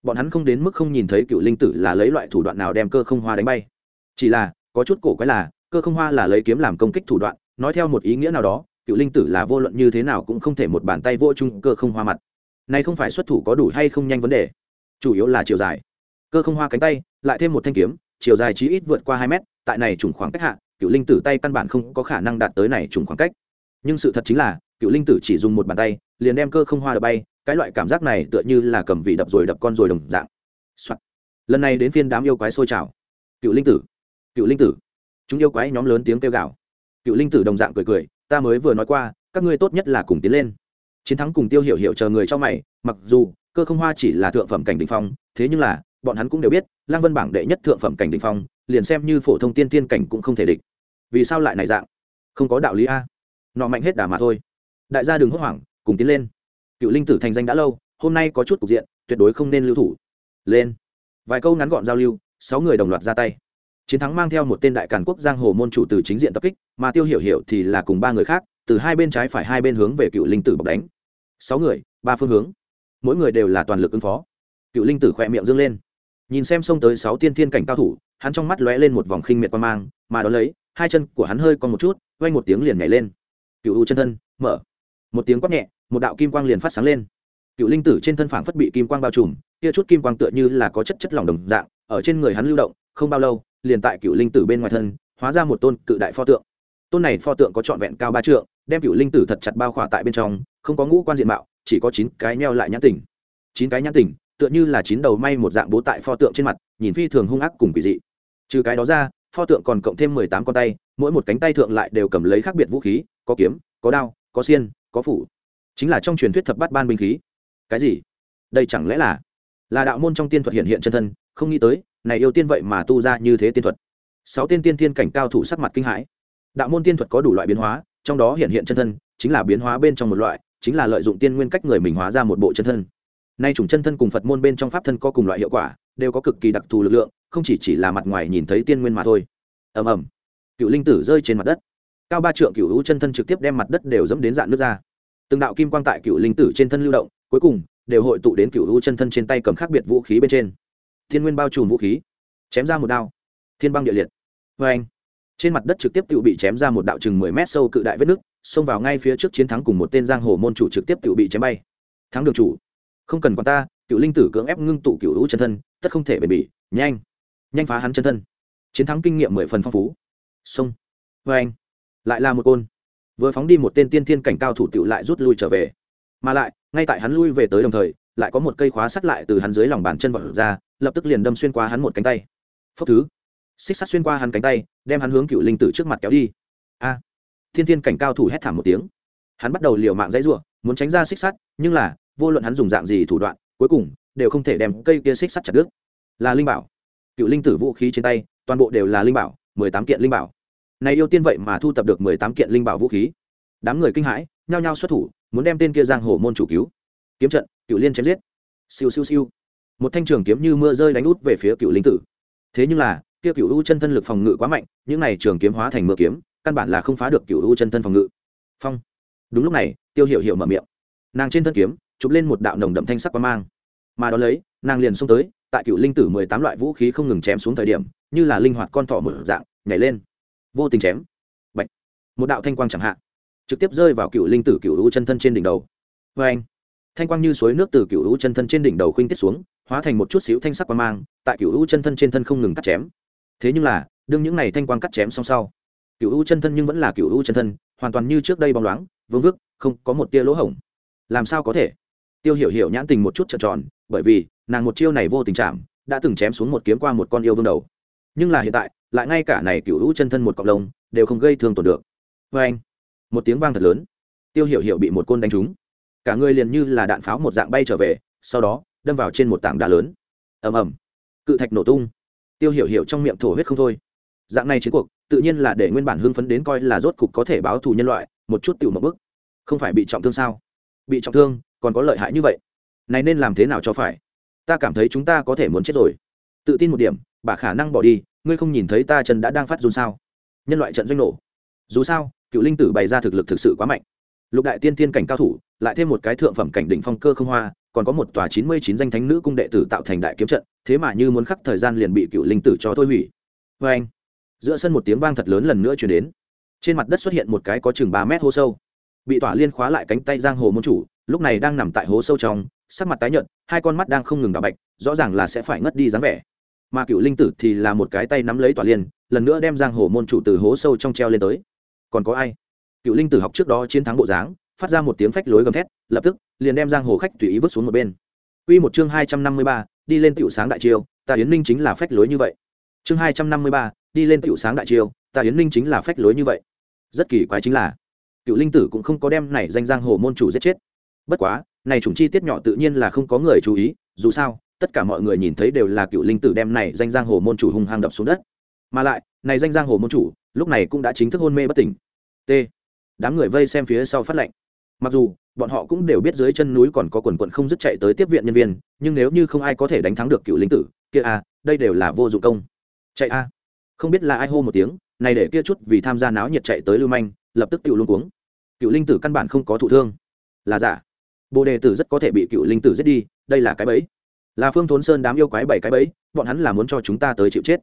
bọn hắn không đến mức không nhìn thấy cựu linh tử là lấy loại thủ đoạn nào đem cơ không hoa đánh bay. Chỉ là, có chút cổ quái là, cơ không hoa là lấy kiếm làm công kích thủ đoạn, nói theo một ý nghĩa nào đó, cựu linh tử là vô luận như thế nào cũng không thể một bàn tay vô chung cơ không hoa mặt này không phải xuất thủ có đủ hay không nhanh vấn đề. Chủ yếu là chiều dài. Cơ không hoa cánh tay, lại thêm một thanh kiếm, chiều dài chí ít vượt qua hai mét, tại này trùng khoảng cách hạ cựu linh tử tay căn bản không có khả năng đạt tới này trùng khoảng cách. Nhưng sự thật chính là cựu linh tử chỉ dùng một bàn tay, liền đem cơ không hoa đập bay, cái loại cảm giác này tựa như là cầm vị đập rồi đập con rồi đồng dạng、Soạn. lần này đến phiên đám yêu quái sôi trào. Cựu linh tử. Cựu linh tử. Chúng yêu quái nhóm lớn tiếng kêu gào. Cựu linh tử đồng dạng cười cười, ta mới vừa nói qua, các ngươi tốt nhất là cùng tiến lên chiến thắng cùng tiêu hiểu hiểu chờ người cho mày, mặc dù cơ không hoa chỉ là thượng phẩm cảnh đ ỉ n h phong, thế nhưng là, bọn hắn cũng đều biết lang vân bảng đệ nhất thượng phẩm cảnh đ ỉ n h phong, liền xem như phổ thông tiên tiên cảnh cũng không thể địch. Vì sao lại này dạng? Không có đạo lý a. Nọ mạnh hết đà mà thôi. Đại gia đừng hốt hoảng, cùng tiến lên. Cựu linh tử thành danh đã lâu, hôm nay có chút cục diện, tuyệt đối không nên lưu thủ. Lên. Vài câu ngắn gọn giao lưu, sáu người đồng loạt ra tay. Chiến thắng mang theo một tên đại càn quốc giang hồ môn chủ từ chính diện tập kích, mà tiêu hiểu hiểu thì là cùng ba người khác, từ hai bên trái phải hai bên hướng về cựu linh tử bọc đánh sáu người, ba phương hướng. Mỗi người đều là toàn lực ứng phó. Cựu linh tử khỏe miệng dâng lên. Nhìn xem xông tới sáu tiên thiên cảnh cao thủ, hắn trong mắt lóe lên một vòng khinh miệt quan mang, mà đ ó lấy, hai chân của hắn hơi còn một chút, quanh một tiếng liền nhảy lên. Cựu u chân thân, mở. Một tiếng quát nhẹ, một đạo kim quang liền phát sáng lên. Cựu linh tử trên thân phảng phất bị kim quang bao trùm, kia chút kim quang tựa như là có chất chất lỏng đồng dạng, ở trên người hắn lưu động, không bao lâu, liền tại cựu linh tử bên ngoài thân, hóa ra một tôn cự đại pho tượng. Tôn này pho tượng có trọn vẹn cao ba trượng đem cựu linh tử thật chặt bao khỏa tại bên trong không có ngũ quan diện mạo chỉ có chín cái neo lại nhãn tình. chín cái nhãn tình, tựa như là chín đầu may một dạng bố tại pho tượng trên mặt nhìn phi thường hung ác cùng kỳ dị. Trừ cái đó ra pho tượng còn cộng thêm mười tám con tay mỗi một cánh tay thượng lại đều cầm lấy khác biệt vũ khí có kiếm có đao có xiên có phủ. Chính là trong truyền thuyết thập bát ban binh khí. Cái gì? Đây chẳng lẽ là là đạo môn trong tiên thuật hiện hiện chân thân không nghĩ tới này yêu tiên vậy mà tu ra như thế tiên thuật. Sáu tiên tiên tiên cảnh cao thủ sắc mặt kinh hãi. Đạo môn tiên thuật có đủ loại biến hóa trong đó hiện hiện chân thân, chính là biến hóa bên trong một loại, chính là lợi dụng tiên nguyên cách người mình hóa ra một bộ chân thân. Nay chủng chân thân cùng phật môn bên trong pháp thân có cùng loại hiệu quả, đều có cực kỳ đặc thù lực lượng, không chỉ chỉ là mặt ngoài nhìn thấy tiên nguyên mà thôi. Ầm ầm. Cựu linh tử rơi trên mặt đất. Cao ba trượng cựu hữu chân thân trực tiếp đem mặt đất đều dẫm đến dạng nước ra. Từng đạo kim quang tại cựu linh tử trên thân lưu động, cuối cùng đều hội tụ đến cựu hữu chân thân trên tay cầm khác biệt vũ khí bên trên. Thiên nguyên bao trùm vũ khí, chém ra một đao. Thiên băng địa liệt. Vê anh trên mặt đất trực tiếp tự bị chém ra một đạo chừng mười mét sâu cự đại vết nước xông vào ngay phía trước chiến thắng cùng một tên giang hồ môn chủ trực tiếp tự bị chém bay. Thắng đường chủ. Không cần quan ta, cựu linh tử cưỡng ép ngưng tụ cựu hữu chân thân, tất không thể bền bỉ. Nhanh. Nhanh phá hắn chân thân. Chiến thắng kinh nghiệm mười phần phong phú. Xông. Vê anh. Lại là một côn. Vừa phóng đi một tên tiên thiên cảnh cao thủ tựu lại rút lui trở về. Mà lại, ngay tại hắn lui về tới đồng thời, lại có một cây khóa sắt lại từ hắn dưới lòng bàn chân vọt ra, lập tức liền đâm xuyên qua hắn một cánh tay. Phốc thứ xích sắt xuyên qua hắn cánh tay, đem hắn hướng cựu linh tử trước mặt kéo đi. A! Thiên thiên cảnh cao thủ hét thảm một tiếng. Hắn bắt đầu liều mạng dãy r u ộ muốn tránh ra xích sắt, nhưng là, vô luận hắn dùng dạng gì thủ đoạn, cuối cùng, đều không thể đem cây kia xích sắt chặt đứt. Là linh bảo. Cựu linh tử vũ khí trên tay, toàn bộ đều là linh bảo, mười tám kiện linh bảo. Này yêu tiên vậy mà thu tập được mười tám kiện linh bảo vũ khí. Đám người kinh hãi, nhao nhao xuất thủ, muốn đem tên kia giang hồ môn chủ cứu. Kiếm trận, cựu liên chém giết. Siêu siêu siêu. Một thanh trường kiếm như mưa rơi đánh út về phía cựu linh tử. Thế nhưng là kia cựu u chân thân lực phòng ngự quá mạnh, những này trường kiếm hóa thành mưa kiếm, căn bản là không phá được cựu u chân thân phòng ngự. Phong. Đúng lúc này, tiêu hiệu hiệu mở miệng. Nàng trên thân kiếm, chụp lên một đạo nồng đậm thanh sắc quang mang. Mà đ ó lấy, nàng liền xông tới, tại cựu linh tử mười tám loại vũ khí không ngừng chém xuống thời điểm, như là linh hoạt con thỏ một dạng, nhảy lên. Vô tình chém. Bạch. một đạo thanh quang chẳng hạn, trực tiếp rơi vào cựu linh tử cựu U chân thân trên đỉnh đầu. Vê anh thanh quang như suối nước từ cựu U chân thân trên đỉnh đầu khuynh tiết xuống, hóa thành một chút xíu thanh sắc quang mang, tại cựu U chân thân trên thân không ngừng cắt chém thế nhưng là, đương những n à y thanh quang cắt chém xong sau, cựu u chân thân nhưng vẫn là cựu u chân thân, hoàn toàn như trước đây bóng loáng, vương vức, không có một tia lỗ hổng. Làm sao có thể? Tiêu hiểu hiểu nhãn tình một chút trợn tròn, bởi vì, nàng một chiêu này vô tình chạm, đã từng chém xuống một kiếm qua một con yêu vương đầu. Nhưng là hiện tại, lại ngay cả này cựu u chân thân một cọng lông, đều không gây thương tổn được. Vê anh, một tiếng vang thật lớn. Tiêu hiểu hiểu bị một côn đánh trúng. Cả người liền như là đạn pháo một dạng bay trở về, sau đó, đâm vào trên một tảng đá lớn. Ầm ầm. Cự thạch nổ tung tiêu hiểu hiểu trong miệng thổ huyết không thôi. Dạng này chiến cuộc, tự nhiên là để nguyên bản hưng phấn đến coi là rốt cục có thể báo thù nhân loại, một chút tiểu một bức. Không phải bị trọng thương sao? Bị trọng thương, còn có lợi hại như vậy. Này nên làm thế nào cho phải? Ta cảm thấy chúng ta có thể muốn chết rồi. Tự tin một điểm, bà khả năng bỏ đi, ngươi không nhìn thấy ta chân đã đang phát run sao? Nhân loại trận doanh nổ. Dù sao, cựu linh tử bày ra thực lực thực sự quá mạnh. Lục đại tiên tiên cảnh cao thủ, lại thêm một cái thượng phẩm cảnh đỉnh phong cơ không hoa còn có một tòa chín mươi chín danh thánh nữ cung đệ tử tạo thành đại kiếm trận, thế mà như muốn khắc thời gian liền bị cựu linh tử cho thôi hủy. Vê anh, giữa sân một tiếng vang thật lớn lần nữa chuyển đến. Trên mặt đất xuất hiện một cái có chừng ba mét hố sâu. Bị tỏa liên khóa lại cánh tay giang hồ môn chủ, lúc này đang nằm tại hố sâu trong, sắc mặt tái nhợt, hai con mắt đang không ngừng đỏ bạch, rõ ràng là sẽ phải ngất đi dáng vẻ. Mà cựu linh tử thì là một cái tay nắm lấy tỏa liên, lần nữa đem giang hồ môn chủ từ hố sâu trong treo lên tới. Còn có ai? Cựu linh tử học trước đó chiến thắng bộ dáng phát ra một tiếng phách lối gầm thét lập tức liền đem giang hồ khách tùy ý vứt xuống một bên Quy một chương hai trăm năm mươi ba, đi lên tiểu sáng đại triều, ta Yến Ninh chính là phách lối như vậy. Chương hai trăm năm mươi ba, đi lên tiểu sáng đại triều, ta Yến Ninh chính là phách lối như vậy. Rất kỳ quái chính là, cựu linh tử cũng không có đem này danh giang hồ môn chủ giết chết. Bất quá, này chủng chi tiết nhỏ tự nhiên là không có người chú ý, dù sao, tất cả mọi người nhìn thấy đều là cựu linh tử đem này danh giang hồ môn chủ hung hăng đập xuống đất. Mà lại, này danh giang hồ môn chủ, lúc này cũng đã chính thức hôn mê bất tỉnh. T. Đám người vây xem phía sau phát lệnh mặc dù bọn họ cũng đều biết dưới chân núi còn có quần quận không dứt chạy tới tiếp viện nhân viên nhưng nếu như không ai có thể đánh thắng được cựu lính tử kia a à, đây đều là vô dụng công. Chạy a không biết là ai hô một tiếng này để kia chút vì tham gia náo nhiệt chạy tới lưu manh lập tức cựu luôn cuống. Cựu linh tử căn bản không có thụ thương. Là giả. Bồ đề tử rất có thể bị cựu linh tử giết đi đây là cái bẫy. Là phương thốn sơn đám yêu quái bảy cái bẫy bọn hắn là muốn cho chúng ta tới chịu chết.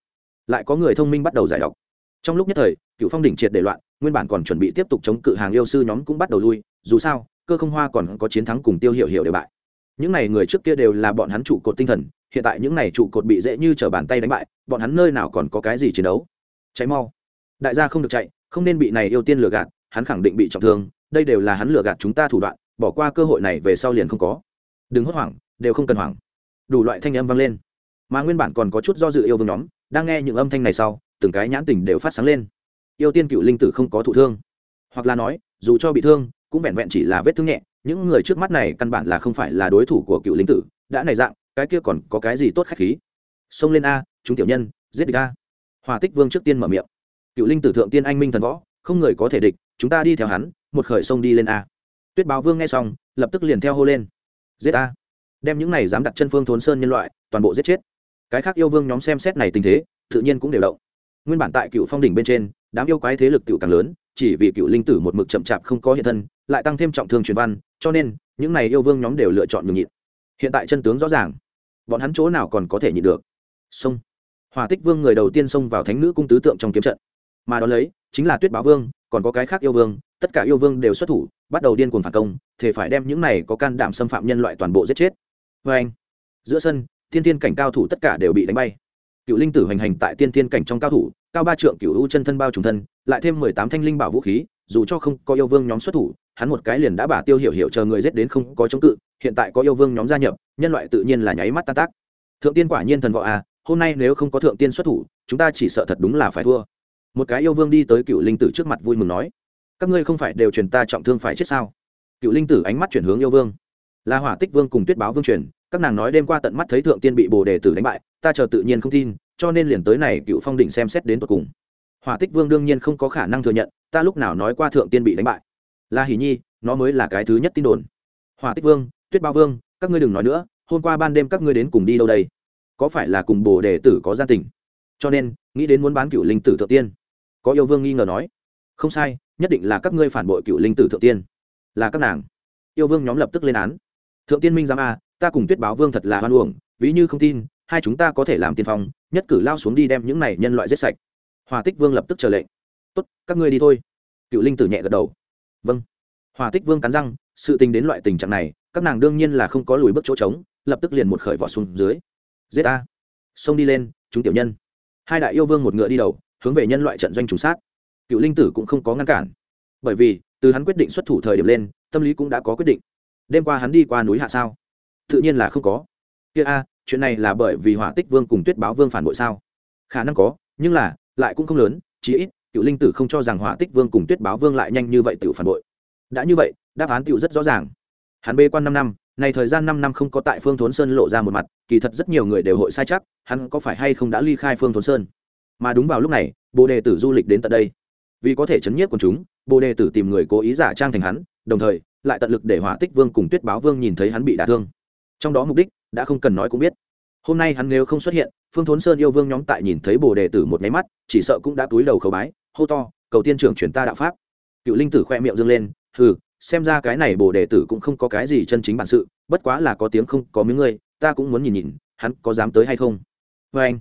Lại có người thông minh bắt đầu giải độc. Trong lúc nhất thời cựu phong đỉnh triệt để loạn nguyên bản còn chuẩn bị tiếp tục chống cự hàng yêu sư nhóm cũng bắt đầu lui, dù sao, cơ không hoa còn có chiến thắng cùng tiêu hiệu hiệu đều bại. Những n à y người trước kia đều là bọn hắn trụ cột tinh thần, hiện tại những n à y trụ cột bị dễ như t r ở bàn tay đánh bại, bọn hắn nơi nào còn có cái gì chiến đấu? Cháy mau. Đại gia không được chạy, không nên bị này yêu tiên lừa gạt, hắn khẳng định bị trọng thương, đây đều là hắn lừa gạt chúng ta thủ đoạn, bỏ qua cơ hội này về sau liền không có. Đừng hốt hoảng, đều không cần hoảng. Đủ loại thanh âm vang lên. Mà nguyên bản còn có chút do dự yêu vương nhóm, đang nghe những âm thanh này sau, từng cái nhãn tình đều phát sáng lên yêu tiên cựu linh tử không có thụ thương. Hoặc là nói, dù cho bị thương, cũng vẹn vẹn chỉ là vết thương nhẹ. Những người trước mắt này căn bản là không phải là đối thủ của cựu linh tử. Đã này dạng, cái kia còn có cái gì tốt khách khí? Xông lên a, chúng tiểu nhân, giết địch a. Hòa tích vương trước tiên mở miệng. Cựu linh tử thượng tiên anh minh thần võ, không người có thể địch, chúng ta đi theo hắn, một khởi sông đi lên a. Tuyết báo vương nghe xong, lập tức liền theo hô lên. Giết a. Đem những này dám đặt chân phương thốn sơn nhân loại, toàn bộ giết chết. Cái khác yêu vương nhóm xem xét này tình thế, tự nhiên cũng đều động. Nguyên bản tại cựu phong đỉnh bên trên đám yêu quái thế lực tiểu càng lớn, chỉ vì cựu linh tử một mực chậm chạp không có hiện thân, lại tăng thêm trọng thương truyền văn, cho nên, những này yêu vương nhóm đều lựa chọn nhường nhịn. Hiện tại chân tướng rõ ràng. Bọn hắn chỗ nào còn có thể nhịn được? Xông hòa tích vương người đầu tiên xông vào thánh nữ cung tứ tượng trong kiếm trận. Mà đ ó lấy, chính là tuyết báo vương, còn có cái khác yêu vương, tất cả yêu vương đều xuất thủ, bắt đầu điên cuồng phản công thể phải đem những này có can đảm xâm phạm nhân loại toàn bộ giết chết. Vê anh, giữa sân thiên thiên cảnh cao thủ tất cả đều bị đánh bay. Cựu linh tử hoành hành tại tiên thiên cảnh trong cao thủ cao ba trượng cựu u chân thân bao trùng thân, lại thêm mười tám thanh linh bảo vũ khí, dù cho không có yêu vương nhóm xuất thủ, hắn một cái liền đã bả tiêu hiểu hiểu chờ người giết đến không có chống cự, hiện tại có yêu vương nhóm gia nhập, nhân loại tự nhiên là nháy mắt tan tác. Thượng tiên quả nhiên thần võ à hôm nay nếu không có thượng tiên xuất thủ, chúng ta chỉ sợ thật đúng là phải thua. Một cái yêu vương đi tới cựu linh tử trước mặt vui mừng nói, các ngươi không phải đều truyền ta trọng thương phải chết sao? Cựu linh tử ánh mắt chuyển hướng yêu vương. Là hỏa tích vương cùng tuyết báo vương truyền, các nàng nói đêm qua tận mắt thấy thượng tiên bị bồ đề tử đánh bại, ta chờ tự nhiên không tin cho nên liền tới này cựu phong định xem xét đến tột cùng. Hỏa tích vương đương nhiên không có khả năng thừa nhận, ta lúc nào nói qua thượng tiên bị đánh bại. Là hỉ nhi, nó mới là cái thứ nhất tin đồn. Hỏa tích vương, tuyết bao vương, các ngươi đừng nói nữa, hôm qua ban đêm các ngươi đến cùng đi đâu đây? Có phải là cùng bồ đề tử có gia tình? Cho nên, nghĩ đến muốn bán cựu linh tử thượng tiên. Có yêu vương nghi ngờ nói. Không sai, nhất định là các ngươi phản bội cựu linh tử thượng tiên. Là các nàng. Yêu vương nhóm lập tức lên án. Thượng tiên minh giám a, ta cùng tuyết báo vương thật là hoan uổng, ví như không tin, hai chúng ta có thể làm tiên phong nhất cử lao xuống đi đem những này nhân loại giết sạch. Hòa tích vương lập tức chờ lệnh. Tốt, các ngươi đi thôi. Cựu linh tử nhẹ gật đầu. Vâng. Hòa tích vương cắn răng, sự tình đến loại tình trạng này, các nàng đương nhiên là không có lùi bước chỗ trống, lập tức liền một khởi vỏ xuống dưới. Giết a xông đi lên, chúng tiểu nhân. Hai đại yêu vương một ngựa đi đầu, hướng về nhân loại trận doanh trùng sát. Cựu linh tử cũng không có ngăn cản. Bởi vì, từ hắn quyết định xuất thủ thời điểm lên, tâm lý cũng đã có quyết định. Đêm qua hắn đi qua núi hạ sao? Tự nhiên là không có. Kia a chuyện này là bởi vì hỏa tích vương cùng tuyết báo vương phản bội sao? Khả năng có, nhưng là, lại cũng không lớn, chí ít, cựu linh tử không cho rằng hỏa tích vương cùng tuyết báo vương lại nhanh như vậy tự phản bội. Đã như vậy, đáp án tựu rất rõ ràng. Hắn bê quan năm năm, này thời gian năm năm không có tại phương thốn sơn lộ ra một mặt, kỳ thật rất nhiều người đều hội sai chắc, hắn có phải hay không đã ly khai phương thốn sơn. Mà đúng vào lúc này, bồ đề tử du lịch đến tận đây. Vì có thể chấn nhiếp quần chúng, bồ đề tử tìm người cố ý giả trang thành hắn, đồng thời, lại tận lực để hỏa tích vương cùng tuyết báo vương nhìn thấy hắn bị đả thương. Trong đó mục đích đã không cần nói cũng biết. Hôm nay hắn nếu không xuất hiện, phương thốn sơn yêu vương nhóm tại nhìn thấy bồ đề tử một máy mắt, chỉ sợ cũng đã túi đầu khẩu bái, hô to, cầu tiên trưởng chuyển ta đạo pháp. Cựu linh tử khoe miệng dâng lên, hừ, xem ra cái này bồ đề tử cũng không có cái gì chân chính bản sự, bất quá là có tiếng không có miếng ngươi, ta cũng muốn nhìn nhìn, hắn có dám tới hay không? Vê anh,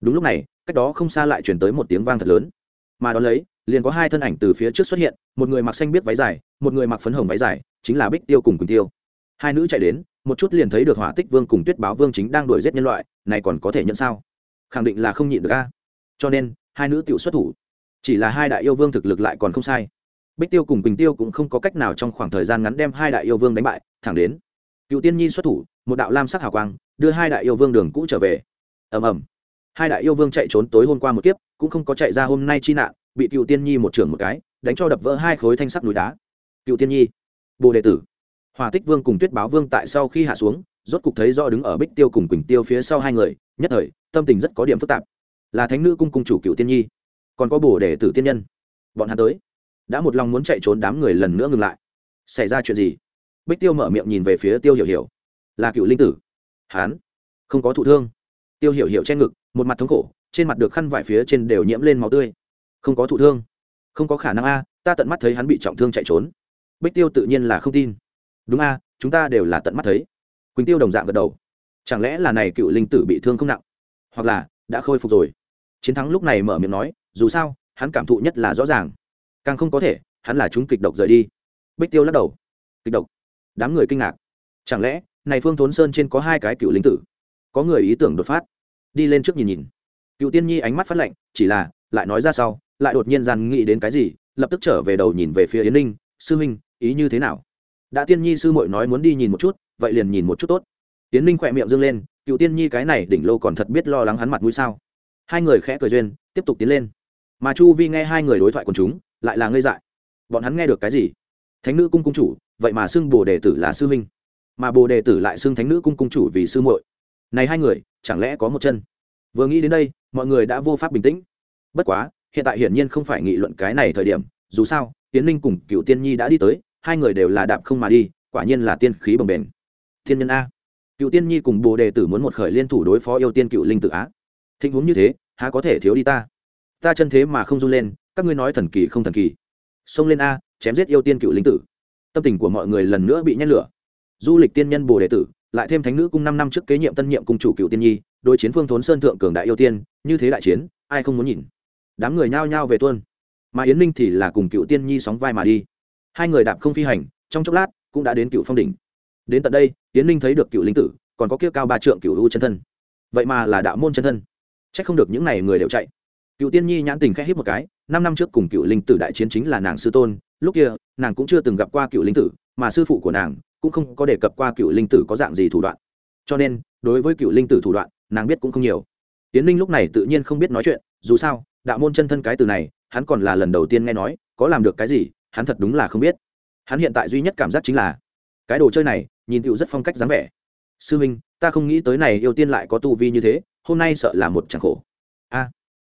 đúng lúc này, cách đó không xa lại chuyển tới một tiếng vang thật lớn. Mà đón lấy, liền có hai thân ảnh từ phía trước xuất hiện, một người mặc xanh biết váy dài, một người mặc phấn hồng váy dài, chính là bích tiêu cùng quỳnh tiêu. Hai nữ chạy đến một chút liền thấy được hỏa tích vương cùng tuyết báo vương chính đang đuổi giết nhân loại, này còn có thể nhận sao? Khẳng định là không nhịn được a. Cho nên, hai nữ tiểu xuất thủ. Chỉ là hai đại yêu vương thực lực lại còn không sai. Bích tiêu cùng bình tiêu cũng không có cách nào trong khoảng thời gian ngắn đem hai đại yêu vương đánh bại, thẳng đến cựu tiên nhi xuất thủ, một đạo lam sắc hào quang đưa hai đại yêu vương đường cũ trở về. Ầm ầm. Hai đại yêu vương chạy trốn tối hôm qua một kiếp, cũng không có chạy ra hôm nay chi nạn, bị cựu tiên nhi một trưởng một cái, đánh cho đập vỡ hai khối thanh sắc núi đá. Cựu tiên nhi, bồ đệ tử hòa tích vương cùng tuyết báo vương tại sau khi hạ xuống, rốt cục thấy do đứng ở bích tiêu cùng quỳnh tiêu phía sau hai người, nhất thời, tâm tình rất có điểm phức tạp. Là thánh nữ cung cung chủ cựu tiên nhi, còn có bổ đệ tử tiên nhân. Bọn hắn tới, đã một lòng muốn chạy trốn đám người lần nữa ngừng lại. Xảy ra chuyện gì? Bích tiêu mở miệng nhìn về phía tiêu hiểu hiểu. Là cựu linh tử. Hán không có thụ thương. Tiêu hiểu hiểu che ngực, một mặt thống khổ, trên mặt được khăn vải phía trên đều nhiễm lên máu tươi. Không có thụ thương. Không có khả năng a, ta tận mắt thấy hắn bị trọng thương chạy trốn. Bích tiêu tự nhiên là không tin đúng a, chúng ta đều là tận mắt thấy. Quỳnh tiêu đồng dạng gật đầu. Chẳng lẽ là này cựu linh tử bị thương không nặng? Hoặc là, đã khôi phục rồi? Chiến thắng lúc này mở miệng nói, dù sao, hắn cảm thụ nhất là rõ ràng. Càng không có thể, hắn là chúng kịch độc rời đi. Bích tiêu lắc đầu. Kịch độc? Đám người kinh ngạc. Chẳng lẽ, này phương thốn sơn trên có hai cái cựu linh tử? Có người ý tưởng đột phát. Đi lên trước nhìn nhìn. Cựu tiên nhi ánh mắt phát lạnh, chỉ là, lại nói ra sau, lại đột nhiên dàn nghĩ đến cái gì, lập tức trở về đầu nhìn về phía yến ninh. Sư huynh, ý như thế nào? Đã tiên nhi sư muội nói muốn đi nhìn một chút, vậy liền nhìn một chút tốt. Tiến ninh khỏe miệng dâng lên, cựu tiên nhi cái này đỉnh lô còn thật biết lo lắng hắn mặt mũi sao? Hai người khẽ cười duyên, tiếp tục tiến lên. Mà chu vi nghe hai người đối thoại của chúng, lại là ngây dại. Bọn hắn nghe được cái gì? Thánh nữ cung cung chủ, vậy mà xưng bồ đề tử là sư huynh. Mà bồ đề tử lại xưng thánh nữ cung cung chủ vì sư muội. Này hai người, chẳng lẽ có một chân? Vừa nghĩ đến đây, mọi người đã vô pháp bình tĩnh. Bất quá, hiện tại hiển nhiên không phải nghị luận cái này thời điểm, dù sao, tiến ninh cùng cựu tiên nhi đã đi tới hai người đều là đạp không mà đi, quả nhiên là tiên khí bồng bền thiên nhân a. Cựu tiên nhi cùng bồ đề tử muốn một khởi liên thủ đối phó yêu tiên cựu linh tử á. Thịnh huống như thế, há có thể thiếu đi ta? Ta chân thế mà không run lên, các ngươi nói thần kỳ không thần kỳ. Xông lên a, chém giết yêu tiên cựu linh tử. Tâm tình của mọi người lần nữa bị nhét lửa. Du lịch tiên nhân bồ đề tử, lại thêm thánh nữ cung năm năm trước kế nhiệm tân nhiệm cung chủ cựu tiên nhi đôi chiến phương thốn sơn thượng cường đại yêu tiên, như thế đại chiến, ai không muốn nhìn? Đám người nhao nhao về tuân mà yến ninh thì là cùng cựu tiên nhi sóng vai mà đi hai người đạp không phi hành, trong chốc lát, cũng đã đến cựu phong đỉnh. Đến tận đây tiến linh thấy được cựu linh tử, còn có kia cao ba trượng cựu u chân thân. Vậy mà là đạo môn chân thân. C h ắ c không được những n à y người đều chạy. Cựu tiên nhi nhãn tình khẽ hít một cái, năm năm trước cùng cựu linh tử đại chiến chính là nàng sư tôn, lúc kia, nàng cũng chưa từng gặp qua cựu linh tử, mà sư phụ của nàng cũng không có đề cập qua cựu linh tử có dạng gì thủ đoạn. Cho nên, đối với cựu linh tử thủ đoạn, nàng biết cũng không nhiều. Tiến linh lúc này tự nhiên không biết nói chuyện, dù sao, đạo môn chân thân cái từ này, hắn còn là lần đầu tiên nghe nói, có làm được cái gì hắn thật đúng là không biết. Hắn hiện tại duy nhất cảm giác chính là, cái đồ chơi này, nhìn tựu rất phong cách dáng vẻ. Sư minh, ta không nghĩ tới này yêu tiên lại có tu vi như thế, hôm nay sợ là một chẳng khổ. A,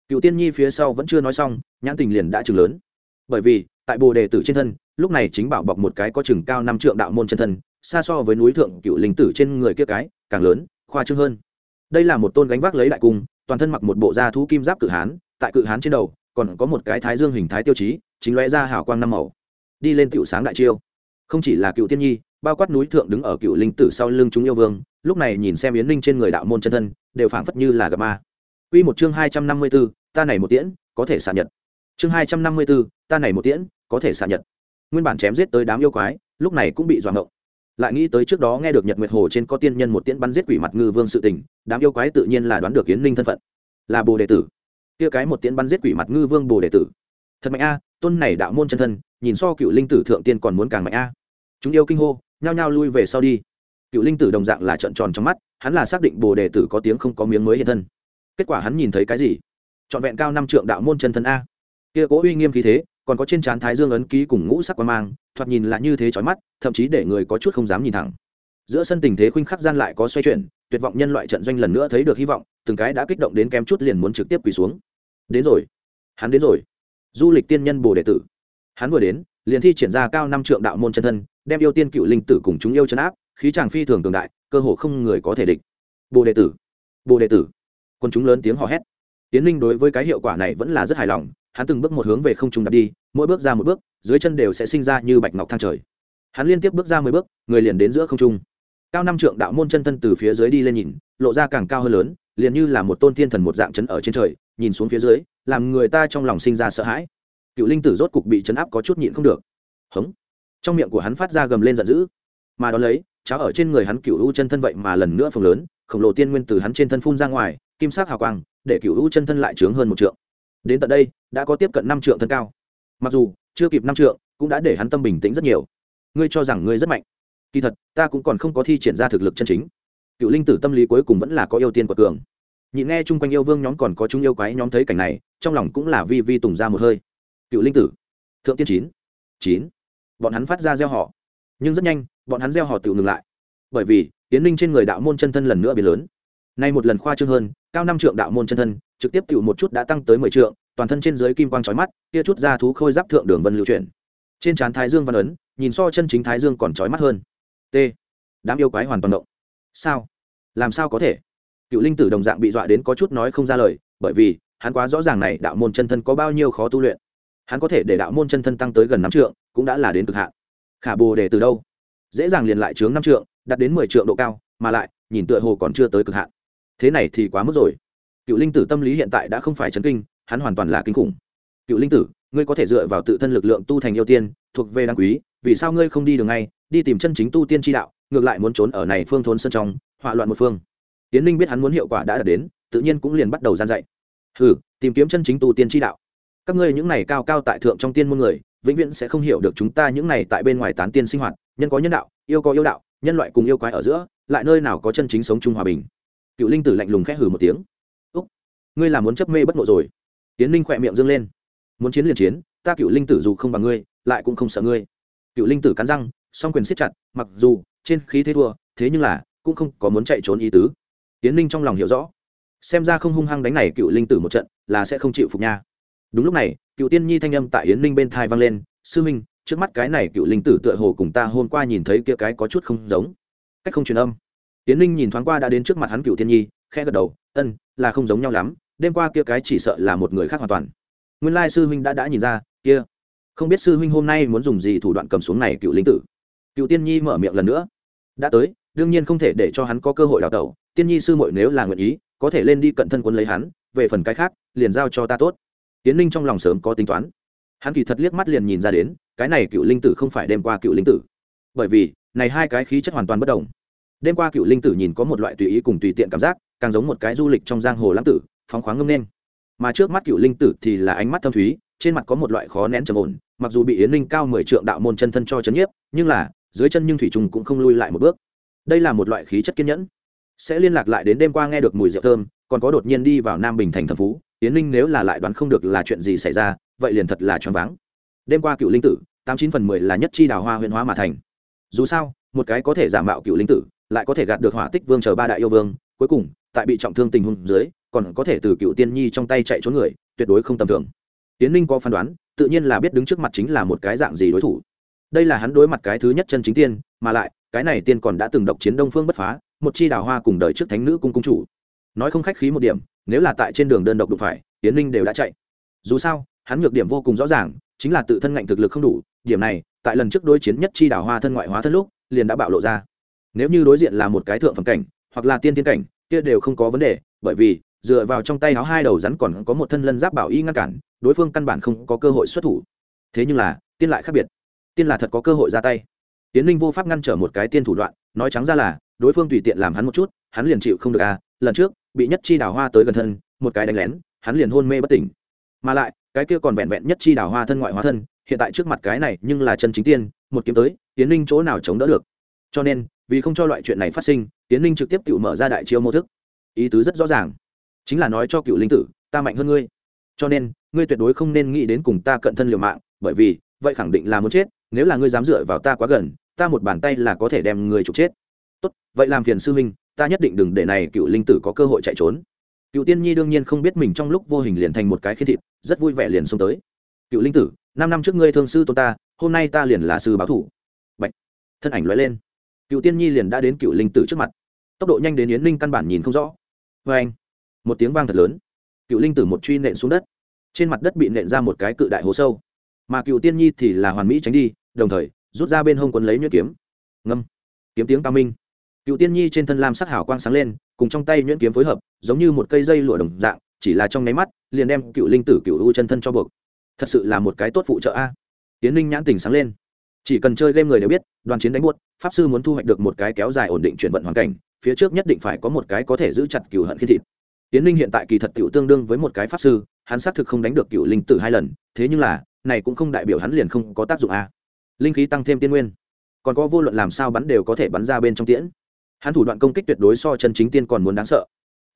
cựu tiên nhi phía sau vẫn chưa nói xong, nhãn tình liền đã chừng lớn. Bởi vì, tại bồ đề tử trên thân, lúc này chính bảo bọc một cái có chừng cao năm trượng đạo môn chân thân, xa so với núi thượng cựu linh tử trên người kia cái, càng lớn, khoa trương hơn. Đây là một tôn gánh vác lấy đại cung, toàn thân mặc một bộ da thú kim giáp cự hán, tại cự hán trên đầu, còn có một cái thái dương hình thái tiêu chí chính lóe ra hào quang năm màu đi lên tiểu sáng đại chiêu không chỉ là cựu tiên nhi bao quát núi thượng đứng ở cựu linh tử sau lưng chúng yêu vương lúc này nhìn xem yến linh trên người đạo môn chân thân đều phảng phất như là gặp ma Quy một chương hai trăm năm mươi 254, ta này một tiễn, có thể xạ nhật. Chương hai trăm năm mươi 254, ta này một tiễn, có thể xạ nhật. Nguyên bản chém giết tới đám yêu quái, lúc này cũng bị doạng động. Lại nghĩ tới trước đó nghe được Nhật Nguyệt Hồ trên có tiên nhân một tiễn bắn giết quỷ mặt ngư vương sự tình, đám yêu quái tự nhiên là đoán được Yến Linh thân phận, là Bồ đệ tử kia cái một tiễn bắn giết quỷ mặt ngư vương bồ đệ tử thật mạnh a tôn này đạo môn chân thân, nhìn so cựu linh tử thượng tiên còn muốn càng mạnh a. Chúng yêu kinh hô, nhao nhao lui về sau đi. Cựu linh tử đồng dạng là trợn tròn trong mắt, hắn là xác định bồ đề tử có tiếng không có miếng mới hiện thân. Kết quả hắn nhìn thấy cái gì? Trọn vẹn cao năm trượng đạo môn chân thân a. Kia cố uy nghiêm khí thế, còn có trên trán thái dương ấn ký cùng ngũ sắc quan mang, thoạt nhìn là như thế chói mắt, thậm chí để người có chút không dám nhìn thẳng. Giữa sân tình thế khuynh khắc gian lại có xoay chuyển, tuyệt vọng nhân loại trận doanh lần nữa thấy được hy vọng, từng cái đã kích động đến kém chút liền muốn trực tiếp quỳ xuống. Đến rồi. Hắn đến rồi du lịch tiên nhân bồ đệ tử. Hắn vừa đến, liền thi triển ra cao năm trượng đạo môn chân thân, đem yêu tiên cựu linh tử cùng chúng yêu chấn áp, khí tràng phi thường cường đại, cơ hồ không người có thể địch. Bồ đệ tử, bồ đệ tử. Quân chúng lớn tiếng hò hét. Tiến linh đối với cái hiệu quả này vẫn là rất hài lòng, hắn từng bước một hướng về không trung đặt đi, mỗi bước ra một bước, dưới chân đều sẽ sinh ra như bạch ngọc thang trời. Hắn liên tiếp bước ra mười bước, người liền đến giữa không trung. Cao năm trượng đạo môn chân thân từ phía dưới đi lên nhìn, lộ ra càng cao hơn lớn, liền như là một tôn thiên thần một dạng chấn ở trên trời nhìn xuống phía dưới, làm người ta trong lòng sinh ra sợ hãi. Cựu linh tử rốt cục bị chấn áp có chút nhịn không được. Hống. Trong miệng của hắn phát ra gầm lên giận dữ. Mà đón lấy, cháo ở trên người hắn cựu u chân thân vậy mà lần nữa phồng lớn, khổng lồ tiên nguyên từ hắn trên thân phun ra ngoài, kim sắc hào quang, để cựu u chân thân lại trướng hơn một trượng. Đến tận đây, đã có tiếp cận năm trượng thân cao. Mặc dù, chưa kịp năm trượng, cũng đã để hắn tâm bình tĩnh rất nhiều. Ngươi cho rằng ngươi rất mạnh. Kỳ thật, ta cũng còn không có thi triển ra thực lực chân chính. Cựu linh tử tâm lý cuối cùng vẫn là có yêu tiên của cường nhịn nghe chung quanh yêu vương nhóm còn có chúng yêu quái nhóm thấy cảnh này, trong lòng cũng là vi vi tùng ra một hơi. Cựu linh tử, thượng tiên chín chín. Bọn hắn phát ra gieo họ nhưng rất nhanh, bọn hắn gieo họ tự ngừng lại. Bởi vì tiến linh trên người đạo môn chân thân lần nữa biến lớn. Nay một lần khoa trương hơn, cao năm trượng đạo môn chân thân, trực tiếp tự một chút đã tăng tới mười trượng, toàn thân trên dưới kim quang trói mắt, kia chút ra thú khôi giáp thượng đường vân lưu chuyển. Trên trán thái dương văn ấn, nhìn so chân chính thái dương còn trói mắt hơn. T. Đám yêu quái hoàn toàn động. Sao? Làm sao có thể? Cựu linh tử đồng dạng bị dọa đến có chút nói không ra lời, bởi vì, hắn quá rõ ràng này đạo môn chân thân có bao nhiêu khó tu luyện. Hắn có thể để đạo môn chân thân tăng tới gần năm trượng, cũng đã là đến cực hạn. Khả bồ đề từ đâu? Dễ dàng liền lại chướng năm trượng đặt đến mười trượng độ cao, mà lại, nhìn tựa hồ còn chưa tới cực hạn. Thế này thì quá mức rồi. Cựu linh tử tâm lý hiện tại đã không phải chấn kinh, hắn hoàn toàn là kinh khủng. Cựu linh tử, ngươi có thể dựa vào tự thân lực lượng tu thành yêu tiên, thuộc về đáng quý, vì sao ngươi không đi đường ngay, đi tìm chân chính tu tiên tri đạo, ngược lại muốn trốn ở này phương thốn sân trong hỏa loạn một phương tiến ninh biết hắn muốn hiệu quả đã đạt đến, tự nhiên cũng liền bắt đầu gian dạy. Hừ, tìm kiếm chân chính tu tiên tri đạo. Các ngươi những này cao cao tại thượng trong tiên môn người, vĩnh viễn sẽ không hiểu được chúng ta những này tại bên ngoài tán tiên sinh hoạt, nhân có nhân đạo, yêu có yêu đạo, nhân loại cùng yêu quái ở giữa, lại nơi nào có chân chính sống chung hòa bình. Cựu linh tử lạnh lùng khẽ hử một tiếng. Úc, ngươi là muốn chấp mê bất ngộ rồi. Tiến linh khỏe miệng dâng lên. Muốn chiến liền chiến, ta cựu linh tử dù không bằng ngươi, lại cũng không sợ ngươi. Cựu linh tử cắn răng, song quyền siết chặt, mặc dù trên khí thế thua, thế nhưng là cũng không có muốn chạy trốn ý tứ tiến linh trong lòng hiểu rõ. Xem ra không hung hăng đánh này cựu linh tử một trận là sẽ không chịu phục nha. Đúng lúc này, cựu tiên nhi thanh âm tại yến linh bên thai vang lên, sư minh, trước mắt cái này cựu linh tử tựa hồ cùng ta hôm qua nhìn thấy kia cái có chút không giống. Cách không truyền âm. Yến linh nhìn thoáng qua đã đến trước mặt hắn cựu tiên nhi, khẽ gật đầu, ân, là không giống nhau lắm, đêm qua kia cái chỉ sợ là một người khác hoàn toàn. Nguyên lai sư huynh đã đã nhìn ra, kia, không biết sư huynh hôm nay muốn dùng gì thủ đoạn cầm xuống này cựu linh tử? Cựu tiên nhi mở miệng lần nữa, đã tới, đương nhiên không thể để cho hắn có cơ hội đào tẩu tiên nhi sư muội nếu là nguyện ý, có thể lên đi cận thân quân lấy hắn, về phần cái khác, liền giao cho ta tốt. Tiến ninh trong lòng sớm có tính toán. Hắn kỳ thật liếc mắt liền nhìn ra đến, cái này cựu linh tử không phải đêm qua cựu linh tử. Bởi vì, này hai cái khí chất hoàn toàn bất đồng. Đêm qua cựu linh tử nhìn có một loại tùy ý cùng tùy tiện cảm giác, càng giống một cái du lịch trong giang hồ lãng tử, phóng khoáng ngâm nên. Mà trước mắt cựu linh tử thì là ánh mắt thâm thúy, trên mặt có một loại khó nén trầm ổn, mặc dù bị yến linh cao mười trượng đạo môn chân thân cho chấn nhiếp, nhưng là, dưới chân nhưng thủy trùng cũng không lui lại một bước. Đây là một loại khí chất kiên nhẫn sẽ liên lạc lại đến đêm qua nghe được mùi rượu thơm, còn có đột nhiên đi vào nam bình thành thẩm phú, yến linh nếu là lại đoán không được là chuyện gì xảy ra, vậy liền thật là choáng váng. Đêm qua cựu linh tử, tám chín phần mười là nhất chi đào hoa huyện hóa mà thành. Dù sao, một cái có thể giả mạo cựu linh tử, lại có thể gạt được hỏa tích vương chờ ba đại yêu vương, cuối cùng, tại bị trọng thương tình huống dưới, còn có thể từ cựu tiên nhi trong tay chạy trốn người, tuyệt đối không tầm thường. Tiến ninh có phán đoán, tự nhiên là biết đứng trước mặt chính là một cái dạng gì đối thủ. Đây là hắn đối mặt cái thứ nhất chân chính tiên, mà lại, cái này tiên còn đã từng độc chiến đông phương bất phá một chi đào hoa cùng đời trước thánh nữ cung cung chủ. Nói không khách khí một điểm, nếu là tại trên đường đơn độc đụng phải tiến ninh đều đã chạy. Dù sao, hắn nhược điểm vô cùng rõ ràng, chính là tự thân ngạnh thực lực không đủ, điểm này, tại lần trước đối chiến nhất chi đào hoa thân ngoại hóa thân lúc, liền đã bạo lộ ra. Nếu như đối diện là một cái thượng phẩm cảnh, hoặc là tiên tiên cảnh, kia đều không có vấn đề, bởi vì, dựa vào trong tay áo hai đầu rắn còn có một thân lân giáp bảo y ngăn cản, đối phương căn bản không có cơ hội xuất thủ. Thế nhưng là, tiên lại khác biệt. Tiên là thật có cơ hội ra tay. Tiến linh vô pháp ngăn trở một cái tiên thủ đoạn, nói trắng ra là đối phương tùy tiện làm hắn một chút, hắn liền chịu không được à lần trước, bị nhất chi đào hoa tới gần thân, một cái đánh lén, hắn liền hôn mê bất tỉnh. Mà lại, cái kia còn vẹn vẹn nhất chi đào hoa thân ngoại hóa thân, hiện tại trước mặt cái này nhưng là chân chính tiên, một kiếm tới tiến linh chỗ nào chống đỡ được? Cho nên, vì không cho loại chuyện này phát sinh tiến linh trực tiếp tự mở ra đại chiêu mô thức. Ý tứ rất rõ ràng. Chính là nói cho cựu linh tử, ta mạnh hơn ngươi. Cho nên, ngươi tuyệt đối không nên nghĩ đến cùng ta cận thân liều mạng, bởi vì, vậy khẳng định là muốn chết, nếu là ngươi dám dựa vào ta quá gần, ta một bàn tay là có thể đem ngươi trục chết tốt, vậy làm phiền sư huynh, ta nhất định đừng để này cựu linh tử có cơ hội chạy trốn. Cựu tiên nhi đương nhiên không biết mình trong lúc vô hình liền thành một cái khiên thịt, rất vui vẻ liền xông tới. Cựu linh tử, năm năm trước ngươi thương sư tôn ta, hôm nay ta liền là sư báo thủ. Bạch. thân ảnh lóe lên. Cựu tiên nhi liền đã đến cựu linh tử trước mặt. Tốc độ nhanh đến yến linh căn bản nhìn không rõ. Vê anh, một tiếng vang thật lớn. Cựu linh tử một truy nện xuống đất. Trên mặt đất bị nện ra một cái cự đại hố sâu. Mà cựu tiên nhi thì là hoàn mỹ tránh đi, đồng thời rút ra bên hông quấn lấy nhuyễn kiếm. Ngâm. Kiếm tiếng cao minh cựu tiên nhi trên thân lam sắc hào quang sáng lên, cùng trong tay nhuyễn kiếm phối hợp, giống như một cây dây lụa đồng dạng, chỉ là trong nháy mắt, liền đem cựu linh tử, cựu u chân thân cho buộc. Thật sự là một cái tốt phụ trợ a. Tiến linh nhãn tình sáng lên. Chỉ cần chơi game người đều biết, đoàn chiến đánh buốt, pháp sư muốn thu hoạch được một cái kéo dài ổn định chuyển vận hoàn cảnh, phía trước nhất định phải có một cái có thể giữ chặt cựu hận khi thịt. Tiến linh hiện tại kỳ thật cựu tương đương với một cái pháp sư, hắn xác thực không đánh được cựu linh tử hai lần, thế nhưng là, này cũng không đại biểu hắn liền không có tác dụng a. Linh khí tăng thêm tiên nguyên. Còn có vô luận làm sao bắn đều có thể bắn ra bên trong tiễn hắn thủ đoạn công kích tuyệt đối so chân chính tiên còn muốn đáng sợ.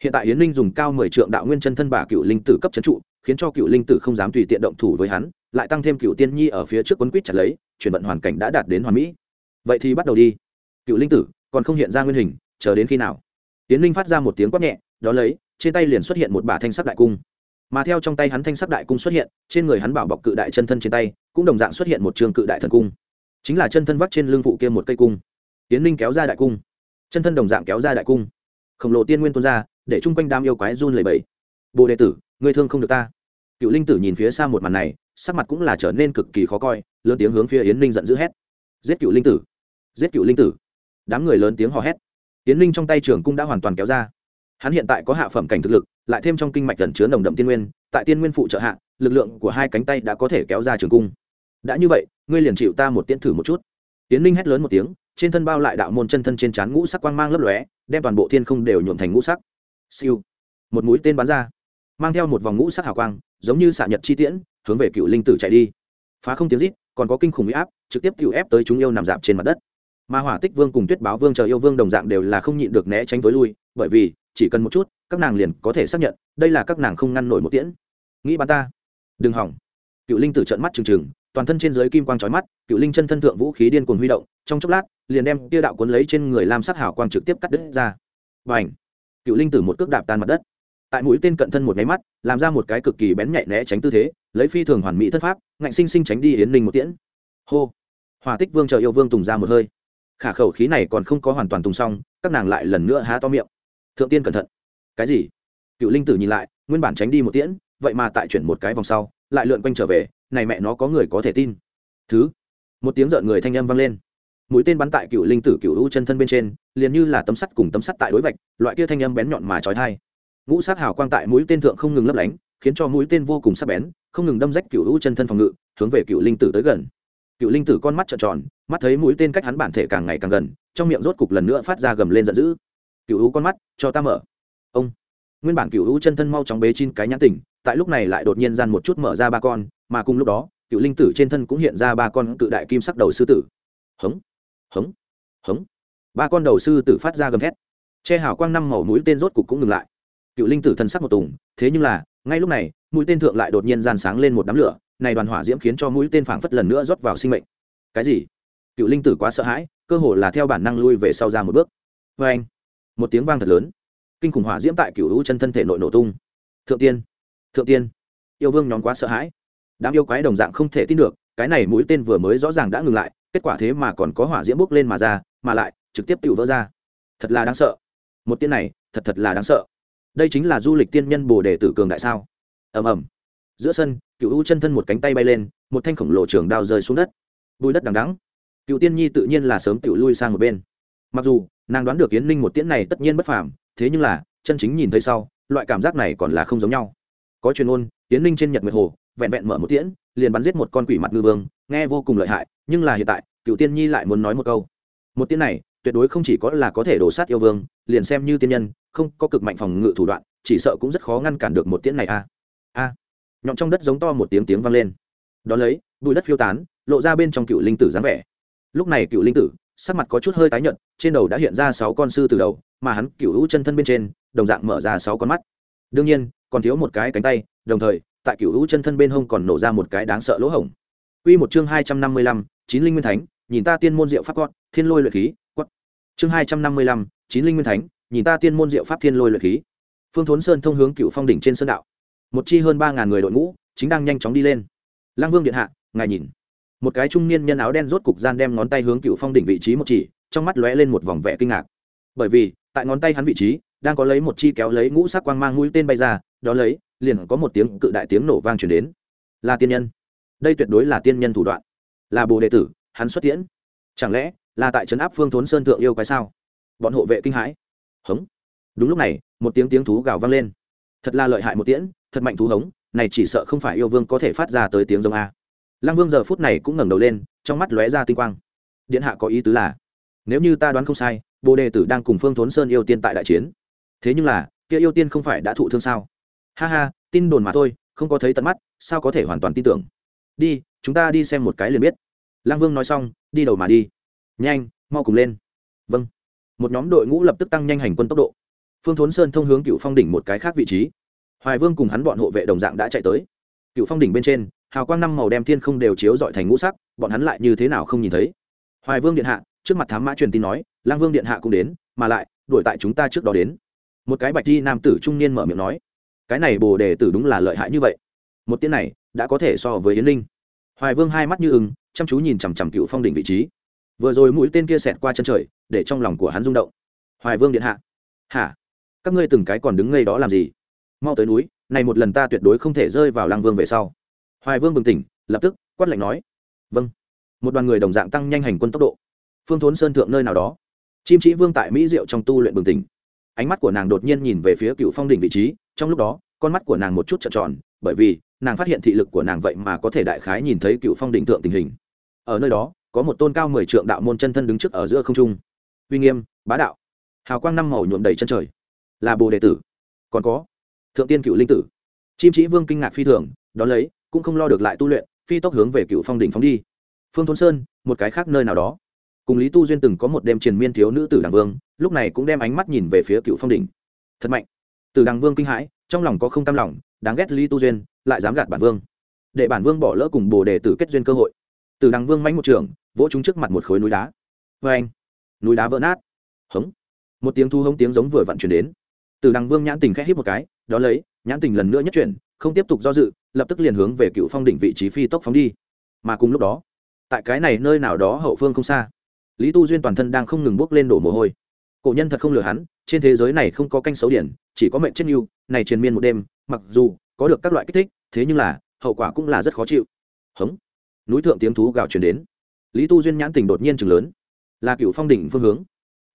Hiện tại hiến linh dùng cao mười trượng đạo nguyên chân thân bả cựu linh tử cấp trấn trụ, khiến cho cựu linh tử không dám tùy tiện động thủ với hắn, lại tăng thêm cựu tiên nhi ở phía trước quấn quýt chặt lấy, chuyển vận hoàn cảnh đã đạt đến hoàn mỹ. Vậy thì bắt đầu đi. Cựu linh tử, còn không hiện ra nguyên hình, chờ đến khi nào? Hiến linh phát ra một tiếng quát nhẹ, đó lấy, trên tay liền xuất hiện một bả thanh sắc đại cung. Mà theo trong tay hắn thanh sắc đại cung xuất hiện, trên người hắn bảo bọc cự đại chân thân trên tay, cũng đồng dạng xuất hiện một trường cự đại thần cung. Chính là chân thân vắt trên lưng phụ kia một cây cung. Tiến linh kéo ra đại cung chân thân đồng dạng kéo ra đại cung. Khổng lồ tiên nguyên tuôn ra, để chung quanh đam yêu quái run lẩy bẩy. Bồ đệ tử, ngươi thương không được ta. Cựu linh tử nhìn phía xa một màn này, sắc mặt cũng là trở nên cực kỳ khó coi, lớn tiếng hướng phía yến ninh giận dữ hét. Giết cựu linh tử. Giết cựu linh tử. Đám người lớn tiếng hò hét. Yến ninh trong tay trường cung đã hoàn toàn kéo ra. Hắn hiện tại có hạ phẩm cảnh thực lực, lại thêm trong kinh mạch gần chứa nồng đậm tiên nguyên, tại tiên nguyên phụ trợ hạ, lực lượng của hai cánh tay đã có thể kéo ra trường cung. Đã như vậy, ngươi liền chịu ta một tiễn thử một chút. Yến ninh hét lớn một tiếng trên thân bao lại đạo môn chân thân trên trán ngũ sắc quang mang lấp lóe, đem toàn bộ thiên không đều nhuộm thành ngũ sắc. Siêu. Một mũi tên bắn ra, mang theo một vòng ngũ sắc hào quang, giống như xạ nhật chi tiễn, hướng về cựu linh tử chạy đi. Phá không tiếng rít, còn có kinh khủng huy áp, trực tiếp cựu ép tới chúng yêu nằm dạp trên mặt đất. Mà hỏa tích vương cùng tuyết báo vương chờ yêu vương đồng dạng đều là không nhịn được né tránh với lui, bởi vì, chỉ cần một chút, các nàng liền có thể xác nhận, đây là các nàng không ngăn nổi một tiễn. Nghĩ bắn ta. Đừng hỏng. Cựu linh tử trận mắt trừng trừng, toàn thân trên giới kim quang trói mắt, cựu linh chân thân thượng vũ khí điên cuồng huy động, trong chốc lát liền đem kia đạo cuốn lấy trên người lam sắc hào quang trực tiếp cắt đứt ra. Và ảnh cựu linh tử một cước đạp tan mặt đất. Tại mũi tên cận thân một máy mắt, làm ra một cái cực kỳ bén nhạy né tránh tư thế, lấy phi thường hoàn mỹ thất pháp, ngạnh sinh sinh tránh đi yến ninh một tiễn. Hô! Hòa tích vương chờ yêu vương tùng ra một hơi. Khả khẩu khí này còn không có hoàn toàn tùng xong, các nàng lại lần nữa há to miệng. Thượng tiên cẩn thận. Cái gì? Cựu linh tử nhìn lại, nguyên bản tránh đi một tiễn, vậy mà tại chuyển một cái vòng sau, lại lượn quanh trở về, này mẹ nó có người có thể tin. Thứ! Một tiếng rợn người thanh âm vang lên mũi tên bắn tại cựu linh tử cựu u chân thân bên trên, liền như là tấm sắt cùng tấm sắt tại đối vạch, loại kia thanh âm bén nhọn mà trói thai. Ngũ sát hào quang tại mũi tên thượng không ngừng lấp lánh, khiến cho mũi tên vô cùng sắc bén, không ngừng đâm rách cựu u chân thân phòng ngự, hướng về cựu linh tử tới gần. Cựu linh tử con mắt trợn tròn, mắt thấy mũi tên cách hắn bản thể càng ngày càng gần, trong miệng rốt cục lần nữa phát ra gầm lên giận dữ. Cựu u con mắt, cho ta mở. Ông. Nguyên bản cựu u chân thân mau chóng bế chín cái nhãn tỉnh tại lúc này lại đột nhiên gian một chút mở ra ba con, mà cùng lúc đó, cựu linh tử trên thân cũng hiện ra ba con cự đại kim sắc đầu sư tử. Hống hống hống. Ba con đầu sư tử phát ra gầm thét. Che hào quang năm màu mũi tên rốt cục cũng ngừng lại. Cựu linh tử thân sắc một tùng, thế nhưng là, ngay lúc này, mũi tên thượng lại đột nhiên gian sáng lên một đám lửa, này đoàn hỏa diễm khiến cho mũi tên phảng phất lần nữa rót vào sinh mệnh. Cái gì? Cựu linh tử quá sợ hãi, cơ hồ là theo bản năng lui về sau ra một bước. Vê anh, một tiếng vang thật lớn. Kinh khủng hỏa diễm tại cựu hữu chân thân thể nội nổ tung. Thượng tiên thượng tiên. Yêu vương nhóm quá sợ hãi. Đám yêu quái đồng dạng không thể tin được, cái này mũi tên vừa mới rõ ràng đã ngừng lại kết quả thế mà còn có hỏa diễm bốc lên mà ra, mà lại trực tiếp tự vỡ ra. Thật là đáng sợ. Một tiên này, thật thật là đáng sợ. Đây chính là du lịch tiên nhân bồ đề tử cường đại sao? Ầm ầm. Giữa sân, cựu u chân thân một cánh tay bay lên, một thanh khổng lồ trường đao rơi xuống đất. Bùi đất đằng đắng cựu tiên nhi tự nhiên là sớm tự lui sang một bên. Mặc dù, nàng đoán được yến ninh một tiễn này tất nhiên bất phàm, thế nhưng là, chân chính nhìn thấy sau, loại cảm giác này còn là không giống nhau. Có truyền ôn, yến ninh trên nhật nguyệt hồ, vẹn vẹn mở một tiễn, liền bắn giết một con quỷ mặt ngư vương, nghe vô cùng lợi hại nhưng là hiện tại cựu tiên nhi lại muốn nói một câu. Một tiên này, tuyệt đối không chỉ có là có thể đổ sát yêu vương, liền xem như tiên nhân, không có cực mạnh phòng ngự thủ đoạn, chỉ sợ cũng rất khó ngăn cản được một tiễn này a a. Nhọn trong đất giống to một tiếng tiếng vang lên. Đón lấy, bụi đất phiêu tán, lộ ra bên trong cựu linh tử dáng vẻ. Lúc này cựu linh tử, sắc mặt có chút hơi tái nhợt, trên đầu đã hiện ra sáu con sư từ đầu, mà hắn cựu hữu chân thân bên trên, đồng dạng mở ra sáu con mắt. Đương nhiên, còn thiếu một cái cánh tay, đồng thời, tại cựu hữu chân thân bên hông còn nổ ra một cái đáng sợ lỗ hổng. Quy một chương hai trăm năm mươi lăm, chín linh nguyên thánh, nhìn ta tiên môn diệu pháp quát, thiên lôi luyện khí, quát. Chương hai trăm năm mươi lăm, chín linh nguyên thánh, nhìn ta tiên môn diệu pháp thiên lôi luyện khí. phương thốn sơn thông hướng cựu phong đỉnh trên sơn đạo. Một chi hơn ba ngàn người đội ngũ chính đang nhanh chóng đi lên. Lang vương điện hạ ngài nhìn. Một cái trung niên nhân áo đen rốt cục gian đem ngón tay hướng cựu phong đỉnh vị trí một chỉ trong mắt lóe lên một vòng vẻ kinh ngạc. Bởi vì tại ngón tay hắn vị trí đang có lấy một chi kéo lấy ngũ sắc quang mang mũi tên bay ra đó lấy liền có một tiếng cự đại tiếng nổ vang truyền đến. Là tiên nhân đây tuyệt đối là tiên nhân thủ đoạn. Là bồ đệ tử, hắn xuất tiễn. Chẳng lẽ là tại trấn áp phương thốn sơn thượng yêu quái sao? Bọn hộ vệ kinh hãi. Hống. Đúng lúc này, một tiếng tiếng thú gào vang lên. Thật là lợi hại một tiễn, thật mạnh thú hống, này chỉ sợ không phải yêu vương có thể phát ra tới tiếng giống a. Lăng vương giờ phút này cũng ngẩng đầu lên, trong mắt lóe ra tinh quang. Điện hạ có ý tứ là, nếu như ta đoán không sai, bồ đề tử đang cùng phương thốn sơn yêu tiên tại đại chiến. Thế nhưng là, kia yêu tiên không phải đã thụ thương sao? Ha ha, tin đồn mà thôi, không có thấy tận mắt, sao có thể hoàn toàn tin tưởng? Đi, chúng ta đi xem một cái liền biết. Lang vương nói xong, đi đầu mà đi. Nhanh, mau cùng lên. Vâng. Một nhóm đội ngũ lập tức tăng nhanh hành quân tốc độ. Phương thốn sơn thông hướng cựu phong đỉnh một cái khác vị trí. Hoài vương cùng hắn bọn hộ vệ đồng dạng đã chạy tới. Cựu phong đỉnh bên trên, hào quang năm màu đem thiên không đều chiếu dọi thành ngũ sắc, bọn hắn lại như thế nào không nhìn thấy. Hoài vương điện hạ, trước mặt thám mã truyền tin nói lang vương điện hạ cũng đến, mà lại, đuổi tại chúng ta trước đó đến. Một cái bạch di nam tử trung niên mở miệng nói, cái này bồ đề tử đúng là lợi hại như vậy. Một tiếng này, đã có thể so với yến linh hoài vương hai mắt như ưng, chăm chú nhìn chằm chằm cựu phong đỉnh vị trí. Vừa rồi mũi tên kia xẹt qua chân trời, để trong lòng của hắn rung động. Hoài vương điện hạ. Hả? Các ngươi từng cái còn đứng ngay đó làm gì? Mau tới núi, này một lần ta tuyệt đối không thể rơi vào lang vương về sau. Hoài vương bừng tỉnh, lập tức, quát lạnh nói. Vâng. Một đoàn người đồng dạng tăng nhanh hành quân tốc độ. Phương thốn sơn thượng nơi nào đó. Chim chỉ vương tại mỹ diệu trong tu luyện bừng tỉnh. Ánh mắt của nàng đột nhiên nhìn về phía cựu phong đỉnh vị trí, trong lúc đó, con mắt của nàng một chút trợn tròn, bởi vì nàng phát hiện thị lực của nàng vậy mà có thể đại khái nhìn thấy cựu phong đỉnh thượng tình hình. Ở nơi đó, có một tôn cao mười trượng đạo môn chân thân đứng trước ở giữa không trung. Uy nghiêm, bá đạo. Hào quang năm màu nhuộm đầy chân trời. Là bồ đệ tử. Còn có, thượng tiên cựu linh tử. Chim chỉ vương kinh ngạc phi thường, đón lấy, cũng không lo được lại tu luyện, phi tốc hướng về cựu phong đỉnh phóng đi. Phương thôn sơn, một cái khác nơi nào đó. Cùng lý tu duyên từng có một đêm triền miên thiếu nữ tử đằng vương, lúc này cũng đem ánh mắt nhìn về phía cựu phong đỉnh. Thật mạnh. Từ đằng vương kinh hãi, trong lòng có không tam lòng đáng ghét lý tu duyên, lại dám gạt bản vương. Để bản vương bỏ lỡ cùng bồ đề tử kết duyên cơ hội. Từ đằng vương mánh một trường, vỗ chúng trước mặt một khối núi đá. Vê anh. Núi đá vỡ nát. Hống. Một tiếng thu hống tiếng giống vừa vặn chuyển đến. Từ đằng vương nhãn tình khẽ hít một cái, đó lấy, nhãn tình lần nữa nhất chuyển, không tiếp tục do dự, lập tức liền hướng về cựu phong đỉnh vị trí phi tốc phóng đi. Mà cùng lúc đó, tại cái này nơi nào đó hậu phương không xa, lý tu duyên toàn thân đang không ngừng bốc lên đổ mồ hôi. Cổ nhân thật không lừa hắn, trên thế giới này không có canh xấu điển, chỉ có mệnh chết yêu này triền miên một đêm mặc dù có được các loại kích thích thế nhưng là hậu quả cũng là rất khó chịu. Hống. Núi thượng tiếng thú gào truyền đến. Lý tu duyên nhãn tình đột nhiên chừng lớn. Là cựu phong đỉnh phương hướng.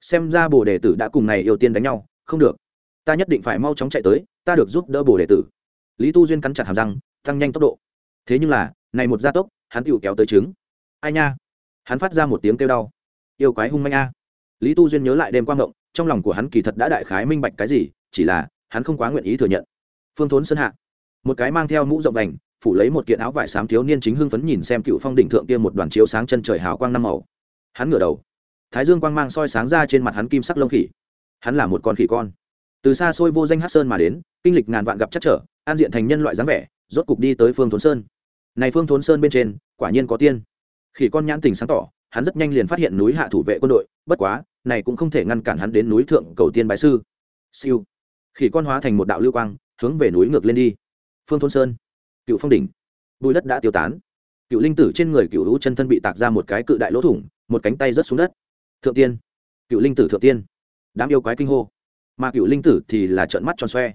Xem ra bồ đề tử đã cùng này yêu tiên đánh nhau. Không được. Ta nhất định phải mau chóng chạy tới ta được giúp đỡ bồ đề tử. Lý tu duyên cắn chặt hàm răng tăng nhanh tốc độ. Thế nhưng là này một gia tốc hắn tựu kéo tới trứng. Ai nha. Hắn phát ra một tiếng kêu đau. Yêu quái hung manh a. Lý tu duyên nhớ lại đêm quang động, trong lòng của hắn kỳ thật đã đại khái minh bạch cái gì chỉ là hắn không quá nguyện ý thừa nhận phương thốn sơn hạ. Một cái mang theo mũ rộng vành, phủ lấy một kiện áo vải xám thiếu niên chính hưng phấn nhìn xem cựu phong đỉnh thượng kia một đoàn chiếu sáng chân trời hào quang năm màu. Hắn ngửa đầu. Thái dương quang mang soi sáng ra trên mặt hắn kim sắc lông khỉ. Hắn là một con khỉ con. Từ xa xôi vô danh hát sơn mà đến, kinh lịch ngàn vạn gặp chắc trở, an diện thành nhân loại dáng vẻ, rốt cục đi tới phương thốn sơn. Này phương thốn sơn bên trên, quả nhiên có tiên. Khỉ con nhãn tình sáng tỏ, hắn rất nhanh liền phát hiện núi hạ thủ vệ quân đội, bất quá, này cũng không thể ngăn cản hắn đến núi thượng cầu tiên bái sư. Siêu. Khỉ con hóa thành một đạo lưu quang hướng về núi ngược lên đi. Phương thôn sơn, cựu phong đỉnh, bùi đất đã tiêu tán. Cựu linh tử trên người cựu hữu chân thân bị tạc ra một cái cự đại lỗ thủng, một cánh tay rớt xuống đất. Thượng tiên, cựu linh tử thượng tiên, đám yêu quái kinh hô. Mà cựu linh tử thì là trợn mắt tròn xoe.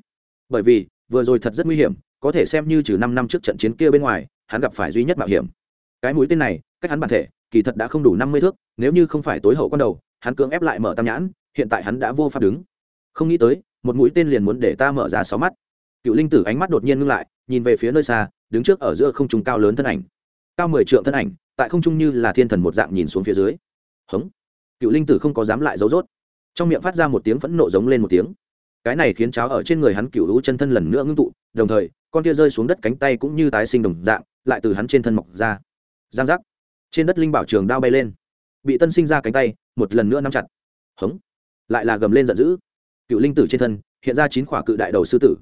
Bởi vì, vừa rồi thật rất nguy hiểm, có thể xem như trừ năm năm trước trận chiến kia bên ngoài, hắn gặp phải duy nhất mạo hiểm. Cái mũi tên này, cách hắn bản thể, kỳ thật đã không đủ năm mươi thước, nếu như không phải tối hậu con đầu, hắn cưỡng ép lại mở tam nhãn, hiện tại hắn đã vô pháp đứng. Không nghĩ tới, một mũi tên liền muốn để ta mở ra sáu mắt cựu linh tử ánh mắt đột nhiên ngưng lại, nhìn về phía nơi xa, đứng trước ở giữa không trung cao lớn thân ảnh. Cao mười trượng thân ảnh, tại không trung như là thiên thần một dạng nhìn xuống phía dưới. Hống. Cựu linh tử không có dám lại giấu rốt. Trong miệng phát ra một tiếng phẫn nộ giống lên một tiếng. Cái này khiến cháo ở trên người hắn cựu lũ chân thân lần nữa ngưng tụ, đồng thời, con kia rơi xuống đất cánh tay cũng như tái sinh đồng dạng, lại từ hắn trên thân mọc ra. Giang giác. Trên đất linh bảo trường đao bay lên. Bị tân sinh ra cánh tay, một lần nữa nắm chặt. Hống. Lại là gầm lên giận dữ. Cựu linh tử trên thân, hiện ra chín khỏa cự đại đầu sư tử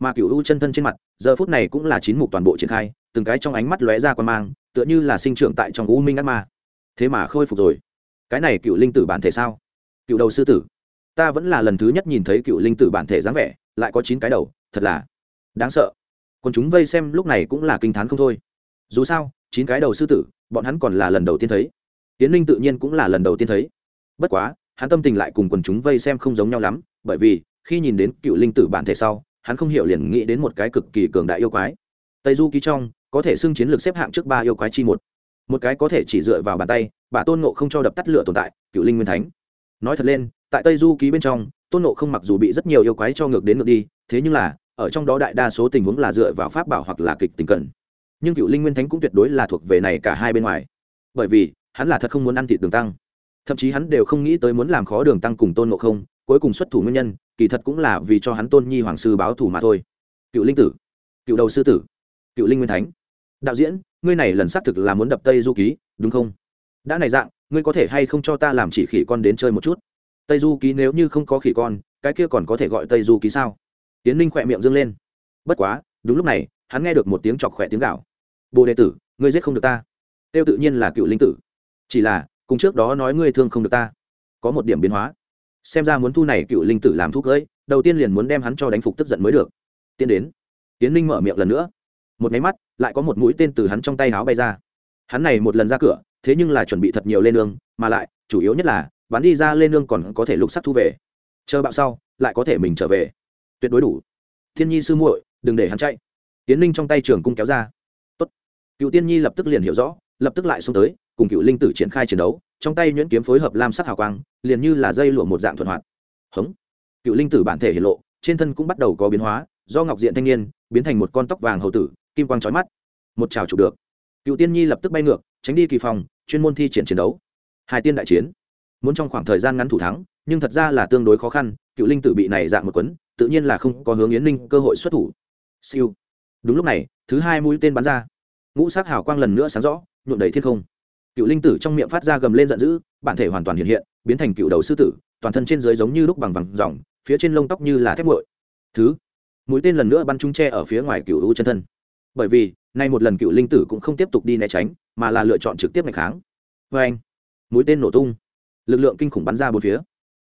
mà cựu u chân thân trên mặt, giờ phút này cũng là chín mục toàn bộ triển khai, từng cái trong ánh mắt lóe ra quan mang, tựa như là sinh trưởng tại trong u minh ác ma. Thế mà khôi phục rồi. Cái này cựu linh tử bản thể sao? Cựu đầu sư tử. Ta vẫn là lần thứ nhất nhìn thấy cựu linh tử bản thể dáng vẻ, lại có chín cái đầu, thật là đáng sợ. Còn chúng vây xem lúc này cũng là kinh t h á n không thôi. Dù sao, chín cái đầu sư tử, bọn hắn còn là lần đầu tiên thấy. Tiến linh tự nhiên cũng là lần đầu tiên thấy. Bất quá, hắn tâm tình lại cùng quần chúng vây xem không giống nhau lắm, bởi vì, khi nhìn đến cựu linh tử bản thể sau hắn không hiểu liền nghĩ đến một cái cực kỳ cường đại yêu quái. Tây du ký trong, có thể xưng chiến lược xếp hạng trước ba yêu quái chi một. Một cái có thể chỉ dựa vào bàn tay bà tôn nộ không cho đập tắt lửa tồn tại, cựu linh nguyên thánh. Nói thật lên, tại tây du ký bên trong, tôn nộ không mặc dù bị rất nhiều yêu quái cho ngược đến ngược đi, thế nhưng là, ở trong đó đại đa số tình huống là dựa vào pháp bảo hoặc là kịch tình cận nhưng cựu linh nguyên thánh cũng tuyệt đối là thuộc về này cả hai bên ngoài. Bởi vì, hắn là thật không muốn ăn thịt đường tăng. Thậm chí hắn đều không nghĩ tới muốn làm khó đường tăng cùng tôn ngộ không cuối cùng xuất thủ nguyên nhân, kỳ thật cũng là vì cho hắn tôn nhi hoàng sư báo thủ mà thôi. Cựu linh tử, cựu đầu sư tử, cựu linh nguyên thánh. Đạo diễn, ngươi này lần xác thực là muốn đập tây du ký, đúng không? Đã này dạng, ngươi có thể hay không cho ta làm chỉ khỉ con đến chơi một chút? Tây du ký nếu như không có khỉ con, cái kia còn có thể gọi tây du ký sao? Tiến ninh khỏe miệng dâng lên. Bất quá, đúng lúc này, hắn nghe được một tiếng chọc khỏe tiếng gạo bồ đệ tử, ngươi giết không được ta. Tiêu tự nhiên là cựu linh tử. Chỉ là, cùng trước đó nói ngươi thương không được ta. Có một điểm biến hóa xem ra muốn thu này cựu linh tử làm thuốc cưỡi đầu tiên liền muốn đem hắn cho đánh phục tức giận mới được. Tiến đến, tiến linh mở miệng lần nữa. Một máy mắt, lại có một mũi tên từ hắn trong tay áo bay ra. Hắn này một lần ra cửa, thế nhưng là chuẩn bị thật nhiều lên nương, mà lại, chủ yếu nhất là, bắn đi ra lên nương còn có thể lục sắc thu về. Chờ bạo sau, lại có thể mình trở về. Tuyệt đối đủ. Thiên nhi sư muội, đừng để hắn chạy. Tiến linh trong tay trường cung kéo ra. Tốt. cựu tiên nhi lập tức liền hiểu rõ, lập tức lại xông tới, cùng cựu linh tử triển khai chiến đấu trong tay nhuyễn kiếm phối hợp lam sắc hào quang, liền như là dây lụa một dạng thuận hoạt. Hống. Cựu linh tử bản thể hiện lộ, trên thân cũng bắt đầu có biến hóa, do ngọc diện thanh niên, biến thành một con tóc vàng hầu tử, kim quang trói mắt. Một trào chụp được. Cựu tiên nhi lập tức bay ngược, tránh đi kỳ phòng, chuyên môn thi triển chiến đấu. Hai tiên đại chiến. Muốn trong khoảng thời gian ngắn thủ thắng, nhưng thật ra là tương đối khó khăn, cựu linh tử bị này dạng một quấn, tự nhiên là không có hướng yến linh cơ hội xuất thủ. Siêu. Đúng lúc này, thứ hai mũi tên bắn ra. Ngũ sắc hào quang lần nữa sáng rõ, nhuộm đầy thiên không cựu linh tử trong miệng phát ra gầm lên giận dữ, bản thể hoàn toàn hiện hiện, biến thành cựu đầu sư tử, toàn thân trên dưới giống như lúc bằng vàng dòng, phía trên lông tóc như là thép nguội. Thứ, mũi tên lần nữa bắn trúng tre ở phía ngoài cựu u chân thân. Bởi vì, nay một lần cựu linh tử cũng không tiếp tục đi né tránh, mà là lựa chọn trực tiếp ngày kháng. Vê anh, mũi tên nổ tung. Lực lượng kinh khủng bắn ra bốn phía.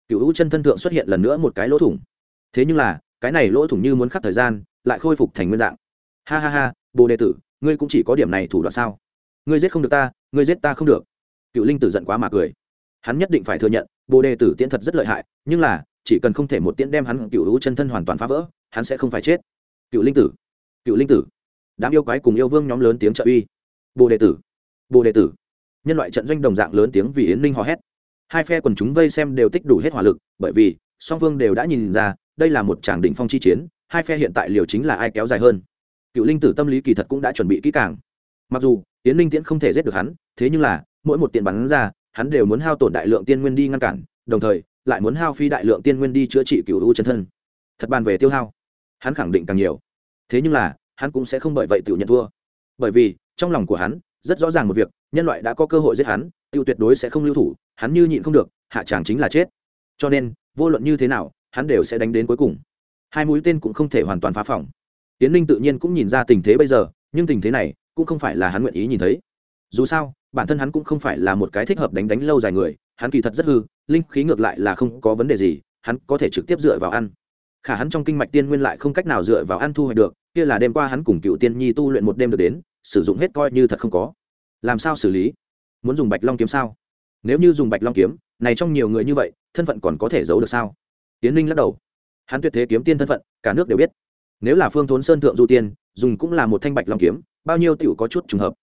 Cựu u chân thân thượng xuất hiện lần nữa một cái lỗ thủng. Thế nhưng là, cái này lỗ thủng như muốn khắc thời gian, lại khôi phục thành nguyên dạng. Ha ha ha, bồ đệ tử, ngươi cũng chỉ có điểm này thủ đoạn sao? Ngươi giết không được ta, ngươi giết ta không được. Cựu linh tử giận quá mà cười. Hắn nhất định phải thừa nhận, bồ đề tử tiễn thật rất lợi hại, nhưng là, chỉ cần không thể một tiễn đem hắn cựu hữu chân thân hoàn toàn phá vỡ, hắn sẽ không phải chết. Cựu linh tử, cựu linh tử. Đám yêu quái cùng yêu vương nhóm lớn tiếng trợ uy. Bồ đề tử, bồ đề tử. Nhân loại trận doanh đồng dạng lớn tiếng vì yến ninh hò hét. Hai phe quần chúng vây xem đều tích đủ hết hỏa lực, bởi vì, song phương đều đã nhìn ra, đây là một tràng đỉnh phong chi chiến, hai phe hiện tại liều chính là ai kéo dài hơn. Cựu linh tử tâm lý kỳ thật cũng đã chuẩn bị kỹ càng. Mặc dù yến ninh tiễn không thể giết được hắn, thế nhưng là, mỗi một tiền bắn ra, hắn đều muốn hao tổn đại lượng tiên nguyên đi ngăn cản, đồng thời, lại muốn hao phi đại lượng tiên nguyên đi chữa trị cựu u chân thân. Thật bàn về tiêu hao, hắn khẳng định càng nhiều. Thế nhưng là, hắn cũng sẽ không bởi vậy tự nhận thua. Bởi vì, trong lòng của hắn, rất rõ ràng một việc, nhân loại đã có cơ hội giết hắn, tiêu tuyệt đối sẽ không lưu thủ, hắn như nhịn không được, hạ tràng chính là chết. Cho nên, vô luận như thế nào, hắn đều sẽ đánh đến cuối cùng. Hai mũi tên cũng không thể hoàn toàn phá phòng. Tiến ninh tự nhiên cũng nhìn ra tình thế bây giờ, nhưng tình thế này cũng không phải là hắn nguyện ý nhìn thấy. Dù sao, bản thân hắn cũng không phải là một cái thích hợp đánh đánh lâu dài người, hắn kỳ thật rất hư, linh khí ngược lại là không có vấn đề gì, hắn có thể trực tiếp dựa vào ăn. Khả hắn trong kinh mạch tiên nguyên lại không cách nào dựa vào ăn thu hoạch được, kia là đêm qua hắn cùng cựu tiên nhi tu luyện một đêm được đến, sử dụng hết coi như thật không có. Làm sao xử lý? Muốn dùng bạch long kiếm sao? Nếu như dùng bạch long kiếm, này trong nhiều người như vậy, thân phận còn có thể giấu được sao? Tiến linh lắc đầu. Hắn tuyệt thế kiếm tiên thân phận, cả nước đều biết. Nếu là phương thốn sơn thượng du tiên, dùng cũng là một thanh bạch long kiếm bao nhiêu tiểu có chút trùng hợp.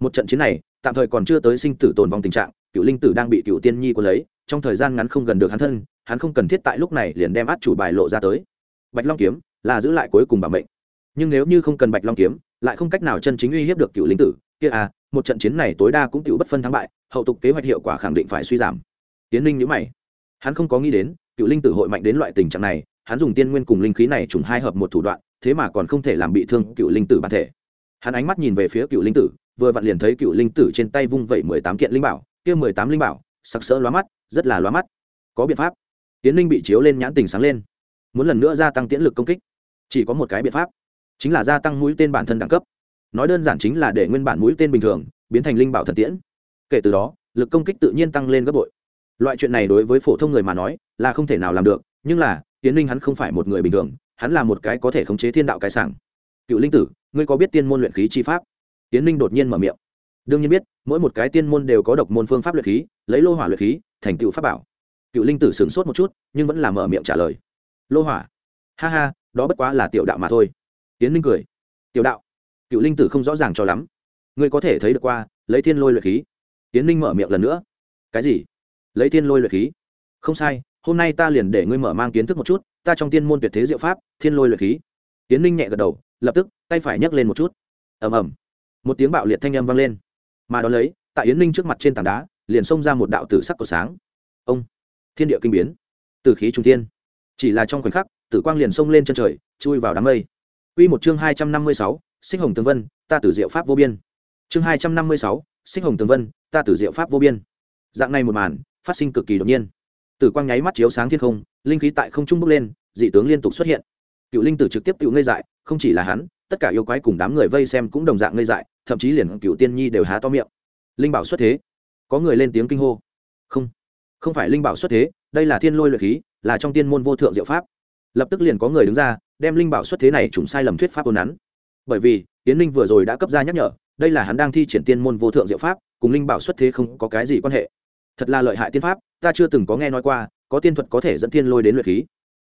Một trận chiến này, tạm thời còn chưa tới sinh tử tồn vong tình trạng, cựu linh tử đang bị cựu tiên nhi cuốn lấy, trong thời gian ngắn không gần được hắn thân, hắn không cần thiết tại lúc này liền đem át chủ bài lộ ra tới. Bạch long kiếm là giữ lại cuối cùng bảo mệnh. Nhưng nếu như không cần bạch long kiếm, lại không cách nào chân chính uy hiếp được cựu linh tử, kia à một trận chiến này tối đa cũng tiểu bất phân thắng bại, hậu tục kế hoạch hiệu quả khẳng định phải suy giảm. Tiến linh nhữ mày. Hắn không có nghĩ đến, cựu linh tử hội mạnh đến loại tình trạng này, hắn dùng tiên nguyên cùng linh khí này trùng hai hợp một thủ đoạn, thế mà còn không thể làm bị thương cựu linh tử bản thể hắn ánh mắt nhìn về phía cựu linh tử, vừa vặn liền thấy cựu linh tử trên tay vung vẩy mười tám kiện linh bảo, kia mười tám linh bảo, sặc sỡ lóa mắt, rất là lóa mắt. Có biện pháp. Tiến linh bị chiếu lên nhãn tình sáng lên. Muốn lần nữa gia tăng tiễn lực công kích, chỉ có một cái biện pháp, chính là gia tăng mũi tên bản thân đẳng cấp. Nói đơn giản chính là để nguyên bản mũi tên bình thường biến thành linh bảo thần tiễn. Kể từ đó, lực công kích tự nhiên tăng lên gấp bội. Loại chuyện này đối với phổ thông người mà nói là không thể nào làm được, nhưng là tiến linh hắn không phải một người bình thường, hắn là một cái có thể khống chế thiên đạo cái sảng. Cựu linh tử ngươi có biết tiên môn luyện khí chi pháp? Tiến linh đột nhiên mở miệng. Đương nhiên biết, mỗi một cái tiên môn đều có độc môn phương pháp luyện khí, lấy lô hỏa luyện khí, thành tựu pháp bảo. Cựu linh tử sửng sốt một chút, nhưng vẫn là mở miệng trả lời. Lô hỏa? Ha ha, đó bất quá là tiểu đạo mà thôi. Tiến linh cười. Tiểu đạo? Cựu linh tử không rõ ràng cho lắm. Ngươi có thể thấy được qua, lấy thiên lôi luyện khí. Tiến linh mở miệng lần nữa. Cái gì? Lấy thiên lôi luyện khí? Không sai, hôm nay ta liền để ngươi mở mang kiến thức một chút, ta trong tiên môn tuyệt thế diệu pháp, thiên lôi luyện khí tiến Ninh nhẹ gật đầu, lập tức, tay phải nhấc lên một chút. Ầm ầm. Một tiếng bạo liệt thanh âm vang lên. Mà đ ó lấy, tại yến ninh trước mặt trên tảng đá, liền xông ra một đạo tử sắc của sáng. Ông! Thiên địa kinh biến. Tử khí trung tiên chỉ là trong khoảnh khắc, tử quang liền xông lên chân trời, chui vào đám mây. Quy một chương hai trăm năm mươi sáu sinh hồng tường vân, ta tử diệu pháp vô biên. Chương hai trăm năm mươi sáu sinh hồng tường vân, ta tử diệu pháp vô biên. Dạng này một màn, phát sinh cực kỳ đột nhiên. Tử quang nháy mắt chiếu sáng thiên không, linh khí tại không trung bốc lên, dị tướng liên tục xuất hiện cựu linh tử trực tiếp cựu ngây dại, không chỉ là hắn, tất cả yêu quái cùng đám người vây xem cũng đồng dạng ngây dại, thậm chí liền cựu tiên nhi đều há to miệng. Linh bảo xuất thế. Có người lên tiếng kinh hô. Không không phải linh bảo xuất thế, đây là thiên lôi luyện khí, là trong tiên môn vô thượng diệu pháp. Lập tức liền có người đứng ra, đem linh bảo xuất thế này trùng sai lầm thuyết pháp ôn nắn. Bởi vì tiến linh vừa rồi đã cấp ra nhắc nhở, đây là hắn đang thi triển tiên môn vô thượng diệu pháp, cùng linh bảo xuất thế không có cái gì quan hệ. Thật là lợi hại tiên pháp, ta chưa từng có nghe nói qua, có tiên thuật có thể dẫn thiên lôi đến luyện khí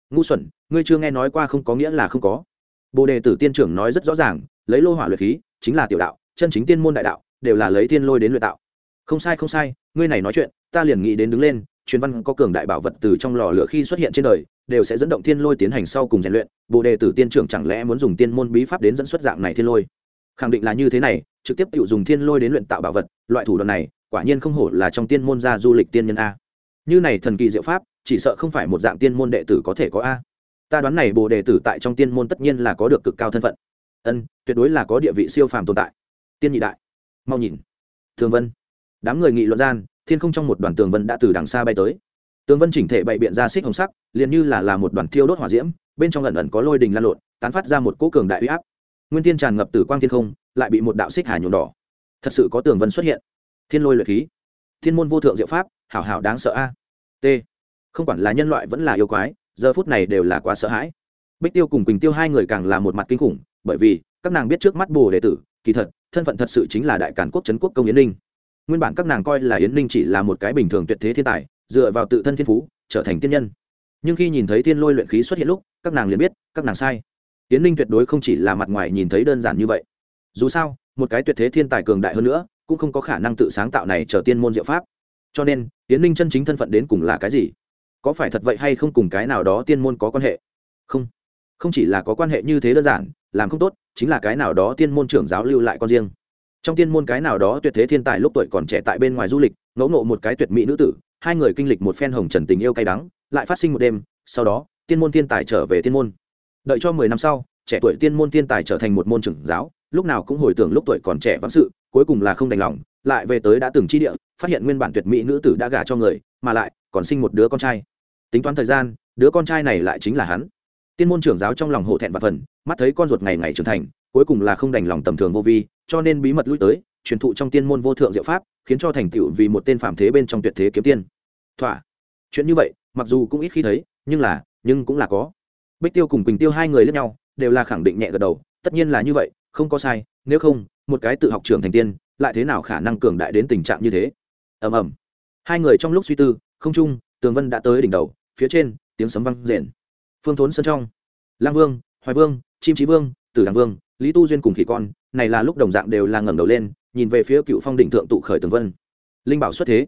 ngu xuẩn, ngươi chưa nghe nói qua không có nghĩa là không có. Bồ đề tử tiên trưởng nói rất rõ ràng, lấy lô hỏa luyện khí, chính là tiểu đạo, chân chính tiên môn đại đạo, đều là lấy thiên lôi đến luyện tạo. Không sai không sai, ngươi này nói chuyện, ta liền nghĩ đến đứng lên, truyền văn có cường đại bảo vật từ trong lò lửa khi xuất hiện trên đời, đều sẽ dẫn động thiên lôi tiến hành sau cùng rèn luyện. Bồ đề tử tiên trưởng chẳng lẽ muốn dùng tiên môn bí pháp đến dẫn xuất dạng này thiên lôi? Khẳng định là như thế này, trực tiếp tự dùng thiên lôi đến luyện tạo bảo vật, loại thủ đoạn này, quả nhiên không hổ là trong tiên môn gia du lịch tiên nhân a. Như này thần kỳ diệu pháp chỉ sợ không phải một dạng tiên môn đệ tử có thể có a. Ta đoán này bồ đệ tử tại trong tiên môn tất nhiên là có được cực cao thân phận. Ân, tuyệt đối là có địa vị siêu phàm tồn tại. Tiên nhị đại, mau nhìn. Thường vân. Đám người nghị luận gian, thiên không trong một đoàn tường vân đã từ đằng xa bay tới. Tường vân chỉnh thể bảy biện ra xích hồng sắc, liền như là là một đoàn thiêu đốt hỏa diễm, bên trong ẩn ẩn có lôi đình lan lộn, tán phát ra một cỗ cường đại uy áp. Nguyên tiên tràn ngập từ quang thiên không, lại bị một đạo xích hà nhuộm đỏ. Thật sự có tường vân xuất hiện. Thiên lôi luyện khí. Thiên môn vô thượng diệu pháp, hảo hảo đáng sợ a. T không quản là nhân loại vẫn là yêu quái, giờ phút này đều là quá sợ hãi. Bích tiêu cùng quỳnh tiêu hai người càng là một mặt kinh khủng, bởi vì, các nàng biết trước mắt bồ đệ tử, kỳ thật, thân phận thật sự chính là đại cản quốc trấn quốc công yến ninh. Nguyên bản các nàng coi là yến ninh chỉ là một cái bình thường tuyệt thế thiên tài, dựa vào tự thân thiên phú, trở thành tiên nhân. Nhưng khi nhìn thấy thiên lôi luyện khí xuất hiện lúc, các nàng liền biết, các nàng sai. Yến ninh tuyệt đối không chỉ là mặt ngoài nhìn thấy đơn giản như vậy. Dù sao, một cái tuyệt thế thiên tài cường đại hơn nữa, cũng không có khả năng tự sáng tạo này trở tiên môn diệu pháp. Cho nên, yến ninh chân chính thân phận đến cùng là cái gì? Có phải thật vậy hay không cùng cái nào đó tiên môn có quan hệ? Không. Không chỉ là có quan hệ như thế đơn giản, làm không tốt, chính là cái nào đó tiên môn trưởng giáo lưu lại con riêng. Trong tiên môn cái nào đó tuyệt thế thiên tài lúc tuổi còn trẻ tại bên ngoài du lịch, ngẫu ngộ một cái tuyệt mỹ nữ tử, hai người kinh lịch một phen hồng trần tình yêu cay đắng, lại phát sinh một đêm, sau đó, tiên môn thiên tài trở về tiên môn. Đợi cho mười năm sau, trẻ tuổi tiên môn thiên tài trở thành một môn trưởng giáo, lúc nào cũng hồi tưởng lúc tuổi còn trẻ vắng sự, cuối cùng là không đành lòng, lại về tới đã từng chi địa phát hiện nguyên bản tuyệt mỹ nữ tử đã gả cho người, mà lại còn sinh một đứa con trai. Tính toán thời gian, đứa con trai này lại chính là hắn. Tiên môn trưởng giáo trong lòng hổ thẹn và phần mắt thấy con ruột ngày ngày trưởng thành, cuối cùng là không đành lòng tầm thường vô vi, cho nên bí mật lui tới, truyền thụ trong tiên môn vô thượng diệu pháp, khiến cho thành tựu vì một tên phạm thế bên trong tuyệt thế kiếm tiên. Thỏa. Chuyện như vậy, mặc dù cũng ít khi thấy, nhưng là, nhưng cũng là có. Bích tiêu cùng quỳnh tiêu hai người lẫn nhau, đều là khẳng định nhẹ gật đầu, tất nhiên là như vậy, không có sai, nếu không, một cái tự học trưởng thành tiên, lại thế nào khả năng cường đại đến tình trạng như thế? Ầm ầm. Hai người trong lúc suy tư, không trung, tường vân đã tới đỉnh đầu, phía trên, tiếng sấm vang rền. Phương thốn sân trong. Lang vương, hoài vương, chim trí vương, tử đằng vương, lý tu duyên cùng khỉ con, này là lúc đồng dạng đều là ngẩng đầu lên, nhìn về phía cựu phong đỉnh thượng tụ khởi tường vân. Linh bảo xuất thế.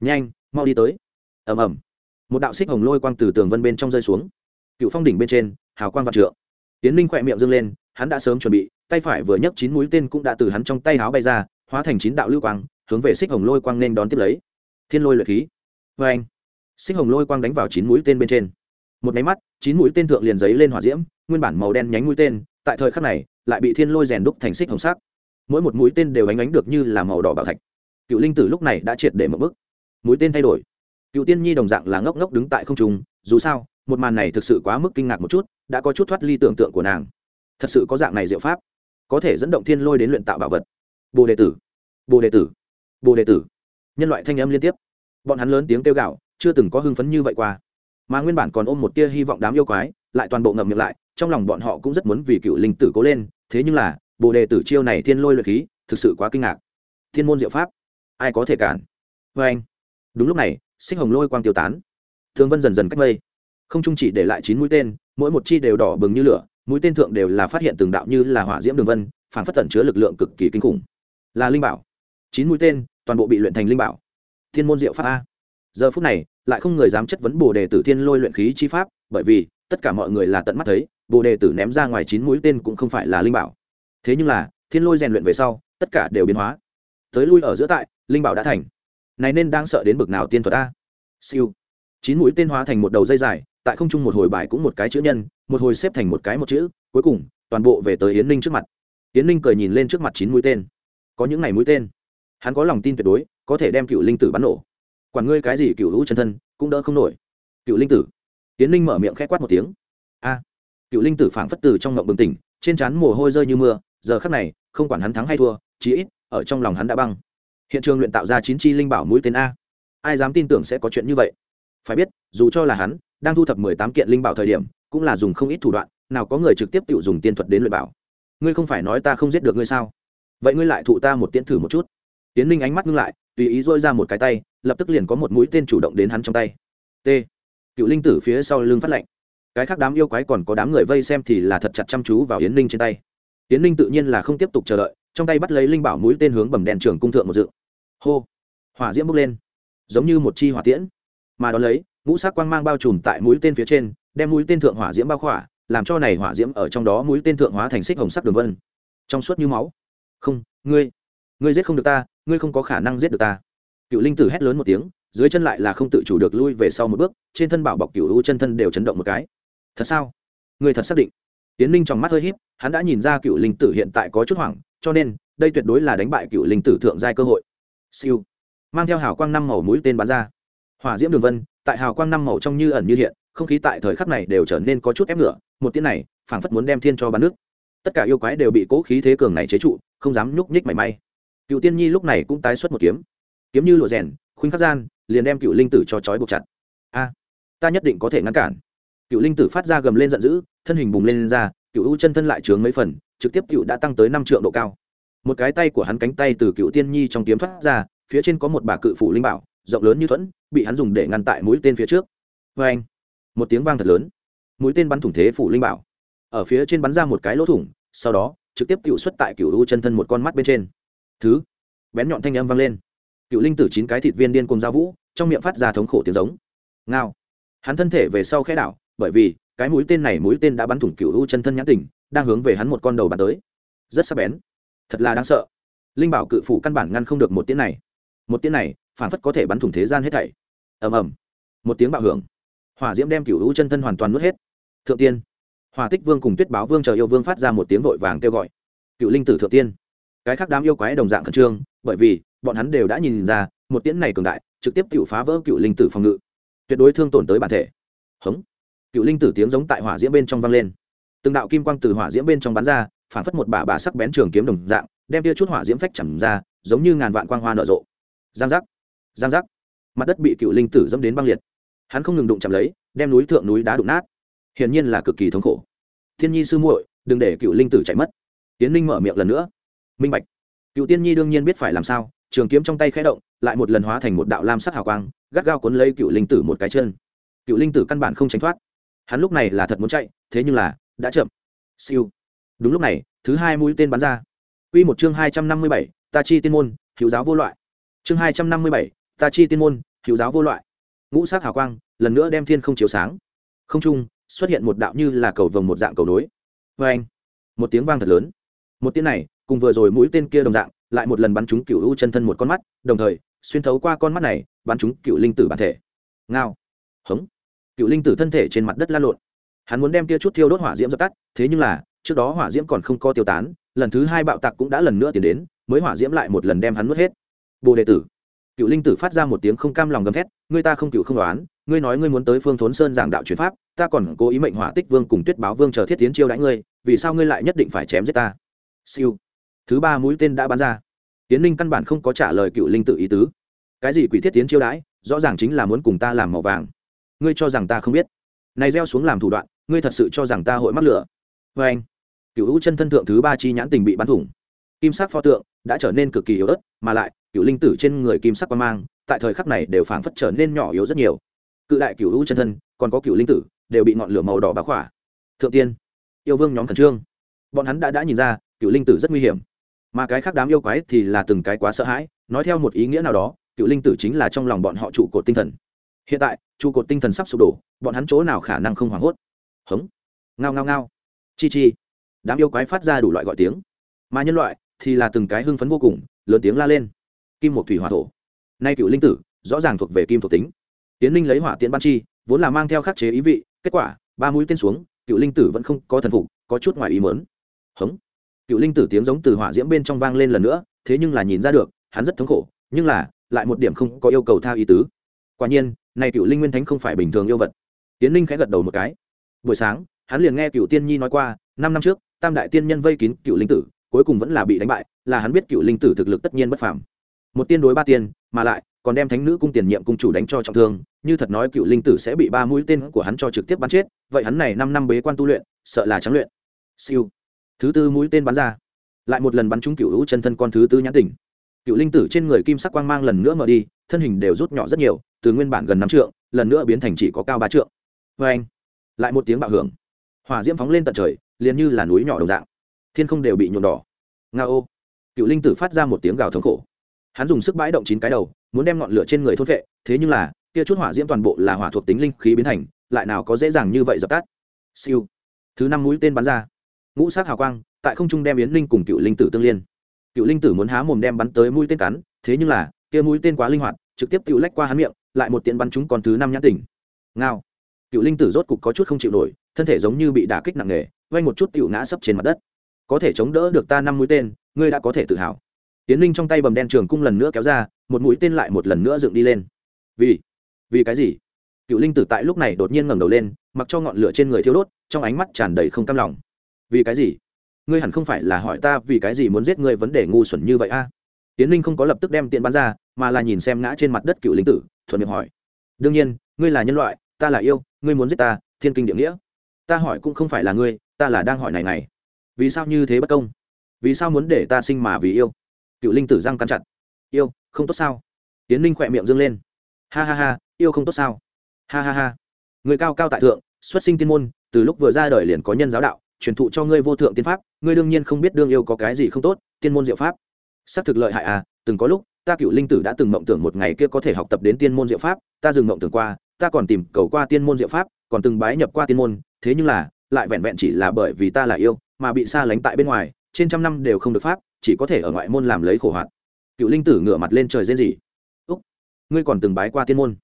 Nhanh, mau đi tới. Ầm ầm. Một đạo xích hồng lôi quang từ tường vân bên trong rơi xuống. Cựu phong đỉnh bên trên, hào quang vạn trượng. Tiến linh khỏe miệng dâng lên, hắn đã sớm chuẩn bị, tay phải vừa nhấc chín mũi tên cũng đã từ hắn trong tay háo bay ra, hóa thành chín đạo lưu quang hướng về xích hồng lôi quang nên đón tiếp lấy. Thiên lôi lợi khí. Vê anh, xích hồng lôi quang đánh vào chín mũi tên bên trên. Một máy mắt, chín mũi tên thượng liền giấy lên hỏa diễm, nguyên bản màu đen nhánh mũi tên, tại thời khắc này, lại bị thiên lôi rèn đúc thành xích hồng sắc. Mỗi một mũi tên đều ánh ánh được như là màu đỏ bảo thạch. Cựu linh tử lúc này đã triệt để một bước. Mũi tên thay đổi. Cựu tiên nhi đồng dạng là ngốc ngốc đứng tại không trung, dù sao, một màn này thực sự quá mức kinh ngạc một chút, đã có chút thoát ly tưởng tượng của nàng. Thật sự có dạng này diệu pháp, có thể dẫn động thiên lôi đến luyện tạo bảo vật. Bồ đề tử. Bồ đề tử bồ đề tử. Nhân loại thanh âm liên tiếp. Bọn hắn lớn tiếng kêu gạo chưa từng có hưng phấn như vậy qua. Mà nguyên bản còn ôm một tia hy vọng đám yêu quái, lại toàn bộ ngậm miệng lại, trong lòng bọn họ cũng rất muốn vì cựu linh tử cố lên, thế nhưng là, bồ đề tử chiêu này thiên lôi luyện khí, thực sự quá kinh ngạc. Thiên môn diệu pháp, ai có thể cản? Vê anh. Đúng lúc này sinh hồng lôi quang tiêu tán. Thương vân dần dần cách mây. Không chung chỉ để lại chín mũi tên, mỗi một chi đều đỏ bừng như lửa, mũi tên thượng đều là phát hiện từng đạo như là hỏa diễm đường vân, phản phất tẩn chứa lực lượng cực kỳ kinh khủng. Là linh bảo chín mũi tên, toàn bộ bị luyện thành linh bảo. Thiên môn diệu pháp a. Giờ phút này, lại không người dám chất vấn bồ đề tử thiên lôi luyện khí chi pháp, bởi vì, tất cả mọi người là tận mắt thấy, bồ đề tử ném ra ngoài chín mũi tên cũng không phải là linh bảo. Thế nhưng là, thiên lôi rèn luyện về sau, tất cả đều biến hóa. Tới lui ở giữa tại, linh bảo đã thành. Này nên đang sợ đến bực nào tiên thuật a. Siêu. Chín mũi tên hóa thành một đầu dây dài, tại không trung một hồi bài cũng một cái chữ nhân, một hồi xếp thành một cái một chữ, cuối cùng, toàn bộ về tới yến ninh trước mặt. Yến ninh cười nhìn lên trước mặt chín mũi tên. Có những ngày mũi tên hắn có lòng tin tuyệt đối, có thể đem cựu linh tử bắn nổ. Quản ngươi cái gì cựu hữu chân thân, cũng đỡ không nổi. Cựu linh tử. Tiến linh mở miệng k h ẽ quát một tiếng. A. Cựu linh tử phảng phất tử trong ngộng bừng tỉnh, trên trán mồ hôi rơi như mưa, giờ khắc này, không quản hắn thắng hay thua, chí ít, ở trong lòng hắn đã băng. Hiện trường luyện tạo ra chín chi linh bảo mũi tên a. Ai dám tin tưởng sẽ có chuyện như vậy? Phải biết, dù cho là hắn, đang thu thập mười tám kiện linh bảo thời điểm, cũng là dùng không ít thủ đoạn, nào có người trực tiếp tự dùng tiên thuật đến luyện bảo. Ngươi không phải nói ta không giết được ngươi sao? Vậy ngươi lại thụ ta một tiễn thử một chút tiến linh ánh mắt ngưng lại, tùy ý dôi ra một cái tay, lập tức liền có một mũi tên chủ động đến hắn trong tay. T. Cựu linh tử phía sau lưng phát lệnh. Cái khác đám yêu quái còn có đám người vây xem thì là thật chặt chăm chú vào yến ninh trên tay. Yến ninh tự nhiên là không tiếp tục chờ đợi, trong tay bắt lấy linh bảo mũi tên hướng bầm đèn trường cung thượng một dự hô. Hỏa diễm bốc lên. Giống như một chi hỏa tiễn. Mà đón lấy, ngũ sắc quang mang bao trùm tại mũi tên phía trên, đem mũi tên thượng hỏa diễm bao khỏa, làm cho này hỏa diễm ở trong đó mũi tên thượng hóa thành xích hồng sắc đường vân. Trong suốt như máu. Không, ngươi ngươi giết không được ta, ngươi không có khả năng giết được ta. Cựu linh tử hét lớn một tiếng, dưới chân lại là không tự chủ được lui về sau một bước, trên thân bảo bọc cựu u chân thân đều chấn động một cái. Thật sao? Ngươi thật xác định? Tiến linh trong mắt hơi híp, hắn đã nhìn ra cựu linh tử hiện tại có chút hoảng, cho nên, đây tuyệt đối là đánh bại cựu linh tử thượng giai cơ hội. Siêu. Mang theo hào quang năm màu mũi tên bắn ra. Hỏa diễm đường vân, tại hào quang năm màu trong như ẩn như hiện, không khí tại thời khắc này đều trở nên có chút ép ngựa, một tiếng này, phảng phất muốn đem thiên cho bắn nước. Tất cả yêu quái đều bị cố khí thế cường này chế trụ, không dám nhúc nhích mảy may cựu tiên nhi lúc này cũng tái xuất một kiếm. Kiếm như lụa rèn khuynh khắc gian liền đem cựu linh tử cho trói buộc chặt. A ta nhất định có thể ngăn cản. Cựu linh tử phát ra gầm lên giận dữ thân hình bùng lên, lên ra cựu u chân thân lại trướng mấy phần trực tiếp cựu đã tăng tới năm triệu độ cao. Một cái tay của hắn cánh tay từ cựu tiên nhi trong kiếm thoát ra phía trên có một bà cự phủ linh bảo rộng lớn như thuẫn bị hắn dùng để ngăn tại mũi tên phía trước. Vê anh một tiếng vang thật lớn. Mũi tên bắn thủng thế phủ linh bảo. Ở phía trên bắn ra một cái lỗ thủng sau đó trực tiếp cựu xuất tại cựu u chân thân một con mắt bên trên thứ. Bén nhọn thanh âm vang lên. Cựu linh tử chín cái thịt viên điên cùng giao vũ, trong miệng phát ra thống khổ tiếng giống. Ngao. Hắn thân thể về sau khẽ đảo, bởi vì, cái mũi tên này mũi tên đã bắn thủng cựu u chân thân nhãn tình, đang hướng về hắn một con đầu bắn tới. Rất sắc bén. Thật là đáng sợ. Linh bảo cự phủ căn bản ngăn không được một tiếng này. Một tiếng này, phản phất có thể bắn thủng thế gian hết thảy. Ầm ầm. Một tiếng bạo hưởng. Hỏa diễm đem cựu u chân thân hoàn toàn nuốt hết. Thượng tiên. Hỏa tích vương cùng tuyết báo vương chờ yêu vương phát ra một tiếng vội vàng kêu gọi. Cựu linh tử thượng tiên cái khác đám yêu quái đồng dạng khẩn trương, bởi vì bọn hắn đều đã nhìn ra, một tiễn này cường đại, trực tiếp cựu phá vỡ cựu linh tử phòng ngự. Tuyệt đối thương tổn tới bản thể. Hống. Cựu linh tử tiếng giống tại hỏa diễm bên trong vang lên. Từng đạo kim quang từ hỏa diễm bên trong bắn ra, phản phất một bà bà sắc bén trường kiếm đồng dạng, đem tia chút hỏa diễm phách chầm ra, giống như ngàn vạn quang hoa nở rộ. Giang giác. Giang giác. Mặt đất bị cựu linh tử dẫm đến băng liệt. Hắn không ngừng đụng chạm lấy, đem núi thượng núi đá đụng nát. Hiển nhiên là cực kỳ thống khổ. Thiên nhi sư muội, đừng để cựu linh tử chạy mất. Tiến linh mở miệng lần nữa minh bạch. Cựu tiên nhi đương nhiên biết phải làm sao, trường kiếm trong tay khẽ động, lại một lần hóa thành một đạo lam sắc hào quang, gắt gao cuốn lấy cựu linh tử một cái chân. Cựu linh tử căn bản không tránh thoát. Hắn lúc này là thật muốn chạy, thế nhưng là đã chậm. Siêu. Đúng lúc này, thứ hai mũi tên bắn ra. Quy một chương hai trăm năm mươi bảy, ta chi tiên môn, hữu giáo vô loại. Chương hai trăm năm mươi bảy, ta chi tiên môn, hữu giáo vô loại. Ngũ sắc hào quang, lần nữa đem thiên không chiếu sáng. Không trung, xuất hiện một đạo như là cầu vồng một dạng cầu nối. Vê anh một tiếng vang thật lớn. Một tiếng này cùng vừa rồi mũi tên kia đồng dạng, lại một lần bắn trúng cựu u chân thân một con mắt, đồng thời, xuyên thấu qua con mắt này, bắn trúng cựu linh tử bản thể. Ngao. Hống. Cựu linh tử thân thể trên mặt đất la lộn. Hắn muốn đem kia chút thiêu đốt hỏa diễm dập tắt, thế nhưng là, trước đó hỏa diễm còn không co tiêu tán, lần thứ hai bạo tạc cũng đã lần nữa tiến đến, mới hỏa diễm lại một lần đem hắn nuốt hết. Bồ đệ tử. Cựu linh tử phát ra một tiếng không cam lòng gầm thét, ngươi ta không cựu không đoán, ngươi nói ngươi muốn tới phương thốn sơn giảng đạo truyền pháp, ta còn cố ý mệnh hỏa tích vương cùng tuyết báo vương chờ thiết tiến chiêu đãi ngươi, vì sao ngươi lại nhất định phải chém giết ta? Siêu thứ ba mũi tên đã bắn ra. Tiến linh căn bản không có trả lời cựu linh tử ý tứ. Cái gì quỷ thiết tiến chiêu đãi, rõ ràng chính là muốn cùng ta làm màu vàng. Ngươi cho rằng ta không biết. Này gieo xuống làm thủ đoạn, ngươi thật sự cho rằng ta hội mắc lửa. Vê anh, cựu hữu chân thân thượng thứ ba chi nhãn tình bị bắn thủng. Kim sắc pho tượng đã trở nên cực kỳ yếu ớt, mà lại, cựu linh tử trên người kim sắc quan mang, tại thời khắc này đều phảng phất trở nên nhỏ yếu rất nhiều. Cự đại cựu hữu chân thân, còn có cựu linh tử, đều bị ngọn lửa màu đỏ bá khỏa. Thượng tiên, yêu vương nhóm khẩn trương. Bọn hắn đã đã nhìn ra, cựu linh tử rất nguy hiểm mà cái khác đám yêu quái thì là từng cái quá sợ hãi, nói theo một ý nghĩa nào đó, cựu linh tử chính là trong lòng bọn họ trụ cột tinh thần. Hiện tại, trụ cột tinh thần sắp sụp đổ, bọn hắn chỗ nào khả năng không hoảng hốt? Hống. Ngao ngao ngao. Chi chi. Đám yêu quái phát ra đủ loại gọi tiếng. Mà nhân loại thì là từng cái hưng phấn vô cùng, lớn tiếng la lên. Kim một thủy hỏa thổ. Nay cựu linh tử, rõ ràng thuộc về kim thuộc tính. Tiến linh lấy hỏa tiễn ban chi, vốn là mang theo khắc chế ý vị, kết quả, ba mũi tên xuống, cựu linh tử vẫn không có thần phục, có chút ngoài ý mớn hống cựu linh tử tiếng giống từ hỏa diễm bên trong vang lên lần nữa, thế nhưng là nhìn ra được, hắn rất thống khổ, nhưng là, lại một điểm không có yêu cầu tha ý tứ. Quả nhiên, này cựu linh nguyên thánh không phải bình thường yêu vật. Tiến linh khẽ gật đầu một cái. Buổi sáng, hắn liền nghe cựu tiên nhi nói qua, năm năm trước, tam đại tiên nhân vây kín cựu linh tử, cuối cùng vẫn là bị đánh bại, là hắn biết cựu linh tử thực lực tất nhiên bất phàm. Một tiên đối ba tiên, mà lại, còn đem thánh nữ cung tiền nhiệm cung chủ đánh cho trọng thương, như thật nói cựu linh tử sẽ bị ba mũi tên của hắn cho trực tiếp bắn chết, vậy hắn này năm năm bế quan tu luyện, sợ là trắng luyện. Siêu thứ tư mũi tên bắn ra. Lại một lần bắn trúng cựu hữu chân thân con thứ tư nhãn tỉnh. Cựu linh tử trên người kim sắc quang mang lần nữa mở đi, thân hình đều rút nhỏ rất nhiều, từ nguyên bản gần năm trượng, lần nữa biến thành chỉ có cao ba trượng. Vê anh, lại một tiếng bạo hưởng. Hỏa diễm phóng lên tận trời, liền như là núi nhỏ đồng dạng. Thiên không đều bị nhuộm đỏ. Nga ô. Cựu linh tử phát ra một tiếng gào thống khổ. Hắn dùng sức bãi động chín cái đầu, muốn đem ngọn lửa trên người thốt vệ, thế nhưng là, kia chút hỏa diễm toàn bộ là hỏa thuộc tính linh khí biến thành, lại nào có dễ dàng như vậy dập tắt. Siêu. Thứ năm mũi tên bắn ra ngũ sát hào quang, tại không trung đem yến linh cùng cựu linh tử tương liên. Cựu linh tử muốn há mồm đem bắn tới mũi tên cắn, thế nhưng là, kia mũi tên quá linh hoạt, trực tiếp tự lách qua hắn miệng, lại một tiện bắn chúng còn thứ năm nhãn tỉnh. Ngao. Cựu linh tử rốt cục có chút không chịu nổi, thân thể giống như bị đả kích nặng nề vay một chút cựu ngã sấp trên mặt đất. Có thể chống đỡ được ta năm mũi tên, ngươi đã có thể tự hào. Tiến linh trong tay bầm đen trường cung lần nữa kéo ra, một mũi tên lại một lần nữa dựng đi lên. Vì vì cái gì? Cựu linh tử tại lúc này đột nhiên ngẩng đầu lên, mặc cho ngọn lửa trên người thiêu đốt, trong ánh mắt tràn đầy không cam lòng vì cái gì? Ngươi hẳn không phải là hỏi ta vì cái gì muốn giết ngươi vấn đề ngu xuẩn như vậy a? À? tiến linh không có lập tức đem tiện bắn ra, mà là nhìn xem ngã trên mặt đất cựu linh tử, thuận miệng hỏi. Đương nhiên, ngươi là nhân loại, ta là yêu, ngươi muốn giết ta, thiên kinh địa nghĩa. Ta hỏi cũng không phải là ngươi, ta là đang hỏi này này. Vì sao như thế bất công? Vì sao muốn để ta sinh mà vì yêu? Cựu linh tử răng cắn chặt. Yêu, không tốt sao? Tiến linh khỏe miệng dâng lên. Ha ha ha, yêu không tốt sao? Ha ha ha. Người cao cao tại thượng, xuất sinh tiên môn, từ lúc vừa ra đời liền có nhân giáo đạo truyền thụ cho ngươi vô thượng tiên pháp, ngươi đương nhiên không biết đương yêu có cái gì không tốt, tiên môn diệu pháp. Xác thực lợi hại à từng có lúc, ta cựu linh tử đã từng mộng tưởng một ngày kia có thể học tập đến tiên môn diệu pháp, ta dừng mộng tưởng qua, ta còn tìm cầu qua tiên môn diệu pháp, còn từng bái nhập qua tiên môn, thế nhưng là, lại vẹn vẹn chỉ là bởi vì ta là yêu, mà bị xa lánh tại bên ngoài, trên trăm năm đều không được pháp, chỉ có thể ở ngoại môn làm lấy khổ hoạt. Cựu linh tử ngửa mặt lên trời rên rỉ. Úc, ngươi còn từng bái qua tiên môn?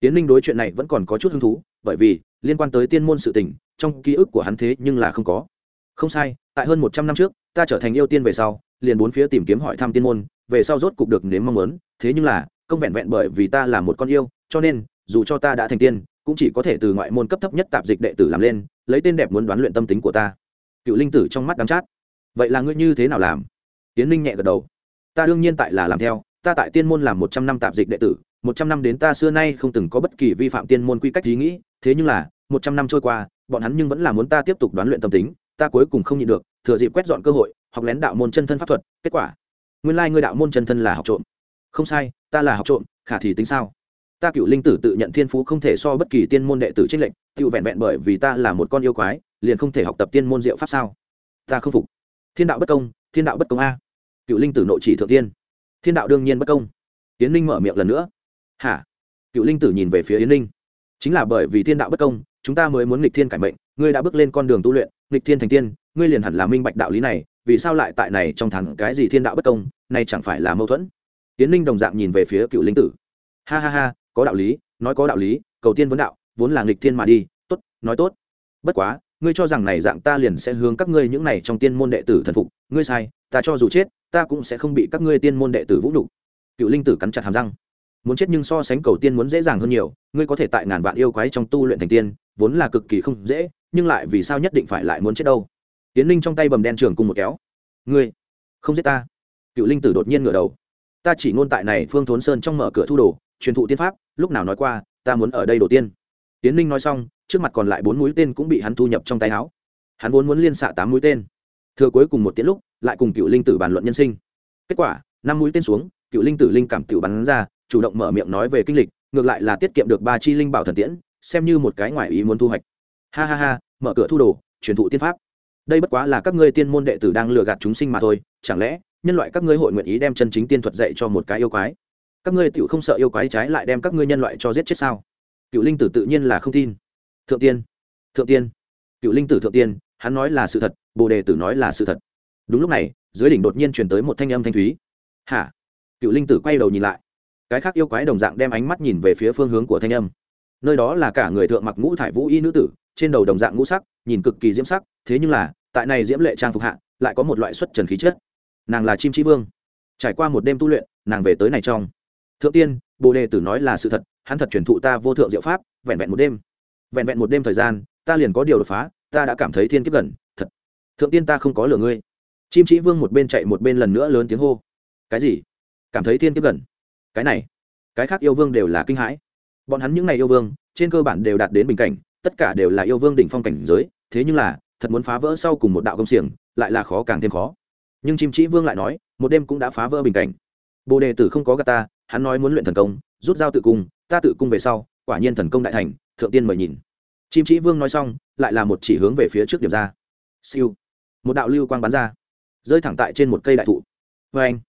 Tiến linh đối chuyện này vẫn còn có chút hứng thú, bởi vì liên quan tới tiên môn sự tình, trong ký ức của hắn thế nhưng là không có. Không sai, tại hơn một trăm năm trước, ta trở thành yêu tiên về sau, liền bốn phía tìm kiếm hỏi thăm tiên môn, về sau rốt cục được nếm mong muốn, thế nhưng là, không vẹn vẹn bởi vì ta là một con yêu, cho nên, dù cho ta đã thành tiên, cũng chỉ có thể từ ngoại môn cấp thấp nhất tạp dịch đệ tử làm lên, lấy tên đẹp muốn đoán luyện tâm tính của ta. Cựu linh tử trong mắt đắm chát. Vậy là ngươi như thế nào làm? Tiến linh nhẹ gật đầu. Ta đương nhiên tại là làm theo, ta tại tiên môn làm một trăm năm tạp dịch đệ tử, một trăm năm đến ta xưa nay không từng có bất kỳ vi phạm tiên môn quy cách ý nghĩ, thế nhưng là một trăm năm trôi qua, bọn hắn nhưng vẫn là muốn ta tiếp tục đoán luyện tâm tính, ta cuối cùng không nhịn được, thừa dịp quét dọn cơ hội, học lén đạo môn chân thân pháp thuật, kết quả, nguyên lai、like、ngươi đạo môn chân thân là học trộm. Không sai, ta là học trộm, khả thì tính sao? Ta cựu linh tử tự nhận thiên phú không thể so bất kỳ tiên môn đệ tử trích lệnh tự vẹn vẹn bởi vì ta là một con yêu quái, liền không thể học tập tiên môn diệu pháp sao? Ta không phục. Thiên đạo bất công, thiên đạo bất công a. Cựu linh tử nội chỉ thượng tiên. Thiên đạo đương nhiên bất công. Yến ninh mở miệng lần nữa. Hả? Cựu linh tử nhìn về phía yến ninh chính là bởi vì thiên đạo bất công, chúng ta mới muốn nghịch thiên cải mệnh, ngươi đã bước lên con đường tu luyện, nghịch thiên thành tiên, ngươi liền hẳn là minh bạch đạo lý này, vì sao lại tại này trong thẳng cái gì thiên đạo bất công, này chẳng phải là mâu thuẫn? Tiến ninh đồng dạng nhìn về phía cựu linh tử. Ha ha ha, có đạo lý, nói có đạo lý, cầu tiên vấn đạo, vốn là nghịch thiên mà đi, tốt, nói tốt. Bất quá, ngươi cho rằng này dạng ta liền sẽ hướng các ngươi những này trong tiên môn đệ tử thần phục, ngươi sai, ta cho dù chết, ta cũng sẽ không bị các ngươi tiên môn đệ tử vũ nhục. Cựu linh tử cắn chặt hàm răng muốn chết nhưng so sánh cầu tiên muốn dễ dàng hơn nhiều, ngươi có thể tại ngàn vạn yêu quái trong tu luyện thành tiên, vốn là cực kỳ không dễ, nhưng lại vì sao nhất định phải lại muốn chết đâu? Tiến linh trong tay bầm đen trường cùng một kéo. Ngươi, không giết ta. Cựu linh tử đột nhiên ngửa đầu. Ta chỉ ngôn tại này phương thốn sơn trong mở cửa thu đồ, truyền thụ tiên pháp, lúc nào nói qua, ta muốn ở đây đầu tiên. Tiến linh nói xong, trước mặt còn lại bốn mũi tên cũng bị hắn thu nhập trong tay áo. Hắn vốn muốn liên xạ tám mũi tên. Thừa cuối cùng một tiễn lúc, lại cùng cựu linh tử bàn luận nhân sinh. Kết quả, năm mũi tên xuống, cựu linh tử linh cảm tự bắn ra chủ động mở miệng nói về kinh lịch, ngược lại là tiết kiệm được ba chi linh bảo thần tiễn, xem như một cái ngoại ý muốn thu hoạch. Ha ha ha, mở cửa thu đồ, truyền thụ tiên pháp. Đây bất quá là các ngươi tiên môn đệ tử đang lừa gạt chúng sinh mà thôi, chẳng lẽ, nhân loại các ngươi hội nguyện ý đem chân chính tiên thuật dạy cho một cái yêu quái? Các ngươi tự không sợ yêu quái trái lại đem các ngươi nhân loại cho giết chết sao? Cựu linh tử tự nhiên là không tin. Thượng tiên thượng tiên, cựu linh tử thượng tiên, hắn nói là sự thật, bồ đề tử nói là sự thật. Đúng lúc này, dưới đỉnh đột nhiên truyền tới một thanh âm thanh thúy. Hả? Cựu linh tử quay đầu nhìn lại cái khác yêu quái đồng dạng đem ánh mắt nhìn về phía phương hướng của thanh âm. Nơi đó là cả người thượng mặc ngũ thải vũ y nữ tử, trên đầu đồng dạng ngũ sắc, nhìn cực kỳ diễm sắc, thế nhưng là, tại này diễm lệ trang phục hạ, lại có một loại xuất trần khí chất. Nàng là chim trí vương. Trải qua một đêm tu luyện, nàng về tới này trong. Thượng tiên, bồ đề tử nói là sự thật, hắn thật truyền thụ ta vô thượng diệu pháp, vẹn vẹn một đêm. Vẹn vẹn một đêm thời gian, ta liền có điều đột phá, ta đã cảm thấy thiên kiếp gần, thật. Thượng tiên ta không có lừa ngươi. Chim trí vương một bên chạy một bên lần nữa lớn tiếng hô. Cái gì? Cảm thấy thiên kiếp gần? Cái này, cái khác yêu vương đều là kinh hãi. Bọn hắn những ngày yêu vương, trên cơ bản đều đạt đến bình cảnh, tất cả đều là yêu vương đỉnh phong cảnh giới, thế nhưng là, thật muốn phá vỡ sau cùng một đạo công xiềng, lại là khó càng thêm khó. Nhưng chim trí vương lại nói, một đêm cũng đã phá vỡ bình cảnh. Bồ đề tử không có gà ta, hắn nói muốn luyện thần công, rút dao tự cung, ta tự cung về sau, quả nhiên thần công đại thành, thượng tiên mời nhìn. Chim trí vương nói xong, lại là một chỉ hướng về phía trước điểm ra. Siêu. Một đạo lưu quang bắn ra, rơi thẳng tại trên một cây đại thụ. Vê anh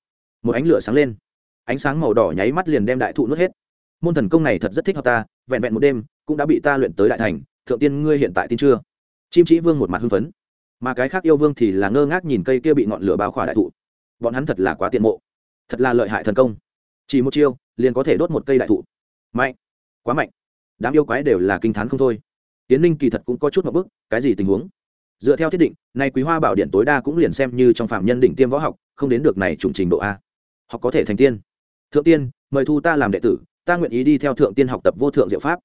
một ánh lửa sáng lên ánh sáng màu đỏ nháy mắt liền đem đại thụ nuốt hết. Môn thần công này thật rất thích hợp ta, vẹn vẹn một đêm, cũng đã bị ta luyện tới đại thành, thượng tiên ngươi hiện tại tin chưa? Chim trí vương một mặt hưng phấn. Mà cái khác yêu vương thì là ngơ ngác nhìn cây kia bị ngọn lửa bao khỏa đại thụ. Bọn hắn thật là quá tiện mộ, thật là lợi hại thần công. Chỉ một chiêu, liền có thể đốt một cây đại thụ. Mạnh, quá mạnh. Đám yêu quái đều là kinh t h á n không thôi. Tiến ninh kỳ thật cũng có chút một bức cái gì tình huống? Dựa theo thiết định nay quý hoa bảo điện tối đa cũng liền xem như trong phạm nhân đỉnh tiêm võ học, không đến được này trùng trình độ a. Học có thể thành tiên thượng tiên, mời thu ta làm đệ tử, ta nguyện ý đi theo thượng tiên học tập vô thượng diệu pháp.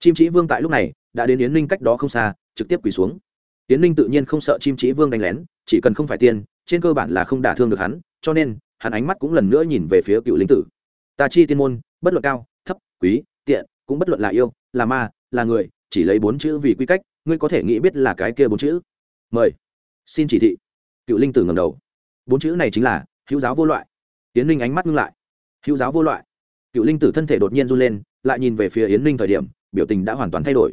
Chim trí vương tại lúc này đã đến yến ninh cách đó không xa, trực tiếp quỳ xuống. Yến ninh tự nhiên không sợ chim trí vương đánh lén, chỉ cần không phải tiên, trên cơ bản là không đả thương được hắn, cho nên, hắn ánh mắt cũng lần nữa nhìn về phía cựu lính tử. Ta chi tiên môn, bất luận cao, thấp, quý, tiện, cũng bất luận là yêu, là ma, là người, chỉ lấy bốn chữ vì quy cách, ngươi có thể nghĩ biết là cái kia bốn chữ. Mời. Xin chỉ thị. Cựu linh tử ngầm đầu. Bốn chữ này chính là hữu giáo vô loại. Yến ninh ánh mắt ngưng lại hữu giáo vô loại. Cựu linh tử thân thể đột nhiên run lên, lại nhìn về phía yến ninh thời điểm, biểu tình đã hoàn toàn thay đổi.